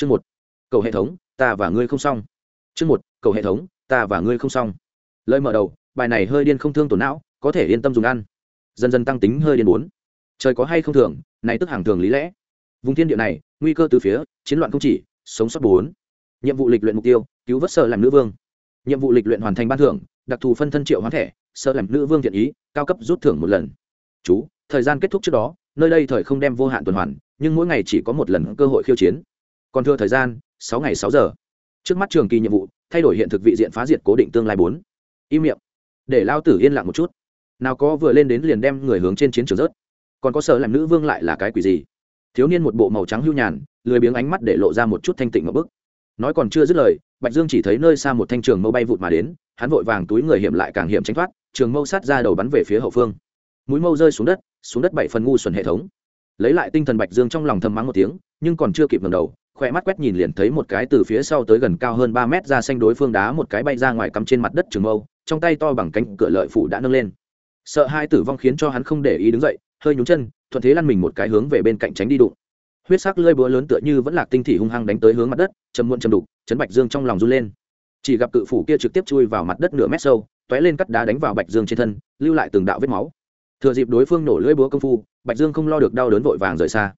chương một, cầu hệ thống, ta và ngươi không xong. Chương một, cầu hệ thống, ta và ngươi không xong. Lời mở đầu, bài này hơi điên không thương tổn não, có thể yên tâm dùng ăn. Dần dần tăng tính hơi điên bốn. Trời có hay không thường, này tức hàng thường lý lẽ. Vùng thiên địa này, nguy cơ từ phía, chiến loạn không chỉ, sống sót bốn. Nhiệm vụ lịch luyện mục tiêu, cứu vớt sợ làm nữ vương. Nhiệm vụ lịch luyện hoàn thành ban thưởng, đặc thù phân thân triệu hoán thẻ sợ làm nữ vương thiện ý, cao cấp rút thưởng một lần. Chú, thời gian kết thúc trước đó, nơi đây thời không đem vô hạn tuần hoàn, nhưng mỗi ngày chỉ có một lần cơ hội khiêu chiến còn thưa thời gian, sáu ngày sáu giờ. Trước mắt trường kỳ nhiệm vụ, thay đổi hiện thực vị diện phá diệt cố định tương lai bốn. Im miệng. Để lao tử yên lặng một chút. Nào có vừa lên đến liền đem người hướng trên chiến trường rớt. Còn có sợ làm nữ vương lại là cái quỷ gì? Thiếu niên một bộ màu trắng hưu nhàn, lười biếng ánh mắt để lộ ra một chút thanh tịnh ngập bức. Nói còn chưa dứt lời, bạch dương chỉ thấy nơi xa một thanh trường mâu bay vụt mà đến, hắn vội vàng túi người hiểm lại càng hiểm tránh thoát, trường mâu sát ra đầu bắn về phía hậu phương. Mũi mâu rơi xuống đất xuống đất bảy phần ngu xuẩn hệ thống. Lấy lại tinh thần bạch dương trong lòng thầm mắng một tiếng, nhưng còn chưa kịp ngầm đầu khỏe mắt quét nhìn liền thấy một cái từ phía sau tới gần cao hơn ba mét ra xanh đối phương đá một cái bay ra ngoài cắm trên mặt đất trường mâu, trong tay to bằng cánh cửa lợi phủ đã nâng lên. Sợ hai tử vong khiến cho hắn không để ý đứng dậy, hơi nhún chân, thuận thế lăn mình một cái hướng về bên cạnh tránh đi đụng. Huyết sắc lơi búa lớn tựa như vẫn lạc tinh thể hung hăng đánh tới hướng mặt đất chầm muộn chầm đục, chấn bạch dương trong lòng run lên. Chỉ gặp cự phủ kia trực tiếp chui vào mặt đất nửa mét sâu, tóe lên cắt đá đánh vào bạch dương trên thân, lưu lại từng đạo vết máu. Thừa dịp đối phương nổ lưỡi búa công phu, bạch dương không lo được đau đớn vội vàng rời xa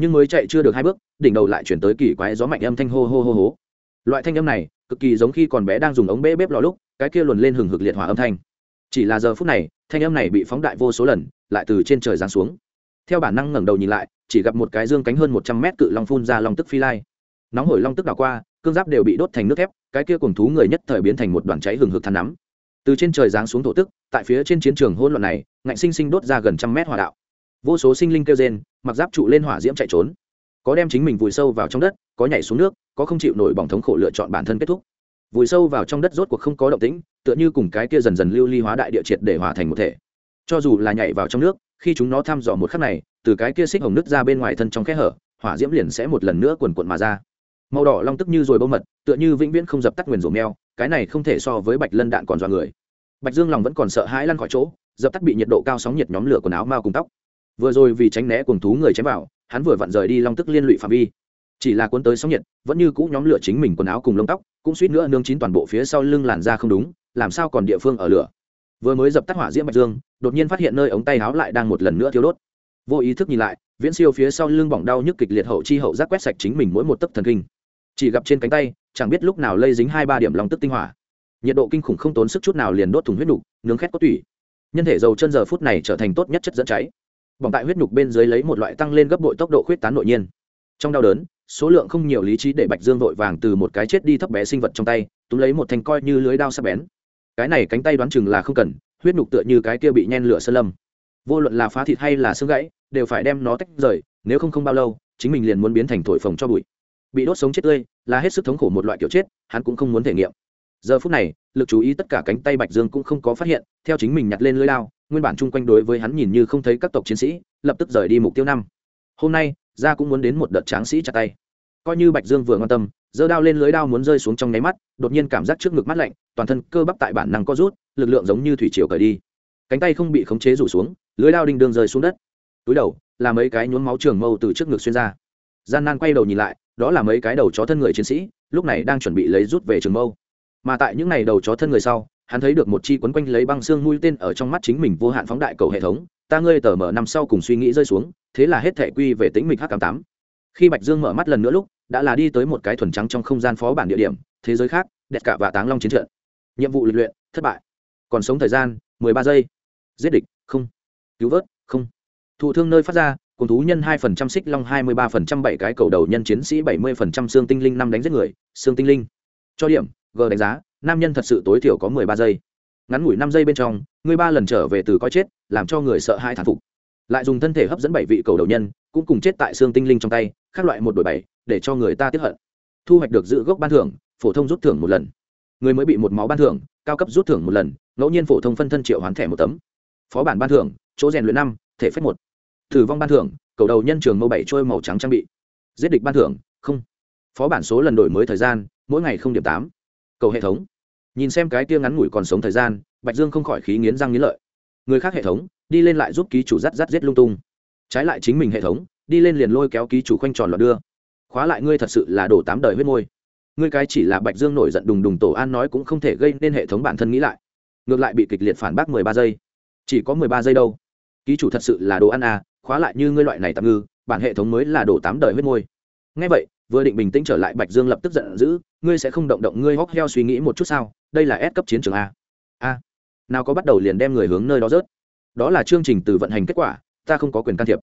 nhưng mới chạy chưa được hai bước, đỉnh đầu lại chuyển tới kỳ quái gió mạnh âm thanh hô hô hô hô. Loại thanh âm này, cực kỳ giống khi còn bé đang dùng ống bê bếp lò lúc, cái kia luồn lên hừng hực liệt hỏa âm thanh. Chỉ là giờ phút này, thanh âm này bị phóng đại vô số lần, lại từ trên trời giáng xuống. Theo bản năng ngẩng đầu nhìn lại, chỉ gặp một cái dương cánh hơn một trăm mét cự long phun ra long tức phi lai. Nóng hổi long tức đảo qua, cương giáp đều bị đốt thành nước thép, cái kia cùng thú người nhất thời biến thành một đoàn cháy hừng hực than nắm. Từ trên trời giáng xuống thổ tức, tại phía trên chiến trường hỗn loạn này, ngạnh sinh sinh đốt ra gần trăm mét hỏa đạo vô số sinh linh kêu rên, mặc giáp trụ lên hỏa diễm chạy trốn. Có đem chính mình vùi sâu vào trong đất, có nhảy xuống nước, có không chịu nổi bỏng thống khổ lựa chọn bản thân kết thúc. Vùi sâu vào trong đất rốt cuộc không có động tĩnh, tựa như cùng cái kia dần dần lưu ly hóa đại địa triệt để hòa thành một thể. Cho dù là nhảy vào trong nước, khi chúng nó thăm dò một khắc này, từ cái kia xích hồng nứt ra bên ngoài thân trong kẽ hở, hỏa diễm liền sẽ một lần nữa quần quận mà ra. Màu đỏ long tức như rồi bâu mật, tựa như vĩnh viễn không dập tắt nguyền rổ mèo, cái này không thể so với bạch lân đạn còn dọa người. Bạch dương lòng vẫn còn sợ hãi lăn khỏi chỗ, dập tắt bị nhiệt độ cao sóng nhiệt nhóm lửa quần áo mao cùng tóc vừa rồi vì tránh né cuồng thú người chém vào hắn vừa vặn rời đi long tức liên lụy phạm vi. Chỉ là cuốn tới sóng nhiệt vẫn như cũ nhóm lửa chính mình quần áo cùng lông tóc cũng suýt nữa nương chín toàn bộ phía sau lưng làn da không đúng làm sao còn địa phương ở lửa. Vừa mới dập tắt hỏa diễm bạch dương đột nhiên phát hiện nơi ống tay áo lại đang một lần nữa thiếu đốt. Vô ý thức nhìn lại viễn siêu phía sau lưng bỏng đau nhức kịch liệt hậu chi hậu giác quét sạch chính mình mỗi một tấc thần kinh. Chỉ gặp trên cánh tay chẳng biết lúc nào lây dính hai ba điểm lòng tức tinh hỏa. Nhiệt độ kinh khủng không tốn sức chút nào liền đốt thùng huyết đủ, nướng khét có tủy. Nhân thể dầu chân giờ phút này trở thành tốt nhất chất dẫn cháy bỏng tại huyết nhục bên dưới lấy một loại tăng lên gấp bội tốc độ khuyết tán nội nhiên. Trong đau đớn, số lượng không nhiều lý trí để bạch dương vội vàng từ một cái chết đi thấp bé sinh vật trong tay, túm lấy một thành coi như lưới đao sắc bén. Cái này cánh tay đoán chừng là không cần, huyết nhục tựa như cái kia bị nhen lửa sơn lâm. Vô luận là phá thịt hay là xương gãy, đều phải đem nó tách rời, nếu không không bao lâu, chính mình liền muốn biến thành thổi phồng cho bụi. Bị đốt sống chết tươi, là hết sức thống khổ một loại kiểu chết, hắn cũng không muốn thể nghiệm. Giờ phút này, lực chú ý tất cả cánh tay bạch dương cũng không có phát hiện, theo chính mình nhặt lên lưới lao nguyên bản chung quanh đối với hắn nhìn như không thấy các tộc chiến sĩ, lập tức rời đi mục tiêu năm. Hôm nay, gia cũng muốn đến một đợt tráng sĩ chặt tay. Coi như bạch dương vừa quan tâm, giơ đao lên lưới đao muốn rơi xuống trong nháy mắt, đột nhiên cảm giác trước ngực mắt lạnh, toàn thân cơ bắp tại bản năng co rút, lực lượng giống như thủy triều cởi đi. Cánh tay không bị khống chế rủ xuống, lưới đao đinh đường rơi xuống đất. Túi đầu, là mấy cái nhuốm máu trường mâu từ trước ngực xuyên ra. Gian nan quay đầu nhìn lại, đó là mấy cái đầu chó thân người chiến sĩ, lúc này đang chuẩn bị lấy rút về trường mâu. Mà tại những ngày đầu chó thân người sau hắn thấy được một chi quấn quanh lấy băng xương mũi tên ở trong mắt chính mình vô hạn phóng đại cầu hệ thống, ta ngươi tờ mở năm sau cùng suy nghĩ rơi xuống, thế là hết thể quy về tĩnh mịch h tám. Khi bạch dương mở mắt lần nữa lúc, đã là đi tới một cái thuần trắng trong không gian phó bản địa điểm, thế giới khác đẹp cả và táng long chiến trận. Nhiệm vụ lịch luyện, thất bại. Còn sống thời gian, mười ba giây. Giết địch, không. Cứu vớt, không. Thụ thương nơi phát ra, cùng thú nhân hai phần trăm, xích long hai mươi ba phần trăm, bảy cái cầu đầu nhân chiến sĩ bảy mươi phần trăm, xương tinh linh năm đánh giết người, xương tinh linh. Cho điểm, g đánh giá nam nhân thật sự tối thiểu có mười ba giây. Ngắn ngủi năm giây bên trong ngươi ba lần trở về từ coi chết, làm cho người sợ hai thảm phục. Lại dùng thân thể hấp dẫn bảy vị cầu đầu nhân, cũng cùng chết tại xương tinh linh trong tay, khác loại một đội bảy, để cho người ta tiếp hận. Thu hoạch được giữ gốc ban thưởng, phổ thông rút thưởng một lần. Người mới bị một máu ban thưởng, cao cấp rút thưởng một lần, ngẫu nhiên phổ thông phân thân triệu hoán thẻ một tấm. Phó bản ban thưởng, chỗ rèn luyện năm, thể phép một. Thử vong ban thưởng, cầu đầu nhân trường mâu bảy trôi màu trắng trang bị. Giết địch ban thưởng, không. Phó bản số lần đổi mới thời gian, mỗi ngày không điểm tám cầu hệ thống. Nhìn xem cái tia ngắn ngủi còn sống thời gian, bạch dương không khỏi khí nghiến răng nghiến lợi. Người khác hệ thống, đi lên lại giúp ký chủ rắt rắt giết lung tung. Trái lại chính mình hệ thống, đi lên liền lôi kéo ký chủ khoanh tròn loạt đưa. Khóa lại ngươi thật sự là đổ tám đời huyết môi. Ngươi cái chỉ là bạch dương nổi giận đùng đùng tổ an nói cũng không thể gây nên hệ thống bản thân nghĩ lại. Ngược lại bị kịch liệt phản bác mười ba giây. Chỉ có mười ba giây đâu. Ký chủ thật sự là đồ ăn à khóa lại như ngươi loại này tạm ngư, bản hệ thống mới là đồ tám đời huyết môi. Ngay vậy vừa định bình tĩnh trở lại, bạch dương lập tức giận dữ, ngươi sẽ không động động ngươi hóc heo suy nghĩ một chút sao? Đây là S cấp chiến trường a. A. Nào có bắt đầu liền đem người hướng nơi đó rớt. Đó là chương trình từ vận hành kết quả, ta không có quyền can thiệp.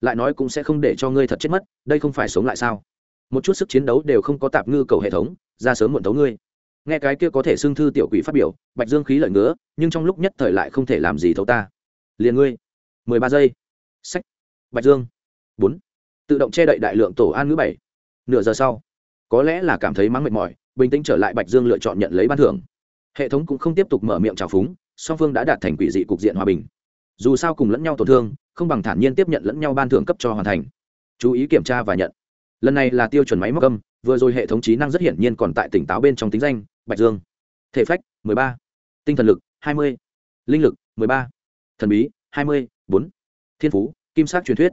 Lại nói cũng sẽ không để cho ngươi thật chết mất, đây không phải sống lại sao? Một chút sức chiến đấu đều không có tạp ngư cầu hệ thống, ra sớm muộn tấu ngươi. Nghe cái kia có thể xưng thư tiểu quỷ phát biểu, bạch dương khí lợi ngứa, nhưng trong lúc nhất thời lại không thể làm gì thấu ta. Liền ngươi. Mười ba giây. Sách. Bạch dương. Bốn. Tự động che đậy đại lượng tổ an ngữ bảy nửa giờ sau, có lẽ là cảm thấy mắng mệt mỏi, bình tĩnh trở lại bạch dương lựa chọn nhận lấy ban thưởng hệ thống cũng không tiếp tục mở miệng trào phúng, song phương đã đạt thành quỷ dị cục diện hòa bình dù sao cùng lẫn nhau tổn thương, không bằng thản nhiên tiếp nhận lẫn nhau ban thưởng cấp cho hoàn thành chú ý kiểm tra và nhận lần này là tiêu chuẩn máy móc âm, vừa rồi hệ thống trí năng rất hiển nhiên còn tại tỉnh táo bên trong tính danh, bạch dương thể phách 13. tinh thần lực 20. linh lực 13. thần bí 20. 4. thiên phú, kim sắc truyền thuyết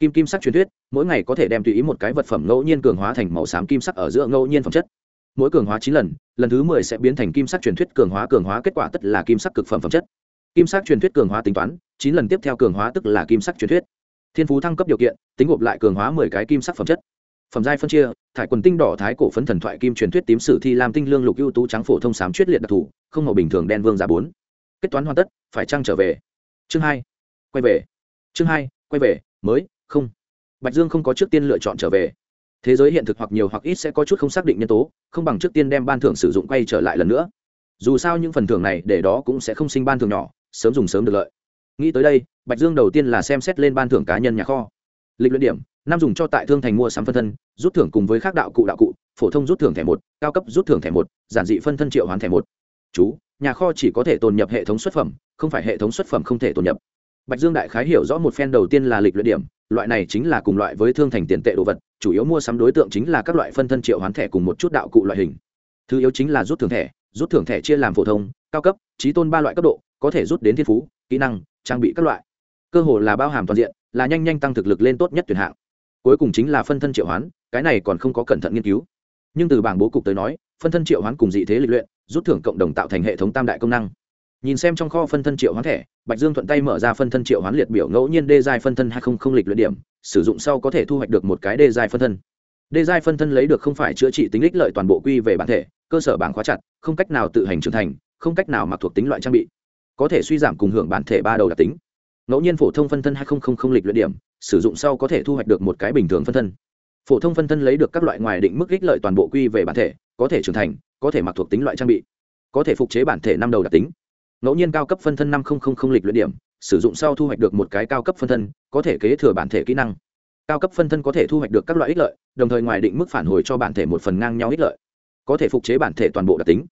kim kim sắc truyền thuyết, mỗi ngày có thể đem tùy ý một cái vật phẩm ngẫu nhiên cường hóa thành màu xám kim sắc ở giữa ngẫu nhiên phẩm chất. Mỗi cường hóa chín lần lần thứ mười sẽ biến thành kim sắc truyền thuyết cường hóa cường hóa kết quả tất là kim sắc cực phẩm phẩm chất. Kim sắc truyền thuyết cường hóa tính toán, chín lần tiếp theo cường hóa tức là kim sắc truyền thuyết. Thiên phú thăng cấp điều kiện, tính gộp lại cường hóa mười cái kim sắc phẩm chất. Phẩm giai phân chia, thải quần tinh đỏ thái cổ phấn thần thoại kim truyền thuyết tím sử thi làm tinh lương lục ưu tú trắng phổ thông sám chuyết liệt đặc thù, không màu bình thường đen vương giá bốn. Kết toán hoàn tất, phải trăng trở về? Chương hai, quay về. Chương hai, quay về, mới không. Bạch dương không có trước tiên lựa chọn trở về. Thế giới hiện thực hoặc nhiều hoặc ít sẽ có chút không xác định nhân tố, không bằng trước tiên đem ban thưởng sử dụng quay trở lại lần nữa. Dù sao những phần thưởng này để đó cũng sẽ không sinh ban thưởng nhỏ, sớm dùng sớm được lợi. Nghĩ tới đây, bạch dương đầu tiên là xem xét lên ban thưởng cá nhân nhà kho. Lịch luyện điểm, năm dùng cho tại thương thành mua sắm phân thân, rút thưởng cùng với các đạo cụ đạo cụ, phổ thông rút thưởng thẻ một, cao cấp rút thưởng thẻ một, giản dị phân thân triệu hoán thẻ một. Chú, nhà kho chỉ có thể tồn nhập hệ thống xuất phẩm, không phải hệ thống xuất phẩm không thể tồn nhập. Bạch dương đại khái hiểu rõ một phen đầu tiên là lịch luyện điểm loại này chính là cùng loại với thương thành tiền tệ đồ vật, chủ yếu mua sắm đối tượng chính là các loại phân thân triệu hoán thẻ cùng một chút đạo cụ loại hình. Thứ yếu chính là rút thưởng thẻ, rút thưởng thẻ chia làm phổ thông, cao cấp, trí tôn ba loại cấp độ, có thể rút đến thiên phú, kỹ năng, trang bị các loại. Cơ hồ là bao hàm toàn diện, là nhanh nhanh tăng thực lực lên tốt nhất tuyển hạng. Cuối cùng chính là phân thân triệu hoán, cái này còn không có cẩn thận nghiên cứu. Nhưng từ bảng bố cục tới nói, phân thân triệu hoán cùng dị thế lịch luyện, rút thưởng cộng đồng tạo thành hệ thống tam đại công năng nhìn xem trong kho phân thân triệu hoán thẻ, bạch dương thuận tay mở ra phân thân triệu hoán liệt biểu ngẫu nhiên đê giai phân thân hay không không lịch luyện điểm, sử dụng sau có thể thu hoạch được một cái đê giai phân thân. Đê giai phân thân lấy được không phải chữa trị tính ích lợi toàn bộ quy về bản thể, cơ sở bảng khóa chặt, không cách nào tự hành trưởng thành, không cách nào mặc thuộc tính loại trang bị. Có thể suy giảm cùng hưởng bản thể ba đầu đặc tính. Ngẫu nhiên phổ thông phân thân hai không lịch luyện điểm, sử dụng sau có thể thu hoạch được một cái bình thường phân thân. Phổ thông phân thân lấy được các loại ngoài định mức ích lợi toàn bộ quy về bản thể, có thể trưởng thành, có thể mặc thuộc tính loại trang bị, có thể phục chế bản thể năm đầu đặc tính ngẫu nhiên cao cấp phân thân năm lịch luyện điểm, sử dụng sau thu hoạch được một cái cao cấp phân thân, có thể kế thừa bản thể kỹ năng. Cao cấp phân thân có thể thu hoạch được các loại ích lợi, đồng thời ngoài định mức phản hồi cho bản thể một phần ngang nhau ích lợi. Có thể phục chế bản thể toàn bộ đặc tính.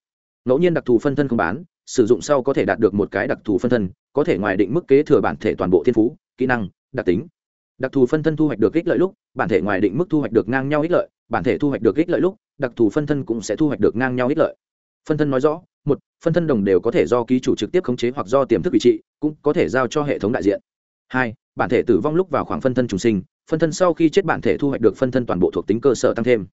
Ngẫu nhiên đặc thù phân thân không bán, sử dụng sau có thể đạt được một cái đặc thù phân thân, có thể ngoài định mức kế thừa bản thể toàn bộ thiên phú, kỹ năng, đặc tính. Đặc thù phân thân thu hoạch được ích lợi lúc, bản thể ngoài định mức thu hoạch được ngang nhau ích lợi, bản thể thu hoạch được ích lợi lúc, đặc thù phân thân cũng sẽ thu hoạch được ngang nhau ích lợi. Phân thân nói rõ một, phân thân đồng đều có thể do ký chủ trực tiếp khống chế hoặc do tiềm thức vị trị, cũng có thể giao cho hệ thống đại diện. Hai, bản thể tử vong lúc vào khoảng phân thân trùng sinh, phân thân sau khi chết bản thể thu hoạch được phân thân toàn bộ thuộc tính cơ sở tăng thêm.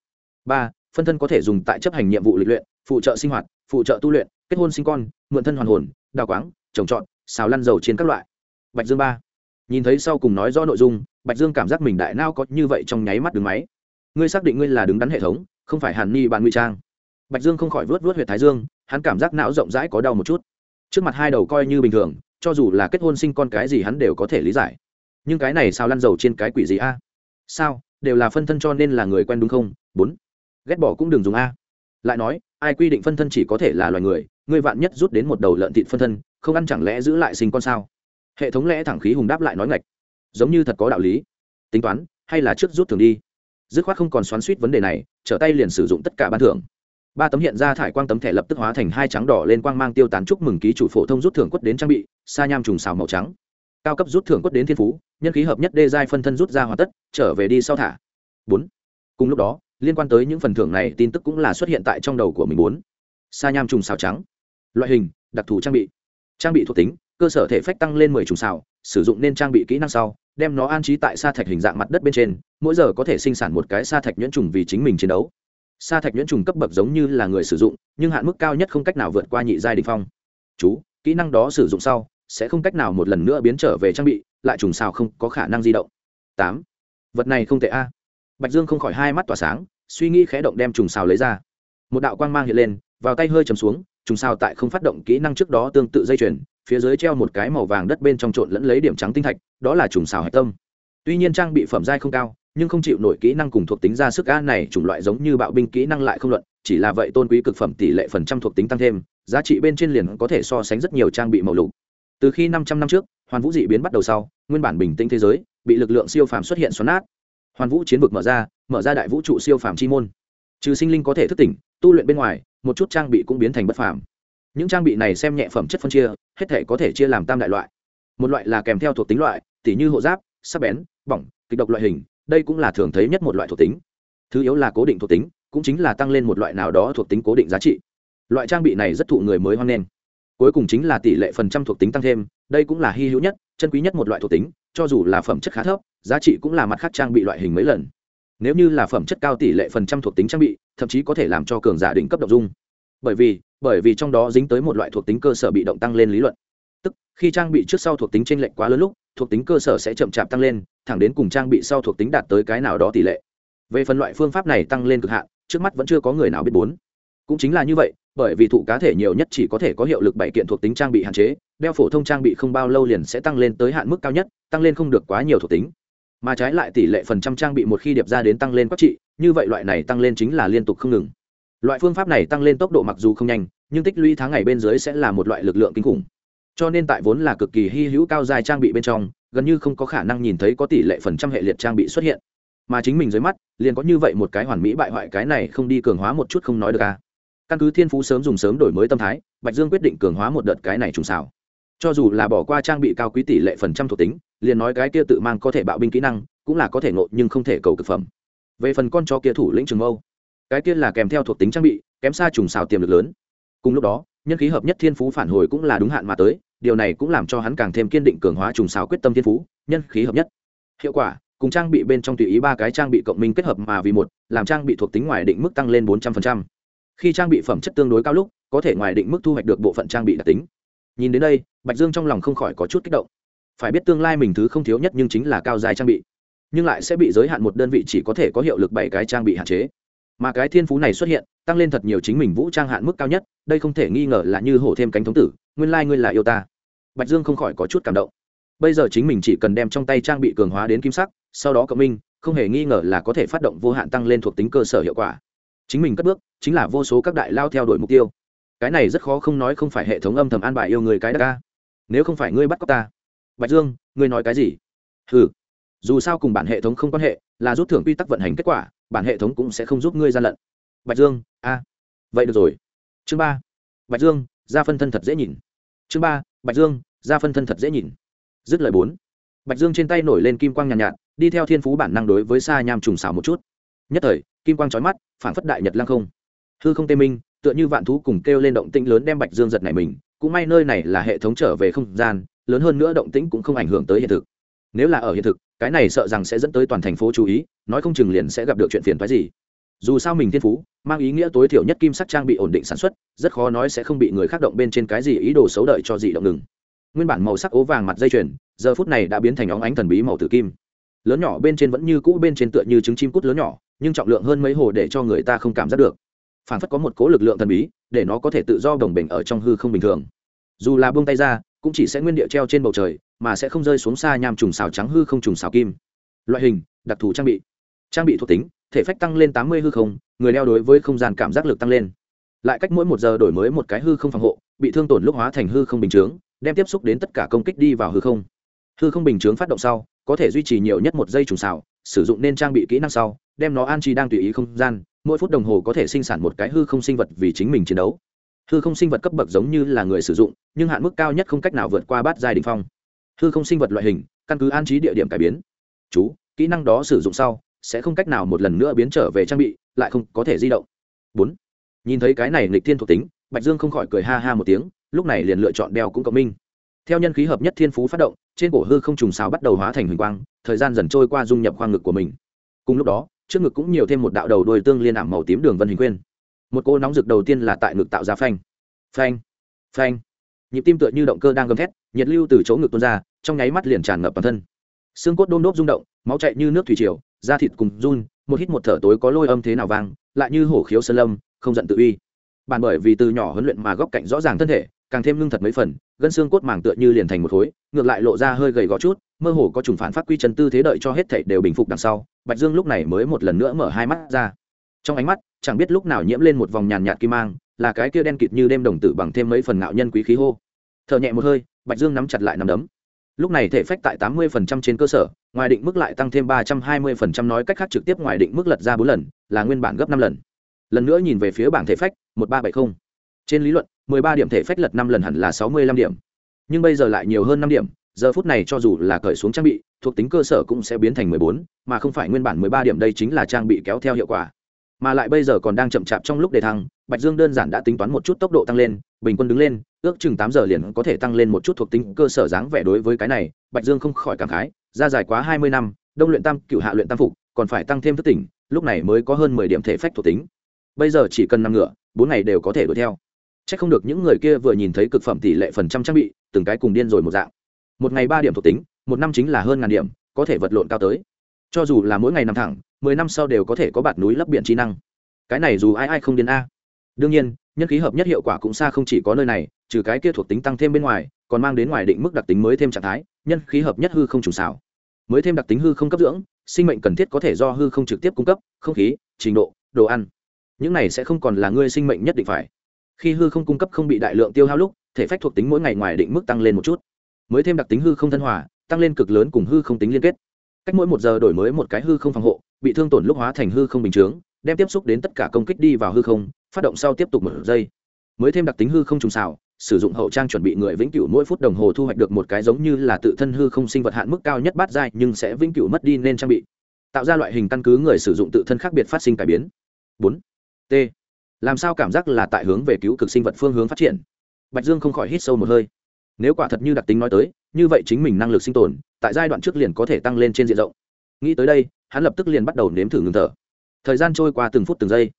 Ba, phân thân có thể dùng tại chấp hành nhiệm vụ lịch luyện, phụ trợ sinh hoạt, phụ trợ tu luyện, kết hôn sinh con, mượn thân hoàn hồn, đào quáng, trồng trọt, xào lăn dầu trên các loại. Bạch dương ba. Nhìn thấy sau cùng nói rõ nội dung, bạch dương cảm giác mình đại nao có như vậy trong nháy mắt đứng máy. Ngươi xác định ngươi là đứng đắn hệ thống, không phải hàn ni bạn ngụy trang. Bạch dương không khỏi vớt vớt huyệt thái dương hắn cảm giác não rộng rãi có đau một chút. Trước mặt hai đầu coi như bình thường, cho dù là kết hôn sinh con cái gì hắn đều có thể lý giải. Nhưng cái này sao lăn dầu trên cái quỷ gì a? Sao, đều là phân thân cho nên là người quen đúng không? Bốn. Ghét bỏ cũng đừng dùng a. Lại nói, ai quy định phân thân chỉ có thể là loài người ngươi vạn nhất rút đến một đầu lợn thịt phân thân, không ăn chẳng lẽ giữ lại sinh con sao? Hệ thống lẽ thẳng khí hùng đáp lại nói ngạch. Giống như thật có đạo lý. Tính toán, hay là trước rút thường đi. Dứt khoát không còn xoắn suýt vấn đề này, trở tay liền sử dụng tất cả ban thưởng ba tấm hiện ra thải quang tấm thẻ lập tức hóa thành hai trắng đỏ lên quang mang tiêu tán chúc mừng ký chủ phổ thông rút thưởng quất đến trang bị, sa nham trùng xào màu trắng. Cao cấp rút thưởng quất đến thiên phú, nhân khí hợp nhất đê giai phân thân rút ra hoàn tất, trở về đi sau thả. Bốn. Cùng lúc đó, liên quan tới những phần thưởng này tin tức cũng là xuất hiện tại trong đầu của mình bốn. Sa nham trùng xào trắng. Loại hình, đặc thù trang bị. Trang bị thuộc tính, cơ sở thể phách tăng lên mười trùng xào, sử dụng nên trang bị kỹ năng sau, đem nó an trí tại sa thạch hình dạng mặt đất bên trên, mỗi giờ có thể sinh sản một cái sa thạch nhuyễn trùng vì chính mình chiến đấu sa thạch nhuyễn trùng cấp bậc giống như là người sử dụng, nhưng hạn mức cao nhất không cách nào vượt qua nhị giai đình phong. Chú, kỹ năng đó sử dụng sau, sẽ không cách nào một lần nữa biến trở về trang bị, lại trùng sao không có khả năng di động. Tám, vật này không tệ a. Bạch dương không khỏi hai mắt tỏa sáng, suy nghĩ khẽ động đem trùng xào lấy ra. Một đạo quang mang hiện lên, vào tay hơi chầm xuống, trùng sao tại không phát động kỹ năng trước đó tương tự dây chuyền, phía dưới treo một cái màu vàng đất bên trong trộn lẫn lấy điểm trắng tinh thạch, đó là trùng xào hạch tâm. Tuy nhiên trang bị phẩm giai không cao nhưng không chịu nổi kỹ năng cùng thuộc tính ra sức a này chủng loại giống như bạo binh kỹ năng lại không luận, chỉ là vậy tôn quý cực phẩm tỷ lệ phần trăm thuộc tính tăng thêm, giá trị bên trên liền có thể so sánh rất nhiều trang bị màu lục. Từ khi 500 năm trước, hoàn vũ dị biến bắt đầu sau, nguyên bản bình tĩnh thế giới, bị lực lượng siêu phàm xuất hiện xoắn nát. Hoàn vũ chiến vực mở ra mở ra đại vũ trụ siêu phàm chi môn. Trừ sinh linh có thể thức tỉnh, tu luyện bên ngoài, một chút trang bị cũng biến thành bất phàm. Những trang bị này xem nhẹ phẩm chất phân chia, hết thể có thể chia làm tam đại loại. Một loại là kèm theo thuộc tính loại, tỉ như hộ giáp, sắc bén, bỏng, kịch độc loại hình đây cũng là thường thấy nhất một loại thuộc tính. Thứ yếu là cố định thuộc tính, cũng chính là tăng lên một loại nào đó thuộc tính cố định giá trị. Loại trang bị này rất thụ người mới hoan nghênh. Cuối cùng chính là tỷ lệ phần trăm thuộc tính tăng thêm, đây cũng là hy hữu nhất, chân quý nhất một loại thuộc tính, cho dù là phẩm chất khá thấp, giá trị cũng là mặt khác trang bị loại hình mấy lần. Nếu như là phẩm chất cao tỷ lệ phần trăm thuộc tính trang bị, thậm chí có thể làm cho cường giả định cấp đ ộ n g dung. Bởi vì bởi vì trong đó dính tới một loại thuộc tính cơ sở bị động tăng lên lý luận. Tức, khi trang bị trước sau thuộc tính t r ê n lệch quá lớn lúc thuộc tính cơ sở sẽ chậm chạp tăng lên, thẳng đến cùng trang bị sau thuộc tính đạt tới cái nào đó tỷ lệ. Về phần loại phương pháp này tăng lên cực hạn, trước mắt vẫn chưa có người nào biết bốn. Cũng chính là như vậy, bởi vì thụ cá thể nhiều nhất chỉ có thể có hiệu lực bảy kiện thuộc tính trang bị hạn chế, đeo phổ thông trang bị không bao lâu liền sẽ tăng lên tới hạn mức cao nhất, tăng lên không được quá nhiều thuộc tính. Mà trái lại tỷ lệ phần trăm trang bị một khi điệp ra đến tăng lên các trị, như vậy loại này tăng lên chính là liên tục không ngừng. Loại phương pháp này tăng lên tốc độ mặc dù không nhanh, nhưng tích lũy tháng ngày bên dưới sẽ là một loại lực lượng kinh khủng cho nên tại vốn là cực kỳ hy hữu cao dài trang bị bên trong, gần như không có khả năng nhìn thấy có tỷ lệ phần trăm hệ liệt trang bị xuất hiện. Mà chính mình dưới mắt, liền có như vậy một cái hoàn mỹ bại hoại cái này không đi cường hóa một chút không nói được à. căn cứ thiên phú sớm dùng sớm đổi mới tâm thái, bạch dương quyết định cường hóa một đợt cái này trùng xảo. Cho dù là bỏ qua trang bị cao quý tỷ lệ phần trăm thuộc tính, liền nói cái kia tự mang có thể bạo binh kỹ năng, cũng là có thể ngộ nhưng không thể cầu cực phẩm. Về phần con chó kia thủ lĩnh trường mâu, cái kia là kèm theo thuộc tính trang bị, kém xa trùng xào tiềm lực lớn. Cùng lúc đó nhân khí hợp nhất thiên phú phản hồi cũng là đúng hạn mà tới, điều này cũng làm cho hắn càng thêm kiên định cường hóa trùng xào quyết tâm thiên phú, nhân khí hợp nhất. Hiệu quả, cùng trang bị bên trong tùy ý ba cái trang bị cộng minh kết hợp mà vì một, làm trang bị thuộc tính ngoài định mức tăng lên bốn trăm linh khi trang bị phẩm chất tương đối cao lúc, có thể ngoài định mức thu hoạch được bộ phận trang bị đặc tính. Nhìn đến đây, bạch dương trong lòng không khỏi có chút kích động. Phải biết tương lai mình thứ không thiếu nhất nhưng chính là cao dài trang bị. Nhưng lại sẽ bị giới hạn một đơn vị chỉ có thể có hiệu lực bảy cái trang bị hạn chế. Mà cái thiên phú này xuất hiện, tăng lên thật nhiều chính mình vũ trang hạn mức cao nhất đây không thể nghi ngờ là như hổ thêm cánh thống tử, nguyên lai、like、ngươi là yêu ta. Bạch dương không khỏi có chút cảm động. Bây giờ chính mình chỉ cần đem trong tay trang bị cường hóa đến kim sắc, sau đó cộng minh, không hề nghi ngờ là có thể phát động vô hạn tăng lên thuộc tính cơ sở hiệu quả. Chính mình cất bước, chính là vô số các đại lao theo đuổi mục tiêu. Cái này rất khó không nói không phải hệ thống âm thầm an bài yêu người cái đa ca. Nếu không phải ngươi bắt cóc ta. Bạch dương, ngươi nói cái gì? Ừ dù sao cùng bản hệ thống không quan hệ, là rút thưởng quy tắc vận hành kết quả, bản hệ thống cũng sẽ không giúp ngươi gian lận. Bạch dương, a. Vậy được rồi chương ba bạch dương ra phân thân thật dễ nhìn. Chương ba bạch dương ra phân thân thật dễ nhìn. Dứt lời bốn bạch dương trên tay nổi lên kim quang nhàn nhạt, nhạt đi theo thiên phú bản năng đối với xa nham trùng xảo một chút. Nhất thời kim quang trói mắt phản phất đại nhật lăng không. Hư không tê minh tựa như vạn thú cùng kêu lên động tĩnh lớn đem bạch dương giật này mình cũng may nơi này là hệ thống trở về không gian lớn hơn nữa động tĩnh cũng không ảnh hưởng tới hiện thực. Nếu là ở hiện thực cái này sợ rằng sẽ dẫn tới toàn thành phố chú ý nói không chừng liền sẽ gặp được chuyện phiền phái gì dù sao mình thiên phú, mang ý nghĩa tối thiểu nhất kim sắc trang bị ổn định sản xuất, rất khó nói sẽ không bị người khác động bên trên cái gì ý đồ xấu đợi cho gì động ngừng. Nguyên bản màu sắc ố vàng mặt dây chuyền, giờ phút này đã biến thành óng ánh thần bí màu tử kim. Lớn nhỏ bên trên vẫn như cũ bên trên tựa như trứng chim cút lớn nhỏ, nhưng trọng lượng hơn mấy hồ để cho người ta không cảm giác được. Phản phất có một cố lực lượng thần bí, để nó có thể tự do đồng bình ở trong hư không bình thường. Dù là buông tay ra, cũng chỉ sẽ nguyên địa treo trên bầu trời, mà sẽ không rơi xuống xa nham trùng xào trắng hư không trùng xào kim. Loại hình, đặc thù trang bị. Trang bị thuộc tính thể phách tăng lên tám mươi hư không, người đeo đối với không gian cảm giác lực tăng lên. Lại cách mỗi một giờ đổi mới một cái hư không phòng hộ, bị thương tổn lúc hóa thành hư không bình chướng, đem tiếp xúc đến tất cả công kích đi vào hư không. Hư không bình chướng phát động sau, có thể duy trì nhiều nhất một giây trùng xào sử dụng nên trang bị kỹ năng sau, đem nó an chi đang tùy ý không gian, mỗi phút đồng hồ có thể sinh sản một cái hư không sinh vật vì chính mình chiến đấu. Hư không sinh vật cấp bậc giống như là người sử dụng, nhưng hạn mức cao nhất không cách nào vượt qua bát giai đình phong. Hư không sinh vật loại hình, căn cứ an trí địa điểm cải biến. Chú, kỹ năng đó sử dụng sau sẽ không cách nào một lần nữa biến trở về trang bị, lại không có thể di động. Bốn, nhìn thấy cái này nghịch thiên thuộc tính, bạch dương không khỏi cười ha ha một tiếng, lúc này liền lựa chọn đeo cũng cộng minh. Theo nhân khí hợp nhất thiên phú phát động, trên cổ hư không trùng xào bắt đầu hóa thành huỳnh quang, thời gian dần trôi qua dung nhập khoang ngực của mình. Cùng lúc đó, trước ngực cũng nhiều thêm một đạo đầu đôi tương liên ảm màu tím đường vân hình quyên một cô nóng rực đầu tiên là tại ngực tạo ra phanh. Phanh phanh. Nhịp tim tựa như động cơ đang gầm thét, nhiệt lưu từ chỗ ngực tuôn ra, trong nháy mắt liền tràn ngập toàn thân. Xương cốt đôm đốp rung động, máu chạy như nước thủy triều da thịt cùng run, một hít một thở tối có lôi âm thế nào vang, lại như hổ khiếu sơn lâm, không giận tự uy. Bàn bởi vì từ nhỏ huấn luyện mà góc cạnh rõ ràng thân thể, càng thêm lưng thật mấy phần, gân xương cốt màng tựa như liền thành một khối, ngược lại lộ ra hơi gầy gò chút, mơ hồ có trùng phản phát quy chân tư thế đợi cho hết thảy đều bình phục đằng sau, bạch dương lúc này mới một lần nữa mở hai mắt ra. Trong ánh mắt, chẳng biết lúc nào nhiễm lên một vòng nhàn nhạt kim mang, là cái kia đen kịt như đêm đồng tử bằng thêm mấy phần ngạo nhân quý khí hô. Thở nhẹ một hơi, bạch dương nắm chặt lại nắm đấm lúc này thể phách tại tám mươi phần trăm trên cơ sở, ngoài định mức lại tăng thêm ba trăm hai mươi phần trăm nói cách khác trực tiếp ngoài định mức lật ra bốn lần, là nguyên bản gấp năm lần. Lần nữa nhìn về phía bảng thể phách, một ba bảy mươi trên lý luận, mười ba điểm thể phách lật năm lần hẳn là sáu mươi lăm điểm. Nhưng bây giờ lại nhiều hơn năm điểm, giờ phút này cho dù là cởi xuống trang bị, thuộc tính cơ sở cũng sẽ biến thành mười bốn, mà không phải nguyên bản mười ba điểm đây chính là trang bị kéo theo hiệu quả. Mà lại bây giờ còn đang chậm chạp trong lúc đề thăng, bạch dương đơn giản đã tính toán một chút tốc độ tăng lên bình quân đứng lên, ước chừng tám giờ liền có thể tăng lên một chút thuộc tính cơ sở dáng vẻ đối với cái này, bạch dương không khỏi cảm khái, ra dài quá hai mươi năm, đông luyện tam cựu hạ luyện tam phục, còn phải tăng thêm thức tỉnh, lúc này mới có hơn mười điểm thể phách thuộc tính. Bây giờ chỉ cần năm ngựa, bốn ngày đều có thể đuổi theo. C h ắ c không được những người kia vừa nhìn thấy cực phẩm tỷ lệ phần trăm trang bị, từng cái cùng điên rồi một dạng. Một ngày ba điểm thuộc tính, một năm chính là hơn ngàn điểm, có thể vật lộn cao tới. Cho dù là mỗi ngày năm thẳng, mười năm sau đều có thể có bạt núi lấp biển trí năng. Cái này dù ai ai không điên a. Đương nhiên nhân khí hợp nhất hiệu quả cũng xa không chỉ có nơi này, trừ cái kia thuộc tính tăng thêm bên ngoài, còn mang đến ngoài định mức đặc tính mới thêm trạng thái, nhân khí hợp nhất hư không trùng xảo. Mới thêm đặc tính hư không cấp dưỡng, sinh mệnh cần thiết có thể do hư không trực tiếp cung cấp, không khí, trình độ, đồ ăn. Những này sẽ không còn là ngươi sinh mệnh nhất định phải. Khi hư không cung cấp không bị đại lượng tiêu hao lúc, thể phách thuộc tính mỗi ngày ngoài định mức tăng lên một chút. Mới thêm đặc tính hư không thân hòa, tăng lên cực lớn cùng hư không tính liên kết. Cách mỗi một giờ đổi mới một cái hư không phòng hộ, bị thương tổn lúc hóa thành hư không bình chướng, đem tiếp xúc đến tất cả công kích đi vào hư không phát động sau tiếp tục một giây mới thêm đặc tính hư không trùng xào, sử dụng hậu trang chuẩn bị người vĩnh cửu mỗi phút đồng hồ thu hoạch được một cái giống như là tự thân hư không sinh vật hạn mức cao nhất bát giai, nhưng sẽ vĩnh cửu mất đi nên trang bị. Tạo ra loại hình căn cứ người sử dụng tự thân khác biệt phát sinh cải biến. Bốn. T. Làm sao cảm giác là tại hướng về cứu cực sinh vật phương hướng phát triển? Bạch dương không khỏi hít sâu một hơi. Nếu quả thật như đặc tính nói tới, như vậy chính mình năng lực sinh tồn, tại giai đoạn trước liền có thể tăng lên trên diện rộng. Nghĩ tới đây, hắn lập tức liền bắt đầu nếm thử ngừng thở. Thời gian trôi qua từng phút từng giây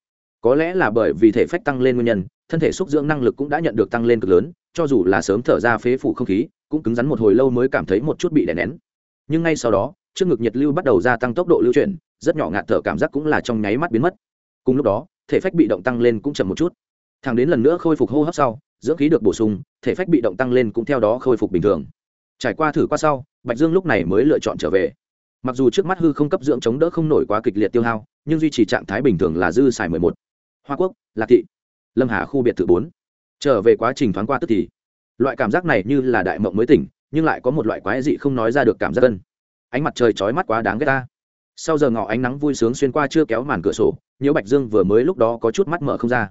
có lẽ là bởi vì thể phách tăng lên nguyên nhân, thân thể xúc dưỡng năng lực cũng đã nhận được tăng lên cực lớn, cho dù là sớm thở ra phế phủ không khí, cũng cứng rắn một hồi lâu mới cảm thấy một chút bị đè nén. Nhưng ngay sau đó, trước ngực nhiệt lưu bắt đầu gia tăng tốc độ lưu chuyển, rất nhỏ ngạt thở cảm giác cũng là trong nháy mắt biến mất. Cùng lúc đó, thể phách bị động tăng lên cũng chậm một chút. Thằng đến lần nữa khôi phục hô hấp sau, dưỡng khí được bổ sung, thể phách bị động tăng lên cũng theo đó khôi phục bình thường. Trải qua thử qua sau, bạch dương lúc này mới lựa chọn trở về. Mặc dù trước mắt hư không cấp dưỡng chống đỡ không nổi quá kịch liệt tiêu hao, nhưng duy trì trạng thái bình thường là dư xài mười một hoa quốc, lạc thị, lâm hà khu biệt thự bốn. Trở về quá trình thoáng qua tức thì, loại cảm giác này như là đại mộng mới tỉnh, nhưng lại có một loại quái dị không nói ra được cảm giác cân ánh mặt trời chói mắt quá đáng ghét ta. Sau giờ ngọ ánh nắng vui sướng xuyên qua chưa kéo màn cửa sổ, nhiễu bạch dương vừa mới lúc đó có chút mắt mở không ra.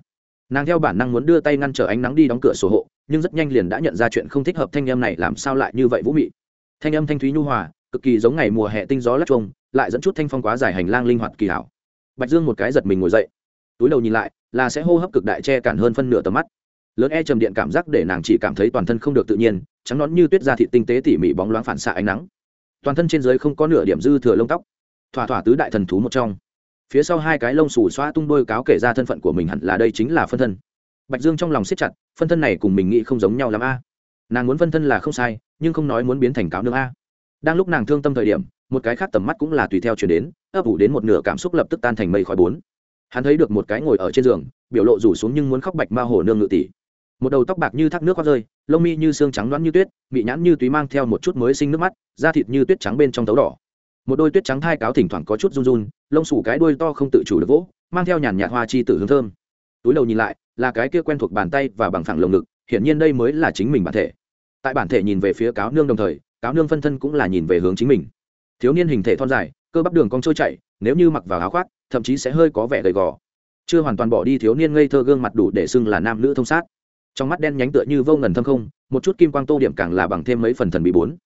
Nàng theo bản năng muốn đưa tay ngăn trở ánh nắng đi đóng cửa sổ hộ, nhưng rất nhanh liền đã nhận ra chuyện không thích hợp thanh âm này làm sao lại như vậy vũ mị. Thanh âm thanh thúy nhu hòa, cực kỳ giống ngày mùa hè tinh gió lắc trông lại dẫn chút thanh phong quá dài hành lang linh hoạt kỳ hảo. Bạch dương một cái giật mình ngồi dậy túi đầu nhìn lại, là sẽ hô hấp cực đại che cản hơn phân nửa tầm mắt. Lớn e trầm điện cảm giác để nàng chỉ cảm thấy toàn thân không được tự nhiên, trắng nón như tuyết da thịt tinh tế tỉ mỉ bóng loáng phản xạ ánh nắng. Toàn thân trên dưới không có nửa điểm dư thừa lông tóc. Thỏa thỏa tứ đại thần thú một trong. Phía sau hai cái lông xù xoa tung đôi cáo kể ra thân phận của mình hẳn là đây chính là phân thân. Bạch dương trong lòng siết chặt, phân thân này cùng mình nghĩ không giống nhau l a. Nàng muốn phân thân là không sai, nhưng không nói muốn biến thành cáo nương a. Đang lúc nàng thương tâm thời điểm, một cái khác tầm mắt cũng là tùy theo chuyển đến, ấp ủ đến một nửa cảm xúc lập tức tan thành mây khói bốn hắn thấy được một cái ngồi ở trên giường, biểu lộ rủ xuống nhưng muốn khóc bạch ma hồ nương ngự tỷ. Một đầu tóc bạc như thác nước khoác rơi, lông mi như xương trắng đoán như tuyết bị nhãn như túy mang theo một chút mới sinh nước mắt, da thịt như tuyết trắng bên trong tấu đỏ. Một đôi tuyết trắng thai cáo thỉnh thoảng có chút run run, lông sủ cái đuôi to không tự chủ được vỗ, mang theo nhàn nhạt hoa chi tử hương thơm. Túi đầu nhìn lại, là cái kia quen thuộc bàn tay và bằng phẳng lồng ngực, hiển nhiên đây mới là chính mình bản thể. Tại bản thể nhìn về phía cáo nương đồng thời, cáo nương phân thân cũng là nhìn về hướng chính mình. Thiếu niên hình thể thon dài, cơ bắp đường cong trôi chạy nếu như mặc vào áo khoác, thậm chí sẽ hơi có vẻ gầy gò. Chưa hoàn toàn bỏ đi thiếu niên ngây thơ gương mặt đủ để xưng là nam nữ thông sát. Trong mắt đen nhánh tựa như vô ngần thâm không, một chút kim quang tô điểm càng là bằng thêm mấy phần thần bị bốn.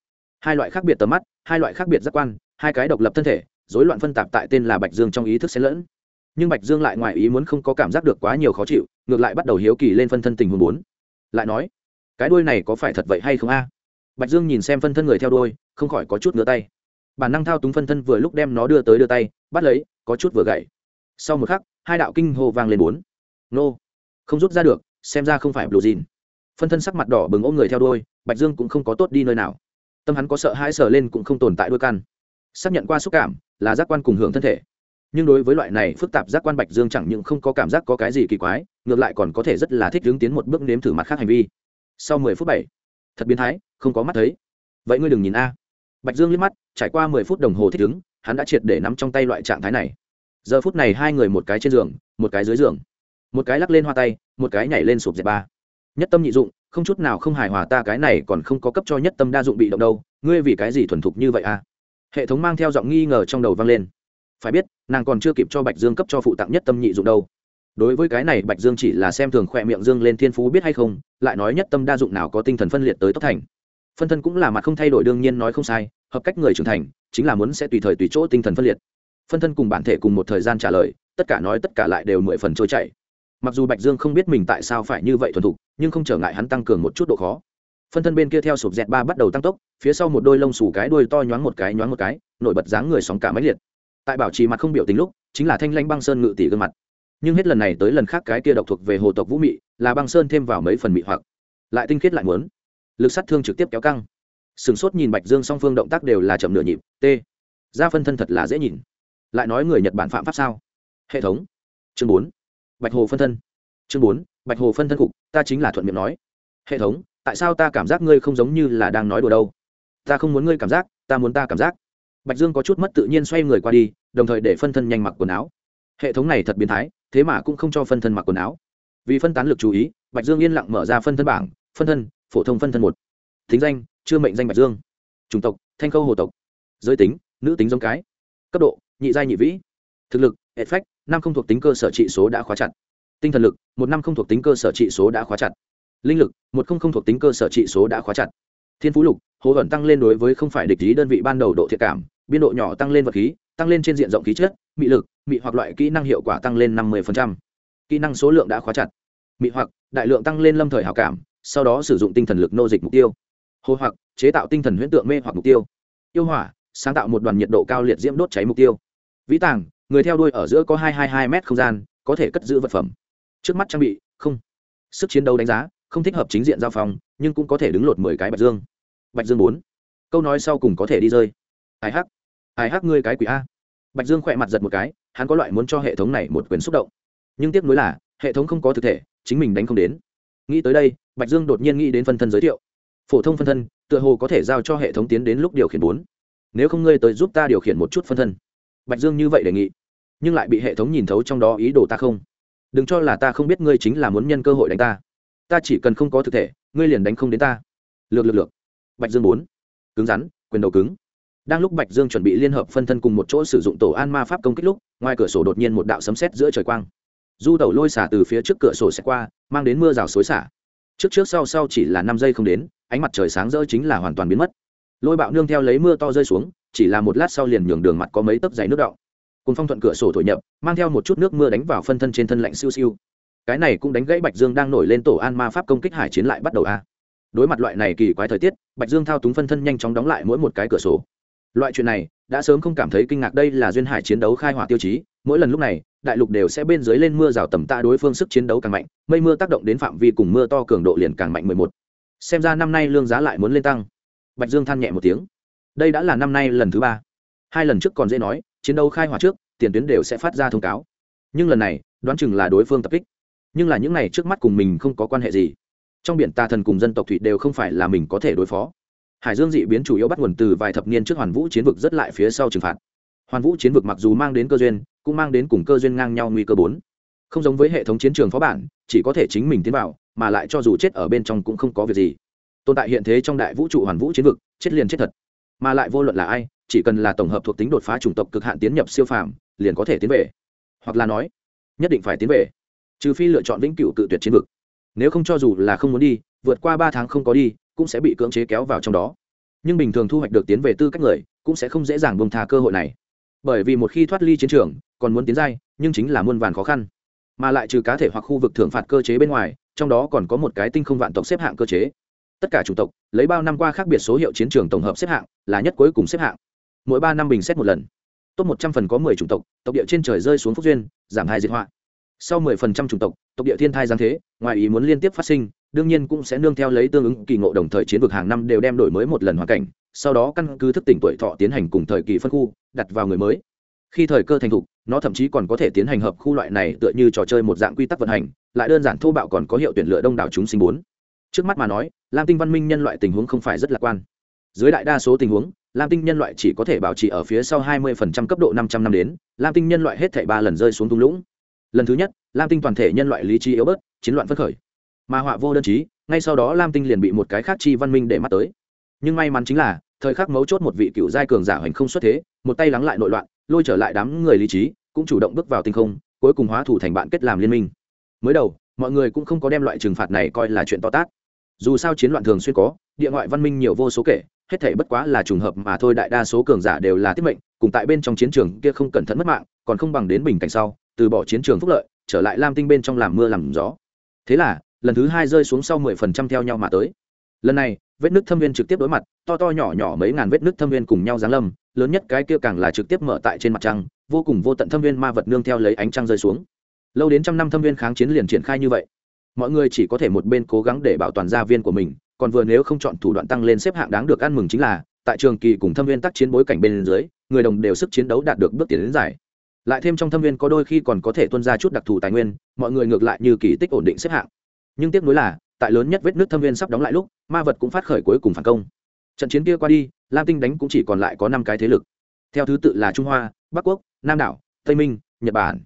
Hai loại khác biệt tầm mắt, hai loại khác biệt giác quan, hai cái độc lập thân thể, rối loạn phân tạp tại tên là bạch dương trong ý thức xen lẫn. Nhưng bạch dương lại ngoài ý muốn không có cảm giác được quá nhiều khó chịu, ngược lại bắt đầu hiếu kỳ lên phân thân tình huống bốn. Lại nói, cái đuôi này có phải thật vậy hay không a? Bạch dương nhìn xem phân thân người theo đuôi, không khỏi có chút ngứa tay bản năng thao túng phân thân vừa lúc đem nó đưa tới đưa tay, bắt lấy, có chút vừa gậy sau một khắc, hai đạo kinh hô vang lên bốn. Nô! Không rút ra được, xem ra không phải blue jean phân thân sắc mặt đỏ bừng ôm người theo đôi bạch dương cũng không có tốt đi nơi nào. Tâm hắn có sợ hãi sờ lên cũng không tồn tại đôi căn. Xác nhận qua xúc cảm, là giác quan cùng hưởng thân thể. Nhưng đối với loại này phức tạp giác quan bạch dương chẳng những không có cảm giác có cái gì kỳ quái, ngược lại còn có thể rất là thích hướng tiến một bước nếm thử mặt khác hành vi. Sau mười phút bảy, thật biến thái, không có mắt thấy. Vậy ngươi đừng nhìn a bạch dương liếc mắt, trải qua mười phút đồng hồ thích ứng, hắn đã triệt để nắm trong tay loại trạng thái này. Giờ phút này hai người một cái trên giường, một cái dưới giường. Một cái lắc lên hoa tay, một cái nhảy lên sụp dẹp ba. Nhất tâm nhị dụng, không chút nào không hài hòa ta cái này còn không có cấp cho nhất tâm đa dụng bị động đâu, ngươi vì cái gì thuần thục như vậy a? hệ thống mang theo giọng nghi ngờ trong đầu vang lên. Phải biết, nàng còn chưa kịp cho bạch dương cấp cho phụ tặng nhất tâm nhị dụng đâu. Đối với cái này bạch dương chỉ là xem thường khỏe miệng dương lên thiên phú biết hay không, lại nói nhất tâm đa dụng nào có tinh thần phân liệt tới tốc thành phân thân cũng là mặt không thay đổi, đương nhiên nói không sai, hợp cách người trưởng thành, chính là muốn sẽ tùy thời tùy chỗ tinh thần phân liệt. Phân thân cùng bản thể cùng một thời gian trả lời, tất cả nói tất cả lại đều mười phần trôi chảy. Mặc dù bạch dương không biết mình tại sao phải như vậy thuần thục, nhưng không trở ngại hắn tăng cường một chút độ khó. Phân thân bên kia theo sụp dẹt ba bắt đầu tăng tốc, phía sau một đôi lông xù cái đuôi to nhoáng một cái, nhoáng một cái, nổi bật dáng người sóng cả máy liệt. Tại bảo trì mặt không biểu tình lúc, chính là thanh lanh băng sơn ngự tỷ gương mặt. Nhưng hết lần này tới lần khác cái kia độc thuộc về hồ tộc vũ mị, là băng sơn thêm vào mấy phần mị hoặc. Lại tinh khiết lại muốn lực sát thương trực tiếp kéo căng. Sừng sốt nhìn bạch dương song phương động tác đều là chậm nửa nhịp t ra phân thân thật là dễ nhìn. Lại nói người nhật bản phạm pháp sao? Hệ thống. Chương bốn, bạch hồ phân thân. Chương bốn, bạch hồ phân thân cục, ta chính là thuận miệng nói. Hệ thống, tại sao ta cảm giác ngươi không giống như là đang nói đùa đâu? Ta không muốn ngươi cảm giác, ta muốn ta cảm giác. Bạch dương có chút mất tự nhiên xoay người qua đi, đồng thời để phân thân nhanh mặc quần áo. Hệ thống này thật biến thái, thế mà cũng không cho phân thân mặc quần áo. Vì phân tán lực chú ý, bạch dương yên lặng mở ra phân thân bảng, phân thân phổ thông phân thân một. Thính danh, chưa mệnh danh bạch dương. Chủng tộc, thanh khâu hồ tộc. Giới tính, nữ tính giống cái. Cấp độ, nhị giai nhị vĩ. Thực lực hệ phách năm không thuộc tính cơ sở trị số đã khóa chặt. Tinh thần lực, một năm không thuộc tính cơ sở trị số đã khóa chặt. Linh lực, một không không thuộc tính cơ sở trị số đã khóa chặt. Thiên phú lục, hồ ẩn tăng lên đối với không phải địch lý đơn vị ban đầu độ thiệt cảm, biên độ nhỏ tăng lên vật khí, tăng lên trên diện rộng khí chất, mị lực, mị hoặc loại kỹ năng hiệu quả tăng lên năm mươi kỹ năng số lượng đã khóa chặt. Mị hoặc, đại lượng tăng lên lâm thời hảo cảm sau đó sử dụng tinh thần lực nô dịch mục tiêu. Hồ hoặc, chế tạo tinh thần huyễn tượng mê hoặc mục tiêu. Yêu hỏa, sáng tạo một đoàn nhiệt độ cao liệt diễm đốt cháy mục tiêu. Vĩ tàng, người theo đuôi ở giữa có hai hai hai m không gian, có thể cất giữ vật phẩm. Trước mắt trang bị, không. Sức chiến đấu đánh giá, không thích hợp chính diện giao phòng, nhưng cũng có thể đứng lột mười cái bạch dương. Bạch dương bốn. Câu nói sau cùng có thể đi rơi. Ai hắc? Ai hắc ngươi cái quỷ a. Bạch dương khỏe mặt giật một cái, hắn có loại muốn cho hệ thống này một quyền xúc động. Nhưng tiếc nuối là, hệ thống không có thực thể, chính mình đánh không đến nghĩ tới đây, bạch dương đột nhiên nghĩ đến phân thân giới thiệu. Phổ thông phân thân, tựa hồ có thể giao cho hệ thống tiến đến lúc điều khiển bốn. Nếu không ngươi tới giúp ta điều khiển một chút phân thân. Bạch dương như vậy đề nghị, nhưng lại bị hệ thống nhìn thấu trong đó ý đồ ta không. Đừng cho là ta không biết ngươi chính là muốn nhân cơ hội đánh ta. Ta chỉ cần không có thực thể, ngươi liền đánh không đến ta. Lược lược lược. Bạch dương bốn. Cứng rắn, quyền đầu cứng. Đang lúc bạch dương chuẩn bị liên hợp phân thân cùng một chỗ sử dụng tổ an ma pháp công kích lúc, ngoài cửa sổ đột nhiên một đạo sấm sét giữa trời quang. Du tẩu lôi xả từ phía trước cửa sổ sẽ qua mang đến mưa rào xối xả. Trước trước sau sau chỉ là năm giây không đến, ánh mặt trời sáng rỡ chính là hoàn toàn biến mất. Lôi bạo nương theo lấy mưa to rơi xuống, chỉ là một lát sau liền nhường đường mặt có mấy tấc dày nước đọng. Cùng phong thuận cửa sổ thổi nhập, mang theo một chút nước mưa đánh vào phân thân trên thân lạnh siêu siêu. Cái này cũng đánh gãy bạch dương đang nổi lên tổ an ma pháp công kích hải chiến lại bắt đầu a. Đối mặt loại này kỳ quái thời tiết, bạch dương thao túng phân thân nhanh chóng đóng lại mỗi một cái cửa sổ. Loại chuyện này, đã sớm không cảm thấy kinh ngạc đây là duyên hải chiến đấu khai hỏa tiêu chí, mỗi lần lúc này đại lục đều sẽ bên dưới lên mưa rào tầm tạ đối phương sức chiến đấu càng mạnh, mây mưa tác động đến phạm vi cùng mưa to cường độ liền càng mạnh mười một. Xem ra năm nay lương giá lại muốn lên tăng. Bạch dương than nhẹ một tiếng. Đây đã là năm nay lần thứ ba. Hai lần trước còn dễ nói, chiến đấu khai hỏa trước, tiền tuyến đều sẽ phát ra thông cáo. Nhưng lần này, đoán chừng là đối phương tập kích. Nhưng là những này trước mắt cùng mình không có quan hệ gì. Trong biển tà thần cùng dân tộc thủy đều không phải là mình có thể đối phó. Hải dương dị biến chủ yếu bắt nguồn từ vài thập niên trước hoàn vũ chiến vực rất lại phía sau trừng phạt. Hoàn vũ chiến vực mặc dù mang đến cơ duyên cũng mang đến cùng cơ duyên ngang nhau nguy cơ bốn. Không giống với hệ thống chiến trường phó bản, chỉ có thể chính mình tiến vào, mà lại cho dù chết ở bên trong cũng không có việc gì. Tồn tại hiện thế trong đại vũ trụ hoàn vũ chiến vực, chết liền chết thật. Mà lại vô luận là ai, chỉ cần là tổng hợp thuộc tính đột phá chủng tộc cực hạn tiến nhập siêu phàm, liền có thể tiến về. Hoặc là nói, nhất định phải tiến về. Trừ phi lựa chọn vĩnh cửu cự tuyệt chiến vực. Nếu không cho dù là không muốn đi, vượt qua ba tháng không có đi, cũng sẽ bị cưỡng chế kéo vào trong đó. Nhưng bình thường thu hoạch được tiến về tư cách người, cũng sẽ không dễ dàng bông tha cơ hội này. Bởi vì một khi thoát ly chiến trường còn muốn tiến giai, nhưng chính là muôn vàn khó khăn. Mà lại trừ cá thể hoặc khu vực thưởng phạt cơ chế bên ngoài, trong đó còn có một cái tinh không vạn tộc xếp hạng cơ chế. Tất cả chủng tộc, lấy bao năm qua khác biệt số hiệu chiến trường tổng hợp xếp hạng, là nhất cuối cùng xếp hạng. Mỗi ba năm bình xét một lần. Top một trăm phần có mười chủng tộc tộc địa trên trời rơi xuống phúc duyên, giảm hai diệt họa. Sau mười phần trăm chủng tộc tộc địa thiên thai giáng thế, ngoài ý muốn liên tiếp phát sinh, đương nhiên cũng sẽ nương theo lấy tương ứng kỳ ngộ đồng thời chiến vực hàng năm đều đem đổi mới một lần hoàn cảnh, sau đó căn cứ thức tỉnh tuổi thọ tiến hành cùng thời kỳ phân khu, đặt vào người mới. Khi thời cơ thành thục nó thậm chí còn có thể tiến hành hợp khu loại này tựa như trò chơi một dạng quy tắc vận hành, lại đơn giản thô bạo còn có hiệu tuyển lựa đông đảo chúng sinh bốn. Trước mắt mà nói, lam tinh văn minh nhân loại tình huống không phải rất lạc quan. Dưới đại đa số tình huống, lam tinh nhân loại chỉ có thể bảo trì ở phía sau 20% cấp độ 500 năm đến, lam tinh nhân loại hết thảy ba lần rơi xuống thung lũng. Lần thứ nhất, lam tinh toàn thể nhân loại lý trí yếu bớt, chiến loạn phấn khởi. Mà họa vô đơn chí, ngay sau đó lam tinh liền bị một cái khác chi văn minh để mắt tới. Nhưng may mắn chính là, thời khắc mấu chốt một vị cựu giai cường giả hành không xuất thế, một tay lắng lại nội loạn lôi trở lại đám người lý trí, cũng chủ động bước vào tinh không, cuối cùng hóa thủ thành bạn kết làm liên minh. Mới đầu, mọi người cũng không có đem loại trừng phạt này coi là chuyện to tát. Dù sao chiến loạn thường xuyên có, địa ngoại văn minh nhiều vô số kể, hết thể bất quá là trùng hợp mà thôi, đại đa số cường giả đều là tiết mệnh, cùng tại bên trong chiến trường kia không cẩn thận mất mạng, còn không bằng đến bình cảnh sau, từ bỏ chiến trường phúc lợi, trở lại lam tinh bên trong làm mưa làm gió. Thế là, lần thứ hai rơi xuống sau mười phần trăm theo nhau mà tới. Lần này, vết nước thâm viên trực tiếp đối mặt, to to nhỏ nhỏ mấy ngàn vết nước thâm viên cùng nhau giáng lâm lớn nhất cái kia càng là trực tiếp mở tại trên mặt trăng, vô cùng vô tận thâm viên ma vật nương theo lấy ánh trăng rơi xuống. Lâu đến trăm năm thâm viên kháng chiến liền triển khai như vậy. Mọi người chỉ có thể một bên cố gắng để bảo toàn gia viên của mình, còn vừa nếu không chọn thủ đoạn tăng lên xếp hạng đáng được ăn mừng chính là, tại trường kỳ cùng thâm viên tác chiến bối cảnh bên dưới, người đồng đều sức chiến đấu đạt được bước tiến đến giải. Lại thêm trong thâm viên có đôi khi còn có thể tuân ra chút đặc thù tài nguyên, mọi người ngược lại như kỳ tích ổn định xếp hạng. Nhưng tiếc nuối là, tại lớn nhất vết nước thâm viên sắp đóng lại lúc, ma vật cũng phát khởi cuối cùng phản công. Trận chiến kia qua đi lam tinh đánh cũng chỉ còn lại có năm cái thế lực. Theo thứ tự là trung hoa, bắc quốc, nam đảo, tây minh, nhật bản.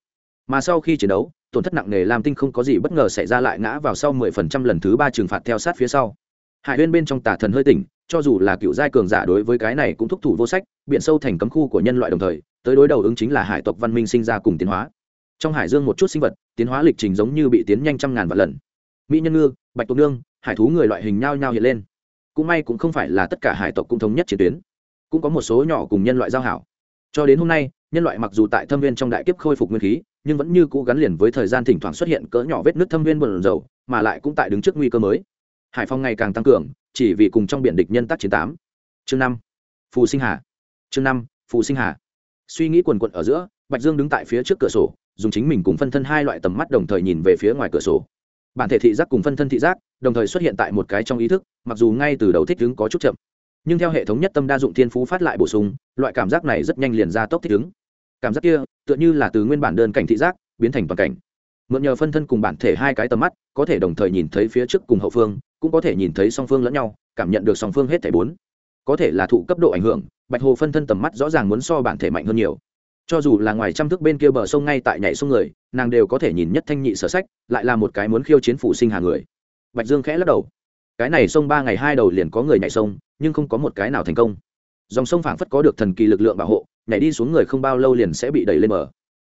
Mà sau khi chiến đấu, tổn thất nặng nề lam tinh không có gì bất ngờ xảy ra lại ngã vào sau mười phần trăm lần thứ ba trừng phạt theo sát phía sau. Hải huyên bên trong tà thần hơi tỉnh, cho dù là cựu giai cường giả đối với cái này cũng thúc thủ vô sách biện sâu thành cấm khu của nhân loại đồng thời, tới đối đầu ứng chính là hải tộc văn minh sinh ra cùng tiến hóa. Trong hải dương một chút sinh vật, tiến hóa lịch trình giống như bị tiến nhanh trăm ngàn vạn lần. Mỹ nhân ngư, bạch tuộc nương, hải thú người loại hình nhao nhao hiện lên cũng may cũng không phải là tất cả hải tộc cũng thống nhất chiến tuyến, cũng có một số nhỏ cùng nhân loại giao hảo. Cho đến hôm nay, nhân loại mặc dù tại thâm viên trong đại kiếp khôi phục nguyên khí, nhưng vẫn như cũ gắn liền với thời gian thỉnh thoảng xuất hiện cỡ nhỏ vết nứt thâm viên bờn dầu mà lại cũng tại đứng trước nguy cơ mới. Hải phong ngày càng tăng cường, chỉ vì cùng trong biển địch nhân tác chiến tám. Chương năm, phù sinh hà. Chương năm, phù sinh hà. Suy nghĩ quần quận ở giữa, bạch dương đứng tại phía trước cửa sổ, dùng chính mình cùng phân thân hai loại tầm mắt đồng thời nhìn về phía ngoài cửa sổ. Bản thể thị giác cùng phân thân thị giác đồng thời xuất hiện tại một cái trong ý thức, mặc dù ngay từ đầu thích ứng có chút chậm, nhưng theo hệ thống nhất tâm đa dụng thiên phú phát lại bổ sung, loại cảm giác này rất nhanh liền ra tốc thích ứng. Cảm giác kia, tựa như là từ nguyên bản đơn cảnh thị giác, biến thành toàn cảnh. Mượn nhờ phân thân cùng bản thể hai cái tầm mắt, có thể đồng thời nhìn thấy phía trước cùng hậu phương, cũng có thể nhìn thấy song phương lẫn nhau, cảm nhận được song phương hết thể bốn. Có thể là thụ cấp độ ảnh hưởng, bạch hồ phân thân tầm mắt rõ ràng muốn so bản thể mạnh hơn nhiều. Cho dù là ngoài trăm thước bên kia bờ sông ngay tại nhảy sông người, nàng đều có thể nhìn nhất thanh nhị sở sách, lại là một cái muốn khiêu chiến phủ sinh hàng người bạch dương khẽ lắc đầu. Cái này sông ba ngày hai đầu liền có người nhảy sông, nhưng không có một cái nào thành công. Dòng sông phảng phất có được thần kỳ lực lượng bảo hộ, nhảy đi xuống người không bao lâu liền sẽ bị đẩy lên bờ.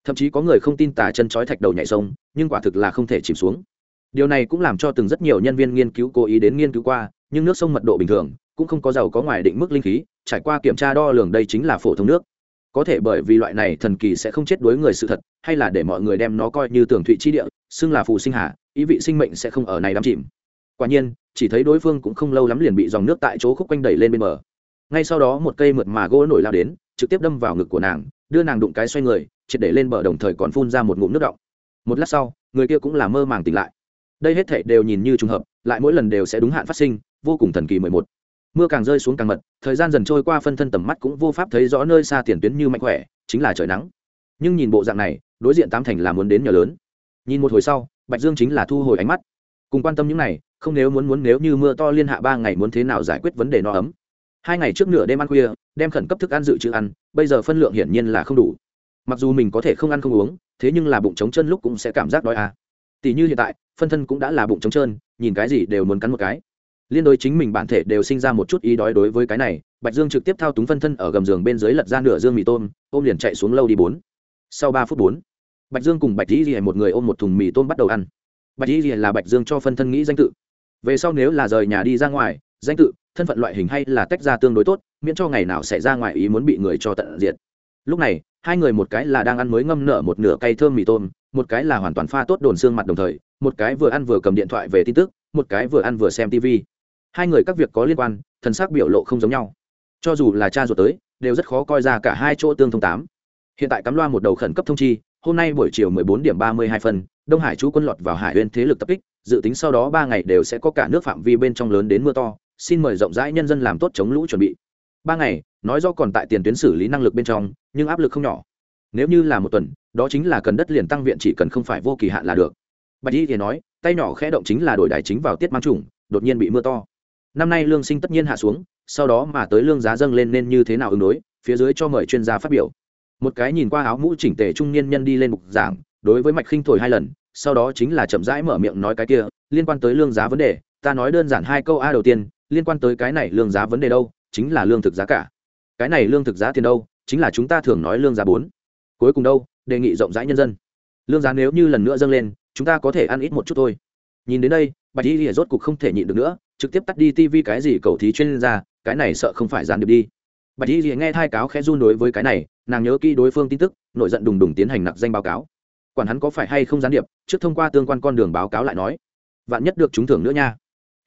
Thậm chí có người không tin tà chân trói thạch đầu nhảy sông, nhưng quả thực là không thể chìm xuống. Điều này cũng làm cho từng rất nhiều nhân viên nghiên cứu cố ý đến nghiên cứu qua, nhưng nước sông mật độ bình thường, cũng không có giàu có ngoài định mức linh khí, trải qua kiểm tra đo lường đây chính là phổ thông nước. Có thể bởi vì loại này thần kỳ sẽ không chết đối người sự thật, hay là để mọi người đem nó coi như tường thụy chi địa, xưng là phù sinh hà ý vị sinh mệnh sẽ không ở này đắm chìm. Quả nhiên, chỉ thấy đối phương cũng không lâu lắm liền bị dòng nước tại chỗ khúc quanh đẩy lên bên bờ. Ngay sau đó một cây mượt mà gỗ nổi lao đến, trực tiếp đâm vào ngực của nàng, đưa nàng đụng cái xoay người, triệt để lên bờ đồng thời còn phun ra một ngụm nước động một lát sau, người kia cũng là mơ màng tỉnh lại. Đây hết thể đều nhìn như trùng hợp, lại mỗi lần đều sẽ đúng hạn phát sinh, vô cùng thần kỳ mười một. Mưa càng rơi xuống càng mật, thời gian dần trôi qua phân thân tầm mắt cũng vô pháp thấy rõ nơi xa tiền tuyến như mạnh khỏe, chính là trời nắng. Nhưng nhìn bộ dạng này, đối diện tám thành là muốn đến nhờ lớn. Nhìn một hồi sau bạch dương chính là thu hồi ánh mắt. Cùng quan tâm những này, không nếu muốn muốn nếu như mưa to liên hạ ba ngày muốn thế nào giải quyết vấn đề no ấm. Hai ngày trước nửa đêm ăn khuya, đem khẩn cấp thức ăn dự trữ ăn, bây giờ phân lượng hiển nhiên là không đủ. Mặc dù mình có thể không ăn không uống, thế nhưng là bụng trống chân lúc cũng sẽ cảm giác đói à. Tỷ như hiện tại, phân thân cũng đã là bụng trống trơn, nhìn cái gì đều muốn cắn một cái. Liên đối chính mình bản thể đều sinh ra một chút ý đói đối với cái này, bạch dương trực tiếp thao túng phân thân ở gầm giường bên dưới lật ra nửa dương mì tôm, ôm liền chạy xuống lâu đi bốn. Sau ba phút bốn bạch dương cùng bạch dĩ dì một người ôm một thùng mì tôm bắt đầu ăn. Bạch dĩ dì là bạch dương cho phân thân nghĩ danh tự. Về sau nếu là rời nhà đi ra ngoài, danh tự, thân phận loại hình hay là tách ra tương đối tốt, miễn cho ngày nào sẽ ra ngoài ý muốn bị người cho tận diệt. Lúc này, hai người một cái là đang ăn mới ngâm nở một nửa cây thơm mì tôm, một cái là hoàn toàn pha tốt đồn xương mặt đồng thời, một cái vừa ăn vừa cầm điện thoại về tin tức, một cái vừa ăn vừa xem tv hai người các việc có liên quan, thần sắc biểu lộ không giống nhau. Cho dù là cha ruột tới, đều rất khó coi ra cả hai chỗ tương thông tám. Hiện tại cắm loa một đầu khẩn cấp thông chi hôm nay buổi chiều 14 điểm 32 phân, đông hải chú quân lọt vào hải uyên thế lực tập kích, dự tính sau đó ba ngày đều sẽ có cả nước phạm vi bên trong lớn đến mưa to, xin mời rộng rãi nhân dân làm tốt chống lũ chuẩn bị. Ba ngày, nói do còn tại tiền tuyến xử lý năng lực bên trong, nhưng áp lực không nhỏ. Nếu như là một tuần, đó chính là cần đất liền tăng viện chỉ cần không phải vô kỳ hạn là được. Bạch y thì nói, tay nhỏ khẽ động chính là đổi đại chính vào tiết mang trùng, đột nhiên bị mưa to. Năm nay lương sinh tất nhiên hạ xuống, sau đó mà tới lương giá dâng lên nên như thế nào ứng đối, phía dưới cho mời chuyên gia phát biểu một cái nhìn qua áo mũ chỉnh tề trung niên nhân đi lên bục giảng, đối với mạch khinh thổi hai lần, sau đó chính là chậm rãi mở miệng nói cái kia, liên quan tới lương giá vấn đề, ta nói đơn giản hai câu a đầu tiên, liên quan tới cái này lương giá vấn đề đâu, chính là lương thực giá cả. Cái này lương thực giá tiền đâu, chính là chúng ta thường nói lương giá bốn. Cuối cùng đâu, đề nghị rộng rãi nhân dân. Lương giá nếu như lần nữa dâng lên, chúng ta có thể ăn ít một chút thôi. Nhìn đến đây, bạch y rốt cục không thể nhịn được nữa, trực tiếp tắt đi tivi cái gì cầu thí chuyên gia, cái này sợ không phải gián điệp đi bạch y nghe thai cáo khẽ run đối với cái này, nàng nhớ kỹ đối phương tin tức nội giận đùng đùng tiến hành nặc danh báo cáo. Quản hắn có phải hay không gián điệp, trước thông qua tương quan con đường báo cáo lại nói. Vạn nhất được trúng thưởng nữa nha.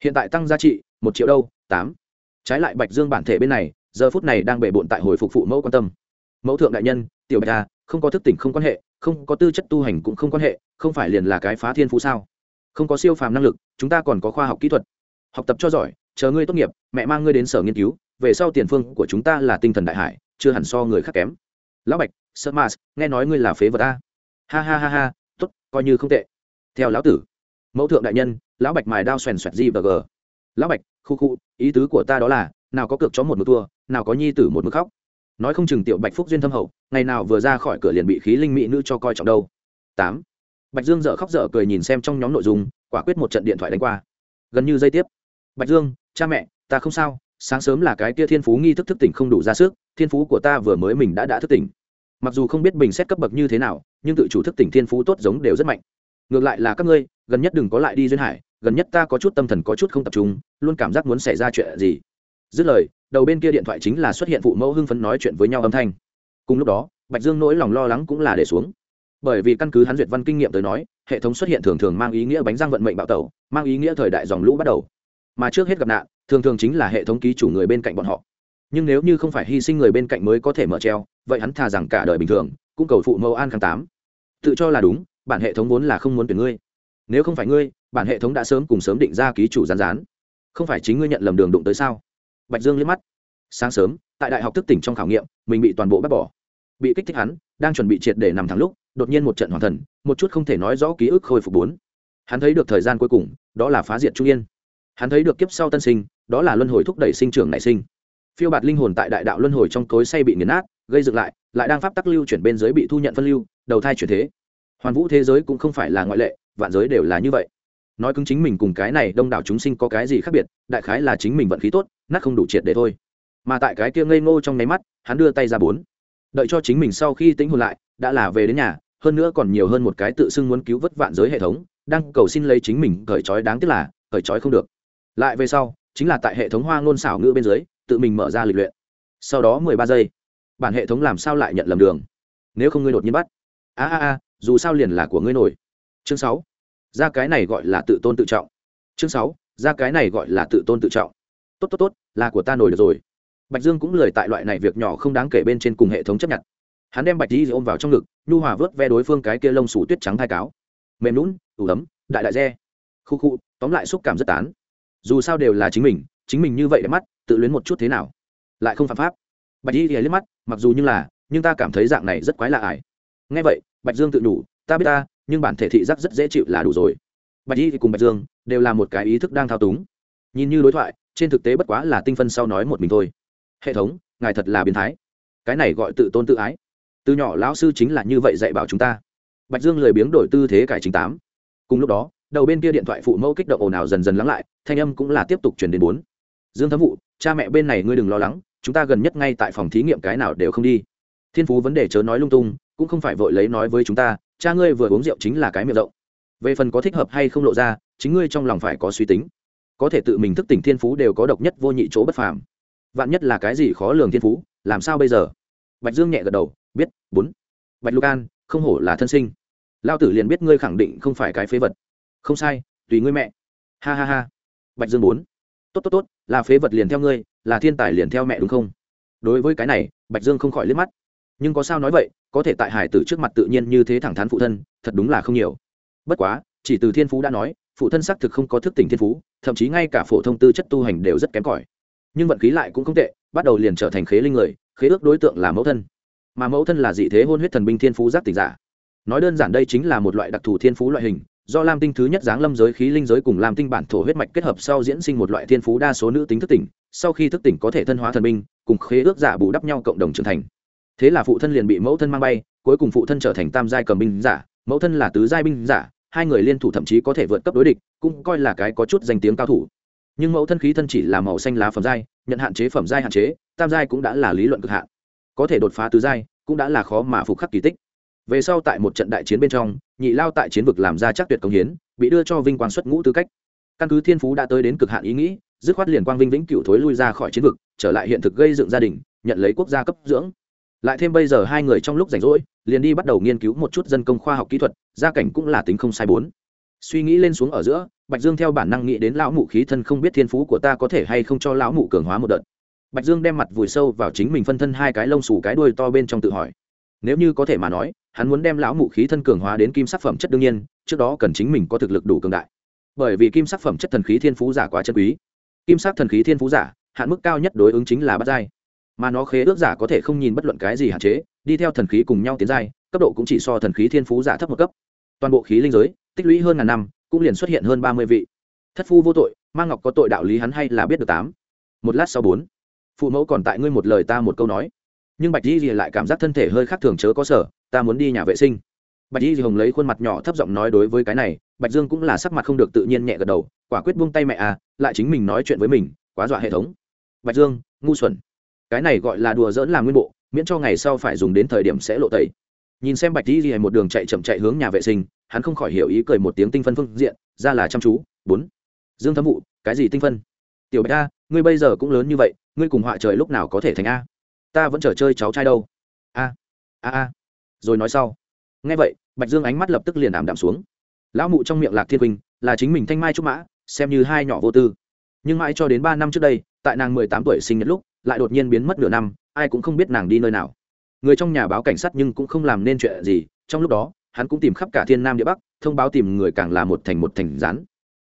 Hiện tại tăng giá trị, một triệu đâu, tám. Trái lại bạch dương bản thể bên này, giờ phút này đang bể bộn tại hồi phục phụ mẫu quan tâm. Mẫu thượng đại nhân, tiểu bạch a, không có thức tỉnh không quan hệ, không có tư chất tu hành cũng không quan hệ, không phải liền là cái phá thiên phú sao? Không có siêu phàm năng lực, chúng ta còn có khoa học kỹ thuật. Học tập cho giỏi, chờ ngươi tốt nghiệp, mẹ mang ngươi đến sở nghiên cứu về sau tiền phương của chúng ta là tinh thần đại hải, chưa hẳn so người khác kém. Lão bạch sợ mars, nghe nói ngươi là phế vật a. Ha ha ha ha t ố t coi như không tệ. Theo lão tử. Mẫu thượng đại nhân, lão bạch mài đao xoèn xoẹt gì và g lão bạch, khu khu, ý tứ của ta đó là, nào có cược chó một mực thua, nào có nhi tử một mực khóc. Nói không chừng tiểu bạch phúc duyên thâm hậu, ngày nào vừa ra khỏi cửa liền bị khí linh mỹ nữ cho coi trọng đâu. Tám. Bạch dương dở khóc dở cười nhìn xem trong nhóm nội dung, quả quyết một trận điện thoại đánh qua. Gần như giây tiếp. Bạch dương, cha mẹ, ta không sao sáng sớm là cái kia thiên phú nghi thức thức tỉnh không đủ ra sức, thiên phú của ta vừa mới mình đã đã thức tỉnh. Mặc dù không biết bình xét cấp bậc như thế nào, nhưng tự chủ thức tỉnh thiên phú tốt giống đều rất mạnh. Ngược lại là các ngươi, gần nhất đừng có lại đi duyên hải, gần nhất ta có chút tâm thần có chút không tập trung, luôn cảm giác muốn xảy ra chuyện gì. Dứt lời, đầu bên kia điện thoại chính là xuất hiện phụ mẫu hưng phấn nói chuyện với nhau âm thanh. Cùng lúc đó, bạch dương nỗi lòng lo lắng cũng là để xuống. Bởi vì căn cứ hắn duyệt văn kinh nghiệm tới nói, hệ thống xuất hiện thường thường mang ý nghĩa bánh răng vận mệnh bạo tẩu, mang ý nghĩa thời đại dòng lũ bắt đầu. Mà trước hết gặp nạn thường thường chính là hệ thống ký chủ người bên cạnh bọn họ. Nhưng nếu như không phải hy sinh người bên cạnh mới có thể mở treo, vậy hắn thà rằng cả đời bình thường, cũng cầu phụ mẫu an kháng tám. Tự cho là đúng, bản hệ thống vốn là không muốn tuyển ngươi. Nếu không phải ngươi, bản hệ thống đã sớm cùng sớm định ra ký chủ rán rán không phải chính ngươi nhận lầm đường đụng tới sao? Bạch dương liếc mắt. Sáng sớm, tại đại học thức tỉnh trong khảo nghiệm, mình bị toàn bộ bác bỏ. Bị kích thích hắn, đang chuẩn bị triệt để nằm thẳng lúc, đột nhiên một trận hoàn thần, một chút không thể nói rõ ký ức khôi phục bốn. Hắn thấy được thời gian cuối cùng, đó là phá diệt trung yên. Hắn thấy được kiếp sau tân sinh đó là luân hồi thúc đẩy sinh trưởng nảy sinh. Phiêu bạt linh hồn tại đại đạo luân hồi trong cối say bị nghiền nát, gây dựng lại lại đang pháp tắc lưu chuyển bên dưới bị thu nhận phân lưu, đầu thai chuyển thế. Hoàn vũ thế giới cũng không phải là ngoại lệ, vạn giới đều là như vậy. Nói cứng chính mình cùng cái này đông đảo chúng sinh có cái gì khác biệt, đại khái là chính mình vận khí tốt, nát không đủ triệt để thôi. Mà tại cái kia ngây ngô trong nháy mắt, hắn đưa tay ra bốn. Đợi cho chính mình sau khi tính hồn lại, đã là về đến nhà, hơn nữa còn nhiều hơn một cái tự xưng muốn cứu vớt vạn giới hệ thống, đang cầu xin lấy chính mình cởi trói đáng tiếc là cởi trói không được. Lại về sau chính là tại hệ thống hoa ngôn xảo ngữ bên dưới, tự mình mở ra lịch luyện. Sau đó mười ba giây, bản hệ thống làm sao lại nhận lầm đường? Nếu không ngươi đột nhiên bắt. A a a, dù sao liền là của ngươi nổi. Chương sáu. Ra cái này gọi là tự tôn tự trọng. Chương sáu. Ra cái này gọi là tự tôn tự trọng. Tốt tốt tốt, là của ta nổi được rồi. Bạch dương cũng lười tại loại này việc nhỏ không đáng kể bên trên cùng hệ thống chấp nhận. Hắn đem bạch di ôm vào trong ngực, nhu hòa vớt ve đối phương cái kia lông sủ tuyết trắng thai cáo. Mềm lún ủ ấm, đại đại re. Khu khu, tóm lại xúc cảm rất tán dù sao đều là chính mình chính mình như vậy để mắt, tự luyến một chút thế nào? Lại không phạm pháp. Bạch y thì liếc mắt, mặc dù như là, nhưng ta cảm thấy dạng này rất quái lạ ải. Ngay vậy, bạch dương tự đủ ta biết ta, nhưng bản thể thị giác rất dễ chịu là đủ rồi. Bạch y thì cùng bạch dương đều là một cái ý thức đang thao túng. Nhìn như đối thoại, trên thực tế bất quá là tinh phân sau nói một mình thôi. Hệ thống, ngài thật là biến thái. Cái này gọi tự tôn tự ái. Từ nhỏ lão sư chính là như vậy dạy bảo chúng ta. Bạch dương lười biếng đổi tư thế cải chính tám. Cùng lúc đó đầu bên kia điện thoại phụ mẫu kích động ồn ào dần dần lắng lại, thanh âm cũng là tiếp tục chuyển đến bốn. Dương thấm vụ cha mẹ bên này ngươi đừng lo lắng, chúng ta gần nhất ngay tại phòng thí nghiệm cái nào đều không đi. Thiên phú vấn đề chớ nói lung tung, cũng không phải vội lấy nói với chúng ta, cha ngươi vừa uống rượu chính là cái miệng rộng. Về phần có thích hợp hay không lộ ra, chính ngươi trong lòng phải có suy tính. Có thể tự mình thức tỉnh thiên phú đều có độc nhất vô nhị chỗ bất phàm. Vạn nhất là cái gì khó lường thiên phú, làm sao bây giờ? Bạch dương nhẹ gật đầu, biết, bốn. Bạch lucan không hổ là thân sinh. Lao tử liền biết ngươi khẳng định không phải cái phế vật không sai, tùy ngươi mẹ. Ha ha ha. Bạch dương bốn. Tốt tốt tốt, là phế vật liền theo ngươi, là thiên tài liền theo mẹ đúng không? Đối với cái này, bạch dương không khỏi liếc mắt. Nhưng có sao nói vậy, có thể tại hải tử trước mặt tự nhiên như thế thẳng thắn phụ thân, thật đúng là không nhiều. Bất quá, chỉ từ thiên phú đã nói, phụ thân xác thực không có thức tỉnh thiên phú, thậm chí ngay cả phổ thông tư chất tu hành đều rất kém cỏi. Nhưng vận khí lại cũng không tệ, bắt đầu liền trở thành khế linh người, khế ước đối tượng là mẫu thân. Mà mẫu thân là dị thế hôn huyết thần binh thiên phú giác tỉnh giả. Nói đơn giản đây chính là một loại đặc thù thiên phú loại hình do lam tinh thứ nhất giáng lâm giới khí linh giới cùng lam tinh bản thổ huyết mạch kết hợp sau diễn sinh một loại thiên phú đa số nữ tính thức tỉnh, sau khi thức tỉnh có thể thân hóa thần binh, cùng khế ước giả bù đắp nhau cộng đồng trưởng thành. Thế là phụ thân liền bị mẫu thân mang bay, cuối cùng phụ thân trở thành tam giai cầm binh giả, mẫu thân là tứ giai binh giả, hai người liên thủ thậm chí có thể vượt cấp đối địch, cũng coi là cái có chút danh tiếng cao thủ. Nhưng mẫu thân khí thân chỉ là màu xanh lá phẩm giai, nhận hạn chế phẩm giai hạn chế, tam giai cũng đã là lý luận cực hạn. Có thể đột phá tứ giai, cũng đã là khó mà phục khắc kỳ tích về sau tại một trận đại chiến bên trong, nhị lao tại chiến vực làm ra chắc tuyệt công hiến, bị đưa cho vinh quang xuất ngũ tư cách. Căn cứ thiên phú đã tới đến cực hạn ý nghĩ, dứt khoát liền quang vinh vĩnh cựu thối lui ra khỏi chiến vực, trở lại hiện thực gây dựng gia đình, nhận lấy quốc gia cấp dưỡng. Lại thêm bây giờ hai người trong lúc rảnh rỗi, liền đi bắt đầu nghiên cứu một chút dân công khoa học kỹ thuật, gia cảnh cũng là tính không sai bốn. Suy nghĩ lên xuống ở giữa, bạch dương theo bản năng nghĩ đến lão mụ khí thân không biết thiên phú của ta có thể hay không cho lão mụ cường hóa một đợt. Bạch dương đem mặt vùi sâu vào chính mình phân thân hai cái lông xù cái đuôi to bên trong tự hỏi. Nếu như có thể mà nói hắn muốn đem lão mụ khí thân cường hóa đến kim sắc phẩm chất đương nhiên, trước đó cần chính mình có thực lực đủ cường đại. Bởi vì kim sắc phẩm chất thần khí thiên phú giả quá chân quý. Kim sắc thần khí thiên phú giả, hạn mức cao nhất đối ứng chính là bắt giai. Mà nó khế ước giả có thể không nhìn bất luận cái gì hạn chế, đi theo thần khí cùng nhau tiến giai, cấp độ cũng chỉ so thần khí thiên phú giả thấp một cấp. Toàn bộ khí linh giới, tích lũy hơn ngàn năm, cũng liền xuất hiện hơn ba mươi vị. Thất phu vô tội mang ngọc có tội đạo lý hắn hay là biết được tám. Một lát sau bốn. Phụ mẫu còn tại ngươi một lời ta một câu nói. Nhưng bạch di lại cảm giác thân thể hơi khác thường chớ có sở ta muốn đi nhà vệ sinh. Bạch di hồng lấy khuôn mặt nhỏ thấp giọng nói đối với cái này, bạch dương cũng là sắc mặt không được tự nhiên nhẹ gật đầu, quả quyết buông tay mẹ à lại chính mình nói chuyện với mình, quá dọa hệ thống. Bạch dương, ngu xuẩn. Cái này gọi là đùa dỡn làm nguyên bộ, miễn cho ngày sau phải dùng đến thời điểm sẽ lộ tẩy. Nhìn xem bạch di thì một đường chạy chậm chạy hướng nhà vệ sinh, hắn không khỏi hiểu ý cười một tiếng tinh phân phương diện, ra là chăm chú. Bốn. Dương thấm vụ cái gì tinh phân? Tiểu bạch a, ngươi bây giờ cũng lớn như vậy, ngươi cùng họa trời lúc nào có thể thành a? Ta vẫn chờ chơi cháu trai đâu? A a a rồi nói sau. Nghe vậy, bạch dương ánh mắt lập tức liền ảm đạm xuống. Lão mụ trong miệng lạc thiên huynh là chính mình thanh mai trúc mã, xem như hai nhỏ vô tư. Nhưng mãi cho đến ba năm trước đây, tại nàng mười tám tuổi sinh nhật lúc, lại đột nhiên biến mất nửa năm, ai cũng không biết nàng đi nơi nào. Người trong nhà báo cảnh sát nhưng cũng không làm nên chuyện gì, trong lúc đó, hắn cũng tìm khắp cả thiên nam địa bắc, thông báo tìm người càng là một thành một thành rán.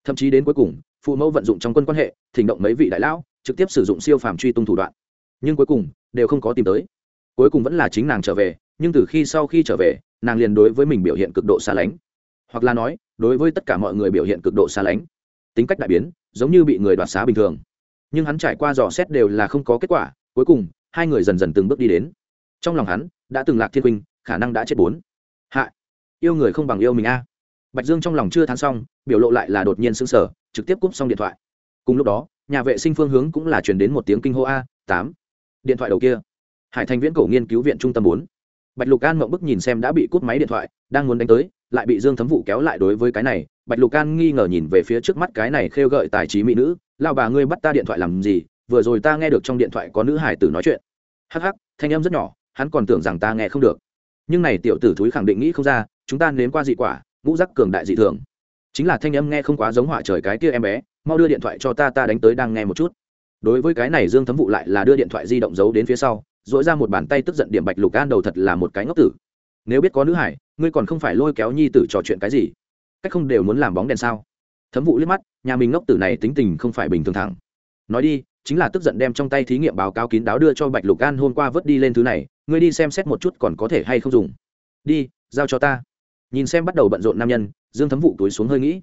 Thậm chí đến cuối cùng, phụ mẫu vận dụng trong quân quan hệ, thỉnh động mấy vị đại lão, trực tiếp sử dụng siêu phàm truy tung thủ đoạn. Nhưng cuối cùng, đều không có tìm tới. Cuối cùng vẫn là chính nàng trở về nhưng từ khi sau khi trở về, nàng liền đối với mình biểu hiện cực độ xa lánh. Hoặc là nói, đối với tất cả mọi người biểu hiện cực độ xa lánh. Tính cách đại biến, giống như bị người đoạt xá bình thường. Nhưng hắn trải qua dò xét đều là không có kết quả, cuối cùng, hai người dần dần từng bước đi đến. Trong lòng hắn, đã từng lạc thiên huynh khả năng đã chết bốn. Hạ, yêu người không bằng yêu mình a. Bạch dương trong lòng chưa thán xong, biểu lộ lại là đột nhiên sững sờ, trực tiếp cúp xong điện thoại. Cùng lúc đó, nhà vệ sinh phương hướng cũng là chuyển đến một tiếng kinh hô a, tám. Điện thoại đầu kia. Hải thành viễn cổ nghiên cứu viện trung tâm bốn bạch lục an mộng bức nhìn xem đã bị cút máy điện thoại, đang muốn đánh tới, lại bị dương thấm vụ kéo lại đối với cái này. Bạch lục an nghi ngờ nhìn về phía trước mắt cái này khêu gợi tài trí mỹ nữ lao bà ngươi bắt ta điện thoại làm gì? Vừa rồi ta nghe được trong điện thoại có nữ hải tử nói chuyện. Hắc hắc, thanh em rất nhỏ, hắn còn tưởng rằng ta nghe không được. Nhưng này tiểu tử thúi khẳng định nghĩ không ra, chúng ta nếm qua dị quả, ngũ giác cường đại dị thường. Chính là thanh em nghe không quá giống họa trời cái kia em bé, mau đưa điện thoại cho ta ta đánh tới đang nghe một chút. Đối với cái này dương thấm vụ lại là đưa điện thoại di động giấu đến phía sau dỗi ra một bàn tay tức giận điểm bạch lục an đầu thật là một cái ngốc tử. Nếu biết có nữ hải, ngươi còn không phải lôi kéo nhi tử trò chuyện cái gì? Cách không đều muốn làm bóng đèn sao? Thấm vụ liếc mắt, nhà mình ngốc tử này tính tình không phải bình thường thẳng. Nói đi, chính là tức giận đem trong tay thí nghiệm báo cáo kín đáo đưa cho bạch lục an hôm qua vớt đi lên thứ này, ngươi đi xem xét một chút còn có thể hay không dùng. Đi, giao cho ta. Nhìn xem bắt đầu bận rộn nam nhân, dương thấm vụ túi xuống hơi nghĩ.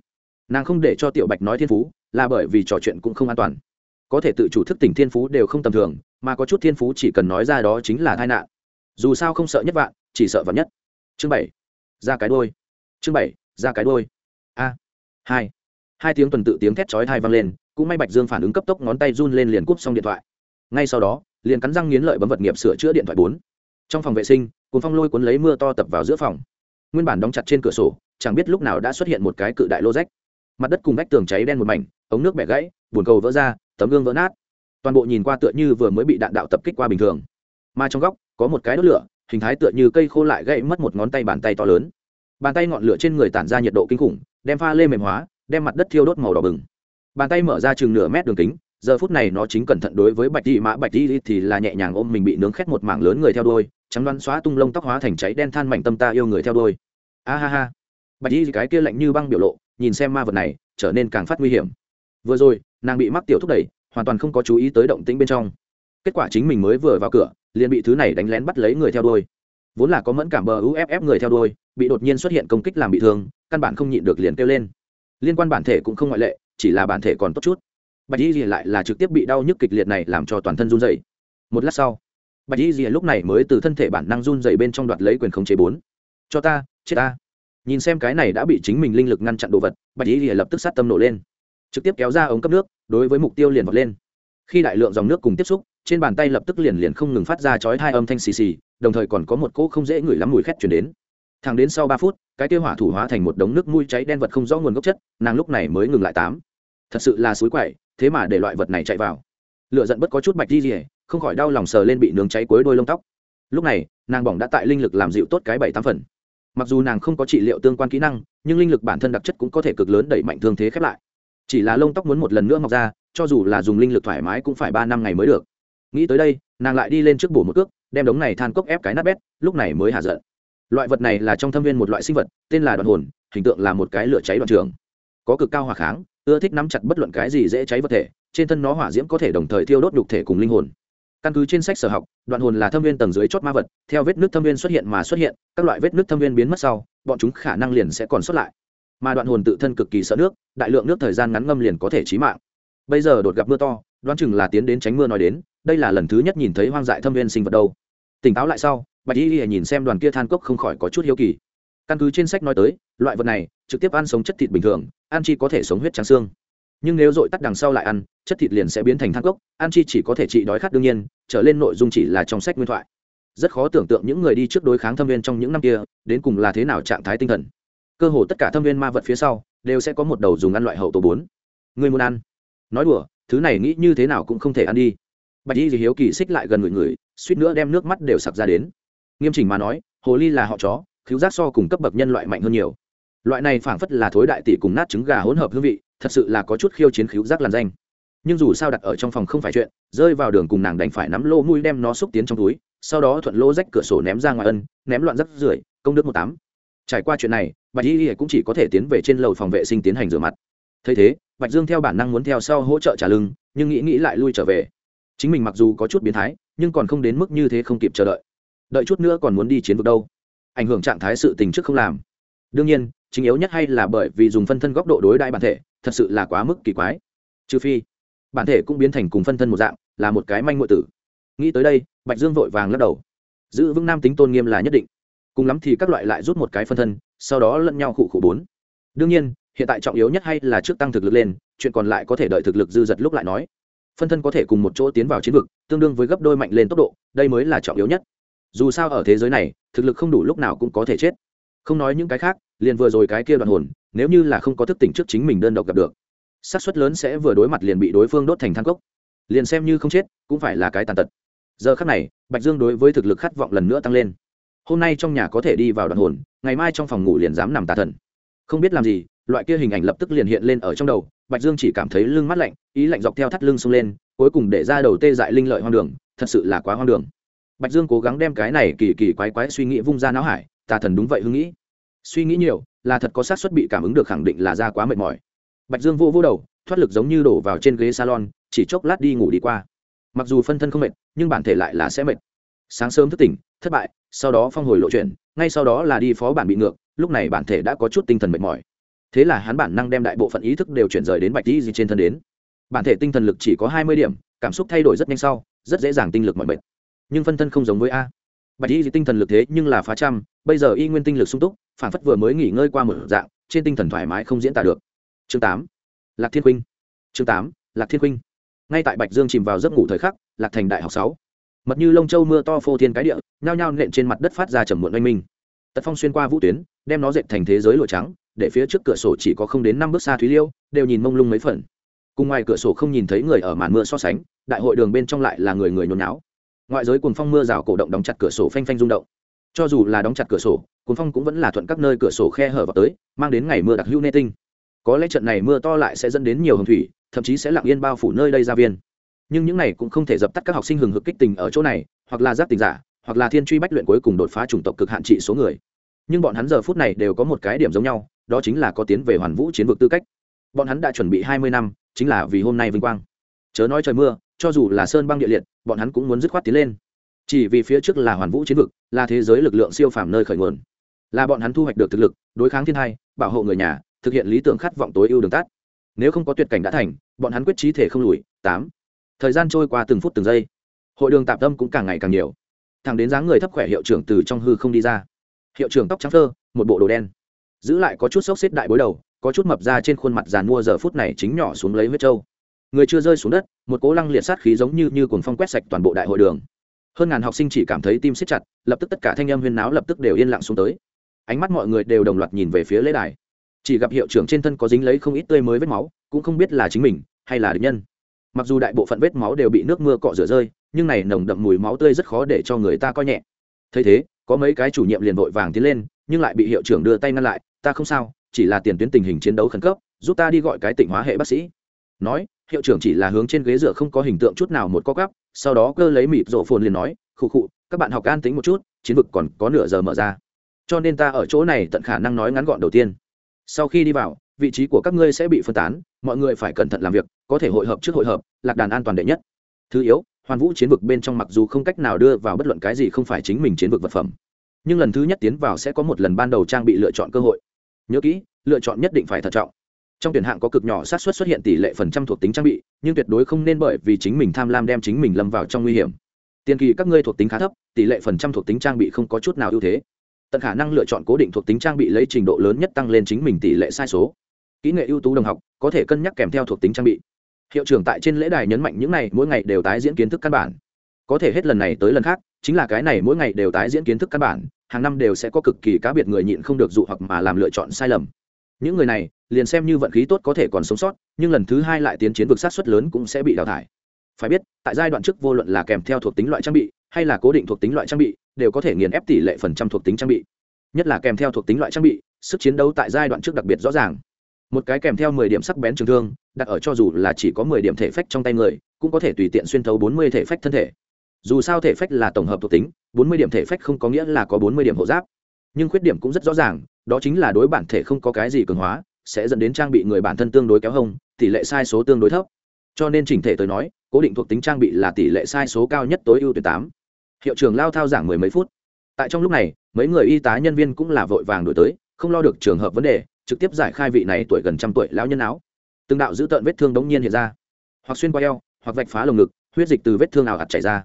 Nàng không để cho tiểu bạch nói thiên phú, là bởi vì trò chuyện cũng không an toàn. Có thể tự chủ thức tỉnh thiên phú đều không tầm thường mà có chút thiên phú chỉ cần nói ra đó chính là tai nạn. Dù sao không sợ nhất vạn, chỉ sợ vạn nhất. Chương bảy, ra cái đôi chương bảy, ra cái đôi a, hai. Hai tiếng tuần tự tiếng thét chói thai vang lên, cũng may bạch dương phản ứng cấp tốc ngón tay run lên liền cúp xong điện thoại. Ngay sau đó, liền cắn răng nghiến lợi bấm vật nghiệp sửa chữa điện thoại bốn. Trong phòng vệ sinh cùng phong lôi cuốn lấy mưa to tập vào giữa phòng. Nguyên bản đóng chặt trên cửa sổ, chẳng biết lúc nào đã xuất hiện một cái cự đại lô rách. Mặt đất cùng vách tường cháy đen một mảnh, ống nước bẻ gãy bùn cầu vỡ ra, tấm gương vỡ nát toàn bộ nhìn qua tựa như vừa mới bị đạn đạo tập kích qua bình thường. Mà trong góc, có một cái đốt lửa, hình thái tựa như cây khô lại gãy mất một ngón tay bàn tay to lớn. Bàn tay ngọn lửa trên người tản ra nhiệt độ kinh khủng, đem pha lê mềm hóa, đem mặt đất thiêu đốt màu đỏ bừng. Bàn tay mở ra chừng nửa mét đường kính, giờ phút này nó chính cẩn thận đối với bạch di mã, bạch di thì là nhẹ nhàng ôm mình bị nướng khét một mảng lớn người theo đôi trắng đoán xóa tung lông tóc hóa thành cháy đen than mảnh tâm ta yêu người theo đôi a ha ha. Bạch di cái kia lạnh như băng biểu lộ, nhìn xem ma vật này, trở nên càng phát nguy hiểm. Vừa rồi, nàng bị mắc tiểu thúc đẩy hoàn toàn không có chú ý tới động tĩnh bên trong. Kết quả chính mình mới vừa vào cửa, liền bị thứ này đánh lén bắt lấy người theo đôi vốn là có mẫn cảm bờ uff người theo đôi bị đột nhiên xuất hiện công kích làm bị thương, căn bản không nhịn được liền kêu lên. Liên quan bản thể cũng không ngoại lệ, chỉ là bản thể còn tốt chút. Bạch y lại là trực tiếp bị đau nhức kịch liệt này làm cho toàn thân run dày một lát sau, bạch y lúc này mới từ thân thể bản năng run dày bên trong đoạt lấy quyền khống chế bốn. Cho ta, chết ta. Nhìn xem cái này đã bị chính mình linh lực ngăn chặn đồ vật, bạch y lập tức sát tâm nổ lên trực tiếp kéo ra ống cấp nước, đối với mục tiêu liền vọt lên. Khi đại lượng dòng nước cùng tiếp xúc, trên bàn tay lập tức liền liền không ngừng phát ra chói hai âm thanh xì xì, đồng thời còn có một cỗ không dễ ngửi lắm mùi khét chuyển đến. Thẳng đến sau ba phút, cái tiêu hỏa thủ hóa thành một đống nước mùi cháy đen vật không rõ nguồn gốc chất, nàng lúc này mới ngừng lại tám. Thật sự là suối quậy, thế mà để loại vật này chạy vào. Lựa giận bất có chút bạch đi rỉa không khỏi đau lòng sờ lên bị nướng cháy cuối đôi lông tóc. Lúc này, nàng bỏng đã tại linh lực làm dịu tốt cái bảy tám phần. Mặc dù nàng không có trị liệu tương quan kỹ năng, nhưng linh lực bản thân đặc chất cũng có thể cực lớn đẩy mạnh thương thế khép lại chỉ là lông tóc muốn một lần nữa mọc ra, cho dù là dùng linh lực thoải mái cũng phải ba năm ngày mới được. Nghĩ tới đây, nàng lại đi lên trước bổ một cước, đem đống này than cốc ép cái nát bét, lúc này mới hạ giận. Loại vật này là trong thâm viên một loại sinh vật, tên là đoạn hồn, hình tượng là một cái lửa cháy đoạn trường. Có cực cao hỏa kháng, ưa thích nắm chặt bất luận cái gì dễ cháy vật thể, trên thân nó hỏa diễm có thể đồng thời thiêu đốt nhục thể cùng linh hồn. Căn cứ trên sách sở học, đoạn hồn là thâm viên tầng dưới chót ma vật, theo vết nước thâm viên xuất hiện mà xuất hiện, các loại vết nước thâm viên biến mất sau, bọn chúng khả năng liền sẽ còn xuất lại mà đoạn hồn tự thân cực kỳ sợ nước, đại lượng nước thời gian ngắn ngâm liền có thể chí mạng. Bây giờ đột gặp mưa to, đoán chừng là tiến đến tránh mưa nói đến, đây là lần thứ nhất nhìn thấy hoang dại thâm viên sinh vật đâu. Tỉnh táo lại sau, bạch y y nhìn xem đoàn kia than cốc không khỏi có chút hiếu kỳ. Căn cứ trên sách nói tới, loại vật này trực tiếp ăn sống chất thịt bình thường, ăn chi có thể sống huyết trắng xương. Nhưng nếu dội tắt đằng sau lại ăn, chất thịt liền sẽ biến thành than cốc, ăn chi chỉ có thể trị đói khát đương nhiên, trở lên nội dung chỉ là trong sách nguyên thoại. Rất khó tưởng tượng những người đi trước đối kháng thâm viên trong những năm kia, đến cùng là thế nào trạng thái tinh thần cơ hồ tất cả thâm viên ma vật phía sau đều sẽ có một đầu dùng ăn loại hậu tổ bốn. Người muốn ăn? Nói đùa, thứ này nghĩ như thế nào cũng không thể ăn đi. Bạch y thì hiếu kỳ xích lại gần người người, suýt nữa đem nước mắt đều sặc ra đến. Nghiêm chỉnh mà nói, hồ ly là họ chó cứu giác so cùng cấp bậc nhân loại mạnh hơn nhiều. Loại này phảng phất là thối đại tỷ cùng nát trứng gà hỗn hợp hương vị, thật sự là có chút khiêu chiến cứu giác làn danh. Nhưng dù sao đặt ở trong phòng không phải chuyện, rơi vào đường cùng nàng đành phải nắm lô mũi đem nó xúc tiến trong túi, sau đó thuận lô rách cửa sổ ném ra ngoài ân, ném loạn rắc rưởi, công đức một tám trải qua chuyện này, bạch y cũng chỉ có thể tiến về trên lầu phòng vệ sinh tiến hành rửa mặt. Thấy thế, bạch dương theo bản năng muốn theo sau hỗ trợ trả lưng, nhưng nghĩ nghĩ lại lui trở về. Chính mình mặc dù có chút biến thái, nhưng còn không đến mức như thế không kịp chờ đợi. Đợi chút nữa còn muốn đi chiến vực đâu? Ảnh hưởng trạng thái sự tình trước không làm. Đương nhiên, chính yếu nhất hay là bởi vì dùng phân thân góc độ đối đại bản thể, thật sự là quá mức kỳ quái. Trừ phi, bản thể cũng biến thành cùng phân thân một dạng, là một cái manh ngụy tử. Nghĩ tới đây, bạch dương vội vàng lắc đầu. Giữ vững nam tính tôn nghiêm là nhất định cùng lắm thì các loại lại rút một cái phân thân, sau đó lẫn nhau khụ khụ bốn. Đương nhiên, hiện tại trọng yếu nhất hay là trước tăng thực lực lên, chuyện còn lại có thể đợi thực lực dư dật lúc lại nói. Phân thân có thể cùng một chỗ tiến vào chiến vực, tương đương với gấp đôi mạnh lên tốc độ, đây mới là trọng yếu nhất. Dù sao ở thế giới này, thực lực không đủ lúc nào cũng có thể chết. Không nói những cái khác, liền vừa rồi cái kia đoạn hồn, nếu như là không có thức tỉnh trước chính mình đơn độc gặp được, xác suất lớn sẽ vừa đối mặt liền bị đối phương đốt thành thang cốc. Liền xem như không chết, cũng phải là cái tàn tật. Giờ khác này, bạch dương đối với thực lực khát vọng lần nữa tăng lên hôm nay trong nhà có thể đi vào đoạn hồn, ngày mai trong phòng ngủ liền dám nằm tà thần. Không biết làm gì, loại kia hình ảnh lập tức liền hiện lên ở trong đầu, bạch dương chỉ cảm thấy lưng mắt lạnh, ý lạnh dọc theo thắt lưng xông lên, cuối cùng để ra đầu tê dại linh lợi hoang đường, thật sự là quá hoang đường. Bạch dương cố gắng đem cái này kỳ kỳ quái quái suy nghĩ vung ra não hải, tà thần đúng vậy hưng nghĩ. Suy nghĩ nhiều, là thật có xác suất bị cảm ứng được khẳng định là ra quá mệt mỏi. Bạch dương vô vô đầu, thoát lực giống như đổ vào trên ghế salon, chỉ chốc lát đi ngủ đi qua. Mặc dù phân thân không mệt, nhưng bản thể lại là sẽ mệt. Sáng sớm thức tỉnh, thất bại sau đó phong hồi lộ chuyện ngay sau đó là đi phó bản bị ngược, lúc này bản thể đã có chút tinh thần mệt mỏi. Thế là hắn bản năng đem đại bộ phận ý thức đều chuyển rời đến bạch di gì trên thân đến. Bản thể tinh thần lực chỉ có hai mươi điểm, cảm xúc thay đổi rất nhanh sau, rất dễ dàng tinh lực mọi mệt. Nhưng phân thân không giống với a. Bạch di tinh thần lực thế nhưng là phá trăm, bây giờ y nguyên tinh lực sung túc, phản phất vừa mới nghỉ ngơi qua một dạng, trên tinh thần thoải mái không diễn tả được. Chương tám, lạc thiên huynh chương tám, lạc thiên huynh ngay tại bạch dương chìm vào giấc ngủ thời khắc, lạc thành đại học sáu mật như lông châu mưa to phô thiên cái địa, nhao nhao nện trên mặt đất phát ra trầm muộn oanh minh. Tật phong xuyên qua vũ tuyến, đem nó dệt thành thế giới lụa trắng, để phía trước cửa sổ chỉ có không đến năm bước xa thúy liêu, đều nhìn mông lung mấy phần. Cùng ngoài cửa sổ không nhìn thấy người ở màn mưa so sánh, đại hội đường bên trong lại là người người nhốn náo ngoại giới cuồng phong mưa rào cổ động đóng chặt cửa sổ phanh phanh rung động. Cho dù là đóng chặt cửa sổ cuốn phong cũng vẫn là thuận các nơi cửa sổ khe hở vào tới, mang đến ngày mưa đặc hữu nê tinh. Có lẽ trận này mưa to lại sẽ dẫn đến nhiều hồng thủy, thậm chí sẽ lặng yên bao phủ nơi đây ra viên nhưng những này cũng không thể dập tắt các học sinh hừng hực kích tình ở chỗ này, hoặc là giác tình giả, hoặc là thiên truy bách luyện cuối cùng đột phá chủng tộc cực hạn trị số người. Nhưng bọn hắn giờ phút này đều có một cái điểm giống nhau, đó chính là có tiến về hoàn vũ chiến vực tư cách. Bọn hắn đã chuẩn bị hai mươi năm, chính là vì hôm nay vinh quang. Chớ nói trời mưa, cho dù là sơn băng địa liệt, bọn hắn cũng muốn dứt khoát tiến lên. Chỉ vì phía trước là hoàn vũ chiến vực, là thế giới lực lượng siêu phàm nơi khởi nguồn. Là bọn hắn thu hoạch được thực lực, đối kháng thiên hai, bảo hộ người nhà, thực hiện lý tưởng khát vọng tối ưu đường tắt. Nếu không có tuyệt cảnh đã thành, bọn hắn quyết trí thể không lùi. Tám thời gian trôi qua từng phút từng giây, hội đường tạp tâm cũng càng ngày càng nhiều. Thằng đến dáng người thấp khỏe hiệu trưởng từ trong hư không đi ra. Hiệu trưởng tóc trắng thơ một bộ đồ đen. Giữ lại có chút xốc xếp đại bối đầu, có chút mập ra trên khuôn mặt giàn mua giờ phút này chính nhỏ xuống lấy huyết trâu. Người chưa rơi xuống đất, một cố lăng liệt sát khí giống như như cuồng phong quét sạch toàn bộ đại hội đường. Hơn ngàn học sinh chỉ cảm thấy tim siết chặt, lập tức tất cả thanh âm huyên náo lập tức đều yên lặng xuống tới. Ánh mắt mọi người đều đồng loạt nhìn về phía lễ đài. Chỉ gặp hiệu trưởng trên thân có dính lấy không ít tươi mới vết máu, cũng không biết là chính mình, hay là địch nhân mặc dù đại bộ phận vết máu đều bị nước mưa cọ rửa rơi, nhưng này nồng đậm mùi máu tươi rất khó để cho người ta coi nhẹ. Thấy thế, có mấy cái chủ nhiệm liền vội vàng tiến lên, nhưng lại bị hiệu trưởng đưa tay ngăn lại, ta không sao, chỉ là tiền tuyến tình hình chiến đấu khẩn cấp, giúp ta đi gọi cái tỉnh hóa hệ bác sĩ. Nói, hiệu trưởng chỉ là hướng trên ghế dựa không có hình tượng chút nào một co gắp sau đó cơ lấy mịp rộ phồn liền nói, khụ khụ, các bạn học an tính một chút, chiến vực còn có nửa giờ mở ra. Cho nên ta ở chỗ này tận khả năng nói ngắn gọn đầu tiên. Sau khi đi vào vị trí của các ngươi sẽ bị phân tán, mọi người phải cẩn thận làm việc, có thể hội hợp trước hội hợp, lạc đàn an toàn đệ nhất. Thứ yếu, hoàn vũ chiến vực bên trong mặc dù không cách nào đưa vào bất luận cái gì không phải chính mình chiến vực vật phẩm, nhưng lần thứ nhất tiến vào sẽ có một lần ban đầu trang bị lựa chọn cơ hội. Nhớ kỹ, lựa chọn nhất định phải thận trọng. Trong tuyển hạng có cực nhỏ xác suất xuất hiện tỷ lệ phần trăm thuộc tính trang bị, nhưng tuyệt đối không nên bởi vì chính mình tham lam đem chính mình lâm vào trong nguy hiểm. Tiền kỳ các ngươi thuộc tính khá thấp, tỷ lệ phần trăm thuộc tính trang bị không có chút nào ưu thế. Tận khả năng lựa chọn cố định thuộc tính trang bị lấy trình độ lớn nhất tăng lên chính mình tỷ lệ sai số kỹ nghệ ưu tú đồng học có thể cân nhắc kèm theo thuộc tính trang bị. Hiệu trưởng tại trên lễ đài nhấn mạnh những này mỗi ngày đều tái diễn kiến thức căn bản. Có thể hết lần này tới lần khác, chính là cái này mỗi ngày đều tái diễn kiến thức căn bản, hàng năm đều sẽ có cực kỳ cá biệt người nhịn không được dụ hoặc mà làm lựa chọn sai lầm. Những người này, liền xem như vận khí tốt có thể còn sống sót, nhưng lần thứ hai lại tiến chiến vực sát xuất lớn cũng sẽ bị đào thải. Phải biết, tại giai đoạn trước vô luận là kèm theo thuộc tính loại trang bị, hay là cố định thuộc tính loại trang bị, đều có thể nghiền ép tỷ lệ phần trăm thuộc tính trang bị. Nhất là kèm theo thuộc tính loại trang bị, sức chiến đấu tại giai đoạn trước đặc biệt rõ ràng một cái kèm theo mười điểm sắc bén trường thương, đặt ở cho dù là chỉ có mười điểm thể phách trong tay người, cũng có thể tùy tiện xuyên thấu bốn mươi thể phách thân thể. Dù sao thể phách là tổng hợp thuộc tính, bốn mươi điểm thể phách không có nghĩa là có bốn mươi điểm hộ giáp. Nhưng khuyết điểm cũng rất rõ ràng, đó chính là đối bản thể không có cái gì cường hóa, sẽ dẫn đến trang bị người bản thân tương đối kéo hông, tỷ lệ sai số tương đối thấp. Cho nên chỉnh thể tới nói, cố định thuộc tính trang bị là tỷ lệ sai số cao nhất tối ưu tuyển tám. Hiệu trưởng lao thao giảng mười mấy phút. Tại trong lúc này, mấy người y tá nhân viên cũng là vội vàng đổi tới, không lo được trường hợp vấn đề trực tiếp giải khai vị này tuổi gần trăm tuổi lão nhân áo. Từng đạo dữ tợn vết thương đống nhiên hiện ra. Hoặc xuyên qua eo, hoặc vạch phá lồng ngực, huyết dịch từ vết thương nào ạt chảy ra.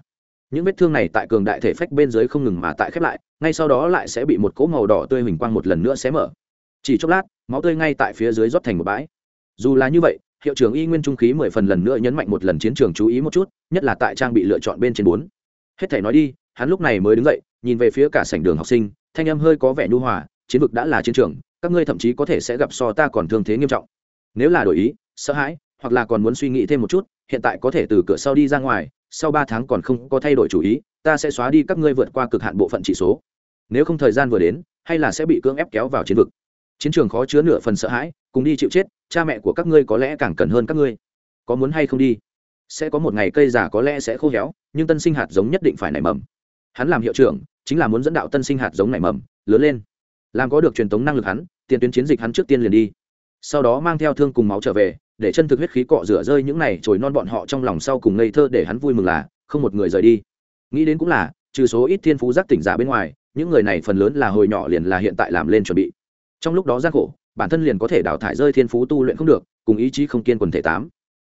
Những vết thương này tại cường đại thể phách bên dưới không ngừng mà tại khép lại, ngay sau đó lại sẽ bị một cỗ màu đỏ tươi hình quang một lần nữa xé mở. Chỉ chốc lát, máu tươi ngay tại phía dưới rót thành một bãi. Dù là như vậy, hiệu trưởng y nguyên trung khí mười phần lần nữa nhấn mạnh một lần chiến trường chú ý một chút, nhất là tại trang bị lựa chọn bên trên bốn. Hết thể nói đi, hắn lúc này mới đứng dậy, nhìn về phía cả sảnh đường học sinh, thanh âm hơi có vẻ nhu hòa, chiến vực đã là chiến trường các ngươi thậm chí có thể sẽ gặp so ta còn thương thế nghiêm trọng. Nếu là đổi ý, sợ hãi, hoặc là còn muốn suy nghĩ thêm một chút, hiện tại có thể từ cửa sau đi ra ngoài, sau ba tháng còn không có thay đổi chủ ý, ta sẽ xóa đi các ngươi vượt qua cực hạn bộ phận chỉ số. Nếu không thời gian vừa đến, hay là sẽ bị cưỡng ép kéo vào chiến vực. Chiến trường khó chứa nửa phần sợ hãi, cùng đi chịu chết, cha mẹ của các ngươi có lẽ càng cần hơn các ngươi. Có muốn hay không đi? Sẽ có một ngày cây già có lẽ sẽ khô héo, nhưng tân sinh hạt giống nhất định phải nảy mầm. Hắn làm hiệu trưởng, chính là muốn dẫn đạo tân sinh hạt giống nảy mầm, lớn lên. Làm có được truyền thống năng lực hắn tiền tuyến chiến dịch hắn trước tiên liền đi. Sau đó mang theo thương cùng máu trở về, để chân thực huyết khí cọ rửa rơi những này trồi non bọn họ trong lòng sau cùng ngây thơ để hắn vui mừng là, không một người rời đi. Nghĩ đến cũng là, trừ số ít thiên phú giác tỉnh giả bên ngoài, những người này phần lớn là hồi nhỏ liền là hiện tại làm lên chuẩn bị. Trong lúc đó gian khổ, bản thân liền có thể đào thải rơi thiên phú tu luyện không được, cùng ý chí không kiên quần thể tám.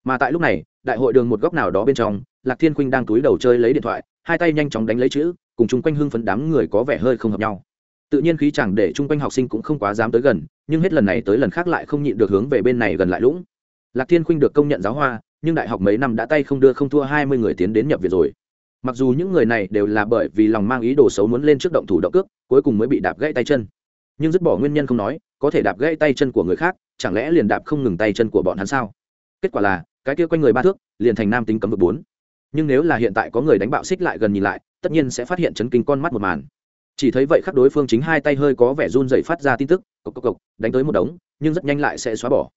Mà tại lúc này, đại hội đường một góc nào đó bên trong, lạc thiên khuynh đang túi đầu chơi lấy điện thoại, hai tay nhanh chóng đánh lấy chữ, cùng chung quanh hưng phấn đám người có vẻ hơi không hợp nhau tự nhiên khí chẳng để chung quanh học sinh cũng không quá dám tới gần, nhưng hết lần này tới lần khác lại không nhịn được hướng về bên này gần lại lũng. Lạc thiên khuynh được công nhận giáo hoa, nhưng đại học mấy năm đã tay không đưa không thua hai mươi người tiến đến nhập viện rồi. Mặc dù những người này đều là bởi vì lòng mang ý đồ xấu muốn lên trước động thủ động cước, cuối cùng mới bị đạp gãy tay chân. Nhưng dứt bỏ nguyên nhân không nói, có thể đạp gãy tay chân của người khác, chẳng lẽ liền đạp không ngừng tay chân của bọn hắn sao? Kết quả là, cái kia quanh người ba thước, liền thành nam tính cấm vực bốn. Nhưng nếu là hiện tại có người đánh bạo xích lại gần nhìn lại, tất nhiên sẽ phát hiện chấn kinh con mắt một màn chỉ thấy vậy khắc đối phương chính hai tay hơi có vẻ run dậy phát ra tin tức, cộc cộc cộc, đánh tới một đống, nhưng rất nhanh lại sẽ xóa bỏ.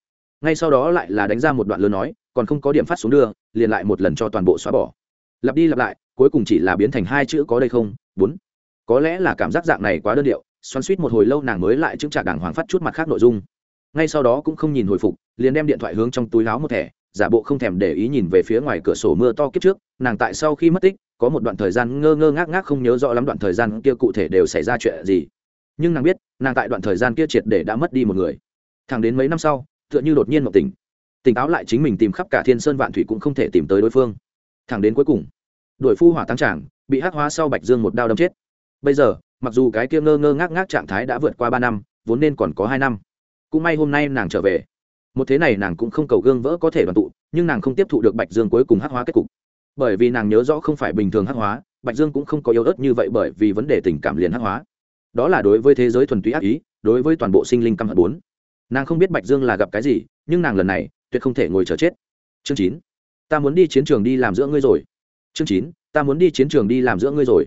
Ngay sau đó lại là đánh ra một đoạn lớn nói, còn không có điểm phát xuống đưa, liền lại một lần cho toàn bộ xóa bỏ. Lặp đi lặp lại, cuối cùng chỉ là biến thành hai chữ có đây không? Bốn. Có lẽ là cảm giác dạng này quá đơn điệu, xoắn suýt một hồi lâu nàng mới lại chứng trả đàng hoàng phát chút mặt khác nội dung. Ngay sau đó cũng không nhìn hồi phục, liền đem điện thoại hướng trong túi láo một thẻ giả bộ không thèm để ý nhìn về phía ngoài cửa sổ mưa to kiếp trước, nàng tại sau khi mất tích, có một đoạn thời gian ngơ ngơ ngác ngác không nhớ rõ lắm đoạn thời gian kia cụ thể đều xảy ra chuyện gì. Nhưng nàng biết, nàng tại đoạn thời gian kia triệt để đã mất đi một người. Thẳng đến mấy năm sau, tựa như đột nhiên một tỉnh. Tỉnh táo lại chính mình tìm khắp cả thiên sơn vạn thủy cũng không thể tìm tới đối phương. Thẳng đến cuối cùng, đuổi phu hỏa tăng trảng bị hắc hóa sau bạch dương một đao đâm chết. Bây giờ, mặc dù cái kia ngơ ngơ ngác ngác trạng thái đã vượt qua ba năm, vốn nên còn có hai năm. Cũng may hôm nay nàng trở về một thế này nàng cũng không cầu gương vỡ có thể đoàn tụ, nhưng nàng không tiếp thụ được bạch dương cuối cùng hắc hóa kết cục. Bởi vì nàng nhớ rõ không phải bình thường hắc hóa, bạch dương cũng không có yếu ớt như vậy bởi vì vấn đề tình cảm liền hắc hóa. Đó là đối với thế giới thuần túy ác ý, đối với toàn bộ sinh linh căm hận bốn. Nàng không biết bạch dương là gặp cái gì, nhưng nàng lần này tuyệt không thể ngồi chờ chết. Chương chín. Ta muốn đi chiến trường đi làm giữa ngươi rồi. Chương chín. Ta muốn đi chiến trường đi làm giữa ngươi rồi.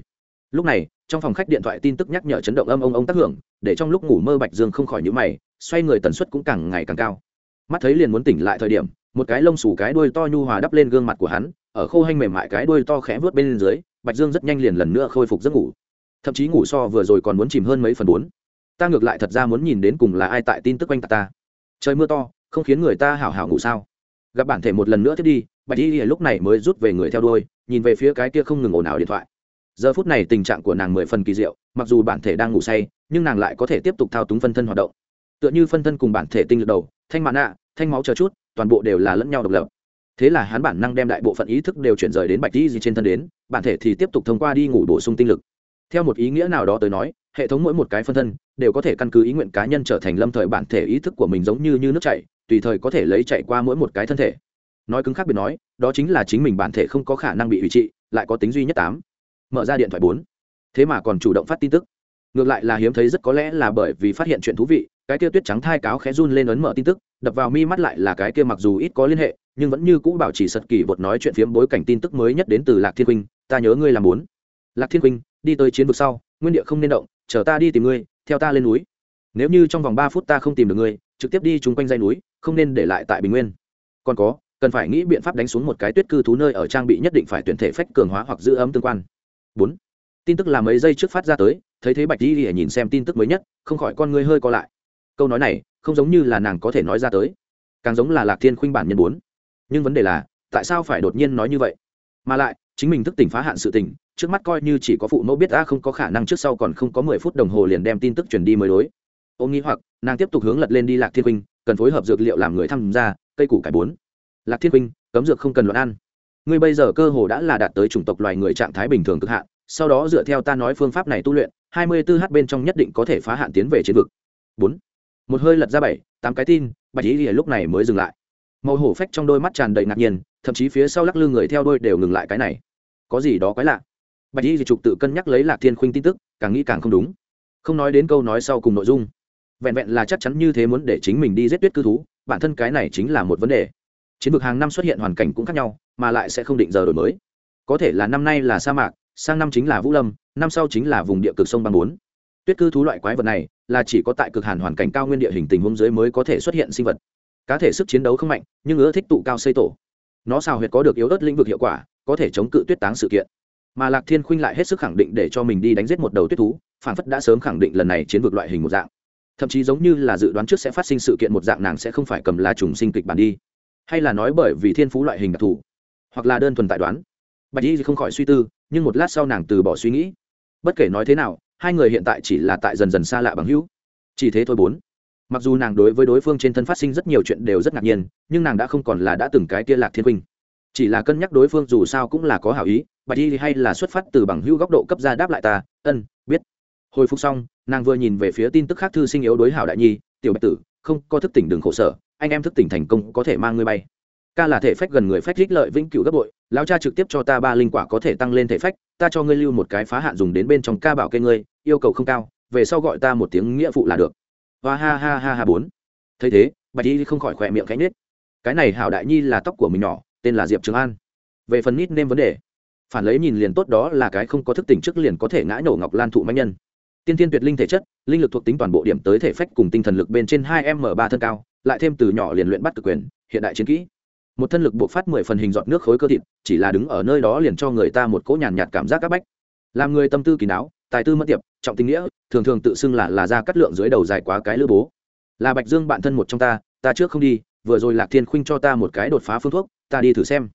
Lúc này, trong phòng khách điện thoại tin tức nhắc nhở chấn động âm ông ông tác hưởng, để trong lúc ngủ mơ bạch dương không khỏi nhữ mày, xoay người tần suất cũng càng ngày càng cao mắt thấy liền muốn tỉnh lại thời điểm, một cái lông xù cái đuôi to nhu hòa đắp lên gương mặt của hắn, ở khô hanh mềm mại cái đuôi to khẽ vớt bên dưới, bạch dương rất nhanh liền lần nữa khôi phục giấc ngủ. Thậm chí ngủ so vừa rồi còn muốn chìm hơn mấy phần bốn. Ta ngược lại thật ra muốn nhìn đến cùng là ai tại tin tức quanh ta. Trời mưa to, không khiến người ta hảo hảo ngủ sao? Gặp bản thể một lần nữa thiết đi, bạch y lúc này mới rút về người theo đuôi, nhìn về phía cái kia không ngừng ồn ào điện thoại. Giờ phút này tình trạng của nàng mười phần kỳ diệu, mặc dù bản thể đang ngủ say, nhưng nàng lại có thể tiếp tục thao túng phân thân hoạt động. Tựa như phân thân cùng bản thể tinh lực đầu thanh mạn nạ thanh máu chờ chút toàn bộ đều là lẫn nhau độc lập. Thế là hắn bản năng đem đại bộ phận ý thức đều chuyển rời đến bạch di di trên thân đến bản thể thì tiếp tục thông qua đi ngủ bổ sung tinh lực. Theo một ý nghĩa nào đó tới nói hệ thống mỗi một cái phân thân đều có thể căn cứ ý nguyện cá nhân trở thành lâm thời bản thể ý thức của mình giống như, như nước chảy tùy thời có thể lấy chạy qua mỗi một cái thân thể. Nói cứng khác biệt nói đó chính là chính mình bản thể không có khả năng bị hủy trị lại có tính duy nhất tám. Mở ra điện thoại bốn. Thế mà còn chủ động phát tin tức. Ngược lại là hiếm thấy rất có lẽ là bởi vì phát hiện chuyện thú vị cái kia tuyết trắng thai cáo khẽ run lên ấn mở tin tức, đập vào mi mắt lại là cái kia mặc dù ít có liên hệ, nhưng vẫn như cũ bảo trì sật kỳ vột nói chuyện phiếm bối cảnh tin tức mới nhất đến từ lạc thiên huynh ta nhớ ngươi làm muốn lạc thiên huynh đi tới chiến vực sau, nguyên địa không nên động, chờ ta đi tìm ngươi, theo ta lên núi. Nếu như trong vòng ba phút ta không tìm được ngươi, trực tiếp đi chung quanh dây núi, không nên để lại tại bình nguyên. Còn có, cần phải nghĩ biện pháp đánh xuống một cái tuyết cư thú nơi ở trang bị nhất định phải tuyển thể phách cường hóa hoặc giữ ấm tương quan. Bốn. Tin tức là mấy giây trước phát ra tới, thấy thế bạch di lìa nhìn xem tin tức mới nhất, không khỏi con ngươi hơi co lại câu nói này không giống như là nàng có thể nói ra tới càng giống là lạc thiên khuynh bản nhân bốn nhưng vấn đề là tại sao phải đột nhiên nói như vậy mà lại chính mình thức tỉnh phá hạn sự tỉnh trước mắt coi như chỉ có phụ mẫu biết a không có khả năng trước sau còn không có mười phút đồng hồ liền đem tin tức truyền đi mới đối ô nghĩ hoặc nàng tiếp tục hướng lật lên đi lạc thiên khuynh cần phối hợp dược liệu làm người tham gia cây củ cải bốn lạc thiên khuynh cấm dược không cần luận ăn ngươi bây giờ cơ hồ đã là đạt tới chủng tộc loài người trạng thái bình thường cực hạn sau đó dựa theo ta nói phương pháp này tu luyện hai mươi 24 h bên trong nhất định có thể phá hạn tiến về chiến vực bốn một hơi lật ra bảy, tám cái tin, bạch ý thì lúc này mới dừng lại. Màu hổ phách trong đôi mắt tràn đầy ngạc nhiên, thậm chí phía sau lắc lư người theo đôi đều ngừng lại cái này. Có gì đó quái lạ. Bạch y thì trục tự cân nhắc lấy lạc thiên khuynh tin tức, càng nghĩ càng không đúng. Không nói đến câu nói sau cùng nội dung. Vẹn vẹn là chắc chắn như thế muốn để chính mình đi giết tuyết cư thú, bản thân cái này chính là một vấn đề. Chiến vực hàng năm xuất hiện hoàn cảnh cũng khác nhau, mà lại sẽ không định giờ đổi mới. Có thể là năm nay là sa mạc, sang năm chính là vũ lâm, năm sau chính là vùng địa cực sông băng bốn tuyết cư thú loại quái vật này là chỉ có tại cực hàn hoàn cảnh cao nguyên địa hình tình huống dưới mới có thể xuất hiện sinh vật. Cá thể sức chiến đấu không mạnh, nhưng ưa thích tụ cao xây tổ. Nó xào huyệt có được yếu ớt lĩnh vực hiệu quả, có thể chống cự tuyết táng sự kiện. Mà lạc thiên khuynh lại hết sức khẳng định để cho mình đi đánh giết một đầu tuyết thú, phản phất đã sớm khẳng định lần này chiến vực loại hình một dạng. Thậm chí giống như là dự đoán trước sẽ phát sinh sự kiện một dạng nàng sẽ không phải cầm la trùng sinh kịch bản đi. Hay là nói bởi vì thiên phú loại hình đặc thù, hoặc là đơn thuần tại đoán. Bạch y không khỏi suy tư, nhưng một lát sau nàng từ bỏ suy nghĩ. Bất kể nói thế nào hai người hiện tại chỉ là tại dần dần xa lạ bằng hữu. Chỉ thế thôi bốn. Mặc dù nàng đối với đối phương trên thân phát sinh rất nhiều chuyện đều rất ngạc nhiên, nhưng nàng đã không còn là đã từng cái kia lạc thiên huynh. Chỉ là cân nhắc đối phương dù sao cũng là có hảo ý bạch y hay là xuất phát từ bằng hữu góc độ cấp ra đáp lại ta, ân, biết. Hồi phục xong, nàng vừa nhìn về phía tin tức khác thư sinh yếu đối hảo đại nhi, tiểu bạch tử, không có thức tỉnh đường khổ sở, anh em thức tỉnh thành công có thể mang ngươi bay. Ca là thể phách gần người phách rích lợi vĩnh cửu gấp bội, lão cha trực tiếp cho ta ba linh quả có thể tăng lên thể phách, ta cho ngươi lưu một cái phá hạn dùng đến bên trong ca bảo cây ngươi yêu cầu không cao, về sau gọi ta một tiếng nghĩa phụ là được. Và ha ha ha ha bốn. Thấy thế, bạch y không khỏi khỏe miệng cánh nết cái này hảo đại nhi là tóc của mình nhỏ, tên là diệp trường an. Về phần nít nêm vấn đề, phản lấy nhìn liền tốt đó là cái không có thức tỉnh trước liền có thể ngã nổ ngọc lan thụ mạnh nhân. Tiên tiên tuyệt linh thể chất, linh lực thuộc tính toàn bộ điểm tới thể phách cùng tinh thần lực bên trên hai m ba thân cao, lại thêm từ nhỏ liền luyện bắt cực quyền, hiện đại chiến kỹ. Một thân lực bộ phát mười phần hình dọn nước khối cơ thịt, chỉ là đứng ở nơi đó liền cho người ta một cỗ nhàn nhạt cảm giác áp bách. Làm người tâm tư kỳ não tài tư mất tiệp, trọng tình nghĩa, thường thường tự xưng là là ra cắt lượng dưới đầu dài quá cái lữ bố. Là bạch dương bạn thân một trong ta ta trước không đi, vừa rồi lạc thiên khuynh cho ta một cái đột phá phương thuốc, ta đi thử xem.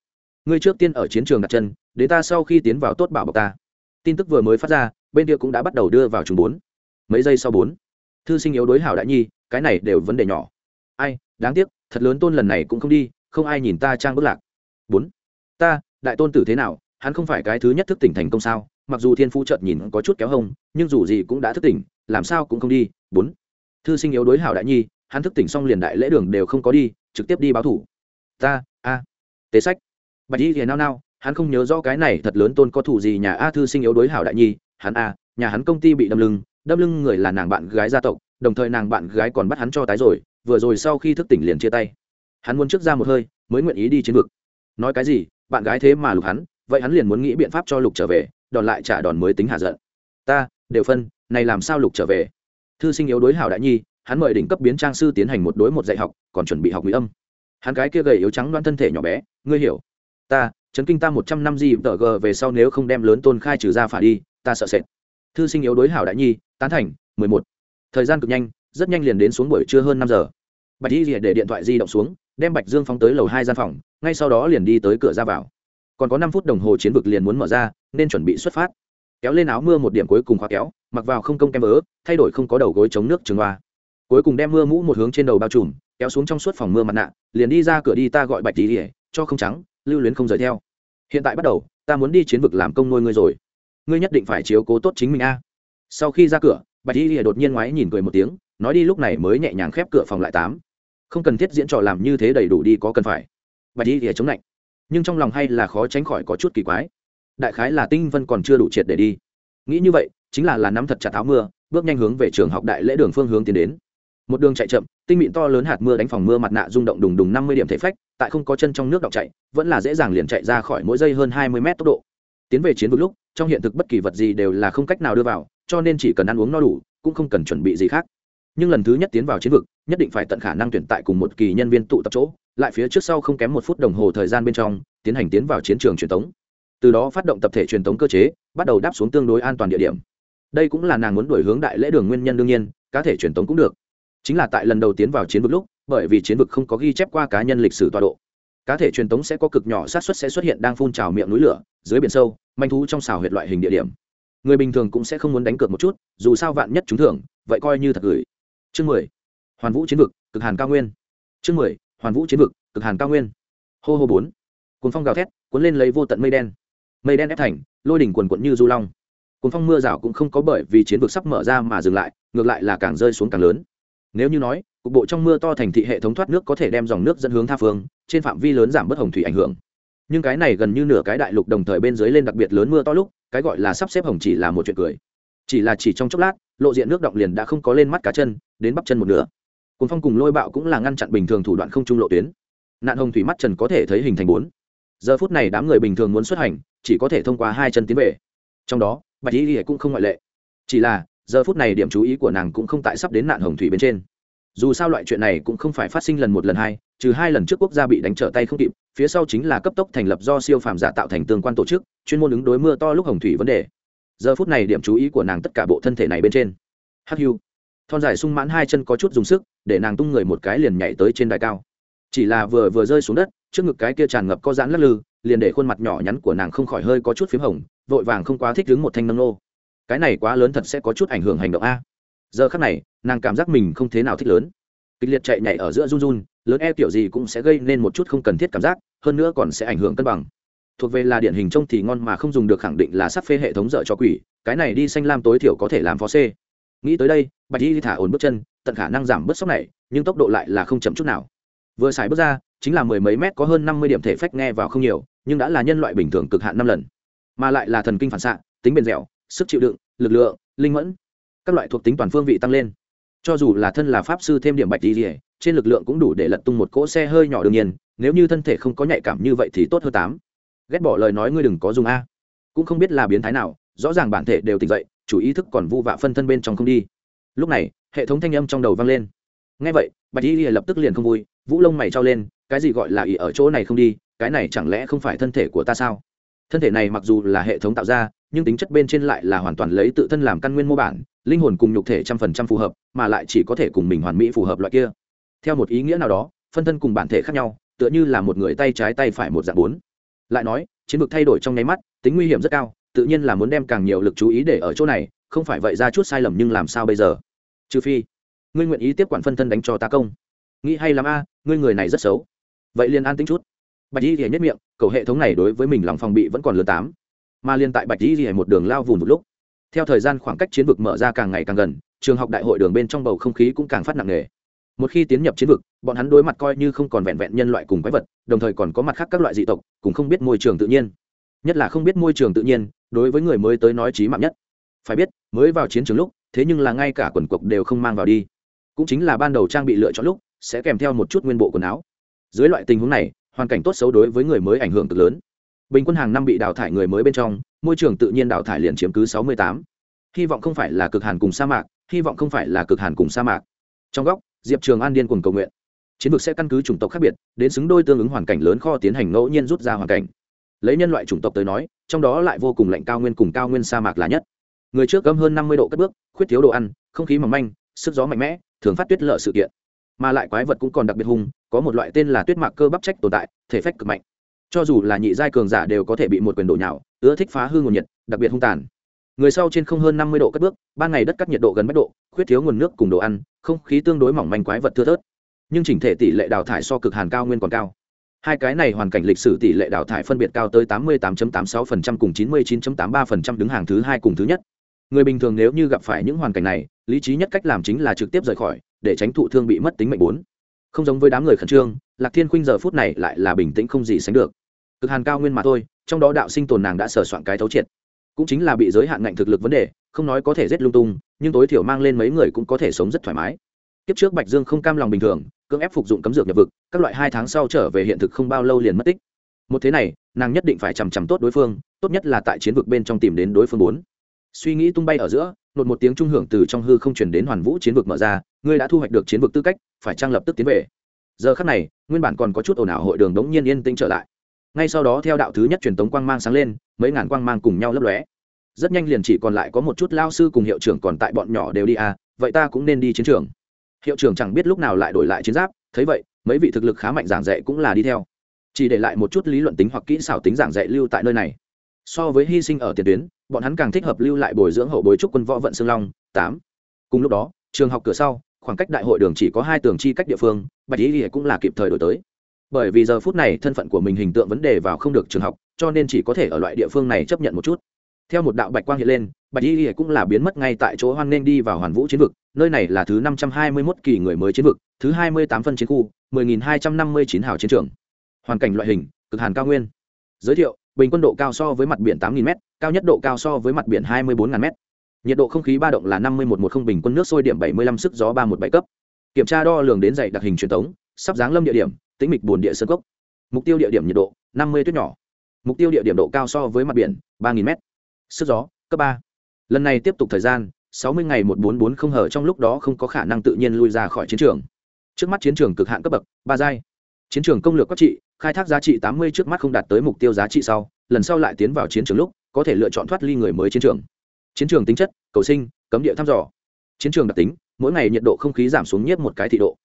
Ngươi trước tiên ở chiến trường đặt chân để ta sau khi tiến vào tốt bảo bọc ta. Tin tức vừa mới phát ra, bên kia cũng đã bắt đầu đưa vào chừng bốn. Mấy giây sau bốn. Thư sinh yếu đối hảo đại nhi, cái này đều vấn đề nhỏ. Ai, đáng tiếc, thật lớn tôn lần này cũng không đi, không ai nhìn ta trang bức lạc. Bốn. Ta, đại tôn tử thế nào, hắn không phải cái thứ nhất thức tỉnh thành công sao? Mặc dù thiên phú chợt nhìn có chút kéo hông, nhưng dù gì cũng đã thức tỉnh, làm sao cũng không đi. Bốn, thư sinh yếu đối hảo đại nhi, hắn thức tỉnh xong liền đại lễ đường đều không có đi, trực tiếp đi báo thủ. Ta, a, tế sách. Bạch y thì nao nao, hắn không nhớ rõ cái này thật lớn tôn có thủ gì nhà a thư sinh yếu đối hảo đại nhi, hắn a, nhà hắn công ty bị đâm lưng đâm lưng người là nàng bạn gái gia tộc, đồng thời nàng bạn gái còn bắt hắn cho tái rồi, vừa rồi sau khi thức tỉnh liền chia tay. Hắn muốn trước ra một hơi, mới nguyện ý đi chiến vực. Nói cái gì, bạn gái thế mà lục hắn, vậy hắn liền muốn nghĩ biện pháp cho lục trở về đòn lại trả đòn mới tính hạ giận. Ta, đều phân, này làm sao lục trở về? Thư sinh yếu đối hảo đại nhi, hắn mời đỉnh cấp biến trang sư tiến hành một đối một dạy học, còn chuẩn bị học mỹ âm. Hắn cái kia gầy yếu trắng đoan thân thể nhỏ bé, ngươi hiểu. Ta, chấn kinh ta một trăm năm gì tờ g về sau nếu không đem lớn tôn khai trừ ra phả đi, ta sợ sệt. Thư sinh yếu đối hảo đại nhi, tán thành, mười một. Thời gian cực nhanh, rất nhanh liền đến xuống buổi trưa hơn năm giờ. Bạch y để điện thoại di động xuống, đem bạch dương phóng tới lầu hai gian phòng, ngay sau đó liền đi tới cửa ra vào còn có năm phút đồng hồ chiến vực liền muốn mở ra, nên chuẩn bị xuất phát. Kéo lên áo mưa một điểm cuối cùng khóa kéo, mặc vào không công kem ớ thay đổi không có đầu gối chống nước trường hoa. Cuối cùng đem mưa mũ một hướng trên đầu bao trùm, kéo xuống trong suốt phòng mưa mặt nạ, liền đi ra cửa đi ta gọi bạch tí ỉa cho không trắng, lưu luyến không rời theo. Hiện tại bắt đầu, ta muốn đi chiến vực làm công nuôi ngươi rồi. Ngươi nhất định phải chiếu cố tốt chính mình a. Sau khi ra cửa, bạch tí ỉa đột nhiên ngoái nhìn cười một tiếng, nói đi lúc này mới nhẹ nhàng khép cửa phòng lại tám. Không cần thiết diễn trò làm như thế đầy đủ đi có cần phải. Bạch tí ỉa chống lạnh nhưng trong lòng hay là khó tránh khỏi có chút kỳ quái. Đại khái là tinh vân còn chưa đủ triệt để đi. Nghĩ như vậy, chính là là nắm thật chặt áo mưa, bước nhanh hướng về trường học đại lễ đường phương hướng tiến đến. Một đường chạy chậm, tinh mịn to lớn hạt mưa đánh phòng mưa mặt nạ rung động đùng đùng năm mươi điểm thể phách, tại không có chân trong nước đọc chạy, vẫn là dễ dàng liền chạy ra khỏi mỗi giây hơn hai mươi mét tốc độ. Tiến về chiến vực lúc, trong hiện thực bất kỳ vật gì đều là không cách nào đưa vào, cho nên chỉ cần ăn uống no đủ, cũng không cần chuẩn bị gì khác. Nhưng lần thứ nhất tiến vào chiến vực, nhất định phải tận khả năng tuyển tại cùng một kỳ nhân viên tụ tập chỗ lại phía trước sau không kém một phút đồng hồ thời gian bên trong, tiến hành tiến vào chiến trường truyền thống từ đó phát động tập thể truyền thống cơ chế, bắt đầu đáp xuống tương đối an toàn địa điểm. Đây cũng là nàng muốn đổi hướng đại lễ đường nguyên nhân đương nhiên, cá thể truyền thống cũng được. Chính là tại lần đầu tiến vào chiến vực lúc, bởi vì chiến vực không có ghi chép qua cá nhân lịch sử tọa độ. Cá thể truyền thống sẽ có cực nhỏ sát xuất sẽ xuất hiện đang phun trào miệng núi lửa, dưới biển sâu, manh thú trong xào huyệt loại hình địa điểm. Người bình thường cũng sẽ không muốn đánh cược một chút, dù sao vạn nhất trúng thưởng, vậy coi như thật gửi. Chương mười. Hoàn vũ chiến vực, cực hàn cao nguyên. Chương mười hoàn vũ chiến vực, cực hàn cao nguyên. Hô hô bốn. Cuốn phong gào thét, cuốn lên lấy vô tận mây đen. Mây đen ép thành, lôi đỉnh quần quận như du long. Cuốn phong mưa rào cũng không có bởi vì chiến vực sắp mở ra mà dừng lại, ngược lại là càng rơi xuống càng lớn. Nếu như nói, cục bộ trong mưa to thành thị hệ thống thoát nước có thể đem dòng nước dẫn hướng tha phương, trên phạm vi lớn giảm bớt hồng thủy ảnh hưởng. Nhưng cái này gần như nửa cái đại lục đồng thời bên dưới lên đặc biệt lớn mưa to lúc, cái gọi là sắp xếp hồng chỉ là một chuyện cười. Chỉ là chỉ trong chốc lát, lộ diện nước động liền đã không có lên mắt cá chân, đến bắp chân một nửa cuốn phong cùng lôi bạo cũng là ngăn chặn bình thường thủ đoạn không trung lộ tuyến. Nạn hồng thủy mắt trần có thể thấy hình thành bốn. Giờ phút này đám người bình thường muốn xuất hành, chỉ có thể thông qua hai chân tiến về. Trong đó, bạch y cũng không ngoại lệ. Chỉ là, giờ phút này điểm chú ý của nàng cũng không tại sắp đến nạn hồng thủy bên trên. Dù sao loại chuyện này cũng không phải phát sinh lần một lần hai, trừ hai lần trước quốc gia bị đánh trở tay không kịp, phía sau chính là cấp tốc thành lập do siêu phàm giả tạo thành tương quan tổ chức, chuyên môn ứng đối mưa to lúc hồng thủy vấn đề. Giờ phút này điểm chú ý của nàng tất cả bộ thân thể này bên trên. Hắc hưu thon dài sung mãn hai chân có chút dùng sức, để nàng tung người một cái liền nhảy tới trên đài cao. Chỉ là vừa vừa rơi xuống đất, trước ngực cái kia tràn ngập có giãn lắc lư, liền để khuôn mặt nhỏ nhắn của nàng không khỏi hơi có chút p h í m hồng, vội vàng không quá thích đứng một thanh nâng nô. Cái này quá lớn thật sẽ có chút ảnh hưởng hành động a. Giờ khắc này, nàng cảm giác mình không thế nào thích lớn. Kịch liệt chạy nhảy ở giữa run run, lớn e kiểu gì cũng sẽ gây nên một chút không cần thiết cảm giác, hơn nữa còn sẽ ảnh hưởng cân bằng. Thuộc về là điển hình trông thì ngon mà không dùng được khẳng định là sắp phê hệ thống dở cho quỷ, cái này đi xanh lam tối thiểu có thể làm phó c nghĩ tới đây, bạch y thả ổn bước chân, tận khả năng giảm bớt sốc này, nhưng tốc độ lại là không chậm chút nào. Vừa xài bước ra, chính là mười mấy mét có hơn năm mươi điểm thể phách nghe vào không nhiều, nhưng đã là nhân loại bình thường cực hạn năm lần. Mà lại là thần kinh phản xạ, tính bền dẻo, sức chịu đựng, lực lượng, linh mẫn, các loại thuộc tính toàn phương vị tăng lên. Cho dù là thân là pháp sư thêm điểm bạch đi trên lực lượng cũng đủ để lật tung một cỗ xe hơi nhỏ đương nhiên, nếu như thân thể không có nhạy cảm như vậy thì tốt hơn tám. Ghét bỏ lời nói ngươi đừng có dùng a. Cũng không biết là biến thái nào, rõ ràng bản thể đều tỉnh dậy chủ ý thức còn vu vạ phân thân bên trong không đi. Lúc này, hệ thống thanh âm trong đầu vang lên. Ngay vậy, bạch y lập tức liền không vui, vũ lông mày trao lên, cái gì gọi là ỉ ở chỗ này không đi, cái này chẳng lẽ không phải thân thể của ta sao? Thân thể này mặc dù là hệ thống tạo ra, nhưng tính chất bên trên lại là hoàn toàn lấy tự thân làm căn nguyên mô bản, linh hồn cùng nhục thể trăm phần trăm phù hợp, mà lại chỉ có thể cùng mình hoàn mỹ phù hợp loại kia. Theo một ý nghĩa nào đó, phân thân cùng bản thể khác nhau, tựa như là một người tay trái tay phải một dạng bốn. Lại nói, chiến vực thay đổi trong nháy mắt, tính nguy hiểm rất cao tự nhiên là muốn đem càng nhiều lực chú ý để ở chỗ này, không phải vậy ra chút sai lầm nhưng làm sao bây giờ? Trừ phi, ngươi nguyện ý tiếp quản phân thân đánh cho ta công. Nghĩ hay lắm a, ngươi người này rất xấu. Vậy liền an tính chút. Bạch y thì nhất miệng, cầu hệ thống này đối với mình lòng phòng bị vẫn còn lớn tám. Mà liên tại bạch y thì một đường lao vùng một lúc, theo thời gian khoảng cách chiến vực mở ra càng ngày càng gần, trường học đại hội đường bên trong bầu không khí cũng càng phát nặng nề. Một khi tiến nhập chiến vực, bọn hắn đối mặt coi như không còn vẹn vẹn nhân loại cùng quái vật, đồng thời còn có mặt khác các loại dị tộc cùng không biết môi trường tự nhiên. Nhất là không biết môi trường tự nhiên đối với người mới tới nói chí mạng nhất. Phải biết, mới vào chiến trường lúc, thế nhưng là ngay cả quần cục đều không mang vào đi. Cũng chính là ban đầu trang bị lựa chọn lúc, sẽ kèm theo một chút nguyên bộ quần áo. Dưới loại tình huống này, hoàn cảnh tốt xấu đối với người mới ảnh hưởng cực lớn. Bình quân hàng năm bị đào thải người mới bên trong, môi trường tự nhiên đào thải liền chiếm cứ sáu mươi tám. Hy vọng không phải là cực hàn cùng sa mạc, hy vọng không phải là cực hàn cùng sa mạc. Trong góc, diệp trường an điên cùng cầu nguyện. Chiến vực sẽ căn cứ chủng tộc khác biệt, đến xứng đôi tương ứng hoàn cảnh lớn kho tiến hành ngẫu nhiên rút ra hoàn cảnh lấy nhân loại chủng tộc tới nói, trong đó lại vô cùng lạnh cao nguyên cùng cao nguyên sa mạc là nhất. Người trước gấm hơn năm mươi độ cất bước, khuyết thiếu đồ ăn, không khí mỏng manh, sức gió mạnh mẽ, thường phát tuyết lợ sự kiện. Mà lại quái vật cũng còn đặc biệt hung, có một loại tên là tuyết mạc cơ bắp trách tồn tại, thể phách cực mạnh. Cho dù là nhị giai cường giả đều có thể bị một quyền đổ nhào, ưa thích phá hư nguồn nhiệt, đặc biệt hung tàn. Người sau trên không hơn năm mươi độ cất bước, ban ngày đất cắt nhiệt độ gần bách độ, khuyết thiếu nguồn nước cùng đồ ăn, không khí tương đối mỏng manh quái vật thưa thớt. Nhưng chỉnh thể tỷ lệ đào thải so cực hàn cao nguyên còn cao hai cái này hoàn cảnh lịch sử tỷ lệ đào thải phân biệt cao tới 88.86% cùng 99.83% đứng hàng thứ hai cùng thứ nhất. Người bình thường nếu như gặp phải những hoàn cảnh này, lý trí nhất cách làm chính là trực tiếp rời khỏi, để tránh thụ thương bị mất tính mệnh bốn. Không giống với đám người khẩn trương, lạc thiên khuynh giờ phút này lại là bình tĩnh không gì sánh được. Cực hàn cao nguyên mà thôi, trong đó đạo sinh tồn nàng đã sửa soạn cái thấu triệt. Cũng chính là bị giới hạn ngạnh thực lực vấn đề, không nói có thể giết lung tung, nhưng tối thiểu mang lên mấy người cũng có thể sống rất thoải mái. Kiếp trước bạch dương không cam lòng bình thường cưỡng ép phục dụng cấm dược nhập vực, các loại hai tháng sau trở về hiện thực không bao lâu liền mất tích. Một thế này, nàng nhất định phải chằm chằm tốt đối phương, tốt nhất là tại chiến vực bên trong tìm đến đối phương bốn. Suy nghĩ tung bay ở giữa, nột một tiếng trung hưởng từ trong hư không chuyển đến hoàn vũ chiến vực mở ra, ngươi đã thu hoạch được chiến vực tư cách, phải trang lập tức tiến về? Giờ khắc này, nguyên bản còn có chút ồn ào hội đường đống nhiên yên tĩnh trở lại. Ngay sau đó theo đạo thứ nhất truyền tống quang mang sáng lên, mấy ngàn quang mang cùng nhau lấp lóe. Rất nhanh liền chỉ còn lại có một chút lao sư cùng hiệu trưởng còn tại bọn nhỏ đều đi à vậy ta cũng nên đi chiến trường hiệu trưởng chẳng biết lúc nào lại đổi lại chiến giáp, thấy vậy, mấy vị thực lực khá mạnh giảng dạy cũng là đi theo. Chỉ để lại một chút lý luận tính hoặc kỹ xảo tính giảng dạy lưu tại nơi này. So với hy sinh ở tiền tuyến, bọn hắn càng thích hợp lưu lại bồi dưỡng hậu bối trúc quân võ vận xương long, tám. Cùng lúc đó, trường học cửa sau, khoảng cách đại hội đường chỉ có hai tường chi cách địa phương, bạch lý cũng là kịp thời đổi tới. Bởi vì giờ phút này thân phận của mình hình tượng vấn đề vào không được trường học, cho nên chỉ có thể ở loại địa phương này chấp nhận một chút. Theo một đạo bạch quang hiện lên bạch y cũng là biến mất ngay tại chỗ hoan nên đi vào hoàn vũ chiến vực, nơi này là thứ năm trăm hai mươi mốt kỳ người mới chiến vực, thứ hai mươi tám phân chiến khu, mười nghìn hai trăm năm mươi chín hào chiến trường. Hoàn cảnh loại hình, cực hàn cao nguyên. Giới thiệu, bình quân độ cao so với mặt biển tám nghìn m cao nhất độ cao so với mặt biển hai mươi bốn m nhiệt độ không khí ba động là năm mươi một một không bình quân nước sôi điểm bảy mươi lăm, sức gió ba một bảy cấp. Kiểm tra đo lường đến dạy đặc hình truyền thống, sắp dáng lâm địa điểm, tĩnh mịch bồn địa sơn cốc. Mục tiêu địa điểm nhiệt độ, năm mươi tuyết nhỏ. Mục tiêu địa điểm độ cao so với mặt biển, ba nghìn m sức gió, cấp ba lần này tiếp tục thời gian, sáu mươi ngày một bốn bốn không hở trong lúc đó không có khả năng tự nhiên lui ra khỏi chiến trường. Trước mắt chiến trường cực hạn cấp bậc, ba giai. Chiến trường công lược các trị, khai thác giá trị tám mươi trước mắt không đạt tới mục tiêu giá trị sau, lần sau lại tiến vào chiến trường lúc, có thể lựa chọn thoát ly người mới chiến trường. Chiến trường tính chất, cầu sinh, cấm địa thăm dò. Chiến trường đặc tính, mỗi ngày nhiệt độ không khí giảm xuống nhất một cái thị độ.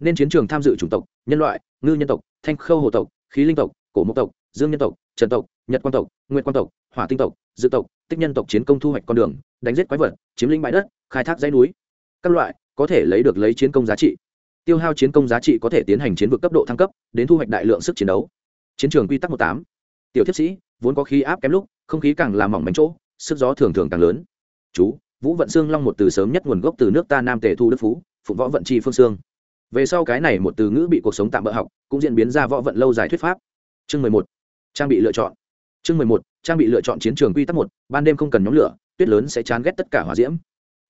Nên chiến trường tham dự chủng tộc, nhân loại, ngư nhân tộc, thanh khâu hồ tộc, khí linh tộc, cổ mộc tộc, dương nhân tộc, trần tộc, nhật quan tộc, nguyệt quan tộc, hỏa tinh tộc, dự tộc tích nhân tộc chiến công thu hoạch con đường, đánh giết quái vật, chiếm lĩnh bãi đất, khai thác dãy núi. Các loại, có thể lấy được lấy chiến công giá trị. Tiêu hao chiến công giá trị có thể tiến hành chiến vực cấp độ thăng cấp, đến thu hoạch đại lượng sức chiến đấu. Chiến trường quy tắc một tám. Tiểu thiếp sĩ, vốn có khí áp kém lúc, không khí càng làm mỏng mảnh chỗ, sức gió thường thường càng lớn. Chú, vũ vận xương long một từ sớm nhất nguồn gốc từ nước ta nam tề thu đức phú, phụng võ vận chi phương xương về sau cái này một từ ngữ bị cuộc sống tạm bỡ học, cũng diễn biến ra võ vận lâu dài thuyết pháp. Chương mười một. Trang bị lựa chọn. Chương mười một trang bị lựa chọn chiến trường quy tắc một, ban đêm không cần nhóm lửa, tuyết lớn sẽ chán ghét tất cả hỏa diễm.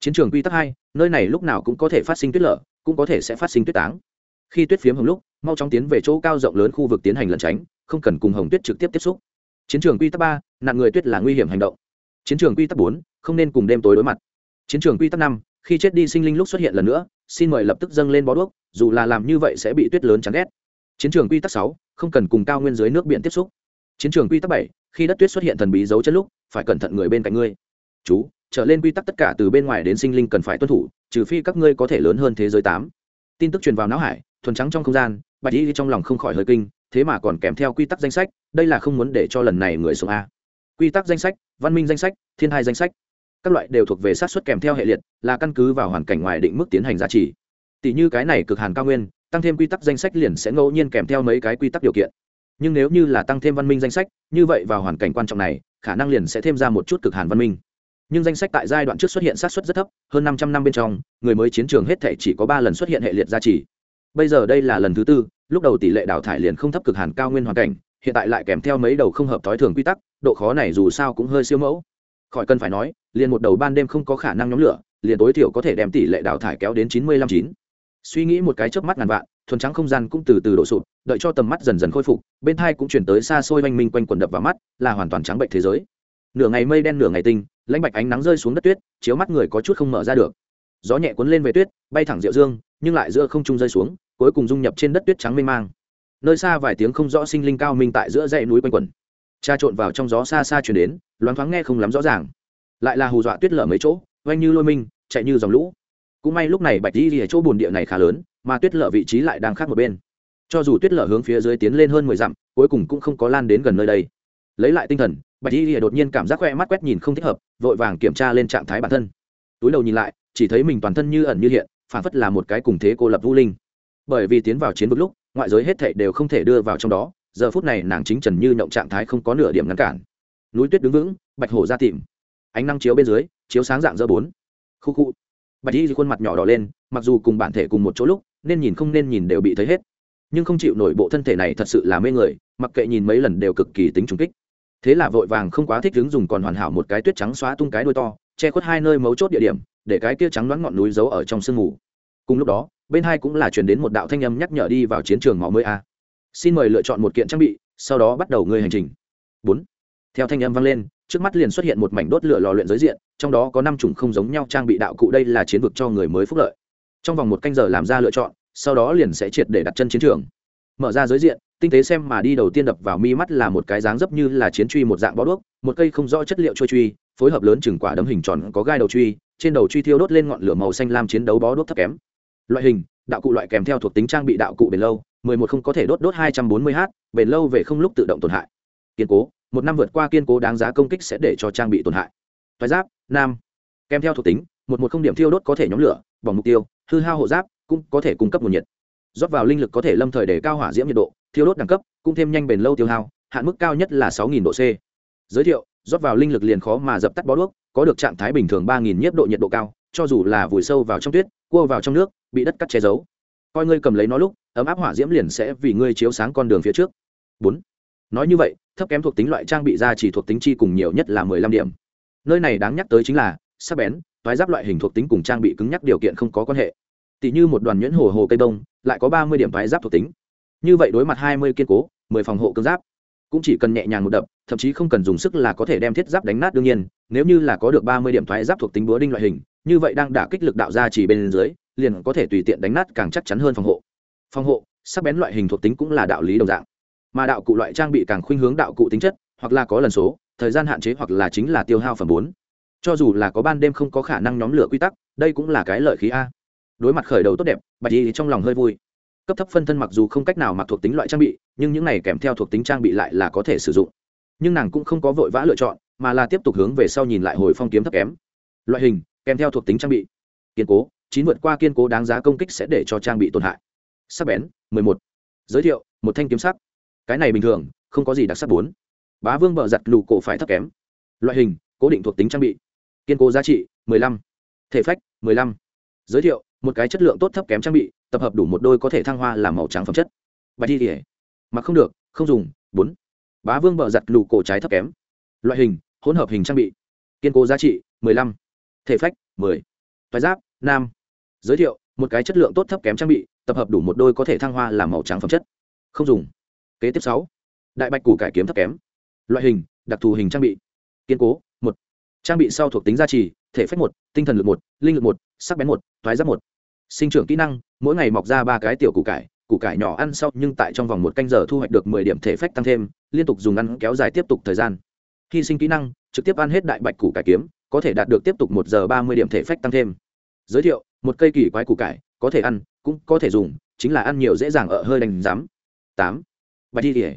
Chiến trường quy tắc hai, nơi này lúc nào cũng có thể phát sinh tuyết lở, cũng có thể sẽ phát sinh tuyết táng. Khi tuyết phiếm hồng lúc, mau chóng tiến về chỗ cao rộng lớn khu vực tiến hành lẩn tránh, không cần cùng hồng tuyết trực tiếp tiếp xúc. Chiến trường quy tắc ba, nạn người tuyết là nguy hiểm hành động. Chiến trường quy tắc bốn, không nên cùng đêm tối đối mặt. Chiến trường quy tắc năm, khi chết đi sinh linh lúc xuất hiện lần nữa, xin mời lập tức dâng lên bó đuốc, dù là làm như vậy sẽ bị tuyết lớn chán ghét. Chiến trường quy tắc sáu, không cần cùng cao nguyên dưới nước biển tiếp xúc chiến trường quy tắc bảy, khi đất tuyết xuất hiện thần bí dấu chân lúc, phải cẩn thận người bên cạnh ngươi. Chú, trở lên quy tắc tất cả từ bên ngoài đến sinh linh cần phải tuân thủ, trừ phi các ngươi có thể lớn hơn thế giới tám. Tin tức truyền vào não hải, thuần trắng trong không gian, bạch y trong lòng không khỏi hơi kinh, thế mà còn kèm theo quy tắc danh sách, đây là không muốn để cho lần này người sống a. Quy tắc danh sách, văn minh danh sách, thiên hai danh sách. Các loại đều thuộc về sát xuất kèm theo hệ liệt, là căn cứ vào hoàn cảnh ngoài định mức tiến hành giá trị. Tỷ như cái này cực hàn cao nguyên, tăng thêm quy tắc danh sách liền sẽ ngẫu nhiên kèm theo mấy cái quy tắc điều kiện nhưng nếu như là tăng thêm văn minh danh sách, như vậy vào hoàn cảnh quan trọng này, khả năng liền sẽ thêm ra một chút cực hàn văn minh. Nhưng danh sách tại giai đoạn trước xuất hiện sát xuất rất thấp, hơn năm trăm năm bên trong, người mới chiến trường hết thể chỉ có ba lần xuất hiện hệ liệt gia trì. Bây giờ đây là lần thứ tư, lúc đầu tỷ lệ đào thải liền không thấp cực hàn cao nguyên hoàn cảnh, hiện tại lại kèm theo mấy đầu không hợp thói thường quy tắc, độ khó này dù sao cũng hơi siêu mẫu. Khỏi cần phải nói, liền một đầu ban đêm không có khả năng nhóm lửa, liền tối thiểu có thể đem tỷ lệ đào thải kéo đến chín mươi lăm chín suy nghĩ một cái chớp mắt ngàn vạn, thuần trắng không gian cũng từ từ đổ sụp, đợi cho tầm mắt dần dần khôi phục, bên thai cũng chuyển tới xa xôi oanh minh quanh quần đập vào mắt, là hoàn toàn trắng bệnh thế giới. Nửa ngày mây đen nửa ngày tinh, lãnh bạch ánh nắng rơi xuống đất tuyết, chiếu mắt người có chút không mở ra được. Gió nhẹ cuốn lên về tuyết, bay thẳng rượu dương, nhưng lại giữa không trung rơi xuống, cuối cùng dung nhập trên đất tuyết trắng mênh mang. Nơi xa vài tiếng không rõ sinh linh cao minh tại giữa dãy núi quanh quần cha trộn vào trong gió xa xa chuyển đến, loáng thoáng nghe không lắm rõ ràng. Lại là hù dọa tuyết lở mấy chỗ, oanh như lôi minh, chạy như dòng lũ cũng may lúc này bạch di ở chỗ bồn địa này khá lớn, mà tuyết lở vị trí lại đang khác một bên. Cho dù tuyết lở hướng phía dưới tiến lên hơn mười dặm, cuối cùng cũng không có lan đến gần nơi đây. Lấy lại tinh thần, bạch di đột nhiên cảm giác khoe mắt quét nhìn không thích hợp, vội vàng kiểm tra lên trạng thái bản thân. Túi đầu nhìn lại, chỉ thấy mình toàn thân như ẩn như hiện, phản phất là một cái cùng thế cô lập vũ linh. Bởi vì tiến vào chiến vực lúc, ngoại giới hết thảy đều không thể đưa vào trong đó, giờ phút này nàng chính trần như nhộng trạng thái không có nửa điểm ngăn cản. Núi tuyết đứng vững, bạch hổ ra tìm. Ánh năng chiếu bên dưới, chiếu sáng dạng dơ bốn. Khu khu bạch y khuôn mặt nhỏ đỏ lên, mặc dù cùng bản thể cùng một chỗ lúc, nên nhìn không nên nhìn đều bị thấy hết. Nhưng không chịu nổi bộ thân thể này thật sự là mê người, mặc kệ nhìn mấy lần đều cực kỳ tính trùng kích. Thế là vội vàng không quá thích đứng dùng còn hoàn hảo một cái tuyết trắng xóa tung cái đuôi to, che khuất hai nơi mấu chốt địa điểm, để cái kia trắng đoán ngọn núi giấu ở trong sương mù. Cùng lúc đó, bên hai cũng là chuyển đến một đạo thanh âm nhắc nhở đi vào chiến trường máu mới a. Xin mời lựa chọn một kiện trang bị, sau đó bắt đầu ngươi hành trình. Bốn. Theo thanh âm vang lên trước mắt liền xuất hiện một mảnh đốt lửa lò luyện giới diện, trong đó có năm chủng không giống nhau trang bị đạo cụ đây là chiến vực cho người mới phúc lợi. Trong vòng một canh giờ làm ra lựa chọn, sau đó liền sẽ triệt để đặt chân chiến trường. Mở ra giới diện, tinh tế xem mà đi đầu tiên đập vào mi mắt là một cái dáng dấp như là chiến truy một dạng bó đuốc, một cây không rõ chất liệu trôi truy, phối hợp lớn chừng quả đấm hình tròn có gai đầu truy, trên đầu truy thiêu đốt lên ngọn lửa màu xanh lam chiến đấu bó đuốc thấp kém. Loại hình, đạo cụ loại kèm theo thuộc tính trang bị đạo cụ bền lâu, mười một không có thể đốt đốt hai trăm bốn mươi h bền lâu về không lúc tự động tổn hại. Kiên cố một năm vượt qua kiên cố đáng giá công kích sẽ để cho trang bị tổn hại. Thoái giáp, nam. Kèm theo thuộc tính, một một không điểm thiêu đốt có thể nhóm lửa, bỏng mục tiêu, hư hao hộ giáp cũng có thể cung cấp nguồn nhiệt. Rót vào linh lực có thể lâm thời để cao hỏa diễm nhiệt độ, thiêu đốt đẳng cấp cũng thêm nhanh bền lâu tiêu hao, hạn mức cao nhất là sáu độ c. Giới thiệu, rót vào linh lực liền khó mà dập tắt bó đuốc, có được trạng thái bình thường ba nhiếp độ nhiệt độ cao, cho dù là vùi sâu vào trong tuyết, cua vào trong nước, bị đất cắt che giấu. Coi ngươi cầm lấy nó lúc, ấm áp hỏa diễm liền sẽ vì ngươi chiếu sáng con đường phía trước. Bốn nói như vậy thấp kém thuộc tính loại trang bị ra chỉ thuộc tính chi cùng nhiều nhất là mười lăm điểm. Nơi này đáng nhắc tới chính là sắc bén thoái giáp loại hình thuộc tính cùng trang bị cứng nhắc điều kiện không có quan hệ. Tỷ như một đoàn nhuyễn hồ hồ cây bông, lại có ba mươi điểm thoái giáp thuộc tính. Như vậy đối mặt hai mươi kiên cố mười phòng hộ cương giáp cũng chỉ cần nhẹ nhàng một đập thậm chí không cần dùng sức là có thể đem thiết giáp đánh nát đương nhiên nếu như là có được ba mươi điểm thoái giáp thuộc tính búa đinh loại hình như vậy đang đả kích lực đạo ra chỉ bên dưới liền có thể tùy tiện đánh nát càng chắc chắn hơn phòng hộ. Phòng hộ sắc bén loại hình thuộc tính cũng là đạo lý đồng dạng mà đạo cụ loại trang bị càng khuynh hướng đạo cụ tính chất, hoặc là có lần số, thời gian hạn chế hoặc là chính là tiêu hao phần bốn. Cho dù là có ban đêm không có khả năng nhóm lửa quy tắc, đây cũng là cái lợi khí a. Đối mặt khởi đầu tốt đẹp, bạch y trong lòng hơi vui. Cấp thấp phân thân mặc dù không cách nào mặc thuộc tính loại trang bị, nhưng những này kèm theo thuộc tính trang bị lại là có thể sử dụng. Nhưng nàng cũng không có vội vã lựa chọn, mà là tiếp tục hướng về sau nhìn lại hồi phong kiếm thấp kém. Loại hình, kèm theo thuộc tính trang bị. Kiên cố, chín vượt qua kiên cố đáng giá công kích sẽ để cho trang bị tổn hại. Sắc bén, mười một. Giới thiệu, một thanh kiếm sắc cái này bình thường, không có gì đặc sắc bốn. Bá vương bờ giặt lù cổ phải thấp kém. Loại hình, cố định thuộc tính trang bị. Kiên cố giá trị, mười lăm. Thể phách, mười lăm. Giới thiệu, một cái chất lượng tốt thấp kém trang bị, tập hợp đủ một đôi có thể thăng hoa làm màu trắng phẩm chất. Bạch thi thể mặc không được, không dùng, bốn. Bá vương bờ giặt lù cổ trái thấp kém. Loại hình, hỗn hợp hình trang bị. Kiên cố giá trị, mười lăm. Thể phách, mười. Thoái giáp nam giới thiệu, một cái chất lượng tốt thấp kém trang bị, tập hợp đủ một đôi có thể thăng hoa làm màu trắng phẩm chất. Không dùng kế tiếp sáu. Đại bạch củ cải kiếm thấp kém. Loại hình, đặc thù hình trang bị. Kiên cố, một. Trang bị sau thuộc tính gia trì, thể phách một, tinh thần lực một, linh lực một, sắc bén một, thoái giáp một. Sinh trưởng kỹ năng, mỗi ngày mọc ra ba cái tiểu củ cải củ cải nhỏ ăn sau nhưng tại trong vòng một canh giờ thu hoạch được mười điểm thể phách tăng thêm, liên tục dùng ăn kéo dài tiếp tục thời gian. Hy sinh kỹ năng, trực tiếp ăn hết đại bạch củ cải kiếm, có thể đạt được tiếp tục một giờ ba mươi điểm thể phách tăng thêm. Giới thiệu, một cây kỳ quái củ cải, có thể ăn, cũng có thể dùng, chính là ăn nhiều dễ dàng ở hơi đành giám tám bạch y kỉa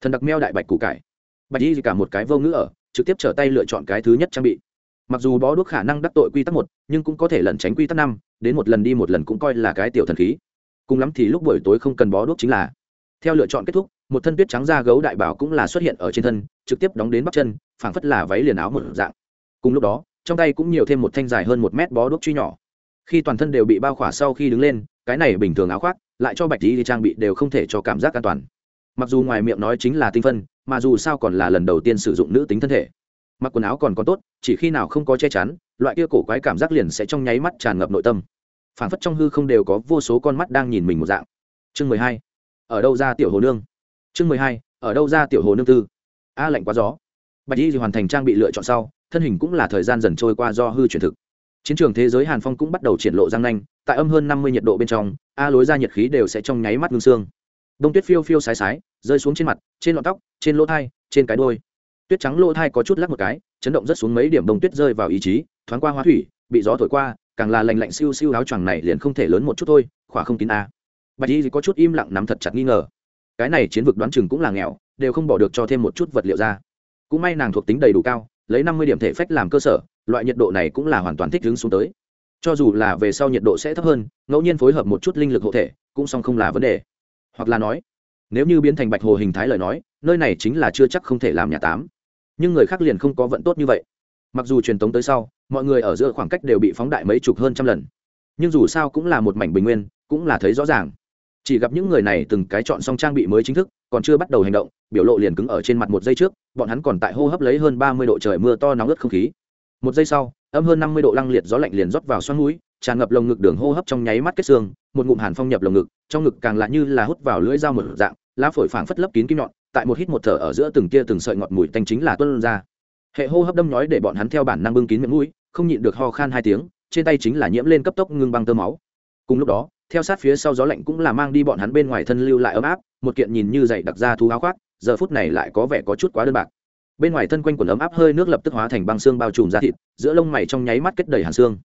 thần đặc meo đại bạch củ cải. Bạch y cả một cái vô ngữ ở, trực tiếp trở tay lựa chọn cái thứ nhất trang bị. Mặc dù bó đuốc khả năng đắc tội quy tắc một, nhưng cũng có thể lẩn tránh quy tắc năm, đến một lần đi một lần cũng coi là cái tiểu thần khí. Cùng lắm thì lúc buổi tối không cần bó đuốc chính là. Theo lựa chọn kết thúc, một thân tuyết trắng da gấu đại bảo cũng là xuất hiện ở trên thân, trực tiếp đóng đến bắp chân, phảng phất là váy liền áo một dạng. Cùng lúc đó, trong tay cũng nhiều thêm một thanh dài hơn một mét bó đuốc truy nhỏ. Khi toàn thân đều bị bao khỏa sau khi đứng lên, cái này bình thường áo khoác, lại cho bạch lý trang bị đều không thể cho cảm giác an toàn mặc dù ngoài miệng nói chính là tinh phân, mà dù sao còn là lần đầu tiên sử dụng nữ tính thân thể. Mặc quần áo còn có tốt, chỉ khi nào không có che chắn, loại kia cổ quái cảm giác liền sẽ trong nháy mắt tràn ngập nội tâm. Phản phất trong hư không đều có vô số con mắt đang nhìn mình một dạng. Chương mười hai. Ở đâu ra tiểu hồ nương? Chương mười hai. Ở đâu ra tiểu hồ nương tư? A, lạnh quá gió. Bạch y thì hoàn thành trang bị lựa chọn sau, thân hình cũng là thời gian dần trôi qua do hư chuyển thực. Chiến trường thế giới hàn phong cũng bắt đầu triển lộ răng nanh, tại âm hơn năm mươi nhiệt độ bên trong, a lối ra nhiệt khí đều sẽ trong nháy mắt ngưng xương đông tuyết phiêu phiêu sái sái, rơi xuống trên mặt, trên lọn tóc, trên lỗ thai, trên cái đôi tuyết trắng lỗ thai có chút lắc một cái, chấn động rất xuống mấy điểm đông tuyết rơi vào ý chí, thoáng qua hóa thủy, bị gió thổi qua, càng là lạnh lạnh siêu siêu áo choàng này liền không thể lớn một chút thôi, khỏa không kín a. Bạch y có chút im lặng nắm thật chặt nghi ngờ. Cái này chiến vực đoán chừng cũng là nghèo, đều không bỏ được cho thêm một chút vật liệu ra. Cũng may nàng thuộc tính đầy đủ cao, lấy năm mươi điểm thể phách làm cơ sở, loại nhiệt độ này cũng là hoàn toàn thích ứng xuống tới. Cho dù là về sau nhiệt độ sẽ thấp hơn, ngẫu nhiên phối hợp một chút linh lực hộ thể, cũng song không là vấn đề hoặc là nói, nếu như biến thành bạch hồ hình thái lời nói, nơi này chính là chưa chắc không thể làm nhà tám. Nhưng người khác liền không có vận tốt như vậy. Mặc dù truyền tống tới sau, mọi người ở giữa khoảng cách đều bị phóng đại mấy chục hơn trăm lần. Nhưng dù sao cũng là một mảnh bình nguyên, cũng là thấy rõ ràng. Chỉ gặp những người này từng cái chọn xong trang bị mới chính thức, còn chưa bắt đầu hành động, biểu lộ liền cứng ở trên mặt một giây trước, bọn hắn còn tại hô hấp lấy hơn ba mươi độ trời mưa to nóng ướt không khí. Một giây sau, âm hơn năm mươi độ lăng liệt gió lạnh liền rót vào xoắn núi, tràn ngập lồng ngực đường hô hấp trong nháy mắt kết xương một ngụm hàn phong nhập lồng ngực, trong ngực càng lại như là hút vào lưỡi dao một dạng, lá phổi phảng phất lấp kín kim nhọn, tại một hít một thở ở giữa từng tia từng sợi ngọt mùi tanh chính là tuân ra. Hệ hô hấp đâm nhói để bọn hắn theo bản năng bưng kín miệng mũi, không nhịn được ho khan hai tiếng, trên tay chính là nhiễm lên cấp tốc ngưng băng tơ máu. Cùng lúc đó, theo sát phía sau gió lạnh cũng là mang đi bọn hắn bên ngoài thân lưu lại ấm áp, một kiện nhìn như dày đặc ra thú áo khoác, giờ phút này lại có vẻ có chút quá đơn bạc. Bên ngoài thân quanh quần ấm áp hơi nước lập tức hóa thành băng xương bao trùm ra thịt, giữa lông mày trong nháy mắt kết đầy hàn xương.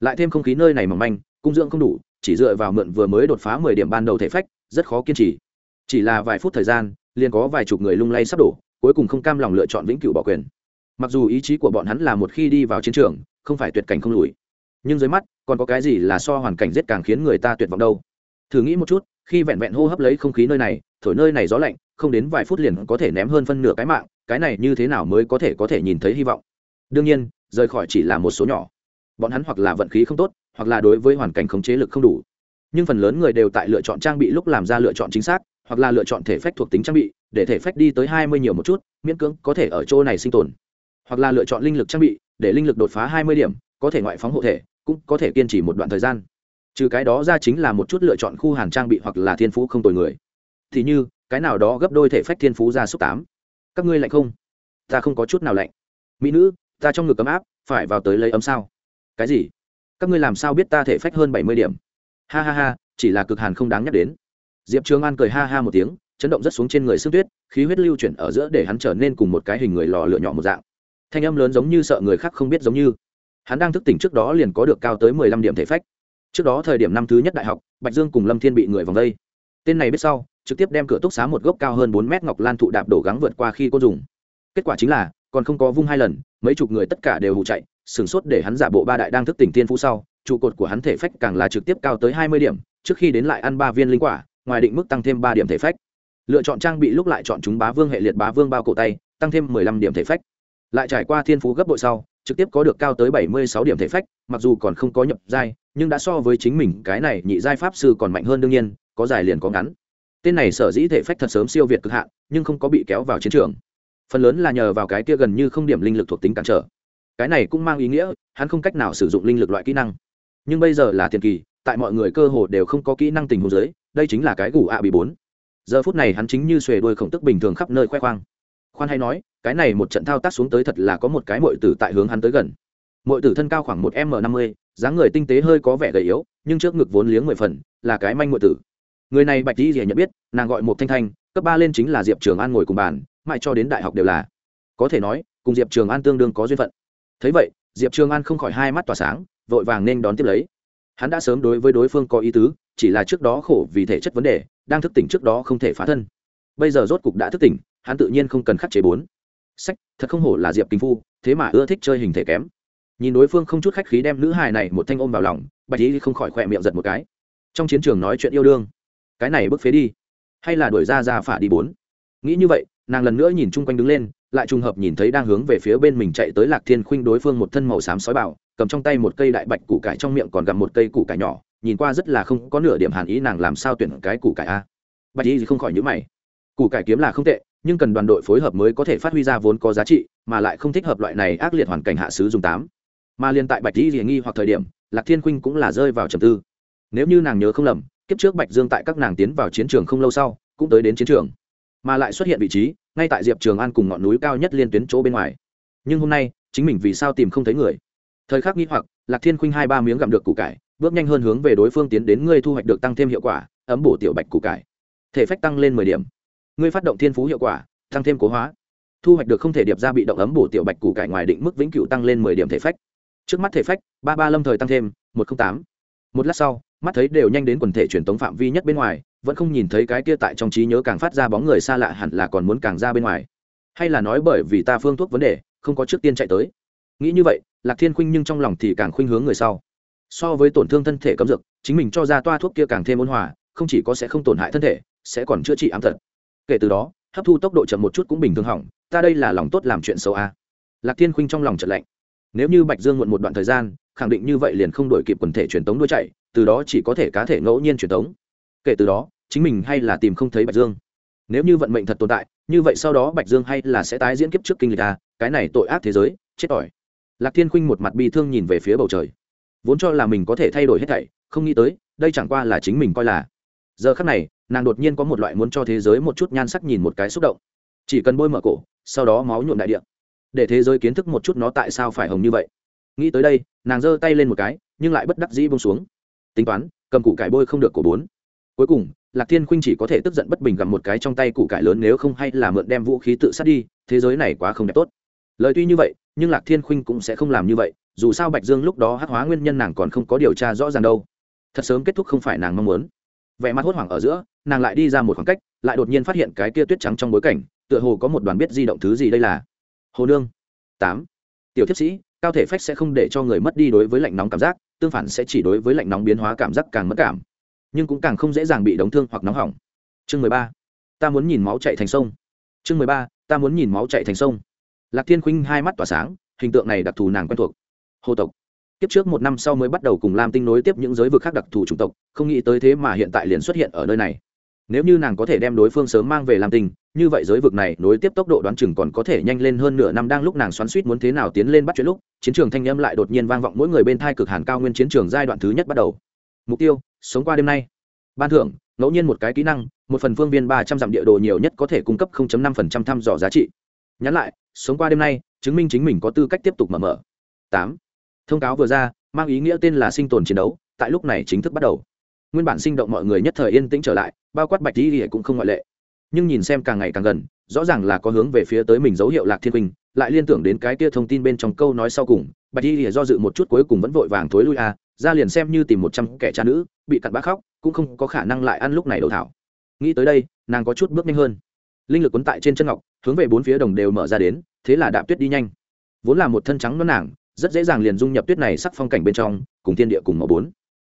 Lại thêm không khí nơi này mỏng manh, cung dưỡng không đủ chỉ dựa vào mượn vừa mới đột phá mười điểm ban đầu thể phách, rất khó kiên trì. Chỉ là vài phút thời gian, liền có vài chục người lung lay sắp đổ, cuối cùng không cam lòng lựa chọn vĩnh cửu bỏ quyền. Mặc dù ý chí của bọn hắn là một khi đi vào chiến trường, không phải tuyệt cảnh không lùi. Nhưng dưới mắt, còn có cái gì là so hoàn cảnh giết càng khiến người ta tuyệt vọng đâu? Thử nghĩ một chút, khi vẹn vẹn hô hấp lấy không khí nơi này, thổi nơi này gió lạnh, không đến vài phút liền có thể ném hơn phân nửa cái mạng, cái này như thế nào mới có thể có thể nhìn thấy hy vọng? Đương nhiên, rời khỏi chỉ là một số nhỏ. Bọn hắn hoặc là vận khí không tốt hoặc là đối với hoàn cảnh khống chế lực không đủ. Nhưng phần lớn người đều tại lựa chọn trang bị lúc làm ra lựa chọn chính xác, hoặc là lựa chọn thể phách thuộc tính trang bị, để thể phách đi tới hai mươi nhiều một chút, miễn cưỡng có thể ở chỗ này sinh tồn. Hoặc là lựa chọn linh lực trang bị, để linh lực đột phá hai mươi điểm, có thể ngoại phóng hộ thể, cũng có thể kiên trì một đoạn thời gian. Trừ cái đó ra chính là một chút lựa chọn khu hàn trang bị hoặc là thiên phú không tồi người. Thì như, cái nào đó gấp đôi thể phách thiên phú ra số tám. Các ngươi lạnh không? Ta không có chút nào lạnh. Mỹ nữ, ta trong ngực ấm áp, phải vào tới lấy ấm sao? Cái gì? Các ngươi làm sao biết ta thể phách hơn bảy mươi điểm? Ha ha ha, chỉ là cực hàn không đáng nhắc đến. Diệp trường an cười ha ha một tiếng, chấn động rất xuống trên người xương tuyết, khí huyết lưu chuyển ở giữa để hắn trở nên cùng một cái hình người lò lửa nhỏ một dạng. Thanh âm lớn giống như sợ người khác không biết giống như. Hắn đang thức tỉnh trước đó liền có được cao tới mười lăm điểm thể phách. Trước đó thời điểm năm thứ nhất đại học, bạch dương cùng lâm thiên bị người vòng đây. Tên này biết sau, trực tiếp đem cửa túc xá một gốc cao hơn bốn mét ngọc lan thụ đạp đổ gắng vượt qua khi cô dùng. Kết quả chính là, còn không có vung hai lần, mấy chục người tất cả đều hụ chạy sửng sốt để hắn giả bộ ba đại đang thức tỉnh tiên phú sau, trụ cột của hắn thể phách càng là trực tiếp cao tới hai mươi điểm, trước khi đến lại ăn ba viên linh quả, ngoài định mức tăng thêm ba điểm thể phách. Lựa chọn trang bị lúc lại chọn chúng bá vương hệ liệt bá vương bao cổ tay, tăng thêm mười lăm điểm thể phách. Lại trải qua thiên phú gấp bội sau, trực tiếp có được cao tới bảy mươi sáu điểm thể phách, mặc dù còn không có nhập giai, nhưng đã so với chính mình, cái này nhị giai pháp sư còn mạnh hơn đương nhiên, có dài liền có ngắn. Tên này sở dĩ thể phách thật sớm siêu việt cực hạn, nhưng không có bị kéo vào chiến trường. Phần lớn là nhờ vào cái kia gần như không điểm linh lực thuộc tính cản trở cái này cũng mang ý nghĩa, hắn không cách nào sử dụng linh lực loại kỹ năng. Nhưng bây giờ là tiền kỳ, tại mọi người cơ hồ đều không có kỹ năng tình huống giới đây chính là cái gù ạ bị bốn. Giờ phút này hắn chính như xuề đuôi khổng tức bình thường khắp nơi khoe khoang. Khoan hay nói, cái này một trận thao tác xuống tới thật là có một cái mội tử tại hướng hắn tới gần. Mội tử thân cao khoảng một m năm mươi, dáng người tinh tế hơi có vẻ gầy yếu, nhưng trước ngực vốn liếng mười phần, là cái manh mội tử. Người này bạch di rỉa nhận biết, nàng gọi một thanh thanh, cấp ba lên chính là diệp trường an ngồi cùng bàn, mãi cho đến đại học đều là. Có thể nói, cùng diệp trường an tương đương có duyên phận thấy vậy, diệp trường an không khỏi hai mắt tỏa sáng, vội vàng nên đón tiếp lấy. Hắn đã sớm đối với đối phương có ý tứ, chỉ là trước đó khổ vì thể chất vấn đề, đang thức tỉnh trước đó không thể phá thân. Bây giờ rốt cục đã thức tỉnh, hắn tự nhiên không cần khắc chế bốn. Sách, thật không hổ là diệp kinh phu, thế mà ưa thích chơi hình thể kém. Nhìn đối phương không chút khách khí đem nữ hài này một thanh ôm vào lòng, bạch y không khỏi khỏe miệng giật một cái. Trong chiến trường nói chuyện yêu đương. Cái này bức phế đi. Hay là đuổi ra ra phả đi bốn. Nghĩ như vậy, nàng lần nữa nhìn chung quanh đứng lên lại trùng hợp nhìn thấy đang hướng về phía bên mình chạy tới lạc thiên khuynh đối phương một thân màu xám sói bảo cầm trong tay một cây đại bạch củ cải trong miệng còn gặp một cây củ cải nhỏ, nhìn qua rất là không có nửa điểm hàn ý nàng làm sao tuyển cái củ cải a? Bạch y không khỏi nhữ mày. Củ cải kiếm là không tệ, nhưng cần đoàn đội phối hợp mới có thể phát huy ra vốn có giá trị, mà lại không thích hợp loại này ác liệt hoàn cảnh hạ sứ dùng tám. Mà liên tại bạch y gì nghi hoặc thời điểm, lạc thiên khuynh cũng là rơi vào trầm tư. Nếu như nàng nhớ không lầm, kiếp trước bạch dương tại các nàng tiến vào chiến trường không lâu sau, cũng tới đến chiến trường. Mà lại xuất hiện vị trí ngay tại diệp trường an cùng ngọn núi cao nhất liên tuyến chỗ bên ngoài nhưng hôm nay chính mình vì sao tìm không thấy người thời khắc nghĩ hoặc lạc thiên khuynh hai ba miếng gặm được củ cải bước nhanh hơn hướng về đối phương tiến đến ngươi thu hoạch được tăng thêm hiệu quả ấm bổ tiểu bạch củ cải thể phách tăng lên mười điểm ngươi phát động thiên phú hiệu quả tăng thêm cố hóa thu hoạch được không thể điệp ra bị động ấm bổ tiểu bạch củ cải ngoài định mức vĩnh cửu tăng lên mười điểm thể phách trước mắt thể phách ba ba lâm thời tăng thêm một trăm tám một lát sau mắt thấy đều nhanh đến quần thể truyền tống phạm vi nhất bên ngoài vẫn không nhìn thấy cái kia tại trong trí nhớ càng phát ra bóng người xa lạ hẳn là còn muốn càng ra bên ngoài. Hay là nói bởi vì ta phương thuốc vấn đề, không có trước tiên chạy tới. Nghĩ như vậy, lạc thiên khuynh nhưng trong lòng thì càng khuynh hướng người sau. So với tổn thương thân thể cấm dược, chính mình cho ra toa thuốc kia càng thêm ôn hòa, không chỉ có sẽ không tổn hại thân thể, sẽ còn chữa trị ám thật kể từ đó, hấp thu tốc độ chậm một chút cũng bình thường hỏng, ta đây là lòng tốt làm chuyện xấu a à. lạc thiên khuynh trong lòng trận lạnh. Nếu như bạch dương muộn một đoạn thời gian, khẳng định như vậy liền không đổi kịp quần thể truyền tống đuôi chạy, từ đó chỉ có thể cá thể ngẫu nhiên truyền tống kể từ đó, chính mình hay là tìm không thấy bạch dương. Nếu như vận mệnh thật tồn tại, như vậy sau đó bạch dương hay là sẽ tái diễn kiếp trước kinh lịch a cái này tội ác thế giới, chết tỏi. Lạc thiên khuynh một mặt bi thương nhìn về phía bầu trời. Vốn cho là mình có thể thay đổi hết thảy, không nghĩ tới, đây chẳng qua là chính mình coi là. Giờ khắc này, nàng đột nhiên có một loại muốn cho thế giới một chút nhan sắc nhìn một cái xúc động. Chỉ cần bôi mở cổ, sau đó máu nhuộm đại địa. Để thế giới kiến thức một chút nó tại sao phải hồng như vậy. Nghĩ tới đây, nàng giơ tay lên một cái, nhưng lại bất đắc dĩ bông xuống. Tính toán, cầm cụ cải bôi không được cổ bốn cuối cùng, lạc thiên khuynh chỉ có thể tức giận bất bình gặp một cái trong tay củ cải lớn nếu không hay là mượn đem vũ khí tự sát đi, thế giới này quá không đẹp tốt. Lời tuy như vậy, nhưng lạc thiên khuynh cũng sẽ không làm như vậy, dù sao bạch dương lúc đó hắc hóa nguyên nhân nàng còn không có điều tra rõ ràng đâu. Thật sớm kết thúc không phải nàng mong muốn. Vẻ mặt hốt hoảng ở giữa, nàng lại đi ra một khoảng cách, lại đột nhiên phát hiện cái kia tuyết trắng trong bối cảnh, tựa hồ có một đoàn biết di động thứ gì đây là. Hồ nương. Tám. Tiểu thiếp sĩ, cao thể phách sẽ không để cho người mất đi đối với lạnh nóng cảm giác, tương phản sẽ chỉ đối với lạnh nóng biến hóa cảm giác càng mất cảm nhưng cũng càng không dễ dàng bị đóng thương hoặc nóng hỏng. Chương mười ba, ta muốn nhìn máu chạy thành sông. Chương mười ba, ta muốn nhìn máu chạy thành sông. Lạc thiên khuynh hai mắt tỏa sáng, hình tượng này đặc thù nàng quen thuộc. Hồ tộc. Kiếp trước một năm sau mới bắt đầu cùng lam tinh nối tiếp những giới vực khác đặc thù chủng tộc, không nghĩ tới thế mà hiện tại liền xuất hiện ở nơi này. Nếu như nàng có thể đem đối phương sớm mang về lam tinh, như vậy giới vực này nối tiếp tốc độ đoán chừng còn có thể nhanh lên hơn nửa năm đang lúc nàng xoắn suýt muốn thế nào tiến lên bắt chuyện lúc, chiến trường thanh âm lại đột nhiên vang vọng mỗi người bên thai cực hàn cao nguyên chiến trường giai đoạn thứ nhất bắt đầu. Mục tiêu sống qua đêm nay. Ban thưởng, ngẫu nhiên một cái kỹ năng, một phần phương viên ba trăm dặm địa đồ nhiều nhất có thể cung cấp 0.5% thăm dò giá trị. Nhắn lại, sống qua đêm nay, chứng minh chính mình có tư cách tiếp tục mở mở. Tám. Thông cáo vừa ra, mang ý nghĩa tên là sinh tồn chiến đấu, tại lúc này chính thức bắt đầu. Nguyên bản sinh động mọi người nhất thời yên tĩnh trở lại, bao quát bạch đi cũng không ngoại lệ. Nhưng nhìn xem càng ngày càng gần, rõ ràng là có hướng về phía tới mình dấu hiệu lạc thiên quỳnh, lại liên tưởng đến cái kia thông tin bên trong câu nói sau cùng, bạch đi do dự một chút cuối cùng vẫn vội vàng thối lui a ra liền xem như tìm một trăm kẻ cha nữ bị cặn bã khóc, cũng không có khả năng lại ăn lúc này đầu thảo. Nghĩ tới đây, nàng có chút bước nhanh hơn. Linh lực quấn tại trên chân ngọc, hướng về bốn phía đồng đều mở ra đến, thế là đạp tuyết đi nhanh. Vốn là một thân trắng nó nàng, rất dễ dàng liền dung nhập tuyết này sắc phong cảnh bên trong, cùng thiên địa cùng màu bốn.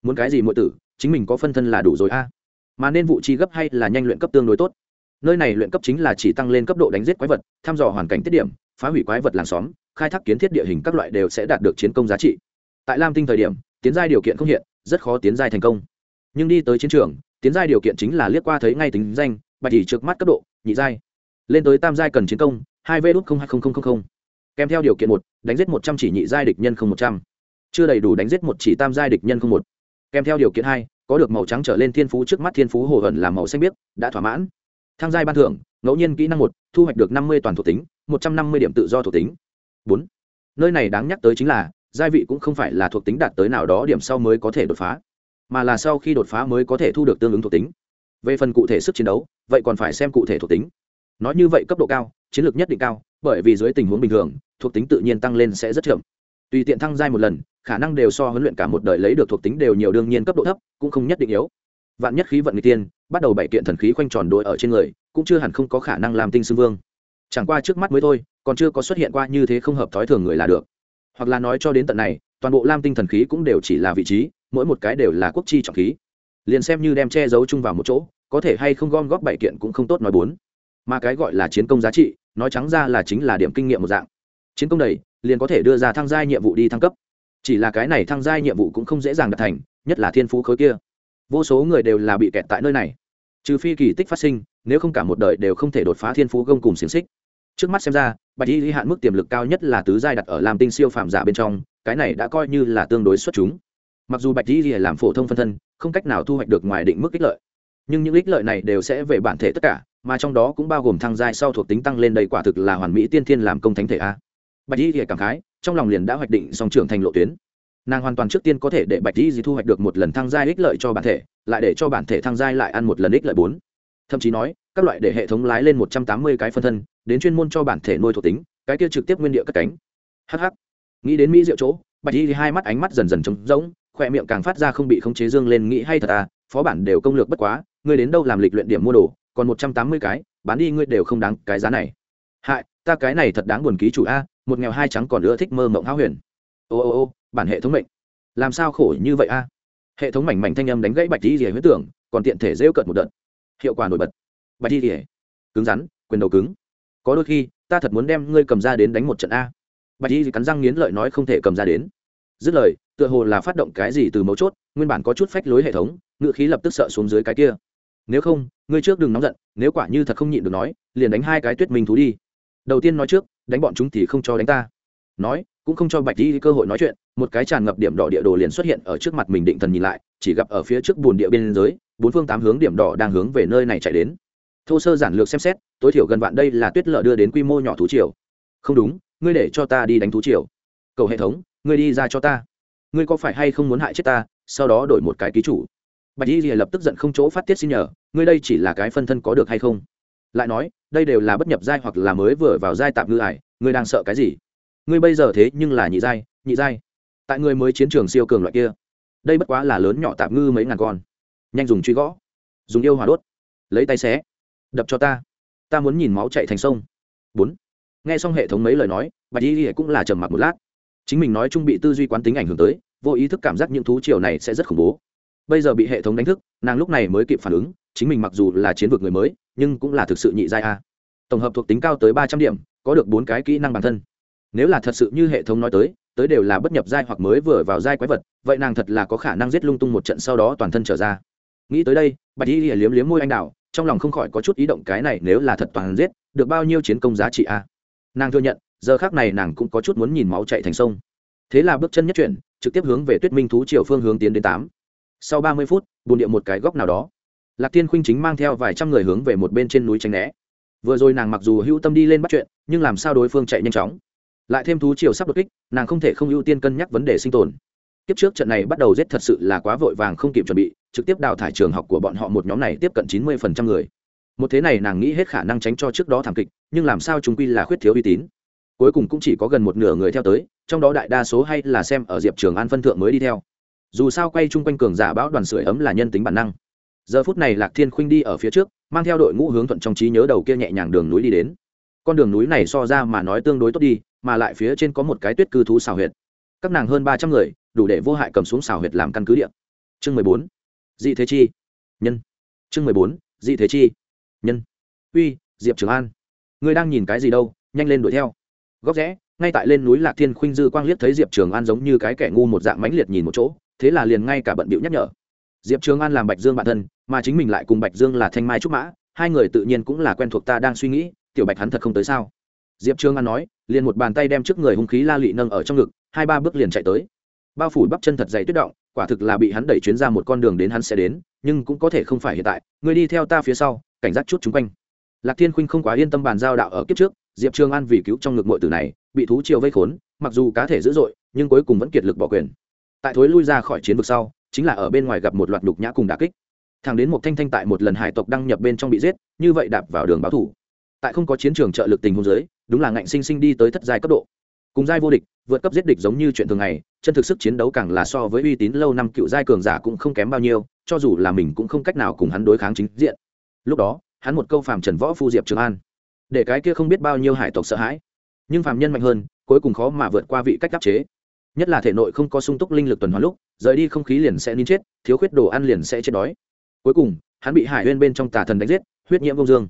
Muốn cái gì mọi tử, chính mình có phân thân là đủ rồi a. Mà nên vụ chi gấp hay là nhanh luyện cấp tương đối tốt. Nơi này luyện cấp chính là chỉ tăng lên cấp độ đánh giết quái vật, thăm dò hoàn cảnh tiết điểm, phá hủy quái vật làng xóm, khai thác kiến thiết địa hình các loại đều sẽ đạt được chiến công giá trị. Tại lam tinh thời điểm, tiến giai điều kiện không hiện rất khó tiến giai thành công. Nhưng đi tới chiến trường, tiến giai điều kiện chính là liếc qua thấy ngay tính danh, bạch tỷ trước mắt cấp độ, nhị giai. Lên tới tam giai cần chiến công, hai v đút hai kèm theo điều kiện một, đánh giết một trăm chỉ nhị giai địch nhân không một trăm. Chưa đầy đủ đánh giết một chỉ tam giai địch nhân không một. Kèm theo điều kiện hai, có được màu trắng trở lên thiên phú trước mắt thiên phú hồ ẩn là màu xanh biếc, đã thỏa mãn. Thang giai ban thưởng, ngẫu nhiên kỹ năng một, thu hoạch được năm mươi toàn thuộc tính, một trăm năm mươi điểm tự do thuộc tính. Bốn, nơi này đáng nhắc tới chính là giai vị cũng không phải là thuộc tính đạt tới nào đó điểm sau mới có thể đột phá, mà là sau khi đột phá mới có thể thu được tương ứng thuộc tính. Về phần cụ thể sức chiến đấu, vậy còn phải xem cụ thể thuộc tính. Nói như vậy cấp độ cao, chiến lược nhất định cao, bởi vì dưới tình huống bình thường, thuộc tính tự nhiên tăng lên sẽ rất chậm. Tùy tiện thăng giai một lần, khả năng đều so huấn luyện cả một đời lấy được thuộc tính đều nhiều đương nhiên cấp độ thấp, cũng không nhất định yếu. Vạn nhất khí vận người tiên bắt đầu bảy kiện thần khí khoanh tròn đội ở trên người, cũng chưa hẳn không có khả năng làm tinh xưng vương. Chẳng qua trước mắt mới thôi, còn chưa có xuất hiện qua như thế không hợp thói thường người là được hoặc là nói cho đến tận này, toàn bộ lam tinh thần khí cũng đều chỉ là vị trí, mỗi một cái đều là quốc chi trọng khí. Liền xem như đem che giấu chung vào một chỗ, có thể hay không gom góp bảy kiện cũng không tốt nói bốn. Mà cái gọi là chiến công giá trị, nói trắng ra là chính là điểm kinh nghiệm một dạng. Chiến công đầy, liền có thể đưa ra thăng giai nhiệm vụ đi thăng cấp. Chỉ là cái này thăng giai nhiệm vụ cũng không dễ dàng đạt thành, nhất là thiên phú khối kia. Vô số người đều là bị kẹt tại nơi này. Trừ phi kỳ tích phát sinh, nếu không cả một đời đều không thể đột phá thiên phú gông cùng xiềng xích trước mắt xem ra, bạch y hạn mức tiềm lực cao nhất là tứ giai đặt ở làm tinh siêu phạm giả bên trong, cái này đã coi như là tương đối xuất chúng. Mặc dù bạch y làm phổ thông phân thân, không cách nào thu hoạch được ngoài định mức ích lợi. Nhưng những ích lợi này đều sẽ về bản thể tất cả, mà trong đó cũng bao gồm thăng giai sau thuộc tính tăng lên đầy quả thực là hoàn mỹ tiên thiên làm công thánh thể a. Bạch y cảm khái, trong lòng liền đã hoạch định song trưởng thành lộ tuyến. Nàng hoàn toàn trước tiên có thể để bạch y thu hoạch được một lần thăng giai ích lợi cho bản thể, lại để cho bản thể thăng giai lại ăn một lần ích lợi bốn. Thậm chí nói các loại để hệ thống lái lên một trăm tám mươi cái phân thân, đến chuyên môn cho bản thể nuôi thuộc tính, cái kia trực tiếp nguyên địa cất cánh. Hh nghĩ đến mỹ diệu chỗ, bạch y hai mắt ánh mắt dần dần trống rỗng khoe miệng càng phát ra không bị khống chế dương lên, nghĩ hay thật à phó bản đều công lược bất quá, ngươi đến đâu làm lịch luyện điểm mua đồ, còn một trăm tám mươi cái, bán đi ngươi đều không đáng cái giá này. Hại, ta cái này thật đáng buồn ký chủ a, một nghèo hai trắng còn nữa thích mơ mộng háo huyền. Ô ô ô, bản hệ thống mệnh. Làm sao khổ như vậy a? Hệ thống mảnh mảnh thanh âm đánh gãy bạch y rỉa huyết tưởng, còn tiện thể rêu cợt một đợt. Hiệu quả nổi bật bạch di ỉa cứng rắn, quyền đầu cứng. Có đôi khi, ta thật muốn đem ngươi cầm ra đến đánh một trận a. Bạch di cắn răng nghiến lợi nói không thể cầm ra đến. Dứt lời, tựa hồ là phát động cái gì từ mấu chốt, nguyên bản có chút phách lối hệ thống, ngự khí lập tức sợ xuống dưới cái kia. Nếu không, ngươi trước đừng nóng giận, nếu quả như thật không nhịn được nói, liền đánh hai cái tuyết minh thú đi. Đầu tiên nói trước, đánh bọn chúng thì không cho đánh ta. Nói, cũng không cho bạch đi cơ hội nói chuyện, một cái tràn ngập điểm đỏ địa đồ liền xuất hiện ở trước mặt mình định thần nhìn lại, chỉ gặp ở phía trước bùn địa biên giới, bốn phương tám hướng điểm đỏ đang hướng về nơi này chạy đến thô sơ giản lược xem xét, tối thiểu gần vạn đây là tuyết lợ đưa đến quy mô nhỏ thú triều. Không đúng, ngươi để cho ta đi đánh thú triều. Cầu hệ thống, ngươi đi ra cho ta. Ngươi có phải hay không muốn hại chết ta, sau đó đổi một cái ký chủ? Bạch y lập tức giận không chỗ phát tiết xin nhờ, ngươi đây chỉ là cái phân thân có được hay không? Lại nói, đây đều là bất nhập giai hoặc là mới vừa vào giai tạm ngư ải, ngươi đang sợ cái gì? Ngươi bây giờ thế nhưng là nhị giai nhị giai. Tại ngươi mới chiến trường siêu cường loại kia, đây bất quá là lớn nhỏ tạm ngư mấy ngàn con. Nhanh dùng truy gõ. Dùng yêu hòa đốt. Lấy tay xé đập cho ta. Ta muốn nhìn máu chạy thành sông. Bốn. Nghe xong hệ thống mấy lời nói, bạch y cũng là trầm mặc một lát. Chính mình nói chung bị tư duy quán tính ảnh hưởng tới, vô ý thức cảm giác những thú triều này sẽ rất khủng bố. Bây giờ bị hệ thống đánh thức, nàng lúc này mới kịp phản ứng, chính mình mặc dù là chiến vực người mới, nhưng cũng là thực sự nhị giai a. Tổng hợp thuộc tính cao tới ba trăm điểm, có được bốn cái kỹ năng bản thân. Nếu là thật sự như hệ thống nói tới tới đều là bất nhập giai hoặc mới vừa vào giai quái vật, vậy nàng thật là có khả năng giết lung tung một trận sau đó toàn thân trở ra. Nghĩ tới đây, bạch y liếm liếm môi anh đào trong lòng không khỏi có chút ý động cái này nếu là thật toàn giết, được bao nhiêu chiến công giá trị a nàng thừa nhận, giờ khác này nàng cũng có chút muốn nhìn máu chạy thành sông. Thế là bước chân nhất chuyển, trực tiếp hướng về tuyết minh thú triều phương hướng tiến đến tám. Sau ba mươi phút bùn địa một cái góc nào đó. Lạc tiên khuynh chính mang theo vài trăm người hướng về một bên trên núi tránh né. Vừa rồi nàng mặc dù hữu tâm đi lên bắt chuyện, nhưng làm sao đối phương chạy nhanh chóng? Lại thêm thú triều sắp đột kích, nàng không thể không ưu tiên cân nhắc vấn đề sinh tồn kiếp trước trận này bắt đầu giết thật sự là quá vội vàng không kịp chuẩn bị, trực tiếp đào thải trường học của bọn họ một nhóm này tiếp cận chín mươi phần trăm người. Một thế này nàng nghĩ hết khả năng tránh cho trước đó thảm kịch, nhưng làm sao chúng quy là khuyết thiếu uy tín. Cuối cùng cũng chỉ có gần một nửa người theo tới, trong đó đại đa số hay là xem ở diệp trường an phân thượng mới đi theo. Dù sao quay chung quanh cường giả bão đoàn sưởi ấm là nhân tính bản năng. Giờ phút này lạc thiên khuynh đi ở phía trước, mang theo đội ngũ hướng thuận trong trí nhớ đầu kia nhẹ nhàng đường núi đi đến. Con đường núi này so ra mà nói tương đối tốt đi, mà lại phía trên có một cái tuyết cư thú xào huyệt. Các nàng hơn ba trăm người đủ để vô hại cầm xuống xào huyệt làm căn cứ địa. Chương mười bốn, dị thế chi. Nhân. Chương mười bốn, dị thế chi. Nhân. Uy, diệp trường an. Ngươi đang nhìn cái gì đâu, nhanh lên đuổi theo. Góc rẽ, ngay tại lên núi lạc thiên khuynh dư quang liếc thấy diệp trường an giống như cái kẻ ngu một dạng mãnh liệt nhìn một chỗ, thế là liền ngay cả bận bịu nhắc nhở. Diệp trường an làm bạch dương bản thân, mà chính mình lại cùng bạch dương là thanh mai trúc mã, hai người tự nhiên cũng là quen thuộc ta đang suy nghĩ, tiểu bạch hắn thật không tới sao? Diệp trường an nói, liền một bàn tay đem trước người hung khí la lị nâng ở trong ngực, hai ba bước liền chạy tới bao phủ bắp chân thật dày tuyết động, quả thực là bị hắn đẩy chuyến ra một con đường đến hắn sẽ đến, nhưng cũng có thể không phải hiện tại. Người đi theo ta phía sau, cảnh giác chút chung quanh. Lạc thiên khuynh không quá yên tâm bàn giao đạo ở kiếp trước, diệp trường an vì cứu trong ngực mọi tử này, bị thú triều vây khốn, mặc dù cá thể dữ dội, nhưng cuối cùng vẫn kiệt lực bỏ quyền. Tại thối lui ra khỏi chiến vực sau, chính là ở bên ngoài gặp một loạt nhục nhã cùng đà kích. Thằng đến một thanh thanh tại một lần hải tộc đăng nhập bên trong bị giết, như vậy đạp vào đường báo thủ. Tại không có chiến trường trợ lực tình hôn giới đúng là ngạnh sinh sinh đi tới thất giai cấp độ. Cùng giai vô địch, vượt cấp giết địch giống như chuyện thường ngày chân thực sức chiến đấu càng là so với uy tín lâu năm cựu giai cường giả cũng không kém bao nhiêu, cho dù là mình cũng không cách nào cùng hắn đối kháng chính diện. Lúc đó, hắn một câu phàm trần võ phu diệp trường an. Để cái kia không biết bao nhiêu hải tộc sợ hãi. Nhưng phàm nhân mạnh hơn, cuối cùng khó mà vượt qua vị cách đắc chế. Nhất là thể nội không có sung túc linh lực tuần hoàn lúc, rời đi không khí liền sẽ nín chết, thiếu khuyết đồ ăn liền sẽ chết đói. Cuối cùng, hắn bị hải huyên bên trong tà thần đánh giết, huyết nhiễm công dương.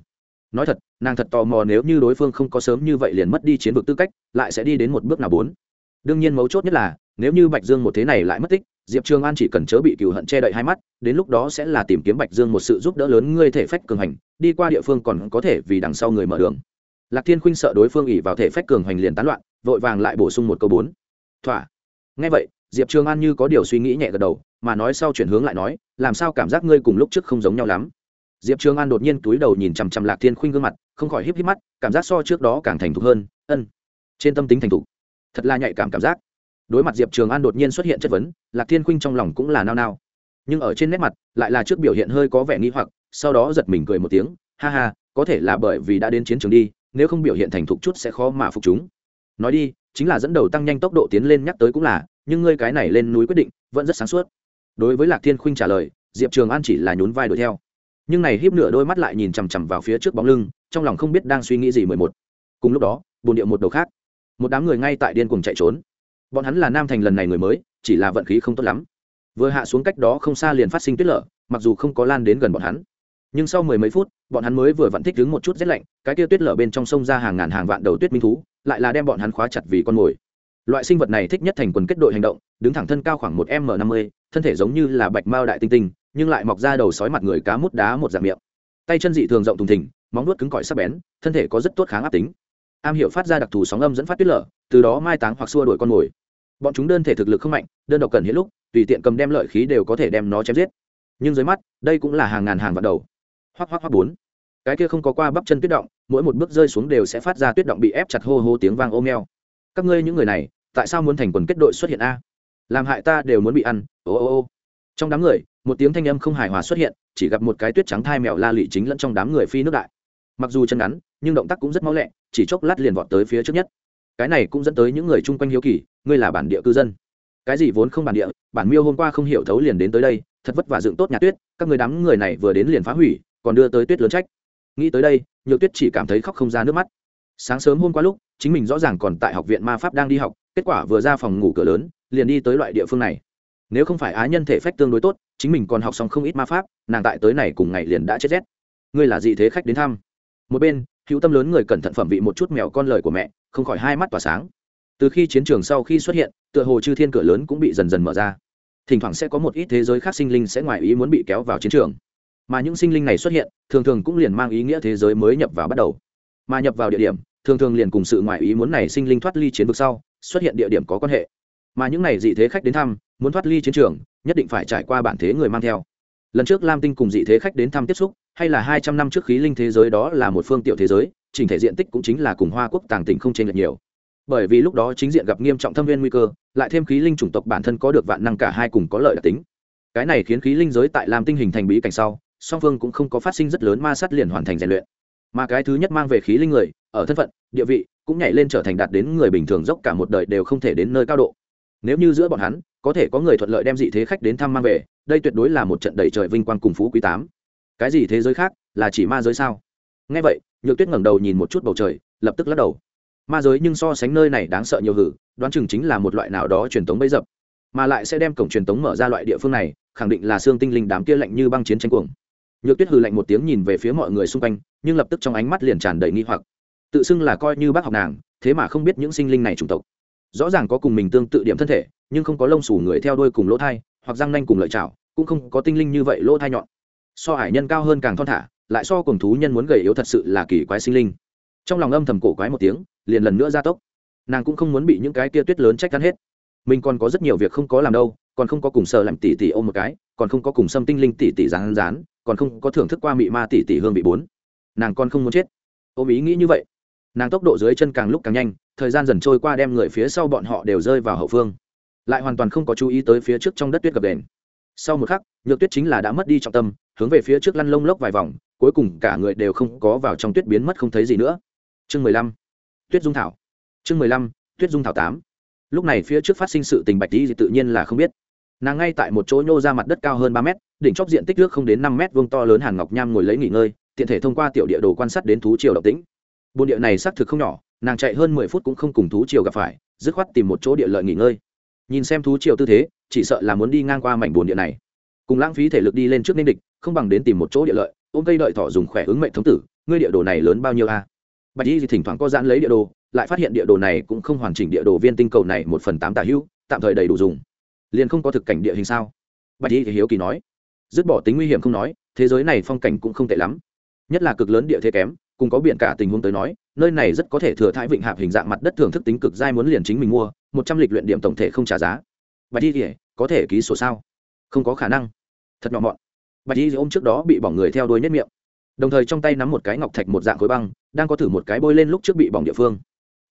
Nói thật, nàng thật tò mò nếu như đối phương không có sớm như vậy liền mất đi chiến vực tư cách, lại sẽ đi đến một bước nào bốn. Đương nhiên mấu chốt nhất là nếu như bạch dương một thế này lại mất tích, diệp trường an chỉ cần chớ bị cừu hận che đậy hai mắt, đến lúc đó sẽ là tìm kiếm bạch dương một sự giúp đỡ lớn ngươi thể phách cường hành, đi qua địa phương còn có thể vì đằng sau người mở đường. Lạc thiên khuynh sợ đối phương ỉ vào thể phách cường hành liền tán loạn, vội vàng lại bổ sung một câu bốn. Thỏa. Ngay vậy, diệp trường an như có điều suy nghĩ nhẹ gật đầu, mà nói sau chuyển hướng lại nói, làm sao cảm giác ngươi cùng lúc trước không giống nhau lắm? Diệp trường an đột nhiên túi đầu nhìn chằm chằm lạc thiên khuynh gương mặt, không khỏi híp híp mắt, cảm giác so trước đó càng thành thục hơn, ân. Trên tâm tính thành thục. Thật là nhạy cảm cảm giác đối mặt diệp trường an đột nhiên xuất hiện chất vấn, lạc thiên khuynh trong lòng cũng là nao nao. Nhưng ở trên nét mặt, lại là trước biểu hiện hơi có vẻ nghi hoặc, sau đó giật mình cười một tiếng, ha ha, có thể là bởi vì đã đến chiến trường đi, nếu không biểu hiện thành thục chút sẽ khó mà phục chúng. Nói đi, chính là dẫn đầu tăng nhanh tốc độ tiến lên nhắc tới cũng là, nhưng ngươi cái này lên núi quyết định, vẫn rất sáng suốt. Đối với lạc thiên khuynh trả lời, diệp trường an chỉ là nhún vai đuổi theo. Nhưng này híp nửa đôi mắt lại nhìn chằm chằm vào phía trước bóng lưng, trong lòng không biết đang suy nghĩ gì mười một. Cùng lúc đó, bồn điệu một đầu khác. Một đám người ngay tại điên cùng chạy trốn bọn hắn là nam thành lần này người mới, chỉ là vận khí không tốt lắm. Vừa hạ xuống cách đó không xa liền phát sinh tuyết lở, mặc dù không có lan đến gần bọn hắn. Nhưng sau mười mấy phút, bọn hắn mới vừa vặn thích đứng một chút rét lạnh, cái kia tuyết lở bên trong sông ra hàng ngàn hàng vạn đầu tuyết minh thú, lại là đem bọn hắn khóa chặt vì con mồi. Loại sinh vật này thích nhất thành quần kết đội hành động, đứng thẳng thân cao khoảng một m năm mươi, thân thể giống như là bạch mao đại tinh tinh, nhưng lại mọc ra đầu sói mặt người cá mút đá một dạng miệng. Tay chân dị thường rộng thùng thình, móng nuốt cứng cỏi sắc bén, thân thể có rất tốt kháng áp tính. Am hiểu phát ra đặc thù sóng âm dẫn phát tuyết lở, từ đó mai táng hoặc xua đuổi con mồi bọn chúng đơn thể thực lực không mạnh, đơn độc cần hết lúc, tùy tiện cầm đem lợi khí đều có thể đem nó chém giết. Nhưng dưới mắt, đây cũng là hàng ngàn hàng vạn đầu. Hoắc hoắc hoắc bốn. Cái kia không có qua bắp chân tuyết động, mỗi một bước rơi xuống đều sẽ phát ra tuyết động bị ép chặt hô hô tiếng vang ôm eo. các ngươi những người này, tại sao muốn thành quần kết đội xuất hiện a? Làm hại ta đều muốn bị ăn, ô ô ô. Trong đám người, một tiếng thanh âm không hài hòa xuất hiện, chỉ gặp một cái tuyết trắng thai mèo la lị chính lẫn trong đám người phi nước đại. Mặc dù chân ngắn, nhưng động tác cũng rất mau lẹ, chỉ chốc lát liền vọt tới phía trước nhất cái này cũng dẫn tới những người chung quanh hiếu kỳ, ngươi là bản địa cư dân. Cái gì vốn không bản địa, bản miêu hôm qua không hiểu thấu liền đến tới đây, thật vất vả dựng tốt nhà tuyết, các người đám người này vừa đến liền phá hủy, còn đưa tới tuyết lớn trách. Nghĩ tới đây, nhược tuyết chỉ cảm thấy khóc không ra nước mắt. Sáng sớm hôm qua lúc, chính mình rõ ràng còn tại học viện ma pháp đang đi học, kết quả vừa ra phòng ngủ cửa lớn, liền đi tới loại địa phương này. Nếu không phải á nhân thể phách tương đối tốt, chính mình còn học xong không ít ma pháp, nàng tại tới này cùng ngày liền đã chết rét. Ngươi là gì thế khách đến thăm? Một bên hữu tâm lớn người cẩn thận phẩm vị một chút mèo con lời của mẹ, không khỏi hai mắt tỏa sáng. Từ khi chiến trường sau khi xuất hiện, tựa hồ chư thiên cửa lớn cũng bị dần dần mở ra. Thỉnh thoảng sẽ có một ít thế giới khác sinh linh sẽ ngoài ý muốn bị kéo vào chiến trường. Mà những sinh linh này xuất hiện, thường thường cũng liền mang ý nghĩa thế giới mới nhập vào bắt đầu. Mà nhập vào địa điểm, thường thường liền cùng sự ngoài ý muốn này sinh linh thoát ly chiến vực sau, xuất hiện địa điểm có quan hệ. Mà những này dị thế khách đến thăm, muốn thoát ly chiến trường, nhất định phải trải qua bản thế người mang theo. Lần trước lam tinh cùng dị thế khách đến thăm tiếp xúc hay là hai trăm năm trước khí linh thế giới đó là một phương tiểu thế giới, chỉnh thể diện tích cũng chính là cùng hoa quốc tàng tỉnh không chênh lệch nhiều. Bởi vì lúc đó chính diện gặp nghiêm trọng thâm viên nguy cơ, lại thêm khí linh chủng tộc bản thân có được vạn năng cả hai cùng có lợi đặc tính. Cái này khiến khí linh giới tại lam tinh hình thành bí cảnh sau, song phương cũng không có phát sinh rất lớn ma sát liền hoàn thành rèn luyện. Mà cái thứ nhất mang về khí linh người, ở thân phận, địa vị, cũng nhảy lên trở thành đạt đến người bình thường dốc cả một đời đều không thể đến nơi cao độ. Nếu như giữa bọn hắn, có thể có người thuận lợi đem dị thế khách đến thăm mang về, đây tuyệt đối là một trận đầy trời vinh quang cùng phú quý tám cái gì thế giới khác, là chỉ ma giới sao? Ngay vậy, nhược tuyết ngẩng đầu nhìn một chút bầu trời, lập tức lắc đầu. Ma giới nhưng so sánh nơi này đáng sợ nhiều hử, đoán chừng chính là một loại nào đó truyền thống bấy dập. Mà lại sẽ đem cổng truyền thống mở ra loại địa phương này, khẳng định là xương tinh linh đám kia lạnh như băng chiến tranh cuồng. Nhược tuyết hừ lạnh một tiếng nhìn về phía mọi người xung quanh, nhưng lập tức trong ánh mắt liền tràn đầy nghi hoặc. Tự xưng là coi như bác học nàng, thế mà không biết những sinh linh này chủng tộc. Rõ ràng có cùng mình tương tự điểm thân thể, nhưng không có lông xù người theo đuôi cùng lỗ thai, hoặc răng nanh cùng lợi chảo, cũng không có tinh linh như vậy lỗ thai nhọn so hải nhân cao hơn càng thon thả, lại so cùng thú nhân muốn gầy yếu thật sự là kỳ quái sinh linh. Trong lòng âm thầm cổ quái một tiếng, liền lần nữa ra tốc. Nàng cũng không muốn bị những cái kia tuyết lớn trách cắn hết. Mình còn có rất nhiều việc không có làm đâu, còn không có cùng sợ làm tỉ tỉ ôm một cái, còn không có cùng xâm tinh linh tỉ tỉ rán rán, còn không có thưởng thức qua mị ma tỉ tỉ hương vị bốn. Nàng còn không muốn chết. Ôm ý nghĩ như vậy. Nàng tốc độ dưới chân càng lúc càng nhanh, thời gian dần trôi qua đem người phía sau bọn họ đều rơi vào hậu phương. Lại hoàn toàn không có chú ý tới phía trước trong đất tuyết gập đền. Sau một khắc, nhược tuyết chính là đã mất đi trọng tâm hướng về phía trước lăn lông lốc vài vòng, cuối cùng cả người đều không có vào trong tuyết biến mất không thấy gì nữa. Chương mười lăm, tuyết dung thảo. Chương mười lăm, tuyết dung thảo tám. Lúc này phía trước phát sinh sự tình bạch đi tự nhiên là không biết. Nàng ngay tại một chỗ nhô ra mặt đất cao hơn ba mét, đỉnh chóp diện tích nước không đến năm mét vuông to lớn hàn ngọc nham ngồi lấy nghỉ ngơi, tiện thể thông qua tiểu địa đồ quan sát đến thú triều độc tĩnh. Bồn địa này xác thực không nhỏ, nàng chạy hơn mười phút cũng không cùng thú triều gặp phải, dứt khoát tìm một chỗ địa lợi nghỉ ngơi. Nhìn xem thú triều tư thế, chỉ sợ là muốn đi ngang qua mảnh bồn địa này cùng lãng phí thể lực đi lên trước ninh địch, không bằng đến tìm một chỗ địa lợi, ôm cây đợi thỏ dùng khỏe ứng mệnh thống tử, ngươi địa đồ này lớn bao nhiêu a? Bạch y thì thỉnh thoảng có giãn lấy địa đồ, lại phát hiện địa đồ này cũng không hoàn chỉnh địa đồ viên tinh cầu này một phần tám tả hữu, tạm thời đầy đủ dùng. Liền không có thực cảnh địa hình sao? Bạch y thì hiếu kỳ nói. Dứt bỏ tính nguy hiểm không nói, thế giới này phong cảnh cũng không tệ lắm. Nhất là cực lớn địa thế kém, cùng có biển cả tình huống tới nói, nơi này rất có thể thừa thái vịnh hạp hình dạng mặt đất thưởng thức tính cực dai muốn liền chính mình mua, một trăm lịch luyện điểm tổng thể không trả giá. Bạch y thì, có thể ký sổ sao? Không có khả năng thật nhỏ mọn. Bạch y ôm trước đó bị bỏng người theo đuôi nhất miệng. Đồng thời trong tay nắm một cái ngọc thạch một dạng khối băng, đang có thử một cái bôi lên lúc trước bị bỏng địa phương.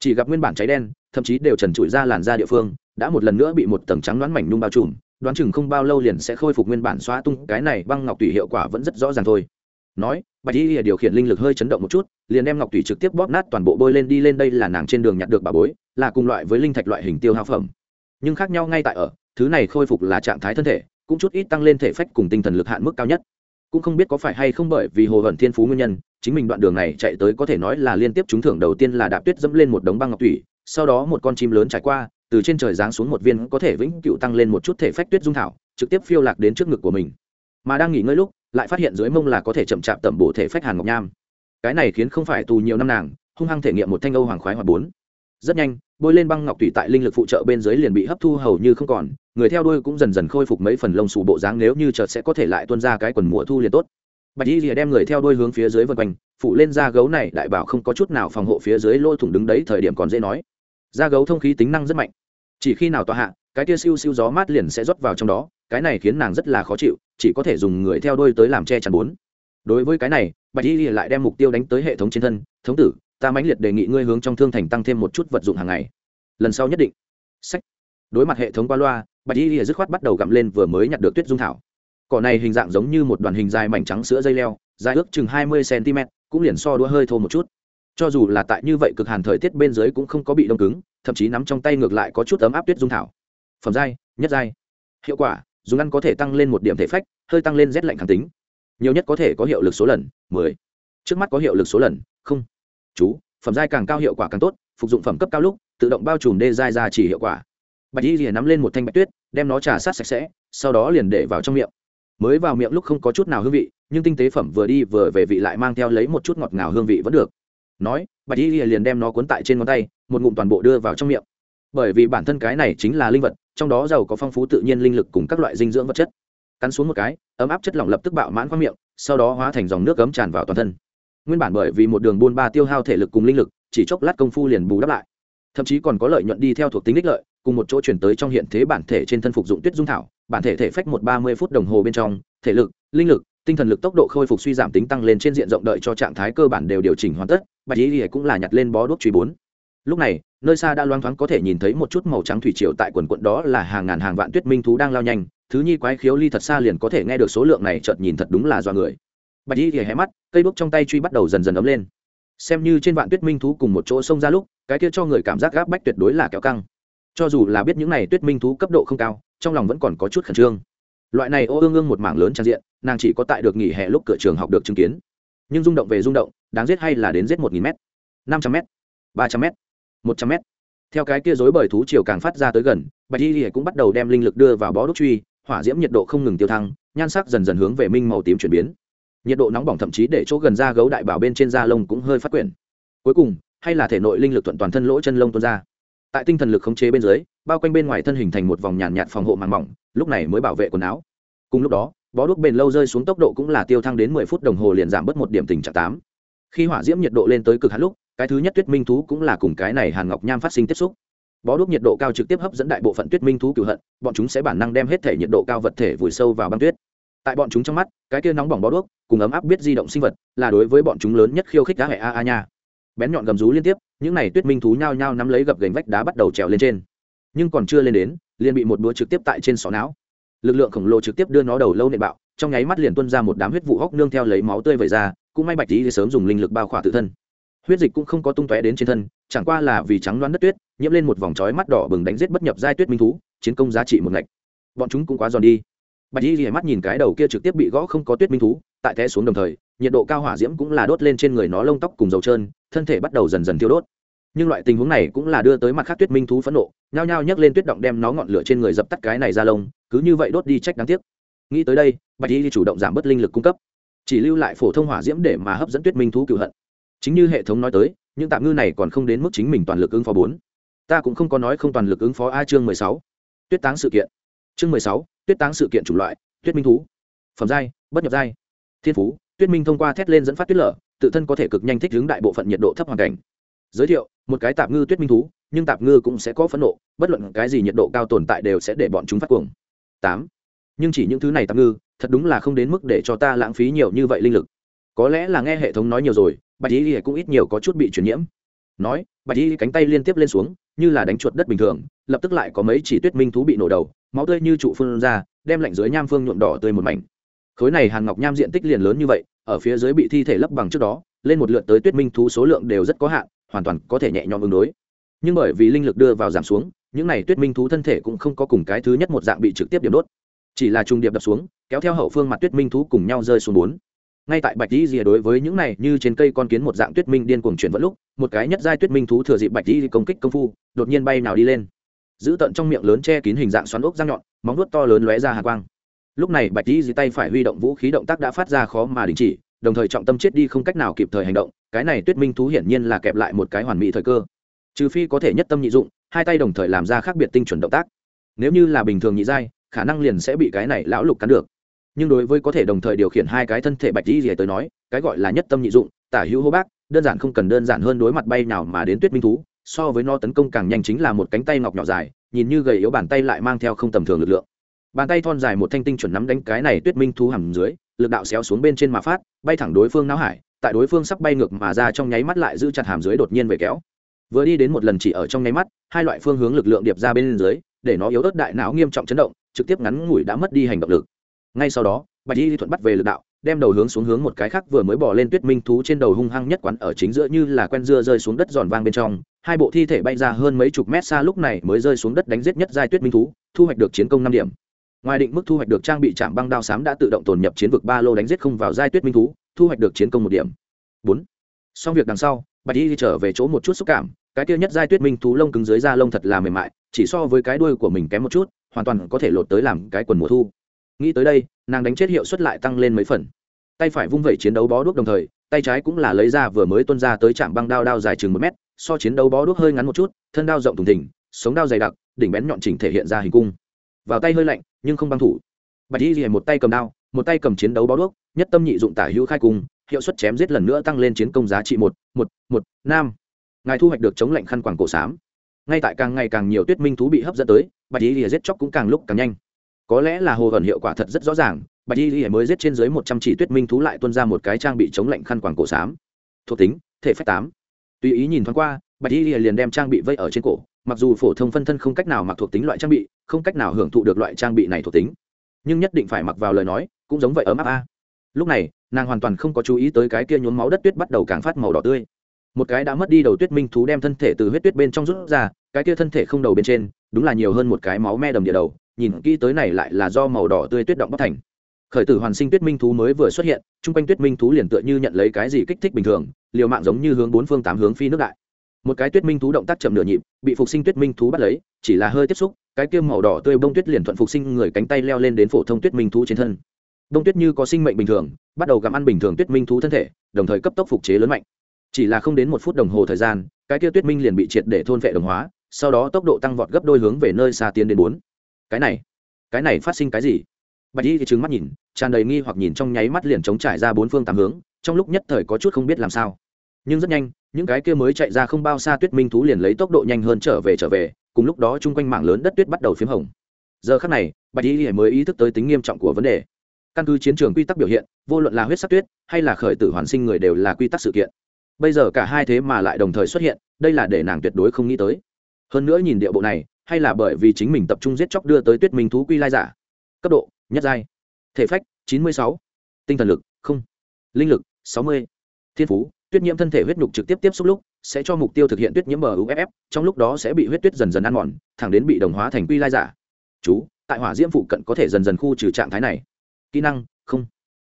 Chỉ gặp nguyên bản cháy đen, thậm chí đều trần trụi ra làn da địa phương, đã một lần nữa bị một tầng trắng đoán mảnh nhung bao trùm, đoán chừng không bao lâu liền sẽ khôi phục nguyên bản xóa tung cái này băng ngọc tùy hiệu quả vẫn rất rõ ràng thôi. Nói, bạch y điều khiển linh lực hơi chấn động một chút, liền đem ngọc tùy trực tiếp bóp nát toàn bộ bôi lên đi lên đây là nàng trên đường nhặt được bà bối, là cùng loại với linh thạch loại hình tiêu hao phẩm. Nhưng khác nhau ngay tại ở, thứ này khôi phục là trạng thái thân thể cũng chút ít tăng lên thể phách cùng tinh thần lực hạn mức cao nhất. Cũng không biết có phải hay không bởi vì hồ hận thiên phú nguyên nhân, chính mình đoạn đường này chạy tới có thể nói là liên tiếp trúng thưởng đầu tiên là đạp tuyết dẫm lên một đống băng ngọc thủy, sau đó một con chim lớn trải qua, từ trên trời giáng xuống một viên có thể vĩnh cựu tăng lên một chút thể phách tuyết dung thảo, trực tiếp phiêu lạc đến trước ngực của mình. Mà đang nghỉ ngơi lúc, lại phát hiện dưới mông là có thể chậm chạp tẩm bổ thể phách hàn ngọc nham. Cái này khiến không phải tù nhiều năm nàng, hung hăng thể nghiệm một thanh âu hoàng khoái hoạt bốn rất nhanh, bôi lên băng ngọc tùy tại linh lực phụ trợ bên dưới liền bị hấp thu hầu như không còn, người theo đuôi cũng dần dần khôi phục mấy phần lông xù bộ dáng nếu như chợt sẽ có thể lại tuân ra cái quần mùa thu liền tốt. Bạch y Lìa đem người theo đuôi hướng phía dưới vân quanh phụ lên da gấu này, đại bảo không có chút nào phòng hộ phía dưới lôi thủng đứng đấy, thời điểm còn dễ nói. Da gấu thông khí tính năng rất mạnh. Chỉ khi nào tòa hạ, cái tia siêu siêu gió mát liền sẽ rót vào trong đó, cái này khiến nàng rất là khó chịu, chỉ có thể dùng người theo đuôi tới làm che chắn bốn. Đối với cái này, bạch y lại đem mục tiêu đánh tới hệ thống trên thân, thống tử ta mãnh liệt đề nghị ngươi hướng trong thương thành tăng thêm một chút vật dụng hàng ngày. Lần sau nhất định. Sách. Đối mặt hệ thống qua loa bạch y lìa dứt khoát bắt đầu gặm lên vừa mới nhặt được tuyết dung thảo. Cỏ này hình dạng giống như một đoàn hình dài mảnh trắng sữa dây leo dài ước chừng hai mươi cm cũng liền so đua hơi thô một chút. Cho dù là tại như vậy cực hàn thời tiết bên dưới cũng không có bị đông cứng thậm chí nắm trong tay ngược lại có chút ấm áp tuyết dung thảo. Phẩm dai, nhất dai. hiệu quả dùng ăn có thể tăng lên một điểm thể phách hơi tăng lên rét lạnh kháng tính. Nhiều nhất có thể có hiệu lực số lần mười. Trước mắt có hiệu lực số lần chú, phẩm giai càng cao hiệu quả càng tốt, phục dụng phẩm cấp cao lúc, tự động bao trùm đê giai ra chỉ hiệu quả. Bạch y liền nắm lên một thanh bạch tuyết, đem nó trà sát sạch sẽ, sau đó liền để vào trong miệng. Mới vào miệng lúc không có chút nào hương vị, nhưng tinh tế phẩm vừa đi vừa về vị lại mang theo lấy một chút ngọt ngào hương vị vẫn được. Nói, bạch y liền đem nó cuốn tại trên ngón tay, một ngụm toàn bộ đưa vào trong miệng. Bởi vì bản thân cái này chính là linh vật, trong đó giàu có phong phú tự nhiên linh lực cùng các loại dinh dưỡng vật chất. Cắn xuống một cái, ấm áp chất lỏng lập tức bạo mãn qua miệng, sau đó hóa thành dòng nước cấm tràn vào toàn thân nguyên bản bởi vì một đường buôn ba tiêu hao thể lực cùng linh lực, chỉ chốc lát công phu liền bù đắp lại. Thậm chí còn có lợi nhuận đi theo thuộc tính ích lợi, cùng một chỗ chuyển tới trong hiện thế bản thể trên thân phục dụng tuyết dung thảo, bản thể thể phách một ba mươi phút đồng hồ bên trong, thể lực, linh lực, tinh thần lực tốc độ khôi phục suy giảm tính tăng lên trên diện rộng đợi cho trạng thái cơ bản đều điều chỉnh hoàn tất, bạch ý cũng là nhặt lên bó đuốc truy bốn. Lúc này, nơi xa đã loáng thoáng có thể nhìn thấy một chút màu trắng thủy triều tại quần quận đó là hàng ngàn hàng vạn tuyết minh thú đang lao nhanh, thứ nhi quái khiếu ly thật xa liền có thể nghe được số lượng này chợt nhìn thật đúng là do người bạch y thì hé mắt, cây bút trong tay truy bắt đầu dần dần ấm lên. Xem như trên vạn tuyết minh thú cùng một chỗ xông ra lúc, cái kia cho người cảm giác gáp bách tuyệt đối là kéo căng. Cho dù là biết những này tuyết minh thú cấp độ không cao, trong lòng vẫn còn có chút khẩn trương. Loại này ô ương ương một mảng lớn trang diện, nàng chỉ có tại được nghỉ hè lúc cửa trường học được chứng kiến. Nhưng rung động về rung động, đáng giết hay là đến giết một nghìn m năm trăm m ba trăm m một trăm m theo cái kia dối bởi thú chiều càng phát ra tới gần, bạch y cũng bắt đầu đem linh lực đưa vào bó đốt truy, hỏa diễm nhiệt độ không ngừng tiêu thăng, nhan sắc dần dần hướng về minh màu tím chuyển biến nhiệt độ nóng bỏng thậm chí để chỗ gần da gấu đại bảo bên trên da lông cũng hơi phát quyển. Cuối cùng, hay là thể nội linh lực thuận toàn thân lỗ chân lông tuôn ra. Tại tinh thần lực khống chế bên dưới, bao quanh bên ngoài thân hình thành một vòng nhàn nhạt phòng hộ màng mỏng, lúc này mới bảo vệ quần áo. Cùng lúc đó, bó đuốc bền lâu rơi xuống tốc độ cũng là tiêu thăng đến mười phút đồng hồ liền giảm bớt một điểm tình trạng tám. Khi hỏa diễm nhiệt độ lên tới cực hạn lúc, cái thứ nhất tuyết minh thú cũng là cùng cái này hàn ngọc nham phát sinh tiếp xúc. Bó đuốc nhiệt độ cao trực tiếp hấp dẫn đại bộ phận tuyết minh thú cựu hận, bọn chúng sẽ bản năng đem hết thể nhiệt độ cao vật thể vùi sâu vào băng tuyết tại bọn chúng trong mắt, cái kia nóng bỏng bó đuốc cùng ấm áp biết di động sinh vật là đối với bọn chúng lớn nhất khiêu khích đá hệ a a nha. Bén nhọn gầm rú liên tiếp, những này tuyết minh thú nhao nhao nắm lấy gập gành vách đá bắt đầu trèo lên trên. Nhưng còn chưa lên đến, liền bị một búa trực tiếp tại trên sọ não. Lực lượng khổng lồ trực tiếp đưa nó đầu lâu nện bạo, trong nháy mắt liền tuân ra một đám huyết vụ hóc nương theo lấy máu tươi vẩy ra, cũng may bạch tí sớm dùng linh lực bao khỏa tự thân. Huyết dịch cũng không có tung tóe đến trên thân, chẳng qua là vì trắng loan đất tuyết, nhiễm lên một vòng trói mắt đỏ bừng đánh giết bất nhập giai tuyết minh thú, chiến công giá trị một ngạch. Bọn chúng cũng quá giòn đi bạch y rìa mắt nhìn cái đầu kia trực tiếp bị gõ không có tuyết minh thú, tại té xuống đồng thời, nhiệt độ cao hỏa diễm cũng là đốt lên trên người nó lông tóc cùng dầu trơn, thân thể bắt đầu dần dần thiêu đốt. Nhưng loại tình huống này cũng là đưa tới mặt khác tuyết minh thú phẫn nộ, nhao nhao nhấc lên tuyết động đem nó ngọn lửa trên người dập tắt cái này ra lông, cứ như vậy đốt đi trách đáng tiếc. Nghĩ tới đây, bạch y chủ động giảm bớt linh lực cung cấp, chỉ lưu lại phổ thông hỏa diễm để mà hấp dẫn tuyết minh thú cựu hận. Chính như hệ thống nói tới, những tạm ngư này còn không đến mức chính mình toàn lực ứng phó bốn. Ta cũng không có nói không toàn lực ứng phó a chương mười sáu. Tuyết táng sự kiện. Chương mười sáu tuyết táng sự kiện chủng loại, tuyết minh thú. Phẩm giai, bất nhập giai. Thiên phú, tuyết minh thông qua thét lên dẫn phát tuyết lở, tự thân có thể cực nhanh thích hướng đại bộ phận nhiệt độ thấp hoàn cảnh. Giới thiệu, một cái tạp ngư tuyết minh thú, nhưng tạp ngư cũng sẽ có phẫn nộ, bất luận cái gì nhiệt độ cao tồn tại đều sẽ để bọn chúng phát cuồng. Tám, nhưng chỉ những thứ này tạp ngư, thật đúng là không đến mức để cho ta lãng phí nhiều như vậy linh lực. Có lẽ là nghe hệ thống nói nhiều rồi, bạch y cũng ít nhiều có chút bị truyền nhiễm. Nói, bạch y cánh tay liên tiếp lên xuống, như là đánh chuột đất bình thường, lập tức lại có mấy chỉ tuyết minh thú bị nổ đầu máu tươi như trụ phương ra, đem lạnh dưới nham phương nhuộm đỏ tươi một mảnh. Khối này hàn ngọc nham diện tích liền lớn như vậy, ở phía dưới bị thi thể lấp bằng trước đó, lên một lượt tới tuyết minh thú số lượng đều rất có hạn, hoàn toàn có thể nhẹ nhõm ứng đối. Nhưng bởi vì linh lực đưa vào giảm xuống, những này tuyết minh thú thân thể cũng không có cùng cái thứ nhất một dạng bị trực tiếp điểm đốt. Chỉ là trung điệp đập xuống, kéo theo hậu phương mặt tuyết minh thú cùng nhau rơi xuống bốn. Ngay tại bạch di rìa đối với những này như trên cây con kiến một dạng tuyết minh điên cuồng chuyển vẫn lúc, một cái nhất giai tuyết minh thú thừa dịp bạch tỷ công kích công phu, đột nhiên bay nào đi lên giữ tận trong miệng lớn che kín hình dạng xoắn ốc răng nhọn, móng nuốt to lớn lóe ra hà quang. Lúc này bạch di tay phải huy động vũ khí động tác đã phát ra khó mà đình chỉ, đồng thời trọng tâm chết đi không cách nào kịp thời hành động, cái này tuyết minh thú hiển nhiên là kẹp lại một cái hoàn mỹ thời cơ. Trừ phi có thể nhất tâm nhị dụng, hai tay đồng thời làm ra khác biệt tinh chuẩn động tác. Nếu như là bình thường nhị giai, khả năng liền sẽ bị cái này lão lục cắn được. Nhưng đối với có thể đồng thời điều khiển hai cái thân thể bạch dĩ rìa tới nói, cái gọi là nhất tâm nhị dụng, tả hữu hô bác, đơn giản không cần đơn giản hơn đối mặt bay nào mà đến tuyết minh thú so với nó tấn công càng nhanh chính là một cánh tay ngọc nhỏ dài, nhìn như gầy yếu bàn tay lại mang theo không tầm thường lực lượng. Bàn tay thon dài một thanh tinh chuẩn nắm đánh cái này tuyết minh thú hầm dưới, lực đạo xéo xuống bên trên mà phát, bay thẳng đối phương não hải, tại đối phương sắp bay ngược mà ra trong nháy mắt lại giữ chặt hàm dưới đột nhiên về kéo. Vừa đi đến một lần chỉ ở trong nháy mắt, hai loại phương hướng lực lượng điệp ra bên dưới, để nó yếu ớt đại não nghiêm trọng chấn động, trực tiếp ngắn ngủi đã mất đi hành động lực. Ngay sau đó, bạch y thuận bắt về lực đạo, đem đầu hướng xuống hướng một cái khác vừa mới bỏ lên tuyết minh thú trên đầu hung hăng nhất quán ở chính giữa như là quen dưa rơi xuống đất giòn vang bên trong hai bộ thi thể bay ra hơn mấy chục mét xa lúc này mới rơi xuống đất đánh giết nhất giai tuyết minh thú, thu hoạch được chiến công năm điểm. Ngoài định mức thu hoạch được trang bị trạm băng đao xám đã tự động tồn nhập chiến vực ba lô đánh giết không vào giai tuyết minh thú, thu hoạch được chiến công một điểm. Bốn. Xong việc đằng sau, bạch y trở về chỗ một chút xúc cảm, cái kia nhất giai tuyết minh thú lông cứng dưới da lông thật là mềm mại, chỉ so với cái đuôi của mình kém một chút, hoàn toàn có thể lột tới làm cái quần mùa thu. Nghĩ tới đây, nàng đánh chết hiệu suất lại tăng lên mấy phần. Tay phải vung vẩy chiến đấu bó đuốc đồng thời, tay trái cũng là lấy ra vừa mới tuân ra tới trạm băng đao đao dài chừng một mét so chiến đấu bó đuốc hơi ngắn một chút, thân đao rộng thùng thình, sống đao dày đặc, đỉnh bén nhọn chỉnh thể hiện ra hình cung. Vào tay hơi lạnh, nhưng không băng thủ. Bạch y một tay cầm đao, một tay cầm chiến đấu bó đuốc, nhất tâm nhị dụng tả hữu khai cung, hiệu suất chém giết lần nữa tăng lên chiến công giá trị một một một nam ngài thu hoạch được chống lạnh khăn quàng cổ xám. Ngay tại càng ngày càng nhiều tuyết minh thú bị hấp dẫn tới, bạch y giết chóc cũng càng lúc càng nhanh. Có lẽ là hồ ẩn hiệu quả thật rất rõ ràng, bạch y mới giết trên dưới một trăm chỉ tuyết minh thú lại tuân ra một cái trang bị chống lạnh khăn quàng cổ xám. Thuộc tính, thể phách tám tùy ý nhìn thoáng qua, bạch y liền đem trang bị vây ở trên cổ, mặc dù phổ thông phân thân không cách nào mặc thuộc tính loại trang bị, không cách nào hưởng thụ được loại trang bị này thuộc tính. Nhưng nhất định phải mặc vào lời nói, cũng giống vậy ấm áp a. Lúc này, nàng hoàn toàn không có chú ý tới cái kia nhốn máu đất tuyết bắt đầu càng phát màu đỏ tươi. Một cái đã mất đi đầu tuyết minh thú đem thân thể từ huyết tuyết bên trong rút ra, cái kia thân thể không đầu bên trên, đúng là nhiều hơn một cái máu me đầm địa đầu, nhìn kỹ tới này lại là do màu đỏ tươi tuyết động bất thành khởi tử hoàn sinh tuyết minh thú mới vừa xuất hiện, chung quanh tuyết minh thú liền tựa như nhận lấy cái gì kích thích bình thường, liều mạng giống như hướng bốn phương tám hướng phi nước đại. Một cái tuyết minh thú động tác chậm nửa nhịp, bị phục sinh tuyết minh thú bắt lấy, chỉ là hơi tiếp xúc, cái kiêm màu đỏ tươi bông tuyết liền thuận phục sinh người cánh tay leo lên đến phổ thông tuyết minh thú trên thân. Bông tuyết như có sinh mệnh bình thường, bắt đầu gặm ăn bình thường tuyết minh thú thân thể, đồng thời cấp tốc phục chế lớn mạnh. Chỉ là không đến một phút đồng hồ thời gian, cái kia tuyết minh liền bị triệt để thôn vệ đồng hóa, sau đó tốc độ tăng vọt gấp đôi hướng về nơi xa tiến đến bốn. Cái này cái này phát sinh cái gì? Bạch y thì trừng mắt nhìn, tràn đầy nghi hoặc nhìn trong nháy mắt liền chống trải ra bốn phương tám hướng, trong lúc nhất thời có chút không biết làm sao. Nhưng rất nhanh, những cái kia mới chạy ra không bao xa tuyết minh thú liền lấy tốc độ nhanh hơn trở về trở về, cùng lúc đó chung quanh mảng lớn đất tuyết bắt đầu p h í m hồng. Giờ khắc này, bạch y mới ý thức tới tính nghiêm trọng của vấn đề. Căn cứ chiến trường quy tắc biểu hiện, vô luận là huyết sắc tuyết hay là khởi tử hoàn sinh người đều là quy tắc sự kiện. Bây giờ cả hai thế mà lại đồng thời xuất hiện, đây là để nàng tuyệt đối không nghĩ tới. Hơn nữa nhìn địa bộ này, hay là bởi vì chính mình tập trung giết chóc đưa tới tuyết minh thú quy lai giả. Cấp độ nhất giai. Thể phách, chín mươi sáu. Tinh thần lực, không. Linh lực, sáu mươi. Thiên phú, tuyết nhiễm thân thể huyết nhục trực tiếp tiếp xúc lúc, sẽ cho mục tiêu thực hiện tuyết nhiễm muff trong lúc đó sẽ bị huyết tuyết dần dần ăn mòn, thẳng đến bị đồng hóa thành quy lai giả. Chú, tại hỏa diễm phụ cận có thể dần dần khu trừ trạng thái này. Kỹ năng, không.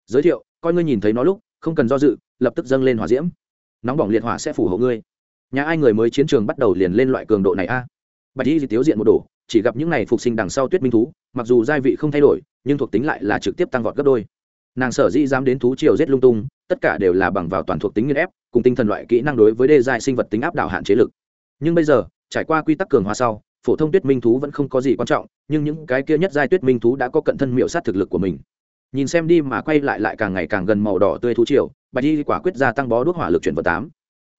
Giới thiệu, coi ngươi nhìn thấy nó lúc, không cần do dự, lập tức dâng lên hỏa diễm. Nóng bỏng liệt hỏa sẽ phù hộ ngươi. Nhà ai người mới chiến trường bắt đầu liền lên loại cường độ này a? Bạch y tiếu diện một đồ, chỉ gặp những này phục sinh đằng sau tuyết minh thú, mặc dù gia vị không thay đổi, nhưng thuộc tính lại là trực tiếp tăng vọt gấp đôi. Nàng sở dĩ dám đến thú triều giết lung tung, tất cả đều là bằng vào toàn thuộc tính nghiên ép, cùng tinh thần loại kỹ năng đối với đê giai sinh vật tính áp đảo hạn chế lực. Nhưng bây giờ, trải qua quy tắc cường hóa sau, phổ thông tuyết minh thú vẫn không có gì quan trọng, nhưng những cái kia nhất giai tuyết minh thú đã có cận thân miệu sát thực lực của mình. Nhìn xem đi mà quay lại lại càng ngày càng gần màu đỏ tươi thú triều, bạch y quả quyết gia tăng bó đuốc hỏa lực chuyển vào tám.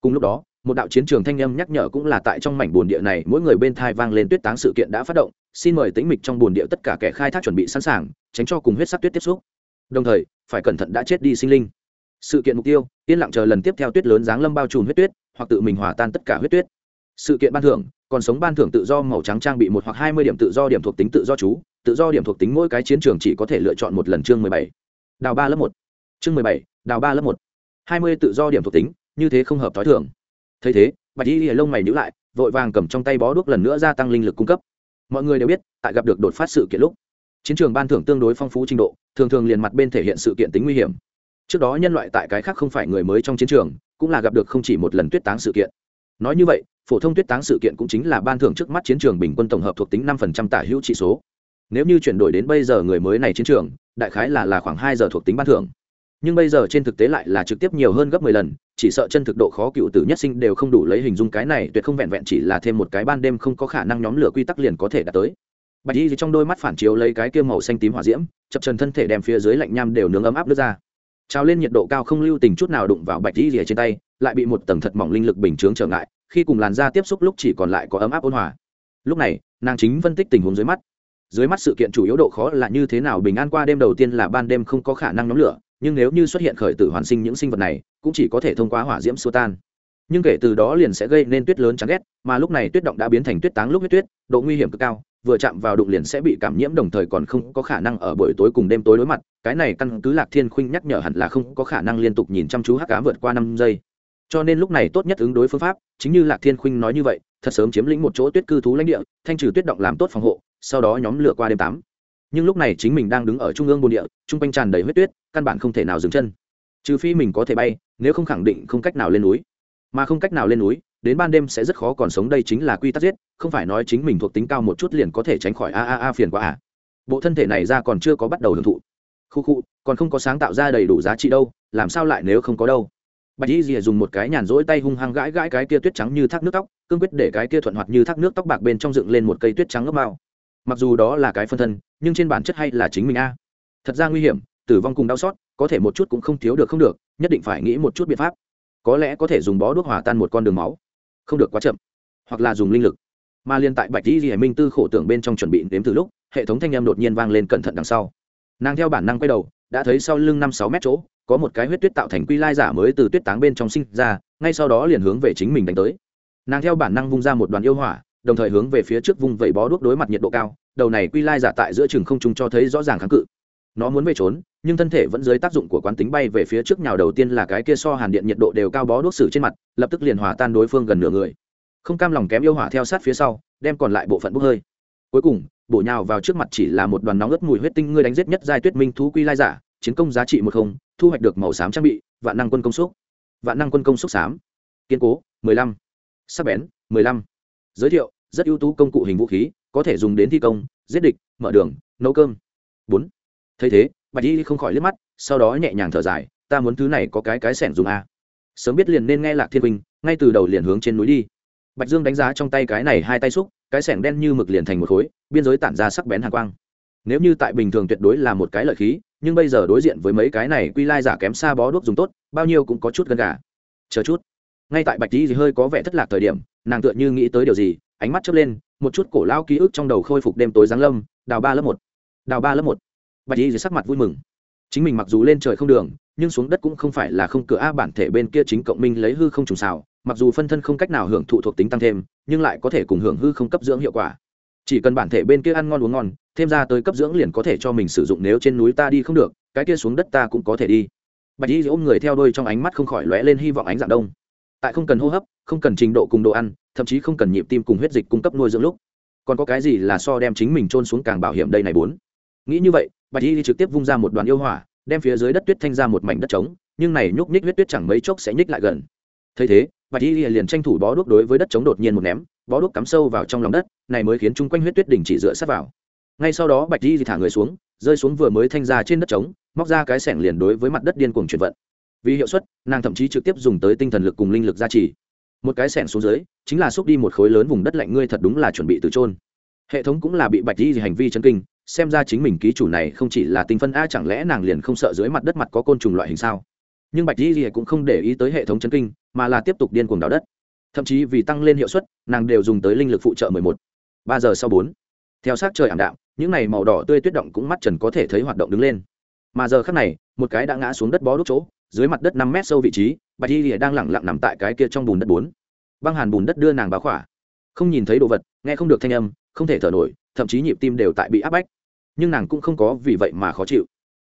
Cùng lúc đó một đạo chiến trường thanh âm nhắc nhở cũng là tại trong mảnh bồn địa này, mỗi người bên thai vang lên tuyết táng sự kiện đã phát động, xin mời tĩnh mịch trong bồn địa tất cả kẻ khai thác chuẩn bị sẵn sàng, tránh cho cùng huyết sắc tuyết tiếp xúc. Đồng thời, phải cẩn thận đã chết đi sinh linh. Sự kiện mục tiêu, yên lặng chờ lần tiếp theo tuyết lớn giáng lâm bao trùm huyết tuyết, hoặc tự mình hòa tan tất cả huyết tuyết. Sự kiện ban thưởng, còn sống ban thưởng tự do màu trắng trang bị một hoặc hai mươi điểm tự do điểm thuộc tính tự do chú, tự do điểm thuộc tính mỗi cái chiến trường chỉ có thể lựa chọn một lần chương mười bảy. Đào ba lớp một. Chương mười bảy, đào ba lớp một. Hai mươi tự do điểm thuộc tính, như thế không hợp t h ó i thưởng thấy thế, bạch y lìa lông mày nhữ lại, vội vàng cầm trong tay bó đuốc lần nữa gia tăng linh lực cung cấp. Mọi người đều biết, tại gặp được đột phát sự kiện lúc, chiến trường ban thưởng tương đối phong phú trình độ, thường thường liền mặt bên thể hiện sự kiện tính nguy hiểm. Trước đó nhân loại tại cái khác không phải người mới trong chiến trường, cũng là gặp được không chỉ một lần tuyết táng sự kiện. Nói như vậy, phổ thông tuyết táng sự kiện cũng chính là ban thưởng trước mắt chiến trường bình quân tổng hợp thuộc tính năm phần trăm tả hữu trị số. Nếu như chuyển đổi đến bây giờ người mới này chiến trường, đại khái là là khoảng hai giờ thuộc tính ban thưởng nhưng bây giờ trên thực tế lại là trực tiếp nhiều hơn gấp mười lần, chỉ sợ chân thực độ khó cựu tử nhất sinh đều không đủ lấy hình dung cái này tuyệt không vẹn vẹn chỉ là thêm một cái ban đêm không có khả năng nhóm lửa quy tắc liền có thể đạt tới. Bạch y trong đôi mắt phản chiếu lấy cái kia màu xanh tím hỏa diễm, chập trần thân thể đem phía dưới lạnh nham đều nướng ấm áp nước ra. Trào lên nhiệt độ cao không lưu tình chút nào đụng vào bạch y rìa trên tay, lại bị một tầng thật mỏng linh lực bình chướng trở ngại, khi cùng làn da tiếp xúc lúc chỉ còn lại có ấm áp ôn hòa. Lúc này, nàng chính phân tích tình huống dưới mắt. Dưới mắt sự kiện chủ yếu độ khó là như thế nào bình an qua đêm đầu tiên là ban đêm không có khả năng nhóm lửa nhưng nếu như xuất hiện khởi tử hoàn sinh những sinh vật này, cũng chỉ có thể thông qua hỏa diễm xua tan. Nhưng kể từ đó liền sẽ gây nên tuyết lớn chán ghét, mà lúc này tuyết động đã biến thành tuyết táng lúc huyết tuyết, độ nguy hiểm cực cao, vừa chạm vào đụng liền sẽ bị cảm nhiễm đồng thời còn không có khả năng ở buổi tối cùng đêm tối đối mặt. Cái này căn cứ lạc thiên khuynh nhắc nhở hẳn là không có khả năng liên tục nhìn chăm chú hắc cá vượt qua năm giây. Cho nên lúc này tốt nhất ứng đối phương pháp, chính như lạc thiên khuynh nói như vậy, thật sớm chiếm lĩnh một chỗ tuyết cư thú lãnh địa, thanh trừ tuyết động làm tốt phòng hộ, sau đó nhóm lửa qua đêm tám nhưng lúc này chính mình đang đứng ở trung ương bồn địa trung quanh tràn đầy huyết tuyết, căn bản không thể nào dừng chân. Trừ phi mình có thể bay, nếu không khẳng định không cách nào lên núi. Mà không cách nào lên núi, đến ban đêm sẽ rất khó còn sống. Đây chính là quy tắc giết, không phải nói chính mình thuộc tính cao một chút liền có thể tránh khỏi a a a phiền quá à. Bộ thân thể này ra còn chưa có bắt đầu hưởng thụ. Khu khu, còn không có sáng tạo ra đầy đủ giá trị đâu, làm sao lại nếu không có đâu? Bạch y dìa dùng một cái nhàn rỗi tay hung hăng gãi gãi cái kia tuyết trắng như thác nước tóc, cương quyết để cái kia thuận hoạt như thác nước tóc bạc bên trong dựng lên một cây tuyết trắng ấp bao mặc dù đó là cái phân thân, nhưng trên bản chất hay là chính mình a. Thật ra nguy hiểm, tử vong cùng đau xót, có thể một chút cũng không thiếu được không được, nhất định phải nghĩ một chút biện pháp. Có lẽ có thể dùng bó đuốc hòa tan một con đường máu. Không được quá chậm. Hoặc là dùng linh lực. Mà liên tại bạch dĩ hải minh tư khổ tưởng bên trong chuẩn bị đếm từ lúc, hệ thống thanh em đột nhiên vang lên cẩn thận đằng sau. Nàng theo bản năng quay đầu, đã thấy sau lưng năm sáu mét chỗ, có một cái huyết tuyết tạo thành quy lai giả mới từ tuyết táng bên trong sinh ra, ngay sau đó liền hướng về chính mình đánh tới. Nàng theo bản năng vung ra một đoàn yêu hỏa đồng thời hướng về phía trước vung vẩy bó đuốc đối mặt nhiệt độ cao, đầu này quy lai giả tại giữa chừng không trung cho thấy rõ ràng kháng cự. Nó muốn về trốn, nhưng thân thể vẫn dưới tác dụng của quán tính bay về phía trước nhào đầu tiên là cái kia so hàn điện nhiệt độ đều cao bó đuốc sử trên mặt, lập tức liền hòa tan đối phương gần nửa người. Không cam lòng kém yêu hỏa theo sát phía sau, đem còn lại bộ phận bốc hơi. Cuối cùng, bổ nhào vào trước mặt chỉ là một đoàn nóng ướt mùi huyết tinh ngươi đánh giết nhất giai tuyết minh thú quy lai giả, chiến công giá trị một không, thu hoạch được màu xám trang bị, vạn năng quân công xúc. Vạn năng quân công xúc xám. Kiên cố, mười lăm. Sắc bén, mười lăm giới thiệu, rất ưu tú công cụ hình vũ khí, có thể dùng đến thi công, giết địch, mở đường, nấu cơm. Bốn. Thấy thế, bạch y không khỏi liếc mắt, sau đó nhẹ nhàng thở dài, ta muốn thứ này có cái cái sẻng dùng a. Sớm biết liền nên nghe lạc thiên huynh ngay từ đầu liền hướng trên núi đi. Bạch dương đánh giá trong tay cái này hai tay xúc, cái sẻng đen như mực liền thành một khối, biên giới tản ra sắc bén hàng quang. Nếu như tại bình thường tuyệt đối là một cái lợi khí, nhưng bây giờ đối diện với mấy cái này quy lai giả kém xa bó đuốc dùng tốt, bao nhiêu cũng có chút gần gà. Chờ chút. Ngay tại bạch tí thì hơi có vẻ thất lạc thời điểm nàng tựa như nghĩ tới điều gì, ánh mắt chớp lên, một chút cổ lao ký ức trong đầu khôi phục đêm tối giáng lâm, đào ba lớp một, đào ba lớp một. Bạch y sắc mặt vui mừng. Chính mình mặc dù lên trời không đường, nhưng xuống đất cũng không phải là không cửa a bản thể bên kia chính cộng minh lấy hư không trùng xào, mặc dù phân thân không cách nào hưởng thụ thuộc tính tăng thêm, nhưng lại có thể cùng hưởng hư không cấp dưỡng hiệu quả. Chỉ cần bản thể bên kia ăn ngon uống ngon, thêm ra tới cấp dưỡng liền có thể cho mình sử dụng nếu trên núi ta đi không được, cái kia xuống đất ta cũng có thể đi. Bạch y ôm người theo đôi trong ánh mắt không khỏi lóe lên hy vọng ánh dạng đông. Tại không cần hô hấp không cần trình độ cùng đồ ăn, thậm chí không cần nhịp tim cùng huyết dịch cung cấp nuôi dưỡng lúc. Còn có cái gì là so đem chính mình trôn xuống càng bảo hiểm đây này bốn? Nghĩ như vậy, bạch y trực tiếp vung ra một đoàn yêu hỏa, đem phía dưới đất tuyết thanh ra một mảnh đất trống, nhưng này nhúc nhích huyết tuyết chẳng mấy chốc sẽ nhích lại gần. Thấy thế, bạch y liền tranh thủ bó đuốc đối với đất trống đột nhiên một ném, bó đuốc cắm sâu vào trong lòng đất, này mới khiến chung quanh huyết tuyết đỉnh chỉ dựa sát vào. Ngay sau đó, bạch y thả người xuống, rơi xuống vừa mới thanh ra trên đất trống, móc ra cái sẻng liền đối với mặt đất điên cuồng chuyển vận. Vì hiệu suất, nàng thậm chí trực tiếp dùng tới tinh thần lực cùng linh lực gia trì một cái sẻn xuống dưới, chính là xúc đi một khối lớn vùng đất lạnh ngươi thật đúng là chuẩn bị từ trôn hệ thống cũng là bị bạch y hành vi chấn kinh, xem ra chính mình ký chủ này không chỉ là tinh phân a, chẳng lẽ nàng liền không sợ dưới mặt đất mặt có côn trùng loại hình sao? Nhưng bạch y cũng không để ý tới hệ thống chấn kinh, mà là tiếp tục điên cuồng đào đất. Thậm chí vì tăng lên hiệu suất, nàng đều dùng tới linh lực phụ trợ mười một. Ba giờ sau bốn. Theo sát trời ảm đạm, những này màu đỏ tươi tuyết động cũng mắt trần có thể thấy hoạt động đứng lên. Mà giờ khắc này, một cái đã ngã xuống đất bó đốt chỗ, dưới mặt đất năm mét sâu vị trí bạch y lìa đang lẳng lặng nằm tại cái kia trong bùn đất bốn. Băng hàn bùn đất đưa nàng báo khỏa. Không nhìn thấy đồ vật, nghe không được thanh âm, không thể thở nổi, thậm chí nhịp tim đều tại bị áp bách. Nhưng nàng cũng không có vì vậy mà khó chịu.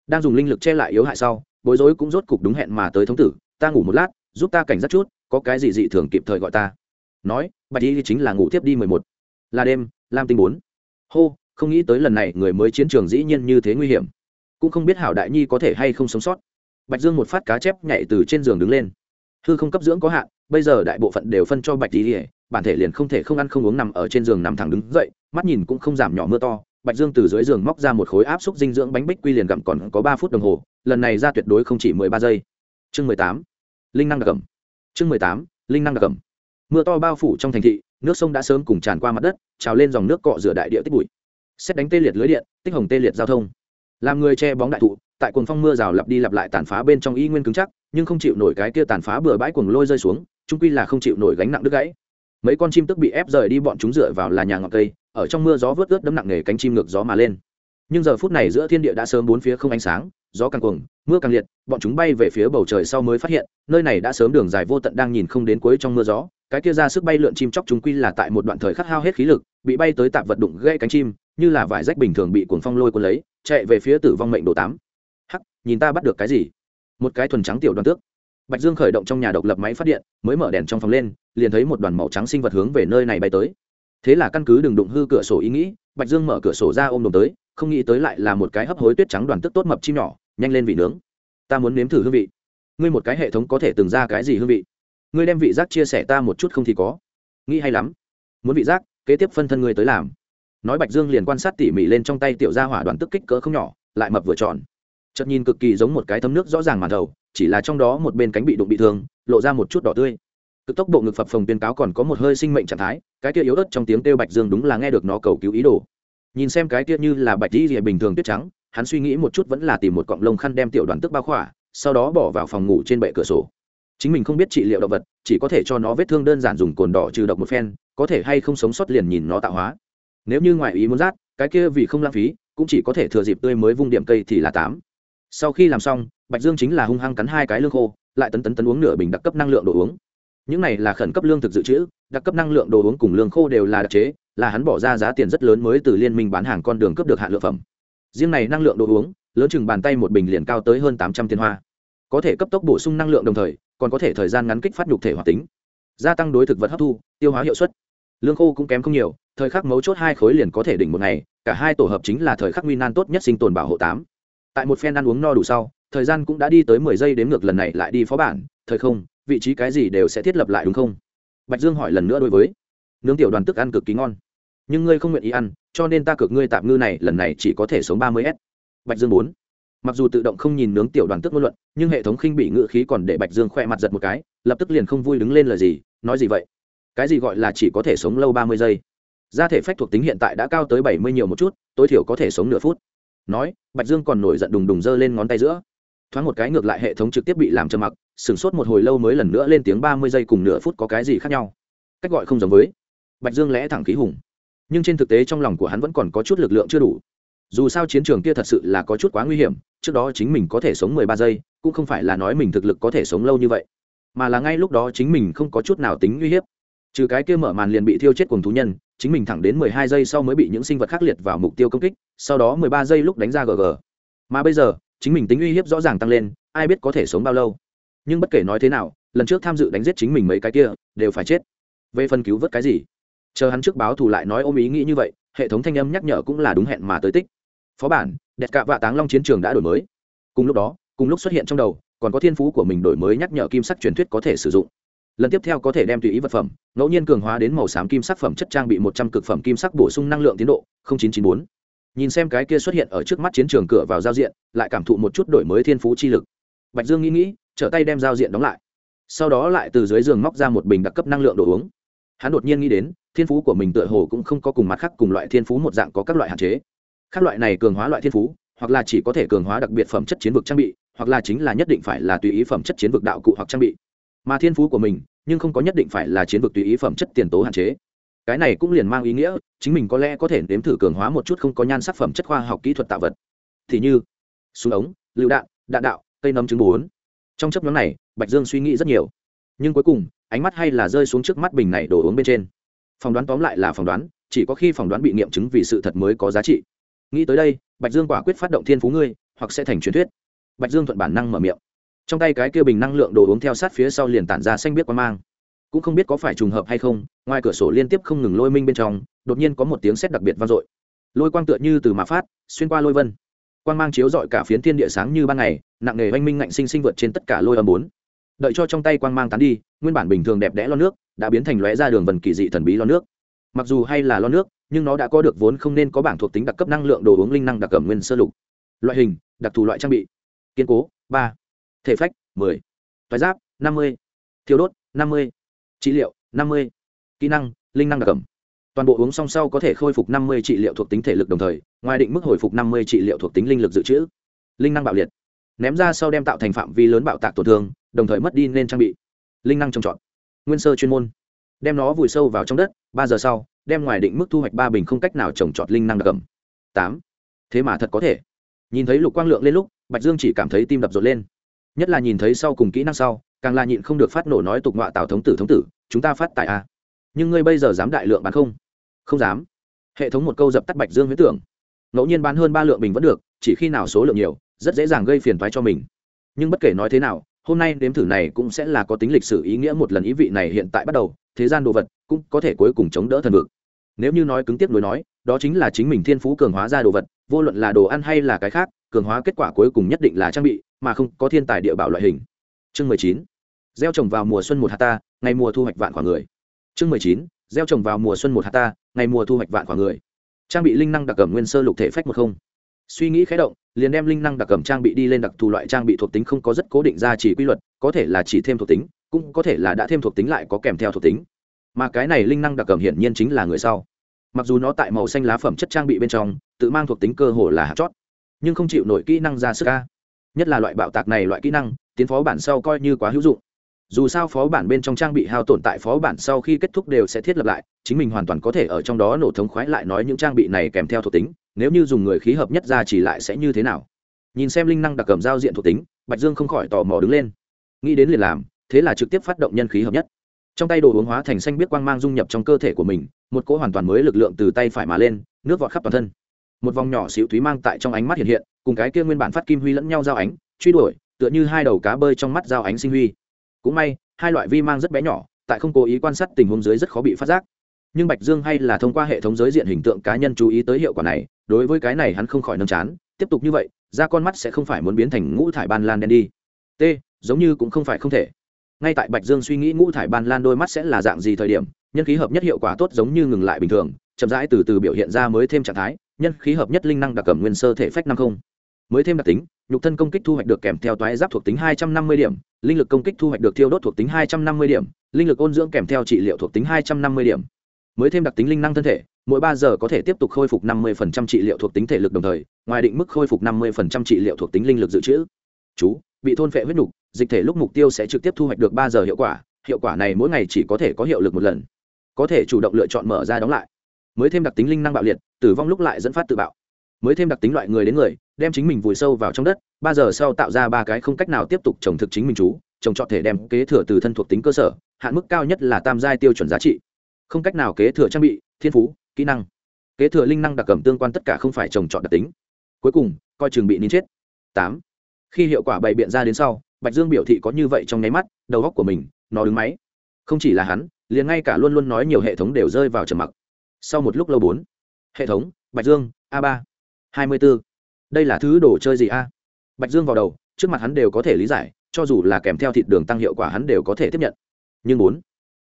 Đang dùng linh lực che lại yếu hại sau, bối rối cũng rốt cục đúng hẹn mà tới thống tử, ta ngủ một lát, giúp ta cảnh giác chút, có cái gì dị thường kịp thời gọi ta. Nói, bạch y chính là ngủ tiếp đi mười một. Là đêm, lam tinh bốn. Hô, không nghĩ tới lần này người mới chiến trường dĩ nhiên như thế nguy hiểm. Cũng không biết hảo đại nhi có thể hay không sống sót. Bạch dương một phát cá chép nhảy từ trên giường đứng lên hư không cấp dưỡng có hạn, bây giờ đại bộ phận đều phân cho bạch y bản thể liền không thể không ăn không uống nằm ở trên giường nằm thẳng đứng dậy, mắt nhìn cũng không giảm nhỏ mưa to, bạch dương từ dưới giường móc ra một khối áp suất dinh dưỡng bánh bích quy liền gặm còn có ba phút đồng hồ, lần này ra tuyệt đối không chỉ mười ba giây. Chương mười tám, linh năng đặc cầm chương mười tám, linh năng đặc cầm mưa to bao phủ trong thành thị, nước sông đã sớm cùng tràn qua mặt đất, trào lên dòng nước cọ rửa đại địa tích bụi. Xét đánh tê liệt lưới điện, tích hồng tê liệt giao thông. Làm người che bóng đại thụ tại cuồng phong mưa rào lặp đi lặp lại tàn phá bên trong y nguyên cứng chắc, nhưng không chịu nổi cái kia tàn phá bừa bãi cuồng lôi rơi xuống trung quy là không chịu nổi gánh nặng đứt gãy. Mấy con chim tức bị ép rời đi bọn chúng dựa vào là nhà ngọn cây, ở trong mưa gió vớt ướt đấm nặng nề cánh chim ngược gió mà lên. Nhưng giờ phút này giữa thiên địa đã sớm bốn phía không ánh sáng, gió càng cuồng, mưa càng liệt, bọn chúng bay về phía bầu trời sau mới phát hiện, nơi này đã sớm đường dài vô tận đang nhìn không đến cuối trong mưa gió. Cái kia ra sức bay lượn chim chóc chúng quy là tại một đoạn thời khắc hao hết khí lực, bị bay tới tạp vật đụng gãy cánh chim, như là vải rách bình thường bị cuồng phong lôi cuốn lấy, chạy về phía tử vong mệnh đồ tám nhìn ta bắt được cái gì? Một cái thuần trắng tiểu đoàn tước. Bạch dương khởi động trong nhà độc lập máy phát điện, mới mở đèn trong phòng lên, liền thấy một đoàn màu trắng sinh vật hướng về nơi này bay tới. Thế là căn cứ đừng đụng hư cửa sổ ý nghĩ, bạch dương mở cửa sổ ra ôm đồm tới, không nghĩ tới lại là một cái hấp hối tuyết trắng đoàn tước tốt mập chim nhỏ, nhanh lên vị nướng. Ta muốn nếm thử hương vị. Ngươi một cái hệ thống có thể từng ra cái gì hương vị? Ngươi đem vị giác chia sẻ ta một chút không thì có. Nghĩ hay lắm. Muốn vị giác, kế tiếp phân thân ngươi tới làm. Nói bạch dương liền quan sát tỉ mỉ lên trong tay tiểu gia hỏa đoàn tức kích cỡ không nhỏ, lại mập vừa tròn chợt nhìn cực kỳ giống một cái thấm nước rõ ràng màn đầu, chỉ là trong đó một bên cánh bị đụng bị thương, lộ ra một chút đỏ tươi. Cực tốc độ ngực phập phồng tuyên cáo còn có một hơi sinh mệnh trạng thái, cái kia yếu ớt trong tiếng kêu bạch dương đúng là nghe được nó cầu cứu ý đồ. Nhìn xem cái kia như là bạch dĩ rìa bình thường tuyết trắng, hắn suy nghĩ một chút vẫn là tìm một cọng lông khăn đem tiểu đoàn tức bao khỏa, sau đó bỏ vào phòng ngủ trên bệ cửa sổ. Chính mình không biết trị liệu động vật, chỉ có thể cho nó vết thương đơn giản dùng cồn đỏ trừ độc một phen, có thể hay không sống sót liền nhìn nó tạo hóa. Nếu như ngoại ý muốn rát, cái kia vì không lãng phí, cũng chỉ có thể thừa dịp tươi mới vung điểm cây thì là tám sau khi làm xong, bạch dương chính là hung hăng cắn hai cái lương khô, lại tấn tấn tấn uống nửa bình đặc cấp năng lượng đồ uống. Những này là khẩn cấp lương thực dự trữ, đặc cấp năng lượng đồ uống cùng lương khô đều là đặc chế, là hắn bỏ ra giá tiền rất lớn mới từ liên minh bán hàng con đường cấp được hạn lượng phẩm. Riêng này năng lượng đồ uống, lớn chừng bàn tay một bình liền cao tới hơn tám trăm tiền hoa. Có thể cấp tốc bổ sung năng lượng đồng thời, còn có thể thời gian ngắn kích phát nhục thể hoạt tính. Gia tăng đối thực vật hấp thu, tiêu hóa hiệu suất. Lương khô cũng kém không nhiều, thời khắc mấu chốt hai khối liền có thể đỉnh một ngày, cả hai tổ hợp chính là thời khắc nguy nan tốt nhất sinh tồn bảo hộ tám tại một phen ăn uống no đủ sau, thời gian cũng đã đi tới mười giây đến ngược lần này lại đi phó bản, thời không, vị trí cái gì đều sẽ thiết lập lại đúng không? Bạch dương hỏi lần nữa đối với, nướng tiểu đoàn tức ăn cực kỳ ngon, nhưng ngươi không nguyện ý ăn, cho nên ta cược ngươi tạm ngư này, lần này chỉ có thể sống ba mươi s. Bạch dương bốn, mặc dù tự động không nhìn nướng tiểu đoàn tức ngôn luận, nhưng hệ thống khinh bị ngự khí còn để bạch dương khoe mặt giật một cái, lập tức liền không vui đứng lên lời gì, nói gì vậy? Cái gì gọi là chỉ có thể sống lâu ba mươi giây? Gia thể phách thuộc tính hiện tại đã cao tới bảy mươi nhiều một chút, tối thiểu có thể sống nửa phút nói, bạch dương còn nổi giận đùng đùng giơ lên ngón tay giữa. Thoáng một cái ngược lại hệ thống trực tiếp bị làm trầm mặc, sửng sốt một hồi lâu mới lần nữa lên tiếng ba mươi giây cùng nửa phút có cái gì khác nhau. Cách gọi không giống với. Bạch dương lẽ thẳng khí hùng. Nhưng trên thực tế trong lòng của hắn vẫn còn có chút lực lượng chưa đủ. Dù sao chiến trường kia thật sự là có chút quá nguy hiểm, trước đó chính mình có thể sống mười ba giây, cũng không phải là nói mình thực lực có thể sống lâu như vậy. Mà là ngay lúc đó chính mình không có chút nào tính nguy hiếp. Trừ cái kia mở màn liền bị thiêu chết cùng thú nhân chính mình thẳng đến mười hai giây sau mới bị những sinh vật khác liệt vào mục tiêu công kích, sau đó mười ba giây lúc đánh ra gg mà bây giờ, chính mình tính uy hiếp rõ ràng tăng lên, ai biết có thể sống bao lâu. Nhưng bất kể nói thế nào, lần trước tham dự đánh giết chính mình mấy cái kia, đều phải chết. Về phần cứu vớt cái gì? Chờ hắn trước báo thù lại nói ôm ý nghĩ như vậy, hệ thống thanh âm nhắc nhở cũng là đúng hẹn mà tới tích. Phó bản, đẹp cạ vạ táng long chiến trường đã đổi mới. Cùng lúc đó, cùng lúc xuất hiện trong đầu, còn có thiên phú của mình đổi mới nhắc nhở kim sắc truyền thuyết có thể sử dụng lần tiếp theo có thể đem tùy ý vật phẩm, ngẫu nhiên cường hóa đến màu xám kim sắc phẩm chất trang bị một trăm cực phẩm kim sắc bổ sung năng lượng tiến độ chín trăm chín mươi bốn. Nhìn xem cái kia xuất hiện ở trước mắt chiến trường cửa vào giao diện, lại cảm thụ một chút đổi mới thiên phú chi lực. Bạch dương nghĩ nghĩ, trở tay đem giao diện đóng lại. Sau đó lại từ dưới giường móc ra một bình đặc cấp năng lượng đồ uống. Hắn đột nhiên nghĩ đến, thiên phú của mình tựa hồ cũng không có cùng mặt khác cùng loại thiên phú một dạng có các loại hạn chế. Các loại này cường hóa loại thiên phú, hoặc là chỉ có thể cường hóa đặc biệt phẩm chất chiến vực trang bị, hoặc là chính là nhất định phải là tùy ý phẩm chất chiến vực đạo cụ hoặc trang bị mà thiên phú của mình, nhưng không có nhất định phải là chiến vực tùy ý phẩm chất tiền tố hạn chế. Cái này cũng liền mang ý nghĩa, chính mình có lẽ có thể nếm thử cường hóa một chút không có nhan sắc phẩm chất khoa học kỹ thuật tạo vật. Thì như, súng ống, lựu đạn đạn đạo, cây nấm trứng bốn trong chấp nhóm này, bạch dương suy nghĩ rất nhiều. Nhưng cuối cùng, ánh mắt hay là rơi xuống trước mắt bình này đổ uống bên trên. Phỏng đoán tóm lại là phỏng đoán, chỉ có khi phỏng đoán bị nghiệm chứng vì sự thật mới có giá trị. Nghĩ tới đây, bạch dương quả quyết phát động thiên phú ngươi, hoặc sẽ thành truyền thuyết. Bạch dương thuận bản năng mở miệng trong tay cái kia bình năng lượng đồ uống theo sát phía sau liền tản ra xanh biết qua mang. Cũng không biết có phải trùng hợp hay không, ngoài cửa sổ liên tiếp không ngừng lôi minh bên trong, đột nhiên có một tiếng sét đặc biệt vang dội. Lôi quang tựa như từ mà phát, xuyên qua lôi vân. Quang mang chiếu dọi cả phiến thiên địa sáng như ban ngày, nặng nề oanh minh ngạnh sinh sinh vượt trên tất cả lôi âm bốn. Đợi cho trong tay quang mang tán đi, nguyên bản bình thường đẹp đẽ lo nước, đã biến thành lóe ra đường vần kỳ dị thần bí lo nước. Mặc dù hay là lo nước, nhưng nó đã có được vốn không nên có bảng thuộc tính đặc cấp năng lượng đồ uống linh năng đặc cẩm nguyên sơ lục. Loại hình, đặc thù loại trang bị. Kiên cố, ba thể phách, mười. Thoái giáp, năm mươi. Thiếu đốt, năm mươi. Trị liệu, năm mươi. Kỹ năng, linh năng đặc cầm toàn bộ uống xong sau có thể khôi phục năm mươi trị liệu thuộc tính thể lực đồng thời, ngoài định mức hồi phục năm mươi trị liệu thuộc tính linh lực dự trữ. Linh năng bạo liệt. Ném ra sau đem tạo thành phạm vi lớn bạo tạc tổn thương, đồng thời mất đi nên trang bị. Linh năng trồng trọt. Nguyên sơ chuyên môn. Đem nó vùi sâu vào trong đất, ba giờ sau, đem ngoài định mức thu hoạch ba bình không cách nào trồng trọt linh năng đặc cầm tám. Thế mà thật có thể. Nhìn thấy lục quang lượng lên lúc, bạch dương chỉ cảm thấy tim đập rộn lên nhất là nhìn thấy sau cùng kỹ năng sau, càng là nhịn không được phát nổ nói tục ngọa tào thống tử thống tử, chúng ta phát tại a à. nhưng ngươi bây giờ dám đại lượng bán không? Không dám. Hệ thống một câu dập tắt bạch dương huyết tưởng. Ngẫu nhiên bán hơn ba lượng bình vẫn được, chỉ khi nào số lượng nhiều, rất dễ dàng gây phiền toái cho mình. Nhưng bất kể nói thế nào, hôm nay đếm thử này cũng sẽ là có tính lịch sử ý nghĩa một lần ý vị này hiện tại bắt đầu, thế gian đồ vật cũng có thể cuối cùng chống đỡ thần vực. Nếu như nói cứng tiếp nối nói, đó chính là chính mình thiên phú cường hóa ra đồ vật, vô luận là đồ ăn hay là cái khác cường hóa kết quả cuối cùng nhất định là trang bị, mà không có thiên tài địa bảo loại hình. Chương mười chín, gieo trồng vào mùa xuân một hạt ta, ngày mùa thu hoạch vạn quả người. Chương mười chín, gieo trồng vào mùa xuân một hạt ta, ngày mùa thu hoạch vạn quả người. Trang bị linh năng đặc cẩm nguyên sơ lục thể phách một không. Suy nghĩ khé động, liền đem linh năng đặc cẩm trang bị đi lên đặc thù loại trang bị thuộc tính không có rất cố định ra chỉ quy luật, có thể là chỉ thêm thuộc tính, cũng có thể là đã thêm thuộc tính lại có kèm theo thuộc tính. Mà cái này linh năng đặc cẩm hiển nhiên chính là người sau. Mặc dù nó tại màu xanh lá phẩm chất trang bị bên trong, tự mang thuộc tính cơ hồ là hạt chót nhưng không chịu nổi kỹ năng ra sức ca. Nhất là loại bạo tạc này loại kỹ năng, tiến phó bản sau coi như quá hữu dụng. Dù sao phó bản bên trong trang bị hao tổn tại phó bản sau khi kết thúc đều sẽ thiết lập lại, chính mình hoàn toàn có thể ở trong đó nổ thống khoái lại nói những trang bị này kèm theo thuộc tính, nếu như dùng người khí hợp nhất ra chỉ lại sẽ như thế nào. Nhìn xem linh năng đặc cầm giao diện thuộc tính, bạch dương không khỏi tò mò đứng lên. Nghĩ đến liền làm, thế là trực tiếp phát động nhân khí hợp nhất. Trong tay đồ uống hóa thành xanh biết quang mang dung nhập trong cơ thể của mình, một cỗ hoàn toàn mới lực lượng từ tay phải mà lên, nước vọt khắp toàn thân một vòng nhỏ xíu thúy mang tại trong ánh mắt hiện hiện, cùng cái kia nguyên bản phát kim huy lẫn nhau giao ánh, truy đuổi, tựa như hai đầu cá bơi trong mắt giao ánh sinh huy. Cũng may, hai loại vi mang rất bé nhỏ, tại không cố ý quan sát tình huống dưới rất khó bị phát giác. Nhưng bạch dương hay là thông qua hệ thống giới diện hình tượng cá nhân chú ý tới hiệu quả này, đối với cái này hắn không khỏi nâng chán, tiếp tục như vậy ra con mắt sẽ không phải muốn biến thành ngũ thải ban lan đen đi. T, giống như cũng không phải không thể. Ngay tại bạch dương suy nghĩ ngũ thải ban lan đôi mắt sẽ là dạng gì thời điểm, nhân khí hợp nhất hiệu quả tốt giống như ngừng lại bình thường, chậm rãi từ từ biểu hiện ra mới thêm trạng thái nhân khí hợp nhất linh năng đặc cẩm nguyên sơ thể phách năm không. Mới thêm đặc tính, nhục thân công kích thu hoạch được kèm theo toái giáp thuộc tính hai trăm năm mươi điểm, linh lực công kích thu hoạch được thiêu đốt thuộc tính hai trăm năm mươi điểm, linh lực ôn dưỡng kèm theo trị liệu thuộc tính hai trăm năm mươi điểm. Mới thêm đặc tính linh năng thân thể, mỗi ba giờ có thể tiếp tục khôi phục năm mươi trị liệu thuộc tính thể lực đồng thời, ngoài định mức khôi phục năm mươi trị liệu thuộc tính linh lực dự trữ. Chú, bị thôn phệ huyết nục dịch thể lúc mục tiêu sẽ trực tiếp thu hoạch được ba giờ hiệu quả hiệu quả này mỗi ngày chỉ có thể có hiệu lực một lần. Có thể chủ động lựa chọn mở ra đóng lại mới thêm đặc tính linh năng bạo liệt, tử vong lúc lại dẫn phát tự bạo. Mới thêm đặc tính loại người đến người, đem chính mình vùi sâu vào trong đất, ba giờ sau tạo ra ba cái không cách nào tiếp tục trồng thực chính mình chú, trồng trọt thể đem kế thừa từ thân thuộc tính cơ sở, hạn mức cao nhất là tam giai tiêu chuẩn giá trị. Không cách nào kế thừa trang bị, thiên phú, kỹ năng. Kế thừa linh năng đặc cầm tương quan tất cả không phải trồng trọt đặc tính. Cuối cùng, coi chừng bị nín chết. Tám. Khi hiệu quả bày biện ra đến sau, bạch dương biểu thị có như vậy trong nháy mắt, đầu góc của mình, nó đứng máy. Không chỉ là hắn, liền ngay cả luôn luôn nói nhiều hệ thống đều rơi vào trầm mặc sau một lúc lâu bốn. Hệ thống, bạch dương, a ba. hai mươi b ố đây là thứ đồ chơi gì a? Bạch dương vào đầu, trước mặt hắn đều có thể lý giải, cho dù là kèm theo thịt đường tăng hiệu quả hắn đều có thể tiếp nhận. Nhưng bốn,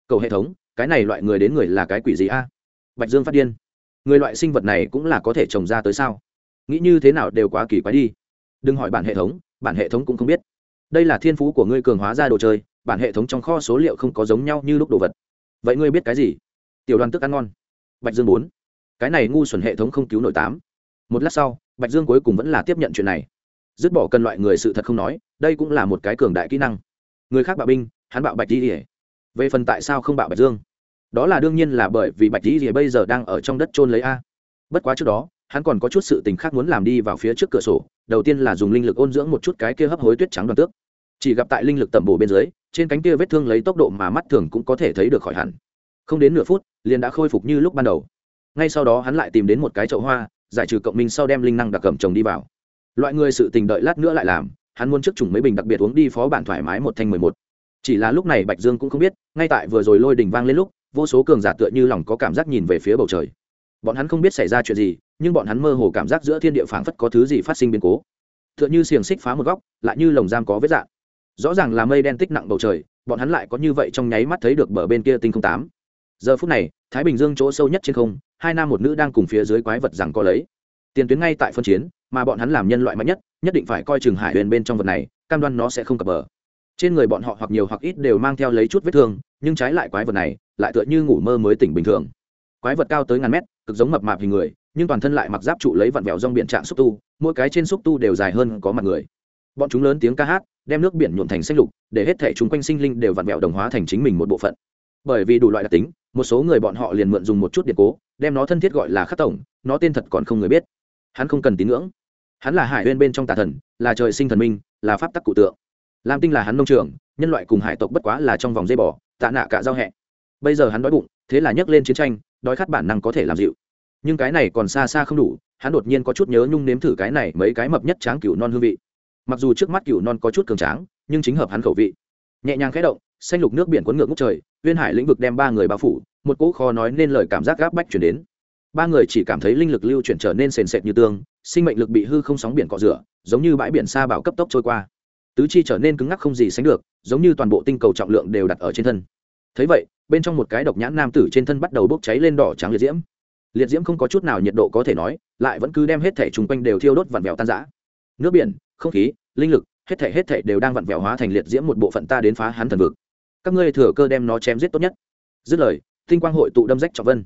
cầu hệ thống, cái này loại người đến người là cái quỷ gì a? Bạch dương phát điên. Người loại sinh vật này cũng là có thể trồng ra tới sao? Nghĩ như thế nào đều quá kỳ quái đi. Đừng hỏi bản hệ thống, bản hệ thống cũng không biết. Đây là thiên phú của ngươi cường hóa ra đồ chơi, bản hệ thống trong kho số liệu không có giống nhau như lúc đồ vật. Vậy ngươi biết cái gì? Tiểu đoàn tức ăn ngon bạch dương bốn. Cái này ngu xuẩn hệ thống không cứu nổi tám. Một lát sau, bạch dương cuối cùng vẫn là tiếp nhận chuyện này. Dứt bỏ cân loại người sự thật không nói, đây cũng là một cái cường đại kỹ năng. Người khác bạo binh, hắn bạo bạch đi ỉa về phần tại sao không bạo bạch dương? Đó là đương nhiên là bởi vì bạch đi ỉa bây giờ đang ở trong đất trôn lấy a. Bất quá trước đó, hắn còn có chút sự tình khác muốn làm đi vào phía trước cửa sổ, đầu tiên là dùng linh lực ôn dưỡng một chút cái kia hấp hối tuyết trắng đoàn tước. Chỉ gặp tại linh lực tẩm bổ bên dưới, trên cánh kia vết thương lấy tốc độ mà mắt thường cũng có thể thấy được khỏi hẳn không đến nửa phút, liền đã khôi phục như lúc ban đầu. Ngay sau đó hắn lại tìm đến một cái chậu hoa, giải trừ cộng minh sau đem linh năng đặc cầm trồng đi vào. Loại người sự tình đợi lát nữa lại làm, hắn muốn trước chủng mấy bình đặc biệt uống đi phó bản thoải mái một thanh mười một. Chỉ là lúc này bạch dương cũng không biết, ngay tại vừa rồi lôi đình vang lên lúc, vô số cường giả tựa như lòng có cảm giác nhìn về phía bầu trời. Bọn hắn không biết xảy ra chuyện gì, nhưng bọn hắn mơ hồ cảm giác giữa thiên địa phảng phất có thứ gì phát sinh biến cố. Tựa như xiềng xích phá một góc, lại như lồng giam có vết dạng rõ ràng là mây đen tích nặng bầu trời, bọn hắn lại có như vậy trong nháy mắt thấy được bờ bên kia tinh không tám giờ phút này, thái bình dương chỗ sâu nhất trên không, hai nam một nữ đang cùng phía dưới quái vật rằng có lấy. Tiền tuyến ngay tại phân chiến, mà bọn hắn làm nhân loại mạnh nhất nhất định phải coi chừng hải huyền bên trong vật này, cam đoan nó sẽ không cập bờ. Trên người bọn họ hoặc nhiều hoặc ít đều mang theo lấy chút vết thương, nhưng trái lại quái vật này, lại tựa như ngủ mơ mới tỉnh bình thường. Quái vật cao tới ngàn mét, cực giống mập mạp hình người, nhưng toàn thân lại mặc giáp trụ lấy vặn vẹo rong biển trạng xúc tu, mỗi cái trên xúc tu đều dài hơn có mặt người. Bọn chúng lớn tiếng ca hát, đem nước biển nhuộm thành xanh lục, để hết thể chúng quanh sinh linh đều vặn vẹo đồng hóa thành chính mình một bộ phận bởi vì đủ loại đặc tính, một số người bọn họ liền mượn dùng một chút điện cố, đem nó thân thiết gọi là khắc tổng, nó tên thật còn không người biết. Hắn không cần tín ngưỡng. Hắn là hải huyên bên trong tà thần, là trời sinh thần minh, là pháp tắc cụ tượng. Lam tinh là hắn nông trường, nhân loại cùng hải tộc bất quá là trong vòng dây bò, tạ nạ cả giao hẹ. Bây giờ hắn đói bụng, thế là nhấc lên chiến tranh, đói khát bản năng có thể làm dịu. Nhưng cái này còn xa xa không đủ, hắn đột nhiên có chút nhớ nhung nếm thử cái này mấy cái mập nhất tráng cựu non hương vị. Mặc dù trước mắt cựu non có chút cường tráng, nhưng chính hợp hắn khẩu vị. Nhẹ nhàng khẽ động xanh lục nước biển cuốn ngược ngút trời, uyên hải lĩnh vực đem ba người bao phủ, một cỗ khó nói nên lời cảm giác gáp bách chuyển đến. Ba người chỉ cảm thấy linh lực lưu chuyển trở nên sền sệt như tương, sinh mệnh lực bị hư không sóng biển cọ rửa, giống như bãi biển xa bảo cấp tốc trôi qua. Tứ chi trở nên cứng ngắc không gì sánh được, giống như toàn bộ tinh cầu trọng lượng đều đặt ở trên thân. Thấy vậy, bên trong một cái độc nhãn nam tử trên thân bắt đầu bốc cháy lên đỏ trắng liệt diễm. Liệt diễm không có chút nào nhiệt độ có thể nói, lại vẫn cứ đem hết thể chung quanh đều thiêu đốt vặn vẹo tan giã nước biển, không khí, linh lực, hết thể hết thể đều đang vặn vẹo hóa thành liệt diễm một bộ phận ta đến phá hắn thần vực các ngươi thừa cơ đem nó chém giết tốt nhất. Dứt lời, tinh quang hội tụ đâm rách trọng vân.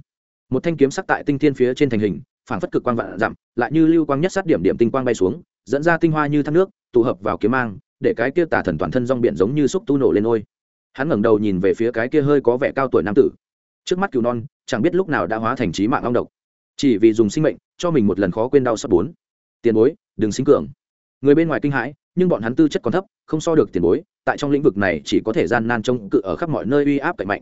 Một thanh kiếm sắc tại tinh thiên phía trên thành hình phản phất cực quang vạn dặm, lại như lưu quang nhất sát điểm điểm tinh quang bay xuống, dẫn ra tinh hoa như thác nước, tụ hợp vào kiếm mang, để cái kia tà thần toàn thân rong biển giống như xúc tu nổ lên ôi hắn ngẩng đầu nhìn về phía cái kia hơi có vẻ cao tuổi nam tử. Trước mắt cừu non, chẳng biết lúc nào đã hóa thành trí mạng long độc. Chỉ vì dùng sinh mệnh, cho mình một lần khó quên đau xót bốn. Tiền bối, đừng sinh cường người bên ngoài kinh hãi, nhưng bọn hắn tư chất còn thấp, không so được tiền bối, tại trong lĩnh vực này chỉ có thể gian nan trông cự ở khắp mọi nơi uy áp cạnh mạnh.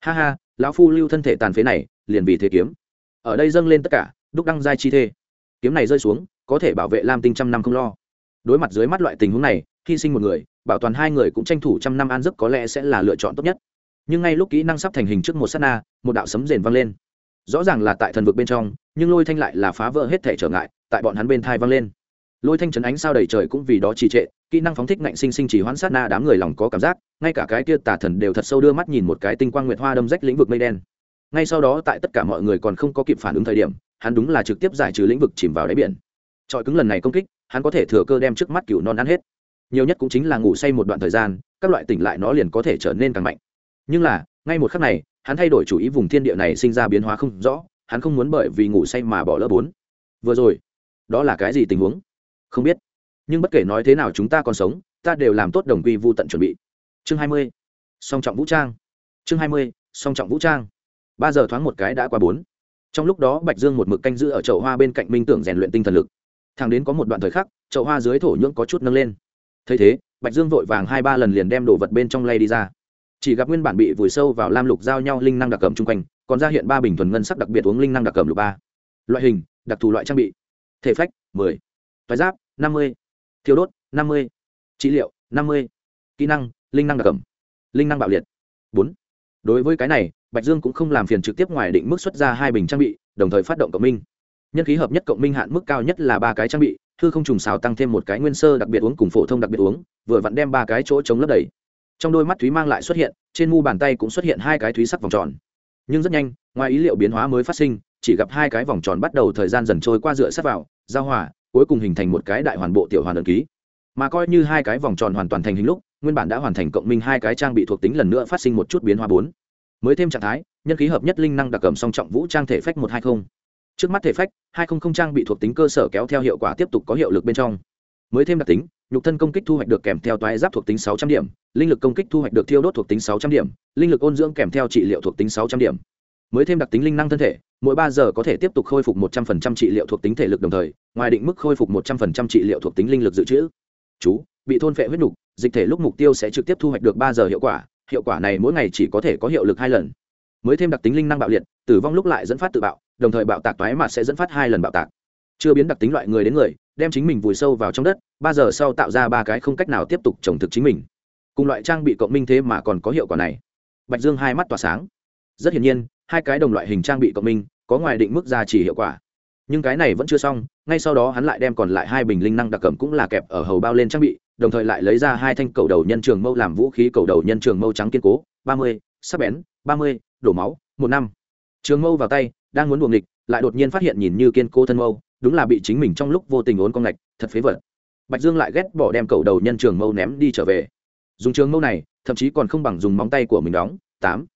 Ha ha, lão phu lưu thân thể tàn phế này, liền vì thế kiếm. Ở đây dâng lên tất cả, đúc đăng giai chi thê. Kiếm này rơi xuống, có thể bảo vệ lam tinh trăm năm không lo. Đối mặt dưới mắt loại tình huống này, hy sinh một người, bảo toàn hai người cũng tranh thủ trăm năm an giấc có lẽ sẽ là lựa chọn tốt nhất. Nhưng ngay lúc kỹ năng sắp thành hình trước một s á t na, một đạo sấm rền vang lên. Rõ ràng là tại thần vực bên trong, nhưng lôi thanh lại là phá vỡ hết thể trở ngại, tại bọn hắn bên thai vang lên lôi thanh trấn ánh sao đầy trời cũng vì đó trì trệ, kỹ năng phóng thích ngạnh sinh sinh chỉ hoãn sát na đám người lòng có cảm giác, ngay cả cái kia tà thần đều thật sâu đưa mắt nhìn một cái tinh quang nguyệt hoa đâm rách lĩnh vực mây đen. Ngay sau đó tại tất cả mọi người còn không có kịp phản ứng thời điểm, hắn đúng là trực tiếp giải trừ lĩnh vực chìm vào đáy biển. Trọi cứng lần này công kích, hắn có thể thừa cơ đem trước mắt cựu non ăn hết. Nhiều nhất cũng chính là ngủ say một đoạn thời gian, các loại tỉnh lại nó liền có thể trở nên càng mạnh. Nhưng là, ngay một khắc này, hắn thay đổi chủ ý vùng thiên địa này sinh ra biến hóa không rõ, hắn không muốn bởi vì ngủ say mà bỏ lỡ bốn. Vừa rồi, đó là cái gì tình huống? Không biết. Nhưng bất kể nói thế nào chúng ta còn sống, ta đều làm tốt đồng quy vô tận chuẩn bị. Chương hai mươi, song trọng vũ trang. Chương hai mươi, song trọng vũ trang. Ba giờ thoáng một cái đã qua bốn. Trong lúc đó bạch dương một mực canh giữ ở chậu hoa bên cạnh minh tưởng rèn luyện tinh thần lực. Thằng đến có một đoạn thời khắc, chậu hoa dưới thổ nhưỡng có chút nâng lên. Thấy thế, bạch dương vội vàng hai ba lần liền đem đồ vật bên trong lay đi ra. Chỉ gặp nguyên bản bị vùi sâu vào lam lục giao nhau linh năng đặc cầm chung quanh, còn ra hiện ba bình thuần ngân sắc đặc biệt uống linh năng đặc cầm lục ba. Loại hình, đặc thù loại trang bị. Thể phách, mười. Toái giáp năm mươi đốt năm mươi, trị liệu năm mươi, kỹ năng, linh năng đặc cầm linh năng bạo liệt. Bốn, đối với cái này, bạch dương cũng không làm phiền trực tiếp ngoài định mức xuất ra hai bình trang bị, đồng thời phát động cộng minh. Nhân khí hợp nhất cộng minh hạn mức cao nhất là ba cái trang bị thư không trùng xào tăng thêm một cái nguyên sơ đặc biệt uống cùng phổ thông đặc biệt uống, vừa vặn đem ba cái chỗ chống lấp đầy. Trong đôi mắt thúy mang lại xuất hiện, trên mu bàn tay cũng xuất hiện hai cái thúy sắc vòng tròn. Nhưng rất nhanh, ngoài ý liệu biến hóa mới phát sinh, chỉ gặp hai cái vòng tròn bắt đầu thời gian dần trôi qua dựa sát vào, giao hòa cuối cùng hình thành một cái đại hoàn bộ tiểu hoàn đơn ký. Mà coi như hai cái vòng tròn hoàn toàn thành hình lúc, nguyên bản đã hoàn thành cộng minh hai cái trang bị thuộc tính lần nữa phát sinh một chút biến hóa bốn. Mới thêm trạng thái, nhân khí hợp nhất linh năng đặc cầm song trọng vũ trang thể phách một hai không. Trước mắt thể phách, hai không không trang bị thuộc tính cơ sở kéo theo hiệu quả tiếp tục có hiệu lực bên trong. Mới thêm đặc tính, nhục thân công kích thu hoạch được kèm theo toái giáp thuộc tính sáu trăm điểm, linh lực công kích thu hoạch được thiêu đốt thuộc tính sáu trăm điểm, linh lực ôn dưỡng kèm theo trị liệu thuộc tính sáu trăm điểm mới thêm đặc tính linh năng thân thể, mỗi ba giờ có thể tiếp tục khôi phục một trăm phần trăm trị liệu thuộc tính thể lực đồng thời, ngoài định mức khôi phục một trăm phần trăm trị liệu thuộc tính linh lực dự trữ. Chú, bị thôn phệ huyết nục, dịch thể lúc mục tiêu sẽ trực tiếp thu hoạch được ba giờ hiệu quả hiệu quả này mỗi ngày chỉ có thể có hiệu lực hai lần. Mới thêm đặc tính linh năng bạo liệt, tử vong lúc lại dẫn phát tự bạo, đồng thời bạo tạc toái mà sẽ dẫn phát hai lần bạo tạc. Chưa biến đặc tính loại người đến người, đem chính mình vùi sâu vào trong đất, ba giờ sau tạo ra ba cái không cách nào tiếp tục trồng thực chính mình. Cùng loại trang bị cộng minh thế mà còn có hiệu quả này. Bạch dương hai mắt tỏa sáng rất hiển nhiên, hai cái đồng loại hình trang bị cộng minh, có ngoài định mức ra chỉ hiệu quả. Nhưng cái này vẫn chưa xong, ngay sau đó hắn lại đem còn lại hai bình linh năng đặc cẩm cũng là kẹp ở hầu bao lên trang bị, đồng thời lại lấy ra hai thanh cầu đầu nhân trường mâu làm vũ khí cầu đầu nhân trường mâu trắng kiên cố, ba mươi, sắc bén, ba mươi, đổ máu, một năm. Trường mâu vào tay, đang muốn buồng địch lại đột nhiên phát hiện nhìn như kiên cố thân mâu, đúng là bị chính mình trong lúc vô tình ốn con ngạch, thật phế vật. Bạch dương lại ghét bỏ đem cầu đầu nhân trường mâu ném đi trở về. Dùng trường mâu này, thậm chí còn không bằng dùng móng tay của mình đóng. Tám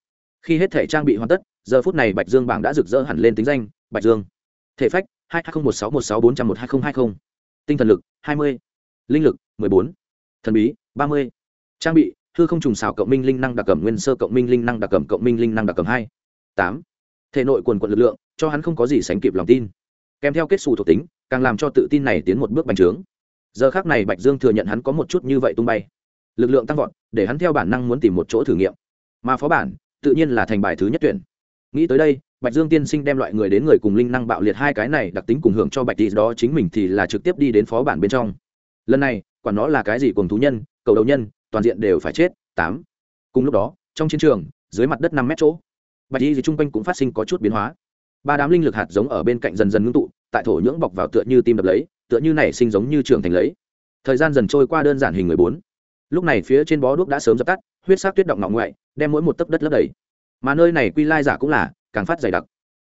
khi hết thể trang bị hoàn tất, giờ phút này bạch dương bảng đã rực rỡ hẳn lên tính danh, bạch dương. Thể phách, hai nghìn một sáu một sáu bốn trăm một hai nghìn hai mươi tinh thần lực, hai mươi. Linh lực, mười bốn. Thần bí, ba mươi. Trang bị thư không trùng xào cộng minh linh năng đặc cầm nguyên sơ cộng minh linh năng đặc cầm cộng minh linh năng đặc cầm hai. Tám. Thể nội quần quận lực lượng, cho hắn không có gì sánh kịp lòng tin. Kèm theo kết xù thuộc tính, càng làm cho tự tin này tiến một bước bành trướng. Giờ khác này bạch dương thừa nhận hắn có một chút như vậy tung bay. Lực lượng tăng vọt, để hắn theo bản năng muốn tìm một chỗ thử nghiệm. Mà phó bản tự nhiên là thành bài thứ nhất tuyển. Nghĩ tới đây, bạch dương tiên sinh đem loại người đến người cùng linh năng bạo liệt hai cái này đặc tính cùng hưởng cho bạch tỷ đó chính mình thì là trực tiếp đi đến phó bản bên trong. Lần này quản nó là cái gì cùng thú nhân, cầu đầu nhân, toàn diện đều phải chết, tám. Cùng lúc đó, trong chiến trường, dưới mặt đất năm mét chỗ, bạch y gì chung quanh cũng phát sinh có chút biến hóa. Ba đám linh lực hạt giống ở bên cạnh dần dần ngưng tụ, tại thổ nhưỡng bọc vào tựa như tim đập lấy, tựa như nảy sinh giống như trường thành lấy. Thời gian dần trôi qua đơn giản hình người bốn. Lúc này phía trên bó đuốc đã sớm dập tắt huyết sắc tuyết động ngọ ngoại, đem mỗi một tấc đất lấp đầy. Mà nơi này quy lai giả cũng là, càng phát dày đặc.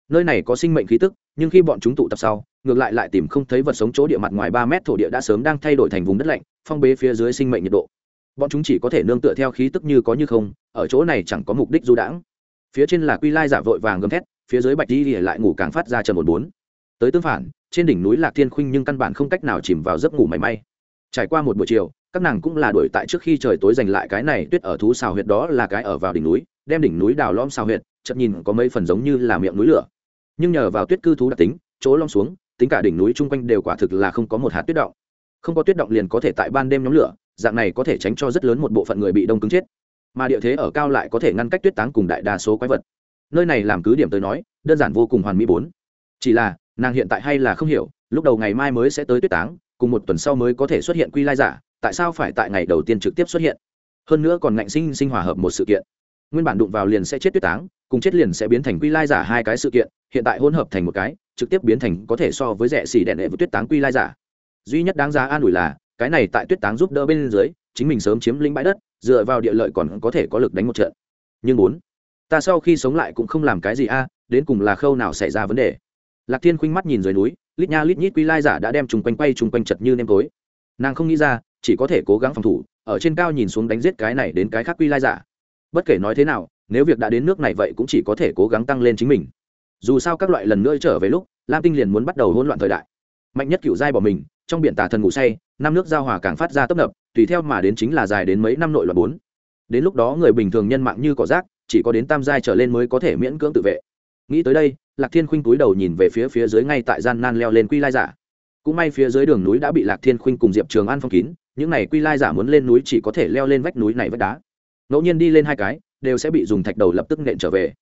Nơi này có sinh mệnh khí tức, nhưng khi bọn chúng tụ tập sau, ngược lại lại tìm không thấy vật sống chỗ địa mặt ngoài ba mét thổ địa đã sớm đang thay đổi thành vùng đất lạnh, phong bế phía dưới sinh mệnh nhiệt độ. Bọn chúng chỉ có thể nương tựa theo khí tức như có như không, ở chỗ này chẳng có mục đích du đãng. Phía trên là quy lai giả vội vàng gầm thét, phía dưới bạch đi thì lại ngủ càng phát ra trầm một bốn. Tới tương phản, trên đỉnh núi lạc thiên khuynh nhưng căn bản không cách nào chìm vào giấc ngủ mảy may. Trải qua một buổi chiều các nàng cũng là đuổi tại trước khi trời tối giành lại cái này, tuyết ở thú xào huyệt đó là cái ở vào đỉnh núi, đem đỉnh núi đào lõm xào huyệt chậm nhìn có mấy phần giống như là miệng núi lửa. Nhưng nhờ vào tuyết cư thú đặc tính, chỗ lõm xuống, tính cả đỉnh núi chung quanh đều quả thực là không có một hạt tuyết động. Không có tuyết động liền có thể tại ban đêm nhóm lửa, dạng này có thể tránh cho rất lớn một bộ phận người bị đông cứng chết. Mà địa thế ở cao lại có thể ngăn cách tuyết táng cùng đại đa số quái vật. Nơi này làm cứ điểm tới nói, đơn giản vô cùng hoàn mỹ bốn. Chỉ là, nàng hiện tại hay là không hiểu, lúc đầu ngày mai mới sẽ tới tuyết táng cùng một tuần sau mới có thể xuất hiện quy lai giả, tại sao phải tại ngày đầu tiên trực tiếp xuất hiện? Hơn nữa còn ngạnh sinh sinh hòa hợp một sự kiện. Nguyên bản đụng vào liền sẽ chết tuyết táng, cùng chết liền sẽ biến thành quy lai giả hai cái sự kiện, hiện tại hỗn hợp thành một cái, trực tiếp biến thành có thể so với rẻ xỉ đèn đệ với tuyết táng quy lai giả. Duy nhất đáng giá an ủi là, cái này tại tuyết táng giúp đỡ bên dưới, chính mình sớm chiếm lĩnh bãi đất, dựa vào địa lợi còn có thể có lực đánh một trận. Nhưng bốn, ta sau khi sống lại cũng không làm cái gì a, đến cùng là khâu nào xảy ra vấn đề? Lạc thiên khuynh mắt nhìn dưới núi lít nha lít nhít quy lai giả đã đem chung quanh quay chung quanh chật như nêm tối. Nàng không nghĩ ra, chỉ có thể cố gắng phòng thủ, ở trên cao nhìn xuống đánh giết cái này đến cái khác quy lai giả. Bất kể nói thế nào, nếu việc đã đến nước này vậy cũng chỉ có thể cố gắng tăng lên chính mình. Dù sao các loại lần nữa trở về lúc, lam tinh liền muốn bắt đầu hỗn loạn thời đại. Mạnh nhất cựu giai bỏ mình, trong biển tà thần ngủ say, năm nước giao hòa càng phát ra tấp nập, tùy theo mà đến chính là dài đến mấy năm nội loạn bốn. Đến lúc đó người bình thường nhân mạng như cỏ rác, chỉ có đến tam giai trở lên mới có thể miễn cưỡng tự vệ nghĩ tới đây, lạc thiên khuynh túi đầu nhìn về phía phía dưới ngay tại gian nan leo lên quy lai giả. Cũng may phía dưới đường núi đã bị lạc thiên khuynh cùng diệp trường an phong kín, những này quy lai giả muốn lên núi chỉ có thể leo lên vách núi này vách đá. Ngẫu nhiên đi lên hai cái, đều sẽ bị dùng thạch đầu lập tức nện trở về.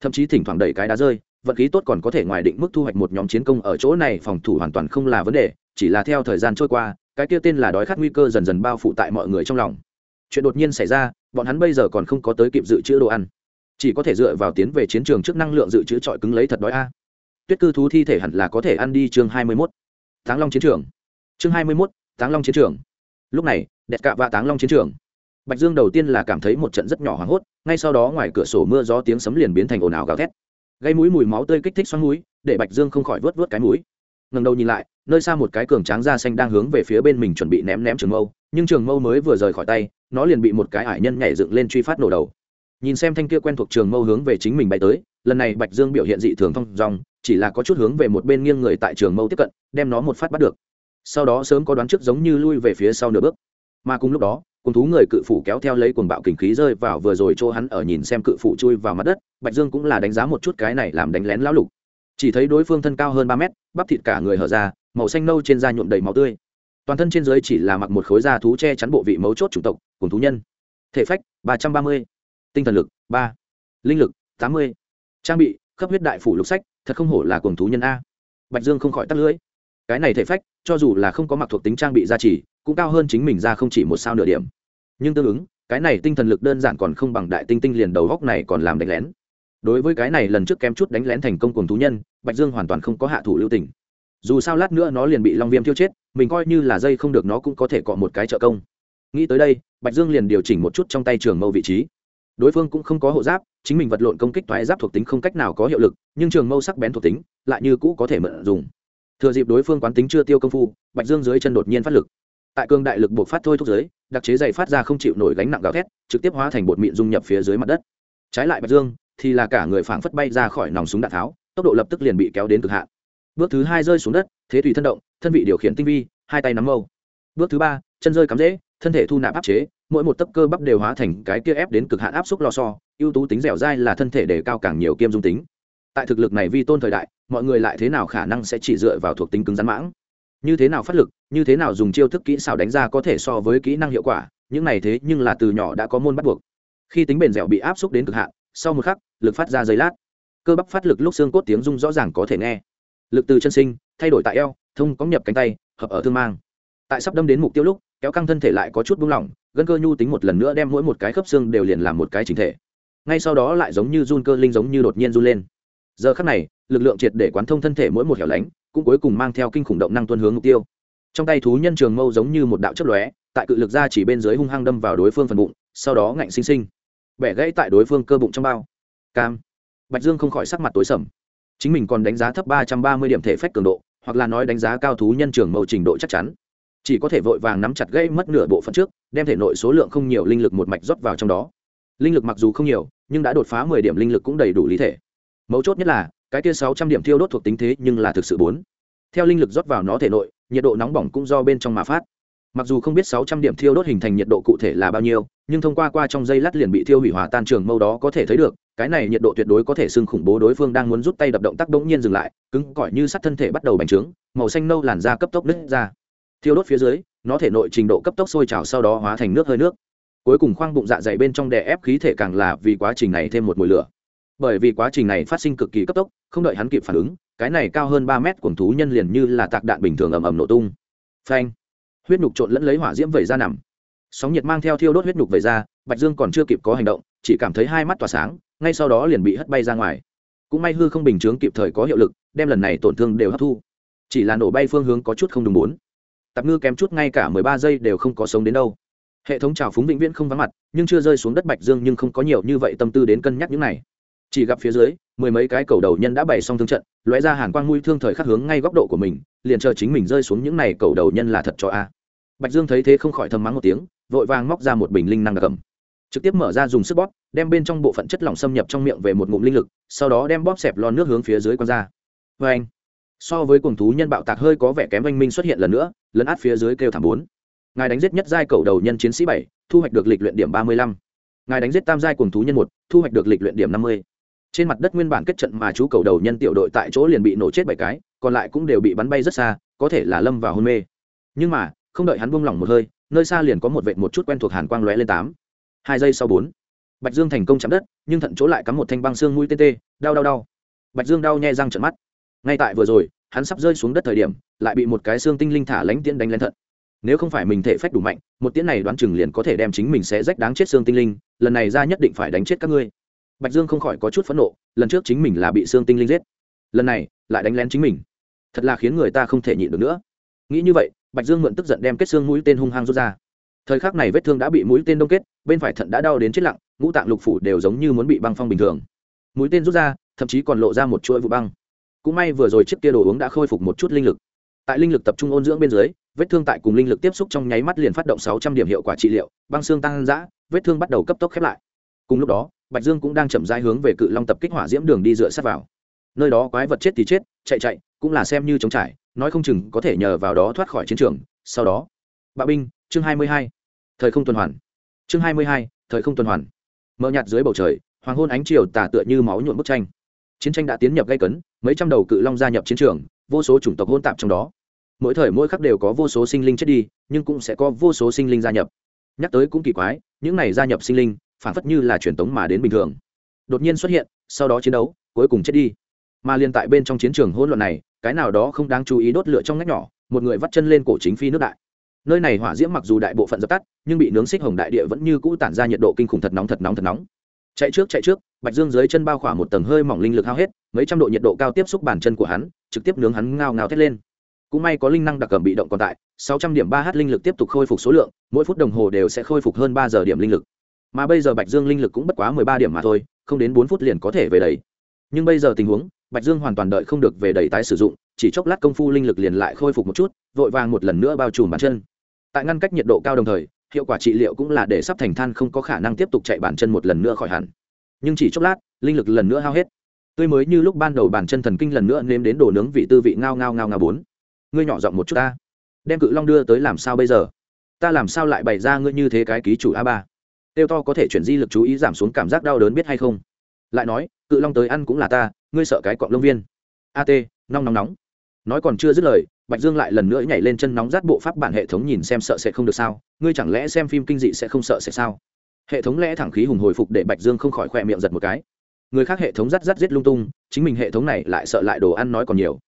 Thậm chí thỉnh thoảng đẩy cái đá rơi vật khí tốt còn có thể ngoài định mức thu hoạch một nhóm chiến công ở chỗ này, phòng thủ hoàn toàn không là vấn đề, chỉ là theo thời gian trôi qua, cái kia tên là đói khát nguy cơ dần dần bao phủ tại mọi người trong lòng. Chuyện đột nhiên xảy ra, bọn hắn bây giờ còn không có tới kịp dự trữ đồ ăn chỉ có thể dựa vào tiến về chiến trường trước năng lượng dự trữ trọi cứng lấy thật đói a. Tuyết cư thú thi thể hẳn là có thể ăn đi chương hai mươi mốt. Táng long chiến trường. Chương hai mươi mốt táng long chiến trường. Lúc này, đẹp cạ và táng long chiến trường. Bạch dương đầu tiên là cảm thấy một trận rất nhỏ hoảng hốt, ngay sau đó ngoài cửa sổ mưa gió tiếng sấm liền biến thành ồn ào gào thét. Gây mũi mùi máu tươi kích thích xoắn mũi, để bạch dương không khỏi vớt vớt cái mũi. Ngần đầu nhìn lại, nơi xa một cái cường tráng da xanh đang hướng về phía bên mình chuẩn bị ném ném trường mâu, nhưng trường mâu mới vừa rời khỏi tay, nó liền bị một cái ải nhân nhảy dựng lên truy phát nổ đầu nhìn xem thanh kia quen thuộc trường mâu hướng về chính mình bay tới, lần này bạch dương biểu hiện dị thường thong dong, chỉ là có chút hướng về một bên nghiêng người tại trường mâu tiếp cận, đem nó một phát bắt được. Sau đó sớm có đoán trước giống như lui về phía sau nửa bước. Mà cùng lúc đó, cùng thú người cự phủ kéo theo lấy cuồng bạo kình khí rơi vào vừa rồi chỗ hắn ở nhìn xem cự phủ chui vào mặt đất, bạch dương cũng là đánh giá một chút cái này làm đánh lén lão lục. Chỉ thấy đối phương thân cao hơn ba mét, bắp thịt cả người hở ra, màu xanh nâu trên da nhuộm đầy máu tươi. Toàn thân trên dưới chỉ là mặc một khối da thú che chắn bộ vị mấu chốt chủng tộc, cùng thú nhân. Thể phách, ba trăm ba mươi tinh thần lực, ba, linh lực, tám mươi. Trang bị khắp huyết đại phủ lục sách, thật không hổ là cuồng thú nhân a. Bạch dương không khỏi tắt lưỡi. Cái này thể phách, cho dù là không có mặc thuộc tính trang bị gia trì, cũng cao hơn chính mình ra không chỉ một sao nửa điểm. Nhưng tương ứng, cái này tinh thần lực đơn giản còn không bằng đại tinh tinh liền đầu góc này còn làm đánh lén. Đối với cái này lần trước kém chút đánh lén thành công cùng thú nhân, bạch dương hoàn toàn không có hạ thủ lưu tình. Dù sao lát nữa nó liền bị long viêm thiêu chết, mình coi như là dây không được nó cũng có thể cọ một cái trợ công. Nghĩ tới đây, bạch dương liền điều chỉnh một chút trong tay trường mâu vị trí đối phương cũng không có hộ giáp, chính mình vật lộn công kích toái giáp thuộc tính không cách nào có hiệu lực, nhưng trường mâu sắc bén thuộc tính lại như cũ có thể mượn dùng. Thừa dịp đối phương quán tính chưa tiêu công phu, bạch dương dưới chân đột nhiên phát lực. Tại cương đại lực buộc phát thôi thúc giới đặc chế dày phát ra không chịu nổi gánh nặng gào thét, trực tiếp hóa thành bột mịn dung nhập phía dưới mặt đất. Trái lại bạch dương thì là cả người phảng phất bay ra khỏi nòng súng đạn tháo, tốc độ lập tức liền bị kéo đến cực hạn. Bước thứ hai rơi xuống đất, thế tùy thân động, thân vị điều khiển tinh vi, hai tay nắm mâu. Bước thứ ba, chân rơi cắm dễ thân thể thu nạp áp chế, mỗi một tấc cơ bắp đều hóa thành cái kia ép đến cực hạn áp suất lò so ưu tú tính dẻo dai là thân thể để cao càng nhiều kiêm dung tính. Tại thực lực này vi tôn thời đại, mọi người lại thế nào khả năng sẽ chỉ dựa vào thuộc tính cứng rắn mãng? Như thế nào phát lực, như thế nào dùng chiêu thức kỹ xảo đánh ra có thể so với kỹ năng hiệu quả, những này thế nhưng là từ nhỏ đã có môn bắt buộc. Khi tính bền dẻo bị áp xúc đến cực hạn, sau một khắc, lực phát ra giấy lát. Cơ bắp phát lực lúc xương cốt tiếng rung rõ ràng có thể nghe. Lực từ chân sinh, thay đổi tại eo, thông có nhập cánh tay, hợp ở thương mang. Tại sắp đâm đến mục tiêu lúc kéo căng thân thể lại có chút buông lỏng, gân cơ nhu tính một lần nữa đem mỗi một cái khớp xương đều liền làm một cái chính thể. Ngay sau đó lại giống như run cơ linh giống như đột nhiên run lên. Giờ khắc này, lực lượng triệt để quán thông thân thể mỗi một hẻo lánh, cũng cuối cùng mang theo kinh khủng động năng tuân hướng mục tiêu. Trong tay thú nhân trường mâu giống như một đạo chất lóe, tại cự lực ra chỉ bên dưới hung hăng đâm vào đối phương phần bụng, sau đó ngạnh sinh sinh, bẻ gãy tại đối phương cơ bụng trong bao. Cam. Bạch dương không khỏi sắc mặt tối sầm. Chính mình còn đánh giá thấp ba trăm ba mươi điểm thể phách cường độ, hoặc là nói đánh giá cao thú nhân trường mâu trình độ chắc chắn chỉ có thể vội vàng nắm chặt gây mất nửa bộ phận trước, đem thể nội số lượng không nhiều linh lực một mạch rót vào trong đó. Linh lực mặc dù không nhiều, nhưng đã đột phá mười điểm linh lực cũng đầy đủ lý thể. Mấu chốt nhất là, cái kia sáu trăm điểm thiêu đốt thuộc tính thế nhưng là thực sự bốn. Theo linh lực rót vào nó thể nội, nhiệt độ nóng bỏng cũng do bên trong mà phát. Mặc dù không biết sáu trăm điểm thiêu đốt hình thành nhiệt độ cụ thể là bao nhiêu, nhưng thông qua qua trong dây lát liền bị thiêu hủy hòa tan trường mâu đó có thể thấy được, cái này nhiệt độ tuyệt đối có thể xưng khủng bố đối phương đang muốn rút tay đập động tác bỗng nhiên dừng lại, cứng cỏi như sắt thân thể bắt đầu bành trướng, màu xanh nâu làn da cấp tốc nứt ra thiêu đốt phía dưới, nó thể nội trình độ cấp tốc sôi trào sau đó hóa thành nước hơi nước. Cuối cùng khoang bụng dạ dày bên trong đè ép khí thể càng là vì quá trình này thêm một mùi lửa. Bởi vì quá trình này phát sinh cực kỳ cấp tốc, không đợi hắn kịp phản ứng, cái này cao hơn ba mét cuồng thú nhân liền như là tạc đạn bình thường ầm ầm nổ tung. Phanh! Huyết nhục trộn lẫn lấy hỏa diễm vẩy ra nằm. Sóng nhiệt mang theo thiêu đốt huyết nhục vẩy ra, bạch dương còn chưa kịp có hành động, chỉ cảm thấy hai mắt tỏa sáng, ngay sau đó liền bị hất bay ra ngoài. Cũng may hư không bình chướng kịp thời có hiệu lực, đem lần này tổn thương đều hấp thu. Chỉ là nổ bay phương hướng có chút không đúng bốn tạp ngư kém chút ngay cả mười ba giây đều không có sống đến đâu. Hệ thống trào phúng vĩnh viễn không vắng mặt, nhưng chưa rơi xuống đất bạch dương nhưng không có nhiều như vậy tâm tư đến cân nhắc những này. Chỉ gặp phía dưới, mười mấy cái cầu đầu nhân đã bày xong thương trận, lóe ra hàn quang mũi thương thời khắc hướng ngay góc độ của mình, liền chờ chính mình rơi xuống những này cầu đầu nhân là thật cho a. Bạch dương thấy thế không khỏi thầm mắng một tiếng, vội vàng móc ra một bình linh năng đặc cầm trực tiếp mở ra dùng sức bóp, đem bên trong bộ phận chất lỏng xâm nhập trong miệng về một ngụm linh lực, sau đó đem bóp xẹp lon nước hướng phía dưới con ra. Vê anh so với cuồng thú nhân bạo tạc hơi có vẻ kém anh minh xuất hiện lần nữa, lấn át phía dưới kêu thảm bốn. Ngài đánh giết nhất giai cầu đầu nhân chiến sĩ bảy, thu hoạch được lịch luyện điểm ba mươi lăm. Ngài đánh giết tam giai cuồng thú nhân một, thu hoạch được lịch luyện điểm năm mươi. Trên mặt đất nguyên bản kết trận mà chú cầu đầu nhân tiểu đội tại chỗ liền bị nổ chết bảy cái, còn lại cũng đều bị bắn bay rất xa, có thể là lâm vào hôn mê. Nhưng mà, không đợi hắn buông lỏng một hơi, nơi xa liền có một vệt một chút quen thuộc hàn quang lóe lên tám. Hai giây sau bốn. Bạch dương thành công chạm đất, nhưng thận chỗ lại cắm một thanh băng xương mũi tê tê, đau đau đau. Bạch dương đau nhẹ răng trận mắt ngay tại vừa rồi, hắn sắp rơi xuống đất thời điểm, lại bị một cái xương tinh linh thả lánh tiễn đánh lên thận. Nếu không phải mình thể phách đủ mạnh, một tiễn này đoán chừng liền có thể đem chính mình sẽ rách đáng chết xương tinh linh, lần này ra nhất định phải đánh chết các ngươi. Bạch dương không khỏi có chút phẫn nộ, lần trước chính mình là bị xương tinh linh giết, lần này lại đánh lén chính mình. Thật là khiến người ta không thể nhịn được nữa. Nghĩ như vậy, bạch dương mượn tức giận đem kết xương mũi tên hung hăng rút ra. Thời khắc này vết thương đã bị mũi tên đông kết, bên phải thận đã đau đến chết lặng, ngũ tạng lục phủ đều giống như muốn bị băng phong bình thường. Mũi tên rút ra, thậm chí còn lộ ra một chuỗi vụ băng cũng may vừa rồi chiếc kia đồ uống đã khôi phục một chút linh lực. Tại linh lực tập trung ôn dưỡng bên dưới, vết thương tại cùng linh lực tiếp xúc trong nháy mắt liền phát động sáu trăm điểm hiệu quả trị liệu, băng xương tăng giã vết thương bắt đầu cấp tốc khép lại. Cùng lúc đó, bạch dương cũng đang chậm rãi hướng về cự long tập kích hỏa diễm đường đi dựa sát vào. Nơi đó quái vật chết thì chết, chạy chạy, cũng là xem như chống trải, nói không chừng có thể nhờ vào đó thoát khỏi chiến trường. Sau đó, bạo binh, chương hai mươi hai, thời không tuần hoàn. Chương hai mươi hai, thời không tuần hoàn. Mờ nhạt dưới bầu trời, hoàng hôn ánh chiều tà tựa như máu nhuộn bức tranh chiến tranh đã tiến nhập gây cấn, mấy trăm đầu cự long gia nhập chiến trường, vô số chủng tộc hôn tạp trong đó. Mỗi thời mỗi khắc đều có vô số sinh linh chết đi, nhưng cũng sẽ có vô số sinh linh gia nhập. Nhắc tới cũng kỳ quái, những này gia nhập sinh linh, phản phất như là truyền tống mà đến bình thường. Đột nhiên xuất hiện, sau đó chiến đấu, cuối cùng chết đi. Mà liên tại bên trong chiến trường hỗn loạn này, cái nào đó không đáng chú ý đốt lửa trong ngách nhỏ, một người vắt chân lên cổ chính phi nước đại. Nơi này hỏa diễm mặc dù đại bộ phận dập tắt, nhưng bị nướng xích hồng đại địa vẫn như cũ tản ra nhiệt độ kinh khủng thật nóng thật nóng thật nóng chạy trước chạy trước, bạch dương dưới chân bao khỏa một tầng hơi mỏng linh lực hao hết, mấy trăm độ nhiệt độ cao tiếp xúc bàn chân của hắn, trực tiếp nướng hắn ngao ngao thét lên. Cũng may có linh năng đặc cẩm bị động còn tại, sáu trăm điểm ba h linh lực tiếp tục khôi phục số lượng, mỗi phút đồng hồ đều sẽ khôi phục hơn ba giờ điểm linh lực. Mà bây giờ bạch dương linh lực cũng bất quá mười ba điểm mà thôi, không đến bốn phút liền có thể về đầy. Nhưng bây giờ tình huống, bạch dương hoàn toàn đợi không được về đầy tái sử dụng, chỉ chốc lát công phu linh lực liền lại khôi phục một chút, vội vàng một lần nữa bao trùm bàn chân. Tại ngăn cách nhiệt độ cao đồng thời hiệu quả trị liệu cũng là để sắp thành than không có khả năng tiếp tục chạy bản chân một lần nữa khỏi hẳn. Nhưng chỉ chốc lát, linh lực lần nữa hao hết. Tươi mới như lúc ban đầu bản chân thần kinh lần nữa nếm đến đồ nướng vị tư vị ngao ngao ngao ngao bốn. Ngươi nhỏ giọng một chút ta. Đem cự long đưa tới làm sao bây giờ? Ta làm sao lại bày ra ngươi như thế cái ký chủ a ba? Tiêu to có thể chuyển di lực chú ý giảm xuống cảm giác đau đớn biết hay không? Lại nói, cự long tới ăn cũng là ta, ngươi sợ cái cọng lông viên. At nóng nóng nóng. Nói còn chưa dứt lời bạch dương lại lần nữa nhảy lên chân nóng rát bộ pháp bản hệ thống nhìn xem sợ sẽ không được sao? Ngươi chẳng lẽ xem phim kinh dị sẽ không sợ sẽ sao? Hệ thống lẽ thẳng khí hùng hồi phục để bạch dương không khỏi khoe miệng giật một cái. Người khác hệ thống rắt rắt giết lung tung, chính mình hệ thống này lại sợ lại đồ ăn nói còn nhiều.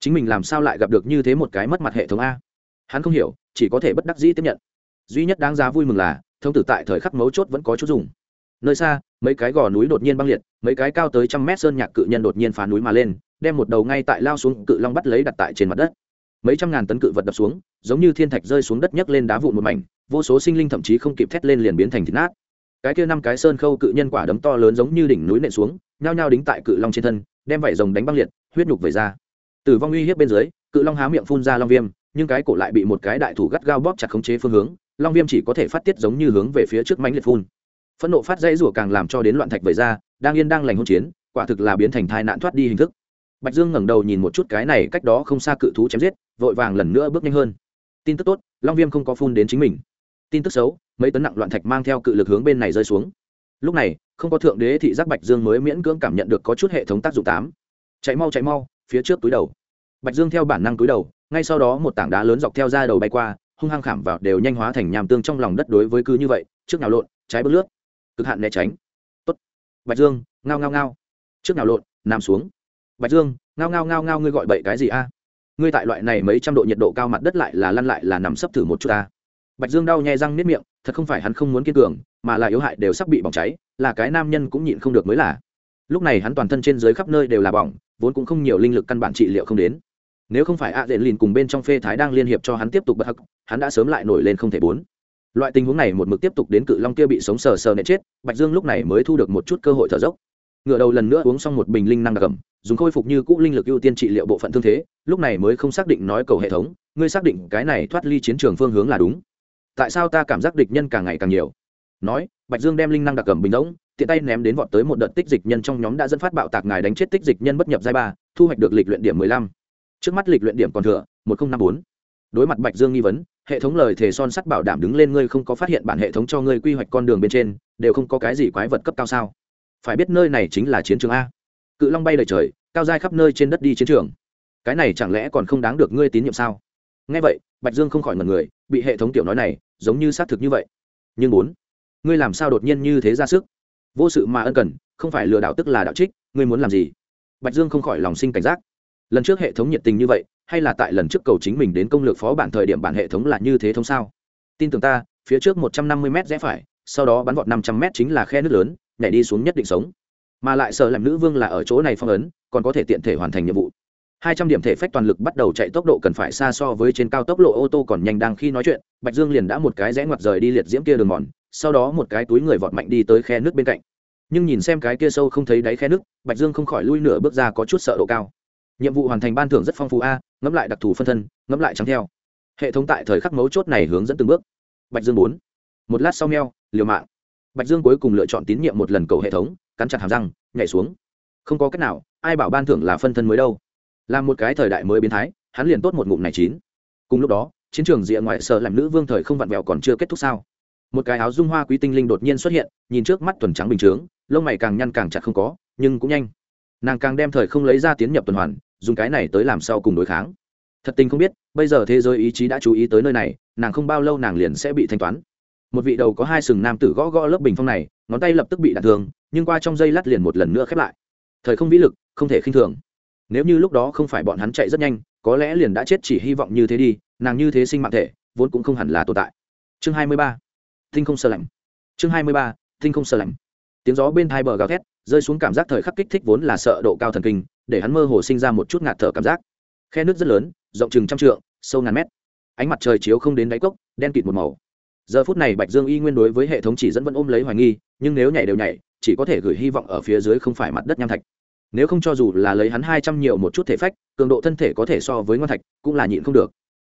Chính mình làm sao lại gặp được như thế một cái mất mặt hệ thống a? Hắn không hiểu, chỉ có thể bất đắc dĩ tiếp nhận. Duy nhất đáng giá vui mừng là, thông tử tại thời khắc mấu chốt vẫn có chút dùng. Nơi xa, mấy cái gò núi đột nhiên băng liệt, mấy cái cao tới trăm mét sơn nhạc cự nhân đột nhiên phá núi mà lên, đem một đầu ngay tại lao xuống cự long bắt lấy đặt tại trên mặt đất mấy trăm ngàn tấn cự vật đập xuống, giống như thiên thạch rơi xuống đất nhấc lên đá vụn một mảnh, vô số sinh linh thậm chí không kịp thét lên liền biến thành thịt nát. Cái kia năm cái sơn khâu cự nhân quả đấm to lớn giống như đỉnh núi nện xuống, nhao nhao đính tại cự long trên thân, đem vảy rồng đánh băng liệt, huyết nhục về ra. Tử vong uy hiếp bên dưới, cự long há miệng phun ra long viêm, nhưng cái cổ lại bị một cái đại thủ gắt gao bóp chặt khống chế phương hướng, long viêm chỉ có thể phát tiết giống như hướng về phía trước mánh liệt phun. Phẫn nộ phát dãy rủa càng làm cho đến loạn thạch vẩy ra, đang yên đang lành hôn chiến, quả thực là biến thành thai nạn thoát đi hình thức bạch dương ngẩng đầu nhìn một chút cái này cách đó không xa cự thú chém giết, vội vàng lần nữa bước nhanh hơn. Tin tức tốt, long viêm không có phun đến chính mình. Tin tức xấu, mấy tấn nặng loạn thạch mang theo cự lực hướng bên này rơi xuống. Lúc này, không có thượng đế thị giác bạch dương mới miễn cưỡng cảm nhận được có chút hệ thống tác dụng tám. Chạy mau chạy mau, phía trước túi đầu. Bạch dương theo bản năng túi đầu, ngay sau đó một tảng đá lớn dọc theo ra đầu bay qua, hung hăng khảm vào đều nhanh hóa thành nhàm tương trong lòng đất đối với cứ như vậy, trước nào lộn, trái bước lướt. Cực hạn né tránh. Tốt. Bạch dương, ngao ngao ngao. Trước nào lộn, nằm xuống bạch dương, ngao ngao ngao ngao ngươi gọi bậy cái gì a? Ngươi tại loại này mấy trăm độ nhiệt độ cao mặt đất lại là lăn lại là nằm sấp thử một chút ta bạch dương đau nhai răng nếp miệng, thật không phải hắn không muốn kiên cường, mà là yếu hại đều sắp bị bỏng cháy, là cái nam nhân cũng nhịn không được mới là. Lúc này hắn toàn thân trên dưới khắp nơi đều là bỏng, vốn cũng không nhiều linh lực căn bản trị liệu không đến. Nếu không phải a dện lìn cùng bên trong phê thái đang liên hiệp cho hắn tiếp tục bất hắc, hắn đã sớm lại nổi lên không thể bốn. Loại tình huống này một mực tiếp tục đến cự long kia bị sống sờ sờ nệ chết, bạch dương lúc này mới thu được một chút cơ hội thở dốc. Ngựa đầu lần nữa uống xong một bình linh năng đặc cầm dùng khôi phục như cũ linh lực ưu tiên trị liệu bộ phận thương thế, lúc này mới không xác định nói cầu hệ thống, ngươi xác định cái này thoát ly chiến trường phương hướng là đúng. Tại sao ta cảm giác địch nhân càng ngày càng nhiều? Nói, bạch dương đem linh năng đặc cầm bình ống, tiện tay ném đến vọt tới một đợt tích dịch nhân trong nhóm đã dẫn phát bạo tạc ngài đánh chết tích dịch nhân bất nhập giai ba, thu hoạch được lịch luyện điểm mười lăm. Trước mắt lịch luyện điểm còn thừa, một nghìn năm bốn. Đối mặt bạch dương nghi vấn, hệ thống lời thề son sắt bảo đảm đứng lên ngươi không có phát hiện bản hệ thống cho ngươi quy hoạch con đường bên trên, đều không có cái gì quái vật cấp cao sao? Phải biết nơi này chính là chiến trường a cự long bay đầy trời, cao dai khắp nơi trên đất đi chiến trường. Cái này chẳng lẽ còn không đáng được ngươi tín nhiệm sao? Ngay vậy, bạch dương không khỏi ngần người, bị hệ thống tiểu nói này, giống như xác thực như vậy. Nhưng bốn ngươi làm sao đột nhiên như thế ra sức? Vô sự mà ân cần, không phải lừa đảo tức là đạo trích, ngươi muốn làm gì? Bạch dương không khỏi lòng sinh cảnh giác. Lần trước hệ thống nhiệt tình như vậy, hay là tại lần trước cầu chính mình đến công lược phó bản thời điểm bản hệ thống là như thế thống sao? Tin tưởng ta, phía trước một trăm năm mươi m rẽ phải, sau đó bắn vọt năm trăm m chính là khe nước lớn, nhảy đi xuống nhất định sống mà lại sợ làm nữ vương là ở chỗ này phong ấn, còn có thể tiện thể hoàn thành nhiệm vụ. Hai trăm điểm thể phách toàn lực bắt đầu chạy tốc độ cần phải xa so với trên cao tốc lộ ô tô còn nhanh đang khi nói chuyện, bạch dương liền đã một cái rẽ ngoặt rời đi liệt diễm kia đường mòn, sau đó một cái túi người vọt mạnh đi tới khe nước bên cạnh. Nhưng nhìn xem cái kia sâu không thấy đáy khe nước, bạch dương không khỏi lui nửa bước ra có chút sợ độ cao. Nhiệm vụ hoàn thành ban thưởng rất phong phú a, ngẫm lại đặc thù phân thân, ngẫm lại trắng theo. Hệ thống tại thời khắc mấu chốt này hướng dẫn từng bước. Bạch dương bốn. Một lát sau meo, liều mạng. Bạch dương cuối cùng lựa chọn tín nhiệm một lần cầu hệ thống cắn chặt hàm răng, nhảy xuống. Không có cách nào, ai bảo ban thưởng là phân thân mới đâu. Là một cái thời đại mới biến thái, hắn liền tốt một ngụm này chín. Cùng lúc đó, chiến trường rìa ngoại sợ làm nữ vương thời không vặn vẹo còn chưa kết thúc sao? Một cái áo dung hoa quý tinh linh đột nhiên xuất hiện, nhìn trước mắt tuần trắng bình chướng, lông mày càng nhăn càng chặt không có, nhưng cũng nhanh. Nàng càng đem thời không lấy ra tiến nhập tuần hoàn, dùng cái này tới làm sao cùng đối kháng. Thật tình không biết, bây giờ thế giới ý chí đã chú ý tới nơi này, nàng không bao lâu nàng liền sẽ bị thanh toán. Một vị đầu có hai sừng nam tử gõ gõ lớp bình phong này ngón tay lập tức bị đạn thương, nhưng qua trong dây lát liền một lần nữa khép lại. Thời không vĩ lực, không thể khinh thường. Nếu như lúc đó không phải bọn hắn chạy rất nhanh, có lẽ liền đã chết chỉ hy vọng như thế đi, nàng như thế sinh mạng thể, vốn cũng không hẳn là tồn tại. Chương hai mươi ba. Tinh không sơ lạnh. Chương hai mươi ba, tinh không sơ lạnh. Tiếng gió bên hai bờ gào thét, rơi xuống cảm giác thời khắc kích thích vốn là sợ độ cao thần kinh, để hắn mơ hồ sinh ra một chút ngạt thở cảm giác. Khe nước rất lớn, rộng chừng trăm trượng, sâu ngàn mét. Ánh mặt trời chiếu không đến đáy cốc, đen kịt một màu giờ phút này bạch dương y nguyên đối với hệ thống chỉ dẫn vẫn ôm lấy hoài nghi, nhưng nếu nhảy đều nhảy, chỉ có thể gửi hy vọng ở phía dưới không phải mặt đất nham thạch. Nếu không cho dù là lấy hắn hai trăm nhiều một chút thể phách, cường độ thân thể có thể so với ngon thạch, cũng là nhịn không được.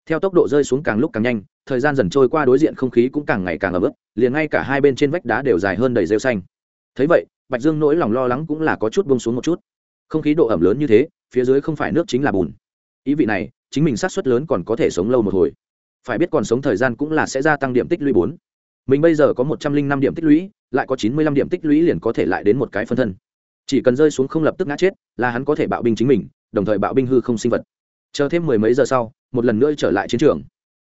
Theo tốc độ rơi xuống càng lúc càng nhanh, thời gian dần trôi qua đối diện không khí cũng càng ngày càng ấm ức liền ngay cả hai bên trên vách đá đều dài hơn đầy rêu xanh. Thấy vậy, bạch dương nỗi lòng lo lắng cũng là có chút bông xuống một chút. Không khí độ ẩm lớn như thế, phía dưới không phải nước chính là bùn. Ý vị này, chính mình sát suất lớn còn có thể sống lâu một hồi phải biết còn sống thời gian cũng là sẽ gia tăng điểm tích lũy bốn. Mình bây giờ có một trăm linh năm điểm tích lũy, lại có chín mươi lăm điểm tích lũy liền có thể lại đến một cái phân thân. Chỉ cần rơi xuống không lập tức ngã chết, là hắn có thể bạo binh chính mình, đồng thời bạo binh hư không sinh vật. Chờ thêm mười mấy giờ sau, một lần nữa trở lại chiến trường.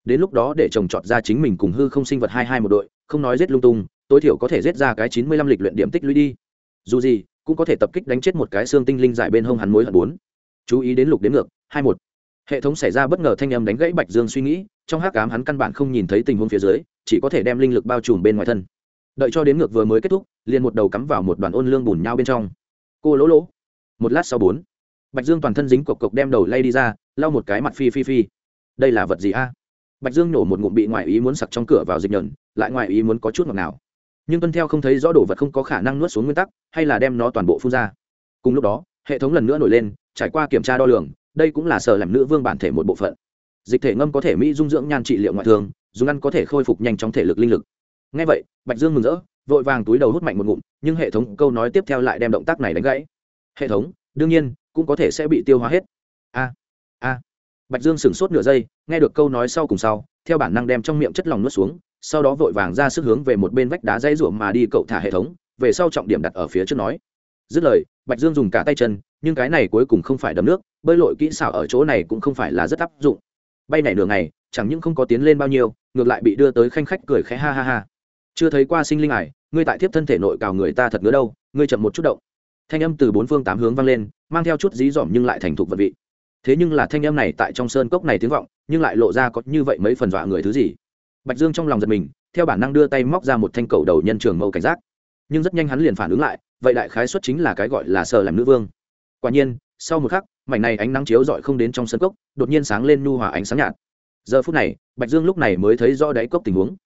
Đến lúc đó để trồng trọt ra chính mình cùng hư không sinh vật hai hai một đội, không nói giết lung tung, tối thiểu có thể giết ra cái chín mươi lăm lịch luyện điểm tích lũy đi. Dù gì, cũng có thể tập kích đánh chết một cái xương tinh linh giải bên hông hắn mối hận bốn. Chú ý đến lục đến ngược, hai một. Hệ thống xảy ra bất ngờ thanh âm đánh gãy bạch dương suy nghĩ trong hát ám hắn căn bản không nhìn thấy tình huống phía dưới chỉ có thể đem linh lực bao trùm bên ngoài thân. Đợi cho đến ngược vừa mới kết thúc liền một đầu cắm vào một đoàn ôn lương bùn nhau bên trong. Cô lỗ lỗ. Một lát sau bốn. Bạch dương toàn thân dính cộc cộc đem đầu lay đi ra lau một cái mặt phi phi phi. Đây là vật gì a? Bạch dương nổ một ngụm bị ngoại ý muốn sặc trong cửa vào dịch nhận, lại ngoại ý muốn có chút ngọt nào nhưng tuân theo không thấy rõ đồ vật không có khả năng nuốt xuống nguyên tắc hay là đem nó toàn bộ phun ra. Cùng lúc đó hệ thống lần nữa nổi lên trải qua kiểm tra đo lường đây cũng là sở làm nữ vương bản thể một bộ phận dịch thể ngâm có thể mỹ dung dưỡng nhan trị liệu ngoại thương, dùng ăn có thể khôi phục nhanh chóng thể lực linh lực. Ngay vậy, bạch dương mừng rỡ, vội vàng túi đầu hút mạnh một ngụm, nhưng hệ thống câu nói tiếp theo lại đem động tác này đánh gãy. Hệ thống, đương nhiên, cũng có thể sẽ bị tiêu hóa hết. A a. Bạch dương sửng sốt nửa giây, nghe được câu nói sau cùng sau, theo bản năng đem trong miệng chất lòng nuốt xuống, sau đó vội vàng ra sức hướng về một bên vách đá dây ruộng mà đi cậu thả hệ thống, về sau trọng điểm đặt ở phía trước nói. Dứt lời, bạch dương dùng cả tay chân, nhưng cái này cuối cùng không phải đấm nước, bơi lội kỹ xảo ở chỗ này cũng không phải là rất áp dụng bay này nửa ngày, chẳng những không có tiến lên bao nhiêu, ngược lại bị đưa tới khanh khách cười khẽ ha ha ha. Chưa thấy qua sinh linh ải, ngươi tại thiếp thân thể nội cào người ta thật ngứa đâu, ngươi chậm một chút động. Thanh âm từ bốn phương tám hướng vang lên, mang theo chút dí dỏm nhưng lại thành thục vật vị. Thế nhưng là thanh âm này tại trong sơn cốc này tiếng vọng, nhưng lại lộ ra có như vậy mấy phần dọa người thứ gì. Bạch dương trong lòng giật mình, theo bản năng đưa tay móc ra một thanh cầu đầu nhân trường mâu cảnh giác. Nhưng rất nhanh hắn liền phản ứng lại, vậy đại khái xuất chính là cái gọi là sờ làm nữ vương. Quả nhiên, sau một khắc mảnh này ánh nắng chiếu rọi không đến trong sân cốc, đột nhiên sáng lên nhu hòa ánh sáng nhạt. Giờ phút này, bạch dương lúc này mới thấy rõ đáy cốc tình huống.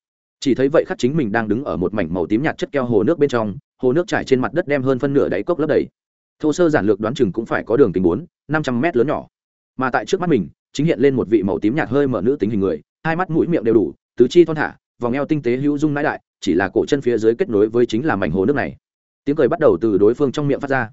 Chỉ thấy vậy khắc chính mình đang đứng ở một mảnh màu tím nhạt chất keo hồ nước bên trong, hồ nước trải trên mặt đất đem hơn phân nửa đáy cốc lấp đầy. Thô sơ giản lược đoán chừng cũng phải có đường kính bốn, năm trăm mét lớn nhỏ. Mà tại trước mắt mình, chính hiện lên một vị màu tím nhạt hơi mở nữ tính hình người, hai mắt mũi miệng đều đủ, tứ chi thon thả, vòng eo tinh tế hữu dung nãi đại, chỉ là cổ chân phía dưới kết nối với chính là mảnh hồ nước này. Tiếng cười bắt đầu từ đối phương trong miệng phát ra.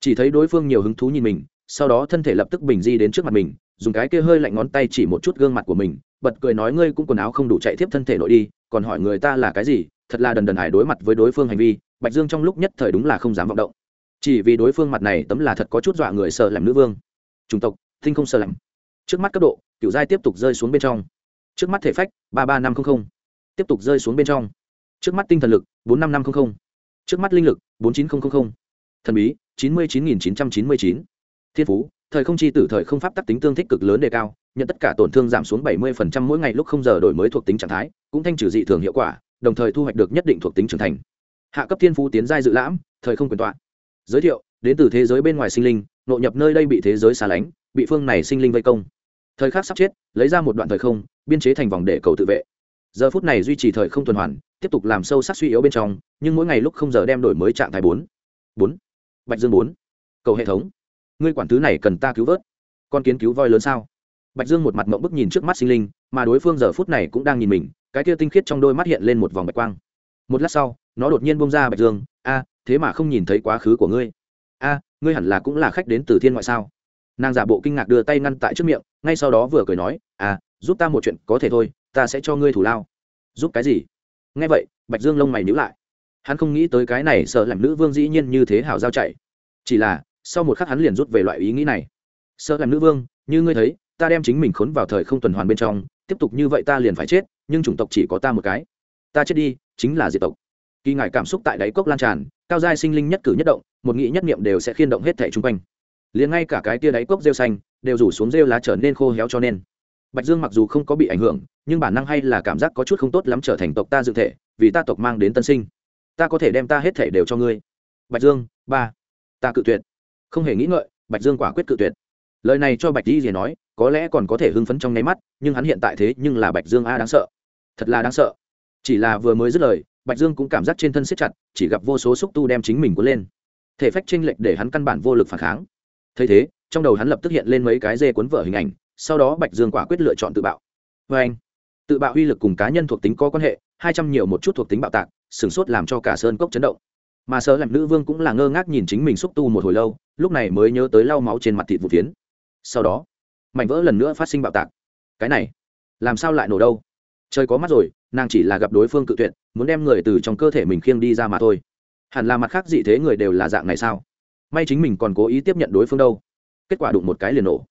Chỉ thấy đối phương nhiều hứng thú nhìn mình sau đó thân thể lập tức bình di đến trước mặt mình, dùng cái kia hơi lạnh ngón tay chỉ một chút gương mặt của mình, bật cười nói ngươi cũng quần áo không đủ chạy tiếp thân thể nội đi, còn hỏi người ta là cái gì, thật là đần đần hải đối mặt với đối phương hành vi, bạch dương trong lúc nhất thời đúng là không dám vọng động. Chỉ vì đối phương mặt này tấm là thật có chút dọa người sợ làm nữ vương. Chủng tộc, thinh không sợ lạnh. Trước mắt cấp độ kiểu giai tiếp tục rơi xuống bên trong. Trước mắt thể phách, ba ba năm trăm linh tiếp tục rơi xuống bên trong. Trước mắt tinh thần lực, bốn năm năm trăm linh trước mắt linh lực, bốn chín nghìn thần bí, chín mươi chín nghìn chín trăm chín mươi chín thiên phú, thời không chi tử thời không pháp tắc tính tương thích cực lớn đề cao, nhận tất cả tổn thương giảm xuống 70% mỗi ngày lúc không giờ đổi mới thuộc tính trạng thái, cũng thanh trừ dị thường hiệu quả, đồng thời thu hoạch được nhất định thuộc tính trưởng thành. Hạ cấp thiên phú tiến giai dự lãm, thời không quyền tọa. Giới thiệu, đến từ thế giới bên ngoài sinh linh nội nhập nơi đây bị thế giới xa lánh, bị phương này sinh linh vây công. Thời khắc sắp chết, lấy ra một đoạn thời không, biên chế thành vòng để cầu tự vệ. Giờ phút này duy trì thời không tuần hoàn, tiếp tục làm sâu sắc suy yếu bên trong, nhưng mỗi ngày lúc không giờ đem đổi mới trạng thái bốn. Bốn. Bạch dương bốn. Cầu hệ thống ngươi quản thứ này cần ta cứu vớt. Con kiến cứu voi lớn sao? Bạch dương một mặt mộng bức nhìn trước mắt sinh linh, mà đối phương giờ phút này cũng đang nhìn mình, cái kia tinh khiết trong đôi mắt hiện lên một vòng bạch quang. Một lát sau, nó đột nhiên bông ra bạch dương, a, thế mà không nhìn thấy quá khứ của ngươi. A, ngươi hẳn là cũng là khách đến từ thiên ngoại sao? Nàng giả bộ kinh ngạc đưa tay ngăn tại trước miệng, ngay sau đó vừa cười nói à giúp ta một chuyện có thể thôi, ta sẽ cho ngươi thủ lao. Giúp cái gì? Nghe vậy, bạch dương lông mày nhíu lại. Hắn không nghĩ tới cái này sợ làm nữ vương dĩ nhiên như thế hảo giao chạy. Chỉ là sau một khắc hắn liền rút về loại ý nghĩ này. Sợ làm nữ vương, như ngươi thấy, ta đem chính mình khốn vào thời không tuần hoàn bên trong, tiếp tục như vậy ta liền phải chết, nhưng chủng tộc chỉ có ta một cái. Ta chết đi, chính là diệt tộc. Kỳ ngại cảm xúc tại đáy cốc lan tràn, cao giai sinh linh nhất cử nhất động, một nghĩ nhất niệm đều sẽ khiên động hết thẻ chung quanh. Liền ngay cả cái tia đáy cốc rêu xanh, đều rủ xuống rêu lá trở nên khô héo cho nên. Bạch dương mặc dù không có bị ảnh hưởng, nhưng bản năng hay là cảm giác có chút không tốt lắm trở thành tộc ta dự thể, vì ta tộc mang đến tân sinh. Ta có thể đem ta hết thể đều cho ngươi. Bạch dương, ba. Ta cự tuyệt không hề nghĩ ngợi, bạch dương quả quyết cự tuyệt. Lời này cho bạch di gì nói, có lẽ còn có thể hưng phấn trong nháy mắt, nhưng hắn hiện tại thế nhưng là bạch dương a đáng sợ. Thật là đáng sợ. Chỉ là vừa mới dứt lời, bạch dương cũng cảm giác trên thân siết chặt, chỉ gặp vô số xúc tu đem chính mình cuốn lên. Thể phách tranh lệch để hắn căn bản vô lực phản kháng. Thấy thế, trong đầu hắn lập tức hiện lên mấy cái dê cuốn vở hình ảnh, sau đó bạch dương quả quyết lựa chọn tự bạo. Vê anh, tự bạo uy lực cùng cá nhân thuộc tính có quan hệ, hai trăm nhiều một chút thuộc tính bạo tạc sửng sốt làm cho cả sơn cốc chấn động mà sợ làm nữ vương cũng là ngơ ngác nhìn chính mình xúc tu một hồi lâu, lúc này mới nhớ tới lau máu trên mặt thịt vụ phiến. Sau đó, mảnh vỡ lần nữa phát sinh bạo tạc. Cái này, làm sao lại nổ đâu? Trời có mắt rồi, nàng chỉ là gặp đối phương cự tuyệt, muốn đem người từ trong cơ thể mình khiêng đi ra mà thôi. Hẳn là mặt khác dị thế người đều là dạng này sao? May chính mình còn cố ý tiếp nhận đối phương đâu. Kết quả đụng một cái liền nổ.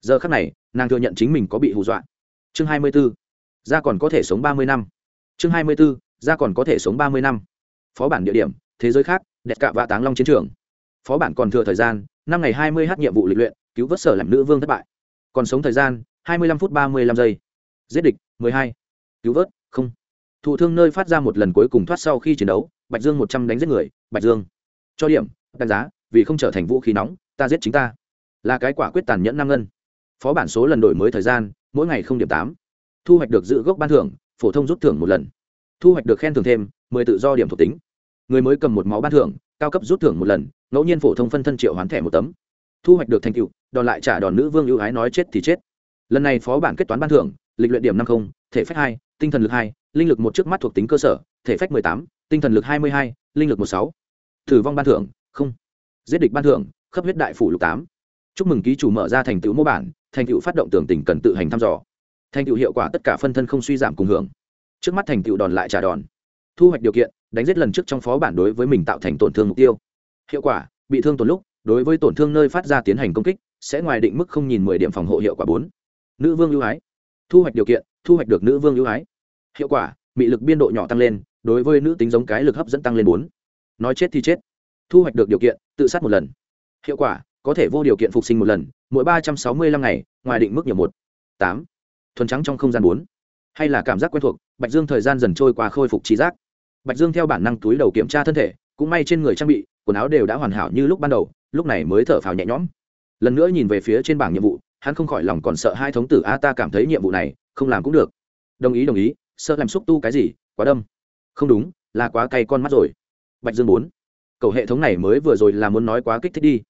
Giờ khác này, nàng thừa nhận chính mình có bị hù dọa. Chương hai mươi b ố ra còn có thể sống ba mươi năm. Chương hai mươi b ố ra còn có thể sống ba mươi năm. Phó bản địa điểm thế giới khác, đẹp cạ và táng long chiến trường. Phó bản còn thừa thời gian, năm ngày hai mươi h nhiệm vụ lịch luyện, cứu vớt sở làm nữ vương thất bại. Còn sống thời gian, hai mươi lăm phút ba mươi lăm giây. Giết địch, mười hai. Cứu vớt, không. Thụ thương nơi phát ra một lần cuối cùng thoát sau khi chiến đấu, bạch dương một trăm đánh giết người, bạch dương. Cho điểm, đánh giá, vì không trở thành vũ khí nóng, ta giết chính ta. Là cái quả quyết tàn nhẫn nam ngân. Phó bản số lần đổi mới thời gian, mỗi ngày không điểm tám. Thu hoạch được giữ gốc ban thưởng, phổ thông rút thưởng một lần. Thu hoạch được khen thưởng thêm, mười tự do điểm thuộc tính người mới cầm một máu ban thưởng, cao cấp rút thưởng một lần, ngẫu nhiên phổ thông phân thân triệu hoán thẻ một tấm. Thu hoạch được thành tựu, đòn lại trả đòn nữ vương ưu ái nói chết thì chết. Lần này phó bản kết toán ban thưởng, lịch luyện điểm năm không, thể phách hai, tinh thần lực hai, linh lực một trước mắt thuộc tính cơ sở, thể phách mười tám, tinh thần lực hai mươi hai, linh lực một sáu. Thử vong ban thưởng, không. Giết địch ban thưởng khắp huyết đại phủ lục tám. Chúc mừng ký chủ mở ra thành tựu mô bản, thành tựu phát động tưởng tình cần tự hành thăm dò. Thành tựu hiệu quả tất cả phân thân không suy giảm cùng hưởng. Trước mắt thành tựu đòn lại trả đòn thu hoạch điều kiện, đánh giết lần trước trong phó bản đối với mình tạo thành tổn thương mục tiêu. Hiệu quả, bị thương tổn lúc, đối với tổn thương nơi phát ra tiến hành công kích, sẽ ngoài định mức không nhìn mười điểm phòng hộ hiệu quả bốn. Nữ vương ưu ái. Thu hoạch điều kiện, thu hoạch được nữ vương ưu ái. Hiệu quả bị lực biên độ nhỏ tăng lên, đối với nữ tính giống cái lực hấp dẫn tăng lên bốn. Nói chết thì chết. Thu hoạch được điều kiện, tự sát một lần. Hiệu quả, có thể vô điều kiện phục sinh một lần, mỗi ba trăm sáu mươi lăm ngày, ngoài định mức nhiều một. Tám. Thuần trắng trong không gian bốn. Hay là cảm giác quen thuộc, bạch dương thời gian dần trôi qua khôi phục trí giác bạch dương theo bản năng túi đầu kiểm tra thân thể, cũng may trên người trang bị, quần áo đều đã hoàn hảo như lúc ban đầu, lúc này mới thở phào nhẹ nhõm. Lần nữa nhìn về phía trên bảng nhiệm vụ, hắn không khỏi lòng còn sợ hai thống tử a ta cảm thấy nhiệm vụ này, không làm cũng được. Đồng ý đồng ý, sợ làm xúc tu cái gì, quá đâm. Không đúng, là quá cay con mắt rồi. Bạch dương bốn cầu hệ thống này mới vừa rồi là muốn nói quá kích thích đi.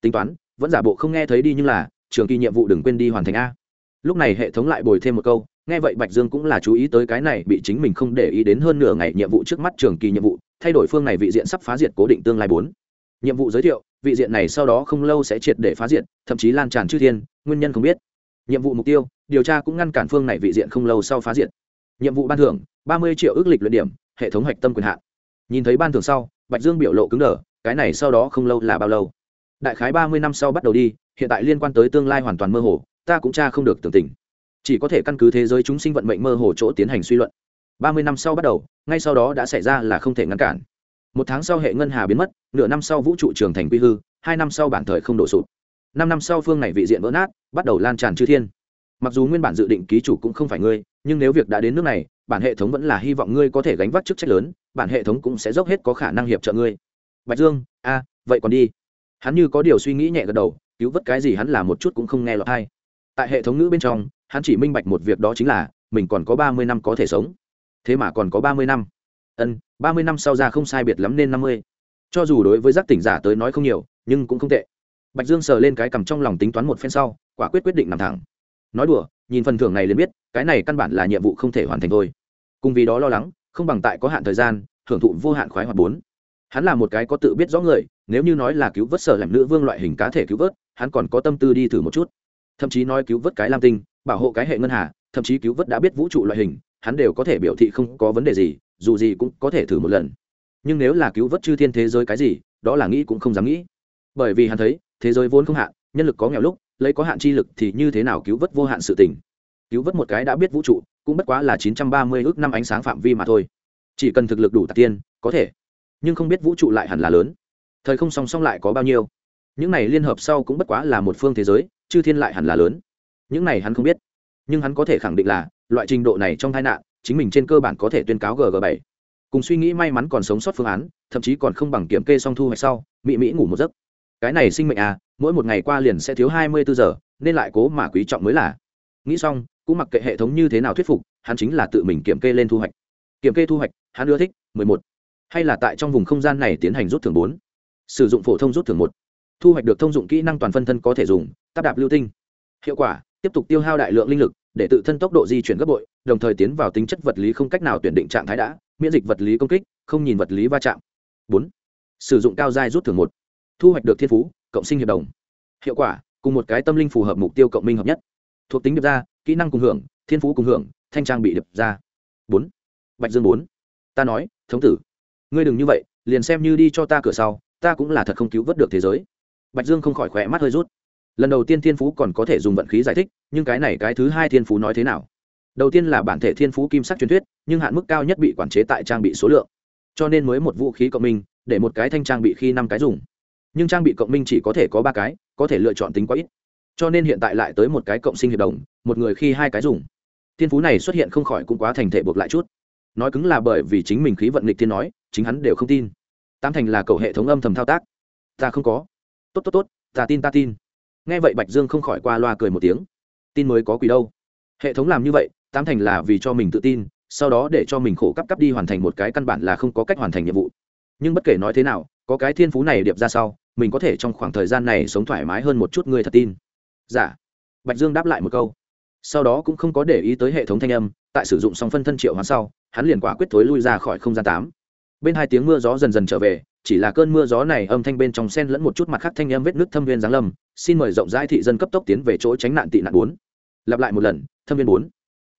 Tính toán, vẫn giả bộ không nghe thấy đi nhưng là, trường kỳ nhiệm vụ đừng quên đi hoàn thành a. Lúc này hệ thống lại bồi thêm một câu nghe vậy bạch dương cũng là chú ý tới cái này, bị chính mình không để ý đến hơn nửa ngày nhiệm vụ trước mắt trường kỳ nhiệm vụ, thay đổi phương này vị diện sắp phá diệt cố định tương lai bốn. Nhiệm vụ giới thiệu, vị diện này sau đó không lâu sẽ triệt để phá diệt, thậm chí lan tràn chư thiên, nguyên nhân không biết. Nhiệm vụ mục tiêu, điều tra cũng ngăn cản phương này vị diện không lâu sau phá diệt. Nhiệm vụ ban thưởng, ba mươi triệu ước lịch luyện điểm, hệ thống hạch tâm quyền hạn. Nhìn thấy ban thưởng sau, bạch dương biểu lộ cứng đờ, cái này sau đó không lâu là bao lâu? Đại khái ba mươi năm sau bắt đầu đi, hiện tại liên quan tới tương lai hoàn toàn mơ hồ, ta cũng tra không được tưởng tình chỉ có thể căn cứ thế giới chúng sinh vận mệnh mơ hồ chỗ tiến hành suy luận. Ba mươi năm sau bắt đầu, ngay sau đó đã xảy ra là không thể ngăn cản. Một tháng sau hệ ngân hà biến mất, nửa năm sau vũ trụ trường thành quy hư, hai năm sau bản thời không đổ sụp. Năm năm sau phương này vị diện vỡ nát, bắt đầu lan tràn chư thiên. Mặc dù nguyên bản dự định ký chủ cũng không phải ngươi, nhưng nếu việc đã đến nước này, bản hệ thống vẫn là hy vọng ngươi có thể gánh vác chức trách lớn, bản hệ thống cũng sẽ dốc hết có khả năng hiệp trợ ngươi. Bạch dương, a, vậy còn đi. Hắn như có điều suy nghĩ nhẹ gật đầu, cứu vớt cái gì hắn là một chút cũng không nghe lọt hay tại hệ thống ngữ bên trong hắn chỉ minh bạch một việc đó chính là, mình còn có ba mươi năm có thể sống. Thế mà còn có ba mươi năm. Ân, ba mươi năm sau ra không sai biệt lắm nên năm mươi. Cho dù đối với giác tỉnh giả tới nói không nhiều, nhưng cũng không tệ. Bạch dương sờ lên cái cằm trong lòng tính toán một phen sau, quả quyết quyết định nằm thẳng. Nói đùa, nhìn phần thưởng này liền biết, cái này căn bản là nhiệm vụ không thể hoàn thành thôi. Cùng vì đó lo lắng, không bằng tại có hạn thời gian, hưởng thụ vô hạn khoái hoạt bốn. Hắn là một cái có tự biết rõ người, nếu như nói là cứu vớt sở làm nữ vương loại hình cá thể cứu vớt, hắn còn có tâm tư đi thử một chút. Thậm chí nói cứu vớt cái lam tinh bảo hộ cái hệ ngân hà, thậm chí cứu vớt đã biết vũ trụ loại hình, hắn đều có thể biểu thị không có vấn đề gì, dù gì cũng có thể thử một lần. Nhưng nếu là cứu vớt chư thiên thế giới cái gì, đó là nghĩ cũng không dám nghĩ. Bởi vì hắn thấy, thế giới vốn không hạn, nhân lực có nghèo lúc, lấy có hạn chi lực thì như thế nào cứu vớt vô hạn sự tình? Cứu vớt một cái đã biết vũ trụ, cũng bất quá là chín trăm ba mươi ước năm ánh sáng phạm vi mà thôi. Chỉ cần thực lực đủ tạc tiên, có thể. Nhưng không biết vũ trụ lại hẳn là lớn. Thời không song song lại có bao nhiêu? Những này liên hợp sau cũng bất quá là một phương thế giới, chư thiên lại hẳn là lớn những này hắn không biết. Nhưng hắn có thể khẳng định là, loại trình độ này trong tai nạn, chính mình trên cơ bản có thể tuyên cáo gg bảy. Cùng suy nghĩ may mắn còn sống sót phương án, thậm chí còn không bằng kiểm kê song thu hoạch sau mỹ mỹ ngủ một giấc. Cái này sinh mệnh à mỗi một ngày qua liền sẽ thiếu hai mươi bốn giờ, nên lại cố mà quý trọng mới là. Nghĩ xong, cũng mặc kệ hệ thống như thế nào thuyết phục, hắn chính là tự mình kiểm kê lên thu hoạch. Kiểm kê thu hoạch, hắn ưa thích, mười một. Hay là tại trong vùng không gian này tiến hành rút thưởng bốn. Sử dụng phổ thông rút thưởng một. Thu hoạch được thông dụng kỹ năng toàn phân thân có thể dùng tắp đạp lưu tinh. Hiệu quả tiếp tục tiêu hao đại lượng linh lực, để tự thân tốc độ di chuyển gấp bội, đồng thời tiến vào tính chất vật lý không cách nào tuyển định trạng thái đã, miễn dịch vật lý công kích, không nhìn vật lý va chạm. Bốn, sử dụng cao giai rút thưởng một, thu hoạch được thiên phú, cộng sinh hiệp đồng. Hiệu quả, cùng một cái tâm linh phù hợp mục tiêu cộng minh hợp nhất. Thuộc tính điệp ra, kỹ năng cùng hưởng, thiên phú cùng hưởng, thanh trang bị điệp ra. Bốn, bạch dương bốn, ta nói, thống tử, ngươi đừng như vậy, liền xem như đi cho ta cửa sau, ta cũng là thật không cứu vớt được thế giới. Bạch dương không khỏi khỏe mắt hơi rút lần đầu tiên thiên phú còn có thể dùng vận khí giải thích, nhưng cái này cái thứ hai thiên phú nói thế nào? Đầu tiên là bản thể thiên phú kim sắc truyền thuyết, nhưng hạn mức cao nhất bị quản chế tại trang bị số lượng. Cho nên mới một vũ khí cộng minh, để một cái thanh trang bị khi năm cái dùng. Nhưng trang bị cộng minh chỉ có thể có ba cái, có thể lựa chọn tính quá ít. Cho nên hiện tại lại tới một cái cộng sinh hiệp đồng, một người khi hai cái dùng. Thiên phú này xuất hiện không khỏi cũng quá thành thể buộc lại chút. Nói cứng là bởi vì chính mình khí vận nghịch thiên nói, chính hắn đều không tin. Tam thành là cầu hệ thống âm thầm thao tác. Ta không có. Tốt tốt tốt, ta tin ta tin nghe vậy bạch dương không khỏi qua loa cười một tiếng. Tin mới có quỷ đâu? Hệ thống làm như vậy tam thành là vì cho mình tự tin, sau đó để cho mình khổ cấp cấp đi hoàn thành một cái căn bản là không có cách hoàn thành nhiệm vụ. Nhưng bất kể nói thế nào, có cái thiên phú này điệp ra sau, mình có thể trong khoảng thời gian này sống thoải mái hơn một chút người thật tin. Giả dạ. bạch dương đáp lại một câu. Sau đó cũng không có để ý tới hệ thống thanh âm, tại sử dụng xong phân thân triệu hoán sau, hắn liền quả quyết thối lui ra khỏi không gian tám. Bên hai tiếng mưa gió dần dần trở về chỉ là cơn mưa gió này âm thanh bên trong sen lẫn một chút mặt khác thanh âm vết nước thâm viên giáng lâm, xin mời rộng rãi thị dân cấp tốc tiến về chỗ tránh nạn tị nạn bốn. Lặp lại một lần, thâm viên bốn.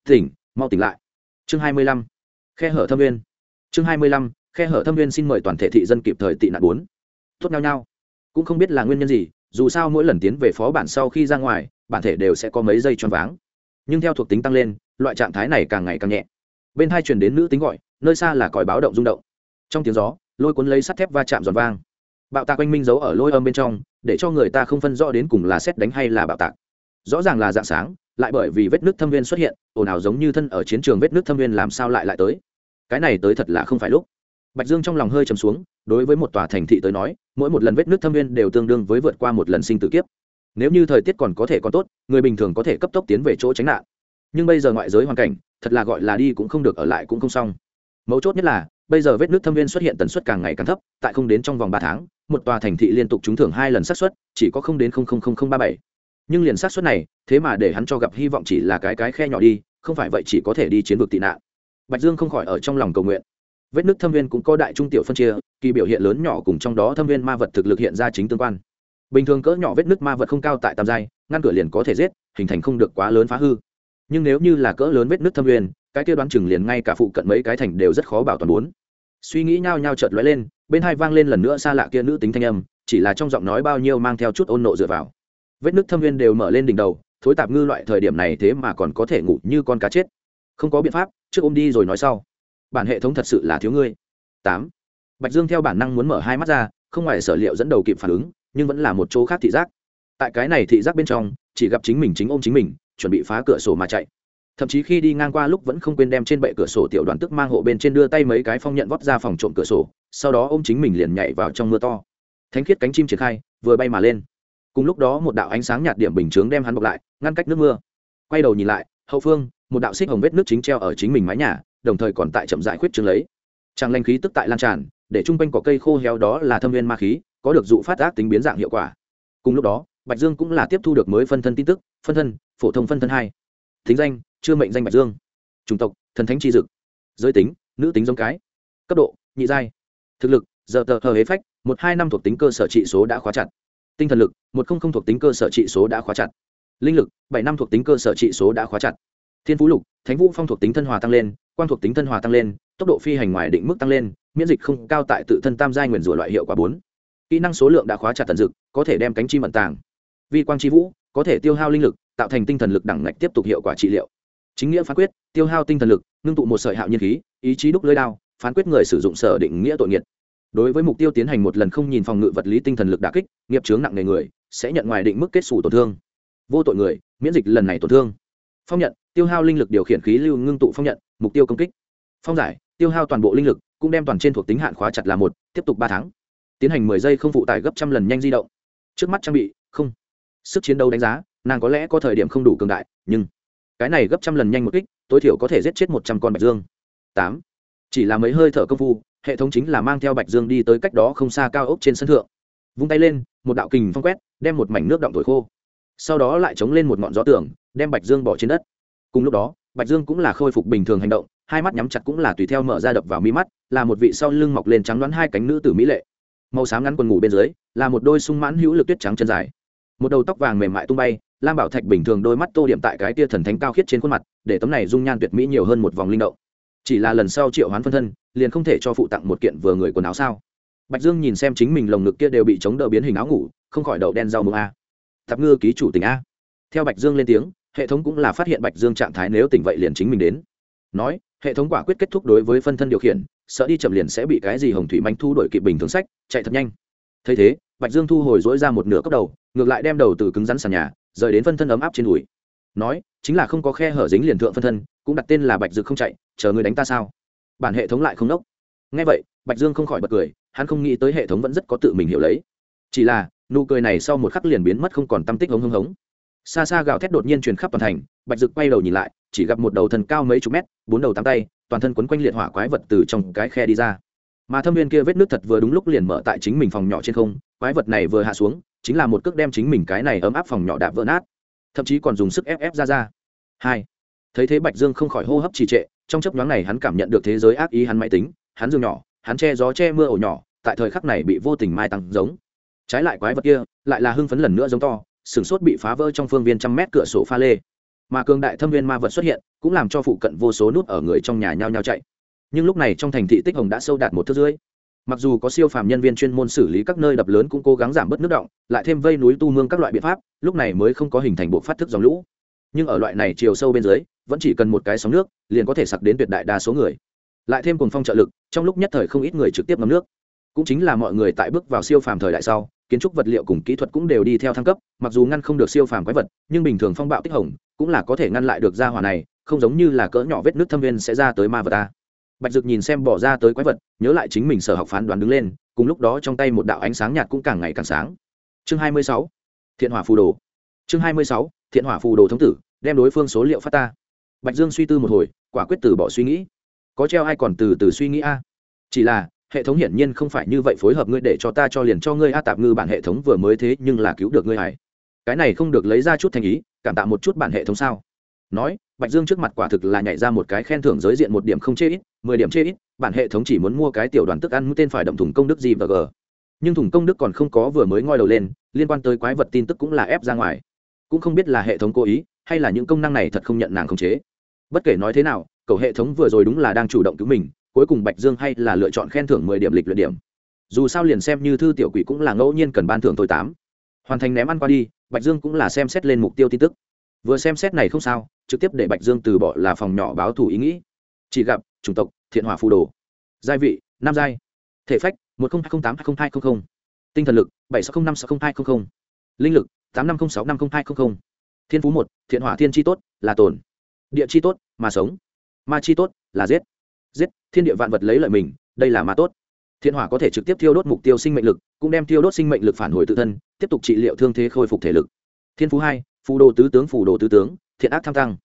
Tỉnh, mau tỉnh lại. Chương hai mươi lăm. Khe hở thâm viên. Chương hai mươi lăm, khe hở thâm viên xin mời toàn thể thị dân kịp thời tị nạn bốn. Tốt nhau nhau. Cũng không biết là nguyên nhân gì, dù sao mỗi lần tiến về phó bản sau khi ra ngoài, bản thể đều sẽ có mấy giây choáng váng. Nhưng theo thuộc tính tăng lên, loại trạng thái này càng ngày càng nhẹ. Bên hai truyền đến nữ tính gọi, nơi xa là còi báo động rung động. Trong tiếng gió lôi cuốn lấy sắt thép va chạm giòn vang. Bạo tạc oanh minh giấu ở lôi âm bên trong, để cho người ta không phân rõ đến cùng là xét đánh hay là bạo tạc. Rõ ràng là dạng sáng, lại bởi vì vết nước thâm viên xuất hiện, ồn ào giống như thân ở chiến trường vết nước thâm viên làm sao lại lại tới. Cái này tới thật là không phải lúc. Bạch dương trong lòng hơi chầm xuống, đối với một tòa thành thị tới nói, mỗi một lần vết nước thâm viên đều tương đương với vượt qua một lần sinh tử kiếp. Nếu như thời tiết còn có thể còn tốt, người bình thường có thể cấp tốc tiến về chỗ tránh nạn. Nhưng bây giờ ngoại giới hoàn cảnh, thật là gọi là đi cũng không được, ở lại cũng không xong. Mấu chốt nhất là bây giờ vết nước thâm viên xuất hiện tần suất càng ngày càng thấp, tại không đến trong vòng ba tháng, một tòa thành thị liên tục trúng thưởng hai lần xác suất, chỉ có không đến ba bảy. Nhưng liền xác suất này, thế mà để hắn cho gặp hy vọng chỉ là cái cái khe nhỏ đi, không phải vậy chỉ có thể đi chiến vực tị nạn. Bạch dương không khỏi ở trong lòng cầu nguyện. Vết nước thâm viên cũng có đại trung tiểu phân chia, kỳ biểu hiện lớn nhỏ cùng trong đó thâm viên ma vật thực lực hiện ra chính tương quan. Bình thường cỡ nhỏ vết nước ma vật không cao tại tam giai, ngăn cửa liền có thể giết, hình thành không được quá lớn phá hư. Nhưng nếu như là cỡ lớn vết nước thâm viên cái kia đoán chừng liền ngay cả phụ cận mấy cái thành đều rất khó bảo toàn bốn. Suy nghĩ nhao nhao chợt lóe lên, bên hai vang lên lần nữa xa lạ kia nữ tính thanh âm, chỉ là trong giọng nói bao nhiêu mang theo chút ôn nộ dựa vào. Vết nước thâm viên đều mở lên đỉnh đầu, thối tạp ngư loại thời điểm này thế mà còn có thể ngủ như con cá chết. Không có biện pháp, trước ôm đi rồi nói sau. Bản hệ thống thật sự là thiếu ngươi. Tám. Bạch dương theo bản năng muốn mở hai mắt ra, không ngoài sở liệu dẫn đầu kịp phản ứng, nhưng vẫn là một chỗ khác thị giác. Tại cái này thị giác bên trong, chỉ gặp chính mình chính ôm chính mình, chuẩn bị phá cửa sổ mà chạy thậm chí khi đi ngang qua lúc vẫn không quên đem trên bệ cửa sổ tiểu đoàn tức mang hộ bên trên đưa tay mấy cái phong nhận vót ra phòng trộm cửa sổ, sau đó ôm chính mình liền nhảy vào trong mưa to. Thánh khiết cánh chim triển khai, vừa bay mà lên. Cùng lúc đó một đạo ánh sáng nhạt điểm bình chướng đem hắn bọc lại, ngăn cách nước mưa. Quay đầu nhìn lại, hậu phương, một đạo xích hồng vết nước chính treo ở chính mình mái nhà, đồng thời còn tại chậm dại khuyết trường lấy. Tràng lanh khí tức tại lan tràn, để chung quanh có cây khô héo đó là thâm viên ma khí, có được dụ phát ác tính biến dạng hiệu quả. Cùng lúc đó, bạch dương cũng là tiếp thu được mới phân thân tin tức, phân thân, phổ thông phân thân hai. Thính danh chưa mệnh danh bạch dương. Chủng tộc, thần thánh tri dực. Giới tính, nữ tính giống cái. Cấp độ, nhị giai. Thực lực, giờ tờ hờ hế phách, một hai năm thuộc tính cơ sở trị số đã khóa chặt. Tinh thần lực, một không không thuộc tính cơ sở trị số đã khóa chặt. Linh lực, bảy năm thuộc tính cơ sở trị số đã khóa chặt. Thiên phú lục, thánh vũ phong thuộc tính thân hòa tăng lên, quang thuộc tính thân hòa tăng lên, tốc độ phi hành ngoài định mức tăng lên, miễn dịch không cao tại tự thân tam giai nguyền rủa loại hiệu quả bốn. Kỹ năng số lượng đã khóa chặt tận dực có thể đem cánh chim vận tàng. Vi quang chi vũ, có thể tiêu hao linh lực, tạo thành tinh thần lực đẳng ngạch tiếp tục hiệu quả trị liệu chính nghĩa phán quyết, tiêu hao tinh thần lực, ngưng tụ một sợi hạo nhiên khí, ý chí đúc lưỡi đao, phán quyết người sử dụng sở định nghĩa tội nghiệt. Đối với mục tiêu tiến hành một lần không nhìn phòng ngự vật lý tinh thần lực đà kích, nghiệp chướng nặng nề người, sẽ nhận ngoài định mức kết xù tổn thương. Vô tội người, miễn dịch lần này tổn thương. Phong nhận, tiêu hao linh lực điều khiển khí lưu ngưng tụ phong nhận, mục tiêu công kích. Phong giải, tiêu hao toàn bộ linh lực, cũng đem toàn trên thuộc tính hạn khóa chặt là một, tiếp tục ba tháng. Tiến hành mười giây không phụ tải gấp trăm lần nhanh di động. Trước mắt trang bị, không. Sức chiến đấu đánh giá, nàng có lẽ có thời điểm không đủ cường đại, nhưng cái này gấp trăm lần nhanh một kích, tối thiểu có thể giết chết một trăm con bạch dương. Tám. Chỉ là mấy hơi thở công phu, hệ thống chính là mang theo bạch dương đi tới cách đó không xa cao ốc trên sân thượng. Vung tay lên, một đạo kình phong quét, đem một mảnh nước động thổi khô. Sau đó lại chống lên một ngọn gió tường, đem bạch dương bỏ trên đất. Cùng lúc đó, bạch dương cũng là khôi phục bình thường hành động, hai mắt nhắm chặt cũng là tùy theo mở ra đập vào mi mắt, là một vị sau lưng mọc lên trắng đoán hai cánh nữ tử mỹ lệ. Màu xám ngắn quần ngủ bên dưới, là một đôi sung mãn hữu lực tuyết trắng chân dài một đầu tóc vàng mềm mại tung bay, lam bảo thạch bình thường đôi mắt tô điểm tại cái tia thần thánh cao khiết trên khuôn mặt, để tấm này dung nhan tuyệt mỹ nhiều hơn một vòng linh động. Chỉ là lần sau triệu hoán phân thân, liền không thể cho phụ tặng một kiện vừa người quần áo sao? Bạch dương nhìn xem chính mình lồng ngực kia đều bị chống đỡ biến hình áo ngủ, không khỏi đậu đen rau mương a. Thập ngư ký chủ tỉnh a. Theo bạch dương lên tiếng, hệ thống cũng là phát hiện bạch dương trạng thái nếu tỉnh vậy liền chính mình đến. Nói, hệ thống quả quyết kết thúc đối với phân thân điều khiển, sợ đi chậm liền sẽ bị cái gì hồng thủy manh thu đổi kịp bình thường sách, chạy thật nhanh. Thấy thế, bạch dương thu hồi dỗi ra một nửa cốc đầu ngược lại đem đầu từ cứng rắn sàn nhà, rời đến phân thân ấm áp trên đùi. Nói, chính là không có khe hở dính liền thượng phân thân, cũng đặt tên là bạch dược không chạy, chờ người đánh ta sao? Bản hệ thống lại không nốc. Ngay vậy, bạch dương không khỏi bật cười, hắn không nghĩ tới hệ thống vẫn rất có tự mình hiểu lấy. Chỉ là, nụ cười này sau một khắc liền biến mất không còn tâm tích hống hống hống. Xa xa gào thét đột nhiên truyền khắp toàn thành, bạch dực quay đầu nhìn lại, chỉ gặp một đầu thần cao mấy chục mét, bốn đầu tám tay, toàn thân quấn quanh liệt hỏa quái vật từ trong cái khe đi ra. Mà thâm viên kia vết nước thật vừa đúng lúc liền mở tại chính mình phòng nhỏ trên không, quái vật này vừa hạ xuống chính là một cước đem chính mình cái này ấm áp phòng nhỏ đạp vỡ nát. Thậm chí còn dùng sức ép ép ra ra. Hai, thấy thế bạch dương không khỏi hô hấp trì trệ, trong chấp nhoáng này hắn cảm nhận được thế giới ác ý hắn máy tính, hắn dương nhỏ, hắn che gió che mưa ổ nhỏ, tại thời khắc này bị vô tình mai tăng giống. Trái lại quái vật kia, lại là hưng phấn lần nữa giống to, sửng sốt bị phá vỡ trong phương viên trăm mét cửa sổ pha lê. Mà cường đại thâm viên ma vật xuất hiện, cũng làm cho phụ cận vô số nút ở người trong nhà nhao nhao chạy. Nhưng lúc này trong thành thị tích hồng đã sâu đạt một thước dưới mặc dù có siêu phàm nhân viên chuyên môn xử lý các nơi đập lớn cũng cố gắng giảm bớt nước động, lại thêm vây núi tu mương các loại biện pháp, lúc này mới không có hình thành bộ phát thức dòng lũ. Nhưng ở loại này chiều sâu bên dưới, vẫn chỉ cần một cái sóng nước, liền có thể sặc đến tuyệt đại đa số người. Lại thêm cùng phong trợ lực, trong lúc nhất thời không ít người trực tiếp ngâm nước. Cũng chính là mọi người tại bước vào siêu phàm thời đại sau, kiến trúc vật liệu cùng kỹ thuật cũng đều đi theo thăng cấp, mặc dù ngăn không được siêu phàm quái vật, nhưng bình thường phong bạo tích hồng, cũng là có thể ngăn lại được ra hỏa này, không giống như là cỡ nhỏ vết nước thâm viên sẽ ra tới ma vật ta bạch dực nhìn xem bỏ ra tới quái vật, nhớ lại chính mình sở học phán đoán đứng lên, cùng lúc đó trong tay một đạo ánh sáng nhạt cũng càng ngày càng sáng. Chương 26. thiện hỏa phù đồ. Chương 26. thiện hỏa phù đồ thống tử, đem đối phương số liệu phát ta. Bạch dương suy tư một hồi, quả quyết từ bỏ suy nghĩ. Có treo ai còn từ từ suy nghĩ a? Chỉ là, hệ thống hiển nhiên không phải như vậy phối hợp ngươi để cho ta cho liền cho ngươi a tạp ngư bản hệ thống vừa mới thế nhưng là cứu được ngươi hải cái này không được lấy ra chút thành ý, cảm tạ một chút bản hệ thống sao? Nói bạch dương trước mặt quả thực là nhảy ra một cái khen thưởng giới diện một điểm không chê ít, mười điểm chê ít, bản hệ thống chỉ muốn mua cái tiểu đoàn tức ăn tên phải động thùng công đức gì và g nhưng thùng công đức còn không có vừa mới ngoi đầu lên, liên quan tới quái vật tin tức cũng là ép ra ngoài. Cũng không biết là hệ thống cố ý, hay là những công năng này thật không nhận nàng khống chế. Bất kể nói thế nào cầu hệ thống vừa rồi đúng là đang chủ động cứu mình, cuối cùng bạch dương hay là lựa chọn khen thưởng mười điểm lịch luyện điểm. Dù sao liền xem như thư tiểu quỷ cũng là ngẫu nhiên cần ban thưởng tôi tám. Hoàn thành ném ăn qua đi, bạch dương cũng là xem xét lên mục tiêu tin tức vừa xem xét này không sao, trực tiếp để bạch dương từ bỏ là phòng nhỏ báo thù ý nghĩ. Chỉ gặp, chủng tộc, thiện hỏa phù đồ. Giai vị, nam giai. Thể phách, một nghìn hai trăm tám hai nghìn hai trăm tinh thần lực, bảy sáu trăm năm sáu nghìn hai trăm linh linh lực, tám năm không sáu năm không hai không không. Thiên phú một, thiện hỏa thiên chi tốt, là tồn. Địa chi tốt, mà sống. Ma chi tốt, là giết. Giết, thiên địa vạn vật lấy lợi mình, đây là ma tốt. Thiện hỏa có thể trực tiếp thiêu đốt mục tiêu sinh mệnh lực, cũng đem thiêu đốt sinh mệnh lực phản hồi tự thân, tiếp tục trị liệu thương thế khôi phục thể lực. Thiên phú hai phù đồ tứ tướng phù đồ tứ tướng, thiện ác tham tăng.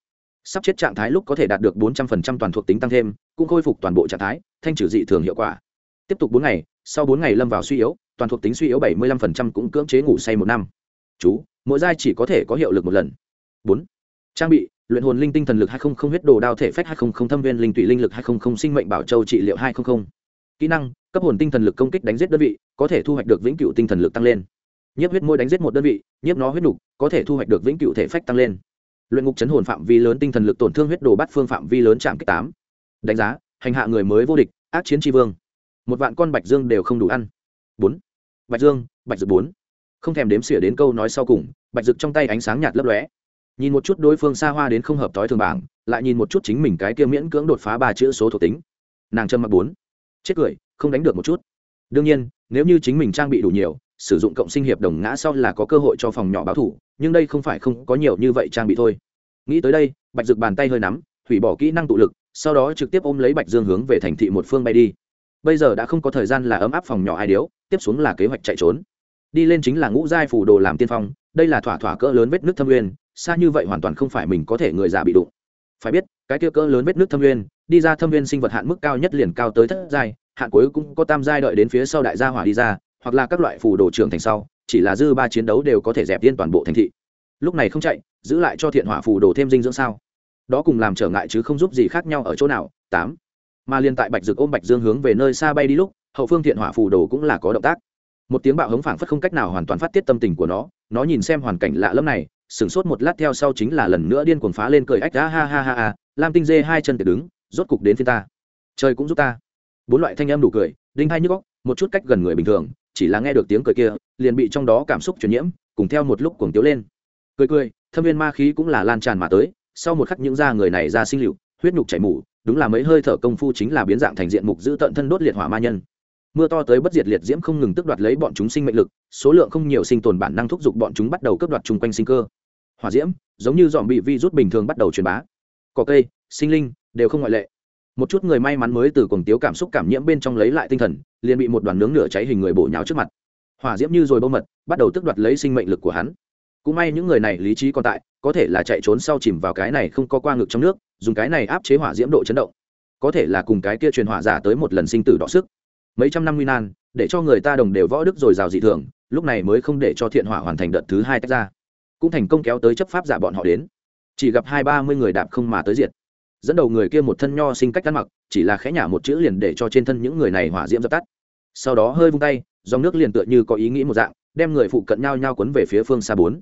Sắp chết trạng thái lúc có thể đạt được bốn trăm phần trăm toàn thuộc tính tăng thêm, cũng khôi phục toàn bộ trạng thái, thanh trừ dị thường hiệu quả. Tiếp tục bốn ngày, sau bốn ngày lâm vào suy yếu, toàn thuộc tính suy yếu bảy mươi lăm phần trăm cũng cưỡng chế ngủ say một năm. Chú, mỗi giai chỉ có thể có hiệu lực một lần. Bốn, trang bị, luyện hồn linh tinh thần lực hai không không, huyết đồ đao thể phách hai không không, thâm viên linh tụy linh lực hai không không, sinh mệnh bảo châu trị liệu hai không không. Kỹ năng, cấp hồn tinh thần lực công kích đánh giết đơn vị, có thể thu hoạch được vĩnh cửu tinh thần lực tăng lên nhiếp huyết môi đánh giết một đơn vị, nhiếp nó huyết nục, có thể thu hoạch được vĩnh cửu thể phách tăng lên. Luyện ngục chấn hồn phạm vi lớn tinh thần lực tổn thương huyết đồ bắt phương phạm vi lớn chạm kích tám. Đánh giá, hành hạ người mới vô địch, ác chiến tri vương. Một vạn con bạch dương đều không đủ ăn. Bốn. Bạch dương, bạch dực bốn. Không thèm đếm xỉa đến câu nói sau cùng, bạch dực trong tay ánh sáng nhạt lấp lóe. Nhìn một chút đối phương xa hoa đến không hợp thói thường bảng, lại nhìn một chút chính mình cái kia miễn cưỡng đột phá ba chữ số thuộc tính. Nàng trâm mặc bốn. Chết cười, không đánh được một chút. Đương nhiên, nếu như chính mình trang bị đủ nhiều sử dụng cộng sinh hiệp đồng ngã sau là có cơ hội cho phòng nhỏ báo thủ, nhưng đây không phải không có nhiều như vậy trang bị thôi. Nghĩ tới đây, bạch dực bàn tay hơi nắm, hủy bỏ kỹ năng tụ lực, sau đó trực tiếp ôm lấy bạch dương hướng về thành thị một phương bay đi. Bây giờ đã không có thời gian là ấm áp phòng nhỏ ai điếu, tiếp xuống là kế hoạch chạy trốn. Đi lên chính là ngũ giai phủ đồ làm tiên phong, đây là thỏa thỏa cỡ lớn vết nước thâm nguyên, xa như vậy hoàn toàn không phải mình có thể người già bị đụng. Phải biết, cái kia cỡ lớn vết nước thâm nguyên, đi ra thâm nguyên sinh vật hạn mức cao nhất liền cao tới thất giai, hạn cuối cũng có tam giai đợi đến phía sau đại gia hỏa đi ra hoặc là các loại phù đồ trưởng thành sau, chỉ là dư ba chiến đấu đều có thể dẹp yên toàn bộ thành thị. Lúc này không chạy, giữ lại cho thiện hỏa phù đồ thêm dinh dưỡng sao? Đó cùng làm trở ngại chứ không giúp gì khác nhau ở chỗ nào, tám. Mà liên tại bạch dược ôm bạch dương hướng về nơi xa bay đi lúc, hậu phương thiện hỏa phù đồ cũng là có động tác. Một tiếng bạo hống phảng phất không cách nào hoàn toàn phát tiết tâm tình của nó nó nhìn xem hoàn cảnh lạ lẫm này, sửng sốt một lát theo sau chính là lần nữa điên cuồng phá lên cười ách ha ha ha ha ha, lam tinh dê hai chân tự đứng, rốt cục đến phía ta. Trời cũng giúp ta. Bốn loại thanh âm đủ cười, đinh hai nhức góc một chút cách gần người bình thường chỉ là nghe được tiếng cười kia, liền bị trong đó cảm xúc truyền nhiễm, cùng theo một lúc cuồng tiếu lên. Cười cười, thâm viên ma khí cũng là lan tràn mà tới, sau một khắc những da người này ra sinh liệu, huyết nhục chảy mủ đúng là mấy hơi thở công phu chính là biến dạng thành diện mục giữ tận thân đốt liệt hỏa ma nhân. Mưa to tới bất diệt liệt diễm không ngừng tức đoạt lấy bọn chúng sinh mệnh lực, số lượng không nhiều sinh tồn bản năng thúc giục bọn chúng bắt đầu cướp đoạt chung quanh sinh cơ. Hỏa diễm, giống như dòm bị vi rút bình thường bắt đầu truyền bá. Cỏ cây, sinh linh, đều không ngoại lệ một chút người may mắn mới từ cuồng tiếu cảm xúc cảm nhiễm bên trong lấy lại tinh thần, liền bị một đoàn nướng nửa cháy hình người bổ nhào trước mặt. Hỏa diễm như rồi bâu mật, bắt đầu tức đoạt lấy sinh mệnh lực của hắn. Cũng may những người này lý trí còn tại, có thể là chạy trốn sau chìm vào cái này không có qua ngực trong nước, dùng cái này áp chế hỏa diễm độ chấn động. Có thể là cùng cái kia truyền hỏa giả tới một lần sinh tử đọ sức. Mấy trăm năm nguy nan, để cho người ta đồng đều võ đức rồi rào dị thường, lúc này mới không để cho thiện hỏa hoàn thành đợt thứ hai tách ra. Cũng thành công kéo tới chấp pháp giả bọn họ đến. Chỉ gặp hai ba mươi người đạp không mà tới diệt dẫn đầu người kia một thân nho sinh cách ăn mặc, chỉ là khẽ nhả một chữ liền để cho trên thân những người này hỏa diễm dập tắt. Sau đó hơi vung tay, dòng nước liền tựa như có ý nghĩ một dạng, đem người phụ cận nhau nhau quấn về phía phương xa bốn.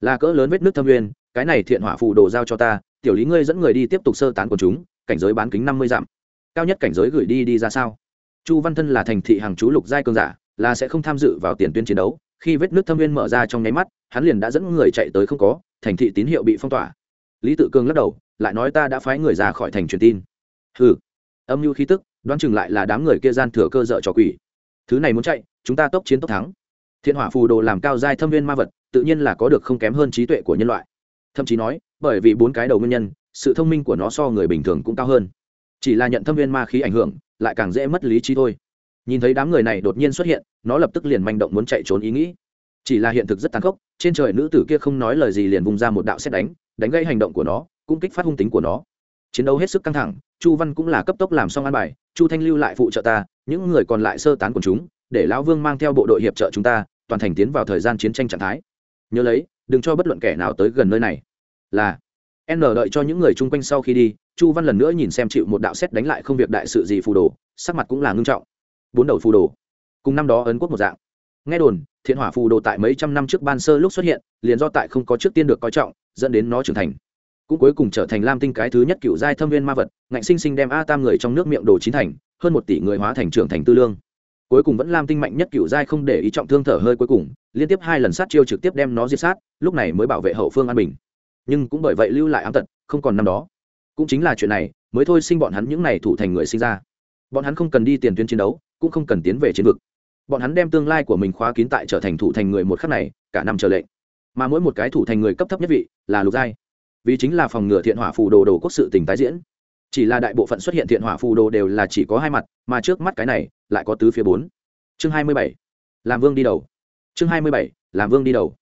Là cỡ lớn vết nước thâm nguyên, cái này thiện hỏa phù đồ giao cho ta, tiểu lý ngươi dẫn người đi tiếp tục sơ tán của chúng, cảnh giới bán kính năm mươi dặm. Cao nhất cảnh giới gửi đi đi ra sao? Chu văn thân là thành thị hàng chú lục giai cường giả, là sẽ không tham dự vào tiền tuyến chiến đấu, khi vết nước thâm viên mở ra trong nháy mắt, hắn liền đã dẫn người chạy tới không có, thành thị tín hiệu bị phong tỏa. Lý tự cường lắc đầu lại nói ta đã phái người ra khỏi thành truyền tin. Ừ âm mưu khí tức, đoán chừng lại là đám người kia gian thừa cơ dợ trò quỷ. Thứ này muốn chạy, chúng ta tốc chiến tốc thắng. Thiên hỏa phù đồ làm cao giai thâm viên ma vật, tự nhiên là có được không kém hơn trí tuệ của nhân loại. Thậm chí nói, bởi vì bốn cái đầu nguyên nhân, sự thông minh của nó so người bình thường cũng cao hơn. Chỉ là nhận thâm viên ma khí ảnh hưởng, lại càng dễ mất lý trí thôi. Nhìn thấy đám người này đột nhiên xuất hiện, nó lập tức liền manh động muốn chạy trốn ý nghĩ. Chỉ là hiện thực rất tàn khốc, trên trời nữ tử kia không nói lời gì liền vung ra một đạo xét đánh đánh gây hành động của nó cũng kích phát hung tính của nó. Chiến đấu hết sức căng thẳng, chu văn cũng là cấp tốc làm xong an bài, chu thanh lưu lại phụ trợ ta, những người còn lại sơ tán quần chúng, để lão vương mang theo bộ đội hiệp trợ chúng ta, toàn thành tiến vào thời gian chiến tranh trạng thái. Nhớ lấy, đừng cho bất luận kẻ nào tới gần nơi này. Là, n đợi cho những người chung quanh sau khi đi, chu văn lần nữa nhìn xem chịu một đạo xét đánh lại không việc đại sự gì phù đồ, sắc mặt cũng là ngưng trọng. Bốn đầu phù đồ, cùng năm đó ấn quốc một dạng. Nghe đồn, thiện hỏa phù đồ tại mấy trăm năm trước ban sơ lúc xuất hiện, liền do tại không có trước tiên được coi trọng, dẫn đến nó trưởng thành cũng cuối cùng trở thành lam tinh cái thứ nhất cựu giai thâm viên ma vật, ngạnh sinh sinh đem a tam người trong nước miệng đồ chín thành, hơn một tỷ người hóa thành trưởng thành tư lương. Cuối cùng vẫn lam tinh mạnh nhất cựu giai không để ý trọng thương thở hơi cuối cùng, liên tiếp hai lần sát chiêu trực tiếp đem nó diệt sát, lúc này mới bảo vệ hậu phương an bình. Nhưng cũng bởi vậy lưu lại ám tật, không còn năm đó. Cũng chính là chuyện này, mới thôi sinh bọn hắn những này thủ thành người sinh ra. Bọn hắn không cần đi tiền tuyến chiến đấu, cũng không cần tiến về chiến vực. Bọn hắn đem tương lai của mình khóa kín tại trở thành thủ thành người một khắc này, cả năm chờ lệnh mà mỗi một cái thủ thành người cấp thấp nhất vị là lục giai vì chính là phòng ngừa thiện hỏa phù đồ đồ quốc sự tình tái diễn. Chỉ là đại bộ phận xuất hiện thiện hỏa phù đồ đều là chỉ có hai mặt, mà trước mắt cái này lại có tứ phía bốn. Chương hai mươi bảy, làm vương đi đầu. Chương hai mươi bảy, làm vương đi đầu.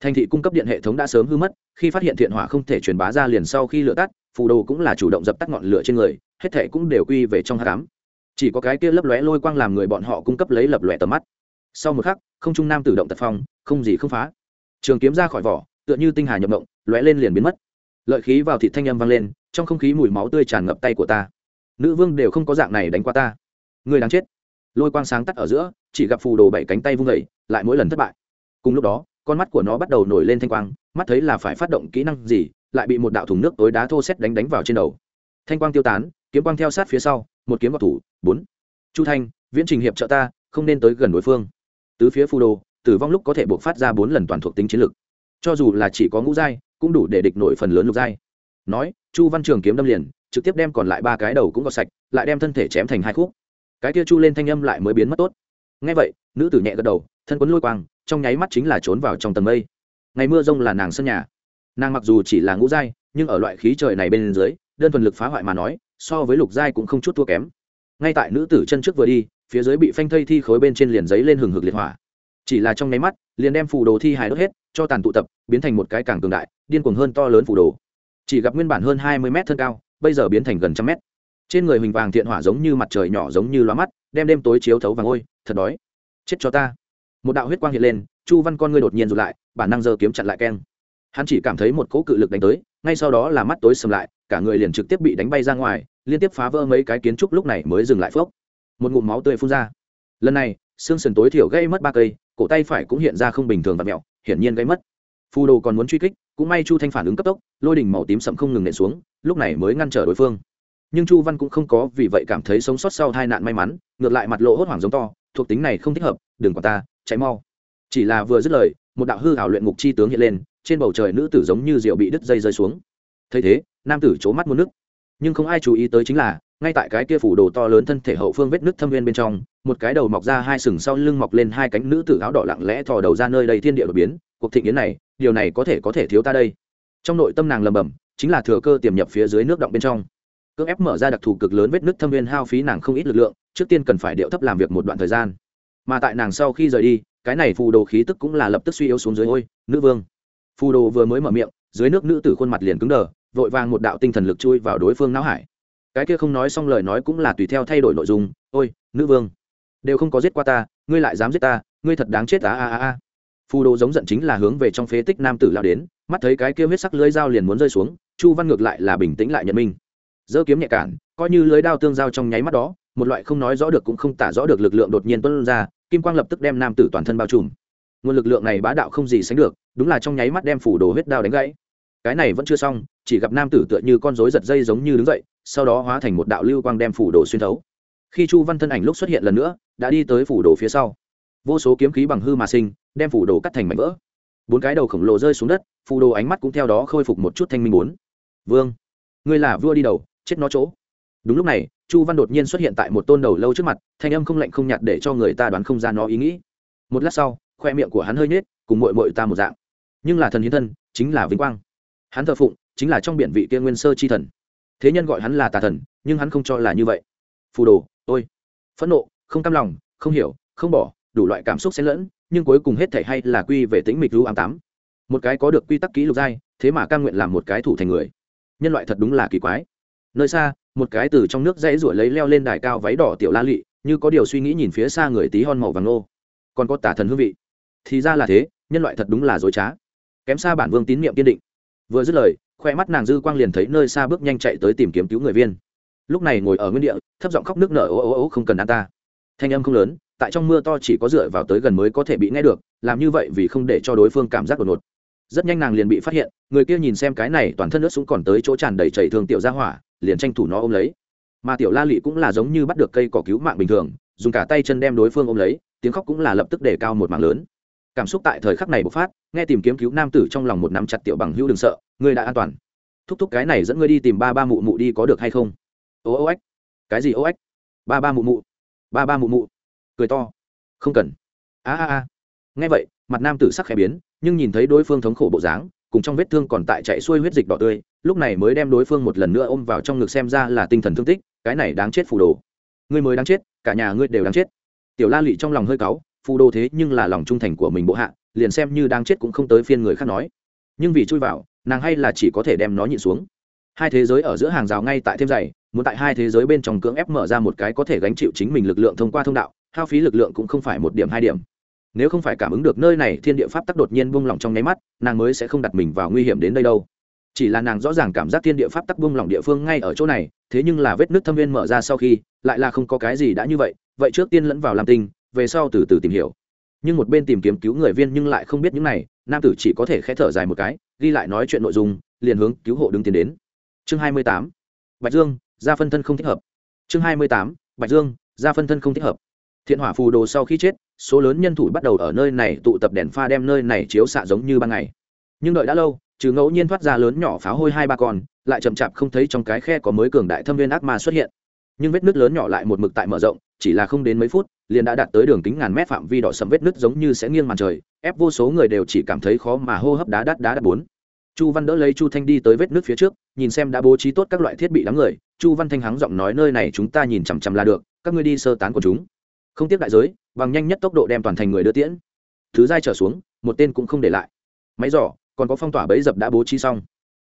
Thành thị cung cấp điện hệ thống đã sớm hư mất, khi phát hiện thiện hỏa không thể truyền bá ra liền sau khi lửa tắt, phù đồ cũng là chủ động dập tắt ngọn lửa trên người, hết thể cũng đều quy về trong hát cám chỉ có cái kia lấp lóe lôi quang làm người bọn họ cung cấp lấy lập lòe tầm mắt. Sau một khắc, không trung nam tự động tật phong, không gì không phá. Trường kiếm ra khỏi vỏ, tựa như tinh hà nhập động, lóe lên liền biến mất lợi khí vào thịt thanh âm vang lên, trong không khí mùi máu tươi tràn ngập tay của ta. Nữ vương đều không có dạng này đánh qua ta. Người đáng chết. Lôi quang sáng tắt ở giữa, chỉ gặp phù đồ bảy cánh tay vung vẩy lại mỗi lần thất bại. Cùng lúc đó, con mắt của nó bắt đầu nổi lên thanh quang, mắt thấy là phải phát động kỹ năng gì, lại bị một đạo thùng nước tối đá thô xét đánh đánh vào trên đầu. Thanh quang tiêu tán, kiếm quang theo sát phía sau, một kiếm vào thủ, bốn. Chu thanh, viễn trình hiệp trợ ta, không nên tới gần đối phương. Tứ phía phù đồ, tử vong lúc có thể buộc phát ra bốn lần toàn thuộc tính chiến lực. Cho dù là chỉ có ngũ giai cũng đủ để địch nổi phần lớn lục giai. Nói, chu văn trường kiếm đâm liền, trực tiếp đem còn lại ba cái đầu cũng gọt sạch, lại đem thân thể chém thành hai khúc. Cái kia chu lên thanh âm lại mới biến mất tốt. Ngay vậy, nữ tử nhẹ gật đầu, thân quấn lôi quang, trong nháy mắt chính là trốn vào trong tầng mây. Ngày mưa rông là nàng sân nhà. Nàng mặc dù chỉ là ngũ giai, nhưng ở loại khí trời này bên dưới, đơn thuần lực phá hoại mà nói, so với lục giai cũng không chút thua kém. Ngay tại nữ tử chân trước vừa đi, phía dưới bị phanh thây thi khối bên trên liền giấy lên hừng hực liệt hỏa. Chỉ là trong nháy mắt, liền đem phù đồ thi hài đốt hết cho tàn tụ tập, biến thành một cái càng cường đại, điên cuồng hơn to lớn phù đồ. Chỉ gặp nguyên bản hơn hai mươi mét thân cao, bây giờ biến thành gần trăm mét. Trên người huỳnh vàng thiện hỏa giống như mặt trời nhỏ giống như lóa mắt, đem đêm tối chiếu thấu vàng ôi, thật đói. Chết cho ta. Một đạo huyết quang hiện lên, chu văn con ngươi đột nhiên rụt lại, bản năng giơ kiếm chặn lại keng. Hắn chỉ cảm thấy một cỗ cự lực đánh tới, ngay sau đó là mắt tối sầm lại, cả người liền trực tiếp bị đánh bay ra ngoài, liên tiếp phá vỡ mấy cái kiến trúc lúc này mới dừng lại phốc. Một ngụm máu tươi phun ra. Lần này, xương sườn tối thiểu gây mất ba cây, cổ tay phải cũng hiện ra không bình thường và mẹo hiển nhiên gây mất. Phù đồ còn muốn truy kích, cũng may chu thanh phản ứng cấp tốc, lôi đỉnh màu tím sậm không ngừng nện xuống, lúc này mới ngăn trở đối phương. Nhưng chu văn cũng không có vì vậy cảm thấy sống sót sau hai nạn may mắn, ngược lại mặt lộ hốt hoảng giống to, thuộc tính này không thích hợp, đừng quả ta, chạy mau. Chỉ là vừa dứt lời, một đạo hư hảo luyện ngục chi tướng hiện lên, trên bầu trời nữ tử giống như rượu bị đứt dây rơi xuống. Thấy thế, nam tử c mắt muôn nước. Nhưng không ai chú ý tới chính là, ngay tại cái kia phủ đồ to lớn thân thể hậu phương vết nước thâm viên bên trong một cái đầu mọc ra hai sừng sau lưng mọc lên hai cánh nữ tử áo đỏ lặng lẽ thò đầu ra nơi đây thiên địa đột biến, cuộc thịnh yến này, điều này có thể có thể thiếu ta đây. Trong nội tâm nàng lầm bầm chính là thừa cơ tiềm nhập phía dưới nước động bên trong. Cưỡng ép mở ra đặc thù cực lớn vết nước thâm viên hao phí nàng không ít lực lượng, trước tiên cần phải điệu thấp làm việc một đoạn thời gian. Mà tại nàng sau khi rời đi, cái này phù đồ khí tức cũng là lập tức suy yếu xuống dưới, ôi, nữ vương. Phù đồ vừa mới mở miệng, dưới nước nữ tử khuôn mặt liền cứng đờ, vội vàng một đạo tinh thần lực chui vào đối phương não hải. Cái kia không nói xong lời nói cũng là tùy theo thay đổi nội dung, ôi, nữ vương đều không có giết qua ta, ngươi lại dám giết ta, ngươi thật đáng chết á a a a. Phù đồ giống giận chính là hướng về trong phế tích nam tử lao đến, mắt thấy cái kia huyết sắc lưới dao liền muốn rơi xuống, chu văn ngược lại là bình tĩnh lại nhận minh. Giơ kiếm nhẹ cản, coi như lưới đao tương giao trong nháy mắt đó, một loại không nói rõ được cũng không tả rõ được lực lượng đột nhiên tuân ra, kim quang lập tức đem nam tử toàn thân bao trùm. Nguồn lực lượng này bá đạo không gì sánh được, đúng là trong nháy mắt đem phủ đồ huyết đao đánh gãy. Cái này vẫn chưa xong, chỉ gặp nam tử tựa như con rối giật dây giống như đứng dậy, sau đó hóa thành một đạo lưu quang đem phủ đồ xuyên thấu. Khi chu văn thân ảnh lúc xuất hiện lần nữa đã đi tới phủ đồ phía sau. Vô số kiếm khí bằng hư mà sinh, đem phủ đồ cắt thành mảnh vỡ. Bốn cái đầu khổng lồ rơi xuống đất phù đồ ánh mắt cũng theo đó khôi phục một chút thanh minh bốn. Vương, ngươi là vua đi đầu, chết nó chỗ. Đúng lúc này, chu văn đột nhiên xuất hiện tại một tôn đầu lâu trước mặt, thanh âm không lạnh không nhạt để cho người ta đoán không ra nó ý nghĩ. Một lát sau, khoe miệng của hắn hơi nhếch, cùng mội mội ta một dạng. Nhưng là thần hiến thân, chính là vinh quang. Hắn thờ phụng, chính là trong biển vị tiên nguyên sơ chi thần. Thế nhân gọi hắn là tà thần, nhưng hắn không cho là như vậy. Phù đồ, ôi. Phẫn nộ không cam lòng, không hiểu, không bỏ, đủ loại cảm xúc xen lẫn, nhưng cuối cùng hết thể hay là quy về tính mịch ru ám tám. Một cái có được quy tắc kỹ lục giai, thế mà cam nguyện làm một cái thủ thành người. Nhân loại thật đúng là kỳ quái. Nơi xa, một cái từ trong nước dãy ruổi lấy leo lên đài cao váy đỏ tiểu la lị, như có điều suy nghĩ nhìn phía xa người tí hon màu vàng nô. Còn có tả thần hương vị. Thì ra là thế, nhân loại thật đúng là dối trá. Kém xa bản vương tín nhiệm kiên định. Vừa dứt lời, khoe mắt nàng dư quang liền thấy nơi xa bước nhanh chạy tới tìm kiếm cứu người viên. Lúc này ngồi ở nguyên địa, thấp giọng khóc nước nở ố ố ố không cần ăn ta thanh âm không lớn, tại trong mưa to chỉ có dựa vào tới gần mới có thể bị nghe được, làm như vậy vì không để cho đối phương cảm giác đột ngột. Rất nhanh nàng liền bị phát hiện, người kia nhìn xem cái này toàn thân nước súng còn tới chỗ tràn đầy chảy thường tiểu ra hỏa, liền tranh thủ nó ôm lấy. Mà tiểu la lị cũng là giống như bắt được cây cỏ cứu mạng bình thường, dùng cả tay chân đem đối phương ôm lấy, tiếng khóc cũng là lập tức đề cao một mạng lớn. Cảm xúc tại thời khắc này bộc phát, nghe tìm kiếm cứu nam tử trong lòng một nắm chặt tiểu bằng hữu đừng sợ ngươi đã an toàn. Thúc thúc cái này dẫn ngươi đi tìm ba ba mụ mụ đi có được hay không? Ô ô ếch cái gì ô ếch ba ba mụ mụ ba ba mụ mụ. Cười to. Không cần. A a a. Nghe vậy, mặt nam tử sắc khẽ biến, nhưng nhìn thấy đối phương thống khổ bộ dáng, cùng trong vết thương còn tại chạy xuôi huyết dịch đỏ tươi, lúc này mới đem đối phương một lần nữa ôm vào trong ngực xem ra là tinh thần thương tích, cái này đáng chết phù đồ. Ngươi mới đáng chết, cả nhà ngươi đều đáng chết. Tiểu la lị trong lòng hơi cáu, phù đồ thế nhưng là lòng trung thành của mình bộ hạ, liền xem như đang chết cũng không tới phiên người khác nói. Nhưng vì chui vào, nàng hay là chỉ có thể đem nó nhịn xuống. Hai thế giới ở giữa hàng rào ngay tại thêm dày muốn tại hai thế giới bên trong cưỡng ép mở ra một cái có thể gánh chịu chính mình lực lượng thông qua thông đạo, hao phí lực lượng cũng không phải một điểm hai điểm. Nếu không phải cảm ứng được nơi này, thiên địa pháp tắc đột nhiên buông lỏng trong nháy mắt, nàng mới sẽ không đặt mình vào nguy hiểm đến đây đâu. Chỉ là nàng rõ ràng cảm giác thiên địa pháp tắc buông lỏng địa phương ngay ở chỗ này, thế nhưng là vết nước thâm viên mở ra sau khi, lại là không có cái gì đã như vậy vậy trước tiên lẫn vào làm tinh, về sau từ từ tìm hiểu. Nhưng một bên tìm kiếm cứu người viên nhưng lại không biết những này, nam tử chỉ có thể khẽ thở dài một cái, ghi lại nói chuyện nội dung, liền hướng cứu hộ đứng tiến đến. Chương hai mươi tám. Bạch dương da phân thân không thích hợp. Chương hai mươi tám, bạch dương da phân thân không thích hợp. Thiện hỏa phù đồ sau khi chết, số lớn nhân thủ bắt đầu ở nơi này tụ tập đèn pha đem nơi này chiếu xạ giống như ban ngày. Nhưng đợi đã lâu, trừ ngẫu nhiên thoát ra lớn nhỏ pháo hôi hai ba con, lại chậm chạp không thấy trong cái khe có mới cường đại thâm viên ác ma xuất hiện. Nhưng vết nứt lớn nhỏ lại một mực tại mở rộng, chỉ là không đến mấy phút, liền đã đạt tới đường kính ngàn mét phạm vi đỏ sầm vết nứt giống như sẽ nghiêng màn trời, ép vô số người đều chỉ cảm thấy khó mà hô hấp đá đắt đá đắt bốn. Chu văn đỡ lấy chu thanh đi tới vết nứt phía trước, nhìn xem đã bố trí tốt các loại thiết bị đám người chu văn thanh hắng giọng nói, nơi này chúng ta nhìn chằm chằm là được, các ngươi đi sơ tán của chúng. Không tiếp đại giới, bằng nhanh nhất tốc độ đem toàn thành người đưa tiễn. Thứ giai trở xuống, một tên cũng không để lại. Máy giỏ, còn có phong tỏa bẫy dập đã bố trí xong.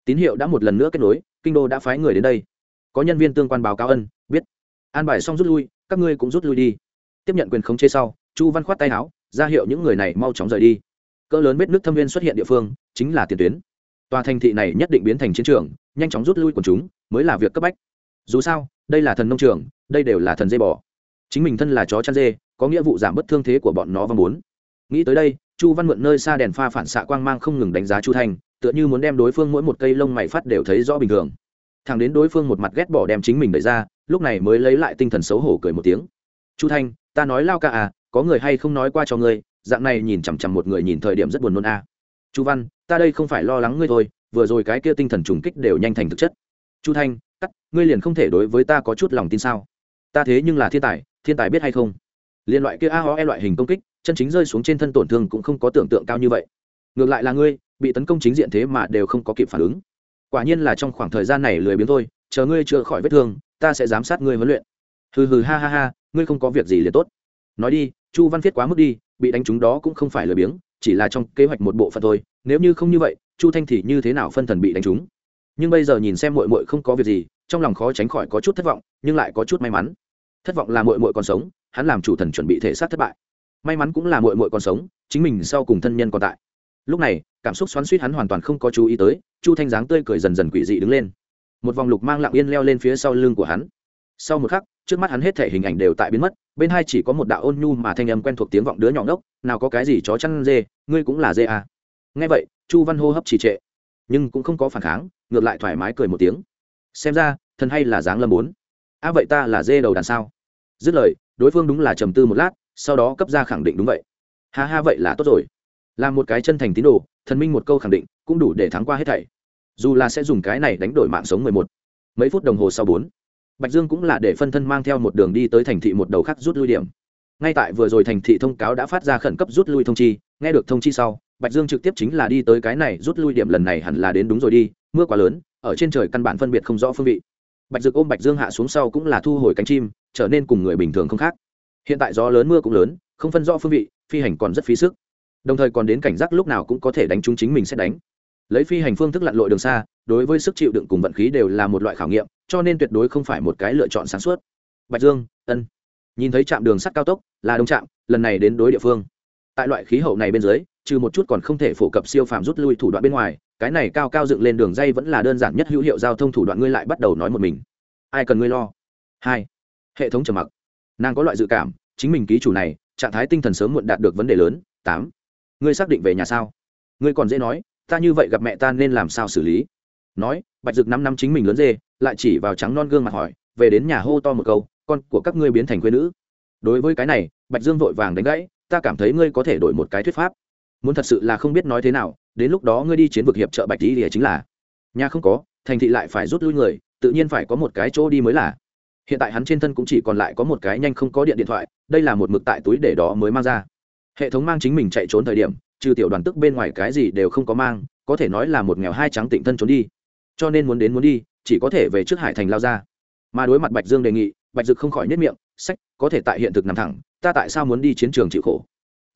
Tín hiệu đã một lần nữa kết nối, kinh đô đã phái người đến đây. Có nhân viên tương quan báo cáo ân, biết. An bài xong rút lui, các ngươi cũng rút lui đi. Tiếp nhận quyền khống chế sau, chu văn khoát tay áo, ra hiệu những người này mau chóng rời đi. Cỡ lớn vết nước thâm viên xuất hiện địa phương, chính là tiền tuyến. Tòa thành thị này nhất định biến thành chiến trường, nhanh chóng rút lui quần chúng, mới là việc cấp bách dù sao, đây là thần nông trường, đây đều là thần dê bò. Chính mình thân là chó chăn dê, có nghĩa vụ giảm bất thương thế của bọn nó và muốn. Nghĩ tới đây, chu văn mượn nơi xa đèn pha phản xạ quang mang không ngừng đánh giá chu thanh tựa như muốn đem đối phương mỗi một cây lông mày phát đều thấy rõ bình thường. Thằng đến đối phương một mặt ghét bỏ đem chính mình đẩy ra, lúc này mới lấy lại tinh thần xấu hổ cười một tiếng. Chu thanh ta nói lao ca à có người hay không nói qua cho ngươi, dạng này nhìn chằm chằm một người nhìn thời điểm rất buồn nôn a à. chu văn, ta đây không phải lo lắng ngươi thôi, vừa rồi cái kia tinh thần trùng kích đều nhanh thành thực chất. Chu thanh cắt, ngươi liền không thể đối với ta có chút lòng tin sao? Ta thế nhưng là thiên tài thiên tài biết hay không? Liên loại kia a ho e loại hình công kích, chân chính rơi xuống trên thân tổn thương cũng không có tưởng tượng cao như vậy. Ngược lại là ngươi, bị tấn công chính diện thế mà đều không có kịp phản ứng. Quả nhiên là trong khoảng thời gian này lười biếng thôi, chờ ngươi chữa khỏi vết thương, ta sẽ giám sát ngươi huấn luyện. Hừ hừ ha ha ha, ngươi không có việc gì liền tốt. Nói đi, chu văn viết quá mức đi, bị đánh trúng đó cũng không phải lười biếng, chỉ là trong kế hoạch một bộ phận thôi, nếu như không như vậy, chu thanh thì như thế nào phân thần bị đánh trúng nhưng bây giờ nhìn xem mội mội không có việc gì, trong lòng khó tránh khỏi có chút thất vọng, nhưng lại có chút may mắn. Thất vọng là mội mội còn sống, hắn làm chủ thần chuẩn bị thể xác thất bại. May mắn cũng là mội mội còn sống, chính mình sau cùng thân nhân còn tại. Lúc này, cảm xúc xoắn suýt hắn hoàn toàn không có chú ý tới, chu thanh dáng tươi cười dần dần quỷ dị đứng lên. Một vòng lục mang lặng yên leo lên phía sau lưng của hắn. Sau một khắc, trước mắt hắn hết thể hình ảnh đều tại biến mất, bên hai chỉ có một đạo ôn nhu mà thanh âm quen thuộc tiếng vọng đứa nhỏ ngốc, nào có cái gì chó chăn dê, ngươi cũng là dê à. nghe vậy, chu văn hô hấp trì trệ, nhưng cũng không có phản kháng ngược lại thoải mái cười một tiếng. Xem ra, thần hay là dáng lâm bốn. A à vậy ta là dê đầu đàn sao? Dứt lời, đối phương đúng là trầm tư một lát, sau đó cấp ra khẳng định đúng vậy. Ha ha, vậy là tốt rồi. Là một cái chân thành tín đồ, thần minh một câu khẳng định, cũng đủ để thắng qua hết thảy. Dù là sẽ dùng cái này đánh đổi mạng sống mười một, mấy phút đồng hồ sau bốn, bạch dương cũng là để phân thân mang theo một đường đi tới thành thị một đầu khác rút lui điểm. Ngay tại vừa rồi thành thị thông cáo đã phát ra khẩn cấp rút lui thông chi, nghe được thông chi sau, bạch dương trực tiếp chính là đi tới cái này rút lui điểm lần này hẳn là đến đúng rồi đi mưa quá lớn, ở trên trời căn bản phân biệt không rõ phương vị. Bạch dược ôm bạch dương hạ xuống sau cũng là thu hồi cánh chim, trở nên cùng người bình thường không khác. Hiện tại gió lớn mưa cũng lớn, không phân rõ phương vị, phi hành còn rất phí sức. Đồng thời còn đến cảnh giác lúc nào cũng có thể đánh trúng chính mình sẽ đánh. Lấy phi hành phương thức lặn lội đường xa, đối với sức chịu đựng cùng vận khí đều là một loại khảo nghiệm, cho nên tuyệt đối không phải một cái lựa chọn sáng suốt. Bạch dương, ân. Nhìn thấy trạm đường sắt cao tốc, là đông trạm, lần này đến đối địa phương. Tại loại khí hậu này bên dưới trừ một chút còn không thể phổ cập siêu phàm rút lui thủ đoạn bên ngoài, cái này cao cao dựng lên đường dây vẫn là đơn giản nhất hữu hiệu giao thông thủ đoạn ngươi lại bắt đầu nói một mình. Ai cần ngươi lo? Hai, hệ thống trầm mặc. Nàng có loại dự cảm, chính mình ký chủ này, trạng thái tinh thần sớm muộn đạt được vấn đề lớn. Tám, ngươi xác định về nhà sao? Ngươi còn dễ nói, ta như vậy gặp mẹ ta nên làm sao xử lý? Nói, bạch dực năm năm chính mình lớn dê, lại chỉ vào trắng non gương mặt hỏi, về đến nhà hô to một câu, con của các ngươi biến thành quê nữ. Đối với cái này, bạch dương vội vàng đánh gãy, ta cảm thấy ngươi có thể đổi một cái thuyết pháp muốn thật sự là không biết nói thế nào, đến lúc đó ngươi đi chiến vực hiệp trợ bạch lý thì chính là. Nhà không có, thành thị lại phải rút lui người, tự nhiên phải có một cái chỗ đi mới là. Hiện tại hắn trên thân cũng chỉ còn lại có một cái nhanh không có điện điện thoại, đây là một mực tại túi để đó mới mang ra. Hệ thống mang chính mình chạy trốn thời điểm, trừ tiểu đoàn tức bên ngoài cái gì đều không có mang, có thể nói là một nghèo hai trắng tịnh thân trốn đi. Cho nên muốn đến muốn đi, chỉ có thể về trước hải thành lao ra. Mà đối mặt bạch dương đề nghị, bạch dực không khỏi nhất miệng, sách, có thể tại hiện thực nằm thẳng, ta tại sao muốn đi chiến trường chịu khổ?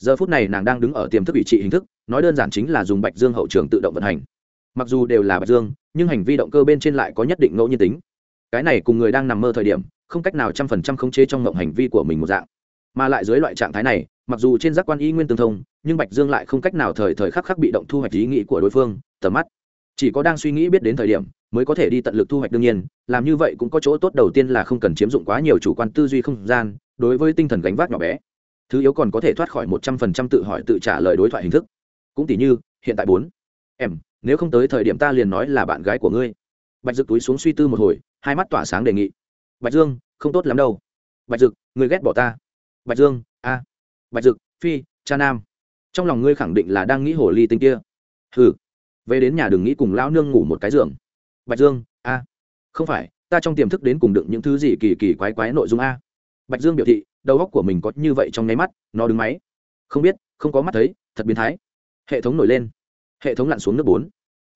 Giờ phút này nàng đang đứng ở tiềm thức ủy trị hình thức, nói đơn giản chính là dùng bạch dương hậu trường tự động vận hành. Mặc dù đều là bạch dương, nhưng hành vi động cơ bên trên lại có nhất định ngẫu nhiên tính. Cái này cùng người đang nằm mơ thời điểm, không cách nào trăm phần trăm khống chế trong mộng hành vi của mình một dạng. Mà lại dưới loại trạng thái này, mặc dù trên giác quan y nguyên tương thông, nhưng bạch dương lại không cách nào thời thời khắc khắc bị động thu hoạch ý nghĩ của đối phương, tầm mắt. Chỉ có đang suy nghĩ biết đến thời điểm, mới có thể đi tận lực thu hoạch đương nhiên, làm như vậy cũng có chỗ tốt đầu tiên là không cần chiếm dụng quá nhiều chủ quan tư duy không gian, đối với tinh thần gánh vác nhỏ bé thứ yếu còn có thể thoát khỏi một trăm phần trăm tự hỏi tự trả lời đối thoại hình thức. Cũng tỷ như, hiện tại bốn. Em, nếu không tới thời điểm ta liền nói là bạn gái của ngươi. Bạch dực túi xuống suy tư một hồi, hai mắt tỏa sáng đề nghị. Bạch dương, không tốt lắm đâu. Bạch dực ngươi ghét bỏ ta. Bạch dương, a. Bạch dực, phi, cha nam. Trong lòng ngươi khẳng định là đang nghĩ hồ ly tinh kia. Hừ. Về đến nhà đừng nghĩ cùng lão nương ngủ một cái giường. Bạch dương, a. Không phải, ta trong tiềm thức đến cùng đựng những thứ gì kỳ kỳ quái quái nội dung a? Bạch dương biểu thị đầu óc của mình có như vậy trong nháy mắt, nó đứng máy. Không biết, không có mắt thấy, thật biến thái. Hệ thống nổi lên. Hệ thống lặn xuống nước bốn.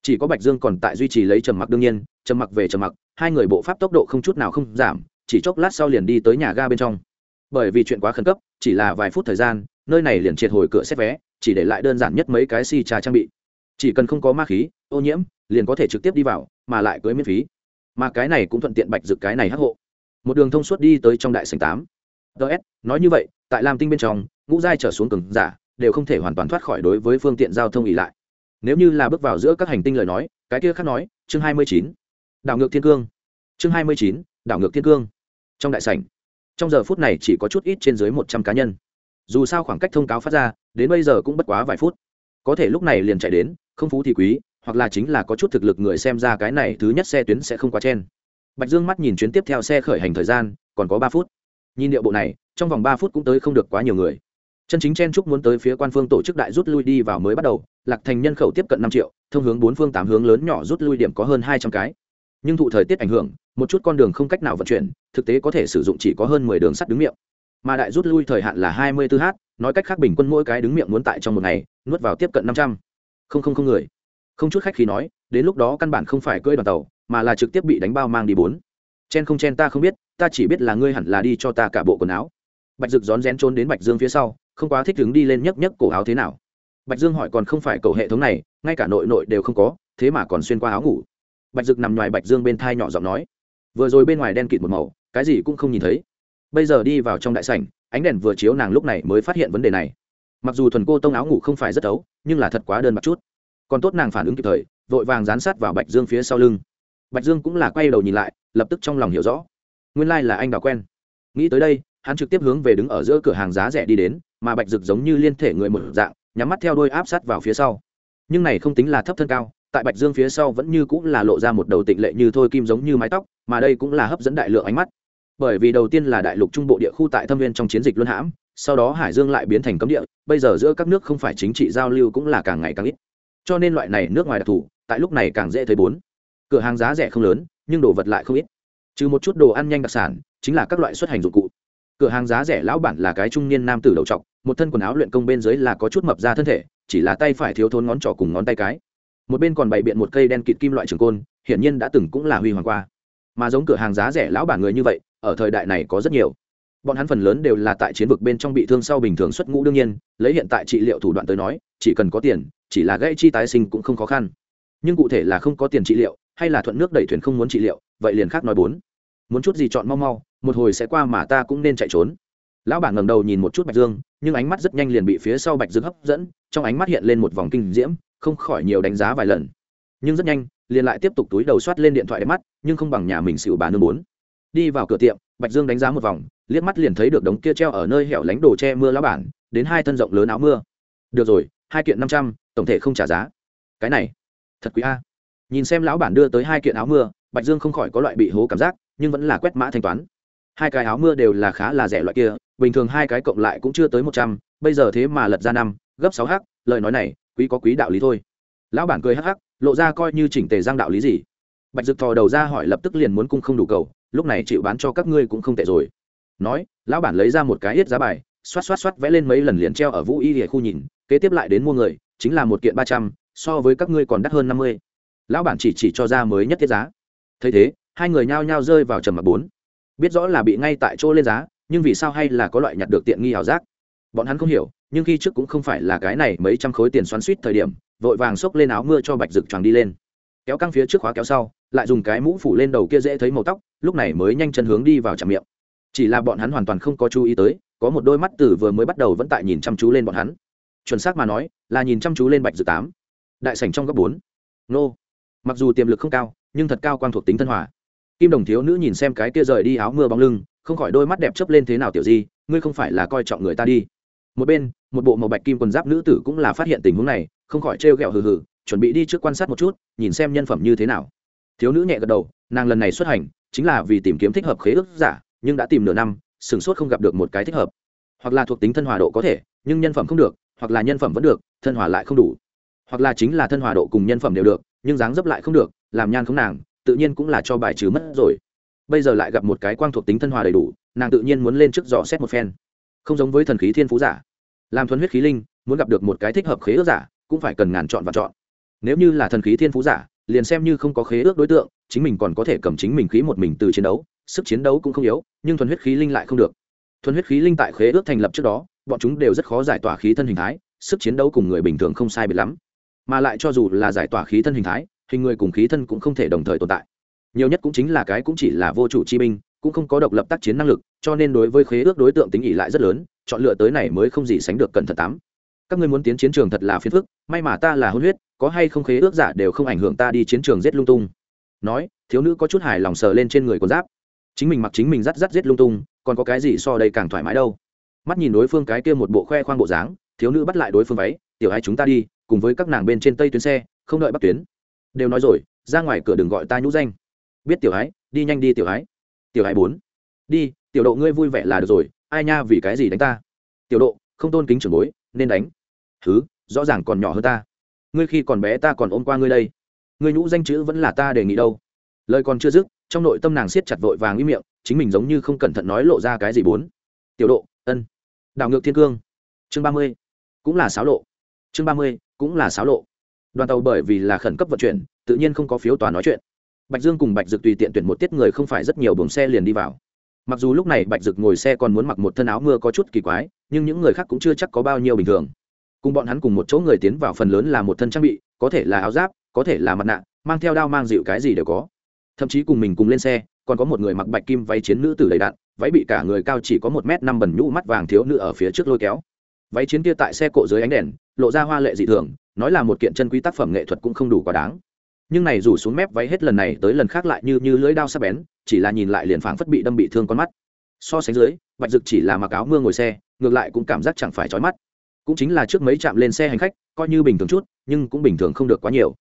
Chỉ có bạch dương còn tại duy trì lấy trầm mặc đương nhiên, trầm mặc về trầm mặc, hai người bộ pháp tốc độ không chút nào không giảm, chỉ chốc lát sau liền đi tới nhà ga bên trong. Bởi vì chuyện quá khẩn cấp, chỉ là vài phút thời gian, nơi này liền triệt hồi cửa xét vé, chỉ để lại đơn giản nhất mấy cái si trà trang bị. Chỉ cần không có ma khí, ô nhiễm, liền có thể trực tiếp đi vào, mà lại cưới miễn phí. Mà cái này cũng thuận tiện bạch dực cái này hắc hộ. Một đường thông suốt đi tới trong đại sành tám ts nói như vậy, tại lam tinh bên trong, ngũ giai trở xuống cường giả đều không thể hoàn toàn thoát khỏi đối với phương tiện giao thông ỉ lại. Nếu như là bước vào giữa các hành tinh lời nói, cái kia khác nói, chương hai mươi chín, đảo ngược thiên cương. Chương hai mươi chín, đảo ngược thiên cương. Trong đại sảnh, trong giờ phút này chỉ có chút ít trên dưới một trăm cá nhân. Dù sao khoảng cách thông cáo phát ra, đến bây giờ cũng bất quá vài phút. Có thể lúc này liền chạy đến, không phú thì quý, hoặc là chính là có chút thực lực người xem ra cái này thứ nhất xe tuyến sẽ không quá chen. Bạch dương mắt nhìn chuyến tiếp theo xe khởi hành thời gian, còn có ba phút nhìn điệu bộ này, trong vòng ba phút cũng tới không được quá nhiều người. Chân chính chen trúc muốn tới phía quan phương tổ chức đại rút lui đi vào mới bắt đầu, lạc thành nhân khẩu tiếp cận năm triệu, thông hướng bốn phương tám hướng lớn nhỏ rút lui điểm có hơn hai trăm cái. Nhưng thụ thời tiết ảnh hưởng, một chút con đường không cách nào vận chuyển, thực tế có thể sử dụng chỉ có hơn mười đường sắt đứng miệng. Mà đại rút lui thời hạn là hai mươi 24 h nói cách khác bình quân mỗi cái đứng miệng muốn tại trong một ngày, nuốt vào tiếp cận năm trăm. Không không không người. Không chút khách khi nói, đến lúc đó căn bản không phải cưỡi đoàn tàu, mà là trực tiếp bị đánh bao mang đi bốn. Chen không chen ta không biết ta chỉ biết là ngươi hẳn là đi cho ta cả bộ quần áo. Bạch dực rón rén trốn đến bạch dương phía sau, không quá thích đứng đi lên nhấc nhấc cổ áo thế nào. Bạch dương hỏi còn không phải cầu hệ thống này, ngay cả nội nội đều không có, thế mà còn xuyên qua áo ngủ. Bạch dực nằm ngoài bạch dương bên thai nhỏ giọng nói. Vừa rồi bên ngoài đen kịt một màu, cái gì cũng không nhìn thấy. Bây giờ đi vào trong đại sảnh, ánh đèn vừa chiếu nàng lúc này mới phát hiện vấn đề này. Mặc dù thuần cô tông áo ngủ không phải rất ấu, nhưng là thật quá đơn bạc chút. Còn tốt nàng phản ứng kịp thời, vội vàng dán sát vào bạch dương phía sau lưng. Bạch dương cũng là quay đầu nhìn lại, lập tức trong lòng hiểu rõ nguyên lai、like、là anh đào quen. Nghĩ tới đây, hắn trực tiếp hướng về đứng ở giữa cửa hàng giá rẻ đi đến, mà bạch rực giống như liên thể người một dạng, nhắm mắt theo đôi áp sát vào phía sau. Nhưng này không tính là thấp thân cao, tại bạch dương phía sau vẫn như cũng là lộ ra một đầu tịnh lệ như thôi kim giống như mái tóc, mà đây cũng là hấp dẫn đại lượng ánh mắt. Bởi vì đầu tiên là đại lục trung bộ địa khu tại thâm viên trong chiến dịch luân hãm, sau đó hải dương lại biến thành cấm địa, bây giờ giữa các nước không phải chính trị giao lưu cũng là càng ngày càng ít. Cho nên loại này nước ngoài đặc thù, tại lúc này càng dễ thấy bốn. Cửa hàng giá rẻ không lớn, nhưng đồ vật lại không ít trừ một chút đồ ăn nhanh đặc sản, chính là các loại xuất hành dụng cụ. Cửa hàng giá rẻ lão bản là cái trung niên nam tử đầu trọc, một thân quần áo luyện công bên dưới là có chút mập ra thân thể, chỉ là tay phải thiếu thốn ngón trỏ cùng ngón tay cái. Một bên còn bày biện một cây đen kịt kim loại trường côn, hiển nhiên đã từng cũng là huy hoàng qua. Mà giống cửa hàng giá rẻ lão bản người như vậy, ở thời đại này có rất nhiều. Bọn hắn phần lớn đều là tại chiến vực bên trong bị thương sau bình thường xuất ngũ đương nhiên, lấy hiện tại trị liệu thủ đoạn tới nói, chỉ cần có tiền, chỉ là gãy chi tái sinh cũng không khó khăn. Nhưng cụ thể là không có tiền trị liệu hay là thuận nước đẩy thuyền không muốn trị liệu, vậy liền khác nói bốn. Muốn chút gì chọn mau mau, một hồi sẽ qua mà ta cũng nên chạy trốn. Lão bản ngẩng đầu nhìn một chút bạch dương, nhưng ánh mắt rất nhanh liền bị phía sau bạch dương hấp dẫn, trong ánh mắt hiện lên một vòng kinh diễm, không khỏi nhiều đánh giá vài lần. Nhưng rất nhanh, liền lại tiếp tục túi đầu soát lên điện thoại đẹp mắt, nhưng không bằng nhà mình xỉu bà nương bốn. Đi vào cửa tiệm, bạch dương đánh giá một vòng, liếc mắt liền thấy được đống kia treo ở nơi hẻo lánh đồ che mưa lão bản, đến hai thân rộng lớn áo mưa. Được rồi, hai kiện năm trăm, tổng thể không trả giá. Cái này, thật quý a nhìn xem lão bản đưa tới hai kiện áo mưa, bạch dương không khỏi có loại bị hố cảm giác, nhưng vẫn là quét mã thanh toán. Hai cái áo mưa đều là khá là rẻ loại kia, bình thường hai cái cộng lại cũng chưa tới một trăm, bây giờ thế mà lật ra năm, gấp sáu h lời nói này, quý có quý đạo lý thôi. Lão bản cười hắc hắc, lộ ra coi như chỉnh tề giang đạo lý gì. Bạch dực thò đầu ra hỏi lập tức liền muốn cung không đủ cầu, lúc này chịu bán cho các ngươi cũng không tệ rồi. Nói, lão bản lấy ra một cái yết giá bài, xoát xoát xoát vẽ lên mấy lần liền treo ở vũ y địa khu nhìn, kế tiếp lại đến mua người, chính là một kiện ba trăm, so với các ngươi còn đắt hơn năm mươi lão bản chỉ chỉ cho ra mới nhất thiết giá. Thấy thế, hai người nhao nhao rơi vào trầm mặc bốn. Biết rõ là bị ngay tại chỗ lên giá, nhưng vì sao hay là có loại nhặt được tiện nghi ảo giác? Bọn hắn không hiểu, nhưng khi trước cũng không phải là cái này mấy trăm khối tiền xoắn suýt thời điểm, vội vàng xốc lên áo mưa cho bạch rực choàng đi lên. Kéo căng phía trước khóa kéo sau, lại dùng cái mũ phủ lên đầu kia dễ thấy màu tóc, lúc này mới nhanh chân hướng đi vào trạm miệng. Chỉ là bọn hắn hoàn toàn không có chú ý tới, có một đôi mắt từ vừa mới bắt đầu vẫn tại nhìn chăm chú lên bọn hắn. Chuẩn xác mà nói, là nhìn chăm chú lên bạch dự tám. Đại sảnh trong góc bốn. Nô mặc dù tiềm lực không cao, nhưng thật cao quan thuộc tính thân hòa. Kim đồng thiếu nữ nhìn xem cái kia rời đi áo mưa bóng lưng, không khỏi đôi mắt đẹp chớp lên thế nào tiểu di, ngươi không phải là coi trọng người ta đi. Một bên, một bộ màu bạch kim quần giáp nữ tử cũng là phát hiện tình huống này, không khỏi trêu ghẹo hừ hừ, chuẩn bị đi trước quan sát một chút, nhìn xem nhân phẩm như thế nào. Thiếu nữ nhẹ gật đầu, nàng lần này xuất hành, chính là vì tìm kiếm thích hợp khế ước giả, nhưng đã tìm nửa năm sửng sốt không gặp được một cái thích hợp. Hoặc là thuộc tính thân hòa độ có thể, nhưng nhân phẩm không được, hoặc là nhân phẩm vẫn được, thân hòa lại không đủ. Hoặc là chính là thân hòa độ cùng nhân phẩm đều được nhưng dáng dấp lại không được, làm nhan không nàng, tự nhiên cũng là cho bài trừ mất rồi. Bây giờ lại gặp một cái quang thuộc tính thân hòa đầy đủ, nàng tự nhiên muốn lên trước dò xét một phen. Không giống với thần khí thiên phú giả. Làm thuần huyết khí linh, muốn gặp được một cái thích hợp khế ước giả, cũng phải cần ngàn chọn và chọn. Nếu như là thần khí thiên phú giả, liền xem như không có khế ước đối tượng, chính mình còn có thể cầm chính mình khí một mình từ chiến đấu, sức chiến đấu cũng không yếu, nhưng thuần huyết khí linh lại không được. Thuần huyết khí linh tại khế ước thành lập trước đó, bọn chúng đều rất khó giải tỏa khí thân hình thái, sức chiến đấu cùng người bình thường không sai biệt lắm mà lại cho dù là giải tỏa khí thân hình thái, hình người cùng khí thân cũng không thể đồng thời tồn tại. Nhiều nhất cũng chính là cái cũng chỉ là vô chủ chi binh, cũng không có độc lập tác chiến năng lực, cho nên đối với khế ước đối tượng tính ỉ lại rất lớn, chọn lựa tới này mới không gì sánh được cẩn thận tám. Các ngươi muốn tiến chiến trường thật là phiền phức, may mà ta là hôn huyết, có hay không khế ước giả đều không ảnh hưởng ta đi chiến trường giết lung tung. Nói, thiếu nữ có chút hài lòng sờ lên trên người con giáp. Chính mình mặc chính mình rắt rắt giết lung tung, còn có cái gì so đây càng thoải mái đâu. Mắt nhìn đối phương cái kia một bộ khoe khoang bộ dáng, thiếu nữ bắt lại đối phương váy, tiểu hai chúng ta đi cùng với các nàng bên trên tây tuyến xe, không đợi Bắc tuyến. Đều nói rồi, ra ngoài cửa đừng gọi ta nhũ danh. Biết tiểu ái đi nhanh đi tiểu ái tiểu ái bốn, đi, tiểu độ ngươi vui vẻ là được rồi, ai nha vì cái gì đánh ta? Tiểu độ, không tôn kính trưởng bối, nên đánh. Thứ rõ ràng còn nhỏ hơn ta. Ngươi khi còn bé ta còn ôm qua ngươi đây. Ngươi nhũ danh chữ vẫn là ta đề nghị đâu. Lời còn chưa dứt, trong nội tâm nàng siết chặt vội vàng im miệng, chính mình giống như không cẩn thận nói lộ ra cái gì bốn. Tiểu độ, ân. Đảo ngược thiên cương. Chương ba mươi, cũng là sáo lộ chương ba mươi, cũng là xáo lộ. Đoàn tàu bởi vì là khẩn cấp vận chuyển, tự nhiên không có phiếu tòa nói chuyện. Bạch dương cùng bạch dực tùy tiện tuyển một tiết người không phải rất nhiều buồng xe liền đi vào. Mặc dù lúc này bạch dực ngồi xe còn muốn mặc một thân áo mưa có chút kỳ quái, nhưng những người khác cũng chưa chắc có bao nhiêu bình thường. Cùng bọn hắn cùng một chỗ người tiến vào phần lớn là một thân trang bị, có thể là áo giáp, có thể là mặt nạ, mang theo đao mang dịu cái gì đều có. Thậm chí cùng mình cùng lên xe, còn có một người mặc bạch kim váy chiến nữ tử đầy đạn, váy bị cả người cao chỉ có một m năm bẩn nhũ mắt vàng thiếu nữ ở phía trước lôi kéo. Váy chiến kia tại xe cộ dưới ánh đèn lộ ra hoa lệ dị thường, nói là một kiện chân quý tác phẩm nghệ thuật cũng không đủ quá đáng. Nhưng này rủ xuống mép váy hết lần này tới lần khác lại như như lưỡi đao sắc bén, chỉ là nhìn lại liền phảng phất bị đâm bị thương con mắt. So sánh dưới, bạch dực chỉ là mặc áo mưa ngồi xe, ngược lại cũng cảm giác chẳng phải trói mắt. Cũng chính là trước mấy chạm lên xe hành khách, coi như bình thường chút, nhưng cũng bình thường không được quá nhiều.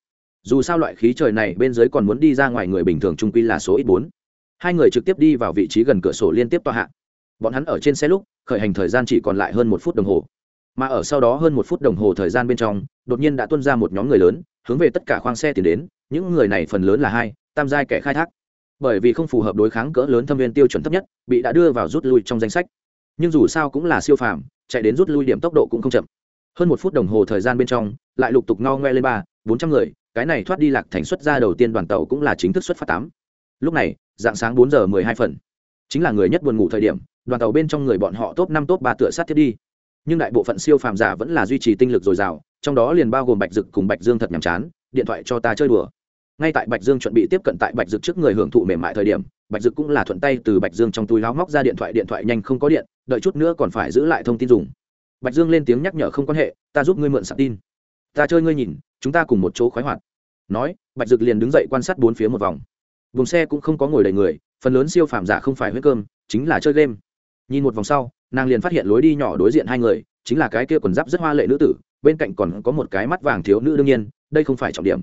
Dù sao loại khí trời này bên dưới còn muốn đi ra ngoài người bình thường trung quy là số ít bốn. Hai người trực tiếp đi vào vị trí gần cửa sổ liên tiếp tòa hạ. Bọn hắn ở trên xe lúc, khởi hành thời gian chỉ còn lại hơn một phút đồng hồ mà ở sau đó hơn một phút đồng hồ thời gian bên trong, đột nhiên đã tuân ra một nhóm người lớn, hướng về tất cả khoang xe tiến đến, những người này phần lớn là hai, tam giai kẻ khai thác. Bởi vì không phù hợp đối kháng cỡ lớn thâm viên tiêu chuẩn thấp nhất, bị đã đưa vào rút lui trong danh sách. Nhưng dù sao cũng là siêu phàm, chạy đến rút lui điểm tốc độ cũng không chậm. Hơn một phút đồng hồ thời gian bên trong, lại lục tục no ngoe lên ba, bốn trăm người, cái này thoát đi lạc thành xuất ra đầu tiên đoàn tàu cũng là chính thức xuất phát tám. Lúc này dạng sáng bốn giờ mười hai phần. Chính là người nhất buồn ngủ thời điểm, đoàn tàu bên trong người bọn họ top năm top ba tựa sát thiết đi nhưng đại bộ phận siêu phàm giả vẫn là duy trì tinh lực dồi dào, trong đó liền bao gồm bạch dực cùng bạch dương thật nhàm chán, điện thoại cho ta chơi đùa. Ngay tại bạch dương chuẩn bị tiếp cận tại bạch dực trước người hưởng thụ mềm mại thời điểm, bạch dực cũng là thuận tay từ bạch dương trong túi láo móc ra điện thoại điện thoại nhanh không có điện, đợi chút nữa còn phải giữ lại thông tin dùng. Bạch dương lên tiếng nhắc nhở không quan hệ, ta giúp ngươi mượn sạc tin. Ta chơi ngươi nhìn, chúng ta cùng một chỗ khoái hoạt. Nói, bạch dực liền đứng dậy quan sát bốn phía một vòng. Vùng xe cũng không có ngồi đầy người, phần lớn siêu phàm giả không phải huyết cơm, chính là chơi game nhìn một vòng sau, nàng liền phát hiện lối đi nhỏ đối diện hai người, chính là cái kia quần giáp rất hoa lệ nữ tử, bên cạnh còn có một cái mắt vàng thiếu nữ đương nhiên, đây không phải trọng điểm.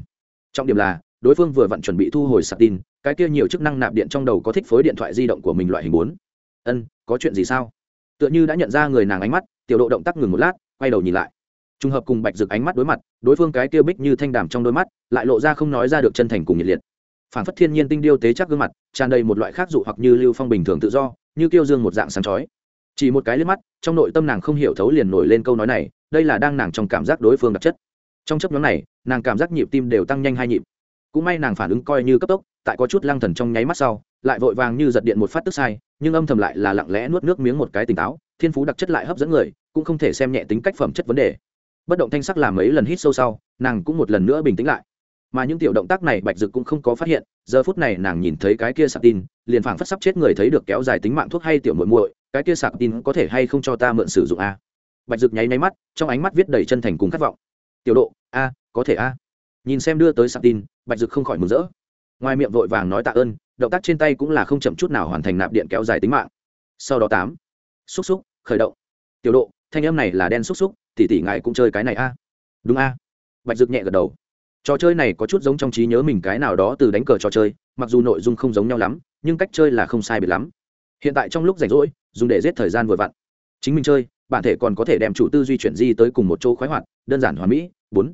Trọng điểm là, đối phương vừa vặn chuẩn bị thu hồi sạc tin, cái kia nhiều chức năng nạp điện trong đầu có thích phối điện thoại di động của mình loại hình bốn. Ân, có chuyện gì sao? Tựa như đã nhận ra người nàng ánh mắt, tiểu độ động tác ngừng một lát, quay đầu nhìn lại. Trùng hợp cùng bạch rực ánh mắt đối mặt, đối phương cái kia bích như thanh đàm trong đôi mắt, lại lộ ra không nói ra được chân thành cùng nhiệt liệt phản phất thiên nhiên tinh điêu tế chắc gương mặt, tràn đầy một loại khác dụ hoặc như lưu phong bình thường tự do, như kiêu dương một dạng sáng chói. Chỉ một cái liếc mắt, trong nội tâm nàng không hiểu thấu liền nổi lên câu nói này, đây là đang nàng trong cảm giác đối phương đặc chất. Trong chấp nhóm này, nàng cảm giác nhịp tim đều tăng nhanh hai nhịp. Cũng may nàng phản ứng coi như cấp tốc, tại có chút lăng thần trong nháy mắt sau, lại vội vàng như giật điện một phát tức sai, nhưng âm thầm lại là lặng lẽ nuốt nước miếng một cái tỉnh táo, thiên phú đặc chất lại hấp dẫn người, cũng không thể xem nhẹ tính cách phẩm chất vấn đề. Bất động thanh sắc làm mấy lần hít sâu sau, nàng cũng một lần nữa bình tĩnh lại mà những tiểu động tác này bạch dực cũng không có phát hiện, giờ phút này nàng nhìn thấy cái kia sạc tin, liền phảng phất sắp chết người thấy được kéo dài tính mạng thuốc hay tiểu muội muội, cái kia sạc tin có thể hay không cho ta mượn sử dụng a? Bạch dực nháy nháy mắt, trong ánh mắt viết đầy chân thành cùng khát vọng. Tiểu độ, a, có thể a. Nhìn xem đưa tới sạc tin, bạch dực không khỏi mừng rỡ. Ngoài miệng vội vàng nói tạ ơn, động tác trên tay cũng là không chậm chút nào hoàn thành nạp điện kéo dài tính mạng. Sau đó tám, xúc xúc, khởi động. Tiểu độ, thanh âm này là đen xúc xúc tỷ tỷ ngài cũng chơi cái này a. Đúng a. Bạch dực nhẹ gật đầu trò chơi này có chút giống trong trí nhớ mình cái nào đó từ đánh cờ trò chơi, mặc dù nội dung không giống nhau lắm, nhưng cách chơi là không sai biệt lắm. Hiện tại trong lúc rảnh rỗi, dùng để giết thời gian vừa vặn. Chính mình chơi, bản thể còn có thể đem chủ tư duy chuyển di tới cùng một chỗ khoái hoạt, đơn giản hoàn mỹ. Bốn.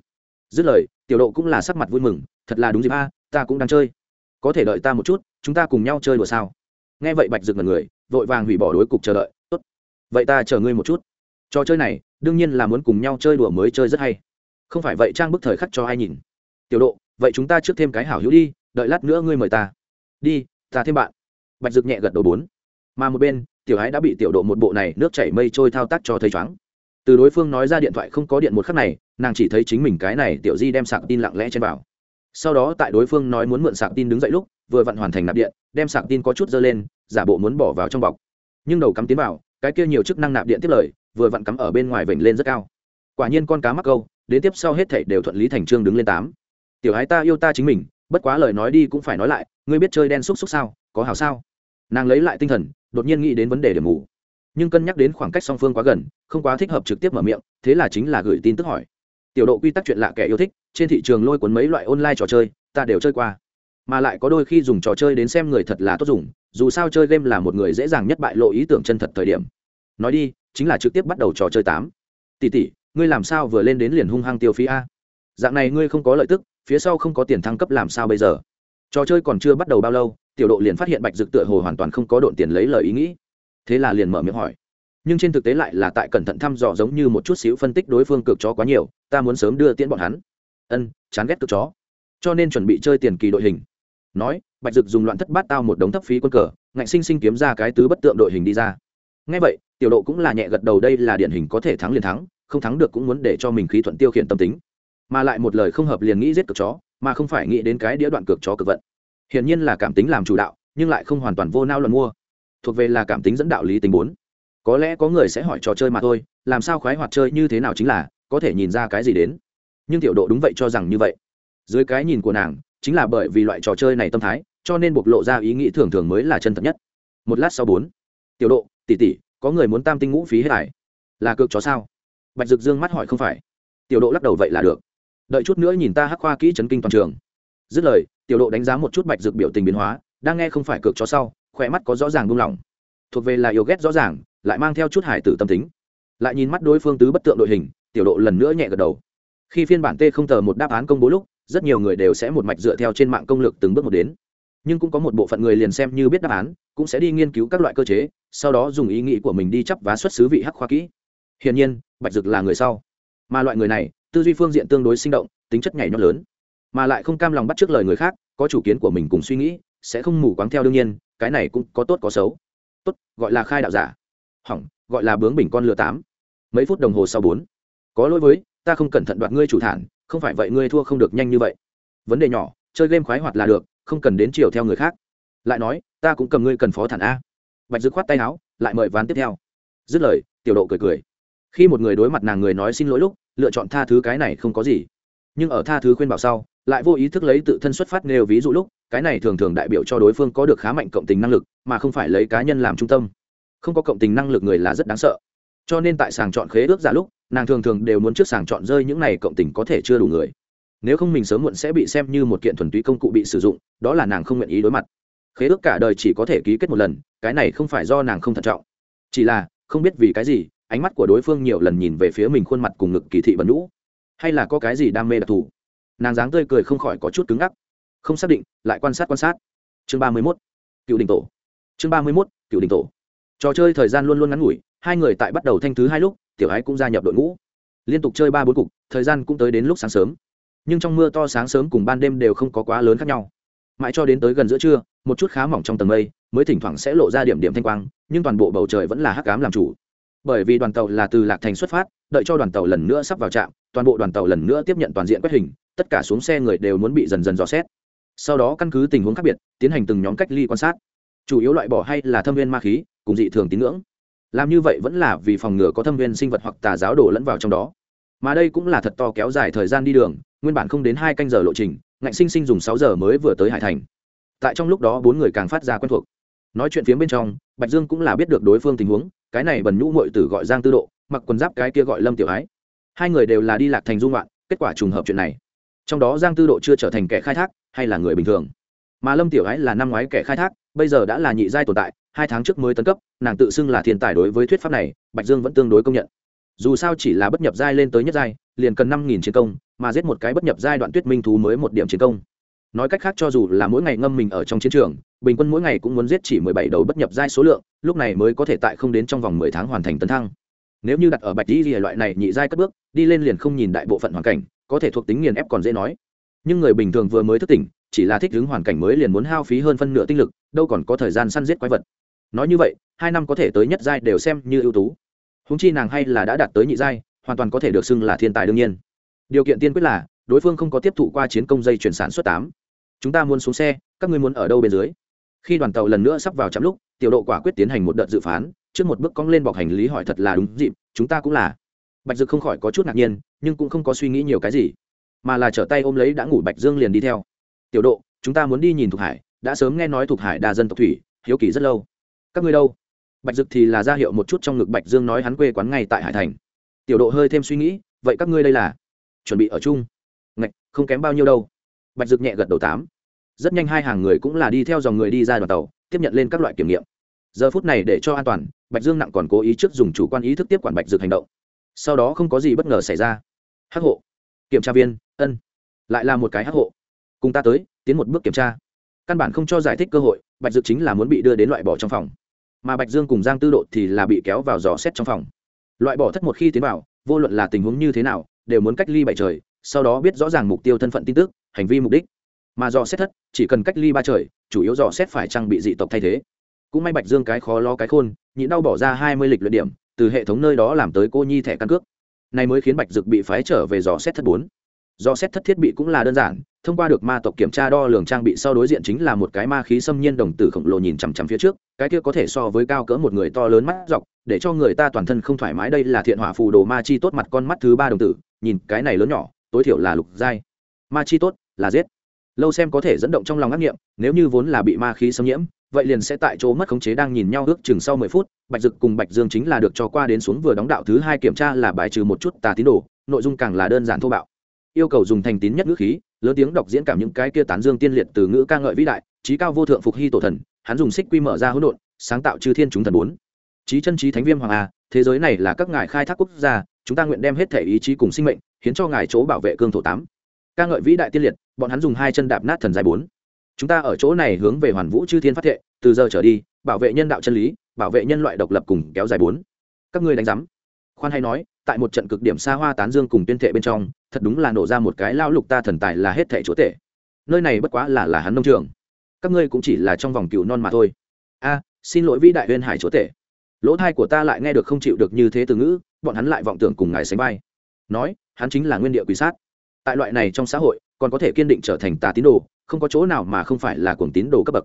Dứt lời, tiểu độ cũng là sắc mặt vui mừng, thật là đúng dịp a, ta cũng đang chơi. Có thể đợi ta một chút, chúng ta cùng nhau chơi đùa sao? Nghe vậy bạch rực ngần người, vội vàng hủy bỏ đối cục chờ đợi. Tốt. Vậy ta chờ ngươi một chút. Trò chơi này, đương nhiên là muốn cùng nhau chơi đùa mới chơi rất hay. Không phải vậy trang bức thời khắc cho ai nhìn tiểu độ, vậy chúng ta trước thêm cái hảo hữu đi, đợi lát nữa ngươi mời ta. Đi, ta thêm bạn. Bạch dực nhẹ gật đầu bốn. Mà một bên, tiểu ái đã bị tiểu độ một bộ này nước chảy mây trôi thao tác cho thấy chóng từ đối phương nói ra điện thoại không có điện một khắc này, nàng chỉ thấy chính mình cái này tiểu di đem sạc tin lặng lẽ trên vào. Sau đó tại đối phương nói muốn mượn sạc tin đứng dậy lúc, vừa vặn hoàn thành nạp điện, đem sạc tin có chút dơ lên, giả bộ muốn bỏ vào trong bọc. Nhưng đầu cắm tiến vào, cái kia nhiều chức năng nạp điện tiếp lời, vừa vặn cắm ở bên ngoài vểnh lên rất cao. Quả nhiên con cá mắc câu, đến tiếp sau hết thảy đều thuận lý thành trương đứng lên tám tiểu ái ta yêu ta chính mình, bất quá lời nói đi cũng phải nói lại, ngươi biết chơi đen xúc xúc sao, có hào sao? Nàng lấy lại tinh thần, đột nhiên nghĩ đến vấn đề điểm mù. Nhưng cân nhắc đến khoảng cách song phương quá gần, không quá thích hợp trực tiếp mở miệng, thế là chính là gửi tin tức hỏi. Tiểu độ quy tắc chuyện lạ kẻ yêu thích, trên thị trường lôi cuốn mấy loại online trò chơi, ta đều chơi qua. Mà lại có đôi khi dùng trò chơi đến xem người thật là tốt dùng, dù sao chơi game là một người dễ dàng nhất bại lộ ý tưởng chân thật thời điểm. Nói đi, chính là trực tiếp bắt đầu trò chơi tám. Tỷ tỷ, ngươi làm sao vừa lên đến liền hung hăng tiêu phí a? Dạng này ngươi không có lợi tức phía sau không có tiền thăng cấp làm sao bây giờ? Trò chơi còn chưa bắt đầu bao lâu, tiểu độ liền phát hiện bạch dực tựa hồ hoàn toàn không có độn tiền lấy lời ý nghĩ. Thế là liền mở miệng hỏi. Nhưng trên thực tế lại là tại cẩn thận thăm dò giống như một chút xíu phân tích đối phương cược chó quá nhiều, ta muốn sớm đưa tiễn bọn hắn. Ân, chán ghét cược chó. Cho nên chuẩn bị chơi tiền kỳ đội hình. Nói, bạch dực dùng loạn thất bát tao một đống thấp phí quân cờ, ngạnh sinh sinh kiếm ra cái tứ bất tượng đội hình đi ra. Ngay vậy, tiểu độ cũng là nhẹ gật đầu đây là điển hình có thể thắng liền thắng, không thắng được cũng muốn để cho mình khí thuận tiêu khiển tâm tính mà lại một lời không hợp liền nghĩ giết cực chó, mà không phải nghĩ đến cái đĩa đoạn cược chó cực vận. Hiển nhiên là cảm tính làm chủ đạo, nhưng lại không hoàn toàn vô nao luận mua. Thuộc về là cảm tính dẫn đạo lý tính bốn. Có lẽ có người sẽ hỏi trò chơi mà thôi, làm sao khoái hoạt chơi như thế nào chính là, có thể nhìn ra cái gì đến. Nhưng tiểu độ đúng vậy cho rằng như vậy. Dưới cái nhìn của nàng, chính là bởi vì loại trò chơi này tâm thái, cho nên bộc lộ ra ý nghĩ thường thường mới là chân thật nhất. Một lát sau bốn. Tiểu độ tỉ tỉ có người muốn tam tinh ngũ phí hết hải là cược chó sao? Bạch dực dương mắt hỏi không phải. Tiểu độ lắc đầu vậy là được đợi chút nữa nhìn ta hắc khoa kỹ chấn kinh toàn trường. Dứt lời, tiểu độ đánh giá một chút bạch dược biểu tình biến hóa, đang nghe không phải cược cho sau, khỏe mắt có rõ ràng buông lỏng. Thuộc về là yêu ghét rõ ràng, lại mang theo chút hải tử tâm tính. Lại nhìn mắt đối phương tứ bất tượng đội hình, tiểu độ lần nữa nhẹ gật đầu. Khi phiên bản t không tờ một đáp án công bố lúc, rất nhiều người đều sẽ một mạch dựa theo trên mạng công lược từng bước một đến. Nhưng cũng có một bộ phận người liền xem như biết đáp án, cũng sẽ đi nghiên cứu các loại cơ chế, sau đó dùng ý nghĩ của mình đi chấp vá xuất xứ vị hắc khoa kỹ. Hiển nhiên, bạch dực là người sau. Mà loại người này tư duy phương diện tương đối sinh động, tính chất nhảy nhót lớn. Mà lại không cam lòng bắt trước lời người khác, có chủ kiến của mình cùng suy nghĩ, sẽ không mù quáng theo đương nhiên, cái này cũng có tốt có xấu. Tốt, gọi là khai đạo giả. Hỏng, gọi là bướng bình con lừa tám. Mấy phút đồng hồ sau bốn. Có lỗi với, ta không cẩn thận đoạt ngươi chủ thản, không phải vậy ngươi thua không được nhanh như vậy. Vấn đề nhỏ, chơi game khoái hoạt là được, không cần đến chiều theo người khác. Lại nói, ta cũng cầm ngươi cần phó thản a. Bạch dứt khoát tay áo, lại mời ván tiếp theo. Dứt lời, tiểu độ cười cười. Khi một người đối mặt nàng người nói xin lỗi lúc lựa chọn tha thứ cái này không có gì. Nhưng ở tha thứ khuyên bảo sau, lại vô ý thức lấy tự thân xuất phát nêu ví dụ lúc, cái này thường thường đại biểu cho đối phương có được khá mạnh cộng tình năng lực, mà không phải lấy cá nhân làm trung tâm. Không có cộng tình năng lực người là rất đáng sợ. Cho nên tại sàng chọn khế ước giả lúc, nàng thường thường đều muốn trước sàng chọn rơi những này cộng tình có thể chưa đủ người. Nếu không mình sớm muộn sẽ bị xem như một kiện thuần túy công cụ bị sử dụng, đó là nàng không nguyện ý đối mặt. Khế ước cả đời chỉ có thể ký kết một lần, cái này không phải do nàng không thận trọng. Chỉ là, không biết vì cái gì ánh mắt của đối phương nhiều lần nhìn về phía mình khuôn mặt cùng ngực kỳ thị bẩn nhũ. Hay là có cái gì đam mê đặc thù? Nàng dáng tươi cười không khỏi có chút cứng ngắc. Không xác định, lại quan sát quan sát. Chương ba mươi mốt, cựu đình tổ. Chương ba mươi mốt, cựu đình tổ. Trò chơi thời gian luôn luôn ngắn ngủi, hai người tại bắt đầu thanh thứ hai lúc, tiểu ái cũng gia nhập đội ngũ. Liên tục chơi ba bốn cục, thời gian cũng tới đến lúc sáng sớm. Nhưng trong mưa to sáng sớm cùng ban đêm đều không có quá lớn khác nhau. Mãi cho đến tới gần giữa trưa, một chút khá mỏng trong tầng mây, mới thỉnh thoảng sẽ lộ ra điểm điểm thanh quang, nhưng toàn bộ bầu trời vẫn là hắc cám làm chủ bởi vì đoàn tàu là từ lạc thành xuất phát, đợi cho đoàn tàu lần nữa sắp vào trạm, toàn bộ đoàn tàu lần nữa tiếp nhận toàn diện quét hình, tất cả xuống xe người đều muốn bị dần dần dò xét. Sau đó căn cứ tình huống khác biệt, tiến hành từng nhóm cách ly quan sát. Chủ yếu loại bỏ hay là thâm viên ma khí, cùng dị thường tín ngưỡng. Làm như vậy vẫn là vì phòng ngừa có thâm viên sinh vật hoặc tà giáo đổ lẫn vào trong đó. Mà đây cũng là thật to kéo dài thời gian đi đường, nguyên bản không đến hai canh giờ lộ trình, ngạnh sinh sinh dùng sáu giờ mới vừa tới hải thành. Tại trong lúc đó bốn người càng phát ra quen thuộc nói chuyện phía bên trong, bạch dương cũng là biết được đối phương tình huống, cái này bần nhũ mội tử gọi giang tư độ, mặc quần giáp cái kia gọi lâm tiểu ái. Hai người đều là đi lạc thành dung loạn kết quả trùng hợp chuyện này. Trong đó giang tư độ chưa trở thành kẻ khai thác, hay là người bình thường. Mà lâm tiểu ái là năm ngoái kẻ khai thác, bây giờ đã là nhị giai tồn tại, hai tháng trước mới tấn cấp, nàng tự xưng là thiên tài đối với thuyết pháp này, bạch dương vẫn tương đối công nhận. Dù sao chỉ là bất nhập giai lên tới nhất giai, liền cần năm nghìn chiến công, mà giết một cái bất nhập giai đoạn tuyết minh thú mới một điểm chiến công nói cách khác cho dù là mỗi ngày ngâm mình ở trong chiến trường, bình quân mỗi ngày cũng muốn giết chỉ mười bảy đầu bất nhập giai số lượng, lúc này mới có thể tại không đến trong vòng mười tháng hoàn thành tấn thăng. Nếu như đặt ở bạch di thì loại này nhị giai cất bước, đi lên liền không nhìn đại bộ phận hoàn cảnh, có thể thuộc tính nghiền ép còn dễ nói. Nhưng người bình thường vừa mới thức tỉnh, chỉ là thích ứng hoàn cảnh mới liền muốn hao phí hơn phân nửa tinh lực, đâu còn có thời gian săn giết quái vật. Nói như vậy, hai năm có thể tới nhất giai đều xem như ưu tú. Húng chi nàng hay là đã đạt tới nhị giai, hoàn toàn có thể được xưng là thiên tài đương nhiên. Điều kiện tiên quyết là đối phương không có tiếp thụ qua chiến công dây chuyển sản xuất tám. Chúng ta muốn xuống xe, các ngươi muốn ở đâu bên dưới? Khi đoàn tàu lần nữa sắp vào chạm lúc, tiểu độ quả quyết tiến hành một đợt dự phán, trước một bước cong lên bọc hành lý hỏi thật là đúng dịp, chúng ta cũng là. Bạch dực không khỏi có chút ngạc nhiên, nhưng cũng không có suy nghĩ nhiều cái gì, mà là trở tay ôm lấy đã ngủ bạch dương liền đi theo. Tiểu độ chúng ta muốn đi nhìn thuộc hải, đã sớm nghe nói thuộc hải đa dân tộc thủy, hiếu kỳ rất lâu. Các ngươi đâu? Bạch dực thì là ra hiệu một chút trong ngực bạch dương nói hắn quê quán ngay tại hải thành. Tiểu độ hơi thêm suy nghĩ, vậy các ngươi đây là chuẩn bị ở chung? Không kém bao nhiêu đâu. Bạch dực nhẹ gật đầu tám rất nhanh hai hàng người cũng là đi theo dòng người đi ra đoàn tàu, tiếp nhận lên các loại kiểm nghiệm. Giờ phút này để cho an toàn, bạch dương nặng còn cố ý trước dùng chủ quan ý thức tiếp quản bạch dực hành động. Sau đó không có gì bất ngờ xảy ra. Hắc hộ. Kiểm tra viên, ân. Lại là một cái hắc hộ. Cùng ta tới, tiến một bước kiểm tra. Căn bản không cho giải thích cơ hội, bạch dực chính là muốn bị đưa đến loại bỏ trong phòng. Mà bạch dương cùng giang tư độ thì là bị kéo vào dò xét trong phòng. Loại bỏ thất một khi tiến vào, vô luận là tình huống như thế nào, đều muốn cách ly bảy trời sau đó biết rõ ràng mục tiêu thân phận tin tức, hành vi mục đích. Mà dò xét thất, chỉ cần cách ly ba trời, chủ yếu dò xét phải trang bị dị tộc thay thế. Cũng may bạch dương cái khó lo cái khôn, nhị đau bỏ ra hai mươi lịch luyện điểm, từ hệ thống nơi đó làm tới cô nhi thẻ căn cước. Này mới khiến bạch dực bị phái trở về dò xét thất bốn. Dò xét thất thiết bị cũng là đơn giản, thông qua được ma tộc kiểm tra đo lường trang bị sau đối diện chính là một cái ma khí xâm nhiên đồng tử khổng lồ nhìn chằm chằm phía trước, cái kia có thể so với cao cỡ một người to lớn mắt dọc, để cho người ta toàn thân không thoải mái, đây là thiện hỏa phù đồ ma chi tốt mặt con mắt thứ ba đồng tử, nhìn cái này lớn nhỏ tối thiểu là lục giai. Ma chi tốt, là giết. Lâu xem có thể dẫn động trong lòng ác nghiệm, nếu như vốn là bị ma khí xâm nhiễm, vậy liền sẽ tại chỗ mất khống chế đang nhìn nhau ước chừng sau mười phút, bạch dực cùng bạch dương chính là được cho qua đến xuống vừa đóng đạo thứ hai kiểm tra là bài trừ một chút tà tín đồ, nội dung càng là đơn giản thô bạo. Yêu cầu dùng thành tín nhất ngữ khí, lớn tiếng đọc diễn cảm những cái kia tán dương tiên liệt từ ngữ ca ngợi vĩ đại, trí cao vô thượng phục hy tổ thần, hắn dùng xích quy mở ra hỗn độn, sáng tạo chư thiên chúng thần bốn. Trí chân trí thánh viêm hoàng a, thế giới này là các ngài khai thác quốc gia, chúng ta nguyện đem hết thể ý chí cùng sinh mệnh hiến cho ngài chỗ bảo vệ cương thổ tám. Ca ngợi vĩ đại tiên liệt, bọn hắn dùng hai chân đạp nát thần dài bốn. Chúng ta ở chỗ này hướng về hoàn vũ chư thiên phát thệ, từ giờ trở đi, bảo vệ nhân đạo chân lý, bảo vệ nhân loại độc lập cùng kéo dài bốn. Các ngươi đánh giám. Khoan hay nói, tại một trận cực điểm xa hoa tán dương cùng tuyên thệ bên trong, thật đúng là nổ ra một cái lao lục ta thần tài là hết thẻ chúa tể. Nơi này bất quá là là hắn nông trường. Các ngươi cũng chỉ là trong vòng cựu non mà thôi. A, xin lỗi vĩ đại huyên hải chúa tể. Lỗ thai của ta lại nghe được không chịu được như thế từ ngữ, bọn hắn lại vọng tưởng cùng ngài sánh vai. Nói hắn chính là nguyên địa quý sát. Tại loại này trong xã hội còn có thể kiên định trở thành tà tín đồ không có chỗ nào mà không phải là cuồng tín đồ cấp bậc.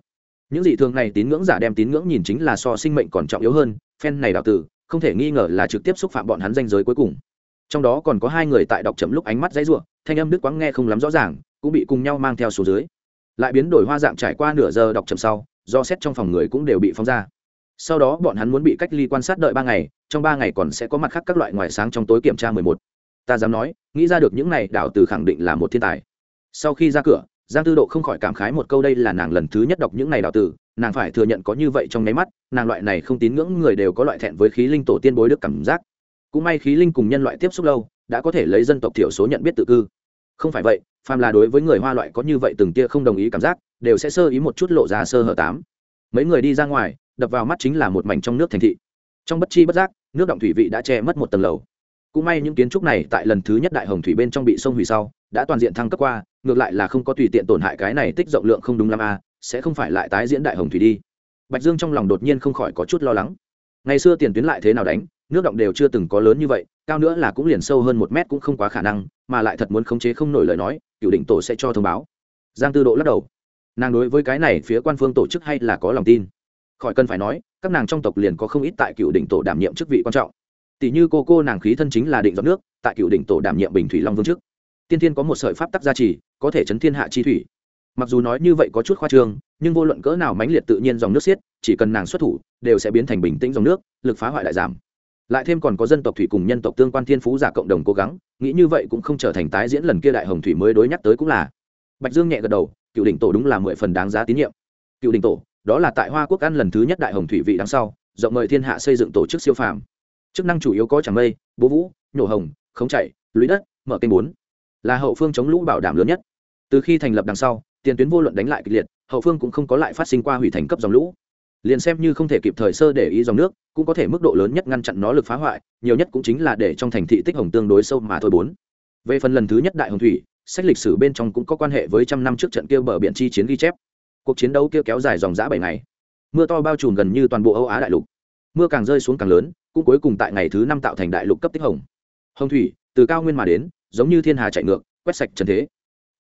Những dị thường này tín ngưỡng giả đem tín ngưỡng nhìn chính là so sinh mệnh còn trọng yếu hơn phen này đạo tử không thể nghi ngờ là trực tiếp xúc phạm bọn hắn danh giới cuối cùng. Trong đó còn có hai người tại đọc chậm lúc ánh mắt dãy rủa, thanh âm đức quáng nghe không lắm rõ ràng cũng bị cùng nhau mang theo số dưới. Lại biến đổi hoa dạng trải qua nửa giờ đọc chậm sau do xét trong phòng người cũng đều bị phóng ra. Sau đó bọn hắn muốn bị cách ly quan sát đợi ba ngày trong ba ngày còn sẽ có mặt khác các loại ngoài sáng trong tối kiểm tra mười một ta dám nói, nghĩ ra được những này đảo từ khẳng định là một thiên tài. Sau khi ra cửa, giang tư độ không khỏi cảm khái một câu đây là nàng lần thứ nhất đọc những này đảo từ, nàng phải thừa nhận có như vậy trong nháy mắt, nàng loại này không tín ngưỡng người đều có loại thẹn với khí linh tổ tiên bối đức cảm giác. Cũng may khí linh cùng nhân loại tiếp xúc lâu, đã có thể lấy dân tộc thiểu số nhận biết tự cư. Không phải vậy, phàm là đối với người hoa loại có như vậy từng tia không đồng ý cảm giác, đều sẽ sơ ý một chút lộ ra sơ hở tám. Mấy người đi ra ngoài, đập vào mắt chính là một mảnh trong nước thành thị. Trong bất chi bất giác, nước động thủy vị đã che mất một tầng lầu cũng may những kiến trúc này tại lần thứ nhất đại hồng thủy bên trong bị sông hủy sau, đã toàn diện thăng cấp qua, ngược lại là không có tùy tiện tổn hại cái này tích rộng lượng không đúng lắm a sẽ không phải lại tái diễn đại hồng thủy đi. Bạch dương trong lòng đột nhiên không khỏi có chút lo lắng. Ngày xưa tiền tuyến lại thế nào đánh, nước động đều chưa từng có lớn như vậy, cao nữa là cũng liền sâu hơn một mét cũng không quá khả năng, mà lại thật muốn khống chế không nổi lời nói, cựu định tổ sẽ cho thông báo. Giang tư độ lắc đầu. Nàng đối với cái này phía quan phương tổ chức hay là có lòng tin. Khỏi cần phải nói, các nàng trong tộc liền có không ít tại cựu đỉnh tổ đảm nhiệm chức vị quan trọng tỷ như cô cô nàng khí thân chính là định giọt nước, tại cựu đỉnh tổ đảm nhiệm bình thủy long vương chức tiên thiên có một sợi pháp tắc gia trì, có thể chấn thiên hạ chi thủy. Mặc dù nói như vậy có chút khoa trương, nhưng vô luận cỡ nào mãnh liệt tự nhiên dòng nước xiết, chỉ cần nàng xuất thủ, đều sẽ biến thành bình tĩnh dòng nước, lực phá hoại lại giảm. Lại thêm còn có dân tộc thủy cùng nhân tộc tương quan thiên phú giả cộng đồng cố gắng, nghĩ như vậy cũng không trở thành tái diễn lần kia đại hồng thủy mới đối nhắc tới cũng là. Bạch dương nhẹ gật đầu, cựu đỉnh tổ đúng là mười phần đáng giá tín nhiệm. Cựu đỉnh tổ, đó là tại hoa quốc ăn lần thứ nhất đại hồng thủy vị đằng sau, rộng mời thiên hạ xây dựng tổ chức siêu phàm chức năng chủ yếu có chẳng mây, bố vũ, nhổ hồng, khống chạy lũy đất, mở kênh bốn. Là hậu phương chống lũ bảo đảm lớn nhất. Từ khi thành lập đằng sau, tiền tuyến vô luận đánh lại kịch liệt, hậu phương cũng không có lại phát sinh qua hủy thành cấp dòng lũ. Liền xem như không thể kịp thời sơ để ý dòng nước, cũng có thể mức độ lớn nhất ngăn chặn nó lực phá hoại, nhiều nhất cũng chính là để trong thành thị tích hồng tương đối sâu mà thôi bốn. Về phần lần thứ nhất đại hồng thủy, sách lịch sử bên trong cũng có quan hệ với trăm năm trước trận kia bờ biển chi chiến ghi chép. Cuộc chiến đấu kia kéo dài dòng dã bảy ngày. Mưa to bao trùm gần như toàn bộ âu á đại lục. Mưa càng rơi xuống càng lớn cũng cuối cùng tại ngày thứ năm tạo thành đại lục cấp tích hồng. Hồng thủy, từ cao nguyên mà đến, giống như thiên hà chạy ngược, quét sạch trần thế.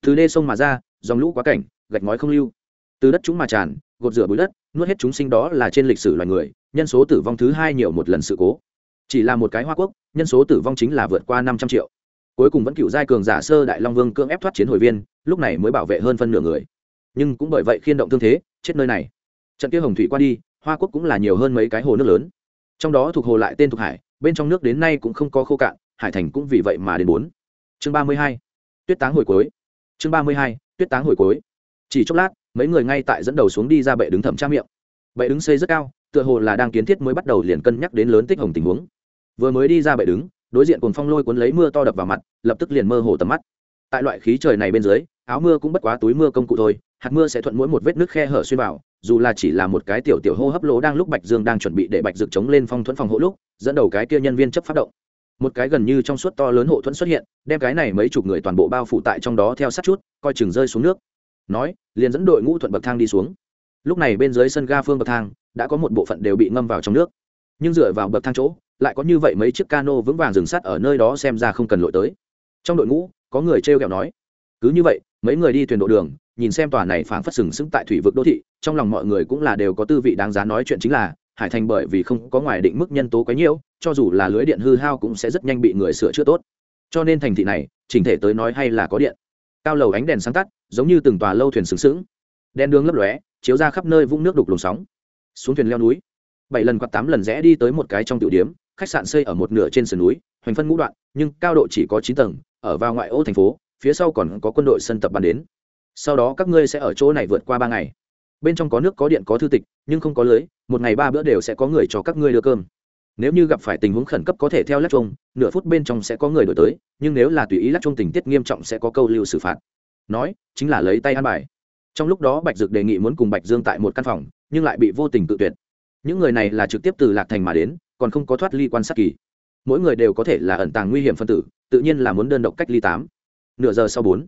Từ đê sông mà ra, dòng lũ quá cảnh, gạch ngói không lưu. Từ đất chúng mà tràn, gột rửa bụi đất, nuốt hết chúng sinh đó là trên lịch sử loài người, nhân số tử vong thứ hai nhiều một lần sự cố. Chỉ là một cái hoa quốc, nhân số tử vong chính là vượt qua năm trăm triệu. Cuối cùng vẫn cựu giai cường giả sơ đại long vương cưỡng ép thoát chiến hồi viên, lúc này mới bảo vệ hơn phân nửa người. Nhưng cũng bởi vậy khiên động thương thế, chết nơi này. Trận kia hồng thủy qua đi, hoa quốc cũng là nhiều hơn mấy cái hồ nước lớn trong đó thuộc hồ lại tên thuộc hải, bên trong nước đến nay cũng không có khô cạn, hải thành cũng vì vậy mà đến bốn. Chương ba mươi hai, tuyết táng hồi cuối. Chương ba mươi hai, tuyết táng hồi cuối. Chỉ chốc lát, mấy người ngay tại dẫn đầu xuống đi ra bệ đứng thẩm tra miệng. Bệ đứng xây rất cao, tựa hồ là đang kiến thiết mới bắt đầu liền cân nhắc đến lớn tích hồng tình huống. Vừa mới đi ra bệ đứng, đối diện cùng phong lôi cuốn lấy mưa to đập vào mặt, lập tức liền mơ hồ tầm mắt. Tại loại khí trời này bên dưới, áo mưa cũng bất quá túi mưa công cụ thôi hạt mưa sẽ thuận mỗi một vết nước khe hở xuyên vào, dù là chỉ là một cái tiểu tiểu hô hấp lỗ đang lúc bạch dương đang chuẩn bị để bạch dược chống lên phong thuẫn phòng hộ lúc, dẫn đầu cái kia nhân viên chấp phát động. Một cái gần như trong suốt to lớn hộ thuẫn xuất hiện, đem cái này mấy chục người toàn bộ bao phủ tại trong đó theo sát chút, coi chừng rơi xuống nước. Nói, liền dẫn đội ngũ thuận bậc thang đi xuống. Lúc này bên dưới sân ga phương bậc thang, đã có một bộ phận đều bị ngâm vào trong nước. Nhưng dựa vào bậc thang chỗ, lại có như vậy mấy chiếc cano vững vàng dừng sắt ở nơi đó xem ra không cần lội tới. Trong đội ngũ, có người t r kẹo nói, cứ như vậy, mấy người đi thuyền độ đường nhìn xem tòa này phảng phất sừng sững tại thủy vực đô thị, trong lòng mọi người cũng là đều có tư vị đáng giá nói chuyện chính là, hải thành bởi vì không có ngoài định mức nhân tố quấy nhiễu, cho dù là lưới điện hư hao cũng sẽ rất nhanh bị người sửa chữa tốt. Cho nên thành thị này, chỉnh thể tới nói hay là có điện. Cao lầu ánh đèn sáng tắt, giống như từng tòa lâu thuyền sừng sững. Đèn đường lấp lóe, chiếu ra khắp nơi vũng nước đục lồng sóng. Xuống thuyền leo núi. Bảy lần quạt tám lần rẽ đi tới một cái trong tiểu điếm, khách sạn xây ở một nửa trên sườn núi, hoành phân ngũ đoạn, nhưng cao độ chỉ có chín tầng, ở vào ngoại ô thành phố, phía sau còn có quân đội sân tập ban đến sau đó các ngươi sẽ ở chỗ này vượt qua ba ngày. Bên trong có nước, có điện, có thư tịch, nhưng không có lưới, một ngày ba bữa đều sẽ có người cho các ngươi đưa cơm. Nếu như gặp phải tình huống khẩn cấp có thể theo lắc chung nửa phút bên trong sẽ có người đổi tới, nhưng nếu là tùy ý lắc chung tình tiết nghiêm trọng sẽ có câu lưu xử phạt. Nói, chính là lấy tay ăn bài. Trong lúc đó bạch dực đề nghị muốn cùng bạch dương tại một căn phòng, nhưng lại bị vô tình tự tuyệt. Những người này là trực tiếp từ lạc thành mà đến, còn không có thoát ly quan sát kỳ. Mỗi người đều có thể là ẩn tàng nguy hiểm phân tử, tự nhiên là muốn đơn độc cách ly tám. Nửa giờ sau bốn.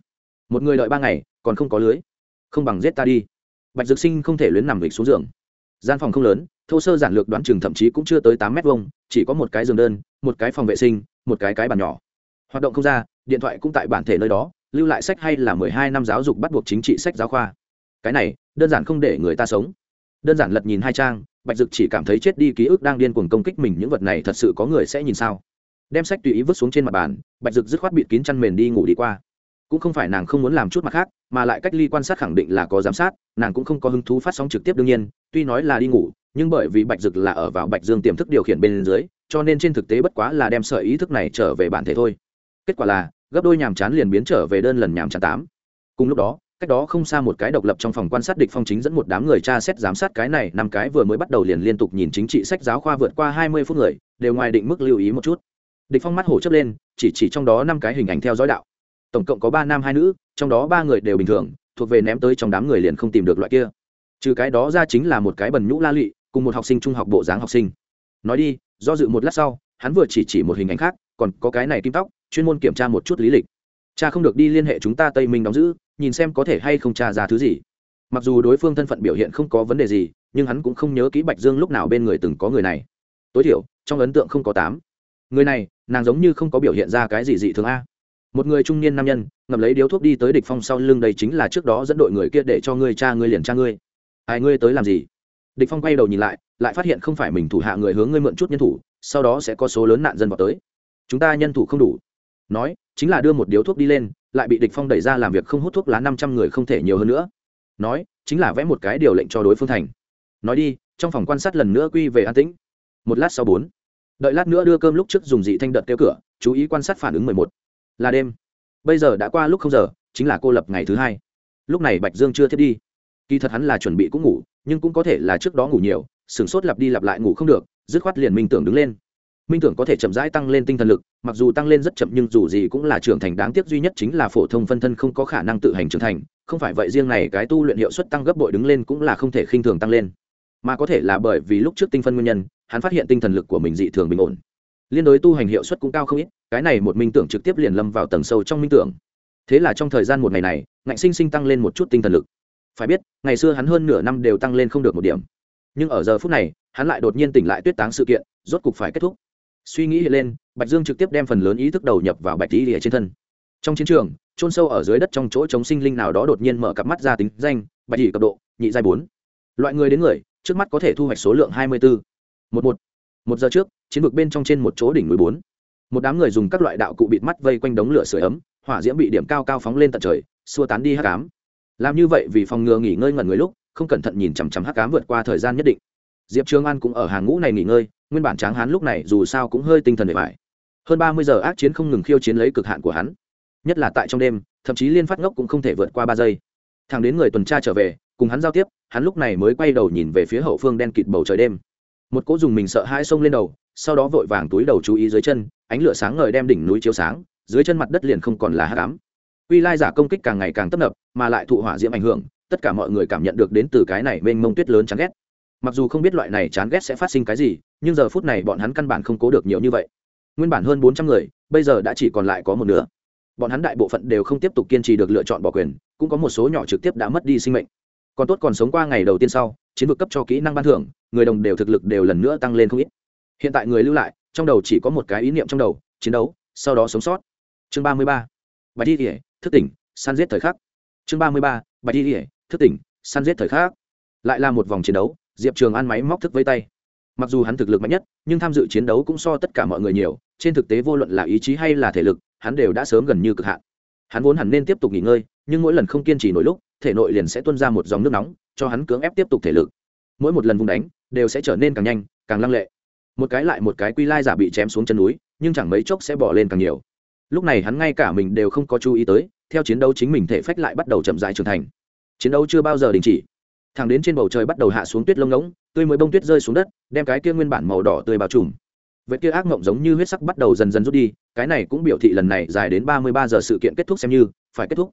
Một người đợi ba ngày còn không có lưới. Không bằng giết ta đi. Bạch dược sinh không thể luyến nằm lịch xuống giường. Gian phòng không lớn, thô sơ giản lược đoán chừng thậm chí cũng chưa tới tám mét vuông, chỉ có một cái giường đơn, một cái phòng vệ sinh, một cái cái bàn nhỏ. Hoạt động không ra, điện thoại cũng tại bản thể nơi đó, lưu lại sách hay là mười hai năm giáo dục bắt buộc chính trị sách giáo khoa. Cái này, đơn giản không để người ta sống. Đơn giản lật nhìn hai trang, bạch dực chỉ cảm thấy chết đi ký ức đang điên cuồng công kích mình, những vật này thật sự có người sẽ nhìn sao? Đem sách tùy ý vứt xuống trên mặt bàn, bạch dực dứt khoát bịt kín chăn mền đi ngủ đi qua cũng không phải nàng không muốn làm chút mặt khác, mà lại cách ly quan sát khẳng định là có giám sát, nàng cũng không có hứng thú phát sóng trực tiếp đương nhiên, tuy nói là đi ngủ, nhưng bởi vì bạch dực là ở vào bạch dương tiềm thức điều khiển bên dưới, cho nên trên thực tế bất quá là đem sợi ý thức này trở về bản thể thôi. Kết quả là, gấp đôi nhàm chán liền biến trở về đơn lần nhàm chán tám. Cùng lúc đó, cách đó không xa một cái độc lập trong phòng quan sát địch phong chính dẫn một đám người tra xét giám sát cái này, năm cái vừa mới bắt đầu liền liên tục nhìn chính trị sách giáo khoa vượt qua hai mươi phút người, đều ngoài định mức lưu ý một chút. Địch phong mắt hổ chớp lên, chỉ chỉ trong đó năm cái hình ảnh theo dõi đạo tổng cộng có ba nam hai nữ, trong đó ba người đều bình thường, thuộc về ném tới trong đám người liền không tìm được loại kia. Trừ cái đó ra chính là một cái bần nhũ la lụy cùng một học sinh trung học bộ dáng học sinh. Nói đi, do dự một lát sau, hắn vừa chỉ chỉ một hình ảnh khác, còn có cái này kim tóc, chuyên môn kiểm tra một chút lý lịch. Cha không được đi liên hệ chúng ta tây minh đóng giữ, nhìn xem có thể hay không tra ra thứ gì. Mặc dù đối phương thân phận biểu hiện không có vấn đề gì, nhưng hắn cũng không nhớ kỹ bạch dương lúc nào bên người từng có người này. Tối thiểu, trong ấn tượng không có tám. Người này, nàng giống như không có biểu hiện ra cái gì dị thường a một người trung niên nam nhân, ngậm lấy điếu thuốc đi tới địch phong sau lưng đây chính là trước đó dẫn đội người kia để cho ngươi cha ngươi liền cha ngươi. Ai, ngươi tới làm gì? Địch phong quay đầu nhìn lại lại phát hiện không phải mình thủ hạ người hướng ngươi mượn chút nhân thủ, sau đó sẽ có số lớn nạn dân vào tới. Chúng ta nhân thủ không đủ. Nói, chính là đưa một điếu thuốc đi lên, lại bị địch phong đẩy ra làm việc không hút thuốc lá năm trăm người không thể nhiều hơn nữa. Nói, chính là vẽ một cái điều lệnh cho đối phương thành. Nói đi, trong phòng quan sát lần nữa quy về an tĩnh. Một lát sau bốn. Đợi lát nữa đưa cơm lúc trước dùng dị thanh đợt kêu cửa, chú ý quan sát phản ứng mười một là đêm. Bây giờ đã qua lúc không giờ, chính là cô lập ngày thứ hai. Lúc này bạch dương chưa thiết đi. Kỳ thật hắn là chuẩn bị cũng ngủ, nhưng cũng có thể là trước đó ngủ nhiều, sửng sốt lặp đi lặp lại ngủ không được, dứt khoát liền minh tưởng đứng lên. Minh tưởng có thể chậm rãi tăng lên tinh thần lực, mặc dù tăng lên rất chậm nhưng dù gì cũng là trưởng thành đáng tiếc duy nhất chính là phổ thông phân thân không có khả năng tự hành trưởng thành, không phải vậy riêng này cái tu luyện hiệu suất tăng gấp bội đứng lên cũng là không thể khinh thường tăng lên. Mà có thể là bởi vì lúc trước tinh phân nguyên nhân, hắn phát hiện tinh thần lực của mình dị thường bình ổn liên đối tu hành hiệu suất cũng cao không ít, cái này một minh tưởng trực tiếp liền lâm vào tầng sâu trong minh tưởng. Thế là trong thời gian một ngày này, ngạnh sinh sinh tăng lên một chút tinh thần lực. Phải biết, ngày xưa hắn hơn nửa năm đều tăng lên không được một điểm. Nhưng ở giờ phút này, hắn lại đột nhiên tỉnh lại tuyết táng sự kiện, rốt cục phải kết thúc. Suy nghĩ hiện lên, bạch dương trực tiếp đem phần lớn ý thức đầu nhập vào bạch tý lìa trên thân. Trong chiến trường trôn sâu ở dưới đất trong chỗ chống sinh linh nào đó đột nhiên mở cặp mắt ra tính danh, bạch tỷ cấp độ, nhị giai bốn. Loại người đến người, trước mắt có thể thu hoạch số lượng hai mươi bốn một một một giờ trước, chiến vực bên trong trên một chỗ đỉnh núi bốn, một đám người dùng các loại đạo cụ bịt mắt vây quanh đống lửa sưởi ấm, hỏa diễm bị điểm cao cao phóng lên tận trời, xua tán đi hắc ám. Làm như vậy vì phòng ngừa nghỉ ngơi ngẩn người lúc, không cẩn thận nhìn chằm chằm hắc ám vượt qua thời gian nhất định. Diệp trường an cũng ở hàng ngũ này nghỉ ngơi, nguyên bản tráng hán lúc này dù sao cũng hơi tinh thần bề bài hơn ba mươi giờ ác chiến không ngừng khiêu chiến lấy cực hạn của hắn. Nhất là tại trong đêm, thậm chí liên phát ngốc cũng không thể vượt qua ba giây. Thằng đến người tuần tra trở về, cùng hắn giao tiếp, hắn lúc này mới quay đầu nhìn về phía hậu phương đen kịt bầu trời đêm một cỗ dùng mình sợ hai sông lên đầu, sau đó vội vàng túi đầu chú ý dưới chân, ánh lửa sáng ngời đem đỉnh núi chiếu sáng, dưới chân mặt đất liền không còn là hát cám quy lai giả công kích càng ngày càng tấp nập, mà lại thụ hỏa diễm ảnh hưởng, tất cả mọi người cảm nhận được đến từ cái này mênh mông tuyết lớn chán ghét. Mặc dù không biết loại này chán ghét sẽ phát sinh cái gì, nhưng giờ phút này bọn hắn căn bản không cố được nhiều như vậy. Nguyên bản hơn bốn trăm người, bây giờ đã chỉ còn lại có một nửa. Bọn hắn đại bộ phận đều không tiếp tục kiên trì được lựa chọn bỏ quyền, cũng có một số nhỏ trực tiếp đã mất đi sinh mệnh còn tốt còn sống qua ngày đầu tiên sau, chiến vực cấp cho kỹ năng ban thưởng, người đồng đều thực lực đều lần nữa tăng lên không ít. Hiện tại người lưu lại, trong đầu chỉ có một cái ý niệm trong đầu, chiến đấu, sau đó sống sót. Chương ba mươi ba. Bạch đi kỉa thức tỉnh, săn giết thời khắc. Chương ba mươi ba. Bạch đi kỉa thức tỉnh, săn giết thời khắc. Lại là một vòng chiến đấu, diệp trường an máy móc thức với tay. Mặc dù hắn thực lực mạnh nhất, nhưng tham dự chiến đấu cũng so tất cả mọi người nhiều, trên thực tế vô luận là ý chí hay là thể lực, hắn đều đã sớm gần như cực hạn. Hắn vốn hẳn nên tiếp tục nghỉ ngơi, nhưng mỗi lần không kiên trì nổi lúc thể nội liền sẽ tuôn ra một dòng nước nóng, cho hắn cưỡng ép tiếp tục thể lực. Mỗi một lần vùng đánh, đều sẽ trở nên càng nhanh, càng lăng lệ. Một cái lại một cái quy lai giả bị chém xuống chân núi, nhưng chẳng mấy chốc sẽ bỏ lên càng nhiều. Lúc này hắn ngay cả mình đều không có chú ý tới, theo chiến đấu chính mình thể phách lại bắt đầu chậm dài trưởng thành. Chiến đấu chưa bao giờ đình chỉ. Thẳng đến trên bầu trời bắt đầu hạ xuống tuyết lông ngỗng, tươi mới bông tuyết rơi xuống đất, đem cái kia nguyên bản màu đỏ tươi bao trùm. Vậy kia ác mộng giống như huyết sắc bắt đầu dần dần rút đi, cái này cũng biểu thị lần này dài đến ba mươi ba giờ sự kiện kết thúc xem như, phải kết thúc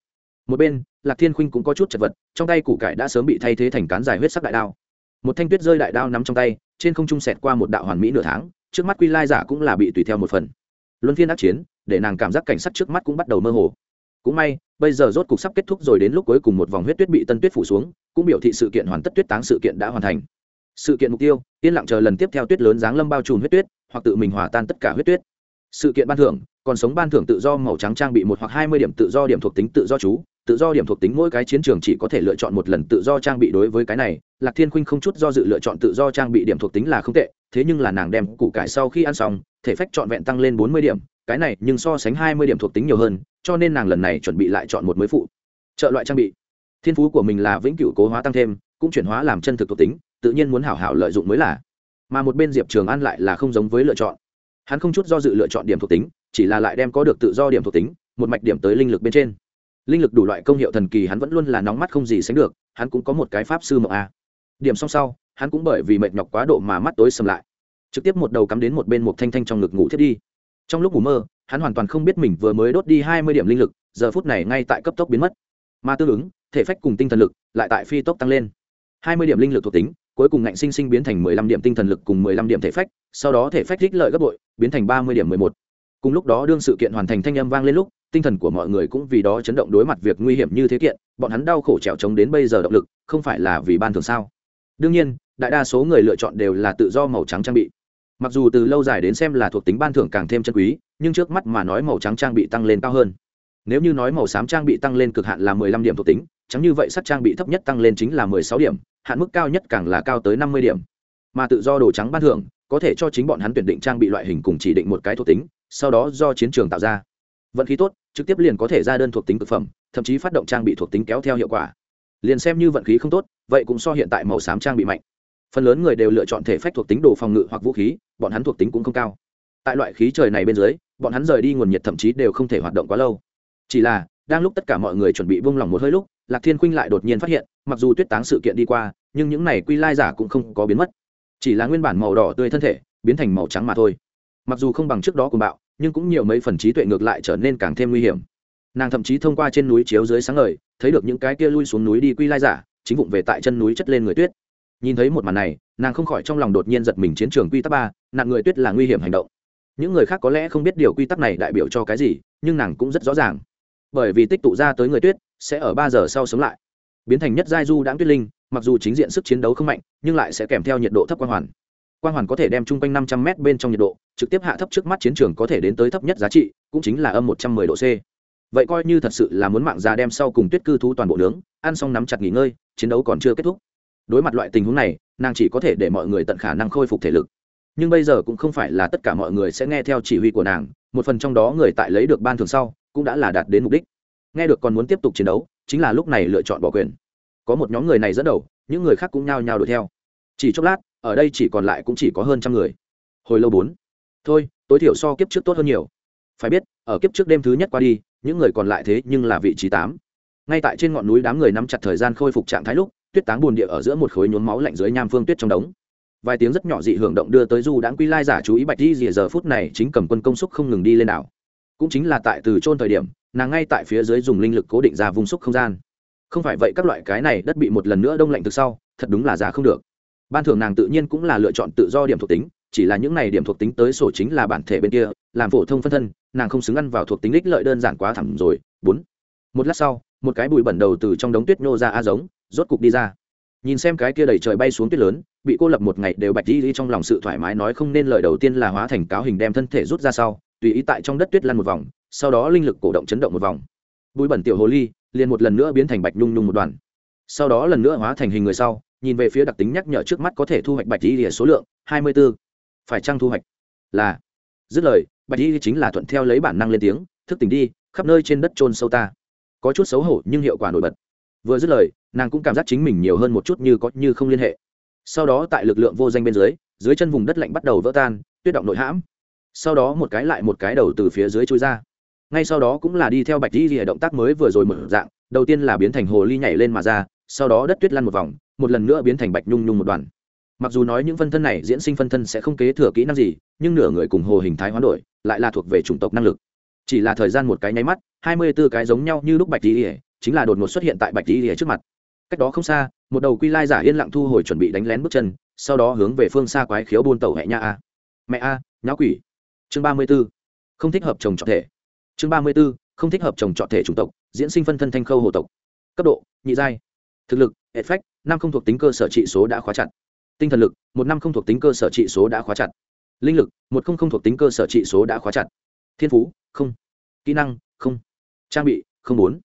một bên, lạc thiên khuynh cũng có chút chật vật, trong tay củ cải đã sớm bị thay thế thành cán dài huyết sắc đại đao. Một thanh tuyết rơi đại đao nắm trong tay, trên không trung sẹt qua một đạo hoàn mỹ nửa tháng, trước mắt quy lai giả cũng là bị tùy theo một phần. Luân phiên ác chiến, để nàng cảm giác cảnh sắc trước mắt cũng bắt đầu mơ hồ. Cũng may, bây giờ rốt cục sắp kết thúc rồi đến lúc cuối cùng một vòng huyết tuyết bị tân tuyết phủ xuống, cũng biểu thị sự kiện hoàn tất tuyết táng sự kiện đã hoàn thành. Sự kiện mục tiêu, yên lặng chờ lần tiếp theo tuyết lớn giáng lâm bao trùm huyết tuyết, hoặc tự mình hòa tan tất cả huyết tuyết. Sự kiện ban thưởng, còn sống ban thưởng tự do màu trắng trang bị một hoặc hai mươi điểm tự do điểm thuộc tính tự do chú tự do điểm thuộc tính mỗi cái chiến trường chỉ có thể lựa chọn một lần tự do trang bị đối với cái này. Lạc thiên khuynh không chút do dự lựa chọn tự do trang bị điểm thuộc tính là không tệ, thế nhưng là nàng đem củ cải sau khi ăn xong, thể phách trọn vẹn tăng lên bốn mươi điểm, cái này nhưng so sánh hai mươi điểm thuộc tính nhiều hơn, cho nên nàng lần này chuẩn bị lại chọn một mới phụ. Trợ loại trang bị. Thiên phú của mình là vĩnh cửu cố hóa tăng thêm, cũng chuyển hóa làm chân thực thuộc tính, tự nhiên muốn hảo hảo lợi dụng mới là. Mà một bên diệp trường an lại là không giống với lựa chọn. Hắn không chút do dự lựa chọn điểm thuộc tính, chỉ là lại đem có được tự do điểm thuộc tính, một mạch điểm tới linh lực bên trên linh lực đủ loại công hiệu thần kỳ hắn vẫn luôn là nóng mắt không gì sánh được, hắn cũng có một cái pháp sư mộng a. Điểm xong sau, hắn cũng bởi vì mệt nhọc quá độ mà mắt tối sầm lại. Trực tiếp một đầu cắm đến một bên một thanh thanh trong ngực ngủ thiết đi. Trong lúc ngủ mơ, hắn hoàn toàn không biết mình vừa mới đốt đi hai mươi điểm linh lực, giờ phút này ngay tại cấp tốc biến mất. Mà tương ứng, thể phách cùng tinh thần lực lại tại phi tốc tăng lên. Hai mươi điểm linh lực thuộc tính, cuối cùng ngạnh sinh sinh biến thành mười lăm điểm tinh thần lực cùng mười lăm điểm thể phách, sau đó thể phách thích lợi gấp bội, biến thành ba mươi điểm mười một. Cùng lúc đó đương sự kiện hoàn thành thanh âm vang lên lúc tinh thần của mọi người cũng vì đó chấn động đối mặt việc nguy hiểm như thế kiện, bọn hắn đau khổ trèo trống đến bây giờ động lực, không phải là vì ban thường sao? Đương nhiên, đại đa số người lựa chọn đều là tự do màu trắng trang bị. Mặc dù từ lâu dài đến xem là thuộc tính ban thưởng càng thêm chân quý, nhưng trước mắt mà nói màu trắng trang bị tăng lên cao hơn. Nếu như nói màu xám trang bị tăng lên cực hạn là mười lăm điểm thuộc tính, chẳng như vậy sắt trang bị thấp nhất tăng lên chính là mười sáu điểm, hạn mức cao nhất càng là cao tới năm mươi điểm. Mà tự do đồ trắng ban thưởng, có thể cho chính bọn hắn tuyển định trang bị loại hình cùng chỉ định một cái thuộc tính, sau đó do chiến trường tạo ra. Vận khí tốt trực tiếp liền có thể ra đơn thuộc tính thực phẩm, thậm chí phát động trang bị thuộc tính kéo theo hiệu quả. Liền xem như vận khí không tốt, vậy cũng so hiện tại màu xám trang bị mạnh. Phần lớn người đều lựa chọn thể phách thuộc tính đồ phòng ngự hoặc vũ khí, bọn hắn thuộc tính cũng không cao. Tại loại khí trời này bên dưới, bọn hắn rời đi nguồn nhiệt thậm chí đều không thể hoạt động quá lâu. Chỉ là, đang lúc tất cả mọi người chuẩn bị buông lỏng một hơi lúc, lạc thiên khuynh lại đột nhiên phát hiện, mặc dù tuyết táng sự kiện đi qua, nhưng những này quy lai giả cũng không có biến mất. Chỉ là nguyên bản màu đỏ tươi thân thể, biến thành màu trắng mà thôi. Mặc dù không bằng trước đó của bạo nhưng cũng nhiều mấy phần trí tuệ ngược lại trở nên càng thêm nguy hiểm. Nàng thậm chí thông qua trên núi chiếu dưới sáng ngời, thấy được những cái kia lui xuống núi đi quy lai giả, chính vụng về tại chân núi chất lên người tuyết. Nhìn thấy một màn này, nàng không khỏi trong lòng đột nhiên giật mình chiến trường quy tắc ba, nạn người tuyết là nguy hiểm hành động. Những người khác có lẽ không biết điều quy tắc này đại biểu cho cái gì, nhưng nàng cũng rất rõ ràng. Bởi vì tích tụ ra tới người tuyết, sẽ ở ba giờ sau sống lại. Biến thành nhất giai du đãng tuyết linh, mặc dù chính diện sức chiến đấu không mạnh, nhưng lại sẽ kèm theo nhiệt độ thấp quan hoàn quang hoàn có thể đem chung quanh năm trăm m bên trong nhiệt độ, trực tiếp hạ thấp trước mắt chiến trường có thể đến tới thấp nhất giá trị, cũng chính là âm một trăm mười độ c. Vậy coi như thật sự là muốn mạng già đem sau cùng tuyết cư thú toàn bộ nướng, ăn xong nắm chặt nghỉ ngơi, chiến đấu còn chưa kết thúc. Đối mặt loại tình huống này, nàng chỉ có thể để mọi người tận khả năng khôi phục thể lực. Nhưng bây giờ cũng không phải là tất cả mọi người sẽ nghe theo chỉ huy của nàng, một phần trong đó người tại lấy được ban thường sau, cũng đã là đạt đến mục đích. Nghe được còn muốn tiếp tục chiến đấu, chính là lúc này lựa chọn bỏ quyền. Có một nhóm người này dẫn đầu, những người khác cũng nhao nhao đuổi theo. Chỉ chốc lát ở đây chỉ còn lại cũng chỉ có hơn trăm người. Hồi lâu bốn. Thôi, tối thiểu so kiếp trước tốt hơn nhiều. Phải biết, ở kiếp trước đêm thứ nhất qua đi, những người còn lại thế nhưng là vị trí tám. Ngay tại trên ngọn núi đám người nắm chặt thời gian khôi phục trạng thái lúc, tuyết táng bùn địa ở giữa một khối nhốn máu lạnh dưới nham phương tuyết trong đống. Vài tiếng rất nhỏ dị hưởng động đưa tới du đãng quy lai giả chú ý bạch đi rìa giờ phút này chính cầm quân công xúc không ngừng đi lên đảo. Cũng chính là tại từ trôn thời điểm, nàng ngay tại phía dưới dùng linh lực cố định ra vùng xúc không gian. Không phải vậy các loại cái này đất bị một lần nữa đông lạnh từ sau, thật đúng là giá không được ban thưởng nàng tự nhiên cũng là lựa chọn tự do điểm thuộc tính, chỉ là những này điểm thuộc tính tới sổ chính là bản thể bên kia, làm phổ thông phân thân, nàng không xứng ăn vào thuộc tính ích lợi đơn giản quá thẳng rồi. Bốn. Một lát sau, một cái bụi bẩn đầu từ trong đống tuyết nhô ra a giống, rốt cục đi ra. Nhìn xem cái kia đẩy trời bay xuống tuyết lớn, bị cô lập một ngày đều bạch đi đi trong lòng sự thoải mái nói không nên lời đầu tiên là hóa thành cáo hình đem thân thể rút ra sau, tùy ý tại trong đất tuyết lăn một vòng, sau đó linh lực cổ động chấn động một vòng. Bụi bẩn tiểu hồ ly liền một lần nữa biến thành bạch nhung nhung một đoàn. Sau đó lần nữa hóa thành hình người sau nhìn về phía đặc tính nhắc nhở trước mắt có thể thu hoạch bạch y lìa số lượng, hai mươi b ố phải chăng thu hoạch? Là. Dứt lời, bạch y chính là thuận theo lấy bản năng lên tiếng, thức tỉnh đi, khắp nơi trên đất trôn sâu ta. Có chút xấu hổ nhưng hiệu quả nổi bật. Vừa dứt lời, nàng cũng cảm giác chính mình nhiều hơn một chút như có như không liên hệ. Sau đó tại lực lượng vô danh bên dưới dưới chân vùng đất lạnh bắt đầu vỡ tan, tuyết động nội hãm. Sau đó một cái lại một cái đầu từ phía dưới chui ra. Ngay sau đó cũng là đi theo bạch di rìa động tác mới vừa rồi mở dạng, đầu tiên là biến thành hồ ly nhảy lên mà ra, sau đó đất tuyết lăn một vòng một lần nữa biến thành bạch nhung nhung một đoàn. Mặc dù nói những phân thân này diễn sinh phân thân sẽ không kế thừa kỹ năng gì, nhưng nửa người cùng hồ hình thái hoán đổi, lại là thuộc về chủng tộc năng lực. Chỉ là thời gian một cái nháy mắt, hai mươi b ố cái giống nhau như lúc bạch di rìa chính là đột ngột xuất hiện tại bạch di rìa trước mặt. Cách đó không xa, một đầu quy lai giả yên lặng thu hồi chuẩn bị đánh lén bước chân, sau đó hướng về phương xa quái khiếu buôn tàu hẹ nha a. Mẹ a, nháo quỷ. Chương ba mươi b ố không thích hợp trồng trọt thể. Chương ba mươi b ố không thích hợp trồng trọt thể chủng tộc, diễn sinh phân thân thanh khâu hồ tộc. Cấp độ, nhị giai. Thực lực hệ phách năm không thuộc tính cơ sở trị số đã khóa chặt. Tinh thần lực, một năm không thuộc tính cơ sở trị số đã khóa chặt. Linh lực, một không không thuộc tính cơ sở trị số đã khóa chặt. Thiên phú, không. Kỹ năng, không. Trang bị, không bốn.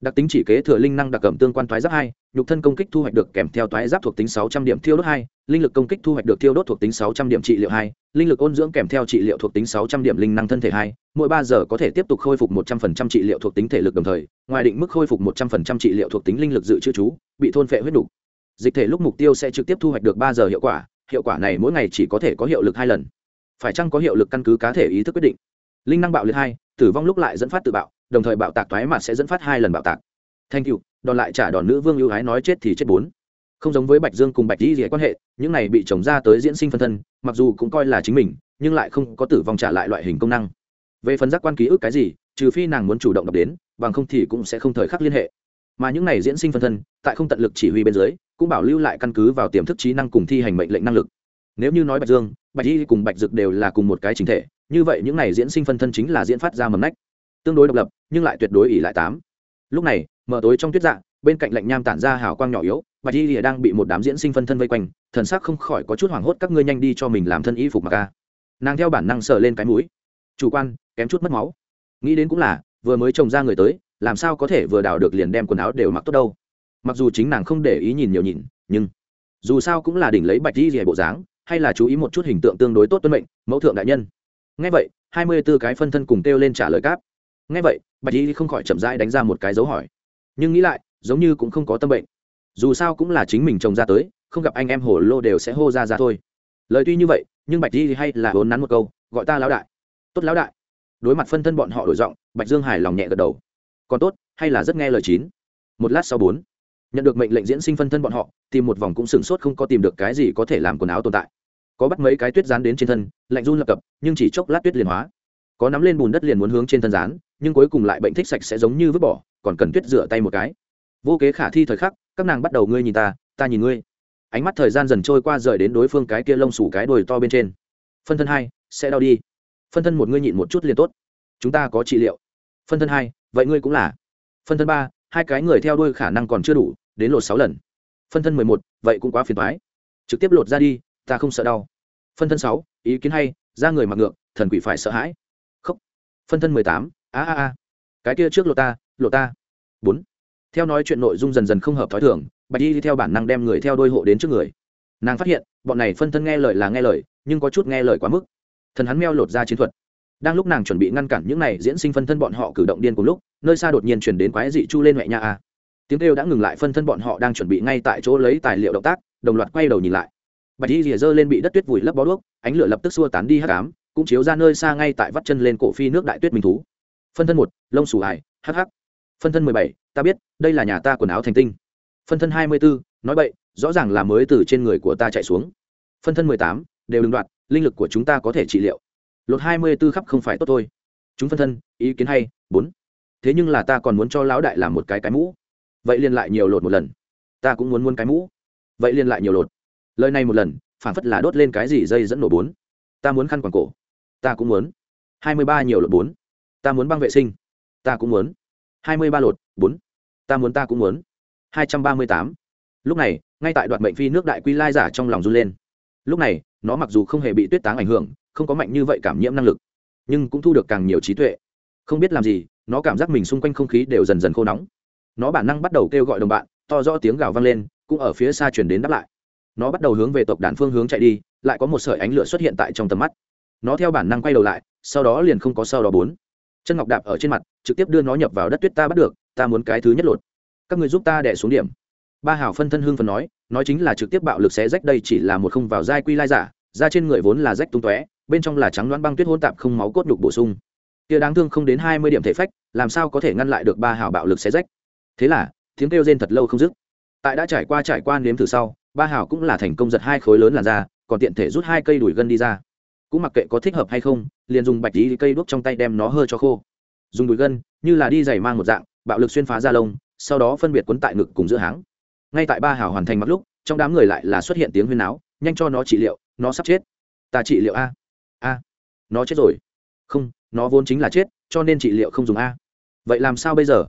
Đặc tính chỉ kế thừa linh năng đặc cẩm tương quan toái giáp hai, nhục thân công kích thu hoạch được kèm theo toái giáp thuộc tính sáu trăm điểm thiêu đốt hai, linh lực công kích thu hoạch được thiêu đốt thuộc tính sáu trăm điểm trị liệu hai, linh lực ôn dưỡng kèm theo trị liệu thuộc tính sáu trăm điểm linh năng thân thể hai, mỗi ba giờ có thể tiếp tục khôi phục một trăm phần trăm trị liệu thuộc tính thể lực đồng thời, ngoài định mức khôi phục một trăm phần trăm trị liệu thuộc tính linh lực dự trữ chú, bị thôn phệ huyết đủ dịch thể lúc mục tiêu sẽ trực tiếp thu hoạch được ba giờ hiệu quả hiệu quả này mỗi ngày chỉ có thể có hiệu lực hai lần. Phải chăng có hiệu lực căn cứ cá thể ý thức quyết định? Linh năng bạo liệt hai, tử vong lúc lại dẫn phát tự bạo, đồng thời bạo tạc toái mà sẽ dẫn phát hai lần bạo tạc. Thanh cựu đòn lại trả đòn nữ vương ưu ái nói chết thì chết bốn. Không giống với bạch dương cùng bạch di rỉa quan hệ, những này bị trồng ra tới diễn sinh phân thân, mặc dù cũng coi là chính mình, nhưng lại không có tử vong trả lại loại hình công năng. Về phần giác quan ký ức cái gì, trừ phi nàng muốn chủ động đọc đến, bằng không thì cũng sẽ không thời khắc liên hệ mà những này diễn sinh phân thân, tại không tận lực chỉ huy bên dưới, cũng bảo lưu lại căn cứ vào tiềm thức trí năng cùng thi hành mệnh lệnh năng lực. Nếu như nói bạch dương, bạch y cùng bạch dực đều là cùng một cái chính thể, như vậy những này diễn sinh phân thân chính là diễn phát ra mầm nách. Tương đối độc lập, nhưng lại tuyệt đối ỉ lại tám. Lúc này, mở tối trong tuyết dạng bên cạnh lạnh nham tản ra hào quang nhỏ yếu, bạch y đang bị một đám diễn sinh phân thân vây quanh, thần sắc không khỏi có chút hoảng hốt các ngươi nhanh đi cho mình làm thân y phục mặc ca. Nàng theo bản năng sờ lên cái mũi. Chủ quan, kém chút mất máu. Nghĩ đến cũng là, vừa mới trồng ra người tới làm sao có thể vừa đào được liền đem quần áo đều mặc tốt đâu? Mặc dù chính nàng không để ý nhìn nhiều nhìn, nhưng dù sao cũng là đỉnh lấy bạch di rìa bộ dáng, hay là chú ý một chút hình tượng tương đối tốt tuân mệnh, mẫu thượng đại nhân. Ngay vậy, hai mươi b ố cái phân thân cùng kêu lên trả lời cáp. Ngay vậy, bạch di không khỏi chậm rãi đánh ra một cái dấu hỏi. Nhưng nghĩ lại, giống như cũng không có tâm bệnh. Dù sao cũng là chính mình trồng ra tới, không gặp anh em hồ lô đều sẽ hô ra ra thôi. Lời tuy như vậy, nhưng bạch di hay là vốn nắn một câu, gọi ta lão đại. Tốt lão đại. Đối mặt phân thân bọn họ đổi giọng, bạch dương hài lòng nhẹ gật đầu còn tốt, hay là rất nghe lời chín. Một lát sau bốn, nhận được mệnh lệnh diễn sinh phân thân bọn họ, tìm một vòng cũng sửng sốt không có tìm được cái gì có thể làm quần áo tồn tại. Có bắt mấy cái tuyết dán đến trên thân, lạnh run lập cập, nhưng chỉ chốc lát tuyết liền hóa. Có nắm lên bùn đất liền muốn hướng trên thân dán nhưng cuối cùng lại bệnh thích sạch sẽ giống như vứt bỏ, còn cần tuyết rửa tay một cái. Vô kế khả thi thời khắc, các nàng bắt đầu ngươi nhìn ta ta nhìn ngươi. Ánh mắt thời gian dần trôi qua rời đến đối phương cái kia lông sủ cái đồi to bên trên. Phân thân hai, sẽ đau đi. Phân thân một ngươi nhịn một chút liền tốt. Chúng ta có trị liệu. Phân thân hai vậy ngươi cũng là. Phân thân ba, hai cái người theo đuôi khả năng còn chưa đủ, đến lột sáu lần. Phân thân mười một, vậy cũng quá phiền thoái trực tiếp lột ra đi, ta không sợ đau. Phân thân sáu, ý kiến hay, ra người mặc ngược, thần quỷ phải sợ hãi. Khóc phân thân mười tám, a a a. Cái kia trước lột ta lột ta. Bốn. Theo nói chuyện nội dung dần dần không hợp t h ó i thường, bạch y đi theo bản năng đem người theo đôi hộ đến trước người. Nàng phát hiện, bọn này phân thân nghe lời là nghe lời, nhưng có chút nghe lời quá mức. Thần hắn meo lột ra chiến thuật đang lúc nàng chuẩn bị ngăn cản những này diễn sinh phân thân bọn họ cử động điên cùng lúc, nơi xa đột nhiên chuyển đến quái dị chu lên mẹ nhà a. Tiếng kêu đã ngừng lại, phân thân bọn họ đang chuẩn bị ngay tại chỗ lấy tài liệu động tác, đồng loạt quay đầu nhìn lại. Bạch y rìa dơ lên bị đất tuyết vùi lấp bó đuốc, ánh lửa lập tức xua tán đi hắc ám, cũng chiếu ra nơi xa ngay tại vắt chân lên cổ phi nước đại tuyết minh thú. Phân thân một, lông sủ hải hh phân thân mười bảy, ta biết, đây là nhà ta quần áo thành tinh. Phân thân hai mươi bốn nói vậy rõ ràng là mới từ trên người của ta chạy xuống. Phân thân mười tám, đều đừng đoạt linh lực của chúng ta có thể trị liệu lột hai mươi b ố khắp không phải tốt thôi. Chúng phân thân, ý kiến hay, bốn. Thế nhưng là ta còn muốn cho lão đại làm một cái cái mũ. Vậy liền lại nhiều lột một lần. Ta cũng muốn muốn cái mũ. Vậy liền lại nhiều lột. Lời này một lần phản phất là đốt lên cái gì dây dẫn nổ bốn. Ta muốn khăn quàng cổ. Ta cũng muốn. Hai mươi ba nhiều lột bốn. Ta muốn băng vệ sinh. Ta cũng muốn. Hai mươi ba lột, bốn. Ta muốn, ta cũng muốn. Hai trăm ba mươi tám. Lúc này, ngay tại đoạn mệnh phi nước đại quy lai giả trong lòng run lên. Lúc này, nó mặc dù không hề bị tuyết táng ảnh hưởng không có mạnh như vậy cảm nhiễm năng lực, nhưng cũng thu được càng nhiều trí tuệ. Không biết làm gì, nó cảm giác mình xung quanh không khí đều dần dần khô nóng. Nó bản năng bắt đầu kêu gọi đồng bạn, to rõ tiếng gào vang lên, cũng ở phía xa chuyển đến đáp lại. Nó bắt đầu hướng về tộc đàn phương hướng chạy đi, lại có một sợi ánh lửa xuất hiện tại trong tầm mắt. Nó theo bản năng quay đầu lại, sau đó liền không có sau đó bốn. Chân ngọc đạp ở trên mặt, trực tiếp đưa nó nhập vào đất tuyết ta bắt được, ta muốn cái thứ nhất lột. Các người giúp ta đẻ xuống điểm. Ba hảo phân thân hương phần nói nói chính là trực tiếp bạo lực xé rách đây chỉ là một không vào giai quy lai giả, da trên người vốn là rách tung tóe bên trong là trắng đoán băng tuyết hôn tạp không máu cốt đục bổ sung. Kia đáng thương không đến hai mươi điểm thể phách, làm sao có thể ngăn lại được ba hảo bạo lực xé rách? Thế là, tiếng kêu rên thật lâu không dứt. Tại đã trải qua trải qua nếm thử sau, ba hảo cũng là thành công giật hai khối lớn làn da còn tiện thể rút hai cây đùi gân đi ra. Cũng mặc kệ có thích hợp hay không, liền dùng bạch tí cây đuốc trong tay đem nó hơ cho khô. Dùng đùi gân, như là đi giày mang một dạng, bạo lực xuyên phá da lông, sau đó phân biệt quấn tại ngực cùng giữa háng. Ngay tại ba hảo hoàn thành mặc lúc, trong đám người lại là xuất hiện tiếng huyên náo, nhanh cho nó trị liệu, nó sắp chết. Ta trị liệu a a. Nó chết rồi. Không, nó vốn chính là chết, cho nên trị liệu không dùng a. Vậy làm sao bây giờ?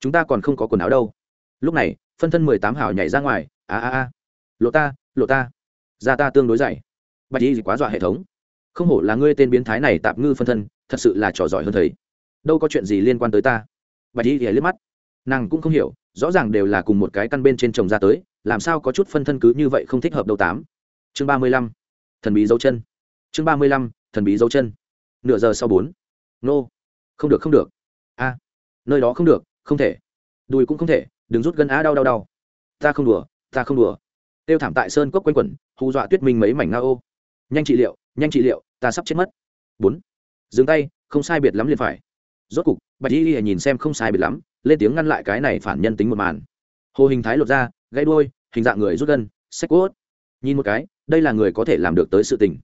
Chúng ta còn không có quần áo đâu. Lúc này, phân thân mười tám hảo nhảy ra ngoài. A a a. Lộ ta lộ ta. Da ta tương đối dày. Bạch y quá dọa hệ thống. Không hổ là ngươi tên biến thái này tạm ngư phân thân, thật sự là trò giỏi hơn thầy. Đâu có chuyện gì liên quan tới ta. Bạch y thì liếc mắt. Nàng cũng không hiểu, rõ ràng đều là cùng một cái căn bên trên chồng ra tới, làm sao có chút phân thân cứ như vậy không thích hợp đâu tám. Chương ba mươi lăm. Thần bí dấu chân chương ba mươi lăm, thần bí dấu chân. Nửa giờ sau bốn. Nô. Không được không được. A. Nơi đó không được, không thể. Đùi cũng không thể, đừng rút gân á đau đau đau. Ta không đùa, ta không đùa. Tiêu thảm tại sơn cốc quanh quẩn, hù dọa tuyết minh mấy mảnh nga ô. Nhanh trị liệu, nhanh trị liệu, ta sắp chết mất. Bốn. Dừng tay, không sai biệt lắm liền phải. Rốt cục, bạch y y nhìn xem không sai biệt lắm, lên tiếng ngăn lại cái này phản nhân tính một màn. Hồ hình thái lột ra, gãy đuôi, hình dạng người rút gân sách cốt. Nhìn một cái, đây là người có thể làm được tới sự tình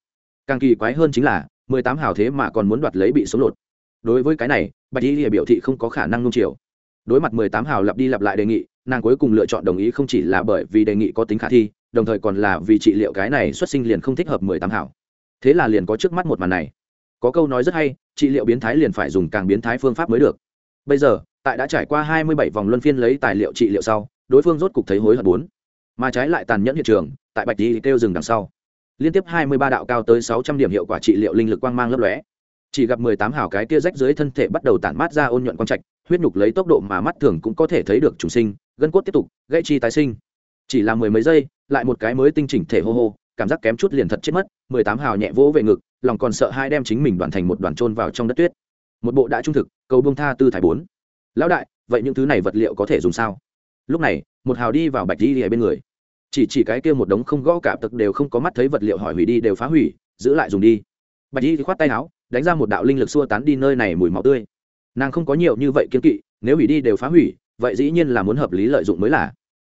càng kỳ quái hơn chính là, mười tám hào thế mà còn muốn đoạt lấy bị sống lột. Đối với cái này, bạch y biểu thị không có khả năng nung chiều. Đối mặt mười tám hào lặp đi lặp lại đề nghị, nàng cuối cùng lựa chọn đồng ý không chỉ là bởi vì đề nghị có tính khả thi, đồng thời còn là vì trị liệu cái này xuất sinh liền không thích hợp mười tám hảo thế là liền có trước mắt một màn này. Có câu nói rất hay, trị liệu biến thái liền phải dùng càng biến thái phương pháp mới được. Bây giờ, tại đã trải qua hai mươi bảy vòng luân phiên lấy tài liệu trị liệu sau, đối phương rốt cục thấy hối hận bốn. Mà trái lại tàn nhẫn hiện trường, tại bạch đi kêu rừng đằng sau liên tiếp hai mươi ba đạo cao tới sáu trăm điểm hiệu quả trị liệu linh lực quang mang lấp lóe. Chỉ gặp mười tám hào cái kia rách dưới thân thể bắt đầu tản mát ra ôn nhuận quang trạch, huyết nhục lấy tốc độ mà mắt thường cũng có thể thấy được trùng sinh, gân cốt tiếp tục, gãy chi tái sinh. Chỉ là mười mấy giây, lại một cái mới tinh chỉnh thể hô hô, cảm giác kém chút liền thật chết mất, mười tám hào nhẹ vỗ về ngực, lòng còn sợ hai đem chính mình đoàn thành một đoàn trôn vào trong đất tuyết. Một bộ đã trung thực, cầu bông tha tư thải bốn. Lão đại, vậy những thứ này vật liệu có thể dùng sao? Lúc này, một hào đi vào bạch di ở bên người chỉ chỉ cái kia một đống không gõ cả tật đều không có mắt thấy vật liệu hỏi hủy đi đều phá hủy, giữ lại dùng đi. Bạch thì khoát tay áo, đánh ra một đạo linh lực xua tán đi nơi này mùi máu tươi. Nàng không có nhiều như vậy kiên kỵ, nếu hủy đi đều phá hủy, vậy dĩ nhiên là muốn hợp lý lợi dụng mới là.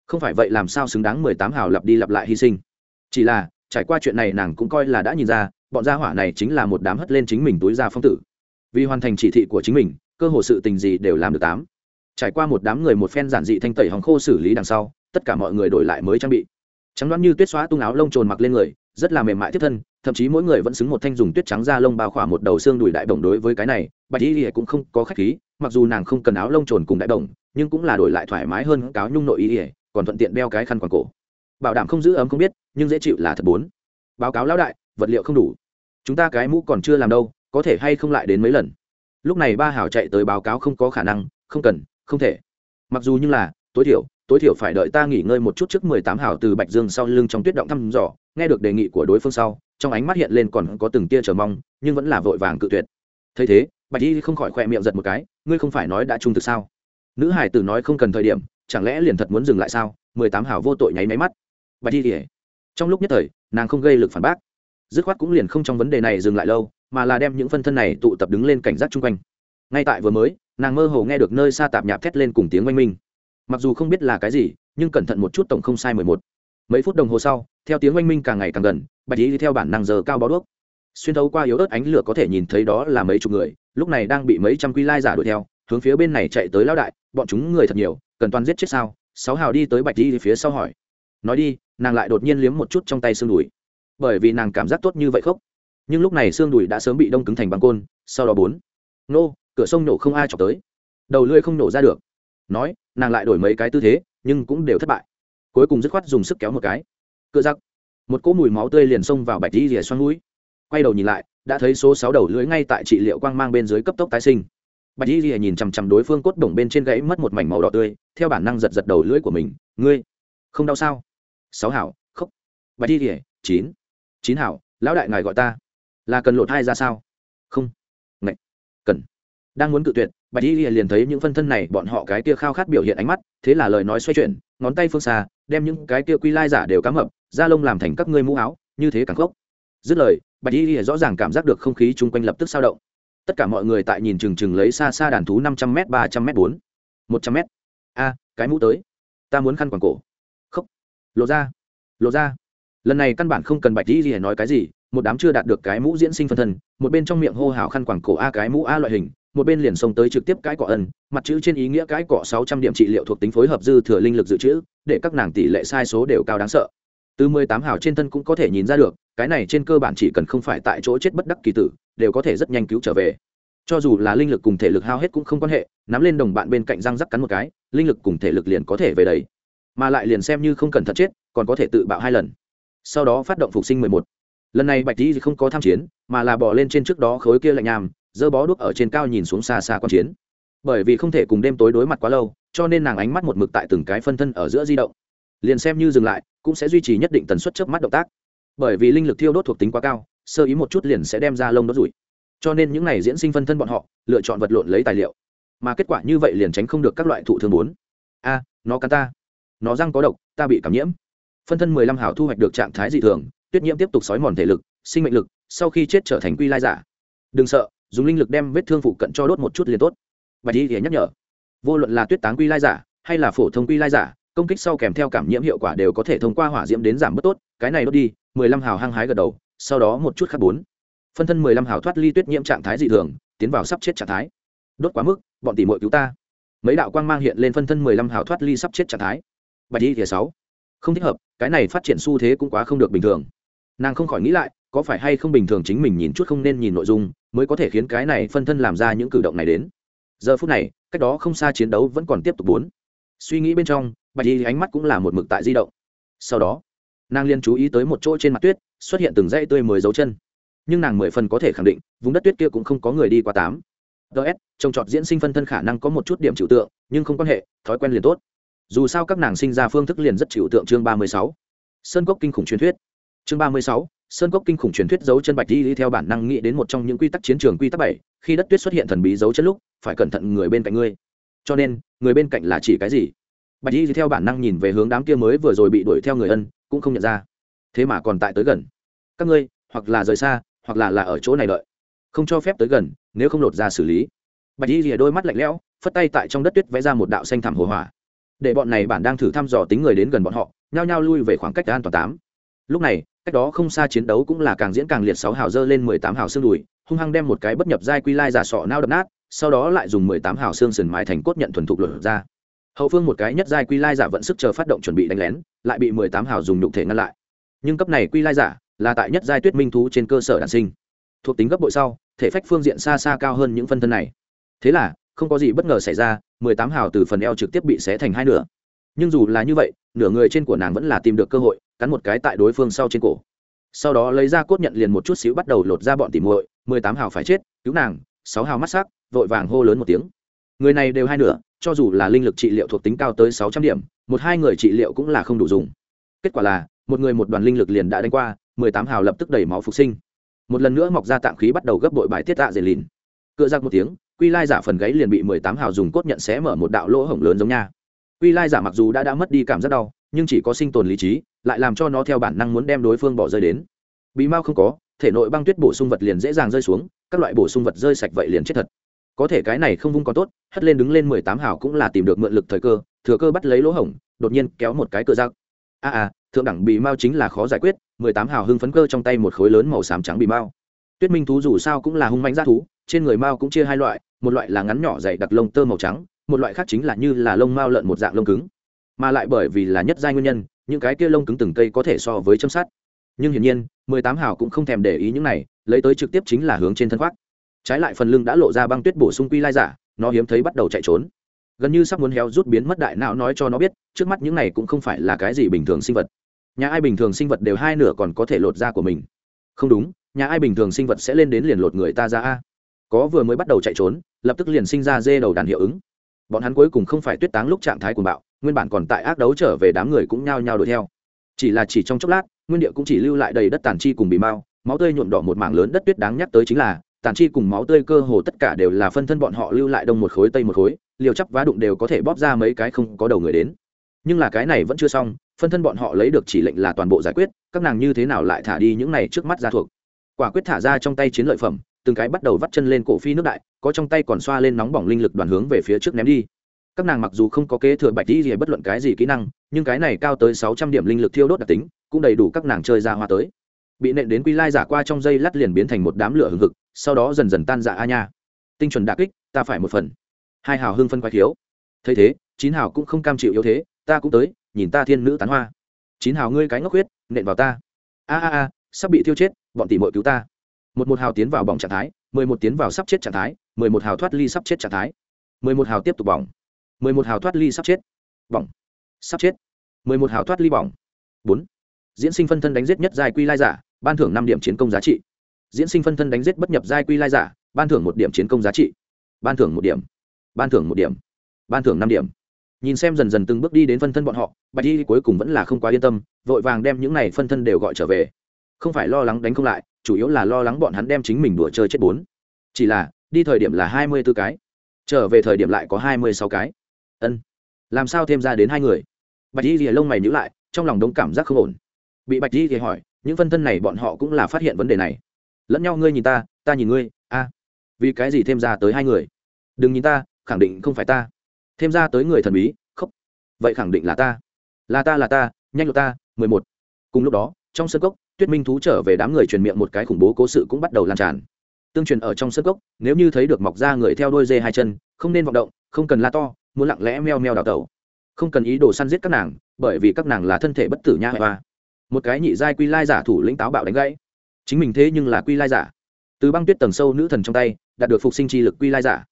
Không phải vậy làm sao xứng đáng mười tám hào lặp đi lặp lại hy sinh. Chỉ là, trải qua chuyện này nàng cũng coi là đã nhìn ra, bọn gia hỏa này chính là một đám hất lên chính mình túi ra phong tử. Vì hoàn thành chỉ thị của chính mình, cơ hồ sự tình gì đều làm được tám. Trải qua một đám người một phen giản dị thanh tẩy hòng khô xử lý đằng sau tất cả mọi người đổi lại mới trang bị. Trắng đoán như tuyết xóa tung áo lông trồn mặc lên người, rất là mềm mại tiếp thân, thậm chí mỗi người vẫn xứng một thanh dùng tuyết trắng da lông bao khỏa một đầu xương đùi đại bổng đối với cái này, bạch y cũng không có khách khí, mặc dù nàng không cần áo lông trồn cùng đại bổng, nhưng cũng là đổi lại thoải mái hơn cáo nhung nội y còn thuận tiện đeo cái khăn quàng cổ. Bảo đảm không giữ ấm không biết, nhưng dễ chịu là thật bốn. Báo cáo lão đại, vật liệu không đủ. Chúng ta cái mũ còn chưa làm đâu, có thể hay không lại đến mấy lần? Lúc này ba hảo chạy tới báo cáo không có khả năng, không cần, không thể. Mặc dù như là, tối thiểu tối thiểu phải đợi ta nghỉ ngơi một chút trước mười tám hảo từ bạch dương sau lưng trong tuyết động thăm dò, nghe được đề nghị của đối phương sau, trong ánh mắt hiện lên còn có từng tia chờ mong, nhưng vẫn là vội vàng cự tuyệt. Thấy thế, bạch y không khỏi khỏe miệng giật một cái, ngươi không phải nói đã trung thực sao? Nữ hải tử nói không cần thời điểm, chẳng lẽ liền thật muốn dừng lại sao? Mười tám hảo vô tội nháy máy mắt. Bạch y trong lúc nhất thời, nàng không gây lực phản bác. Dứt khoát cũng liền không trong vấn đề này dừng lại lâu, mà là đem những phân thân này tụ tập đứng lên cảnh giác chung quanh. Ngay tại vừa mới, nàng mơ hồ nghe được nơi xa tạp nhạp thét lên cùng tiếng oanh minh mặc dù không biết là cái gì, nhưng cẩn thận một chút tổng không sai mười một. Mấy phút đồng hồ sau, theo tiếng oanh minh càng ngày càng gần, bạch lý theo bản năng giờ cao bó đuốc. Xuyên thấu qua yếu ớt ánh lửa có thể nhìn thấy đó là mấy chục người, lúc này đang bị mấy trăm quy lai giả đuổi theo, hướng phía bên này chạy tới lao đại, bọn chúng người thật nhiều, cần toàn giết chết sao? Sáu hào đi tới bạch lý phía sau hỏi. Nói đi, nàng lại đột nhiên liếm một chút trong tay xương đùi. Bởi vì nàng cảm giác tốt như vậy khóc nhưng lúc này xương đùi đã sớm bị đông cứng thành băng côn, sau đó bốn. Nô, cửa sông nổ không ai chọc tới. Đầu lưỡi không nổ ra được. Nói nàng lại đổi mấy cái tư thế, nhưng cũng đều thất bại. Cuối cùng dứt khoát dùng sức kéo một cái. Cựa giặc một cỗ mùi máu tươi liền xông vào bạch đi rìa xoăn mũi. Quay đầu nhìn lại, đã thấy số sáu đầu lưới ngay tại trị liệu quang mang bên dưới cấp tốc tái sinh. Bạch di rìa nhìn chằm chằm đối phương cốt bổng bên trên gãy mất một mảnh màu đỏ tươi, theo bản năng giật giật đầu lưỡi của mình. Ngươi, không đau sao? Sáu hảo, khóc. Bạch di rìa chín. Chín hảo, lão đại ngài gọi ta. Là cần lột hai ra sao? Không. Ngạch cần. Đang muốn cự tuyệt bạch y liền thấy những phân thân này, bọn họ cái kia khao khát biểu hiện ánh mắt, thế là lời nói xoay chuyển, ngón tay phương xa, đem những cái kia quy lai giả đều cắm mập da lông làm thành các ngươi mũ áo, như thế càng khốc. Dứt lời, bạch y rõ ràng cảm giác được không khí chung quanh lập tức sao động. Tất cả mọi người tại nhìn chừng chừng lấy xa xa đàn thú năm trăm m ba trăm m bốn, một trăm m a, cái mũ tới. Ta muốn khăn quàng cổ. Khóc lộ ra. Lộ ra. Lần này căn bản không cần bạch y nói cái gì, một đám chưa đạt được cái mũ diễn sinh phân thân, một bên trong miệng hô hào khăn quàng cổ a cái mũ a loại hình một bên liền xông tới trực tiếp cái cọ ân, mặt chữ trên ý nghĩa cái cọ sáu trăm điểm trị liệu thuộc tính phối hợp dư thừa linh lực dự trữ, để các nàng tỷ lệ sai số đều cao đáng sợ. Từ mười tám hào trên thân cũng có thể nhìn ra được, cái này trên cơ bản chỉ cần không phải tại chỗ chết bất đắc kỳ tử, đều có thể rất nhanh cứu trở về. Cho dù là linh lực cùng thể lực hao hết cũng không quan hệ, nắm lên đồng bạn bên cạnh răng rắc cắn một cái, linh lực cùng thể lực liền có thể về đấy mà lại liền xem như không cần thật chết, còn có thể tự bạo hai lần. Sau đó phát động phục sinh mười một. Lần này bạch di không có tham chiến, mà là bỏ lên trên trước đó khối kia lạnh nhàm giơ bó đuốc ở trên cao nhìn xuống xa xa quan chiến. Bởi vì không thể cùng đêm tối đối mặt quá lâu, cho nên nàng ánh mắt một mực tại từng cái phân thân ở giữa di động. Liền xem như dừng lại, cũng sẽ duy trì nhất định tần suất trước mắt động tác. Bởi vì linh lực thiêu đốt thuộc tính quá cao, sơ ý một chút liền sẽ đem ra lông đốt rủi. Cho nên những n à y diễn sinh phân thân bọn họ, lựa chọn vật lộn lấy tài liệu. Mà kết quả như vậy liền tránh không được các loại thụ thương bốn. A, nó cắn ta. Nó răng có độc, ta bị cảm nhiễm. Phân thân mười lăm hảo thu hoạch được trạng thái dị thường, tuyết nhiễm tiếp tục sói mòn thể lực, sinh mệnh lực, sau khi chết trở thành quy lai giả. Đừng sợ dùng linh lực đem vết thương phụ cận cho đốt một chút liền tốt. Bạch y thì nhắc nhở, vô luận là tuyết táng quy lai giả, hay là phổ thông quy lai giả, công kích sau kèm theo cảm nhiễm hiệu quả đều có thể thông qua hỏa diễm đến giảm bớt tốt, cái này đốt đi, mười lăm hào hăng hái gật đầu, sau đó một chút khắc bốn. Phân thân mười lăm hào thoát ly tuyết nhiễm trạng thái dị thường, tiến vào sắp chết trạng thái. Đốt quá mức, bọn tỷ muội cứu ta. Mấy đạo quang mang hiện lên phân thân mười lăm hào thoát ly sắp chết trạng thái. Bạch y thì sáu. Không thích hợp, cái này phát triển xu thế cũng quá không được bình thường. Nàng không khỏi nghĩ lại có phải hay không bình thường chính mình nhìn chút không nên nhìn nội dung mới có thể khiến cái này phân thân làm ra những cử động này đến? Giờ phút này, cách đó không xa chiến đấu vẫn còn tiếp tục bốn. Suy nghĩ bên trong, bạch y ánh mắt cũng là một mực tại di động. Sau đó, nàng liên chú ý tới một chỗ trên mặt tuyết, xuất hiện từng dãy tươi mới dấu chân. Nhưng nàng mười phần có thể khẳng định, vùng đất tuyết kia cũng không có người đi qua tám. Ts trồng trọt diễn sinh phân thân khả năng có một chút điểm trừu tượng, nhưng không quan hệ, thói quen liền tốt. Dù sao các nàng sinh ra phương thức liền rất trừu tượng chương ba mươi sáu. Sơn cốc kinh khủng truyền thuyết. Chương ba mươi sáu sơn cốc kinh khủng truyền thuyết dấu chân bạch đi theo bản năng nghĩ đến một trong những quy tắc chiến trường quy tắc bảy, khi đất tuyết xuất hiện thần bí dấu chân lúc, phải cẩn thận người bên cạnh ngươi. Cho nên, người bên cạnh là chỉ cái gì? Bạch đi theo bản năng nhìn về hướng đám kia mới vừa rồi bị đuổi theo người ân, cũng không nhận ra. Thế mà còn tại tới gần. Các ngươi, hoặc là rời xa, hoặc là là ở chỗ này đợi. Không cho phép tới gần, nếu không lột ra xử lý. Bạch y rìa đôi mắt lạnh lẽo, phất tay tại trong đất tuyết vẽ ra một đạo xanh thảm hồ hỏa. Để bọn này bản đang thử thăm dò tính người đến gần bọn họ, nhao nhao lui về khoảng cách an toàn tám. Lúc này cách đó không xa chiến đấu cũng là càng diễn càng liệt sáu hào dơ lên mười tám hào xương đùi, hung hăng đem một cái bất nhập giai quy lai giả sọ nao đập nát, sau đó lại dùng mười tám hào xương sườn mái thành cốt nhận thuần thục lửa ra. Hậu phương một cái nhất giai quy lai giả vận sức chờ phát động chuẩn bị đánh lén, lại bị mười tám hào dùng nhục thể ngăn lại. Nhưng cấp này quy lai giả là tại nhất giai tuyết minh thú trên cơ sở đản sinh. Thuộc tính gấp bội sau, thể phách phương diện xa xa cao hơn những phân thân này. Thế là, không có gì bất ngờ xảy ra, mười tám hào từ phần eo trực tiếp bị xé thành hai nửa. Nhưng dù là như vậy, nửa người trên của nàng vẫn là tìm được cơ hội cắn một cái tại đối phương sau trên cổ. Sau đó lấy ra cốt nhận liền một chút xíu bắt đầu lột ra bọn tỉ muội, mười tám hào phải chết, cứu nàng, sáu hào mắt sắc, vội vàng hô lớn một tiếng. Người này đều hai nửa, cho dù là linh lực trị liệu thuộc tính cao tới sáu trăm điểm, một hai người trị liệu cũng là không đủ dùng. Kết quả là, một người một đoàn linh lực liền đã đánh qua, mười tám hào lập tức đẩy máu phục sinh. Một lần nữa mọc ra tạm khí bắt đầu gấp đội bài tiết tạ dệt lìn. Cựa giặc một tiếng, quy lai giả phần gáy liền bị mười tám hào dùng cốt nhận xé mở một đạo lỗ hổng lớn giống nha. Quy lai giả mặc dù đã đã mất đi cảm giác đau nhưng chỉ có sinh tồn lý trí, lại làm cho nó theo bản năng muốn đem đối phương bỏ rơi đến. Bị mao không có, thể nội băng tuyết bổ sung vật liền dễ dàng rơi xuống, các loại bổ sung vật rơi sạch vậy liền chết thật. Có thể cái này không vung còn tốt, hất lên đứng lên mười tám hào cũng là tìm được mượn lực thời cơ, thừa cơ bắt lấy lỗ hổng, đột nhiên kéo một cái cơ giặc a a, thượng đẳng bị mao chính là khó giải quyết, mười tám hào hưng phấn cơ trong tay một khối lớn màu xám trắng bị mao. Tuyết minh thú dù sao cũng là hung manh g thú, trên người mao cũng chia hai loại, một loại là ngắn nhỏ dày đặc lông tơ màu trắng, một loại khác chính là như là lông mao lợn một dạng lông cứng mà lại bởi vì là nhất giai nguyên nhân, những cái kia lông cứng từng cây có thể so với châm sát nhưng hiển nhiên, mười tám hào cũng không thèm để ý những này, lấy tới trực tiếp chính là hướng trên thân khoác. Trái lại phần lưng đã lộ ra băng tuyết bổ sung quy lai giả, nó hiếm thấy bắt đầu chạy trốn. Gần như sắp muốn héo rút biến mất đại não nói cho nó biết, trước mắt những này cũng không phải là cái gì bình thường sinh vật. Nhà ai bình thường sinh vật đều hai nửa còn có thể lột da của mình. Không đúng, nhà ai bình thường sinh vật sẽ lên đến liền lột người ta ra a. Có vừa mới bắt đầu chạy trốn, lập tức liền sinh ra dê đầu đàn hiệu ứng. Bọn hắn cuối cùng không phải tuyết táng lúc trạng thái của bạo nguyên bản còn tại ác đấu trở về đám người cũng nhao nhao đuổi theo. Chỉ là chỉ trong chốc lát, nguyên địa cũng chỉ lưu lại đầy đất tàn chi cùng bị mau, máu tươi nhuộm đỏ một mảng lớn đất tuyết đáng nhắc tới chính là, tàn chi cùng máu tươi cơ hồ tất cả đều là phân thân bọn họ lưu lại đông một khối, tây một khối, liều chắp vá đụng đều có thể bóp ra mấy cái không có đầu người đến. Nhưng là cái này vẫn chưa xong, phân thân bọn họ lấy được chỉ lệnh là toàn bộ giải quyết, các nàng như thế nào lại thả đi những này trước mắt ra thuộc? Quả quyết thả ra trong tay chiến lợi phẩm, từng cái bắt đầu vắt chân lên cổ phi nước đại, có trong tay còn xoa lên nóng bỏng linh lực đoàn hướng về phía trước ném đi các nàng mặc dù không có kế thừa bạch tỷ gì bất luận cái gì kỹ năng, nhưng cái này cao tới sáu trăm điểm linh lực thiêu đốt đặc tính, cũng đầy đủ các nàng chơi ra hoa tới. Bị nện đến quy lai giả qua trong dây lát liền biến thành một đám lửa hừng hực, sau đó dần dần tan dạ a nha. Tinh chuẩn đà kích, ta phải một phần. Hai hào hưng phân quái thiếu thấy thế, chín hào cũng không cam chịu yếu thế, ta cũng tới, nhìn ta thiên nữ tán hoa. Chín hào ngươi cái ngốc huyết, nện vào ta. A a a, sắp bị thiêu chết, bọn tỷ mội cứu ta. Một một hào tiến vào bỏng trạng thái, mười một tiến vào sắp chết trạng thái, mười một hào thoát ly sắp chết trạng thái. Mười một hào tiếp tục bỏng mười một hào thoát ly sắp chết. Bỏng. Sắp chết. mười một hào thoát ly bỏng. Bốn. Diễn sinh phân thân đánh giết nhất giai quy lai giả, ban thưởng năm điểm chiến công giá trị. Diễn sinh phân thân đánh giết bất nhập giai quy lai giả, ban thưởng một điểm chiến công giá trị. Ban thưởng một điểm. Ban thưởng một điểm. Ban thưởng năm điểm. Nhìn xem dần dần từng bước đi đến phân thân bọn họ, bạch y cuối cùng vẫn là không quá yên tâm, vội vàng đem những này phân thân đều gọi trở về. Không phải lo lắng đánh không lại, chủ yếu là lo lắng bọn hắn đem chính mình đùa chơi chết bốn. Chỉ là, đi thời điểm là hai mươi b ố cái, trở về thời điểm lại có hai mươi sáu cái ân. Làm sao thêm ra đến hai người? Bạch y rìa lông mày nhữ lại, trong lòng đống cảm giác không ổn. Bị bạch y rìa hỏi, những phân thân này bọn họ cũng là phát hiện vấn đề này. Lẫn nhau ngươi nhìn ta ta nhìn ngươi, a. Vì cái gì thêm ra tới hai người? Đừng nhìn ta, khẳng định không phải ta. Thêm ra tới người thần bí khóc vậy khẳng định là ta. Là ta là ta, nhanh lộ ta, mười một. Cùng lúc đó, trong sân cốc, tuyết minh thú trở về đám người truyền miệng một cái khủng bố cố sự cũng bắt đầu lan tràn. Tương truyền ở trong sân cốc, nếu như thấy được mọc ra người theo đôi dê hai chân, không nên vọng động, không cần la to muốn lặng lẽ meo meo đào tẩu. Không cần ý đồ săn giết các nàng, bởi vì các nàng là thân thể bất tử nha hoa một cái nhị giai quy lai giả thủ lĩnh táo bạo đánh gãy. Chính mình thế nhưng là quy lai giả. Từ băng tuyết tầng sâu nữ thần trong tay, đạt được phục sinh chi lực quy lai giả.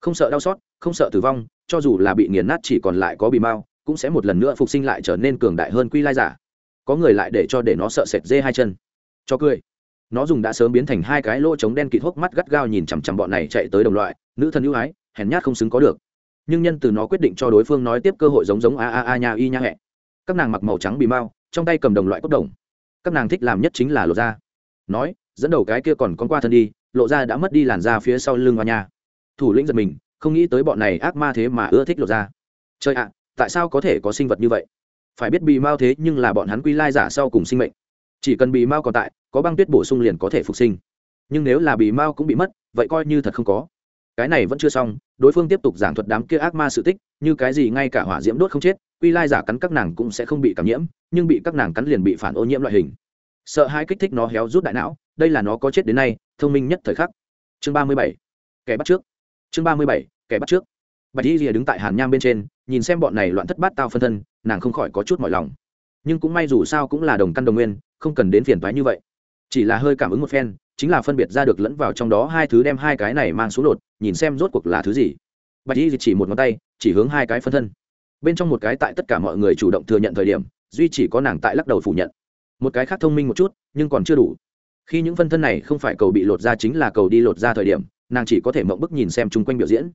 Không sợ đau xót, không sợ tử vong, cho dù là bị nghiền nát chỉ còn lại có bì mao cũng sẽ một lần nữa phục sinh lại trở nên cường đại hơn quy lai giả. Có người lại để cho để nó sợ sệt dê hai chân. Cho cười. Nó dùng đã sớm biến thành hai cái lỗ trống đen kịt hốc mắt gắt gao nhìn chằm chằm bọn này chạy tới đồng loại, nữ thần ưu ái, hèn nhát không xứng có được nhưng nhân từ nó quyết định cho đối phương nói tiếp cơ hội giống giống a a a nha y nha hẹ. Các nàng mặc màu trắng bì mau, trong tay cầm đồng loại cốc đồng. Các nàng thích làm nhất chính là lộ ra. Nói, dẫn đầu cái kia còn con qua thân đi, lộ ra đã mất đi làn da phía sau lưng hoa nha. Thủ lĩnh giật mình, không nghĩ tới bọn này ác ma thế mà ưa thích lộ ra. Chơi ạ, tại sao có thể có sinh vật như vậy? Phải biết bị mau thế nhưng là bọn hắn quy lai giả sau cùng sinh mệnh. Chỉ cần bị mau còn tại, có băng tuyết bổ sung liền có thể phục sinh. Nhưng nếu là bị mau cũng bị mất, vậy coi như thật không có cái này vẫn chưa xong, đối phương tiếp tục giảng thuật đám kia ác ma sự tích, như cái gì ngay cả hỏa diễm đốt không chết, quy lai giả cắn các nàng cũng sẽ không bị cảm nhiễm, nhưng bị các nàng cắn liền bị phản ô nhiễm loại hình. Sợ hai kích thích nó héo rút đại não, đây là nó có chết đến nay, thông minh nhất thời khắc. Chương ba mươi bảy. Kẻ bắt trước. Chương ba mươi bảy. Kẻ bắt trước. Bạch y rìa đứng tại hàn nham bên trên, nhìn xem bọn này loạn thất bát tao phân thân, nàng không khỏi có chút mỏi lòng. Nhưng cũng may dù sao cũng là đồng căn đồng nguyên, không cần đến phiền toái như vậy. Chỉ là hơi cảm ứng một phen chính là phân biệt ra được lẫn vào trong đó hai thứ đem hai cái này mang xuống lột nhìn xem rốt cuộc là thứ gì. Bạch y chỉ một ngón tay, chỉ hướng hai cái phân thân. Bên trong một cái tại tất cả mọi người chủ động thừa nhận thời điểm, duy chỉ có nàng tại lắc đầu phủ nhận. Một cái khác thông minh một chút, nhưng còn chưa đủ. Khi những phân thân này không phải cầu bị lột ra chính là cầu đi lột ra thời điểm, nàng chỉ có thể mộng bức nhìn xem chung quanh biểu diễn.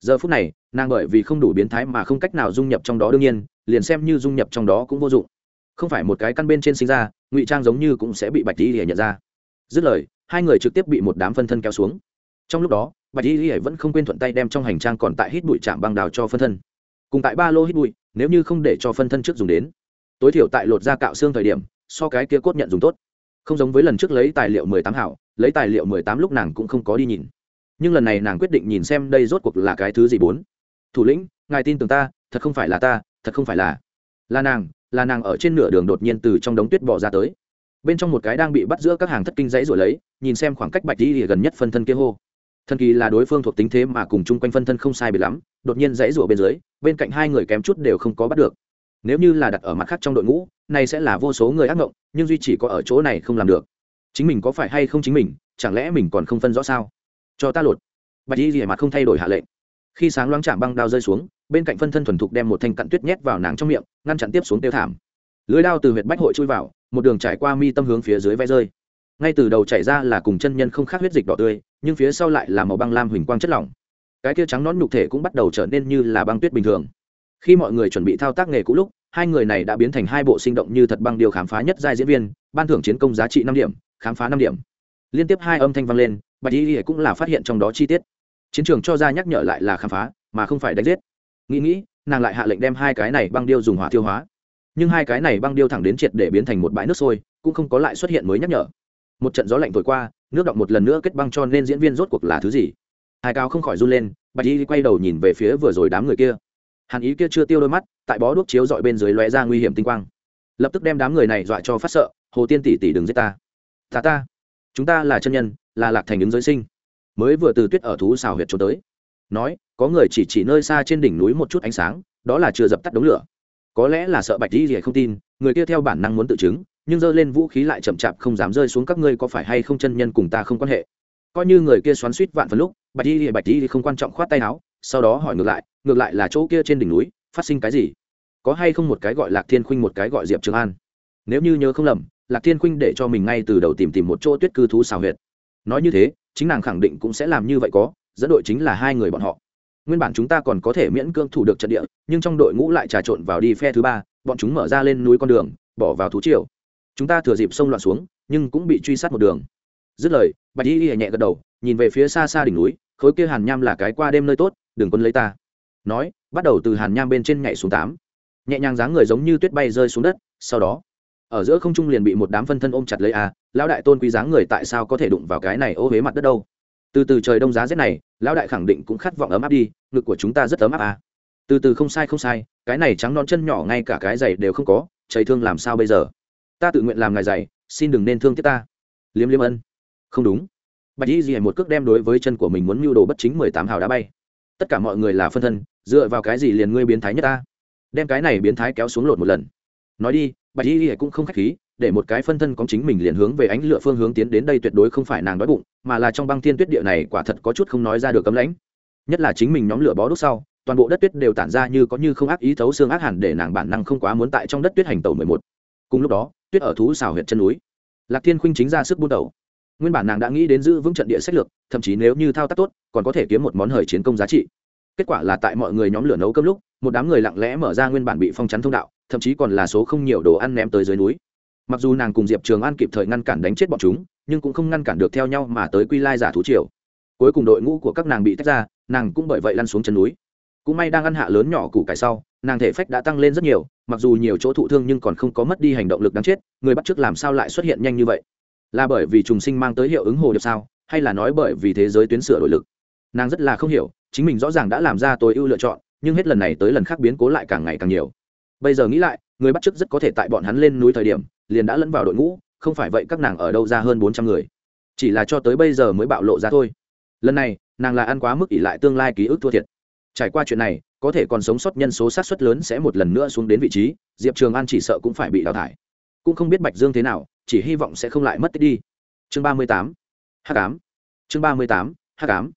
Giờ phút này, nàng bởi vì không đủ biến thái mà không cách nào dung nhập trong đó đương nhiên, liền xem như dung nhập trong đó cũng vô dụng. Không phải một cái căn bên trên sinh ra, ngụy trang giống như cũng sẽ bị bạch y để nhận ra. Dứt lời hai người trực tiếp bị một đám phân thân kéo xuống. Trong lúc đó, bạch y y vẫn không quên thuận tay đem trong hành trang còn tại hít bụi chạm băng đào cho phân thân. Cùng tại ba lô hít bụi, nếu như không để cho phân thân trước dùng đến, tối thiểu tại lột da cạo xương thời điểm, so cái kia cốt nhận dùng tốt. Không giống với lần trước lấy tài liệu mười tám hảo, lấy tài liệu mười tám lúc nàng cũng không có đi nhìn. Nhưng lần này nàng quyết định nhìn xem đây rốt cuộc là cái thứ gì bốn. Thủ lĩnh, ngài tin tưởng ta, thật không phải là ta, thật không phải là. Là nàng là nàng ở trên nửa đường đột nhiên từ trong đống tuyết bỏ ra tới bên trong một cái đang bị bắt giữa các hàng thất kinh dãy rồi lấy, nhìn xem khoảng cách bạch đi gần nhất phân thân kia hô. Thần kỳ là đối phương thuộc tính thế mà cùng chung quanh phân thân không sai bị lắm, đột nhiên dãy rủa bên dưới, bên cạnh hai người kém chút đều không có bắt được. Nếu như là đặt ở mặt khác trong đội ngũ, này sẽ là vô số người ác mộng nhưng duy chỉ có ở chỗ này không làm được. Chính mình có phải hay không chính mình, chẳng lẽ mình còn không phân rõ sao? Cho ta lột. Bạch y rỉa mặt không thay đổi hạ lệnh. Khi sáng loáng chạm băng đao rơi xuống, bên cạnh phân thân thuần thục đem một thanh cặn tuyết nhét vào nàng trong miệng, ngăn chặn tiếp xuống tiêu thảm. Lưới đao từ huyệt bách hội chui vào một đường trải qua mi tâm hướng phía dưới vẽ rơi. Ngay từ đầu chảy ra là cùng chân nhân không khác huyết dịch đỏ tươi, nhưng phía sau lại là màu băng lam huỳnh quang chất lỏng. Cái kia trắng nón nhục thể cũng bắt đầu trở nên như là băng tuyết bình thường. Khi mọi người chuẩn bị thao tác nghề cũ lúc, hai người này đã biến thành hai bộ sinh động như thật băng điều khám phá nhất giai diễn viên, ban thưởng chiến công giá trị năm điểm, khám phá năm điểm. Liên tiếp hai âm thanh vang lên, bạch y cũng là phát hiện trong đó chi tiết. Chiến trường cho ra nhắc nhở lại là khám phá, mà không phải đánh giết. Nghĩ nghĩ, nàng lại hạ lệnh đem hai cái này băng điêu dùng hỏa tiêu hóa nhưng hai cái này băng điêu thẳng đến triệt để biến thành một bãi nước sôi, cũng không có lại xuất hiện mới nhắc nhở. Một trận gió lạnh thổi qua, nước động một lần nữa kết băng cho nên diễn viên rốt cuộc là thứ gì? Hai cao không khỏi run lên, bạch y quay đầu nhìn về phía vừa rồi đám người kia. Hàn ý kia chưa tiêu đôi mắt, tại bó đuốc chiếu dọi bên dưới lóe ra nguy hiểm tinh quang. Lập tức đem đám người này dọa cho phát sợ, hồ tiên tỷ tỷ đừng giết ta. Ta ta, chúng ta là chân nhân, là lạc thành ứng giới sinh. Mới vừa từ tuyết ở thú xào huyệt trốn tới. Nói, có người chỉ chỉ nơi xa trên đỉnh núi một chút ánh sáng, đó là chưa dập tắt đống lửa có lẽ là sợ bạch di gì không tin, người kia theo bản năng muốn tự chứng, nhưng giơ lên vũ khí lại chậm chạp không dám rơi xuống các ngươi có phải hay không chân nhân cùng ta không quan hệ. Coi như người kia xoắn suýt vạn phần lúc, bạch di bạch di không quan trọng khoát tay áo, sau đó hỏi ngược lại ngược lại là chỗ kia trên đỉnh núi, phát sinh cái gì? Có hay không một cái gọi lạc thiên khuynh, một cái gọi diệp trường an? Nếu như nhớ không lầm, lạc thiên khuynh để cho mình ngay từ đầu tìm tìm một chỗ tuyết cư thú xào huyệt. Nói như thế, chính nàng khẳng định cũng sẽ làm như vậy có, dẫn đội chính là hai người bọn họ nguyên bản chúng ta còn có thể miễn cưỡng thủ được trận địa, nhưng trong đội ngũ lại trà trộn vào đi phe thứ ba, bọn chúng mở ra lên núi con đường, bỏ vào thú triều. Chúng ta thừa dịp sông loạn xuống, nhưng cũng bị truy sát một đường. Dứt lời, bạch y y nhẹ gật đầu, nhìn về phía xa xa đỉnh núi, khối kia hàn nham là cái qua đêm nơi tốt, đừng quân lấy ta. Nói, bắt đầu từ hàn nham bên trên nhảy xuống tám. Nhẹ nhàng dáng người giống như tuyết bay rơi xuống đất, sau đó, ở giữa không trung liền bị một đám phân thân ôm chặt lấy à lão đại tôn quý dáng người tại sao có thể đụng vào cái này ô huế mặt đất đâu? Từ từ trời đông giá rét này, lão đại khẳng định cũng khát vọng ấm áp đi, ngực của chúng ta rất ấm áp à. Từ từ không sai không sai, cái này trắng non chân nhỏ ngay cả cái giày đều không có, chảy thương làm sao bây giờ? Ta tự nguyện làm ngài giày, xin đừng nên thương tiếc ta. Liếm liếm ân. Không đúng. Bạch y gì một cước đem đối với chân của mình muốn mưu đồ bất chính mười tám hào đã bay. Tất cả mọi người là phân thân, dựa vào cái gì liền ngươi biến thái nhất ta? Đem cái này biến thái kéo xuống lột một lần. Nói đi, bạch y y cũng không khách khí để một cái phân thân có chính mình liền hướng về ánh lửa phương hướng tiến đến đây tuyệt đối không phải nàng đói bụng, mà là trong băng thiên tuyết địa này quả thật có chút không nói ra được cấm lãnh. Nhất là chính mình nhóm lửa bó đốt sau, toàn bộ đất tuyết đều tản ra như có như không ác ý thấu xương ác hẳn để nàng bản năng không quá muốn tại trong đất tuyết hành tàu mười một. Cùng lúc đó, tuyết ở thú xào huyện chân núi. Lạc thiên khuynh chính ra sức buôn đầu nguyên bản nàng đã nghĩ đến giữ vững trận địa sách lược, thậm chí nếu như thao tác tốt, còn có thể kiếm một món hời chiến công giá trị. Kết quả là tại mọi người nhóm lửa nấu cơm lúc, một đám người lặng lẽ mở ra nguyên bản bị phong chắn thông đạo, thậm chí còn là số không nhiều đồ ăn ném tới dưới núi mặc dù nàng cùng diệp trường an kịp thời ngăn cản đánh chết bọn chúng, nhưng cũng không ngăn cản được theo nhau mà tới quy lai giả thú triều. Cuối cùng đội ngũ của các nàng bị tách ra, nàng cũng bởi vậy lăn xuống chân núi. Cũng may đang ăn hạ lớn nhỏ củ cải sau, nàng thể phách đã tăng lên rất nhiều, mặc dù nhiều chỗ thụ thương nhưng còn không có mất đi hành động lực đáng chết, người bắt chước làm sao lại xuất hiện nhanh như vậy? Là bởi vì trùng sinh mang tới hiệu ứng hồ điệp sao, hay là nói bởi vì thế giới tuyến sửa đổi lực? Nàng rất là không hiểu, chính mình rõ ràng đã làm ra tối ưu lựa chọn, nhưng hết lần này tới lần khác biến cố lại càng ngày càng nhiều. Bây giờ nghĩ lại, người bắt chước rất có thể tại bọn hắn lên núi thời điểm liền đã lẫn vào đội ngũ, không phải vậy các nàng ở đâu ra hơn bốn trăm người. Chỉ là cho tới bây giờ mới bạo lộ ra thôi. Lần này, nàng là ăn quá mức ỷ lại tương lai ký ức thua thiệt. Trải qua chuyện này, có thể còn sống sót nhân số sát xuất lớn sẽ một lần nữa xuống đến vị trí, diệp trường an chỉ sợ cũng phải bị đào thải. Cũng không biết bạch dương thế nào, chỉ hy vọng sẽ không lại mất tích đi. Chương ba mươi tám h tám chương ba mươi tám h tám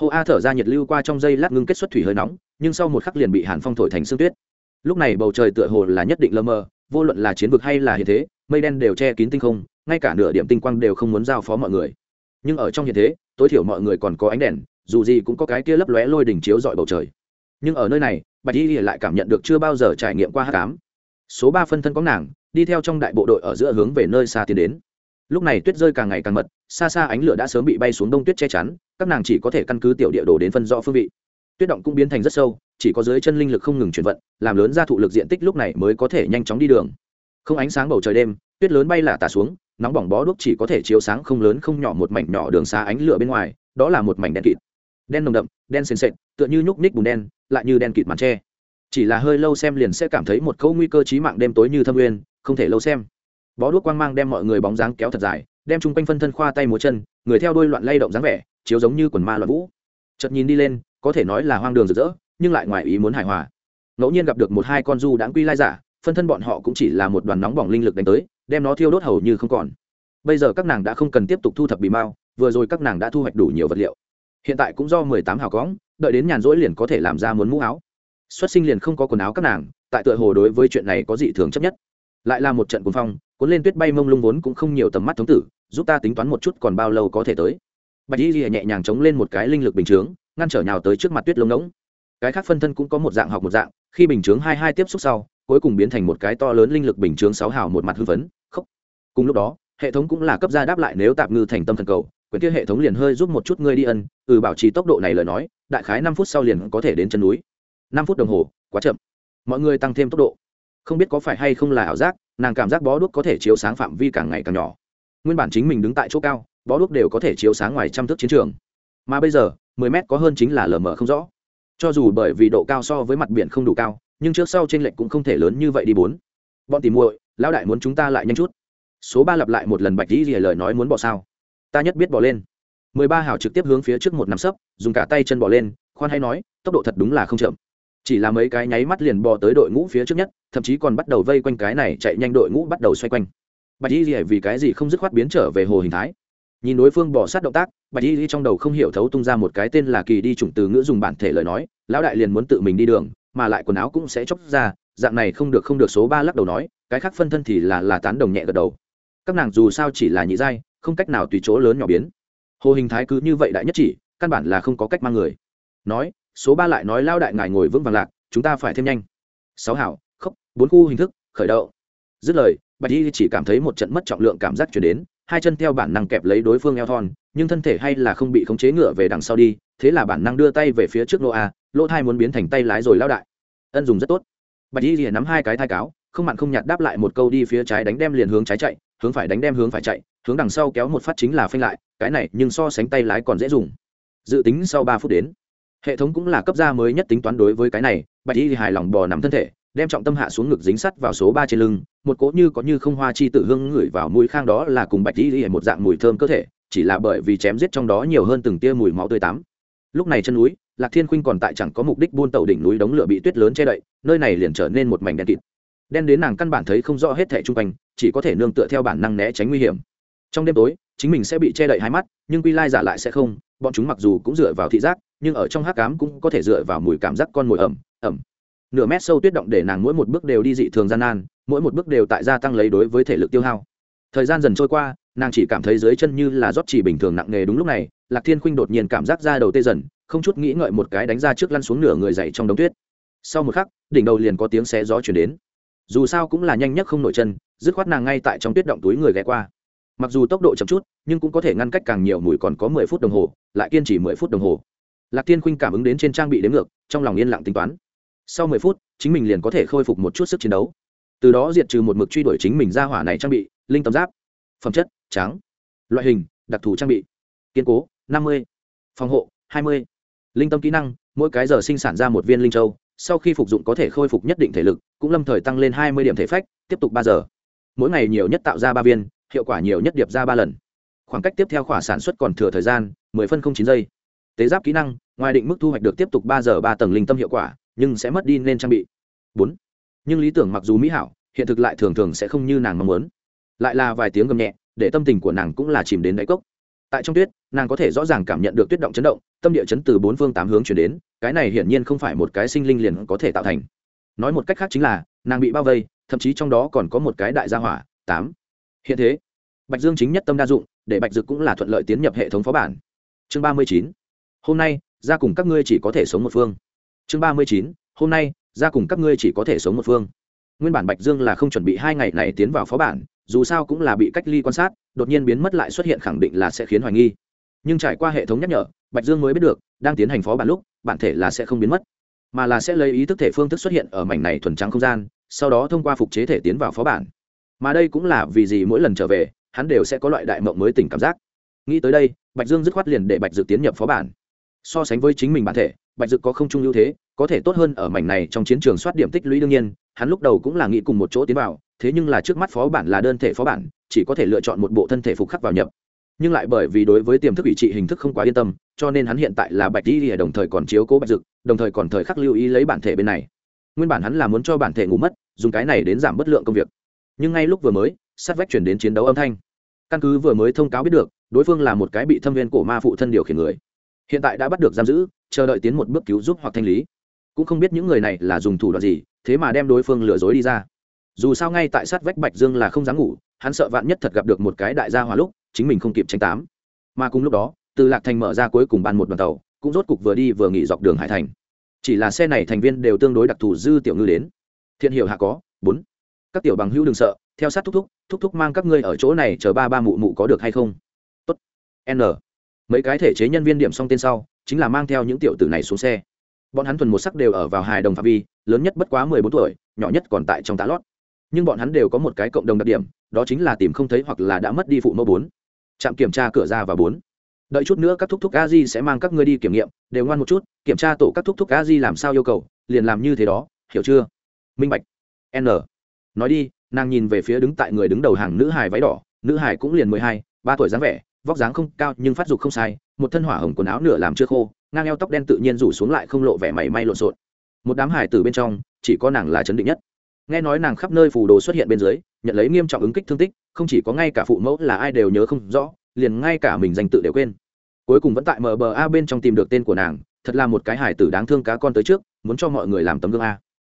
hồ a thở ra nhiệt lưu qua trong dây lát ngưng kết xuất thủy hơi nóng, nhưng sau một khắc liền bị hàn phong thổi thành sương tuyết. Lúc này bầu trời tựa hồ là nhất định lơ mơ vô luận là chiến vực hay là hiện thế, mây đen đều che kín tinh không, ngay cả nửa điểm tinh quang đều không muốn giao phó mọi người. Nhưng ở trong hiện thế, tối thiểu mọi người còn có ánh đèn, dù gì cũng có cái kia lấp lóe lôi đỉnh chiếu dọi bầu trời. Nhưng ở nơi này, bạch y lại cảm nhận được chưa bao giờ trải nghiệm qua hát cám số ba phân thân có nàng, đi theo trong đại bộ đội ở giữa hướng về nơi xa tiến đến. Lúc này tuyết rơi càng ngày càng mật, xa xa ánh lửa đã sớm bị bay xuống đông tuyết che chắn, các nàng chỉ có thể căn cứ tiểu địa đồ đến phân rõ phương vị. Tuyết động cũng biến thành rất sâu chỉ có dưới chân linh lực không ngừng chuyển vận, làm lớn ra thụ lực diện tích lúc này mới có thể nhanh chóng đi đường. Không ánh sáng bầu trời đêm, tuyết lớn bay là tả xuống, nóng bỏng bó đuốc chỉ có thể chiếu sáng không lớn không nhỏ một mảnh nhỏ đường xa ánh lửa bên ngoài, đó là một mảnh đen kịt. Đen nồng đậm, đen sền sệt tựa như nhúc ních bùn đen, lại như đen kịt màn tre. Chỉ là hơi lâu xem liền sẽ cảm thấy một câu nguy cơ chí mạng đêm tối như thâm uyên, không thể lâu xem. Bó đuốc quang mang đem mọi người bóng dáng kéo thật dài, đem chung quanh phân thân khoa tay múa chân, người theo đuôi loạn lay động dáng vẻ, chiếu giống như quần ma loạn vũ. Chợt nhìn đi lên, có thể nói là hoang đường rực rỡ nhưng lại ngoài ý muốn hài hòa. Ngẫu nhiên gặp được một hai con du đãng quy lai giả, phân thân bọn họ cũng chỉ là một đoàn nóng bỏng linh lực đánh tới, đem nó thiêu đốt hầu như không còn. Bây giờ các nàng đã không cần tiếp tục thu thập bì mao vừa rồi các nàng đã thu hoạch đủ nhiều vật liệu. Hiện tại cũng do mười tám hào cóng đợi đến nhàn rỗi liền có thể làm ra muốn mũ áo. Xuất sinh liền không có quần áo các nàng, tại tựa hồ đối với chuyện này có dị thường chấp nhất. Lại là một trận cuồng phong, cuốn lên tuyết bay mông lung vốn cũng không nhiều tầm mắt thống tử, giúp ta tính toán một chút còn bao lâu có thể tới. Bạch y lìa nhẹ nhàng chống lên một cái linh lực bình chướng, ngăn trở nhào tới trước mặt tuyết lông ngỗng cái khác phân thân cũng có một dạng học một dạng, khi bình chướng hai hai tiếp xúc sau, cuối cùng biến thành một cái to lớn linh lực bình chướng sáu hào một mặt hưng phấn khóc cùng lúc đó, hệ thống cũng là cấp ra đáp lại nếu tạm ngư thành tâm thần cầu, quyển kia hệ thống liền hơi giúp một chút ngươi đi ân ừ bảo trì tốc độ này lời nói, đại khái năm phút sau liền có thể đến chân núi. Năm phút đồng hồ, quá chậm. Mọi người tăng thêm tốc độ. Không biết có phải hay không là ảo giác, nàng cảm giác bó đuốc có thể chiếu sáng phạm vi càng ngày càng nhỏ. Nguyên bản chính mình đứng tại chỗ cao, bó đuốc đều có thể chiếu sáng ngoài trăm thước chiến trường. Mà bây giờ, mười mét có hơn chính là lờ mờ không rõ cho dù bởi vì độ cao so với mặt biển không đủ cao, nhưng trước sau t r ê n lệch cũng không thể lớn như vậy đi bốn. Bọn tìm muội, lão đại muốn chúng ta lại nhanh chút. Số ba lặp lại một lần bạch dĩ rìa lời nói muốn bỏ sao. Ta nhất biết bỏ lên. Mười ba hào trực tiếp hướng phía trước một nắm sấp, dùng cả tay chân bỏ lên, khoan hay nói, tốc độ thật đúng là không chậm. Chỉ là mấy cái nháy mắt liền bò tới đội ngũ phía trước nhất, thậm chí còn bắt đầu vây quanh cái này chạy nhanh đội ngũ bắt đầu xoay quanh. Bạch y rìa vì cái gì không dứt khoát biến trở về hồ hình thái? Nhìn đối phương bỏ sát động tác bạch y trong đầu không hiểu thấu tung ra một cái tên là kỳ đi chủng từ ngữ dùng bản thể lời nói, lão đại liền muốn tự mình đi đường, mà lại quần áo cũng sẽ chóc ra, dạng này không được không được số ba lắc đầu nói, cái khác phân thân thì là là tán đồng nhẹ gật đầu. Các nàng dù sao chỉ là nhị giai, không cách nào tùy chỗ lớn nhỏ biến. Hồ hình thái cứ như vậy đại nhất chỉ, căn bản là không có cách mang người. Nói, số ba lại nói lao đại ngài ngồi vững vàng lạc, chúng ta phải thêm nhanh. Sáu hảo khốc bốn khu hình thức, khởi động. Dứt lời, bạch y chỉ cảm thấy một trận mất trọng lượng cảm giác chuyển đến hai chân theo bản năng kẹp lấy đối phương eo thon, nhưng thân thể hay là không bị khống chế ngựa về đằng sau đi, thế là bản năng đưa tay về phía trước lỗ a lỗ thai muốn biến thành tay lái rồi lao đại. Ân dùng rất tốt. Bạch y liền nắm hai cái thai cáo, không mặn không nhạt đáp lại một câu đi phía trái đánh đem liền hướng trái chạy, hướng phải đánh đem hướng phải chạy, hướng đằng sau kéo một phát chính là phanh lại, cái này nhưng so sánh tay lái còn dễ dùng. Dự tính sau ba phút đến, hệ thống cũng là cấp gia mới nhất tính toán đối với cái này, bạch y hài lòng bò nắm thân thể đem trọng tâm hạ xuống ngực dính sắt vào số ba trên lưng, một cỗ như có như không hoa chi tự hương ngửi vào mũi khang đó là cùng bạch y một dạng mùi thơm cơ thể, chỉ là bởi vì chém giết trong đó nhiều hơn từng tia mùi máu tươi tắm. Lúc này chân núi, lạc thiên khuynh còn tại chẳng có mục đích buôn tàu đỉnh núi đống lửa bị tuyết lớn che đậy, nơi này liền trở nên một mảnh đen kịt. Đen đến nàng căn bản thấy không rõ hết thẻ chung quanh, chỉ có thể nương tựa theo bản năng né tránh nguy hiểm. Trong đêm tối, chính mình sẽ bị che đậy hai mắt, nhưng quy lai giả lại sẽ không, bọn chúng mặc dù cũng dựa vào thị giác, nhưng ở trong hát cám cũng có thể dựa vào mùi cảm giác con mồi ẩm ẩm nửa mét sâu tuyết động để nàng mỗi một bước đều đi dị thường gian nan, mỗi một bước đều tại gia tăng lấy đối với thể lực tiêu hao. Thời gian dần trôi qua, nàng chỉ cảm thấy dưới chân như là rót chỉ bình thường nặng nề đúng lúc này, lạc thiên khuynh đột nhiên cảm giác ra đầu tê dần, không chút nghĩ ngợi một cái đánh ra trước lăn xuống nửa người dậy trong đống tuyết. Sau một khắc, đỉnh đầu liền có tiếng xé gió chuyển đến. Dù sao cũng là nhanh nhất không nổi chân, dứt khoát nàng ngay tại trong tuyết động túi người ghé qua. Mặc dù tốc độ chậm chút, nhưng cũng có thể ngăn cách càng nhiều mùi còn có mười phút đồng hồ, lại kiên trì mười phút đồng hồ. Lạc thiên khuynh cảm ứng đến trên trang bị đến ngược, trong lòng yên lặng tính toán sau mười phút, chính mình liền có thể khôi phục một chút sức chiến đấu. Từ đó diệt trừ một mực truy đuổi chính mình ra hỏa này trang bị, linh tầm giáp, phẩm chất, trắng, loại hình, đặc thù trang bị, kiên cố, năm mươi, phòng hộ, hai mươi, linh tâm kỹ năng, mỗi cái giờ sinh sản ra một viên linh châu, sau khi phục dụng có thể khôi phục nhất định thể lực, cũng lâm thời tăng lên hai mươi điểm thể phách, tiếp tục ba giờ. Mỗi ngày nhiều nhất tạo ra ba viên, hiệu quả nhiều nhất điệp ra ba lần. Khoảng cách tiếp theo khỏa sản xuất còn thừa thời gian, mười phân không chín giây. Tế giáp kỹ năng, ngoài định mức thu hoạch được tiếp tục ba giờ ba tầng linh tâm hiệu quả nhưng sẽ mất đi nên trang bị. Bốn, nhưng lý tưởng mặc dù mỹ hảo, hiện thực lại thường thường sẽ không như nàng mong muốn. Lại là vài tiếng gầm nhẹ, để tâm tình của nàng cũng là chìm đến đáy cốc. Tại trong tuyết, nàng có thể rõ ràng cảm nhận được tuyết động chấn động, tâm địa chấn từ bốn phương tám hướng chuyển đến, cái này hiển nhiên không phải một cái sinh linh liền có thể tạo thành. Nói một cách khác chính là, nàng bị bao vây, thậm chí trong đó còn có một cái đại gia hỏa. Tám, hiện thế, bạch dương chính nhất tâm đa dụng, để bạch dực cũng là thuận lợi tiến nhập hệ thống phó bản. Chương ba mươi chín, hôm nay ra cùng các ngươi chỉ có thể sống một phương chương ba mươi chín, hôm nay, ra cùng các ngươi chỉ có thể sống một phương. Nguyên bản bạch dương là không chuẩn bị hai ngày này tiến vào phó bản, dù sao cũng là bị cách ly quan sát, đột nhiên biến mất lại xuất hiện khẳng định là sẽ khiến hoài nghi. Nhưng trải qua hệ thống nhắc nhở, bạch dương mới biết được, đang tiến hành phó bản lúc, bản thể là sẽ không biến mất, mà là sẽ lấy ý thức thể phương thức xuất hiện ở mảnh này thuần trắng không gian, sau đó thông qua phục chế thể tiến vào phó bản. Mà đây cũng là vì gì mỗi lần trở về, hắn đều sẽ có loại đại mộng mới tỉnh cảm giác. Nghĩ tới đây, bạch dương dứt khoát liền để bạch dược tiến nhập phó bản. So sánh với chính mình bản thể bạch dực có không trung ưu thế, có thể tốt hơn ở mảnh này trong chiến trường soát điểm tích lũy đương nhiên, hắn lúc đầu cũng là nghĩ cùng một chỗ tiến vào, thế nhưng là trước mắt phó bản là đơn thể phó bản, chỉ có thể lựa chọn một bộ thân thể phục khắc vào nhập. Nhưng lại bởi vì đối với tiềm thức ủy trị hình thức không quá yên tâm, cho nên hắn hiện tại là bạch đi đồng thời còn chiếu cố bạch dực, đồng thời còn thời khắc lưu ý lấy bản thể bên này. Nguyên bản hắn là muốn cho bản thể ngủ mất, dùng cái này đến giảm bất lượng công việc. Nhưng ngay lúc vừa mới, sát vách chuyển đến chiến đấu âm thanh. Căn cứ vừa mới thông cáo biết được, đối phương là một cái bị thâm viên cổ ma phụ thân điều khiển người hiện tại đã bắt được giam giữ, chờ đợi tiến một bước cứu giúp hoặc thanh lý. Cũng không biết những người này là dùng thủ đoạn gì, thế mà đem đối phương lừa dối đi ra. Dù sao ngay tại sát vách bạch dương là không dám ngủ, hắn sợ vạn nhất thật gặp được một cái đại gia hòa lúc, chính mình không kịp tranh tám. Mà cùng lúc đó, từ lạc thành mở ra cuối cùng ban một đoàn tàu, cũng rốt cục vừa đi vừa nghỉ dọc đường hải thành. Chỉ là xe này thành viên đều tương đối đặc thù dư tiểu ngư đến. Thiện hiệu hạ có, bốn. Các tiểu bằng hữu đừng sợ, theo sát thúc thúc thúc thúc mang các ngươi ở chỗ này chờ ba ba mụ mụ có được hay không? Tốt. N mấy cái thể chế nhân viên điểm xong tên sau, chính là mang theo những tiểu tử này xuống xe. Bọn hắn thuần một sắc đều ở vào hài đồng phạm vi, lớn nhất bất quá mười bốn tuổi, nhỏ nhất còn tại trong tá lót. Nhưng bọn hắn đều có một cái cộng đồng đặc điểm, đó chính là tìm không thấy hoặc là đã mất đi phụ mẫu bốn. Trạm kiểm tra cửa ra và bốn. Đợi chút nữa các thúc thúc a di sẽ mang các ngươi đi kiểm nghiệm, đều ngoan một chút, kiểm tra tổ các thúc thúc a di làm sao yêu cầu, liền làm như thế đó, hiểu chưa? Minh bạch. N. Nói đi, nàng nhìn về phía đứng tại người đứng đầu hàng nữ hải váy đỏ, nữ hải cũng liền mười hai, ba tuổi dáng vẻ vóc dáng không cao nhưng phát dục không sai, một thân hỏa hồng quần áo nửa làm chưa khô, ngang eo tóc đen tự nhiên rủ xuống lại không lộ vẻ mảy may lộn xộn. Một đám hải từ bên trong, chỉ có nàng là chấn định nhất. Nghe nói nàng khắp nơi phù đồ xuất hiện bên dưới, nhận lấy nghiêm trọng ứng kích thương tích, không chỉ có ngay cả phụ mẫu là ai đều nhớ không rõ, liền ngay cả mình danh tự đều quên. Cuối cùng vẫn tại mở bờ a bên trong tìm được tên của nàng, thật là một cái hải tử đáng thương cá con tới trước, muốn cho mọi người làm tấm gương a.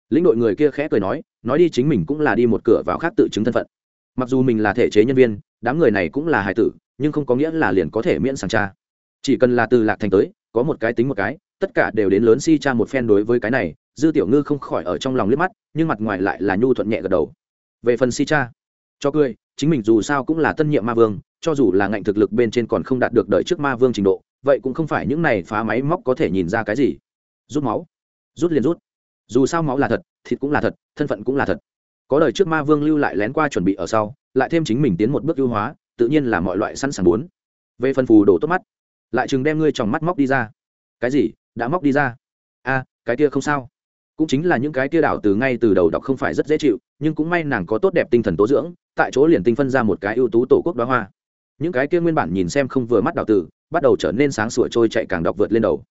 Lĩnh đội người kia khẽ cười nói nói đi chính mình cũng là đi một cửa vào khác tự chứng thân phận. Mặc dù mình là thể chế nhân viên đám người này cũng là hải tử, nhưng không có nghĩa là liền có thể miễn sàng cha. Chỉ cần là từ lạc thành tới, có một cái tính một cái, tất cả đều đến lớn si cha một phen đối với cái này, dư tiểu ngư không khỏi ở trong lòng liếc mắt, nhưng mặt ngoài lại là nhu thuận nhẹ gật đầu. Về phần si cha, cho cười, chính mình dù sao cũng là tân nhiệm ma vương, cho dù là ngạnh thực lực bên trên còn không đạt được đợi trước ma vương trình độ, vậy cũng không phải những này phá máy móc có thể nhìn ra cái gì. Rút máu, rút liền rút. Dù sao máu là thật, thịt cũng là thật, thân phận cũng là thật có đời trước ma vương lưu lại lén qua chuẩn bị ở sau, lại thêm chính mình tiến một bước ưu hóa, tự nhiên là mọi loại sẵn sàng bốn về phần phù đồ tốt mắt, lại chừng đem ngươi tròng mắt móc đi ra. Cái gì? Đã móc đi ra? A cái kia không sao. Cũng chính là những cái kia đảo từ ngay từ đầu đọc không phải rất dễ chịu, nhưng cũng may nàng có tốt đẹp tinh thần tố dưỡng, tại chỗ liền tinh phân ra một cái ưu tú tổ quốc đoá hoa. Những cái kia nguyên bản nhìn xem không vừa mắt đảo từ bắt đầu trở nên sáng sủa trôi chạy càng đọc vượt lên đầu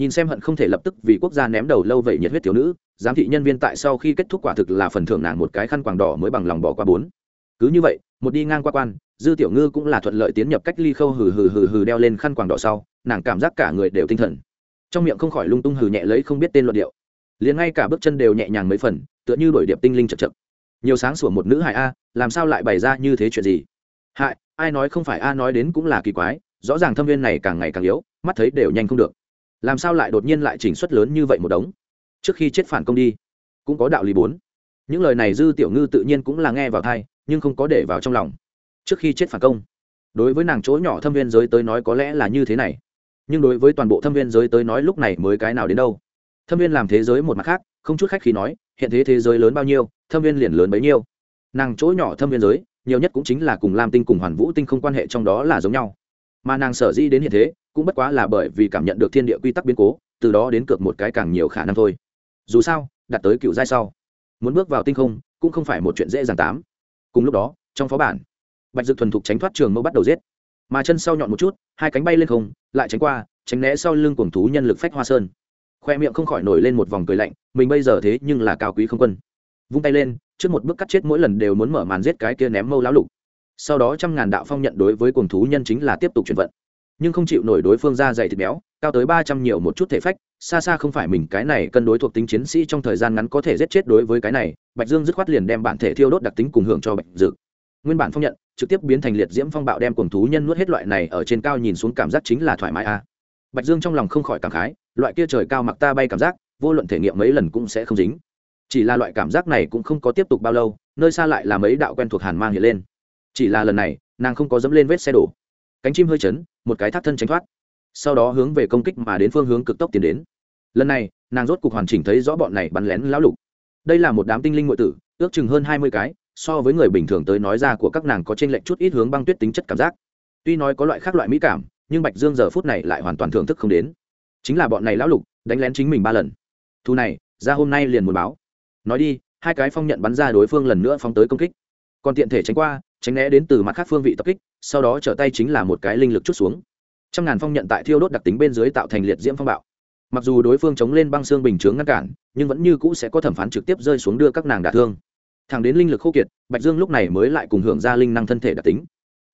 nhìn xem hận không thể lập tức vì quốc gia ném đầu lâu vậy nhiệt huyết thiếu nữ, giám thị nhân viên tại sau khi kết thúc quả thực là phần thưởng nàng một cái khăn quàng đỏ mới bằng lòng bỏ qua bốn. Cứ như vậy, một đi ngang qua quan, dư tiểu ngư cũng là thuận lợi tiến nhập cách ly khâu hừ hừ hừ hừ đeo lên khăn quàng đỏ sau, nàng cảm giác cả người đều tinh thần. Trong miệng không khỏi lung tung hừ nhẹ lấy không biết tên luận điệu. Liền ngay cả bước chân đều nhẹ nhàng mấy phần, tựa như đổi điệp tinh linh chật chật. Nhiều sáng sủa một nữ hại a, làm sao lại bày ra như thế chuyện gì? Hại, ai nói không phải a nói đến cũng là kỳ quái, rõ ràng thâm viên này càng ngày càng yếu, mắt thấy đều nhanh không được làm sao lại đột nhiên lại chỉnh xuất lớn như vậy một đống? Trước khi chết phản công đi, cũng có đạo lý bốn. Những lời này dư tiểu ngư tự nhiên cũng là nghe vào thai nhưng không có để vào trong lòng. Trước khi chết phản công, đối với nàng chỗ nhỏ thâm viên giới tới nói có lẽ là như thế này. Nhưng đối với toàn bộ thâm viên giới tới nói lúc này mới cái nào đến đâu? Thâm viên làm thế giới một mặt khác, không chút khách khi nói, hiện thế thế giới lớn bao nhiêu, thâm viên liền lớn bấy nhiêu. Nàng chỗ nhỏ thâm viên giới, nhiều nhất cũng chính là cùng lam tinh cùng hoàn vũ tinh không quan hệ trong đó là giống nhau mà nàng sở dĩ đến hiện thế cũng bất quá là bởi vì cảm nhận được thiên địa quy tắc biến cố, từ đó đến cược một cái càng nhiều khả năng thôi. Dù sao đặt tới cựu giai sau, muốn bước vào tinh không cũng không phải một chuyện dễ dàng tám. Cùng lúc đó, trong phó bản, bạch dực thuần thục tránh thoát trường mẫu bắt đầu giết. Mà chân sau nhọn một chút, hai cánh bay lên không, lại tránh qua, tránh né sau lưng cuồng thú nhân lực phách hoa sơn. Khoe miệng không khỏi nổi lên một vòng cười lạnh, mình bây giờ thế nhưng là cao quý không quân. Vung tay lên, trước một bước cắt chết mỗi lần đều muốn mở màn giết cái kia ném mâu lão lục sau đó trăm ngàn đạo phong nhận đối với cuồng thú nhân chính là tiếp tục chuyển vận. Nhưng không chịu nổi đối phương ra dày thịt béo, cao tới ba trăm nhiều một chút thể phách, xa xa không phải mình, cái này cân đối thuộc tính chiến sĩ trong thời gian ngắn có thể giết chết đối với cái này, bạch dương dứt khoát liền đem bản thể thiêu đốt đặc tính cùng hưởng cho bạch dược nguyên bản phong nhận, trực tiếp biến thành liệt diễm phong bạo đem cuồng thú nhân nuốt hết loại này ở trên cao nhìn xuống cảm giác chính là thoải mái a. Bạch dương trong lòng không khỏi cảm khái, loại kia trời cao mặc ta bay cảm giác, vô luận thể nghiệm mấy lần cũng sẽ không dính. Chỉ là loại cảm giác này cũng không có tiếp tục bao lâu, nơi xa lại là mấy đạo quen thuộc hàn mang hiện lên chỉ là lần này, nàng không có dẫm lên vết xe đổ. Cánh chim hơi chấn, một cái thắt thân tránh thoát. Sau đó hướng về công kích mà đến phương hướng cực tốc tiến đến. Lần này, nàng rốt cục hoàn chỉnh thấy rõ bọn này bắn lén lão lục. Đây là một đám tinh linh ngụy tử, ước chừng hơn hai mươi cái, so với người bình thường tới nói ra của các nàng có trên lệch chút ít hướng băng tuyết tính chất cảm giác. Tuy nói có loại khác loại mỹ cảm, nhưng bạch dương giờ phút này lại hoàn toàn thưởng thức không đến. Chính là bọn này lão lục, đánh lén chính mình ba lần. Thu này, ra hôm nay liền muốn báo. Nói đi, hai cái phong nhận bắn ra đối phương lần nữa phóng tới công kích. Còn tiện thể tránh qua tránh né đến từ mặt khác phương vị tập kích, sau đó trở tay chính là một cái linh lực chút xuống. Trăm ngàn phong nhận tại thiêu đốt đặc tính bên dưới tạo thành liệt diễm phong bạo. Mặc dù đối phương chống lên băng xương bình chướng ngăn cản, nhưng vẫn như cũ sẽ có thẩm phán trực tiếp rơi xuống đưa các nàng đả thương. Thẳng đến linh lực khô kiệt, bạch dương lúc này mới lại cùng hưởng ra linh năng thân thể đặc tính.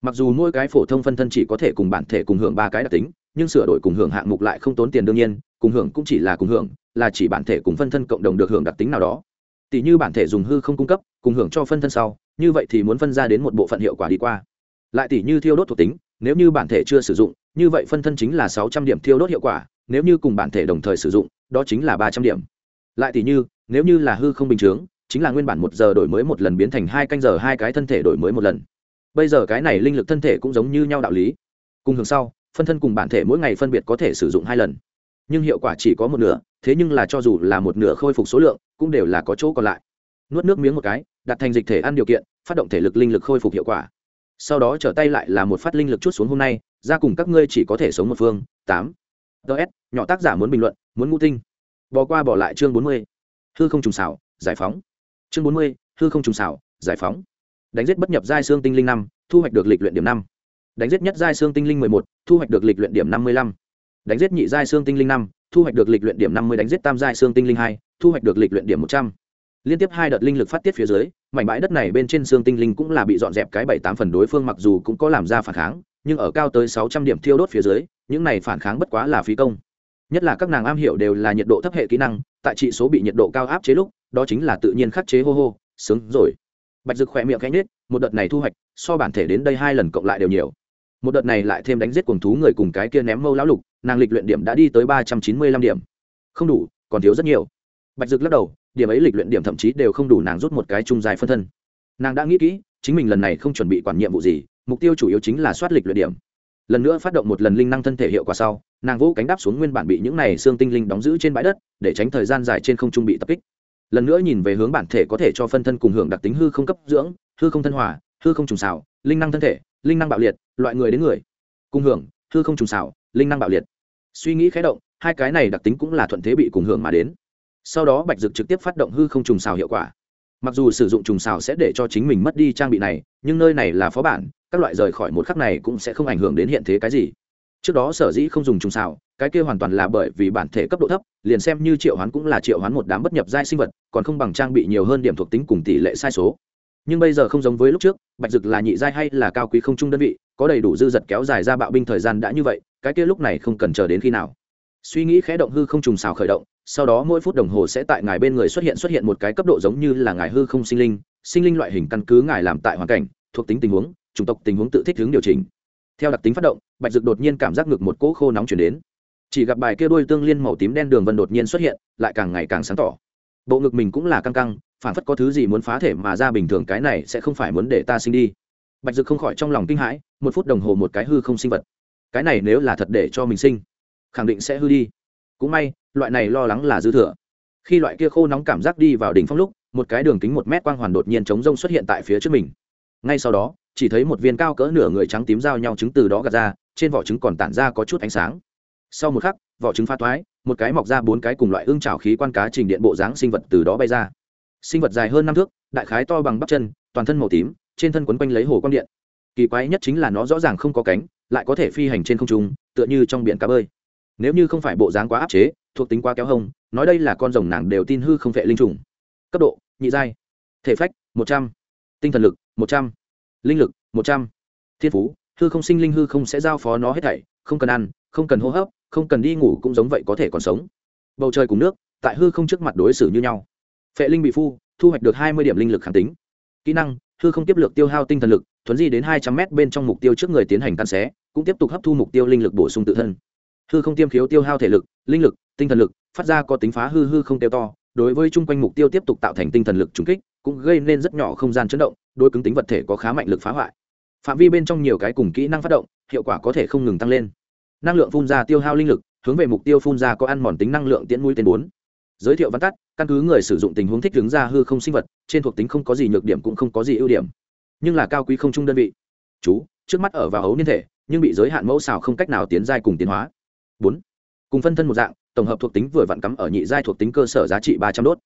Mặc dù mỗi cái phổ thông phân thân chỉ có thể cùng bản thể cùng hưởng ba cái đặc tính, nhưng sửa đổi cùng hưởng hạng mục lại không tốn tiền đương nhiên, cùng hưởng cũng chỉ là cùng hưởng, là chỉ bản thể cùng phân thân cộng đồng được hưởng đặc tính nào đó. Tỷ như bản thể dùng hư không cung cấp, cùng hưởng cho phân thân sau như vậy thì muốn phân ra đến một bộ phận hiệu quả đi qua. Lại tỷ như thiêu đốt thuộc tính, nếu như bản thể chưa sử dụng, như vậy phân thân chính là sáu trăm điểm thiêu đốt hiệu quả, nếu như cùng bản thể đồng thời sử dụng, đó chính là ba trăm điểm. Lại tỷ như, nếu như là hư không bình chướng, chính là nguyên bản một giờ đổi mới một lần biến thành hai canh giờ hai cái thân thể đổi mới một lần. Bây giờ cái này linh lực thân thể cũng giống như nhau đạo lý. Cùng hướng sau, phân thân cùng bản thể mỗi ngày phân biệt có thể sử dụng hai lần. Nhưng hiệu quả chỉ có một nửa, thế nhưng là cho dù là một nửa khôi phục số lượng, cũng đều là có chỗ còn lại nuốt nước miếng một cái, đặt thành dịch thể ăn điều kiện, phát động thể lực linh lực khôi phục hiệu quả. Sau đó trở tay lại là một phát linh lực chút xuống hôm nay, ra cùng các ngươi chỉ có thể sống một phương. Tám. Ts nhỏ tác giả muốn bình luận, muốn ngũ tinh. Bỏ qua bỏ lại chương bốn mươi. Hư không trùng xảo, giải phóng. Chương bốn mươi, hư không trùng xảo, giải phóng. Đánh giết bất nhập giai xương tinh linh năm, thu hoạch được lịch luyện điểm năm. Đánh giết nhất giai xương tinh linh mười một, thu hoạch được lịch luyện điểm năm mươi lăm. Đánh giết nhị giai xương tinh linh năm, thu hoạch được lịch luyện điểm năm mươi, đánh giết tam giai xương tinh linh hai, thu hoạch được lịch luyện điểm một trăm liên tiếp hai đợt linh lực phát tiết phía dưới, mảnh bãi đất này bên trên xương tinh linh cũng là bị dọn dẹp cái bảy tám phần đối phương mặc dù cũng có làm ra phản kháng, nhưng ở cao tới sáu trăm điểm thiêu đốt phía dưới, những này phản kháng bất quá là phí công. Nhất là các nàng am hiểu đều là nhiệt độ thấp hệ kỹ năng, tại trị số bị nhiệt độ cao áp chế lúc, đó chính là tự nhiên khắc chế hô hô, sướng rồi. Bạch dực khỏe miệng cánh nết một đợt này thu hoạch, so bản thể đến đây hai lần cộng lại đều nhiều. Một đợt này lại thêm đánh giết cuồng thú người cùng cái kia ném mâu lão lục, nàng lịch luyện điểm đã đi tới ba trăm chín mươi lăm điểm. Không đủ, còn thiếu rất nhiều. Bạch dực lắc đầu điểm ấy lịch luyện điểm thậm chí đều không đủ nàng rút một cái chung dài phân thân. Nàng đã nghĩ kỹ, chính mình lần này không chuẩn bị quản nhiệm vụ gì, mục tiêu chủ yếu chính là soát lịch luyện điểm. Lần nữa phát động một lần linh năng thân thể hiệu quả sau, nàng vỗ cánh đáp xuống nguyên bản bị những này xương tinh linh đóng giữ trên bãi đất, để tránh thời gian dài trên không trung bị tập kích. Lần nữa nhìn về hướng bản thể có thể cho phân thân cùng hưởng đặc tính hư không cấp dưỡng, hư không thân hòa, hư không trùng xảo, linh năng thân thể, linh năng bạo liệt, loại người đến người. Cùng hưởng, hư không trùng xảo, linh năng bạo liệt. Suy nghĩ khé động, hai cái này đặc tính cũng là thuận thế bị cùng hưởng mà đến sau đó bạch dực trực tiếp phát động hư không trùng xào hiệu quả. Mặc dù sử dụng trùng xào sẽ để cho chính mình mất đi trang bị này, nhưng nơi này là phó bản, các loại rời khỏi một khắc này cũng sẽ không ảnh hưởng đến hiện thế cái gì. Trước đó sở dĩ không dùng trùng xào, cái kia hoàn toàn là bởi vì bản thể cấp độ thấp, liền xem như triệu hoán cũng là triệu hoán một đám bất nhập giai sinh vật, còn không bằng trang bị nhiều hơn điểm thuộc tính cùng tỷ lệ sai số. Nhưng bây giờ không giống với lúc trước, bạch dực là nhị giai hay là cao quý không trung đơn vị, có đầy đủ dư giật kéo dài ra bạo binh thời gian đã như vậy, cái kia lúc này không cần chờ đến khi nào. Suy nghĩ khẽ động hư không trùng xào khởi động sau đó mỗi phút đồng hồ sẽ tại ngài bên người xuất hiện xuất hiện một cái cấp độ giống như là ngài hư không sinh linh. Sinh linh loại hình căn cứ ngài làm tại hoàn cảnh, thuộc tính tình huống, chủng tộc tình huống tự thích hướng điều chỉnh. Theo đặc tính phát động, bạch dực đột nhiên cảm giác ngực một cỗ khô nóng chuyển đến. Chỉ gặp bài kia đôi tương liên màu tím đen đường vân đột nhiên xuất hiện, lại càng ngày càng sáng tỏ. Bộ ngực mình cũng là căng căng, phản phất có thứ gì muốn phá thể mà ra bình thường, cái này sẽ không phải muốn để ta sinh đi. Bạch dực không khỏi trong lòng kinh hãi, một phút đồng hồ một cái hư không sinh vật. Cái này nếu là thật để cho mình sinh, khẳng định sẽ hư đi. Cũng may loại này lo lắng là dư thừa. Khi loại kia khô nóng cảm giác đi vào đỉnh phong lúc, một cái đường kính một mét quang hoàn đột nhiên chống rông xuất hiện tại phía trước mình. Ngay sau đó, chỉ thấy một viên cao cỡ nửa người trắng tím giao nhau trứng từ đó gạt ra, trên vỏ trứng còn tản ra có chút ánh sáng. Sau một khắc, vỏ trứng pha toái một cái mọc ra bốn cái cùng loại ương trào khí quan cá trình điện bộ dáng sinh vật từ đó bay ra. Sinh vật dài hơn năm thước, đại khái to bằng bắp chân, toàn thân màu tím, trên thân quấn quanh lấy hồ quang điện. Kỳ quái nhất chính là nó rõ ràng không có cánh, lại có thể phi hành trên không trung, tựa như trong biển cá bơi nếu như không phải bộ dáng quá áp chế, thuộc tính quá kéo hông, nói đây là con rồng nàng đều tin hư không vệ linh trùng. Cấp độ, nhị giai. Thể phách, một trăm. Tinh thần lực, một trăm. Linh lực, một trăm. Thiên phú, hư không sinh linh hư không sẽ giao phó nó hết thảy, không cần ăn, không cần hô hấp, không cần đi ngủ cũng giống vậy có thể còn sống. Bầu trời cùng nước, tại hư không trước mặt đối xử như nhau. Phệ linh bị phu, thu hoạch được hai mươi điểm linh lực khẳng tính. Kỹ năng, hư không tiếp lược tiêu hao tinh thần lực, thuấn di đến hai trăm m bên trong mục tiêu trước người tiến hành căn xé, cũng tiếp tục hấp thu mục tiêu linh lực bổ sung tự thân hư không tiêm khiếu tiêu hao thể lực, linh lực, tinh thần lực, phát ra có tính phá hư hư không tiêu to, đối với chung quanh mục tiêu tiếp tục tạo thành tinh thần lực trúng kích, cũng gây nên rất nhỏ không gian chấn động, đối cứng tính vật thể có khá mạnh lực phá hoại. Phạm vi bên trong nhiều cái cùng kỹ năng phát động, hiệu quả có thể không ngừng tăng lên. Năng lượng phun ra tiêu hao linh lực, hướng về mục tiêu phun ra có ăn mòn tính năng lượng tiễn mũi tên bốn. Giới thiệu văn tắt, căn cứ người sử dụng tình huống thích đứng ra hư không sinh vật, trên thuộc tính không có gì nhược điểm cũng không có gì ưu điểm. Nhưng là cao quý không trung đơn vị. Chú, trước mắt ở vào ấu niên thể, nhưng bị giới hạn mẫu xào không cách nào tiến giai cùng tiến hóa bốn. Cùng phân thân một dạng, tổng hợp thuộc tính vừa vặn cắm ở nhị giai thuộc tính cơ sở giá trị ba trăm đốt.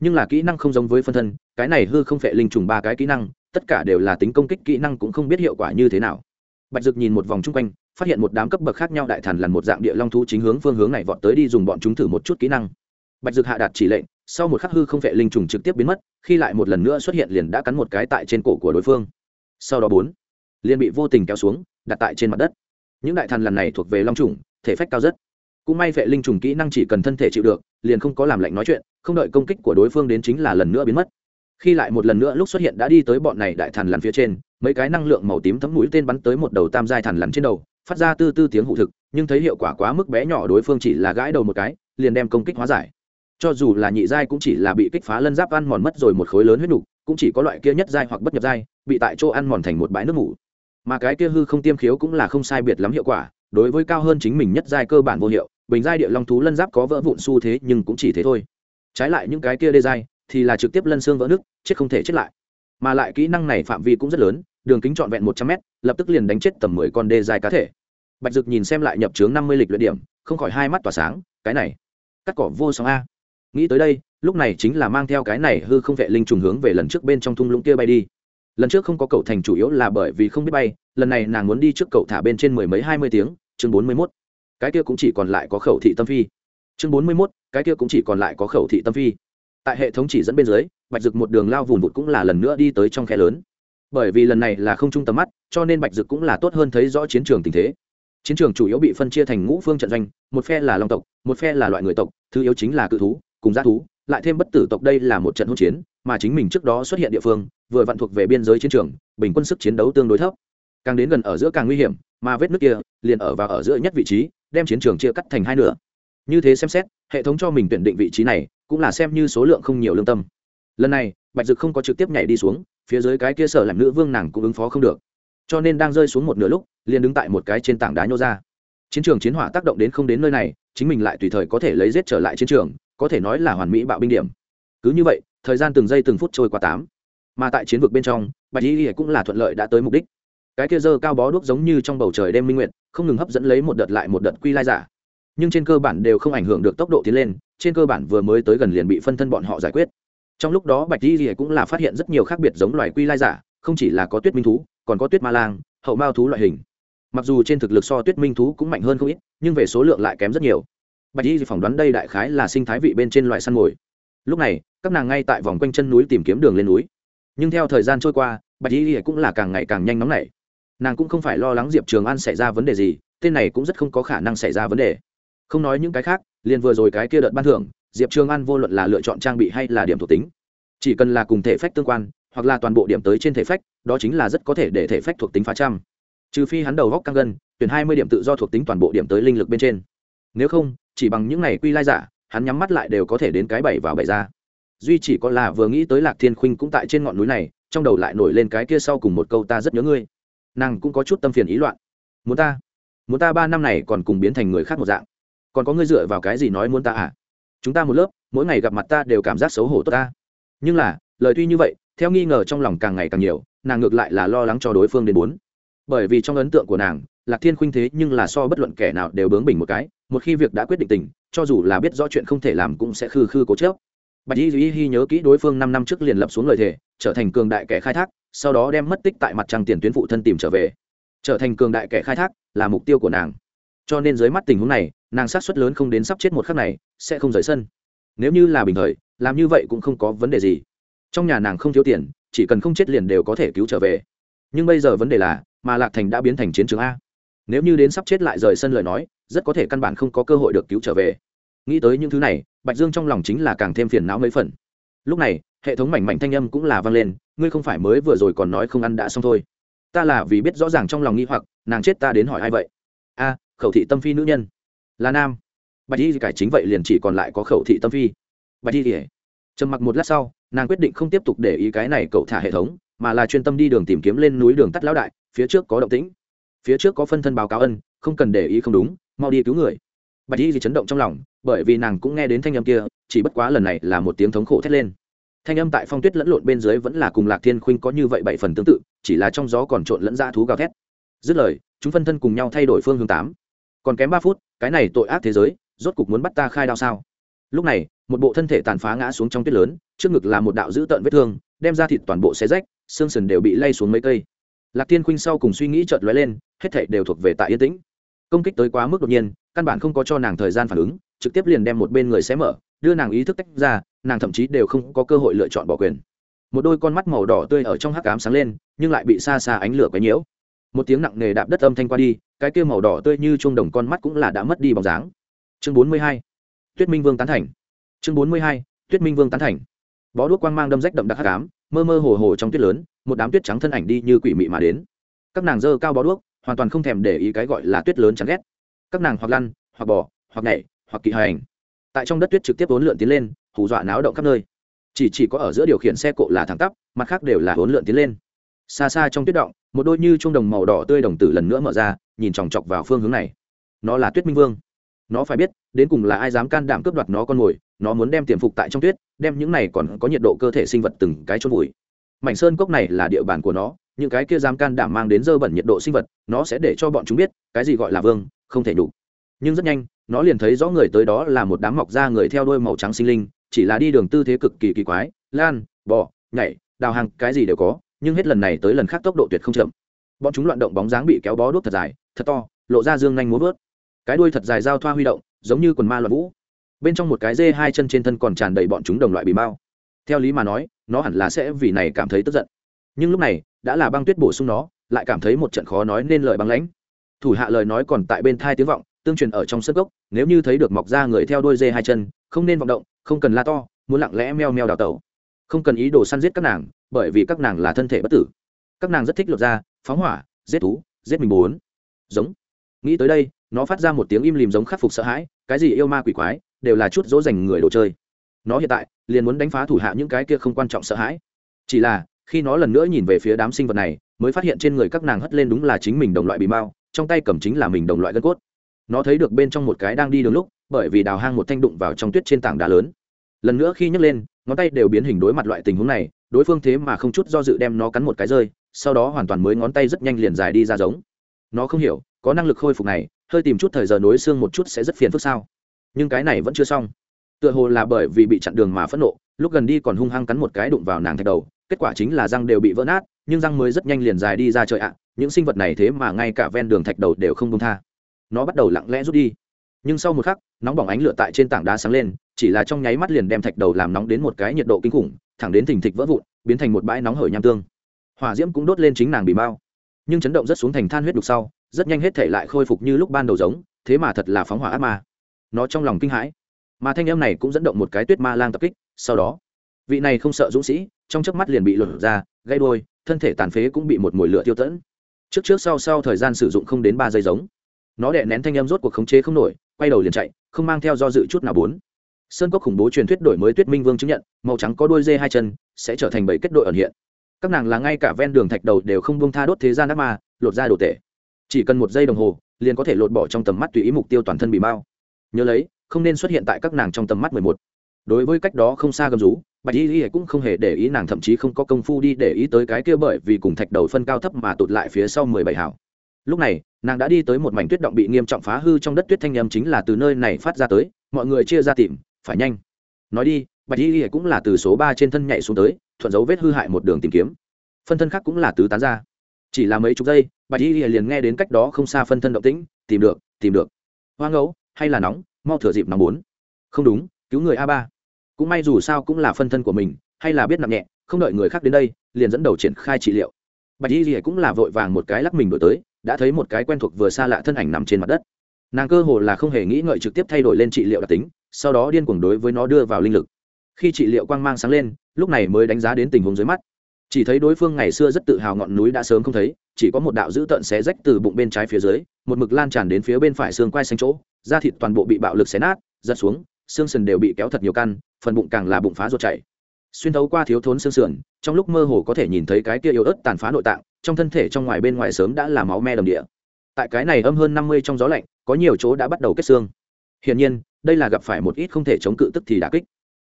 Nhưng là kỹ năng không giống với phân thân, cái này hư không phệ linh trùng ba cái kỹ năng, tất cả đều là tính công kích kỹ năng cũng không biết hiệu quả như thế nào. Bạch dực nhìn một vòng chung quanh, phát hiện một đám cấp bậc khác nhau đại thần là một dạng địa long thú chính hướng phương hướng này vọt tới đi dùng bọn chúng thử một chút kỹ năng. Bạch dực hạ đạt chỉ lệnh, sau một khắc hư không phệ linh trùng trực tiếp biến mất, khi lại một lần nữa xuất hiện liền đã cắn một cái tại trên cổ của đối phương. Sau đó bốn, liền bị vô tình kéo xuống, đặt tại trên mặt đất. Những đại thần lần này thuộc về long trùng thể phách cao rất. Cũng may vệ linh trùng kỹ năng chỉ cần thân thể chịu được, liền không có làm lạnh nói chuyện, không đợi công kích của đối phương đến chính là lần nữa biến mất. Khi lại một lần nữa lúc xuất hiện đã đi tới bọn này đại thần lằn phía trên, mấy cái năng lượng màu tím thấm mũi tên bắn tới một đầu tam giai thần lằn trên đầu, phát ra tư tư tiếng hụ thực, nhưng thấy hiệu quả quá mức bé nhỏ đối phương chỉ là gãi đầu một cái, liền đem công kích hóa giải. Cho dù là nhị giai cũng chỉ là bị kích phá lân giáp ăn mòn mất rồi một khối lớn huyết nục, cũng chỉ có loại kia nhất giai hoặc bất nhập giai, bị tại chỗ ăn mòn thành một bãi nước mủ. Mà cái kia hư không tiêm khiếu cũng là không sai biệt lắm hiệu quả đối với cao hơn chính mình nhất giai cơ bản vô hiệu, bình giai địa long thú lân giáp có vỡ vụn xu thế nhưng cũng chỉ thế thôi. Trái lại những cái kia đê giai thì là trực tiếp lân xương vỡ nước chết không thể chết lại. Mà lại kỹ năng này phạm vi cũng rất lớn, đường kính trọn vẹn một trăm mét, lập tức liền đánh chết tầm mười con đê dài cá thể. Bạch dực nhìn xem lại nhập chướng năm mươi lịch luyện điểm, không khỏi hai mắt tỏa sáng, cái này, cắt cỏ vô sóng a. Nghĩ tới đây, lúc này chính là mang theo cái này hư không vệ linh trùng hướng về lần trước bên trong thung lũng kia bay đi. Lần trước không có cầu thành chủ yếu là bởi vì không biết bay lần này nàng muốn đi trước cậu thả bên trên mười mấy, hai mươi tiếng, chương bốn mươi mốt. Cái kia cũng chỉ còn lại có khẩu thị tâm phi. Chương bốn mươi mốt, cái kia cũng chỉ còn lại có khẩu thị tâm phi. Tại hệ thống chỉ dẫn bên dưới, bạch dực một đường lao vùn vụt cũng là lần nữa đi tới trong khe lớn. Bởi vì lần này là không trung tầm mắt, cho nên bạch dực cũng là tốt hơn thấy rõ chiến trường tình thế. Chiến trường chủ yếu bị phân chia thành ngũ phương trận doanh, một phe là long tộc, một phe là loại người tộc, thứ yếu chính là cự thú, cùng g thú, lại thêm bất tử tộc đây là một trận hỗn chiến, mà chính mình trước đó xuất hiện địa phương, vừa vặn thuộc về biên giới chiến trường, bình quân sức chiến đấu tương đối thấp càng đến gần ở giữa càng nguy hiểm, mà vết nước kia liền ở và ở giữa nhất vị trí, đem chiến trường chia cắt thành hai nửa. Như thế xem xét, hệ thống cho mình tuyển định vị trí này cũng là xem như số lượng không nhiều lương tâm. Lần này, bạch dực không có trực tiếp nhảy đi xuống, phía dưới cái kia sở làm nữ vương nàng cũng ứng phó không được. Cho nên đang rơi xuống một nửa lúc, liền đứng tại một cái trên tảng đá nhô ra. Chiến trường chiến hỏa tác động đến không đến nơi này, chính mình lại tùy thời có thể lấy giết trở lại chiến trường, có thể nói là hoàn mỹ bạo binh điểm. Cứ như vậy, thời gian từng giây từng phút trôi qua tám. Mà tại chiến vực bên trong, bạch y cũng là thuận lợi đã tới mục đích cái kia dơ cao bó đuốc giống như trong bầu trời đêm minh nguyệt, không ngừng hấp dẫn lấy một đợt lại một đợt quy lai giả. Nhưng trên cơ bản đều không ảnh hưởng được tốc độ tiến lên trên cơ bản vừa mới tới gần liền bị phân thân bọn họ giải quyết. Trong lúc đó bạch di cũng là phát hiện rất nhiều khác biệt giống loài quy lai giả không chỉ là có tuyết minh thú còn có tuyết ma lang hậu mao thú loại hình. Mặc dù trên thực lực so tuyết minh thú cũng mạnh hơn không ít nhưng về số lượng lại kém rất nhiều. Bạch y phỏng đoán đây đại khái là sinh thái vị bên trên loại săn mồi. Lúc này các nàng ngay tại vòng quanh chân núi tìm kiếm đường lên núi. Nhưng theo thời gian trôi qua bạch y cũng là càng ngày càng nhanh nóng nảy nàng cũng không phải lo lắng diệp trường an xảy ra vấn đề gì, tên này cũng rất không có khả năng xảy ra vấn đề. Không nói những cái khác, liền vừa rồi cái kia đợt ban thưởng, diệp trường an vô luận là lựa chọn trang bị hay là điểm thuộc tính, chỉ cần là cùng thể phách tương quan, hoặc là toàn bộ điểm tới trên thể phách, đó chính là rất có thể để thể phách thuộc tính phá trăm. Trừ phi hắn đầu góc căng gân, tuyển hai mươi điểm tự do thuộc tính toàn bộ điểm tới linh lực bên trên. Nếu không, chỉ bằng những này quy lai giả, hắn nhắm mắt lại đều có thể đến cái bảy vào bảy ra. Duy chỉ có là vừa nghĩ tới lạc thiên khuynh cũng tại trên ngọn núi này, trong đầu lại nổi lên cái kia sau cùng một câu ta rất nhớ ngươi nàng cũng có chút tâm phiền ý loạn. Muốn ta? Muốn ta ba năm này còn cùng biến thành người khác một dạng? Còn có ngươi dựa vào cái gì nói muốn ta à? Chúng ta một lớp, mỗi ngày gặp mặt ta đều cảm giác xấu hổ tốt ta. Nhưng là, lời tuy như vậy, theo nghi ngờ trong lòng càng ngày càng nhiều, nàng ngược lại là lo lắng cho đối phương đến bốn bởi vì trong ấn tượng của nàng, lạc thiên khuynh thế nhưng là so bất luận kẻ nào đều bướng bỉnh một cái, một khi việc đã quyết định tình, cho dù là biết rõ chuyện không thể làm cũng sẽ khư khư cố chớp bạch y duy hy nhớ kỹ đối phương năm năm trước liền lập xuống lời thề, trở thành cường đại kẻ khai thác, sau đó đem mất tích tại mặt trăng tiền tuyến phụ thân tìm trở về. Trở thành cường đại kẻ khai thác là mục tiêu của nàng. Cho nên dưới mắt tình huống này, nàng sát suất lớn không đến sắp chết một khắc này, sẽ không rời sân. Nếu như là bình thời, làm như vậy cũng không có vấn đề gì. Trong nhà nàng không thiếu tiền, chỉ cần không chết liền đều có thể cứu trở về. Nhưng bây giờ vấn đề là, mà lạc thành đã biến thành chiến trường a. Nếu như đến sắp chết lại rời sân lời nói, rất có thể căn bản không có cơ hội được cứu trở về. Nghĩ tới những thứ này bạch dương trong lòng chính là càng thêm phiền não mấy phần. Lúc này, hệ thống mảnh mảnh thanh âm cũng là vang lên, ngươi không phải mới vừa rồi còn nói không ăn đã xong thôi. Ta là vì biết rõ ràng trong lòng nghi hoặc, nàng chết ta đến hỏi ai vậy? A, khẩu thị tâm phi nữ nhân. Là nam. Bạch y cải chính vậy liền chỉ còn lại có khẩu thị tâm phi. Bạch y kể trầm mặc một lát sau, nàng quyết định không tiếp tục để ý cái này cậu thả hệ thống, mà là chuyên tâm đi đường tìm kiếm lên núi đường tắt lão đại, phía trước có động tĩnh. Phía trước có phân thân báo cáo ân, không cần để ý không đúng, mau đi cứu người. Bạch y chấn động trong lòng bởi vì nàng cũng nghe đến thanh âm kia, chỉ bất quá lần này là một tiếng thống khổ thét lên. Thanh âm tại phong tuyết lẫn lộn bên dưới vẫn là cùng lạc thiên khuynh có như vậy bảy phần tương tự, chỉ là trong gió còn trộn lẫn ra thú gào thét. Dứt lời, chúng phân thân cùng nhau thay đổi phương hướng tám. Còn kém ba phút, cái này tội ác thế giới, rốt cục muốn bắt ta khai đao sao? Lúc này, một bộ thân thể tàn phá ngã xuống trong tuyết lớn, trước ngực là một đạo dữ tợn vết thương, đem ra thịt toàn bộ xé rách, xương sườn đều bị lay xuống mấy cây. Lạc thiên khuynh sau cùng suy nghĩ chợt lóe lên, hết thảy đều thuộc về tại yên tĩnh. Công kích tới quá mức đột nhiên, căn bản không có cho nàng thời gian phản ứng trực tiếp liền đem một bên người xé mở, đưa nàng ý thức tách ra, nàng thậm chí đều không có cơ hội lựa chọn bỏ quyền. Một đôi con mắt màu đỏ tươi ở trong hắc cám sáng lên, nhưng lại bị xa xa ánh lửa quấy nhiễu. Một tiếng nặng nề đạp đất âm thanh qua đi, cái kia màu đỏ tươi như chuông đồng con mắt cũng là đã mất đi bóng dáng. Chương bốn mươi hai, tuyết minh vương tán thành. Chương bốn mươi hai, tuyết minh vương tán thành. Bó đuốc quang mang đâm rách đậm đặc hắc ám, mơ mơ hồ hồ trong tuyết lớn, một đám tuyết trắng thân ảnh đi như quỷ mị mà đến. Các nàng dơ cao bó đuốc, hoàn toàn không thèm để ý cái gọi là tuyết lớn chán ghét. Các nàng hoặc lăn, hoặc bỏ hoặc nhảy hoặc kỳ hành tại trong đất tuyết trực tiếp vốn lượn tiến lên, hù dọa náo động khắp nơi. Chỉ chỉ có ở giữa điều khiển xe cộ là thẳng tắp, mặt khác đều là vốn lượn tiến lên. Xa xa trong tuyết động, một đôi như trung đồng màu đỏ tươi đồng tử lần nữa mở ra, nhìn chòng chọc vào phương hướng này. Nó là tuyết minh vương. Nó phải biết, đến cùng là ai dám can đảm cướp đoạt nó con mồi, nó muốn đem tiềm phục tại trong tuyết, đem những này còn có nhiệt độ cơ thể sinh vật từng cái chôn vùi. Mảnh sơn cốc này là địa bàn của nó, những cái kia dám can đảm mang đến dơ bẩn nhiệt độ sinh vật, nó sẽ để cho bọn chúng biết, cái gì gọi là vương, không thể đủ. Nhưng rất nhanh nó liền thấy rõ người tới đó là một đám mọc da người theo đôi màu trắng sinh linh, chỉ là đi đường tư thế cực kỳ kỳ quái, lan, bò, nhảy, đào hàng, cái gì đều có, nhưng hết lần này tới lần khác tốc độ tuyệt không chậm. Bọn chúng loạn động bóng dáng bị kéo bó đuốc thật dài, thật to, lộ ra dương nhanh múa vớt. Cái đuôi thật dài giao thoa huy động, giống như quần ma loạn vũ. Bên trong một cái dê hai chân trên thân còn tràn đầy bọn chúng đồng loại bị bao. Theo lý mà nói, nó hẳn là sẽ vì này cảm thấy tức giận. Nhưng lúc này, đã là băng tuyết bổ sung nó, lại cảm thấy một trận khó nói nên lời băng lãnh. Thủ hạ lời nói còn tại bên thai tiếng vọng tương truyền ở trong sân gốc nếu như thấy được mọc ra người theo đôi dê hai chân không nên vọng động không cần la to muốn lặng lẽ meo meo đào tẩu. Không cần ý đồ săn giết các nàng bởi vì các nàng là thân thể bất tử. Các nàng rất thích lột da, phóng hỏa giết thú giết mình bốn. Giống. Nghĩ tới đây nó phát ra một tiếng im lìm giống khắc phục sợ hãi cái gì yêu ma quỷ quái đều là chút dỗ dành người đồ chơi. Nó hiện tại liền muốn đánh phá thủ hạ những cái kia không quan trọng sợ hãi. Chỉ là khi nó lần nữa nhìn về phía đám sinh vật này mới phát hiện trên người các nàng hất lên đúng là chính mình đồng loại bị mao trong tay cầm chính là mình đồng loại gân cốt nó thấy được bên trong một cái đang đi đường lúc, bởi vì đào hang một thanh đụng vào trong tuyết trên tảng đá lớn. Lần nữa khi nhấc lên, ngón tay đều biến hình đối mặt loại tình huống này, đối phương thế mà không chút do dự đem nó cắn một cái rơi, sau đó hoàn toàn mới ngón tay rất nhanh liền dài đi ra giống. Nó không hiểu, có năng lực khôi phục này, hơi tìm chút thời giờ nối xương một chút sẽ rất phiền phức sao. Nhưng cái này vẫn chưa xong. Tựa hồ là bởi vì bị chặn đường mà phẫn nộ, lúc gần đi còn hung hăng cắn một cái đụng vào nàng thạch đầu, kết quả chính là răng đều bị vỡ nát, nhưng răng mới rất nhanh liền dài đi ra trời ạ, những sinh vật này thế mà ngay cả ven đường thạch đầu đều không công tha nó bắt đầu lặng lẽ rút đi. Nhưng sau một khắc, nóng bỏng ánh lửa tại trên tảng đá sáng lên, chỉ là trong nháy mắt liền đem thạch đầu làm nóng đến một cái nhiệt độ kinh khủng, thẳng đến thình thịch vỡ vụn, biến thành một bãi nóng hởi nham tương. Hỏa diễm cũng đốt lên chính nàng bị bao. Nhưng chấn động rất xuống thành than huyết đục sau, rất nhanh hết thể lại khôi phục như lúc ban đầu giống, thế mà thật là phóng hỏa ác ma. Nó trong lòng kinh hãi. Mà thanh em này cũng dẫn động một cái tuyết ma lang tập kích, sau đó, vị này không sợ dũng sĩ, trong chớp mắt liền bị lột ra gây đôi thân thể tàn phế cũng bị một mùi lửa tiêu tẫn. Trước trước sau sau thời gian sử dụng không đến ba giây giống nó đè nén thanh em rốt cuộc khống chế không nổi, quay đầu liền chạy, không mang theo do dự chút nào bốn. Sơn cốc khủng bố truyền thuyết đổi mới tuyết minh vương chứng nhận, màu trắng có đuôi dê hai chân, sẽ trở thành bảy kết đội ẩn hiện. Các nàng là ngay cả ven đường thạch đầu đều không buông tha đốt thế gian ác ma, lột ra đồ tể. Chỉ cần một giây đồng hồ, liền có thể lột bỏ trong tầm mắt tùy ý mục tiêu toàn thân bị bao. nhớ lấy, không nên xuất hiện tại các nàng trong tầm mắt mười một. Đối với cách đó không xa gầm rú, bạch y y cũng không hề để ý nàng thậm chí không có công phu đi để ý tới cái kia bởi vì cùng thạch đầu phân cao thấp mà tụt lại phía sau mười bảy hảo lúc này nàng đã đi tới một mảnh tuyết động bị nghiêm trọng phá hư trong đất tuyết thanh nhầm chính là từ nơi này phát ra tới, mọi người chia ra tìm, phải nhanh. Nói đi, bạch y y cũng là từ số ba trên thân nhảy xuống tới, thuận dấu vết hư hại một đường tìm kiếm. Phân thân khác cũng là tứ tán ra. Chỉ là mấy chục giây, bạch y liền nghe đến cách đó không xa phân thân động tĩnh, tìm được tìm được. Hoa ngẫu, hay là nóng, mau thửa dịp nóng bốn. Không đúng, cứu người a ba. Cũng may dù sao cũng là phân thân của mình, hay là biết nặng nhẹ, không đợi người khác đến đây, liền dẫn đầu triển khai trị liệu. Bạch y gì cũng là vội vàng một cái lắc mình đổi tới đã thấy một cái quen thuộc vừa xa lạ thân ảnh nằm trên mặt đất. Nàng cơ hồ là không hề nghĩ ngợi trực tiếp thay đổi lên trị liệu đặc tính, sau đó điên cuồng đối với nó đưa vào linh lực. Khi trị liệu quang mang sáng lên, lúc này mới đánh giá đến tình huống dưới mắt. Chỉ thấy đối phương ngày xưa rất tự hào ngọn núi đã sớm không thấy, chỉ có một đạo dữ tợn xé rách từ bụng bên trái phía dưới, một mực lan tràn đến phía bên phải xương quai xanh chỗ, da thịt toàn bộ bị bạo lực xé nát, giật xuống, xương sườn đều bị kéo thật nhiều căn, phần bụng càng là bụng phá ruột chảy xuyên thấu qua thiếu thốn xương sườn, trong lúc mơ hồ có thể nhìn thấy cái kia yếu ớt tàn phá nội tạng, trong thân thể trong ngoài bên ngoài sớm đã là máu me đầm địa. Tại cái này âm hơn năm mươi trong gió lạnh, có nhiều chỗ đã bắt đầu kết xương. Hiển nhiên, đây là gặp phải một ít không thể chống cự tức thì đả kích.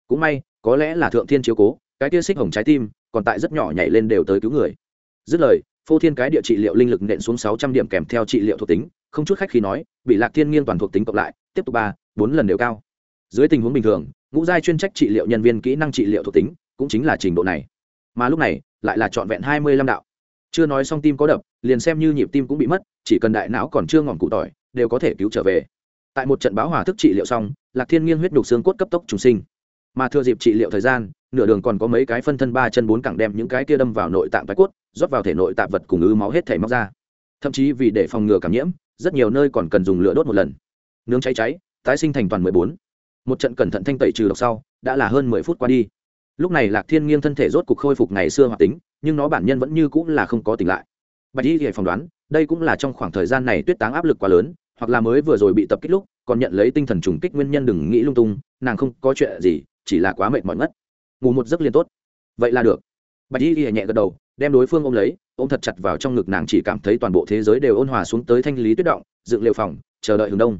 Cũng may, có lẽ là thượng thiên chiếu cố, cái kia xích hồng trái tim, còn tại rất nhỏ nhảy lên đều tới cứu người. Dứt lời, phô thiên cái địa trị liệu linh lực nện xuống sáu trăm điểm kèm theo trị liệu thuộc tính, không chút khách khi nói, bị lạc thiên nghiêng toàn thuộc tính cộng lại, tiếp tục ba, bốn lần đều cao. Dưới tình huống bình thường ngũ giai chuyên trách trị liệu nhân viên kỹ năng trị liệu thuộc tính, cũng chính là trình độ này. Mà lúc này, lại là trọn vẹn hai mươi lăm đạo. Chưa nói xong tim có đập, liền xem như nhịp tim cũng bị mất, chỉ cần đại não còn chưa ngọn cụ tỏi, đều có thể cứu trở về. Tại một trận báo hòa thức trị liệu xong, lạc thiên nghiêng huyết đục xương cốt cấp tốc trùng sinh. Mà thừa dịp trị liệu thời gian, nửa đường còn có mấy cái phân thân ba chân bốn cẳng đem những cái kia đâm vào nội tạng tái cốt, rót vào thể nội tạp vật cùng ứ máu hết thể móc ra. Thậm chí vì để phòng ngừa cảm nhiễm, rất nhiều nơi còn cần dùng lửa đốt một lần. Nướng cháy cháy, tái sinh thành toàn mười bốn một trận cẩn thận thanh tẩy trừ độc sau, đã là hơn mười phút qua đi. Lúc này lạc thiên nghiêng thân thể rốt cục khôi phục ngày xưa hoạt tính, nhưng nó bản nhân vẫn như cũng là không có tỉnh lại. Bạch y thì phỏng đoán, đây cũng là trong khoảng thời gian này tuyết táng áp lực quá lớn, hoặc là mới vừa rồi bị tập kích lúc, còn nhận lấy tinh thần trùng kích nguyên nhân đừng nghĩ lung tung, nàng không có chuyện gì, chỉ là quá mệt mỏi mất. Ngủ một giấc liền tốt. Vậy là được. Bạch y ghi nhẹ gật đầu, đem đối phương ôm lấy, ôm thật chặt vào trong ngực nàng chỉ cảm thấy toàn bộ thế giới đều ôn hòa xuống tới thanh lý tuyết động, dựng liệu phòng, chờ đợi hướng đông.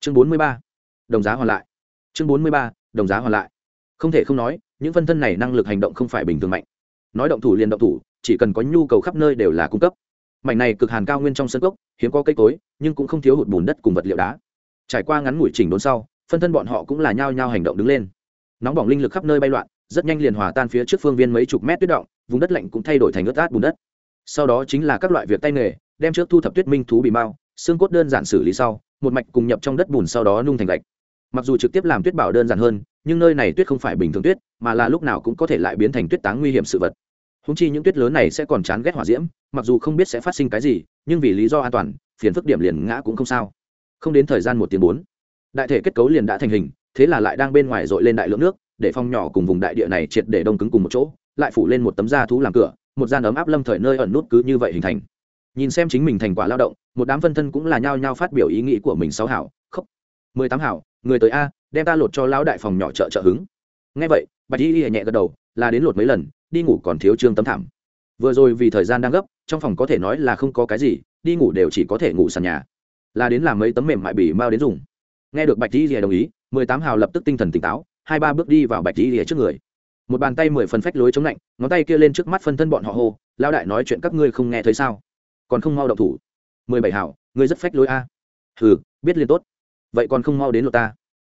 Chương bốn mươi ba. Đồng giá hoàn lại chương bốn mươi ba, đồng giá hoàn lại. Không thể không nói, những phân thân này năng lực hành động không phải bình thường mạnh. Nói động thủ liền động thủ, chỉ cần có nhu cầu khắp nơi đều là cung cấp. Mảnh này cực hàn cao nguyên trong sân cốc, hiếm có cây cối, nhưng cũng không thiếu hụt bùn đất cùng vật liệu đá. Trải qua ngắn ngủi chỉnh đốn sau, phân thân bọn họ cũng là nhao nhao hành động đứng lên. Nóng bỏng linh lực khắp nơi bay loạn, rất nhanh liền hòa tan phía trước phương viên mấy chục mét tuyết động, vùng đất lạnh cũng thay đổi thành ướt át bùn đất. Sau đó chính là các loại việc tay nghề, đem trước thu thập tuyết minh thú bị mau, xương cốt đơn giản xử lý sau, một mạch cùng nhập trong đất bùn sau đó nung thành gạch mặc dù trực tiếp làm tuyết bảo đơn giản hơn, nhưng nơi này tuyết không phải bình thường tuyết, mà là lúc nào cũng có thể lại biến thành tuyết táng nguy hiểm sự vật. Húng chi những tuyết lớn này sẽ còn chán ghét hỏa diễm, mặc dù không biết sẽ phát sinh cái gì, nhưng vì lý do an toàn, phiền phức điểm liền ngã cũng không sao. Không đến thời gian một tiếng bốn, đại thể kết cấu liền đã thành hình, thế là lại đang bên ngoài dội lên đại lượng nước, để phong nhỏ cùng vùng đại địa này triệt để đông cứng cùng một chỗ, lại phủ lên một tấm da thú làm cửa, một gian ấm áp lâm thời nơi ẩn nút cứ như vậy hình thành. Nhìn xem chính mình thành quả lao động, một đám phân thân cũng là nhao nhao phát biểu ý nghĩ của mình sáu hảo, khóc. Mười tám hảo người tới a, đem ta lột cho lão đại phòng nhỏ chợ chợ hứng. Ngay vậy, bạch y y nhẹ gật đầu, là đến lột mấy lần, đi ngủ còn thiếu trương tấm thảm. Vừa rồi vì thời gian đang gấp, trong phòng có thể nói là không có cái gì, đi ngủ đều chỉ có thể ngủ sàn nhà. Là đến làm mấy tấm mềm mại bỉ mao đến dùng. Nghe được bạch y y đồng ý, mười tám hào lập tức tinh thần tỉnh táo, hai ba bước đi vào bạch y y trước người. Một bàn tay mười phần phách lối chống lạnh, ngón tay kia lên trước mắt phân thân bọn họ hô lao đại nói chuyện các ngươi không nghe thấy sao? Còn không mau động thủ. Mười bảy hào, ngươi rất phách lối a. Ừ biết liền tốt vậy còn không mau đến lượt ta.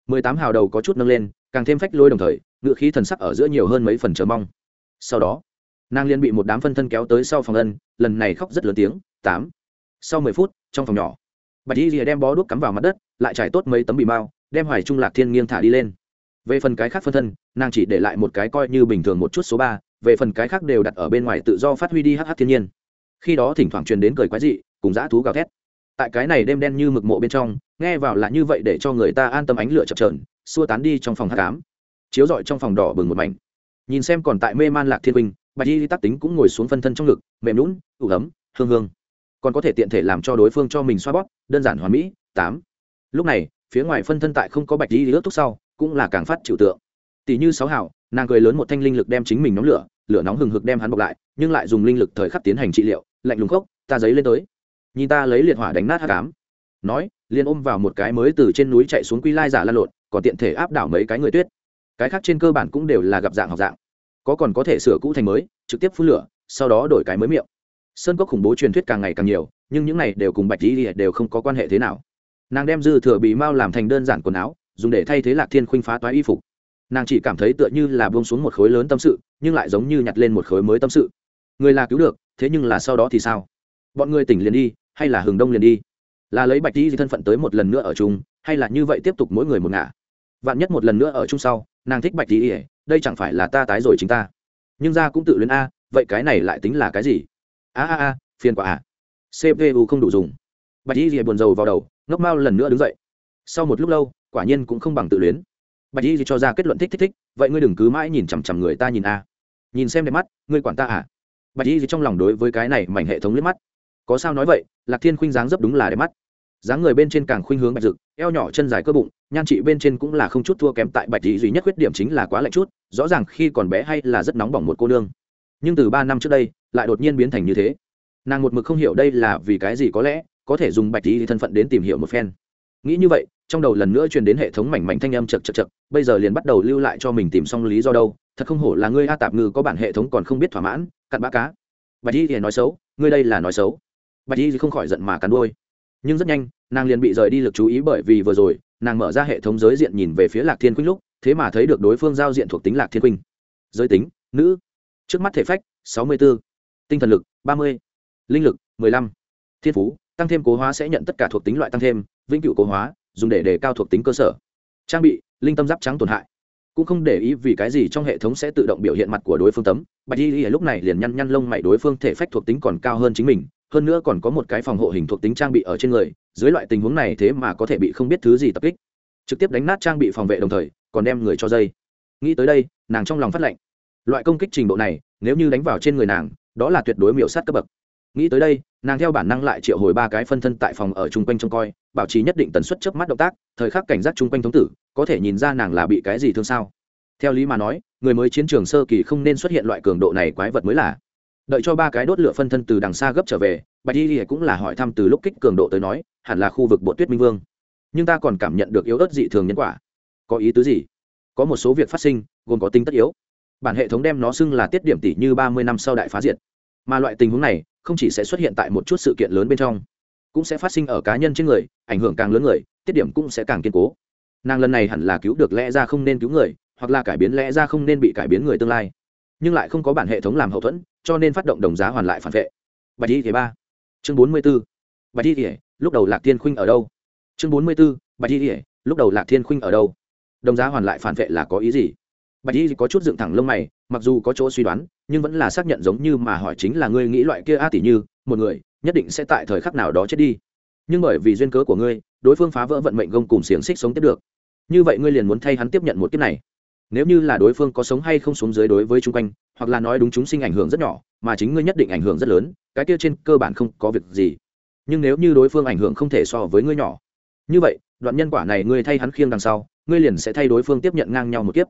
Mười tám hào đầu có chút nâng lên, càng thêm phách lôi đồng thời ngựa khí thần sắc ở giữa nhiều hơn mấy phần chờ mong. Sau đó, nàng liên bị một đám phân thân kéo tới sau phòng ân, lần này khóc rất lớn tiếng, tám. Sau mười phút, trong phòng nhỏ, bạch y rìa đem bó đuốc cắm vào mặt đất, lại trải tốt mấy tấm bị mao đem hoài trung lạc thiên nghiêng thả đi lên. Về phần cái khác phân thân, nàng chỉ để lại một cái coi như bình thường một chút số ba, về phần cái khác đều đặt ở bên ngoài tự do phát huy đi hh thiên nhiên. Khi đó thỉnh thoảng truyền đến cười quái dị, cùng dã thú gào thét. Tại cái này đêm đen như mực mộ bên trong nghe vào là như vậy để cho người ta an tâm ánh lửa chập trờn xua tán đi trong phòng hát cám. Chiếu rọi trong phòng đỏ bừng một mảnh. Nhìn xem còn tại mê man lạc thiên huynh, bạch y tắc tính cũng ngồi xuống phân thân trong ngực, mềm lún ủ ấm, hương hương. Còn có thể tiện thể làm cho đối phương cho mình xoa bóp, đơn giản hoàn mỹ, tám. Lúc này, phía ngoài phân thân tại không có bạch y ướt thuốc sau, cũng là càng phát chịu tượng. Tỷ như sáu hảo nàng cười lớn một thanh linh lực đem chính mình nóng lửa lửa nóng hừng hực đem hắn bọc lại, nhưng lại dùng linh lực thời khắc tiến hành trị liệu, lạnh lùng khốc, ta giấy lên tới. Nhìn ta lấy liệt hỏa đánh nát hát cám. Nói liền ôm vào một cái mới từ trên núi chạy xuống quy lai giả lan lộn, còn tiện thể áp đảo mấy cái người tuyết. Cái khác trên cơ bản cũng đều là gặp dạng học dạng. Có còn có thể sửa cũ thành mới, trực tiếp phun lửa, sau đó đổi cái mới miệng. Sơn cốc khủng bố truyền thuyết càng ngày càng nhiều, nhưng những này đều cùng bạch lý đều không có quan hệ thế nào. Nàng đem dư thừa bị mao làm thành đơn giản quần áo, dùng để thay thế lạc thiên khuynh phá toái y phục. Nàng chỉ cảm thấy tựa như là buông xuống một khối lớn tâm sự, nhưng lại giống như nhặt lên một khối mới tâm sự. Người là cứu được, thế nhưng là sau đó thì sao? Bọn người tỉnh liền đi, hay là hừng đông liền đi? Là lấy bạch di thân phận tới một lần nữa ở chung, hay là như vậy tiếp tục mỗi người một ngả? Vạn nhất một lần nữa ở chung sau, nàng thích bạch di đây chẳng phải là ta tái rồi chính ta. Nhưng ra cũng tự luyến a, vậy cái này lại tính là cái gì? A a a, phiền quả à. Cpu không đủ dùng. Bạch di buồn rầu vào đầu, ngốc mao lần nữa đứng dậy. Sau một lúc lâu, quả nhiên cũng không bằng tự luyến. Bạch di cho ra kết luận thích thích thích, vậy ngươi đừng cứ mãi nhìn chằm chằm người ta nhìn a. Nhìn xem đẹp mắt, ngươi quản ta à? Bạch di trong lòng đối với cái này mảnh hệ thống liếc mắt. Có sao nói vậy, lạc thiên khuynh dáng dấp đúng là đẹp mắt dáng người bên trên càng khuynh hướng bạch dực, eo nhỏ chân dài cơ bụng, nhan trị bên trên cũng là không chút thua kém tại bạch dị duy nhất khuyết điểm chính là quá lạnh chút, rõ ràng khi còn bé hay là rất nóng bỏng một cô nương. Nhưng từ ba năm trước đây, lại đột nhiên biến thành như thế. Nàng một mực không hiểu đây là vì cái gì có lẽ có thể dùng bạch di thân phận đến tìm hiểu một phen. Nghĩ như vậy, trong đầu lần nữa truyền đến hệ thống mảnh mảnh thanh âm chật chật chật bây giờ liền bắt đầu lưu lại cho mình tìm xong lý do đâu. Thật không hổ là ngươi a tạp ngư có bản hệ thống còn không biết thỏa mãn, cặn bã cá. Bạch dị thì nói xấu, ngươi đây là nói xấu. Bạch di không khỏi giận mà cắn đôi nhưng rất nhanh, nàng liền bị rời đi lực chú ý bởi vì vừa rồi, nàng mở ra hệ thống giới diện nhìn về phía lạc thiên khuynh lúc, thế mà thấy được đối phương giao diện thuộc tính lạc thiên khuynh giới tính, nữ. Trước mắt thể phách, sáu mươi 64. tinh thần lực, ba mươi. Linh lực, mười lăm. Thiên phú, tăng thêm cố hóa sẽ nhận tất cả thuộc tính loại tăng thêm, vĩnh cửu cố hóa, dùng để đề cao thuộc tính cơ sở. Trang bị, linh tâm giáp trắng tổn hại. Cũng không để ý vì cái gì trong hệ thống sẽ tự động biểu hiện mặt của đối phương tấm. Bạch y lúc này liền nhăn nhăn lông mày đối phương thể phách thuộc tính còn cao hơn chính mình hơn nữa còn có một cái phòng hộ hình thuộc tính trang bị ở trên người, dưới loại tình huống này thế mà có thể bị không biết thứ gì tập kích. Trực tiếp đánh nát trang bị phòng vệ đồng thời, còn đem người cho dây. Nghĩ tới đây, nàng trong lòng phát lệnh loại công kích trình độ này, nếu như đánh vào trên người nàng, đó là tuyệt đối miểu sát cấp bậc. Nghĩ tới đây, nàng theo bản năng lại triệu hồi ba cái phân thân tại phòng ở chung quanh trông coi, bảo trì nhất định tần suất chớp mắt động tác, thời khắc cảnh giác chung quanh thống tử, có thể nhìn ra nàng là bị cái gì thương sao. Theo lý mà nói, người mới chiến trường sơ kỳ không nên xuất hiện loại cường độ này quái vật mới là đợi cho ba cái đốt lửa phân thân từ đằng xa gấp trở về, bạch y cũng là hỏi thăm từ lúc kích cường độ tới nói, hẳn là khu vực bộ tuyết minh vương. Nhưng ta còn cảm nhận được yếu ớt dị thường nhân quả. Có ý tứ gì? Có một số việc phát sinh, gồm có tính tất yếu. Bản hệ thống đem nó xưng là tiết điểm tỷ như ba mươi năm sau đại phá diệt. Mà loại tình huống này, không chỉ sẽ xuất hiện tại một chút sự kiện lớn bên trong, cũng sẽ phát sinh ở cá nhân trên người, ảnh hưởng càng lớn người, tiết điểm cũng sẽ càng kiên cố. Nàng lần này hẳn là cứu được lẽ ra không nên cứu người, hoặc là cải biến lẽ ra không nên bị cải biến người tương lai nhưng lại không có bản hệ thống làm hậu thuẫn, cho nên phát động đồng giá hoàn lại phản vệ. Bạch y thế ba. Chương bốn mươi b ố bạch y thể lúc đầu lạc thiên khuynh ở đâu? Chương bốn mươi b ố bạch y thể lúc đầu lạc thiên khuynh ở đâu? Đồng giá hoàn lại phản vệ là có ý gì? Bạch y có chút dựng thẳng lông mày, mặc dù có chỗ suy đoán, nhưng vẫn là xác nhận giống như mà hỏi chính là ngươi nghĩ loại kia a tỷ như, một người, nhất định sẽ tại thời khắc nào đó chết đi. Nhưng bởi vì duyên cớ của ngươi, đối phương phá vỡ vận mệnh gông cùng xiềng xích sống tiếp được. Như vậy ngươi liền muốn thay hắn tiếp nhận một kiếp này nếu như là đối phương có sống hay không xuống dưới đối với chung quanh, hoặc là nói đúng chúng sinh ảnh hưởng rất nhỏ, mà chính ngươi nhất định ảnh hưởng rất lớn, cái kia trên cơ bản không có việc gì. Nhưng nếu như đối phương ảnh hưởng không thể so với ngươi nhỏ, như vậy, đoạn nhân quả này ngươi thay hắn khiêng đằng sau, ngươi liền sẽ thay đối phương tiếp nhận ngang nhau một kiếp.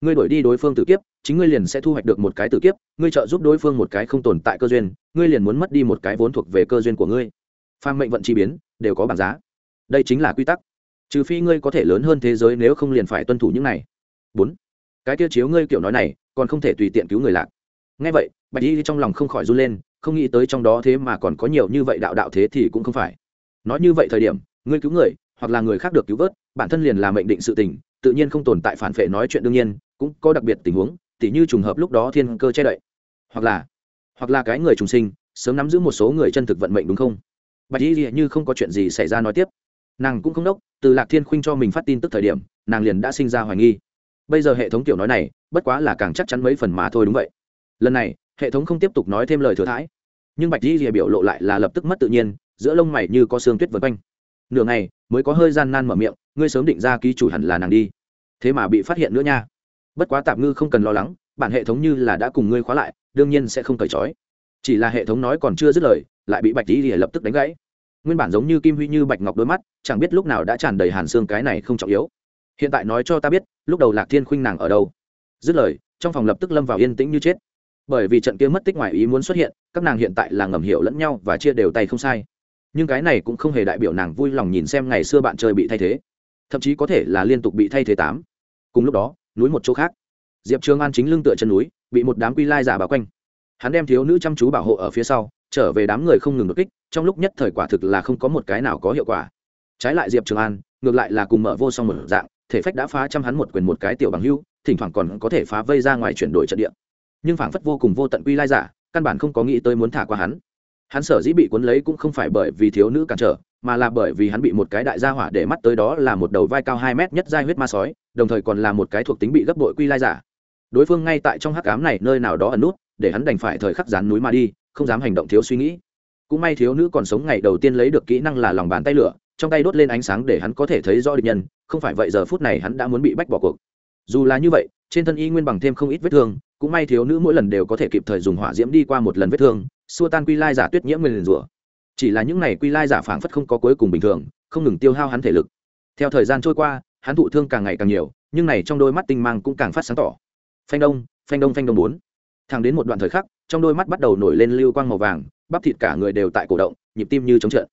Ngươi đổi đi đối phương tử kiếp, chính ngươi liền sẽ thu hoạch được một cái tử kiếp, ngươi trợ giúp đối phương một cái không tồn tại cơ duyên, ngươi liền muốn mất đi một cái vốn thuộc về cơ duyên của ngươi. Phàm mệnh vận chi biến, đều có bảng giá. Đây chính là quy tắc. Trừ phi ngươi có thể lớn hơn thế giới nếu không liền phải tuân thủ những này. Bốn cái tiêu chiếu ngươi kiểu nói này, còn không thể tùy tiện cứu người lạc. Ngay vậy, bạch y trong lòng không khỏi run lên, không nghĩ tới trong đó thế mà còn có nhiều như vậy đạo đạo thế thì cũng không phải. Nói như vậy thời điểm, ngươi cứu người, hoặc là người khác được cứu vớt, bản thân liền là mệnh định sự tình, tự nhiên không tồn tại phản phệ nói chuyện đương nhiên, cũng có đặc biệt tình huống, tỉ như trùng hợp lúc đó thiên cơ che đậy. Hoặc là hoặc là cái người trùng sinh, sớm nắm giữ một số người chân thực vận mệnh đúng không? Bạch y như không có chuyện gì xảy ra nói tiếp. Nàng cũng không đốc, từ lạc thiên khuynh cho mình phát tin tức thời điểm, nàng liền đã sinh ra hoài nghi bây giờ hệ thống tiểu nói này, bất quá là càng chắc chắn mấy phần mà thôi đúng vậy. Lần này, hệ thống không tiếp tục nói thêm lời thừa thãi. Nhưng bạch di rìa biểu lộ lại là lập tức mất tự nhiên, giữa lông mày như có xương tuyết vân quanh. Nửa ngày, mới có hơi gian nan mở miệng, ngươi sớm định ra ký chủ hẳn là nàng đi. Thế mà bị phát hiện nữa nha. Bất quá tạm ngư không cần lo lắng, bản hệ thống như là đã cùng ngươi khóa lại, đương nhiên sẽ không cởi trói. Chỉ là hệ thống nói còn chưa dứt lời, lại bị bạch di rìa lập tức đánh gãy. Nguyên bản giống như kim huy như bạch ngọc đôi mắt, chẳng biết lúc nào đã tràn đầy hàn xương cái này không trọng yếu hiện tại nói cho ta biết, lúc đầu lạc thiên khuynh nàng ở đâu? Dứt lời, trong phòng lập tức lâm vào yên tĩnh như chết. Bởi vì trận kia mất tích ngoài ý muốn xuất hiện, các nàng hiện tại là ngầm hiểu lẫn nhau và chia đều tay không sai. Nhưng cái này cũng không hề đại biểu nàng vui lòng nhìn xem ngày xưa bạn chơi bị thay thế. Thậm chí có thể là liên tục bị thay thế tám. Cùng lúc đó, núi một chỗ khác. Diệp trường an chính lưng tựa chân núi, bị một đám quy lai giả bao quanh. Hắn đem thiếu nữ chăm chú bảo hộ ở phía sau, trở về đám người không ngừng đột kích, trong lúc nhất thời quả thực là không có một cái nào có hiệu quả. Trái lại diệp trường an, ngược lại là cùng mở vô song một dạng thể phách đã phá trăm hắn một quyền một cái tiểu bằng hưu, thỉnh thoảng còn có thể phá vây ra ngoài chuyển đổi trận địa. Nhưng phảng phất vô cùng vô tận quy lai giả, căn bản không có nghĩ tới muốn thả qua hắn. Hắn sở dĩ bị cuốn lấy cũng không phải bởi vì thiếu nữ cản trở, mà là bởi vì hắn bị một cái đại gia hỏa để mắt tới đó là một đầu vai cao hai mét nhất giai huyết ma sói, đồng thời còn là một cái thuộc tính bị gấp bội quy lai giả. Đối phương ngay tại trong hắc cám này nơi nào đó ẩn nút, để hắn đành phải thời khắc dán núi mà đi, không dám hành động thiếu suy nghĩ. Cũng may thiếu nữ còn sống ngày đầu tiên lấy được kỹ năng là lòng bàn tay lửa trong tay đốt lên ánh sáng để hắn có thể thấy rõ địch nhân, không phải vậy giờ phút này hắn đã muốn bị bách bỏ cuộc. Dù là như vậy, trên thân y nguyên bằng thêm không ít vết thương, cũng may thiếu nữ mỗi lần đều có thể kịp thời dùng hỏa diễm đi qua một lần vết thương, xua tan quy lai giả tuyết nhiễm nguyền rủa. Chỉ là những n à y quy lai giả phảng phất không có cuối cùng bình thường, không ngừng tiêu hao hắn thể lực. Theo thời gian trôi qua, hắn thụ thương càng ngày càng nhiều, nhưng này trong đôi mắt tinh mang cũng càng phát sáng tỏ. Phanh đông phanh đông phanh đông bốn. Thẳng đến một đoạn thời khắc, trong đôi mắt bắt đầu nổi lên lưu quang màu vàng, bắp thịt cả người đều tại cổ động, nhịp tim như trống trợn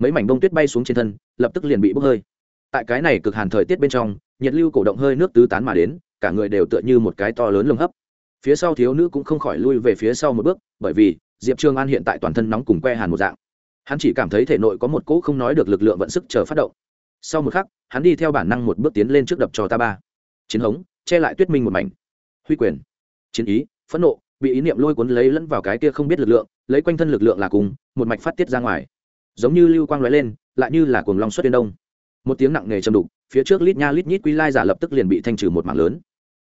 mấy mảnh bông tuyết bay xuống trên thân, lập tức liền bị bốc hơi. Tại cái này cực hàn thời tiết bên trong, nhiệt lưu cổ động hơi nước tứ tán mà đến, cả người đều tựa như một cái to lớn lồng hấp. Phía sau thiếu nữ cũng không khỏi lui về phía sau một bước, bởi vì, diệp trương an hiện tại toàn thân nóng cùng que hàn một dạng. Hắn chỉ cảm thấy thể nội có một cỗ không nói được lực lượng vận sức chờ phát động. Sau một khắc, hắn đi theo bản năng một bước tiến lên trước đập cho ta ba. Chiến hống, che lại tuyết minh một mảnh. Huy quyền, chiến ý, phẫn nộ, bị ý niệm lôi cuốn lấy lẫn vào cái kia không biết lực lượng, lấy quanh thân lực lượng là cùng, một mạch phát tiết ra ngoài giống như lưu quang lóe lên, lại như là cuồng long xuất tiên đông. Một tiếng nặng nề châm đục, phía trước lít nha lít nhít quy lai giả lập tức liền bị thanh trừ một mảng lớn.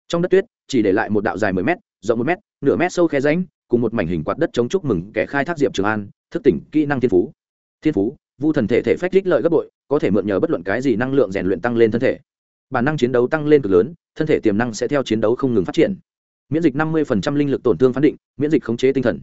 Trong đất tuyết, chỉ để lại một đạo dài mười m rộng một m nửa mét sâu khe ránh cùng một mảnh hình quạt đất chống chúc mừng kẻ khai thác diệp trường an, thức tỉnh kỹ năng thiên phú. Thiên phú, vu thần thể thể phách đích lợi gấp bội, có thể mượn nhờ bất luận cái gì năng lượng rèn luyện tăng lên thân thể. Bản năng chiến đấu tăng lên cực lớn, thân thể tiềm năng sẽ theo chiến đấu không ngừng phát triển. Miễn dịch năm mươi linh lực tổn thương phán định, miễn dịch khống chế tinh thần.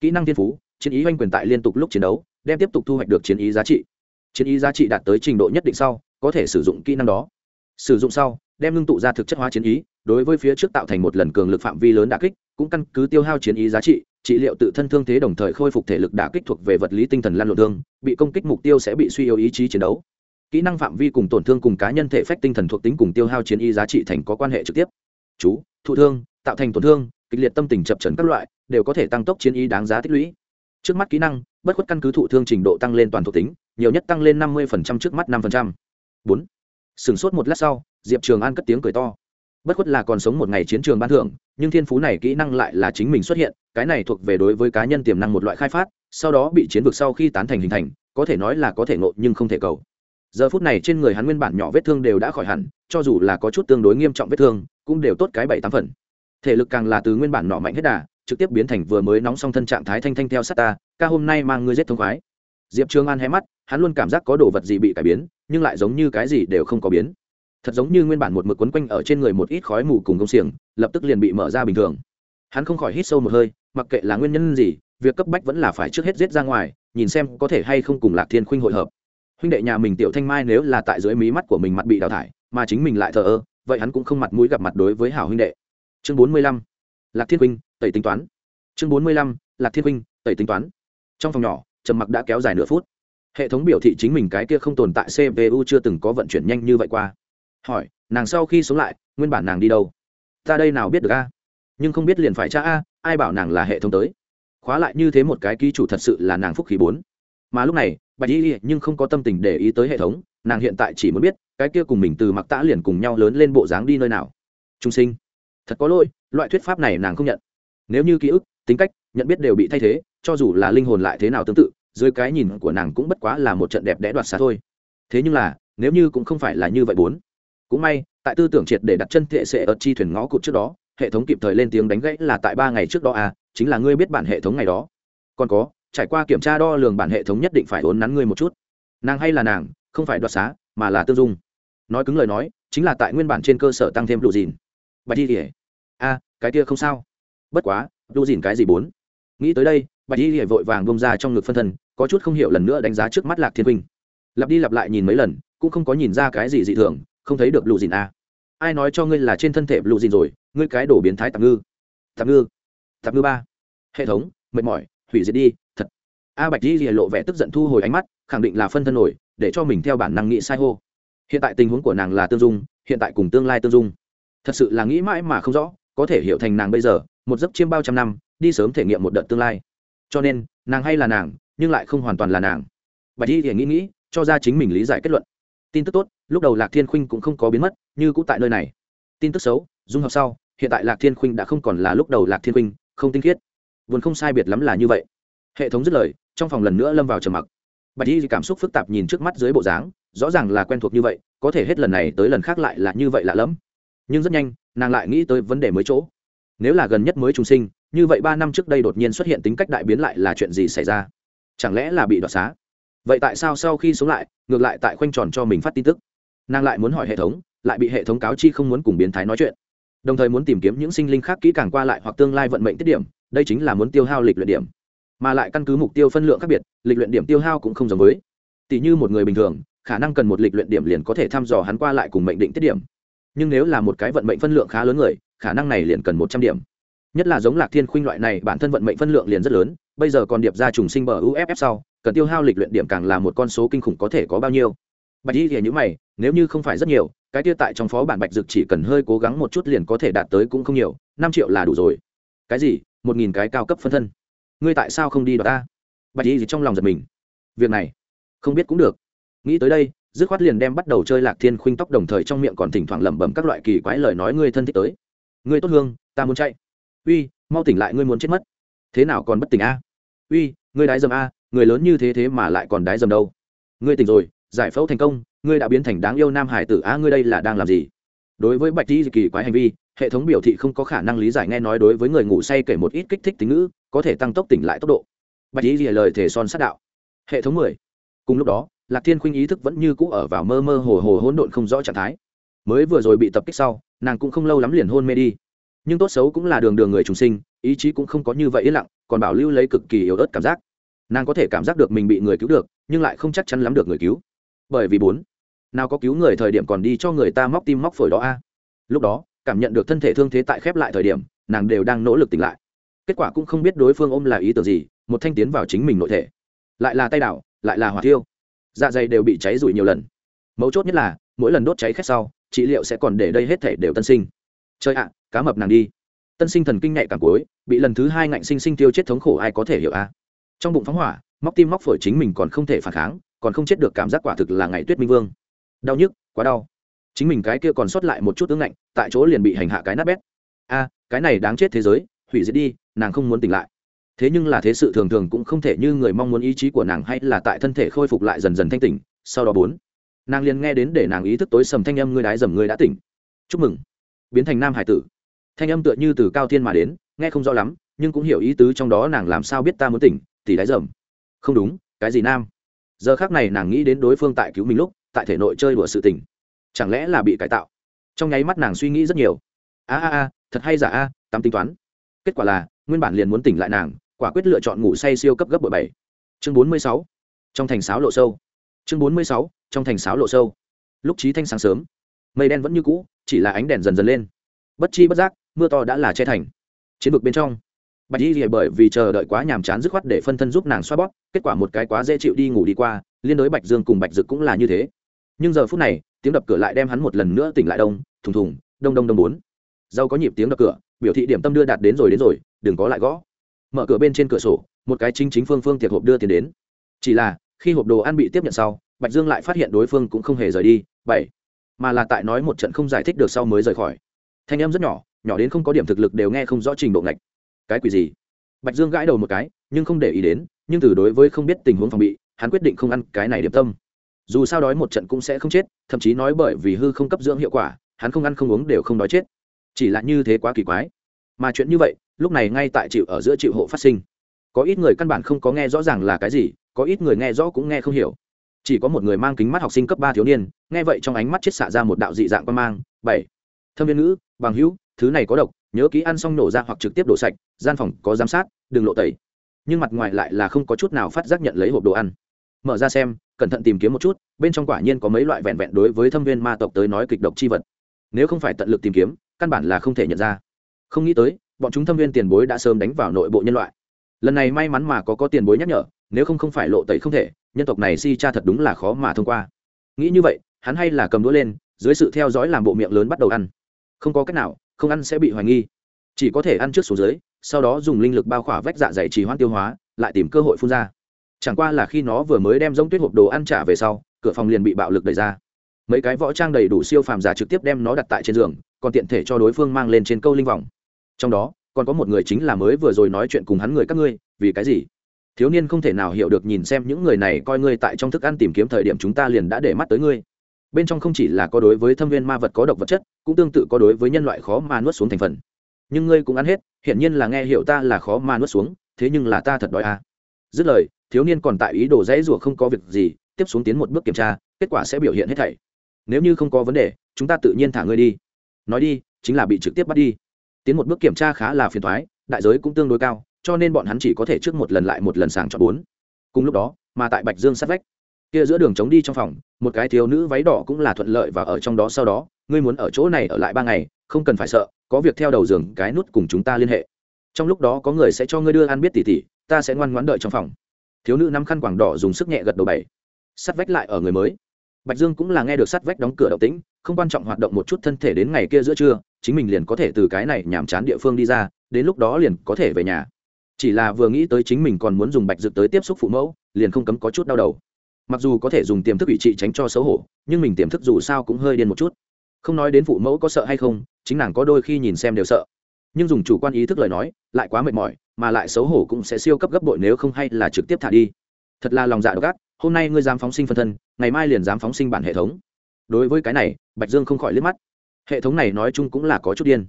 Kỹ năng thiên phú, chiến ý oanh quyền tại liên tục lúc chiến đấu đem tiếp tục thu hoạch được chiến ý giá trị. Chiến ý giá trị đạt tới trình độ nhất định sau, có thể sử dụng kỹ năng đó. Sử dụng sau, đem ngưng tụ ra thực chất hóa chiến ý, đối với phía trước tạo thành một lần cường lực phạm vi lớn đả kích, cũng căn cứ tiêu hao chiến ý giá trị trị liệu tự thân thương thế đồng thời khôi phục thể lực đả kích thuộc về vật lý tinh thần lan lộ thương, bị công kích mục tiêu sẽ bị suy yếu ý chí chiến đấu. Kỹ năng phạm vi cùng tổn thương cùng cá nhân thể phách tinh thần thuộc tính cùng tiêu hao chiến y giá trị thành có quan hệ trực tiếp. Chú, thụ thương, tạo thành tổn thương, kịch liệt tâm tình chập trấn các loại, đều có thể tăng tốc chiến y đáng giá tích lũy. Trước mắt kỹ năng bất khuất căn cứ thụ thương trình độ tăng lên toàn thuộc tính, nhiều nhất tăng lên năm mươi trước mắt năm bốn, sửng sốt một lát sau, diệp trường an cất tiếng cười to. Bất khuất là còn sống một ngày chiến trường ban thưởng, nhưng thiên phú này kỹ năng lại là chính mình xuất hiện, cái này thuộc về đối với cá nhân tiềm năng một loại khai phát, sau đó bị chiến vực sau khi tán thành hình thành, có thể nói là có thể nộ nhưng không thể cầu. Giờ phút này trên người hắn nguyên bản nhỏ vết thương đều đã khỏi hẳn, cho dù là có chút tương đối nghiêm trọng vết thương, cũng đều tốt cái bảy tám phần. Thể lực càng là từ nguyên bản nọ mạnh hết đà trực tiếp biến thành vừa mới nóng xong thân trạng thái thanh thanh theo sát ta, ca hôm nay mang ngươi giết thông khoái. Diệp trương an hé mắt, hắn luôn cảm giác có đồ vật gì bị cải biến, nhưng lại giống như cái gì đều không có biến. Thật giống như nguyên bản một mực quấn quanh ở trên người một ít khói mù cùng công xiềng, lập tức liền bị mở ra bình thường. Hắn không khỏi hít sâu một hơi, mặc kệ là nguyên nhân gì, việc cấp bách vẫn là phải trước hết giết ra ngoài, nhìn xem có thể hay không cùng lạc thiên khuynh hội hợp. Huynh đệ nhà mình tiểu thanh mai nếu là tại dưới mí mắt của mình mặt bị đào thải, mà chính mình lại thờ ơ, vậy hắn cũng không mặt mũi gặp mặt đối với hảo huynh đệ. Chương bốn mươi lăm lạc thiên huynh tẩy tính toán. Chương bốn mươi lăm, lạc thiên huynh tẩy tính toán. Trong phòng nhỏ, trầm mặc đã kéo dài nửa phút. Hệ thống biểu thị chính mình cái kia không tồn tại cpu chưa từng có vận chuyển nhanh như vậy qua. Hỏi, nàng sau khi sống lại, nguyên bản nàng đi đâu? Ta đây nào biết được a? Nhưng không biết liền phải cha a, ai bảo nàng là hệ thống tới? Khóa lại như thế một cái ký chủ thật sự là nàng phúc khí bốn. Mà lúc này, bạch y nhưng không có tâm tình để ý tới hệ thống, nàng hiện tại chỉ muốn biết, cái kia cùng mình từ mặc tã liền cùng nhau lớn lên bộ dáng đi nơi nào. Trung sinh thật có lỗi, loại thuyết pháp này nàng không nhận. Nếu như ký ức, tính cách, nhận biết đều bị thay thế, cho dù là linh hồn lại thế nào tương tự, dưới cái nhìn của nàng cũng bất quá là một trận đẹp đẽ đoạt xá thôi. Thế nhưng là, nếu như cũng không phải là như vậy bốn. Cũng may, tại tư tưởng triệt để đặt chân thệ sệ ở chi thuyền ngõ cụt trước đó, hệ thống kịp thời lên tiếng đánh gãy là tại ba ngày trước đó à chính là ngươi biết bản hệ thống ngày đó. Còn có, trải qua kiểm tra đo lường bản hệ thống nhất định phải ốn nắn ngươi một chút. Nàng hay là nàng, không phải đoạt xá, mà là tương dung. Nói cứng lời nói, chính là tại nguyên bản trên cơ sở tăng thêm lụ dìn bạch y kể a, cái kia không sao. Bất quá đu dìn cái gì bốn? Nghĩ tới đây, bạch y kể vội vàng bông ra trong ngực phân thân, có chút không hiểu lần nữa đánh giá trước mắt lạc thiên huynh. Lặp đi lặp lại nhìn mấy lần, cũng không có nhìn ra cái gì dị thường, không thấy được lụ dìn a. Ai nói cho ngươi là trên thân thể lụ dìn rồi, ngươi cái đổ biến thái tạm ngư. Tạm ngư. Tạm ngư ba. Hệ thống, mệt mỏi, hủy diệt đi, thật. A bạch di lộ vẻ tức giận thu hồi ánh mắt, khẳng định là phân thân nổi, để cho mình theo bản năng nghĩ sai hô. Hiện tại tình huống của nàng là tương dung, hiện tại cùng tương lai tương dung thật sự là nghĩ mãi mà không rõ, có thể hiểu thành nàng bây giờ, một giấc chiêm bao trăm năm, đi sớm thể nghiệm một đợt tương lai. Cho nên, nàng hay là nàng, nhưng lại không hoàn toàn là nàng. Bạch Y thì nghĩ nghĩ, cho ra chính mình lý giải kết luận. Tin tức tốt, lúc đầu lạc thiên khuynh cũng không có biến mất, như cũng tại nơi này. Tin tức xấu, dung hợp sau, hiện tại lạc thiên khuynh đã không còn là lúc đầu lạc thiên khuynh, không tinh khiết. Vốn không sai biệt lắm là như vậy. Hệ thống dứt lời, trong phòng lần nữa lâm vào trầm mặc. Bạch y cảm xúc phức tạp nhìn trước mắt dưới bộ dáng, rõ ràng là quen thuộc như vậy, có thể hết lần này tới lần khác lại là như vậy lạ lẫm nhưng rất nhanh, nàng lại nghĩ tới vấn đề mới chỗ. Nếu là gần nhất mới trùng sinh, như vậy ba năm trước đây đột nhiên xuất hiện tính cách đại biến lại là chuyện gì xảy ra? Chẳng lẽ là bị đoạt xá? Vậy tại sao sau khi sống lại, ngược lại tại khoanh tròn cho mình phát tin tức? Nàng lại muốn hỏi hệ thống, lại bị hệ thống cáo chi không muốn cùng biến thái nói chuyện. Đồng thời muốn tìm kiếm những sinh linh khác kỹ càng qua lại hoặc tương lai vận mệnh tiết điểm, đây chính là muốn tiêu hao lịch luyện điểm. Mà lại căn cứ mục tiêu phân lượng khác biệt, lịch luyện điểm tiêu hao cũng không giống với. Tỷ như một người bình thường, khả năng cần một lịch luyện điểm liền có thể thăm dò hắn qua lại cùng mệnh định tiết điểm nhưng nếu là một cái vận mệnh phân lượng khá lớn người, khả năng này liền cần một trăm điểm. Nhất là giống lạc thiên khuynh loại này, bản thân vận mệnh phân lượng liền rất lớn, bây giờ còn điệp ra trùng sinh bờ uff sau, cần tiêu hao lịch luyện điểm càng là một con số kinh khủng có thể có bao nhiêu. Bạch y thì nhữ mày, nếu như không phải rất nhiều, cái tiêu tại trong phó bản bạch dực chỉ cần hơi cố gắng một chút liền có thể đạt tới cũng không nhiều, năm triệu là đủ rồi. Cái gì? Một nghìn cái cao cấp phân thân. Ngươi tại sao không đi đoạt ta? Bạch y gì trong lòng giật mình. Việc này, không biết cũng được. Nghĩ tới đây dứt khoát liền đem bắt đầu chơi lạc thiên khuynh tóc đồng thời trong miệng còn thỉnh thoảng lẩm bẩm các loại kỳ quái lời nói ngươi thân thích tới. Ngươi tốt hương, ta muốn chạy. Uy, mau tỉnh lại ngươi muốn chết mất. Thế nào còn bất tỉnh a? Uy, ngươi đái dầm a, người lớn như thế thế mà lại còn đái dầm đâu? Ngươi tỉnh rồi, giải phẫu thành công, ngươi đã biến thành đáng yêu nam hải tử a, ngươi đây là đang làm gì? Đối với bạch di kỳ quái hành vi, hệ thống biểu thị không có khả năng lý giải nghe nói đối với người ngủ say kể một ít kích thích tính ngữ, có thể tăng tốc tỉnh lại tốc độ. Bạch di lời thể son sát đạo. Hệ thống mười. Cùng lúc đó lạc thiên khuynh ý thức vẫn như cũ ở vào mơ mơ hồ hồ hỗn độn không rõ trạng thái. Mới vừa rồi bị tập kích sau, nàng cũng không lâu lắm liền hôn mê đi. Nhưng tốt xấu cũng là đường đường người trùng sinh, ý chí cũng không có như vậy yên lặng, còn bảo lưu lấy cực kỳ yếu ớt cảm giác. Nàng có thể cảm giác được mình bị người cứu được, nhưng lại không chắc chắn lắm được người cứu. Bởi vì bốn, nào có cứu người thời điểm còn đi cho người ta móc tim móc phổi đó a. Lúc đó, cảm nhận được thân thể thương thế tại khép lại thời điểm, nàng đều đang nỗ lực tỉnh lại. Kết quả cũng không biết đối phương ôm là ý tưởng gì, một thanh tiến vào chính mình nội thể. Lại là tay đảo, lại là hỏa thiêu dạ dày đều bị cháy rụi nhiều lần. Mấu chốt nhất là, mỗi lần đốt cháy khét sau, trị liệu sẽ còn để đây hết thể đều tân sinh. Chơi ạ, cá mập nàng đi. Tân sinh thần kinh nhạy cảm cuối, bị lần thứ hai ngạnh sinh sinh tiêu chết thống khổ ai có thể hiểu a? Trong bụng phóng hỏa, móc tim móc phổi chính mình còn không thể phản kháng, còn không chết được cảm giác quả thực là ngày tuyết minh vương. Đau nhức, quá đau. Chính mình cái kia còn sót lại một chút tướng ngạnh, tại chỗ liền bị hành hạ cái nát bét. A, cái này đáng chết thế giới, hủy diệt đi, nàng không muốn tỉnh lại thế nhưng là thế sự thường thường cũng không thể như người mong muốn ý chí của nàng hay là tại thân thể khôi phục lại dần dần thanh tỉnh sau đó bốn nàng liền nghe đến để nàng ý thức tối sầm thanh âm ngươi đái dầm ngươi đã tỉnh. Chúc mừng. Biến thành nam hải tử. Thanh âm tựa như từ cao thiên mà đến nghe không rõ lắm nhưng cũng hiểu ý tứ trong đó nàng làm sao biết ta muốn tỉnh thì đái dầm. Không đúng cái gì nam? Giờ khác này nàng nghĩ đến đối phương tại cứu mình lúc tại thể nội chơi đùa sự tỉnh chẳng lẽ là bị cải tạo? Trong nháy mắt nàng suy nghĩ rất nhiều. A a a thật hay giả a à, tắm tính toán. Kết quả là nguyên bản liền muốn tỉnh lại nàng quả quyết lựa chọn ngủ say siêu cấp gấp bội bảy. Chương bốn mươi sáu. Trong thành sáo lộ sâu. Chương bốn mươi sáu, trong thành sáo lộ sâu. Lúc trí thanh sáng sớm, mây đen vẫn như cũ, chỉ là ánh đèn dần dần lên. Bất chi bất giác, mưa to đã là che thành. Chiến vực bên trong, bạch y rìa bởi vì chờ đợi quá nhàm chán dứt khoát để phân thân giúp nàng xoa bóp, kết quả một cái quá dễ chịu đi ngủ đi qua, liên đối bạch dương cùng bạch dực cũng là như thế. Nhưng giờ phút này, tiếng đập cửa lại đem hắn một lần nữa tỉnh lại đông, thùng thùng, đông đông đông bốn. Dâu có nhịp tiếng đập cửa, biểu thị điểm tâm đưa đạt đến rồi đến rồi, đừng có lại gõ mở cửa bên trên cửa sổ, một cái chính chính phương phương tiệc hộp đưa tiền đến. Chỉ là, khi hộp đồ ăn bị tiếp nhận sau, bạch dương lại phát hiện đối phương cũng không hề rời đi, bảy. Mà là tại nói một trận không giải thích được sau mới rời khỏi. Thanh âm rất nhỏ nhỏ đến không có điểm thực lực đều nghe không rõ trình độ ngạch. Cái quỷ gì? Bạch dương gãi đầu một cái, nhưng không để ý đến, nhưng từ đối với không biết tình huống phòng bị, hắn quyết định không ăn cái này điểm tâm. Dù sao đói một trận cũng sẽ không chết, thậm chí nói bởi vì hư không cấp dưỡng hiệu quả, hắn không ăn không uống đều không đói chết. Chỉ là như thế quá kỳ quái. Mà chuyện như vậy lúc này ngay tại chịu ở giữa chịu hộ phát sinh. Có ít người căn bản không có nghe rõ ràng là cái gì, có ít người nghe rõ cũng nghe không hiểu. Chỉ có một người mang kính mắt học sinh cấp ba thiếu niên, nghe vậy trong ánh mắt chết xạ ra một đạo dị dạng quan mang, bảy. Thâm viên ngữ, bằng hữu, thứ này có độc, nhớ kỹ ăn xong nổ ra hoặc trực tiếp đổ sạch, gian phòng có giám sát, đừng lộ tẩy. Nhưng mặt ngoài lại là không có chút nào phát giác nhận lấy hộp đồ ăn. Mở ra xem, cẩn thận tìm kiếm một chút, bên trong quả nhiên có mấy loại vẹn vẹn đối với thâm viên ma tộc tới nói kịch độc chi vật. Nếu không phải tận lực tìm kiếm, căn bản là không thể nhận ra. Không nghĩ tới bọn chúng thâm viên tiền bối đã sớm đánh vào nội bộ nhân loại. Lần này may mắn mà có có tiền bối nhắc nhở, nếu không không phải lộ tẩy không thể, nhân tộc này si cha thật đúng là khó mà thông qua. Nghĩ như vậy, hắn hay là cầm đũa lên, dưới sự theo dõi làm bộ miệng lớn bắt đầu ăn. Không có cách nào, không ăn sẽ bị hoài nghi. Chỉ có thể ăn trước xuống dưới, sau đó dùng linh lực bao khỏa vách dạ dày trì hoãn tiêu hóa, lại tìm cơ hội phun ra. Chẳng qua là khi nó vừa mới đem giống tuyết hộp đồ ăn trả về sau, cửa phòng liền bị bạo lực đẩy ra. Mấy cái võ trang đầy đủ siêu phàm giả trực tiếp đem nó đặt tại trên giường, còn tiện thể cho đối phương mang lên trên câu linh vòng trong đó, còn có một người chính là mới vừa rồi nói chuyện cùng hắn người các ngươi, vì cái gì? Thiếu niên không thể nào hiểu được nhìn xem những người này coi ngươi tại trong thức ăn tìm kiếm thời điểm chúng ta liền đã để mắt tới ngươi. Bên trong không chỉ là có đối với thâm viên ma vật có độc vật chất, cũng tương tự có đối với nhân loại khó mà nuốt xuống thành phần. Nhưng ngươi cũng ăn hết, hiển nhiên là nghe hiểu ta là khó mà nuốt xuống, thế nhưng là ta thật đói à. dứt lời, thiếu niên còn tại ý đồ dãy rủa không có việc gì, tiếp xuống tiến một bước kiểm tra, kết quả sẽ biểu hiện hết thảy. Nếu như không có vấn đề, chúng ta tự nhiên thả ngươi đi. Nói đi, chính là bị trực tiếp bắt đi tiến một bước kiểm tra khá là phiền thoái, đại giới cũng tương đối cao, cho nên bọn hắn chỉ có thể trước một lần lại một lần sàng chọn bốn. Cùng lúc đó, mà tại bạch dương sát vách, kia giữa đường chống đi trong phòng, một cái thiếu nữ váy đỏ cũng là thuận lợi và ở trong đó sau đó, ngươi muốn ở chỗ này ở lại ba ngày, không cần phải sợ, có việc theo đầu giường cái nút cùng chúng ta liên hệ. Trong lúc đó có người sẽ cho ngươi đưa ăn biết tỉ tỉ, ta sẽ ngoan ngoãn đợi trong phòng. Thiếu nữ nắm khăn quảng đỏ dùng sức nhẹ gật đầu bảy sắt vách lại ở người mới bạch dương cũng là nghe được sắt vách đóng cửa động tĩnh, không quan trọng hoạt động một chút thân thể đến ngày kia giữa trưa, chính mình liền có thể từ cái này nhàm chán địa phương đi ra, đến lúc đó liền có thể về nhà. Chỉ là vừa nghĩ tới chính mình còn muốn dùng bạch dược tới tiếp xúc phụ mẫu, liền không cấm có chút đau đầu. Mặc dù có thể dùng tiềm thức ủy trị tránh cho xấu hổ, nhưng mình tiềm thức dù sao cũng hơi điên một chút. Không nói đến phụ mẫu có sợ hay không, chính nàng có đôi khi nhìn xem đều sợ. Nhưng dùng chủ quan ý thức lời nói, lại quá mệt mỏi, mà lại xấu hổ cũng sẽ siêu cấp gấp bội nếu không hay là trực tiếp thả đi. Thật là lòng dạ độc ác hôm nay ngươi dám phóng sinh phân thân, ngày mai liền dám phóng sinh bản hệ thống. Đối với cái này, bạch dương không khỏi liếc mắt. Hệ thống này nói chung cũng là có chút điên.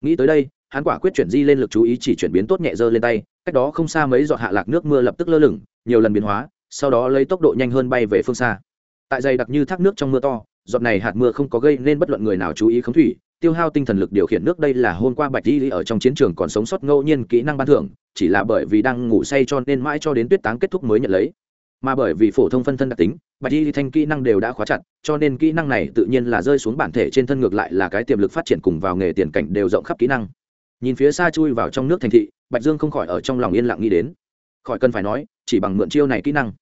Nghĩ tới đây, hắn quả quyết chuyển di lên lực chú ý chỉ chuyển biến tốt nhẹ dơ lên tay, cách đó không xa mấy giọt hạ lạc nước mưa lập tức lơ lửng, nhiều lần biến hóa, sau đó lấy tốc độ nhanh hơn bay về phương xa. Tại dày đặc như thác nước trong mưa to, giọt này hạt mưa không có gây nên bất luận người nào chú ý khống thủy, tiêu hao tinh thần lực điều khiển nước đây là hôm qua bạch di ở trong chiến trường còn sống sót ngẫu nhiên kỹ năng ban thưởng, chỉ là bởi vì đang ngủ say cho nên mãi cho đến tuyết táng kết thúc mới nhận lấy mà bởi vì phổ thông phân thân đặc tính, bạch di thanh kỹ năng đều đã khóa chặt, cho nên kỹ năng này tự nhiên là rơi xuống bản thể trên thân ngược lại là cái tiềm lực phát triển cùng vào nghề tiền cảnh đều rộng khắp kỹ năng. Nhìn phía xa chui vào trong nước thành thị, bạch dương không khỏi ở trong lòng yên lặng nghĩ đến. Khỏi cần phải nói, chỉ bằng mượn chiêu này kỹ năng,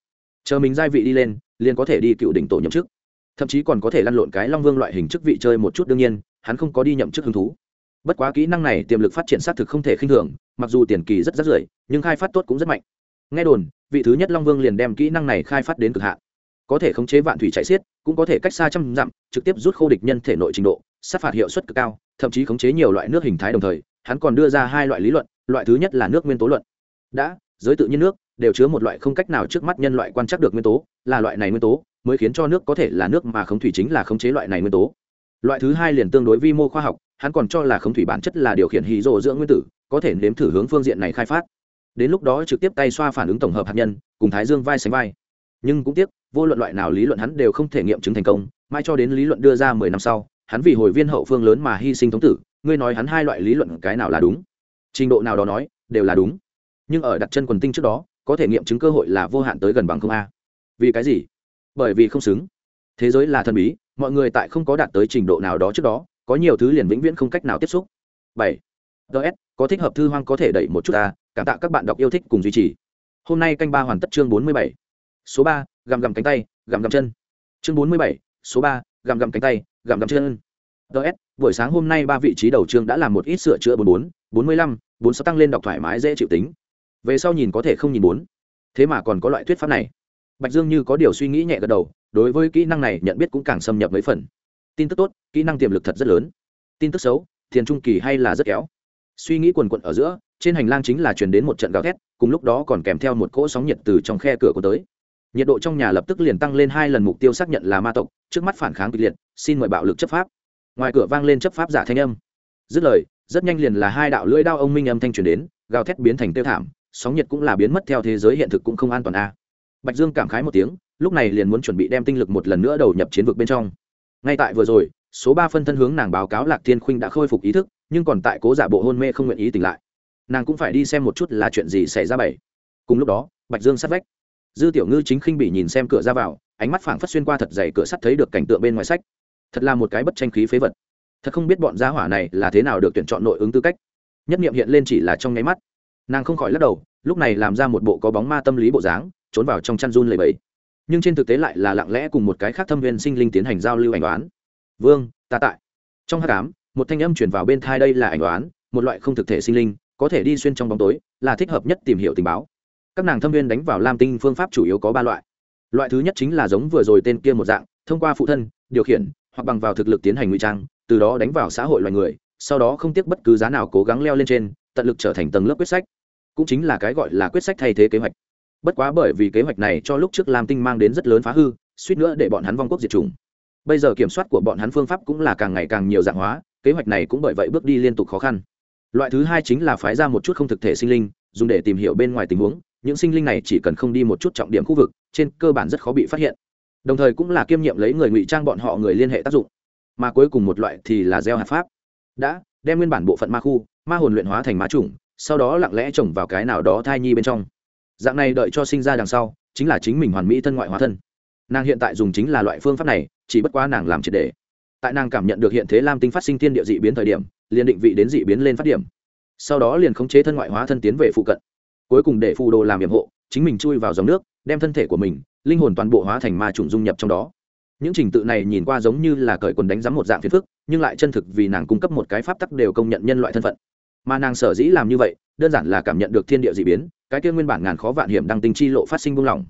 chờ mình giai vị đi lên, liền có thể đi cựu đỉnh tổ nhậm chức. Thậm chí còn có thể lăn lộn cái long vương loại hình chức vị chơi một chút đương nhiên, hắn không có đi nhậm chức hứng thú. Bất quá kỹ năng này tiềm lực phát triển xác thực không thể khinh thường, mặc dù tiền kỳ rất rất rưởi nhưng khai phát tốt cũng rất mạnh. Nghe đồn vị thứ nhất long vương liền đem kỹ năng này khai phát đến cực hạn. Có thể khống chế vạn thủy chạy xiết, cũng có thể cách xa trăm dặm, trực tiếp rút khô địch nhân thể nội trình độ, sát phạt hiệu suất cực cao, thậm chí khống chế nhiều loại nước hình thái đồng thời, hắn còn đưa ra hai loại lý luận, loại thứ nhất là nước nguyên tố luận. Đã, giới tự nhiên nước, đều chứa một loại không cách nào trước mắt nhân loại quan trắc được nguyên tố, là loại này nguyên tố, mới khiến cho nước có thể là nước mà khống thủy chính là khống chế loại này nguyên tố. Loại thứ hai liền tương đối vi mô khoa học, hắn còn cho là khống thủy bản chất là điều khiển hì rộ dưỡng nguyên tử, có thể nếm thử hướng phương diện này khai phát đến lúc đó trực tiếp tay xoa phản ứng tổng hợp hạt nhân, cùng thái dương vai sánh vai. Nhưng cũng tiếc, vô luận loại nào lý luận hắn đều không thể nghiệm chứng thành công mai cho đến lý luận đưa ra mười năm sau, hắn vì hồi viên hậu phương lớn mà hy sinh thống tử, ngươi nói hắn hai loại lý luận cái nào là đúng? Trình độ nào đó nói, đều là đúng. Nhưng ở đặt chân quần tinh trước đó, có thể nghiệm chứng cơ hội là vô hạn tới gần bằng không a. Vì cái gì? Bởi vì không xứng. Thế giới là thần bí, mọi người tại không có đạt tới trình độ nào đó trước đó, có nhiều thứ liền vĩnh viễn không cách nào tiếp xúc. Bảy. Ts có thích hợp thư hoang có thể đẩy một chút ta cảm tạ các bạn đọc yêu thích cùng duy trì. Hôm nay canh ba hoàn tất chương bốn mươi bảy. Số ba gầm gầm cánh tay gầm gầm chân. Chương bốn mươi bảy, số ba gầm gầm cánh tay gầm gầm chân. Ts buổi sáng hôm nay ba vị trí đầu chương đã làm một ít sửa chữa bốn bốn bốn mươi lăm, bốn sáu tăng lên đọc thoải mái dễ chịu tính. Về sau nhìn có thể không nhìn bốn. Thế mà còn có loại thuyết pháp này. Bạch dương như có điều suy nghĩ nhẹ gật đầu, đối với kỹ năng này nhận biết cũng càng xâm nhập mấy phần. Tin tức tốt, kỹ năng tiềm lực thật rất lớn. Tin tức xấu, thiền trung kỳ hay là rất kéo. Suy nghĩ quần quận ở giữa trên hành lang chính là chuyển đến một trận gào thét, cùng lúc đó còn kèm theo một cỗ sóng nhiệt từ trong khe cửa của tới. Nhiệt độ trong nhà lập tức liền tăng lên hai lần, mục tiêu xác nhận là ma tộc, trước mắt phản kháng kịch liệt, xin mời bạo lực chấp pháp. Ngoài cửa vang lên chấp pháp giả thanh âm. Dứt lời, rất nhanh liền là hai đạo lưỡi đao ông minh âm thanh truyền đến, gào thét biến thành tiêu thảm, sóng nhiệt cũng là biến mất theo thế giới hiện thực cũng không an toàn a. Bạch dương cảm khái một tiếng, lúc này liền muốn chuẩn bị đem tinh lực một lần nữa đầu nhập chiến vực bên trong. Ngay tại vừa rồi, số ba phân thân hướng nàng báo cáo lạc thiên khuynh đã khôi phục ý thức, nhưng còn tại cố giả bộ hôn mê không nguyện ý tỉnh lại nàng cũng phải đi xem một chút là chuyện gì xảy ra bảy. Cùng lúc đó, bạch dương sát vách. Dư tiểu ngư chính khinh bị nhìn xem cửa ra vào, ánh mắt phảng phất xuyên qua thật dày cửa sắt thấy được cảnh tượng bên ngoài sách. Thật là một cái bất tranh khí phế vật. Thật không biết bọn gia hỏa này là thế nào được tuyển chọn nội ứng tư cách. Nhất nghiệm hiện lên chỉ là trong nháy mắt. Nàng không khỏi lắc đầu, lúc này làm ra một bộ có bóng ma tâm lý bộ dáng, trốn vào trong chăn run lầy bẫy nhưng trên thực tế lại là lặng lẽ cùng một cái khác thâm viên sinh linh tiến hành giao lưu ảnh đoán. Vương, ta tại. Trong hát cám một thanh âm chuyển vào bên thai đây là ảnh đoán, một loại không thực thể sinh linh có thể đi xuyên trong bóng tối, là thích hợp nhất tìm hiểu tình báo. Các nàng thâm viên đánh vào lam tinh phương pháp chủ yếu có ba loại. Loại thứ nhất chính là giống vừa rồi tên kia một dạng, thông qua phụ thân, điều khiển, hoặc bằng vào thực lực tiến hành ngụy trang, từ đó đánh vào xã hội loài người, sau đó không tiếc bất cứ giá nào cố gắng leo lên trên, tận lực trở thành tầng lớp quyết sách. Cũng chính là cái gọi là quyết sách thay thế kế hoạch. Bất quá bởi vì kế hoạch này cho lúc trước lam tinh mang đến rất lớn phá hư, suýt nữa để bọn hắn vong quốc diệt chủng. Bây giờ kiểm soát của bọn hắn phương pháp cũng là càng ngày càng nhiều dạng hóa, kế hoạch này cũng bởi vậy bước đi liên tục khó khăn loại thứ hai chính là phái ra một chút không thực thể sinh linh, dùng để tìm hiểu bên ngoài tình huống. Những sinh linh này chỉ cần không đi một chút trọng điểm khu vực, trên cơ bản rất khó bị phát hiện. Đồng thời cũng là kiêm nhiệm lấy người ngụy trang bọn họ người liên hệ tác dụng. Mà cuối cùng một loại thì là gieo hạt pháp. Đã, đem nguyên bản bộ phận ma khu, ma hồn luyện hóa thành má chủng, sau đó lặng lẽ trồng vào cái nào đó thai nhi bên trong. Dạng này đợi cho sinh ra đằng sau, chính là chính mình hoàn mỹ thân ngoại hóa thân. Nàng hiện tại dùng chính là loại phương pháp này, chỉ bất quá nàng làm triệt đề tại nàng cảm nhận được hiện thế lam tinh phát sinh thiên địa dị biến thời điểm, liền định vị đến dị biến lên phát điểm. Sau đó liền khống chế thân ngoại hóa thân tiến về phụ cận. Cuối cùng để phù đồ làm nhiệm hộ, chính mình chui vào dòng nước, đem thân thể của mình, linh hồn toàn bộ hóa thành ma trùng dung nhập trong đó. Những trình tự này nhìn qua giống như là cởi quần đánh giám một dạng phiền phức, nhưng lại chân thực vì nàng cung cấp một cái pháp tắc đều công nhận nhân loại thân phận. Mà nàng sở dĩ làm như vậy, đơn giản là cảm nhận được thiên địa d ị biến, cái kia nguyên bản ngàn khó vạn hiểm đăng tinh chi lộ phát sinh buông lỏng.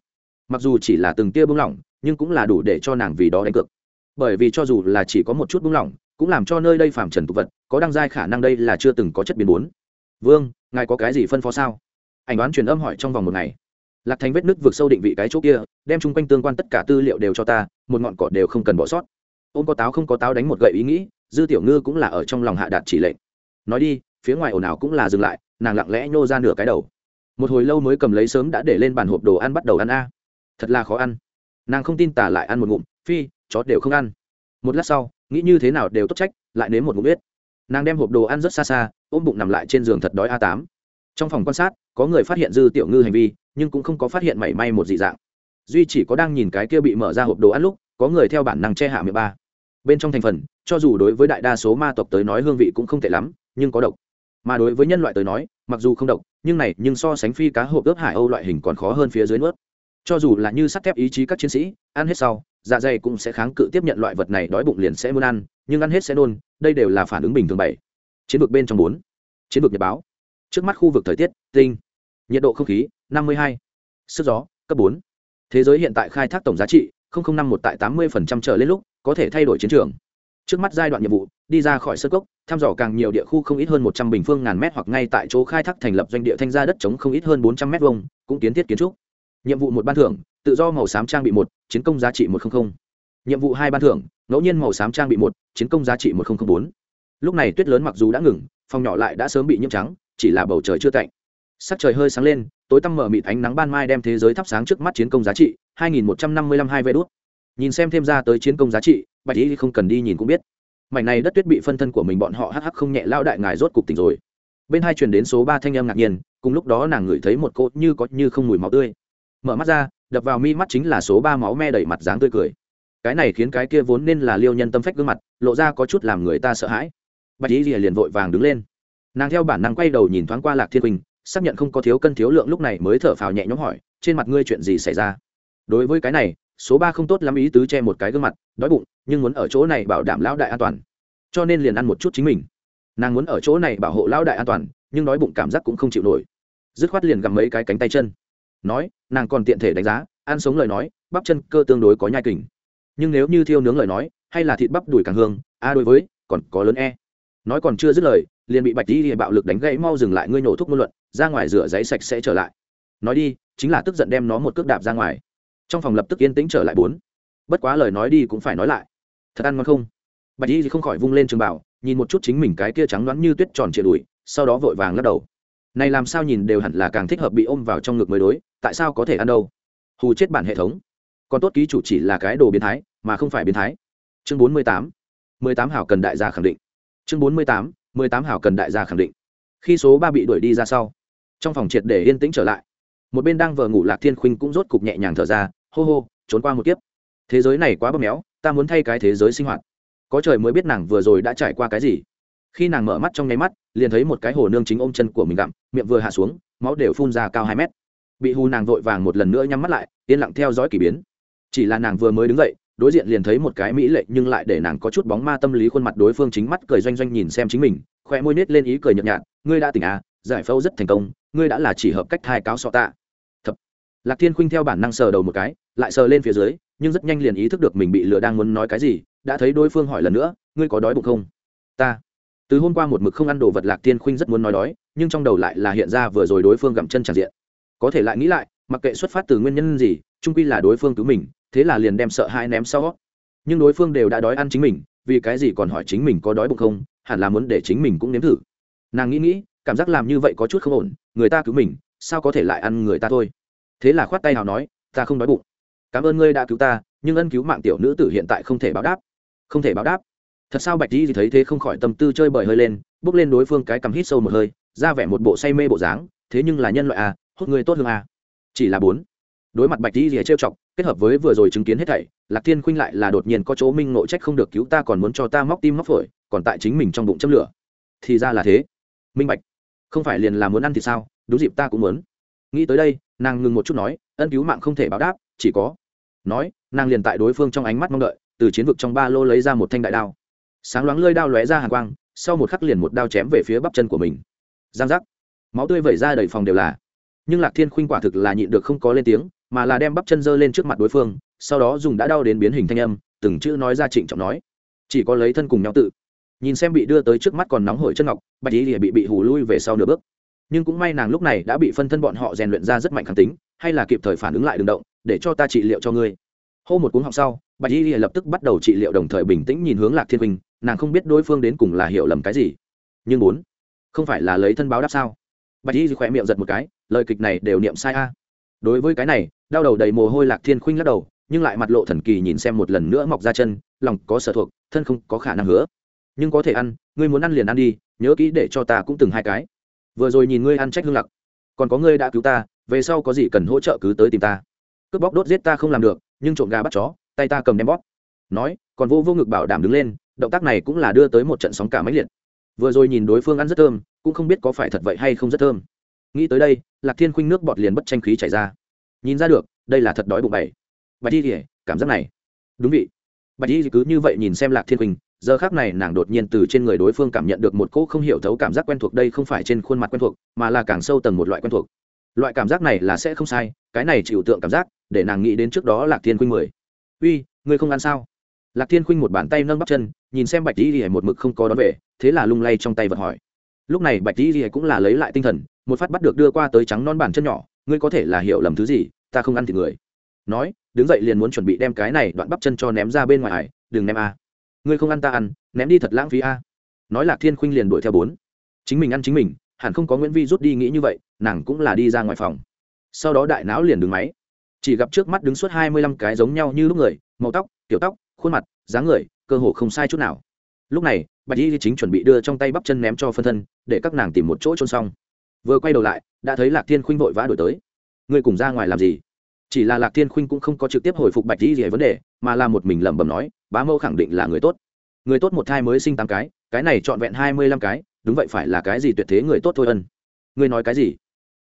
Mặc dù chỉ là từng tia buông lỏng, nhưng cũng là đủ để cho nàng vì đó đánh cược bởi vì cho dù là chỉ có một chút buông lỏng, cũng làm cho nơi đây phàm trần tục vật, có đăng giai khả năng đây là chưa từng có chất biến bốn. Vương, ngài có cái gì phân phó sao? Ảnh đoán truyền âm hỏi trong vòng một ngày. Lạc thành vết nứt vượt sâu định vị cái chỗ kia, đem chung quanh tương quan tất cả tư liệu đều cho ta, một ngọn cỏ đều không cần bỏ sót. Ôm có táo không có táo đánh một gậy ý nghĩ, dư tiểu ngư cũng là ở trong lòng hạ đạt chỉ lệnh. Nói đi, phía ngoài ồn ào cũng là dừng lại, nàng lặng lẽ nhô ra nửa cái đầu. Một hồi lâu mới cầm lấy sớm đã để lên bàn hộp đồ ăn bắt đầu ăn a. Thật là khó ăn. Nàng không tin tả lại ăn một ngụm, phi chó đều không ăn. Một lát sau, nghĩ như thế nào đều tốt trách, lại nếm một ngụm biết nàng đem hộp đồ ăn rất xa xa, ôm bụng nằm lại trên giường thật đói a tám. Trong phòng quan sát, có người phát hiện dư tiểu ngư hành vi, nhưng cũng không có phát hiện mảy may một dị dạng. Duy chỉ có đang nhìn cái kia bị mở ra hộp đồ ăn lúc, có người theo bản năng che hạ miệng ba. Bên trong thành phần, cho dù đối với đại đa số ma tộc tới nói hương vị cũng không tệ lắm, nhưng có độc. Mà đối với nhân loại tới nói, mặc dù không độc, nhưng này nhưng so sánh phi cá hộp ướp hải âu loại hình còn khó hơn phía dưới nước cho dù là như sắt thép ý chí các chiến sĩ, ăn hết sau dạ dày cũng sẽ kháng cự tiếp nhận loại vật này, đói bụng liền sẽ muốn ăn, nhưng ăn hết sẽ nôn, đây đều là phản ứng bình thường bảy. Chiến vực bên trong bốn. Chiến vực nhật báo. Trước mắt khu vực thời tiết, tinh. Nhiệt độ không khí, năm mươi hai. Sức gió, cấp bốn. Thế giới hiện tại khai thác tổng giá trị năm một tại tám mươi trở lên lúc, có thể thay đổi chiến trường. Trước mắt giai đoạn nhiệm vụ, đi ra khỏi sơ cốc, thăm dò càng nhiều địa khu không ít hơn một trăm bình phương ngàn mét hoặc ngay tại chỗ khai thác thành lập doanh địa thanh gia đất chống không ít hơn bốn trăm mét vuông, cũng kiến thiết kiến trúc nhiệm vụ một ban thưởng, tự do màu xám trang bị một, chiến công giá trị một trăm linh nhiệm vụ hai ban thưởng, ngẫu nhiên màu xám trang bị một, chiến công giá trị một nghìn bốn. Lúc này tuyết lớn mặc dù đã ngừng, phòng nhỏ lại đã sớm bị nhiễm trắng, chỉ là bầu trời chưa tạnh. Sắc trời hơi sáng lên, tối tăm mở mịt ánh nắng ban mai đem thế giới thắp sáng trước mắt chiến công giá trị, hai nghìn một trăm năm mươi lăm hai vé đốt nhìn xem thêm ra tới chiến công giá trị, bạch ý không cần đi nhìn cũng biết. Mảnh này đất tuyết bị phân thân của mình bọn họ hắc hắc không nhẹ lao đại ngài rốt cục tỉnh rồi. Bên hai truyền đến số ba thanh em ngạc nhiên, cùng lúc đó nàng ngửi thấy một cỗ như có như không mùi máu tươi mở mắt ra, đập vào mi mắt chính là số ba máu me đầy mặt dáng tươi cười. Cái này khiến cái kia vốn nên là liêu nhân tâm phách gương mặt, lộ ra có chút làm người ta sợ hãi. Bạch lý rìa liền vội vàng đứng lên. Nàng theo bản năng quay đầu nhìn thoáng qua lạc thiên quỳnh, xác nhận không có thiếu cân thiếu lượng lúc này mới thở phào nhẹ nhõm hỏi, trên mặt ngươi chuyện gì xảy ra? Đối với cái này, số ba không tốt lắm ý tứ che một cái gương mặt, đói bụng, nhưng muốn ở chỗ này bảo đảm lão đại an toàn, cho nên liền ăn một chút chính mình. Nàng muốn ở chỗ này bảo hộ lão đại an toàn, nhưng đói bụng cảm giác cũng không chịu nổi. Dứt khoát liền gặm mấy cái cánh tay chân nói, nàng còn tiện thể đánh giá, ăn sống lời nói, bắp chân cơ tương đối có nhai kình. Nhưng nếu như thiêu nướng lời nói, hay là thịt bắp đùi càng hương, a đối với, còn có lớn e. Nói còn chưa dứt lời, liền bị bạch di bạo lực đánh gãy mau dừng lại, ngươi nổ thuốc ngôn luận, ra ngoài rửa giấy sạch sẽ trở lại. Nói đi, chính là tức giận đem nó một cước đạp ra ngoài. Trong phòng lập tức yên tĩnh trở lại bốn. Bất quá lời nói đi cũng phải nói lại. Thật ăn ngon không? Bạch di không khỏi vung lên trường bảo nhìn một chút chính mình cái kia trắng đoán như tuyết tròn trịa đùi, sau đó vội vàng lắc đầu này làm sao nhìn đều hẳn là càng thích hợp bị ôm vào trong ngực mới đối, tại sao có thể ăn đâu? Hù chết bản hệ thống. Còn tốt ký chủ chỉ là cái đồ biến thái, mà không phải biến thái. Chương bốn mươi tám. mười tám hảo cần đại gia khẳng định. Chương bốn mươi tám, mười tám hảo cần đại gia khẳng định. Khi số ba bị đuổi đi ra sau, trong phòng triệt để yên tĩnh trở lại. Một bên đang vờ ngủ lạc thiên khuynh cũng rốt cục nhẹ nhàng thở ra, hô hô, trốn qua một kiếp. Thế giới này quá bóp méo, ta muốn thay cái thế giới sinh hoạt. Có trời mới biết nàng vừa rồi đã trải qua cái gì. Khi nàng mở mắt trong nháy mắt liền thấy một cái hồ nương chính ôm chân của mình gặm, miệng vừa hạ xuống, máu đều phun ra cao hai mét. Bị hù nàng vội vàng một lần nữa nhắm mắt lại, yên lặng theo dõi k ỳ biến. Chỉ là nàng vừa mới đứng dậy, đối diện liền thấy một cái mỹ lệ nhưng lại để nàng có chút bóng ma tâm lý khuôn mặt đối phương chính mắt cười doanh doanh nhìn xem chính mình, khoe môi nết lên ý cười nhợt nhạt, ngươi đã tỉnh à giải phẫu rất thành công, ngươi đã là chỉ hợp cách hai cáo sọ tạ. Lạc thiên khuynh theo bản năng sờ đầu một cái, lại sờ lên phía dưới, nhưng rất nhanh liền ý thức được mình bị lừa đang muốn nói cái gì, đã thấy đối phương hỏi lần nữa, ngươi có đói bụng không? Ta từ hôm qua một mực không ăn đồ vật lạc tiên khuynh rất muốn nói đói, nhưng trong đầu lại là hiện ra vừa rồi đối phương gặm chân tràn diện. Có thể lại nghĩ lại, mặc kệ xuất phát từ nguyên nhân gì trung quy là đối phương cứu mình, thế là liền đem sợ hãi ném sau. Nhưng đối phương đều đã đói ăn chính mình, vì cái gì còn hỏi chính mình có đói bụng không, hẳn là muốn để chính mình cũng nếm thử. Nàng nghĩ nghĩ, cảm giác làm như vậy có chút không ổn, người ta cứu mình, sao có thể lại ăn người ta thôi. Thế là khoát tay nào nói, ta không đói bụng. Cảm ơn ngươi đã cứu ta, nhưng ân cứu mạng tiểu nữ tử hiện tại không thể báo đáp. Không thể báo đáp thật sao bạch di thì thấy thế không khỏi tâm tư chơi bời hơi lên, bước lên đối phương cái cầm hít sâu một hơi, ra vẻ một bộ say mê bộ dáng, thế nhưng là nhân loại à hốt người tốt hơn à. Chỉ là bốn. Đối mặt bạch di thì trêu chọc, kết hợp với vừa rồi chứng kiến hết thảy, lạc thiên khuynh lại là đột nhiên có chỗ minh nội trách không được cứu ta còn muốn cho ta móc tim móc phổi, còn tại chính mình trong bụng châm lửa. Thì ra là thế. Minh bạch, không phải liền là muốn ăn thì sao, đúng dịp ta cũng muốn. Nghĩ tới đây, nàng ngừng một chút nói, ân cứu mạng không thể báo đáp, chỉ có. Nói, nàng liền tại đối phương trong ánh mắt mong đợi, từ chiến vực trong ba lô lấy ra một thanh đại đao sáng loáng lơi đao lóe ra hàng quang, sau một khắc liền một đao chém về phía bắp chân của mình. Giang giác. Máu tươi vẩy ra đầy phòng đều là. Nhưng lạc thiên khuynh quả thực là nhịn được không có lên tiếng, mà là đem bắp chân giơ lên trước mặt đối phương, sau đó dùng đã đau đến biến hình thanh âm, từng chữ nói ra trịnh trọng nói. Chỉ có lấy thân cùng nhau tự. Nhìn xem bị đưa tới trước mắt còn nóng hổi chân ngọc, bạch lý lìa bị bị hù lui về sau nửa bước. Nhưng cũng may nàng lúc này đã bị phân thân bọn họ rèn luyện ra rất mạnh kháng tính, hay là kịp thời phản ứng lại đường động, để cho ta trị liệu cho ngươi. Hô một cuốn họng sau, bạch y lập tức bắt đầu trị liệu đồng thời bình tĩnh nhìn hướng lạc thiên huynh nàng không biết đối phương đến cùng là hiểu lầm cái gì. Nhưng bốn không phải là lấy thân báo đáp sao? Bạch y khỏe miệng giật một cái, lời kịch này đều niệm sai a. Đối với cái này, đau đầu đầy mồ hôi lạc thiên khuynh lắc đầu, nhưng lại mặt lộ thần kỳ nhìn xem một lần nữa mọc ra chân, lòng có sở thuộc, thân không có khả năng hứa. Nhưng có thể ăn, ngươi muốn ăn liền ăn đi, nhớ kỹ để cho ta cũng từng hai cái. Vừa rồi nhìn ngươi ăn trách hương lặc. Còn có ngươi đã cứu ta, về sau có gì cần hỗ trợ cứ tới tìm ta. Cướp bóc đốt giết ta không làm được, nhưng trộm gà bắt chó, tay ta cầm đem bóp. Nói, còn vô vô ngực bảo đảm đứng lên động tác này cũng là đưa tới một trận sóng cả máy liệt. Vừa rồi nhìn đối phương ăn rất thơm, cũng không biết có phải thật vậy hay không rất thơm. Nghĩ tới đây, lạc thiên khuynh nước bọt liền bất tranh khí chảy ra. Nhìn ra được, đây là thật đói bụng bảy bạch y thì cảm giác này. Đúng vị. Bạch đi cứ như vậy nhìn xem lạc thiên khuynh, giờ khác này nàng đột nhiên từ trên người đối phương cảm nhận được một cỗ không hiểu thấu cảm giác quen thuộc đây không phải trên khuôn mặt quen thuộc, mà là càng sâu tầng một loại quen thuộc. Loại cảm giác này là sẽ không sai, cái này chịu tượng cảm giác, để nàng nghĩ đến trước đó lạc thiên khuynh mười. Uy, ngươi không ăn sao? Lạc thiên khuynh một bàn tay nâng bắp chân, nhìn xem bạch di thì một mực không có đón về, thế là lung lay trong tay vật hỏi. Lúc này bạch di thì cũng là lấy lại tinh thần, một phát bắt được đưa qua tới trắng non bàn chân nhỏ, ngươi có thể là hiểu lầm thứ gì, ta không ăn thịt người. Nói, đứng dậy liền muốn chuẩn bị đem cái này đoạn bắp chân cho ném ra bên ngoài hải, đừng ném a. Ngươi không ăn ta ăn, ném đi thật lãng phí a. Nói lạc thiên khuynh liền đuổi theo bốn. Chính mình ăn chính mình, hẳn không có nguyễn vi rút đi nghĩ như vậy, nàng cũng là đi ra ngoài phòng. Sau đó đại não liền đứng máy. Chỉ gặp trước mắt đứng suốt hai mươi lăm cái giống nhau như lúc người, màu tóc, kiểu tóc khuôn mặt, dáng người, cơ hồ không sai chút nào. Lúc này, bạch y chính chuẩn bị đưa trong tay bắp chân ném cho phân thân, để các nàng tìm một chỗ trôn xong. Vừa quay đầu lại, đã thấy lạc thiên khuynh vội vã đổi tới. Ngươi cùng ra ngoài làm gì? Chỉ là lạc thiên khuynh cũng không có trực tiếp hồi phục bạch y gì vấn đề, mà là một mình lẩm bẩm nói, bá mẫu khẳng định là người tốt. Người tốt một thai mới sinh tám cái cái này trọn vẹn hai mươi lăm cái, đúng vậy phải là cái gì tuyệt thế người tốt thôi ân. Ngươi nói cái gì?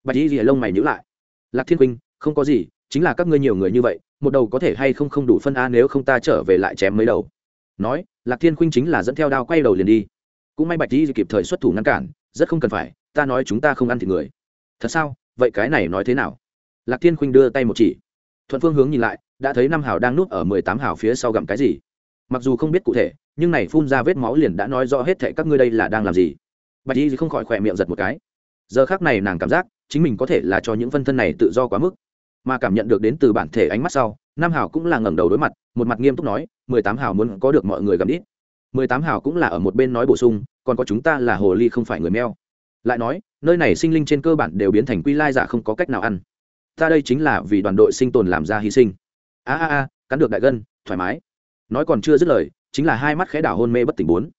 Bạch y gì lông mày nhữ lại. Lạc thiên khuynh, không có gì chính là các ngươi nhiều người như vậy, một đầu có thể hay không không đủ phân a nếu không ta trở về lại chém mấy đầu. Nói, lạc thiên khuynh chính là dẫn theo đao quay đầu liền đi. Cũng may bạch di kịp thời xuất thủ ngăn cản, rất không cần phải, ta nói chúng ta không ăn thịt người. Thật sao? Vậy cái này nói thế nào? Lạc thiên khuynh đưa tay một chỉ. Thuận phương hướng nhìn lại, đã thấy năm hào đang núp ở mười tám hào phía sau gặm cái gì. Mặc dù không biết cụ thể, nhưng này phun ra vết máu liền đã nói rõ hết thệ các ngươi đây là đang làm gì. Bạch y không khỏi khỏe miệng giật một cái. Giờ khác này nàng cảm giác, chính mình có thể là cho những phân thân này tự do quá mức mà cảm nhận được đến từ bản thể ánh mắt sau, nam hảo cũng là ngẩng đầu đối mặt, một mặt nghiêm túc nói, mười tám hảo muốn có được mọi người gầm ít mười tám hảo cũng là ở một bên nói bổ sung, còn có chúng ta là hồ ly không phải người meo lại nói, nơi này sinh linh trên cơ bản đều biến thành quy lai giả không có cách nào ăn. Ta đây chính là vì đoàn đội sinh tồn làm ra hy sinh. A a a, cắn được đại gân, thoải mái. Nói còn chưa dứt lời, chính là hai mắt khẽ đảo hôn mê bất tỉnh bốn.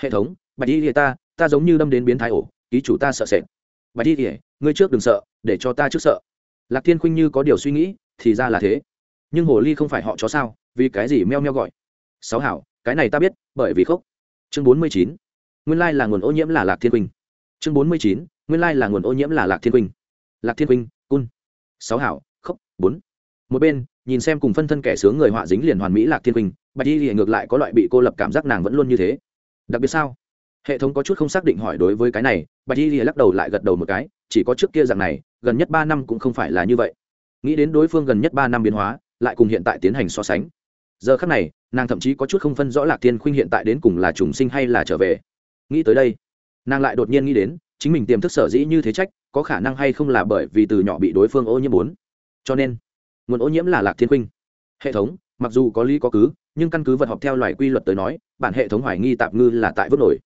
Hệ thống, bạch y thì ta ta giống như đâm đến biến thái ổ, ký chủ ta sợ sệt. Bạch y thì ngươi trước đừng sợ, để cho ta trước sợ lạc thiên khuynh như có điều suy nghĩ, thì ra là thế. Nhưng hồ ly không phải họ chó sao, vì cái gì meo meo gọi? Sáu hảo, cái này ta biết, bởi vì khốc. Chương bốn mươi chín. Nguyên lai là nguồn ô nhiễm là lạc thiên khuynh. Chương bốn mươi chín, nguyên lai là nguồn ô nhiễm là lạc thiên khuynh. Lạc thiên khuynh, cun. Sáu hảo, khốc, bốn. Một bên, nhìn xem cùng phân thân kẻ sướng người họa dính liền hoàn mỹ lạc thiên khuynh, bạch y thì ngược lại có loại bị cô lập cảm giác nàng vẫn luôn như thế. Đặc biệt sao? Hệ thống có chút không xác định hỏi đối với cái này, bạch y thì lắc đầu lại gật đầu một cái, chỉ có trước kia dạng này gần nhất ba năm cũng không phải là như vậy. Nghĩ đến đối phương gần nhất ba năm biến hóa, lại cùng hiện tại tiến hành so sánh. Giờ khắc này, nàng thậm chí có chút không phân rõ lạc thiên khuynh hiện tại đến cùng là trùng sinh hay là trở về. Nghĩ tới đây, nàng lại đột nhiên nghĩ đến, chính mình tiềm thức sở dĩ như thế trách, có khả năng hay không là bởi vì từ nhỏ bị đối phương ô nhiễm bốn. Cho nên, nguồn ô nhiễm là lạc thiên khuynh. Hệ thống, mặc dù có lý có cứ, nhưng căn cứ vật học theo loài quy luật tới nói, bản hệ thống hoài nghi tạm ngư là tại vớt nổi.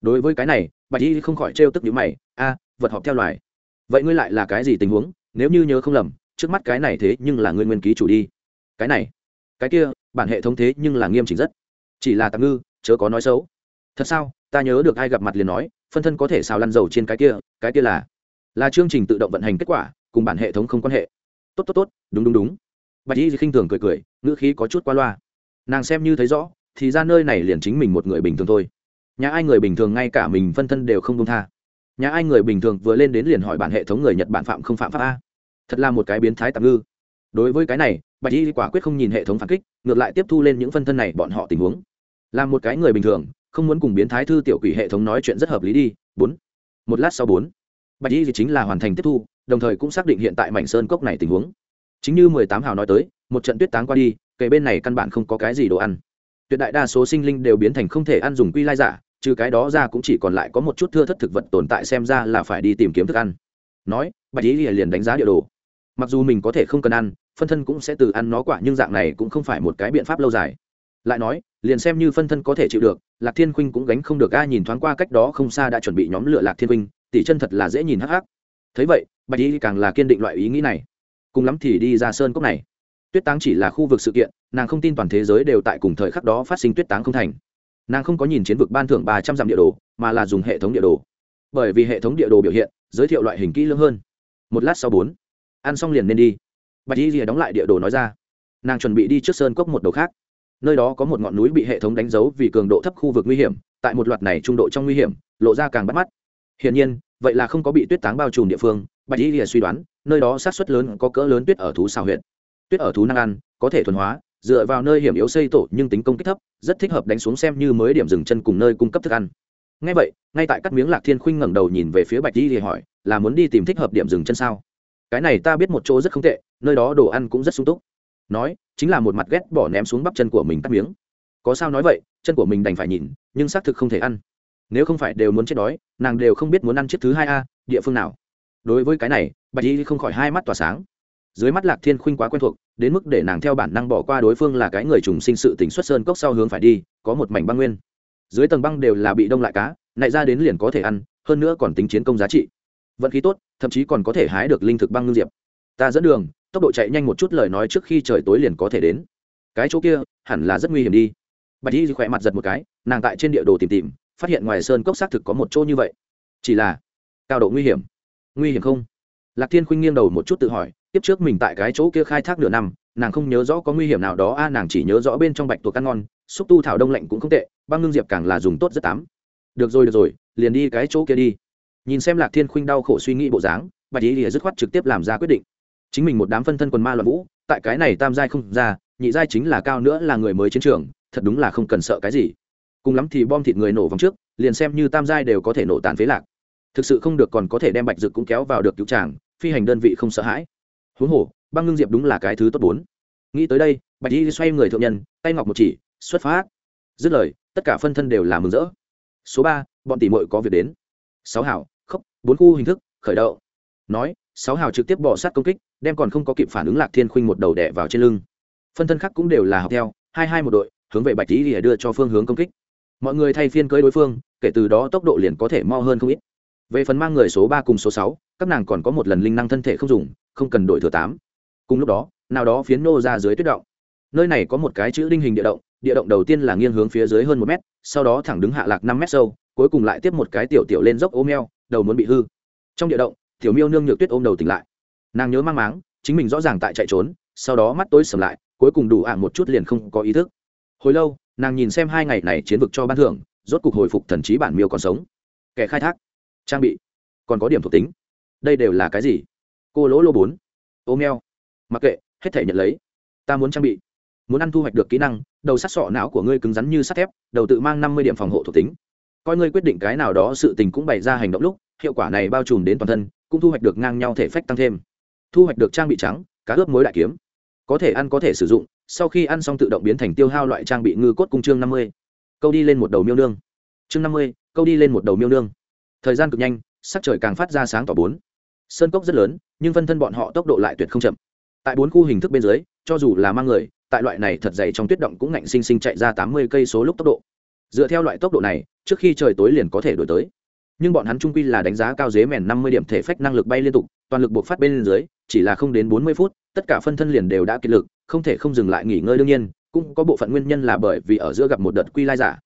Đối với cái này, bạch y không khỏi trêu tức nhữ mày, a, vật học theo loài vậy ngươi lại là cái gì tình huống? Nếu như nhớ không lầm, trước mắt cái này thế nhưng là ngươi nguyên ký chủ đi. Cái này, cái kia, bản hệ thống thế nhưng là nghiêm chỉnh rất. Chỉ là tạm ngư, chớ có nói xấu. Thật sao? Ta nhớ được ai gặp mặt liền nói, phân thân có thể xào lăn dầu trên cái kia cái kia là là chương trình tự động vận hành kết quả, cùng bản hệ thống không quan hệ. Tốt tốt tốt, đúng đúng đúng. Bạch y khinh thường cười cười, ngữ khí có chút qua loa. Nàng xem như thấy rõ, thì ra nơi này liền chính mình một người bình thường thôi. Nhà ai người bình thường ngay cả mình phân thân đều không công tha nhà ai người bình thường vừa lên đến liền hỏi bản hệ thống người nhật bản phạm không phạm pháp a. Thật là một cái biến thái tạm ngư. Đối với cái này, bạch y quả quyết không nhìn hệ thống phản kích, ngược lại tiếp thu lên những phân thân này bọn họ tình huống. Là một cái người bình thường, không muốn cùng biến thái thư tiểu quỷ hệ thống nói chuyện rất hợp lý đi. Bốn. Một lát sau bốn. Bạch y chính là hoàn thành tiếp thu, đồng thời cũng xác định hiện tại mảnh sơn cốc này tình huống. Chính như mười tám hào nói tới, một trận tuyết táng qua đi, kể bên này căn bản không có cái gì đồ ăn. Tuyệt đại đa số sinh linh đều biến thành không thể ăn dùng quy lai giả trừ cái đó ra cũng chỉ còn lại có một chút thưa thất thực vật tồn tại xem ra là phải đi tìm kiếm thức ăn. Nói, bạch y liền đánh giá địa đồ. Mặc dù mình có thể không cần ăn, phân thân cũng sẽ từ ăn nó quả, nhưng dạng này cũng không phải một cái biện pháp lâu dài. Lại nói, liền xem như phân thân có thể chịu được, lạc thiên khuynh cũng gánh không được, a, nhìn thoáng qua cách đó không xa đã chuẩn bị nhóm lửa lạc thiên khuynh, tỷ chân thật là dễ nhìn hắc hắc. Thấy vậy, bạch y càng là kiên định loại ý nghĩ này. Cùng lắm thì đi ra sơn cốc này. Tuyết táng chỉ là khu vực sự kiện, nàng không tin toàn thế giới đều tại cùng thời khắc đó phát sinh tuyết táng không thành nàng không có nhìn chiến vực ban thưởng ba trăm dặm địa đồ, mà là dùng hệ thống địa đồ. Bởi vì hệ thống địa đồ biểu hiện, giới thiệu loại hình kỹ lưỡng hơn. Một lát sau bốn, ăn xong liền nên đi. Bạch y rìa đóng lại địa đồ nói ra. Nàng chuẩn bị đi trước sơn cốc một đầu khác. Nơi đó có một ngọn núi bị hệ thống đánh dấu vì cường độ thấp khu vực nguy hiểm, tại một loạt này trung độ trong nguy hiểm, lộ ra càng bắt mắt. Hiển nhiên, vậy là không có bị tuyết táng bao trùm địa phương, bạch y rìa suy đoán, nơi đó sát xuất lớn có cỡ lớn tuyết ở thú xào huyện tuyết ở thú năng ăn, có thể thuần hóa dựa vào nơi hiểm yếu xây tổ nhưng tính công kích thấp, rất thích hợp đánh xuống xem như mới điểm dừng chân cùng nơi cung cấp thức ăn. Ngay vậy, ngay tại cắt miếng lạc thiên khuynh ngẩng đầu nhìn về phía bạch di thì hỏi, là muốn đi tìm thích hợp điểm dừng chân sao? Cái này ta biết một chỗ rất không tệ, nơi đó đồ ăn cũng rất sung túc. Nói, chính là một mặt ghét bỏ ném xuống bắp chân của mình cắt miếng. Có sao nói vậy, chân của mình đành phải nhìn, nhưng xác thực không thể ăn. Nếu không phải đều muốn chết đói, nàng đều không biết muốn ăn chiếc thứ hai a, địa phương nào? Đối với cái này, bạch y không khỏi hai mắt tỏa sáng. Dưới mắt lạc thiên khuynh quá quen thuộc đến mức để nàng theo bản năng bỏ qua đối phương là cái người trùng sinh sự tính xuất sơn cốc sau hướng phải đi, có một mảnh băng nguyên. Dưới tầng băng đều là bị đông lại cá, nại ra đến liền có thể ăn, hơn nữa còn tính chiến công giá trị. Vận khí tốt, thậm chí còn có thể hái được linh thực băng ngưng diệp. Ta dẫn đường, tốc độ chạy nhanh một chút lời nói trước khi trời tối liền có thể đến. Cái chỗ kia, hẳn là rất nguy hiểm đi. Bạch y khỏe mặt giật một cái, nàng tại trên địa đồ tìm tìm, phát hiện ngoài sơn cốc xác thực có một chỗ như vậy. Chỉ là, cao độ nguy hiểm. Nguy hiểm không? Lạc thiên khuynh nghiêng đầu một chút tự hỏi tiếp trước mình tại cái chỗ kia khai thác nửa năm, nàng không nhớ rõ có nguy hiểm nào đó, a, nàng chỉ nhớ rõ bên trong bạch tuộc ăn ngon, xúc tu thảo đông lạnh cũng không tệ, băng ngưng diệp càng là dùng tốt rất tám. Được rồi được rồi, liền đi cái chỗ kia đi. Nhìn xem lạc thiên khuynh đau khổ suy nghĩ bộ dáng, bạch ý lìa dứt khoát trực tiếp làm ra quyết định. Chính mình một đám phân thân quần ma loạn vũ, tại cái này tam giai không ra, nhị giai chính là cao nữa là người mới chiến trường, thật đúng là không cần sợ cái gì. Cùng lắm thì bom thịt người nổ vòng trước, liền xem như tam giai đều có thể nổ tàn phế lạc. Thực sự không được còn có thể đem bạch dực cũng kéo vào được cứu tràng phi hành đơn vị không sợ hãi huống hồ, băng ngưng diệp đúng là cái thứ tốt bốn. Nghĩ tới đây, bạch y xoay người thượng nhân, tay ngọc một chỉ, xuất phát. Dứt lời, tất cả phân thân đều là mừng rỡ. Số ba, bọn tỷ mội có việc đến. Sáu hảo khóc, bốn khu hình thức, khởi động. Nói, sáu hào trực tiếp bỏ sát công kích, đem còn không có kịp phản ứng lạc thiên khuynh một đầu đẻ vào trên lưng. Phân thân khác cũng đều là học theo, hai hai một đội, hướng về bạch tý để đưa cho phương hướng công kích. Mọi người thay phiên cưới đối phương, kể từ đó tốc độ liền có thể mo hơn không ít. Về phần mang người số ba cùng số sáu, các nàng còn có một lần linh năng thân thể không dùng không cần đổi thừa tám. Cùng lúc đó, nào đó phiến nô ra dưới tuyết động. Nơi này có một cái chữ đinh hình địa động địa động đầu tiên là nghiêng hướng phía dưới hơn một mét, sau đó thẳng đứng hạ lạc năm mét sâu, cuối cùng lại tiếp một cái tiểu tiểu lên dốc ôm eo, đầu muốn bị hư. Trong địa động, tiểu miêu nương nhược tuyết ôm đầu tỉnh lại. Nàng nhớ mang máng, chính mình rõ ràng tại chạy trốn, sau đó mắt tối sầm lại, cuối cùng đủ ạng một chút liền không có ý thức. Hồi lâu, nàng nhìn xem hai ngày này chiến vực cho ban thưởng, rốt cục hồi phục thần trí bản miêu còn sống. Kẻ khai thác. Trang bị. Còn có điểm thuộc tính. Đây đều là cái gì? Cô lỗ lô bốn. Ô meo mặc kệ, hết thể nhận lấy. Ta muốn trang bị. Muốn ăn thu hoạch được kỹ năng, đầu sắt sọ não của ngươi cứng rắn như sắt thép, đầu tự mang năm mươi điểm phòng hộ thuộc tính. Coi ngươi quyết định cái nào đó sự tình cũng bày ra hành động lúc, hiệu quả này bao trùm đến toàn thân, cũng thu hoạch được ngang nhau thể phách tăng thêm. Thu hoạch được trang bị trắng, cá ướp mối đại kiếm. Có thể ăn có thể sử dụng, sau khi ăn xong tự động biến thành tiêu hao loại trang bị ngư cốt cung chương năm mươi. Câu đi lên một đầu miêu nương. Chương năm mươi, câu đi lên một đầu miêu nương. Thời gian cực nhanh, sắc trời càng phát ra sáng tỏ bốn sơn cốc rất lớn, nhưng phân thân bọn họ tốc độ lại tuyệt không chậm. Tại bốn khu hình thức bên dưới, cho dù là mang người, tại loại này thật dày trong tuyết động cũng ngạnh sinh sinh chạy ra tám mươi cây số lúc tốc độ. Dựa theo loại tốc độ này, trước khi trời tối liền có thể đổi tới. Nhưng bọn hắn trung quy là đánh giá cao dế mèn năm mươi điểm thể phách năng lực bay liên tục, toàn lực buộc phát bên dưới, chỉ là không đến bốn mươi phút, tất cả phân thân liền đều đã kiệt lực, không thể không dừng lại nghỉ ngơi đương nhiên, cũng có bộ phận nguyên nhân là bởi vì ở giữa gặp một đợt quy lai giả.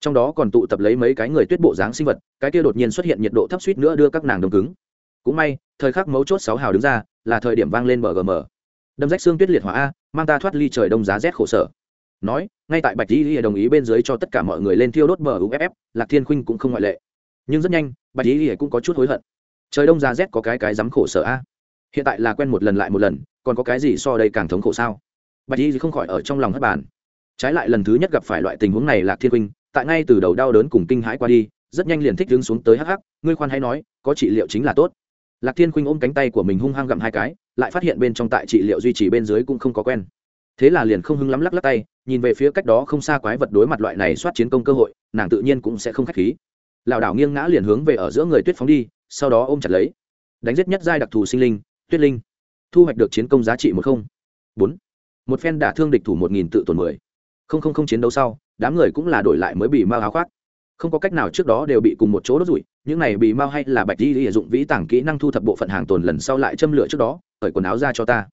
Trong đó còn tụ tập lấy mấy cái người tuyết bộ dáng sinh vật, cái kia đột nhiên xuất hiện nhiệt độ thấp suýt nữa đưa các nàng đông cứng. Cũng may thời khắc mấu chốt sáu hào đứng ra, là thời điểm vang lên mgm đâm rách xương tuyết liệt hỏa a, mang ta thoát ly trời đông giá rét khổ sở. Nói, ngay tại bạch di đồng ý bên dưới cho tất cả mọi người lên thiêu đốt muff lạc thiên khuynh cũng không ngoại lệ. Nhưng rất nhanh, bạch di cũng có chút hối hận. Trời đông giá rét có cái cái dám khổ sở a. Hiện tại là quen một lần lại một lần, còn có cái gì so đây càng thống khổ sao? Bạch di không khỏi ở trong lòng hất bàn. Trái lại lần thứ nhất gặp phải loại tình huống này lạc thiên khuynh, tại ngay từ đầu đau đớn cùng kinh hãi qua đi, rất nhanh liền thích đứng xuống tới hắc hắc, ngươi khoan hay nói, có trị liệu chính là tốt lạc thiên khuynh ôm cánh tay của mình hung hăng gặm hai cái, lại phát hiện bên trong tại trị liệu duy trì bên dưới cũng không có quen. Thế là liền không hưng lắm lắc lắc tay, nhìn về phía cách đó không xa quái vật đối mặt loại này soát chiến công cơ hội, nàng tự nhiên cũng sẽ không k h á c h khí. Lảo đảo nghiêng ngã liền hướng về ở giữa người tuyết phóng đi, sau đó ôm chặt lấy. Đánh giết nhất giai đặc thù sinh linh, tuyết linh. Thu hoạch được chiến công giá trị một không. Bốn. Một phen đả thương địch thủ một nghìn tự tồn mười. Không không không chiến đấu sau, đám người cũng là đổi lại mới bị mau áo khoác không có cách nào trước đó đều bị cùng một chỗ đốt rủi những này bị mau hay là bạch đi sử dụng vĩ tảng kỹ năng thu thập bộ phận hàng tồn lần sau lại châm lửa trước đó cởi quần áo ra cho ta.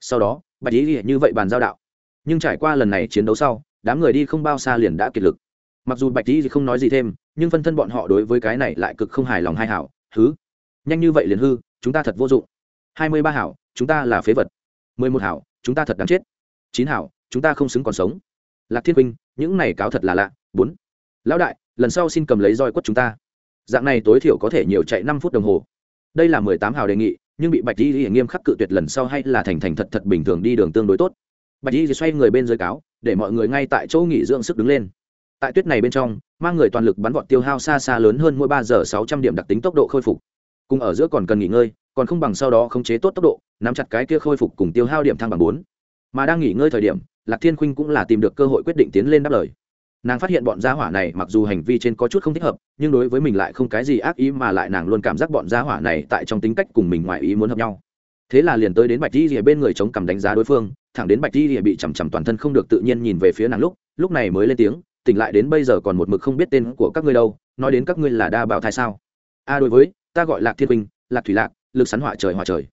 Sau đó bạch đi như vậy bàn giao đạo. Nhưng trải qua lần này chiến đấu sau đám người đi không bao xa liền đã kiệt lực. Mặc dù bạch đi không nói gì thêm nhưng phân thân bọn họ đối với cái này lại cực không hài lòng hai hảo Thứ, nhanh như vậy liền hư chúng ta thật vô dụng. Hai mươi ba hảo chúng ta là phế vật. mười một hảo chúng ta thật đáng chết. Chín hảo chúng ta không xứng còn sống. Lạc thiên huynh những này cáo thật là lạ. Bốn. Lão đại lần sau xin cầm lấy roi quất chúng ta. Dạng này tối thiểu có thể nhiều chạy năm phút đồng hồ. Đây là mười tám hào đề nghị, nhưng bị bạch di di nghiêm khắc cự tuyệt lần sau hay là thành thành thật thật bình thường đi đường tương đối tốt. Bạch di xoay người bên dưới cáo, để mọi người ngay tại chỗ nghỉ dưỡng sức đứng lên. Tại tuyết này bên trong, mang người toàn lực bắn vọt tiêu hao xa xa lớn hơn mỗi ba giờ sáu trăm điểm đặc tính tốc độ khôi phục. Cùng ở giữa còn cần nghỉ ngơi, còn không bằng sau đó khống chế tốt tốc độ, nắm chặt cái kia khôi phục cùng tiêu hao điểm thăng bằng bốn. Mà đang nghỉ ngơi thời điểm, lạc thiên khuynh cũng là tìm được cơ hội quyết định tiến lên đáp lời nàng phát hiện bọn gia hỏa này mặc dù hành vi trên có chút không thích hợp, nhưng đối với mình lại không cái gì ác ý mà lại nàng luôn cảm giác bọn gia hỏa này tại trong tính cách cùng mình ngoài ý muốn hợp nhau. Thế là liền tới đến bạch di rìa bên người chống cầm đánh giá đối phương, thẳng đến bạch di rìa bị chằm chằm toàn thân không được tự nhiên nhìn về phía nàng lúc lúc này mới lên tiếng, tỉnh lại đến bây giờ còn một mực không biết tên của các ngươi đâu, nói đến các ngươi là đa bảo thai sao? A, đối với, ta gọi lạc thiên huynh lạc thủy lạc, lực sắn hỏa trời hỏa trời.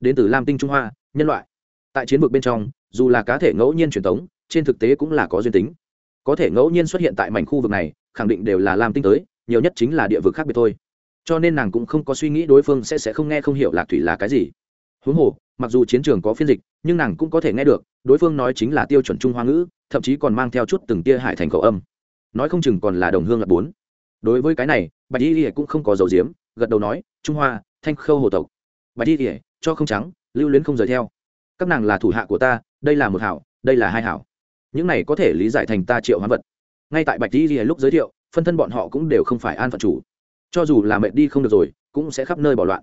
Đến từ lam tinh trung hoa, nhân loại. Tại chiến vực bên trong, dù là cá thể ngẫu nhiên truyền thống trên thực tế cũng là có duyên tính có thể ngẫu nhiên xuất hiện tại mảnh khu vực này, khẳng định đều là lam tinh tới, nhiều nhất chính là địa vực khác biệt thôi. Cho nên nàng cũng không có suy nghĩ đối phương sẽ sẽ không nghe không hiểu lạc thủy là cái gì. Huống hồ, mặc dù chiến trường có phiên dịch, nhưng nàng cũng có thể nghe được, đối phương nói chính là tiêu chuẩn trung hoa ngữ, thậm chí còn mang theo chút từng tia hải thành khẩu âm. Nói không chừng còn là đồng hương là bốn. Đối với cái này, bạch y ỉa cũng không có dầu diếm, gật đầu nói, trung hoa, thanh khâu hồ tộc. Bạch y ỉa cho không trắng, lưu luyến không rời theo. Các nàng là thủ hạ của ta, đây là một hảo, đây là hai hảo những này có thể lý giải thành ta triệu hoán vật. Ngay tại bạch di ỉa lúc giới thiệu, phân thân bọn họ cũng đều không phải an phận chủ. Cho dù là mệt đi không được rồi, cũng sẽ khắp nơi bỏ loạn.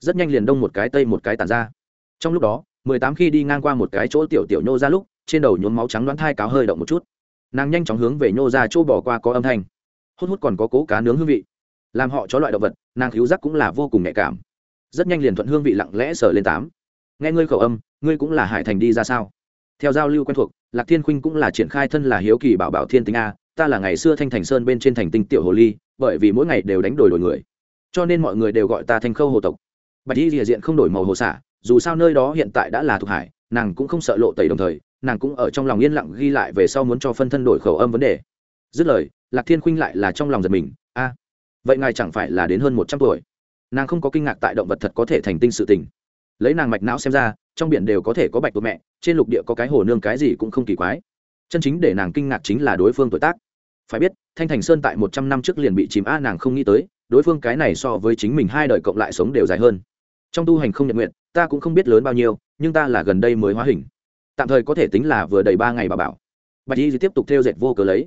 Rất nhanh liền đông một cái tây một cái tàn ra. Trong lúc đó, mười tám khi đi ngang qua một cái chỗ tiểu tiểu nhô ra lúc, trên đầu nhốn máu trắng đoán thai cáo hơi động một chút. Nàng nhanh chóng hướng về nhô ra chỗ bỏ qua có âm thanh. Hút hút còn có cố cá nướng hương vị. Làm họ chó loại động vật, nàng cứu giác cũng là vô cùng nhạy cảm. Rất nhanh liền thuận hương vị lặng lẽ sở lên tám. Nghe ngươi khẩu âm, ngươi cũng là hải thành đi ra sao? Theo giao lưu quen thuộc, lạc thiên khuynh cũng là triển khai thân là hiếu kỳ bảo bảo thiên tính a, ta là ngày xưa thanh thành sơn bên trên thành tinh tiểu hồ ly, bởi vì mỗi ngày đều đánh đổi đổi người. Cho nên mọi người đều gọi ta thành khâu hồ tộc. Bạch y rìa diện không đổi màu hồ xả, dù sao nơi đó hiện tại đã là thuộc hải, nàng cũng không sợ lộ tẩy đồng thời, nàng cũng ở trong lòng yên lặng ghi lại về sau muốn cho phân thân đổi khẩu âm vấn đề. Dứt lời, lạc thiên khuynh lại là trong lòng giật mình, a, vậy ngài chẳng phải là đến hơn một trăm tuổi? Nàng không có kinh ngạc tại động vật thật có thể thành tinh sự tình lấy nàng mạch não xem ra, trong biển đều có thể có bạch tuộc mẹ, trên lục địa có cái hồ nương cái gì cũng không kỳ quái. Chân chính để nàng kinh ngạc chính là đối phương tuổi tác. Phải biết, thanh thành sơn tại một trăm năm trước liền bị chìm a nàng không nghĩ tới, đối phương cái này so với chính mình hai đời cộng lại sống đều dài hơn. Trong tu hành không nhận nguyện, ta cũng không biết lớn bao nhiêu, nhưng ta là gần đây mới hóa hình. Tạm thời có thể tính là vừa đầy ba ngày bà bảo. Bạch y tiếp tục theo dệt vô cớ lấy.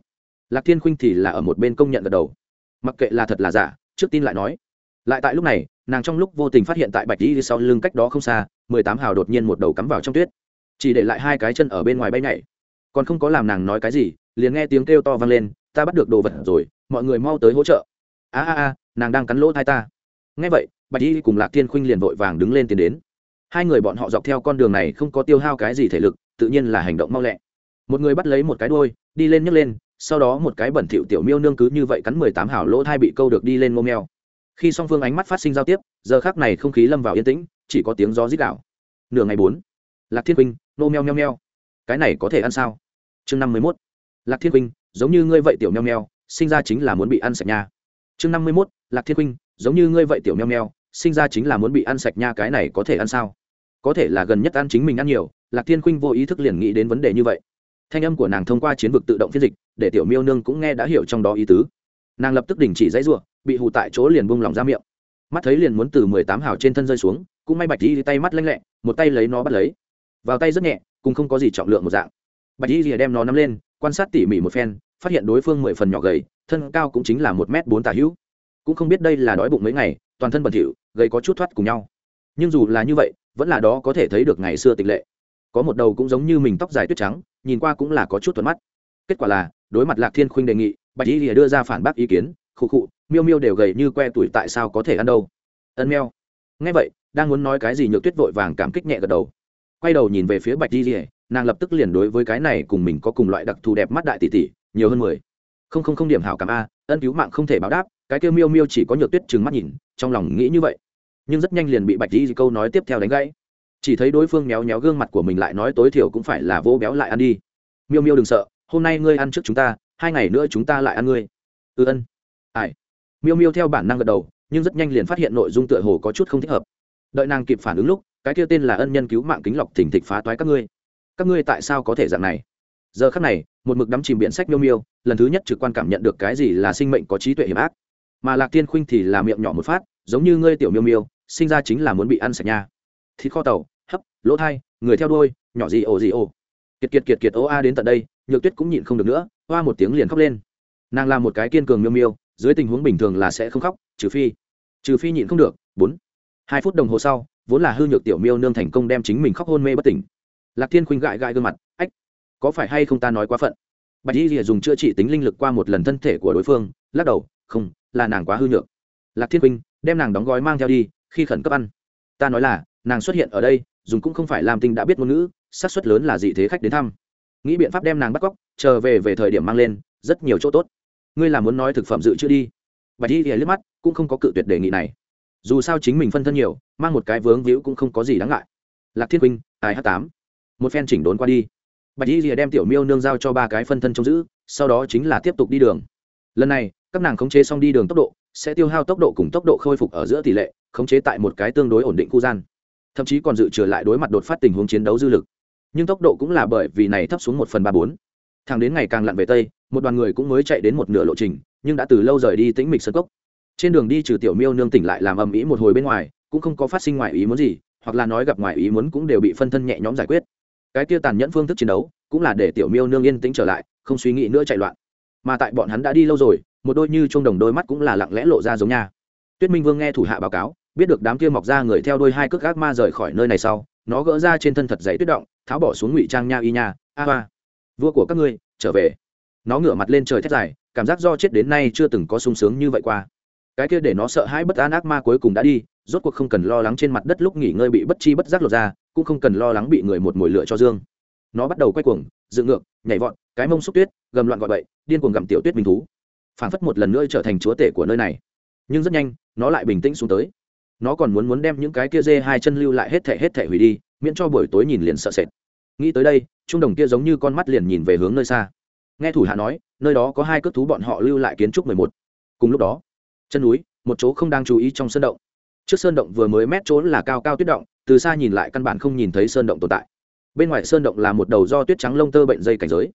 Lạc thiên khuynh thì là ở một bên công nhận gật đầu. Mặc kệ là thật là giả, trước tin lại nói. Lại tại lúc này nàng trong lúc vô tình phát hiện tại bạch y sau lưng cách đó không xa, mười tám hào đột nhiên một đầu cắm vào trong tuyết. Chỉ để lại hai cái chân ở bên ngoài bay nhảy. Còn không có làm nàng nói cái gì, liền nghe tiếng kêu to vang lên, ta bắt được đồ vật rồi, mọi người mau tới hỗ trợ. A a a, nàng đang cắn lỗ thai ta. Nghe vậy, bạch y cùng lạc thiên khuynh liền vội vàng đứng lên tiến đến. Hai người bọn họ dọc theo con đường này không có tiêu hao cái gì thể lực, tự nhiên là hành động mau lẹ. Một người bắt lấy một cái đôi đi lên nhấc lên, sau đó một cái bẩn thỉu tiểu miêu nương cứ như vậy cắn mười tám hào lỗ thai bị câu được đi lên ngô mèo khi song phương ánh mắt phát sinh giao tiếp, giờ khác này không khí lâm vào yên tĩnh, chỉ có tiếng gió rít đảo nửa ngày bốn, lạc thiên huynh nô meo meo meo. Cái này có thể ăn sao? Chương năm mươi mốt, lạc thiên huynh giống như ngươi vậy tiểu meo meo, sinh ra chính là muốn bị ăn sạch nha. Chương năm mươi mốt, lạc thiên huynh giống như ngươi vậy tiểu meo meo, sinh ra chính là muốn bị ăn sạch nha, cái này có thể ăn sao? Có thể là gần nhất ăn chính mình ăn nhiều, lạc thiên huynh vô ý thức liền nghĩ đến vấn đề như vậy. Thanh âm của nàng thông qua chiến vực tự động phiên dịch, để tiểu miêu nương cũng nghe đã hiểu trong đó ý tứ. Nàng lập tức đình chỉ dãy r u ộ bị hù tại chỗ liền bung lòng ra miệng. Mắt thấy liền muốn từ mười tám hào trên thân rơi xuống, cũng may bạch di tay mắt lanh lẹ, một tay lấy nó bắt lấy. Vào tay rất nhẹ, cũng không có gì trọng lượng một dạng. Bạch di đem nó nắm lên, quan sát tỉ mỉ một phen, phát hiện đối phương mười phần nhỏ gầy, thân cao cũng chính là một m bốn tà hữu. Cũng không biết đây là đói bụng mấy ngày, toàn thân bẩn thỉu, gầy có chút thoát cùng nhau. Nhưng dù là như vậy, vẫn là đó có thể thấy được ngày xưa tịch lệ. Có một đầu cũng giống như mình tóc dài tuyết trắng, nhìn qua cũng là có chút thuận mắt. Kết quả là, đối mặt lạc thiên khuynh đề nghị, bạch y lìa đưa ra phản bác ý kiến khụ khụ, miêu miêu đều gầy như que tuổi tại sao có thể ăn đâu? Ân meo. Ngay vậy, đang muốn nói cái gì nhược tuyết vội vàng cảm kích nhẹ gật đầu. Quay đầu nhìn về phía bạch y lìa, nàng lập tức liền đối với cái này cùng mình có cùng loại đặc thù đẹp mắt đại tỷ tỷ, nhiều hơn mười. Không không không điểm hảo cảm a, ân cứu mạng không thể báo đáp, cái kêu miêu miêu chỉ có nhược tuyết trừng mắt nhìn, trong lòng nghĩ như vậy. Nhưng rất nhanh liền bị bạch y câu nói tiếp theo đánh gãy. Chỉ thấy đối phương méo méo gương mặt của mình lại nói tối thiểu cũng phải là vô béo lại ăn đi. Miêu miêu đừng sợ, hôm nay ngươi ăn trước chúng ta, hai ngày nữa chúng ta lại ăn ngươi. Ừ ân ai? Miêu miêu theo bản năng gật đầu, nhưng rất nhanh liền phát hiện nội dung tựa hồ có chút không thích hợp. Đợi nàng kịp phản ứng lúc, cái kia tên là ân nhân cứu mạng kính lọc thỉnh thịch phá toái các ngươi. Các ngươi tại sao có thể dạng này? Giờ khắc này, một mực đắm chìm biển sách miêu miêu, lần thứ nhất trực quan cảm nhận được cái gì là sinh mệnh có trí tuệ hiểm ác. Mà lạc tiên khuynh thì là miệng nhỏ một phát, giống như ngươi tiểu miêu miêu, sinh ra chính là muốn bị ăn sạch nha. Thịt kho tàu, hấp, lỗ thai, người theo đuôi, nhỏ gì ồ gì ồ. Kiệt kiệt kiệt kiệt ô a đến tận đây, nhược tuyết cũng nhịn không được nữa, hoa một tiếng liền khóc lên. Nàng là một cái kiên cường miêu miêu dưới tình huống bình thường là sẽ không khóc, trừ phi trừ phi nhịn không được, bốn, hai phút đồng hồ sau, vốn là hư nhược tiểu miêu nương thành công đem chính mình khóc hôn mê bất tỉnh. Lạc thiên khuynh gãi gãi gương mặt, ách, có phải hay không ta nói quá phận? Bạch y rìa dùng chữa trị tính linh lực qua một lần thân thể của đối phương, lắc đầu, không, là nàng quá hư nhược. Lạc thiên khuynh đem nàng đóng gói mang theo đi, khi khẩn cấp ăn. Ta nói là, nàng xuất hiện ở đây, dùng cũng không phải làm tinh đã biết ngôn ngữ, xác suất lớn là dị thế khách đến thăm. Nghĩ biện pháp đem nàng bắt cóc, chờ về về thời điểm mang lên, rất nhiều chỗ tốt ngươi là muốn nói thực phẩm dự trữ đi. Bạch y Lìa liếc mắt, cũng không có cự tuyệt đề nghị này. Dù sao chính mình phân thân nhiều, mang một cái vướng víu cũng không có gì đáng ngại. Lạc thiên huynh ai h tám. Một phen chỉnh đốn qua đi. Bạch y Lìa đem tiểu miêu nương giao cho ba cái phân thân trông giữ, sau đó chính là tiếp tục đi đường. Lần này, các nàng khống chế xong đi đường tốc độ, sẽ tiêu hao tốc độ cùng tốc độ khôi phục ở giữa tỷ lệ, khống chế tại một cái tương đối ổn định khu gian. Thậm chí còn dự trừ lại đối mặt đột phát tình huống chiến đấu dư lực. Nhưng tốc độ cũng là bởi vì này thấp xuống một phần ba bốn thẳng đến ngày càng lặn về tây, một đoàn người cũng mới chạy đến một nửa lộ trình, nhưng đã từ lâu rời đi tĩnh mịch sơ cốc. Trên đường đi trừ tiểu miêu nương tỉnh lại làm ầm ĩ một hồi bên ngoài, cũng không có phát sinh ngoài ý muốn gì, hoặc là nói gặp ngoài ý muốn cũng đều bị phân thân nhẹ nhõm giải quyết. Cái kia tàn nhẫn phương thức chiến đấu, cũng là để tiểu miêu nương yên tĩnh trở lại, không suy nghĩ nữa chạy loạn. Mà tại bọn hắn đã đi lâu rồi, một đôi như chung đồng đôi mắt cũng là lặng lẽ lộ ra giống nha. Tuyết minh vương nghe thủ hạ báo cáo, biết được đám kia mọc ra người theo đôi hai cước gác ma rời khỏi nơi này sau, nó gỡ ra trên thân thật giấy tuyết động, tháo bỏ xuống ngụy trang nha y nha, a hoa vua của các ngươi, trở về. Nó ngửa mặt lên trời thét dài, cảm giác do chết đến nay chưa từng có sung sướng như vậy qua. Cái kia để nó sợ hãi bất an ác ma cuối cùng đã đi, rốt cuộc không cần lo lắng trên mặt đất lúc nghỉ ngơi bị bất chi bất giác lột ra, cũng không cần lo lắng bị người một mồi lửa cho dương. Nó bắt đầu quay cuồng, dựng ngược, nhảy vọt, cái mông xúc tuyết, gầm loạn gọi bậy, điên cuồng gặm tiểu tuyết minh thú. Phảng phất một lần nữa trở thành chúa tể của nơi này. Nhưng rất nhanh, nó lại bình tĩnh xuống tới. Nó còn muốn muốn đem những cái kia dê hai chân lưu lại hết thể hết thể hủy đi, miễn cho buổi tối nhìn liền sợ sệt nghĩ tới đây, trung đồng kia giống như con mắt liền nhìn về hướng nơi xa. Nghe thủ hạ nói, nơi đó có hai cước thú bọn họ lưu lại kiến trúc mười một. Cùng lúc đó, chân núi, một chỗ không đang chú ý trong sơn động. Trước sơn động vừa mới mét trốn là cao cao tuyết động, từ xa nhìn lại căn bản không nhìn thấy sơn động tồn tại. Bên ngoài sơn động là một đầu do tuyết trắng lông tơ bệnh dây cảnh giới.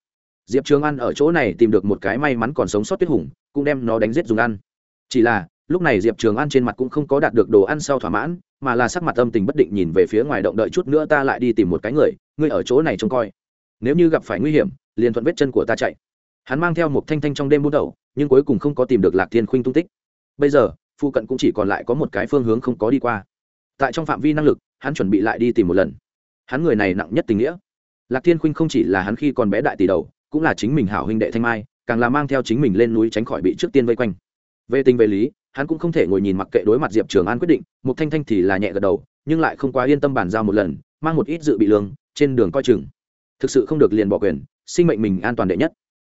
Diệp trường ăn ở chỗ này tìm được một cái may mắn còn sống sót tuyết hùng, cũng đem nó đánh giết dùng ăn. Chỉ là lúc này diệp trường ăn trên mặt cũng không có đạt được đồ ăn sau thỏa mãn, mà là sắc mặt âm tình bất định nhìn về phía ngoài động đợi chút nữa ta lại đi tìm một cái người, ngươi ở chỗ này trông coi. Nếu như gặp phải nguy hiểm, liền thuận vết chân của ta chạy. Hắn mang theo một thanh thanh trong đêm bút đầu, nhưng cuối cùng không có tìm được lạc thiên khuynh tung tích. Bây giờ, phụ cận cũng chỉ còn lại có một cái phương hướng không có đi qua. Tại trong phạm vi năng lực, hắn chuẩn bị lại đi tìm một lần. Hắn người này nặng nhất tình nghĩa. Lạc thiên khuynh không chỉ là hắn khi còn bé đại tỷ đầu, cũng là chính mình hảo huynh đệ thanh mai, càng là mang theo chính mình lên núi tránh khỏi bị trước tiên vây quanh. Về tình về lý hắn cũng không thể ngồi nhìn mặc kệ đối mặt diệp trường an quyết định một thanh thanh thì là nhẹ gật đầu, nhưng lại không quá yên tâm bàn giao một lần, mang một ít dự bị lương, trên đường coi chừng. Thực sự không được liền bỏ quyền, sinh mệnh mình an toàn đệ nhất.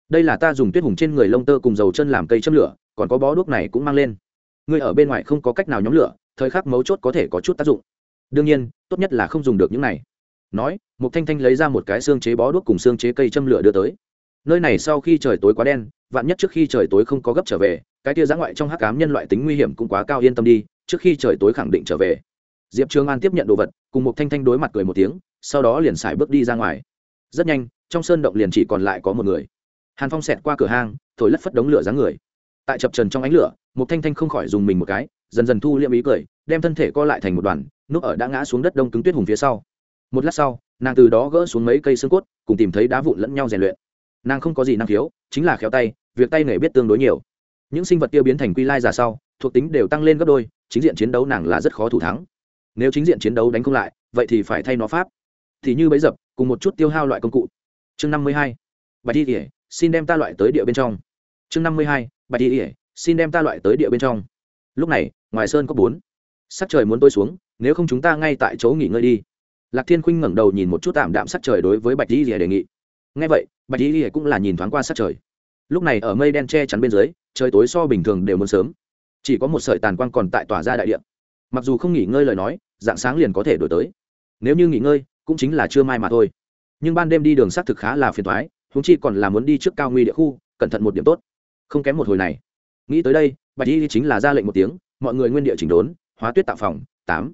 Đây là ta dùng tuyết hùng trên người lông tơ cùng dầu chân làm cây châm lửa, còn có bó đuốc này cũng mang lên. Ngươi ở bên ngoài không có cách nào nhóm lửa, thời khắc mấu chốt có thể có chút tác dụng. Đương nhiên, tốt nhất là không dùng được những này. Nói một thanh thanh lấy ra một cái xương chế bó đuốc cùng xương chế cây châm lửa đưa tới. Nơi này sau khi trời tối quá đen, vạn nhất trước khi trời tối không có gấp trở về cái tia giã ngoại trong hắc cám nhân loại tính nguy hiểm cũng quá cao, yên tâm đi, trước khi trời tối khẳng định trở về. Diệp trường an tiếp nhận đồ vật, cùng một thanh thanh đối mặt cười một tiếng, sau đó liền xài bước đi ra ngoài. Rất nhanh, trong sơn động liền chỉ còn lại có một người. Hàn phong xẹt qua cửa hang, thổi lất phất đống lửa dáng người. Tại chập trần trong ánh lửa một thanh thanh không khỏi dùng mình một cái, dần dần thu liệm ý cười, đem thân thể co lại thành một đoàn, núp ở đã ngã xuống đất đông cứng tuyết hùng phía sau. Một lát sau, nàng từ đó gỡ xuống mấy cây xương cốt, cùng tìm thấy đá vụn lẫn nhau rèn luyện. Nàng không có gì năng khiếu, chính là khéo tay, việc tay nghề biết tương đối nhiều những sinh vật tiêu biến thành quy lai giả sau, thuộc tính đều tăng lên gấp đôi, chính diện chiến đấu nàng là rất khó thủ thắng. Nếu chính diện chiến đấu đánh không lại, vậy thì phải thay nó pháp. Thì như bấy dập, cùng một chút tiêu hao loại công cụ. Chương năm mươi hai. Bạch y ỉa xin đem ta loại tới địa bên trong. Chương năm mươi hai. Bạch y ỉa xin đem ta loại tới địa bên trong. Lúc này, ngoài sơn có bốn. Sắc trời muốn tôi xuống, nếu không chúng ta ngay tại chỗ nghỉ ngơi đi. Lạc thiên khuynh ngẩng đầu nhìn một chút tạm đạm sắc trời đối với bạch y kỉa đề nghị. Ngay vậy, bạch y kỉa cũng là nhìn thoáng qua sắc trời. Lúc này ở mây đen che chắn bên dưới trời tối so bình thường đều muốn sớm. Chỉ có một sợi tàn quang còn tại tỏa ra đại điện mặc dù không nghỉ ngơi lời nói, dạng sáng liền có thể đổi tới. Nếu như nghỉ ngơi, cũng chính là trưa mai mà thôi. Nhưng ban đêm đi đường xác thực khá là phiền thoái húng chi còn là muốn đi trước cao nguy địa khu, cẩn thận một điểm tốt. Không kém một hồi này. Nghĩ tới đây, bạch y chính là ra lệnh một tiếng, mọi người nguyên địa chỉnh đốn, hóa tuyết tạo phòng, tám.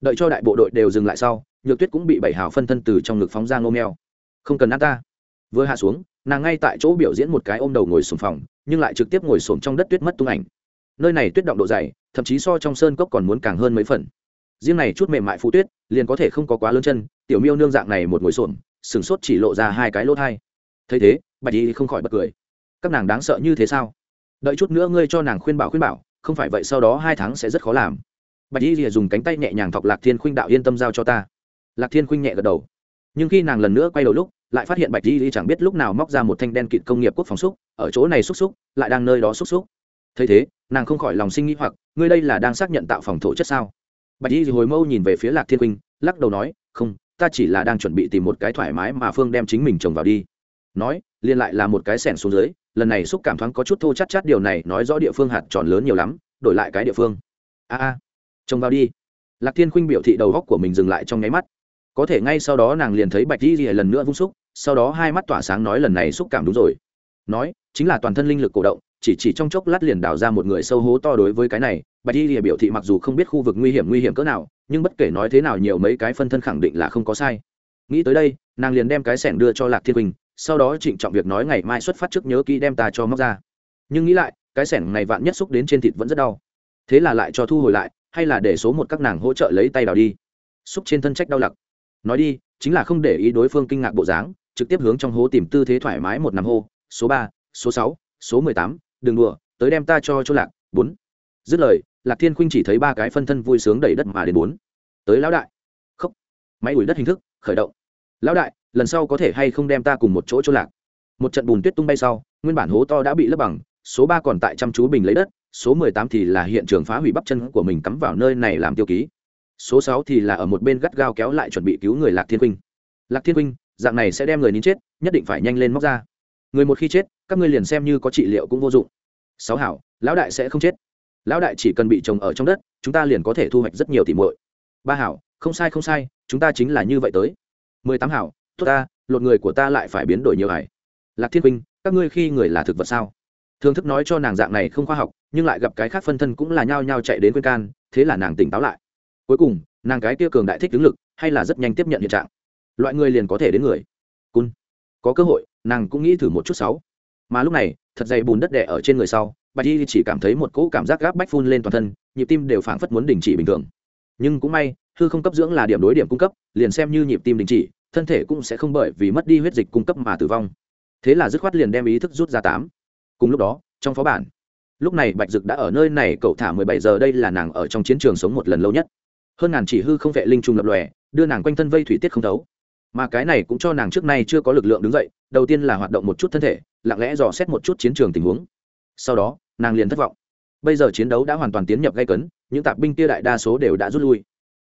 Đợi cho đại bộ đội đều dừng lại sau, nhược tuyết cũng bị bảy hào phân thân từ trong ngực phóng ra ngô mèo. Không cần ăn ta. Vừa hạ xuống, nàng ngay tại chỗ biểu diễn một cái ôm đầu ngồi sùng phòng nhưng lại trực tiếp ngồi xổm trong đất tuyết mất tung ảnh. Nơi này tuyết động độ dày, thậm chí so trong sơn cốc còn muốn càng hơn mấy phần. Riêng này chút mềm mại phú tuyết, liền có thể không có quá lớn chân, tiểu miêu nương dạng này một ngồi xổm, sừng sốt chỉ lộ ra hai cái lỗ thai. Thấy thế, bạch y không khỏi bật cười. Các nàng đáng sợ như thế sao? Đợi chút nữa ngươi cho nàng khuyên bảo khuyên bảo, không phải vậy sau đó hai tháng sẽ rất khó làm. Bạch y liền dùng cánh tay nhẹ nhàng thọc lạc thiên khuynh đạo yên tâm giao cho ta. Lạc thiên khuynh nhẹ gật đầu. Nhưng khi nàng lần nữa quay đầu lúc lại phát hiện bạch y chẳng biết lúc nào móc ra một thanh đen kịt công nghiệp quốc phòng xúc, ở chỗ này xúc xúc, lại đang nơi đó xúc xúc. Thấy thế, nàng không khỏi lòng sinh nghĩ hoặc, ngươi đây là đang xác nhận tạo phòng thổ chất sao? Bạch y hồi mâu nhìn về phía lạc thiên huynh, lắc đầu nói, không, ta chỉ là đang chuẩn bị tìm một cái thoải mái mà phương đem chính mình trồng vào đi. Nói liên lại là một cái sẻn xuống dưới, lần này xúc cảm thoáng có chút thô chắc chắc điều này nói rõ địa phương hạt tròn lớn nhiều lắm, đổi lại cái địa phương. A a, trồng vào đi. Lạc thiên khuynh biểu thị đầu góc của mình dừng lại trong nháy mắt. Có thể ngay sau đó nàng liền thấy bạch di lần nữa vung xúc sau đó hai mắt tỏa sáng nói lần này xúc cảm đúng rồi. Nói, chính là toàn thân linh lực cổ động, chỉ chỉ trong chốc lát liền đào ra một người sâu hố to đối với cái này, bạch lìa biểu thị mặc dù không biết khu vực nguy hiểm nguy hiểm cỡ nào, nhưng bất kể nói thế nào nhiều mấy cái phân thân khẳng định là không có sai. Nghĩ tới đây, nàng liền đem cái sẻng đưa cho lạc thiên quỳnh, sau đó trịnh trọng việc nói ngày mai xuất phát trước nhớ kỹ đem ta cho móc ra. Nhưng nghĩ lại, cái sẻng này vạn nhất xúc đến trên thịt vẫn rất đau. Thế là lại cho thu hồi lại, hay là để số một các nàng hỗ trợ lấy tay đào đi. Xúc trên thân trách đau lặc. Nói đi, chính là không để ý đối phương kinh ngạc bộ dáng trực tiếp hướng trong hố tìm tư thế thoải mái một nằm hô, số ba, số sáu, số mười tám đường đùa, tới đem ta cho chỗ lạc, bốn. Dứt lời, lạc thiên khuynh chỉ thấy ba cái phân thân vui sướng đẩy đất mà đến bốn. Tới lão đại. Khóc máy ủi đất hình thức, khởi động. Lão đại, lần sau có thể hay không đem ta cùng một chỗ chỗ lạc? Một trận bùn tuyết tung bay sau, nguyên bản hố to đã bị lấp bằng, số ba còn tại chăm chú bình lấy đất, số mười tám thì là hiện trường phá hủy bắp chân của mình cắm vào nơi này làm tiêu ký. Số sáu thì là ở một bên gắt gao kéo lại chuẩn bị cứu người lạc thiên huynh lạc thiên huynh dạng này sẽ đem người nín chết, nhất định phải nhanh lên móc ra. Người một khi chết, các ngươi liền xem như có trị liệu cũng vô dụng. Sáu hảo, lão đại sẽ không chết. Lão đại chỉ cần bị trồng ở trong đất, chúng ta liền có thể thu hoạch rất nhiều tỉ muội. Ba hảo, không sai không sai, chúng ta chính là như vậy tới. Mười tám hảo, tốt ta, lột người của ta lại phải biến đổi nhiều hải lạc thiên huynh các ngươi khi người là thực vật sao? Thương thức nói cho nàng dạng này không khoa học, nhưng lại gặp cái khác phân thân cũng là nhao nhao chạy đến quên can, thế là nàng tỉnh táo lại. Cuối cùng, nàng cái kia cường đại thích tướng lực, hay là rất nhanh tiếp nhận hiện trạng loại người liền có thể đến người. Cun. Có cơ hội, nàng cũng nghĩ thử một chút sáu. Mà lúc này, thật dày bùn đất đẻ ở trên người sau, bạch y chỉ cảm thấy một cỗ cảm giác gáp bách phun lên toàn thân, nhịp tim đều phảng phất muốn đình chỉ bình thường. Nhưng cũng may, hư không cấp dưỡng là điểm đối điểm cung cấp, liền xem như nhịp tim đình chỉ, thân thể cũng sẽ không bởi vì mất đi huyết dịch cung cấp mà tử vong. Thế là dứt khoát liền đem ý thức rút ra tám. Cùng lúc đó, trong phó bản, lúc này bạch dực đã ở nơi này cậu thả mười bảy giờ, đây là nàng ở trong chiến trường sống một lần lâu nhất. Hơn ngàn chỉ hư không vệ linh trùng lập lòe, đưa nàng quanh thân vây thủy tiết không thấu mà cái này cũng cho nàng trước nay chưa có lực lượng đứng dậy, đầu tiên là hoạt động một chút thân thể, lặng lẽ dò xét một chút chiến trường tình huống. Sau đó, nàng liền thất vọng. Bây giờ chiến đấu đã hoàn toàn tiến nhập gây cấn, những tạp binh kia đại đa số đều đã rút lui.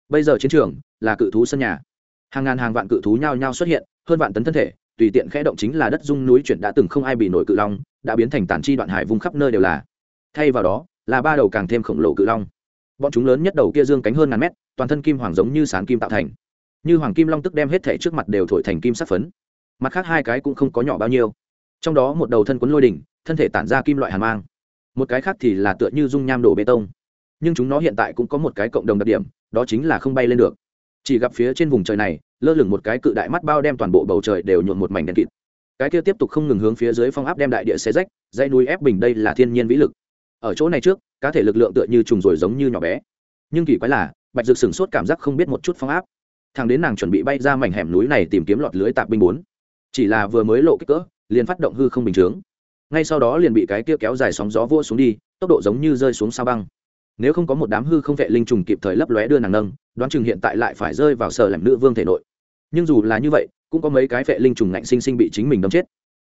Bây giờ chiến trường là cự thú sân nhà. Hàng ngàn hàng vạn cự thú nhao nhao xuất hiện, hơn vạn tấn thân thể, tùy tiện khẽ động chính là đất dung núi chuyển đã từng không ai bị nổi cự long, đã biến thành tàn chi đoạn hải vùng khắp nơi đều là. Thay vào đó, là ba đầu càng thêm khổng lồ cự long. Bọn chúng lớn nhất đầu kia dương cánh hơn ngàn mét, toàn thân kim hoàng giống như sán kim tạo thành như hoàng kim long tức đem hết thể trước mặt đều thổi thành kim sắc phấn. Mặt khác hai cái cũng không có nhỏ bao nhiêu. Trong đó một đầu thân quấn lôi đỉnh, thân thể tản ra kim loại hàn mang. Một cái khác thì là tựa như dung nham đổ bê tông. Nhưng chúng nó hiện tại cũng có một cái cộng đồng đặc điểm, đó chính là không bay lên được. Chỉ gặp phía trên vùng trời này, lơ lửng một cái cự đại mắt bao đem toàn bộ bầu trời đều nhuộn một mảnh đen kịt. Cái kia tiếp tục không ngừng hướng phía dưới phong áp đem đại địa xé rách, dãy núi ép bình đây là thiên nhiên vĩ lực. Ở chỗ này trước, cá thể lực lượng tựa như trùng rồi giống như nhỏ bé. Nhưng kỳ quái là, bạch dược sửng sốt cảm giác không biết một chút phong áp thằng đến nàng chuẩn bị bay ra mảnh hẻm núi này tìm kiếm lọt lưới tạp binh bốn. Chỉ là vừa mới lộ kích cỡ, liền phát động hư không bình chướng. Ngay sau đó liền bị cái kia kéo dài sóng gió vua xuống đi, tốc độ giống như rơi xuống sao băng. Nếu không có một đám hư không vệ linh trùng kịp thời lấp lóe đưa nàng nâng, đoán chừng hiện tại lại phải rơi vào sở làm nữ vương thể nội. Nhưng dù là như vậy, cũng có mấy cái vệ linh trùng ngạnh sinh sinh bị chính mình đâm chết.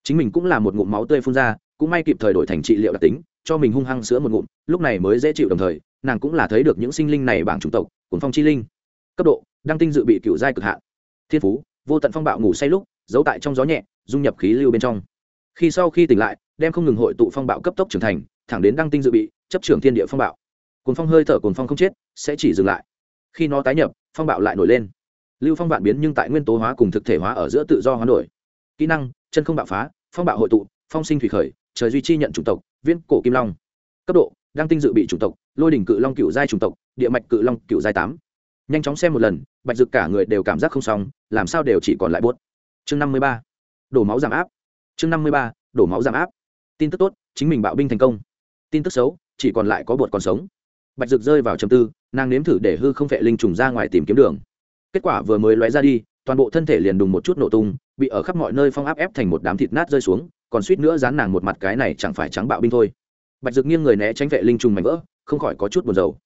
Chính mình cũng là một ngụm máu tươi phun ra, cũng may kịp thời đổi thành trị liệu đặc tính, cho mình hung hăng sữa một ngụm, lúc này mới dễ chịu đồng thời, nàng cũng là thấy được những sinh linh này bảng chủng tộc cuốn phong chi linh. Cấp độ đăng tinh dự bị cựu giai cực hạn. Thiên phú, vô tận phong bạo ngủ say lúc, giấu tại trong gió nhẹ, dung nhập khí lưu bên trong. Khi sau khi tỉnh lại, đem không ngừng hội tụ phong bạo cấp tốc trưởng thành, thẳng đến đăng tinh dự bị, chấp trưởng thiên địa phong bạo. Cồn phong hơi thở cồn phong không chết, sẽ chỉ dừng lại. Khi nó tái nhập, phong bạo lại nổi lên. Lưu phong vạn biến nhưng tại nguyên tố hóa cùng thực thể hóa ở giữa tự do hoán đổi. Kỹ năng, chân không bạo phá, phong bạo hội tụ, phong sinh thủy khởi, trời duy chi nhận chủng tộc viên cổ kim long. Cấp độ, đăng tinh dự bị chủng tộc, lôi đỉnh cự long cựu giai chủng tộc, địa mạch cự long cựu giai tám nhanh chóng xem một lần, bạch dực cả người đều cảm giác không xong, làm sao đều chỉ còn lại bốt chương năm mươi ba. Đổ máu giảm áp. Chương năm mươi ba. Đổ máu giảm áp. Tin tức tốt, chính mình bạo binh thành công. Tin tức xấu, chỉ còn lại có bột còn sống. Bạch dực rơi vào chầm tư, nàng nếm thử để hư không vệ linh trùng ra ngoài tìm kiếm đường. Kết quả vừa mới lóe ra đi, toàn bộ thân thể liền đùng một chút nổ tung, bị ở khắp mọi nơi phong áp ép thành một đám thịt nát rơi xuống, còn suýt nữa dán nàng một mặt cái này chẳng phải trắng bạo binh thôi. Bạch dực nghiêng người né tránh vệ linh trùng mảnh vỡ, không khỏi có chút buồn rầu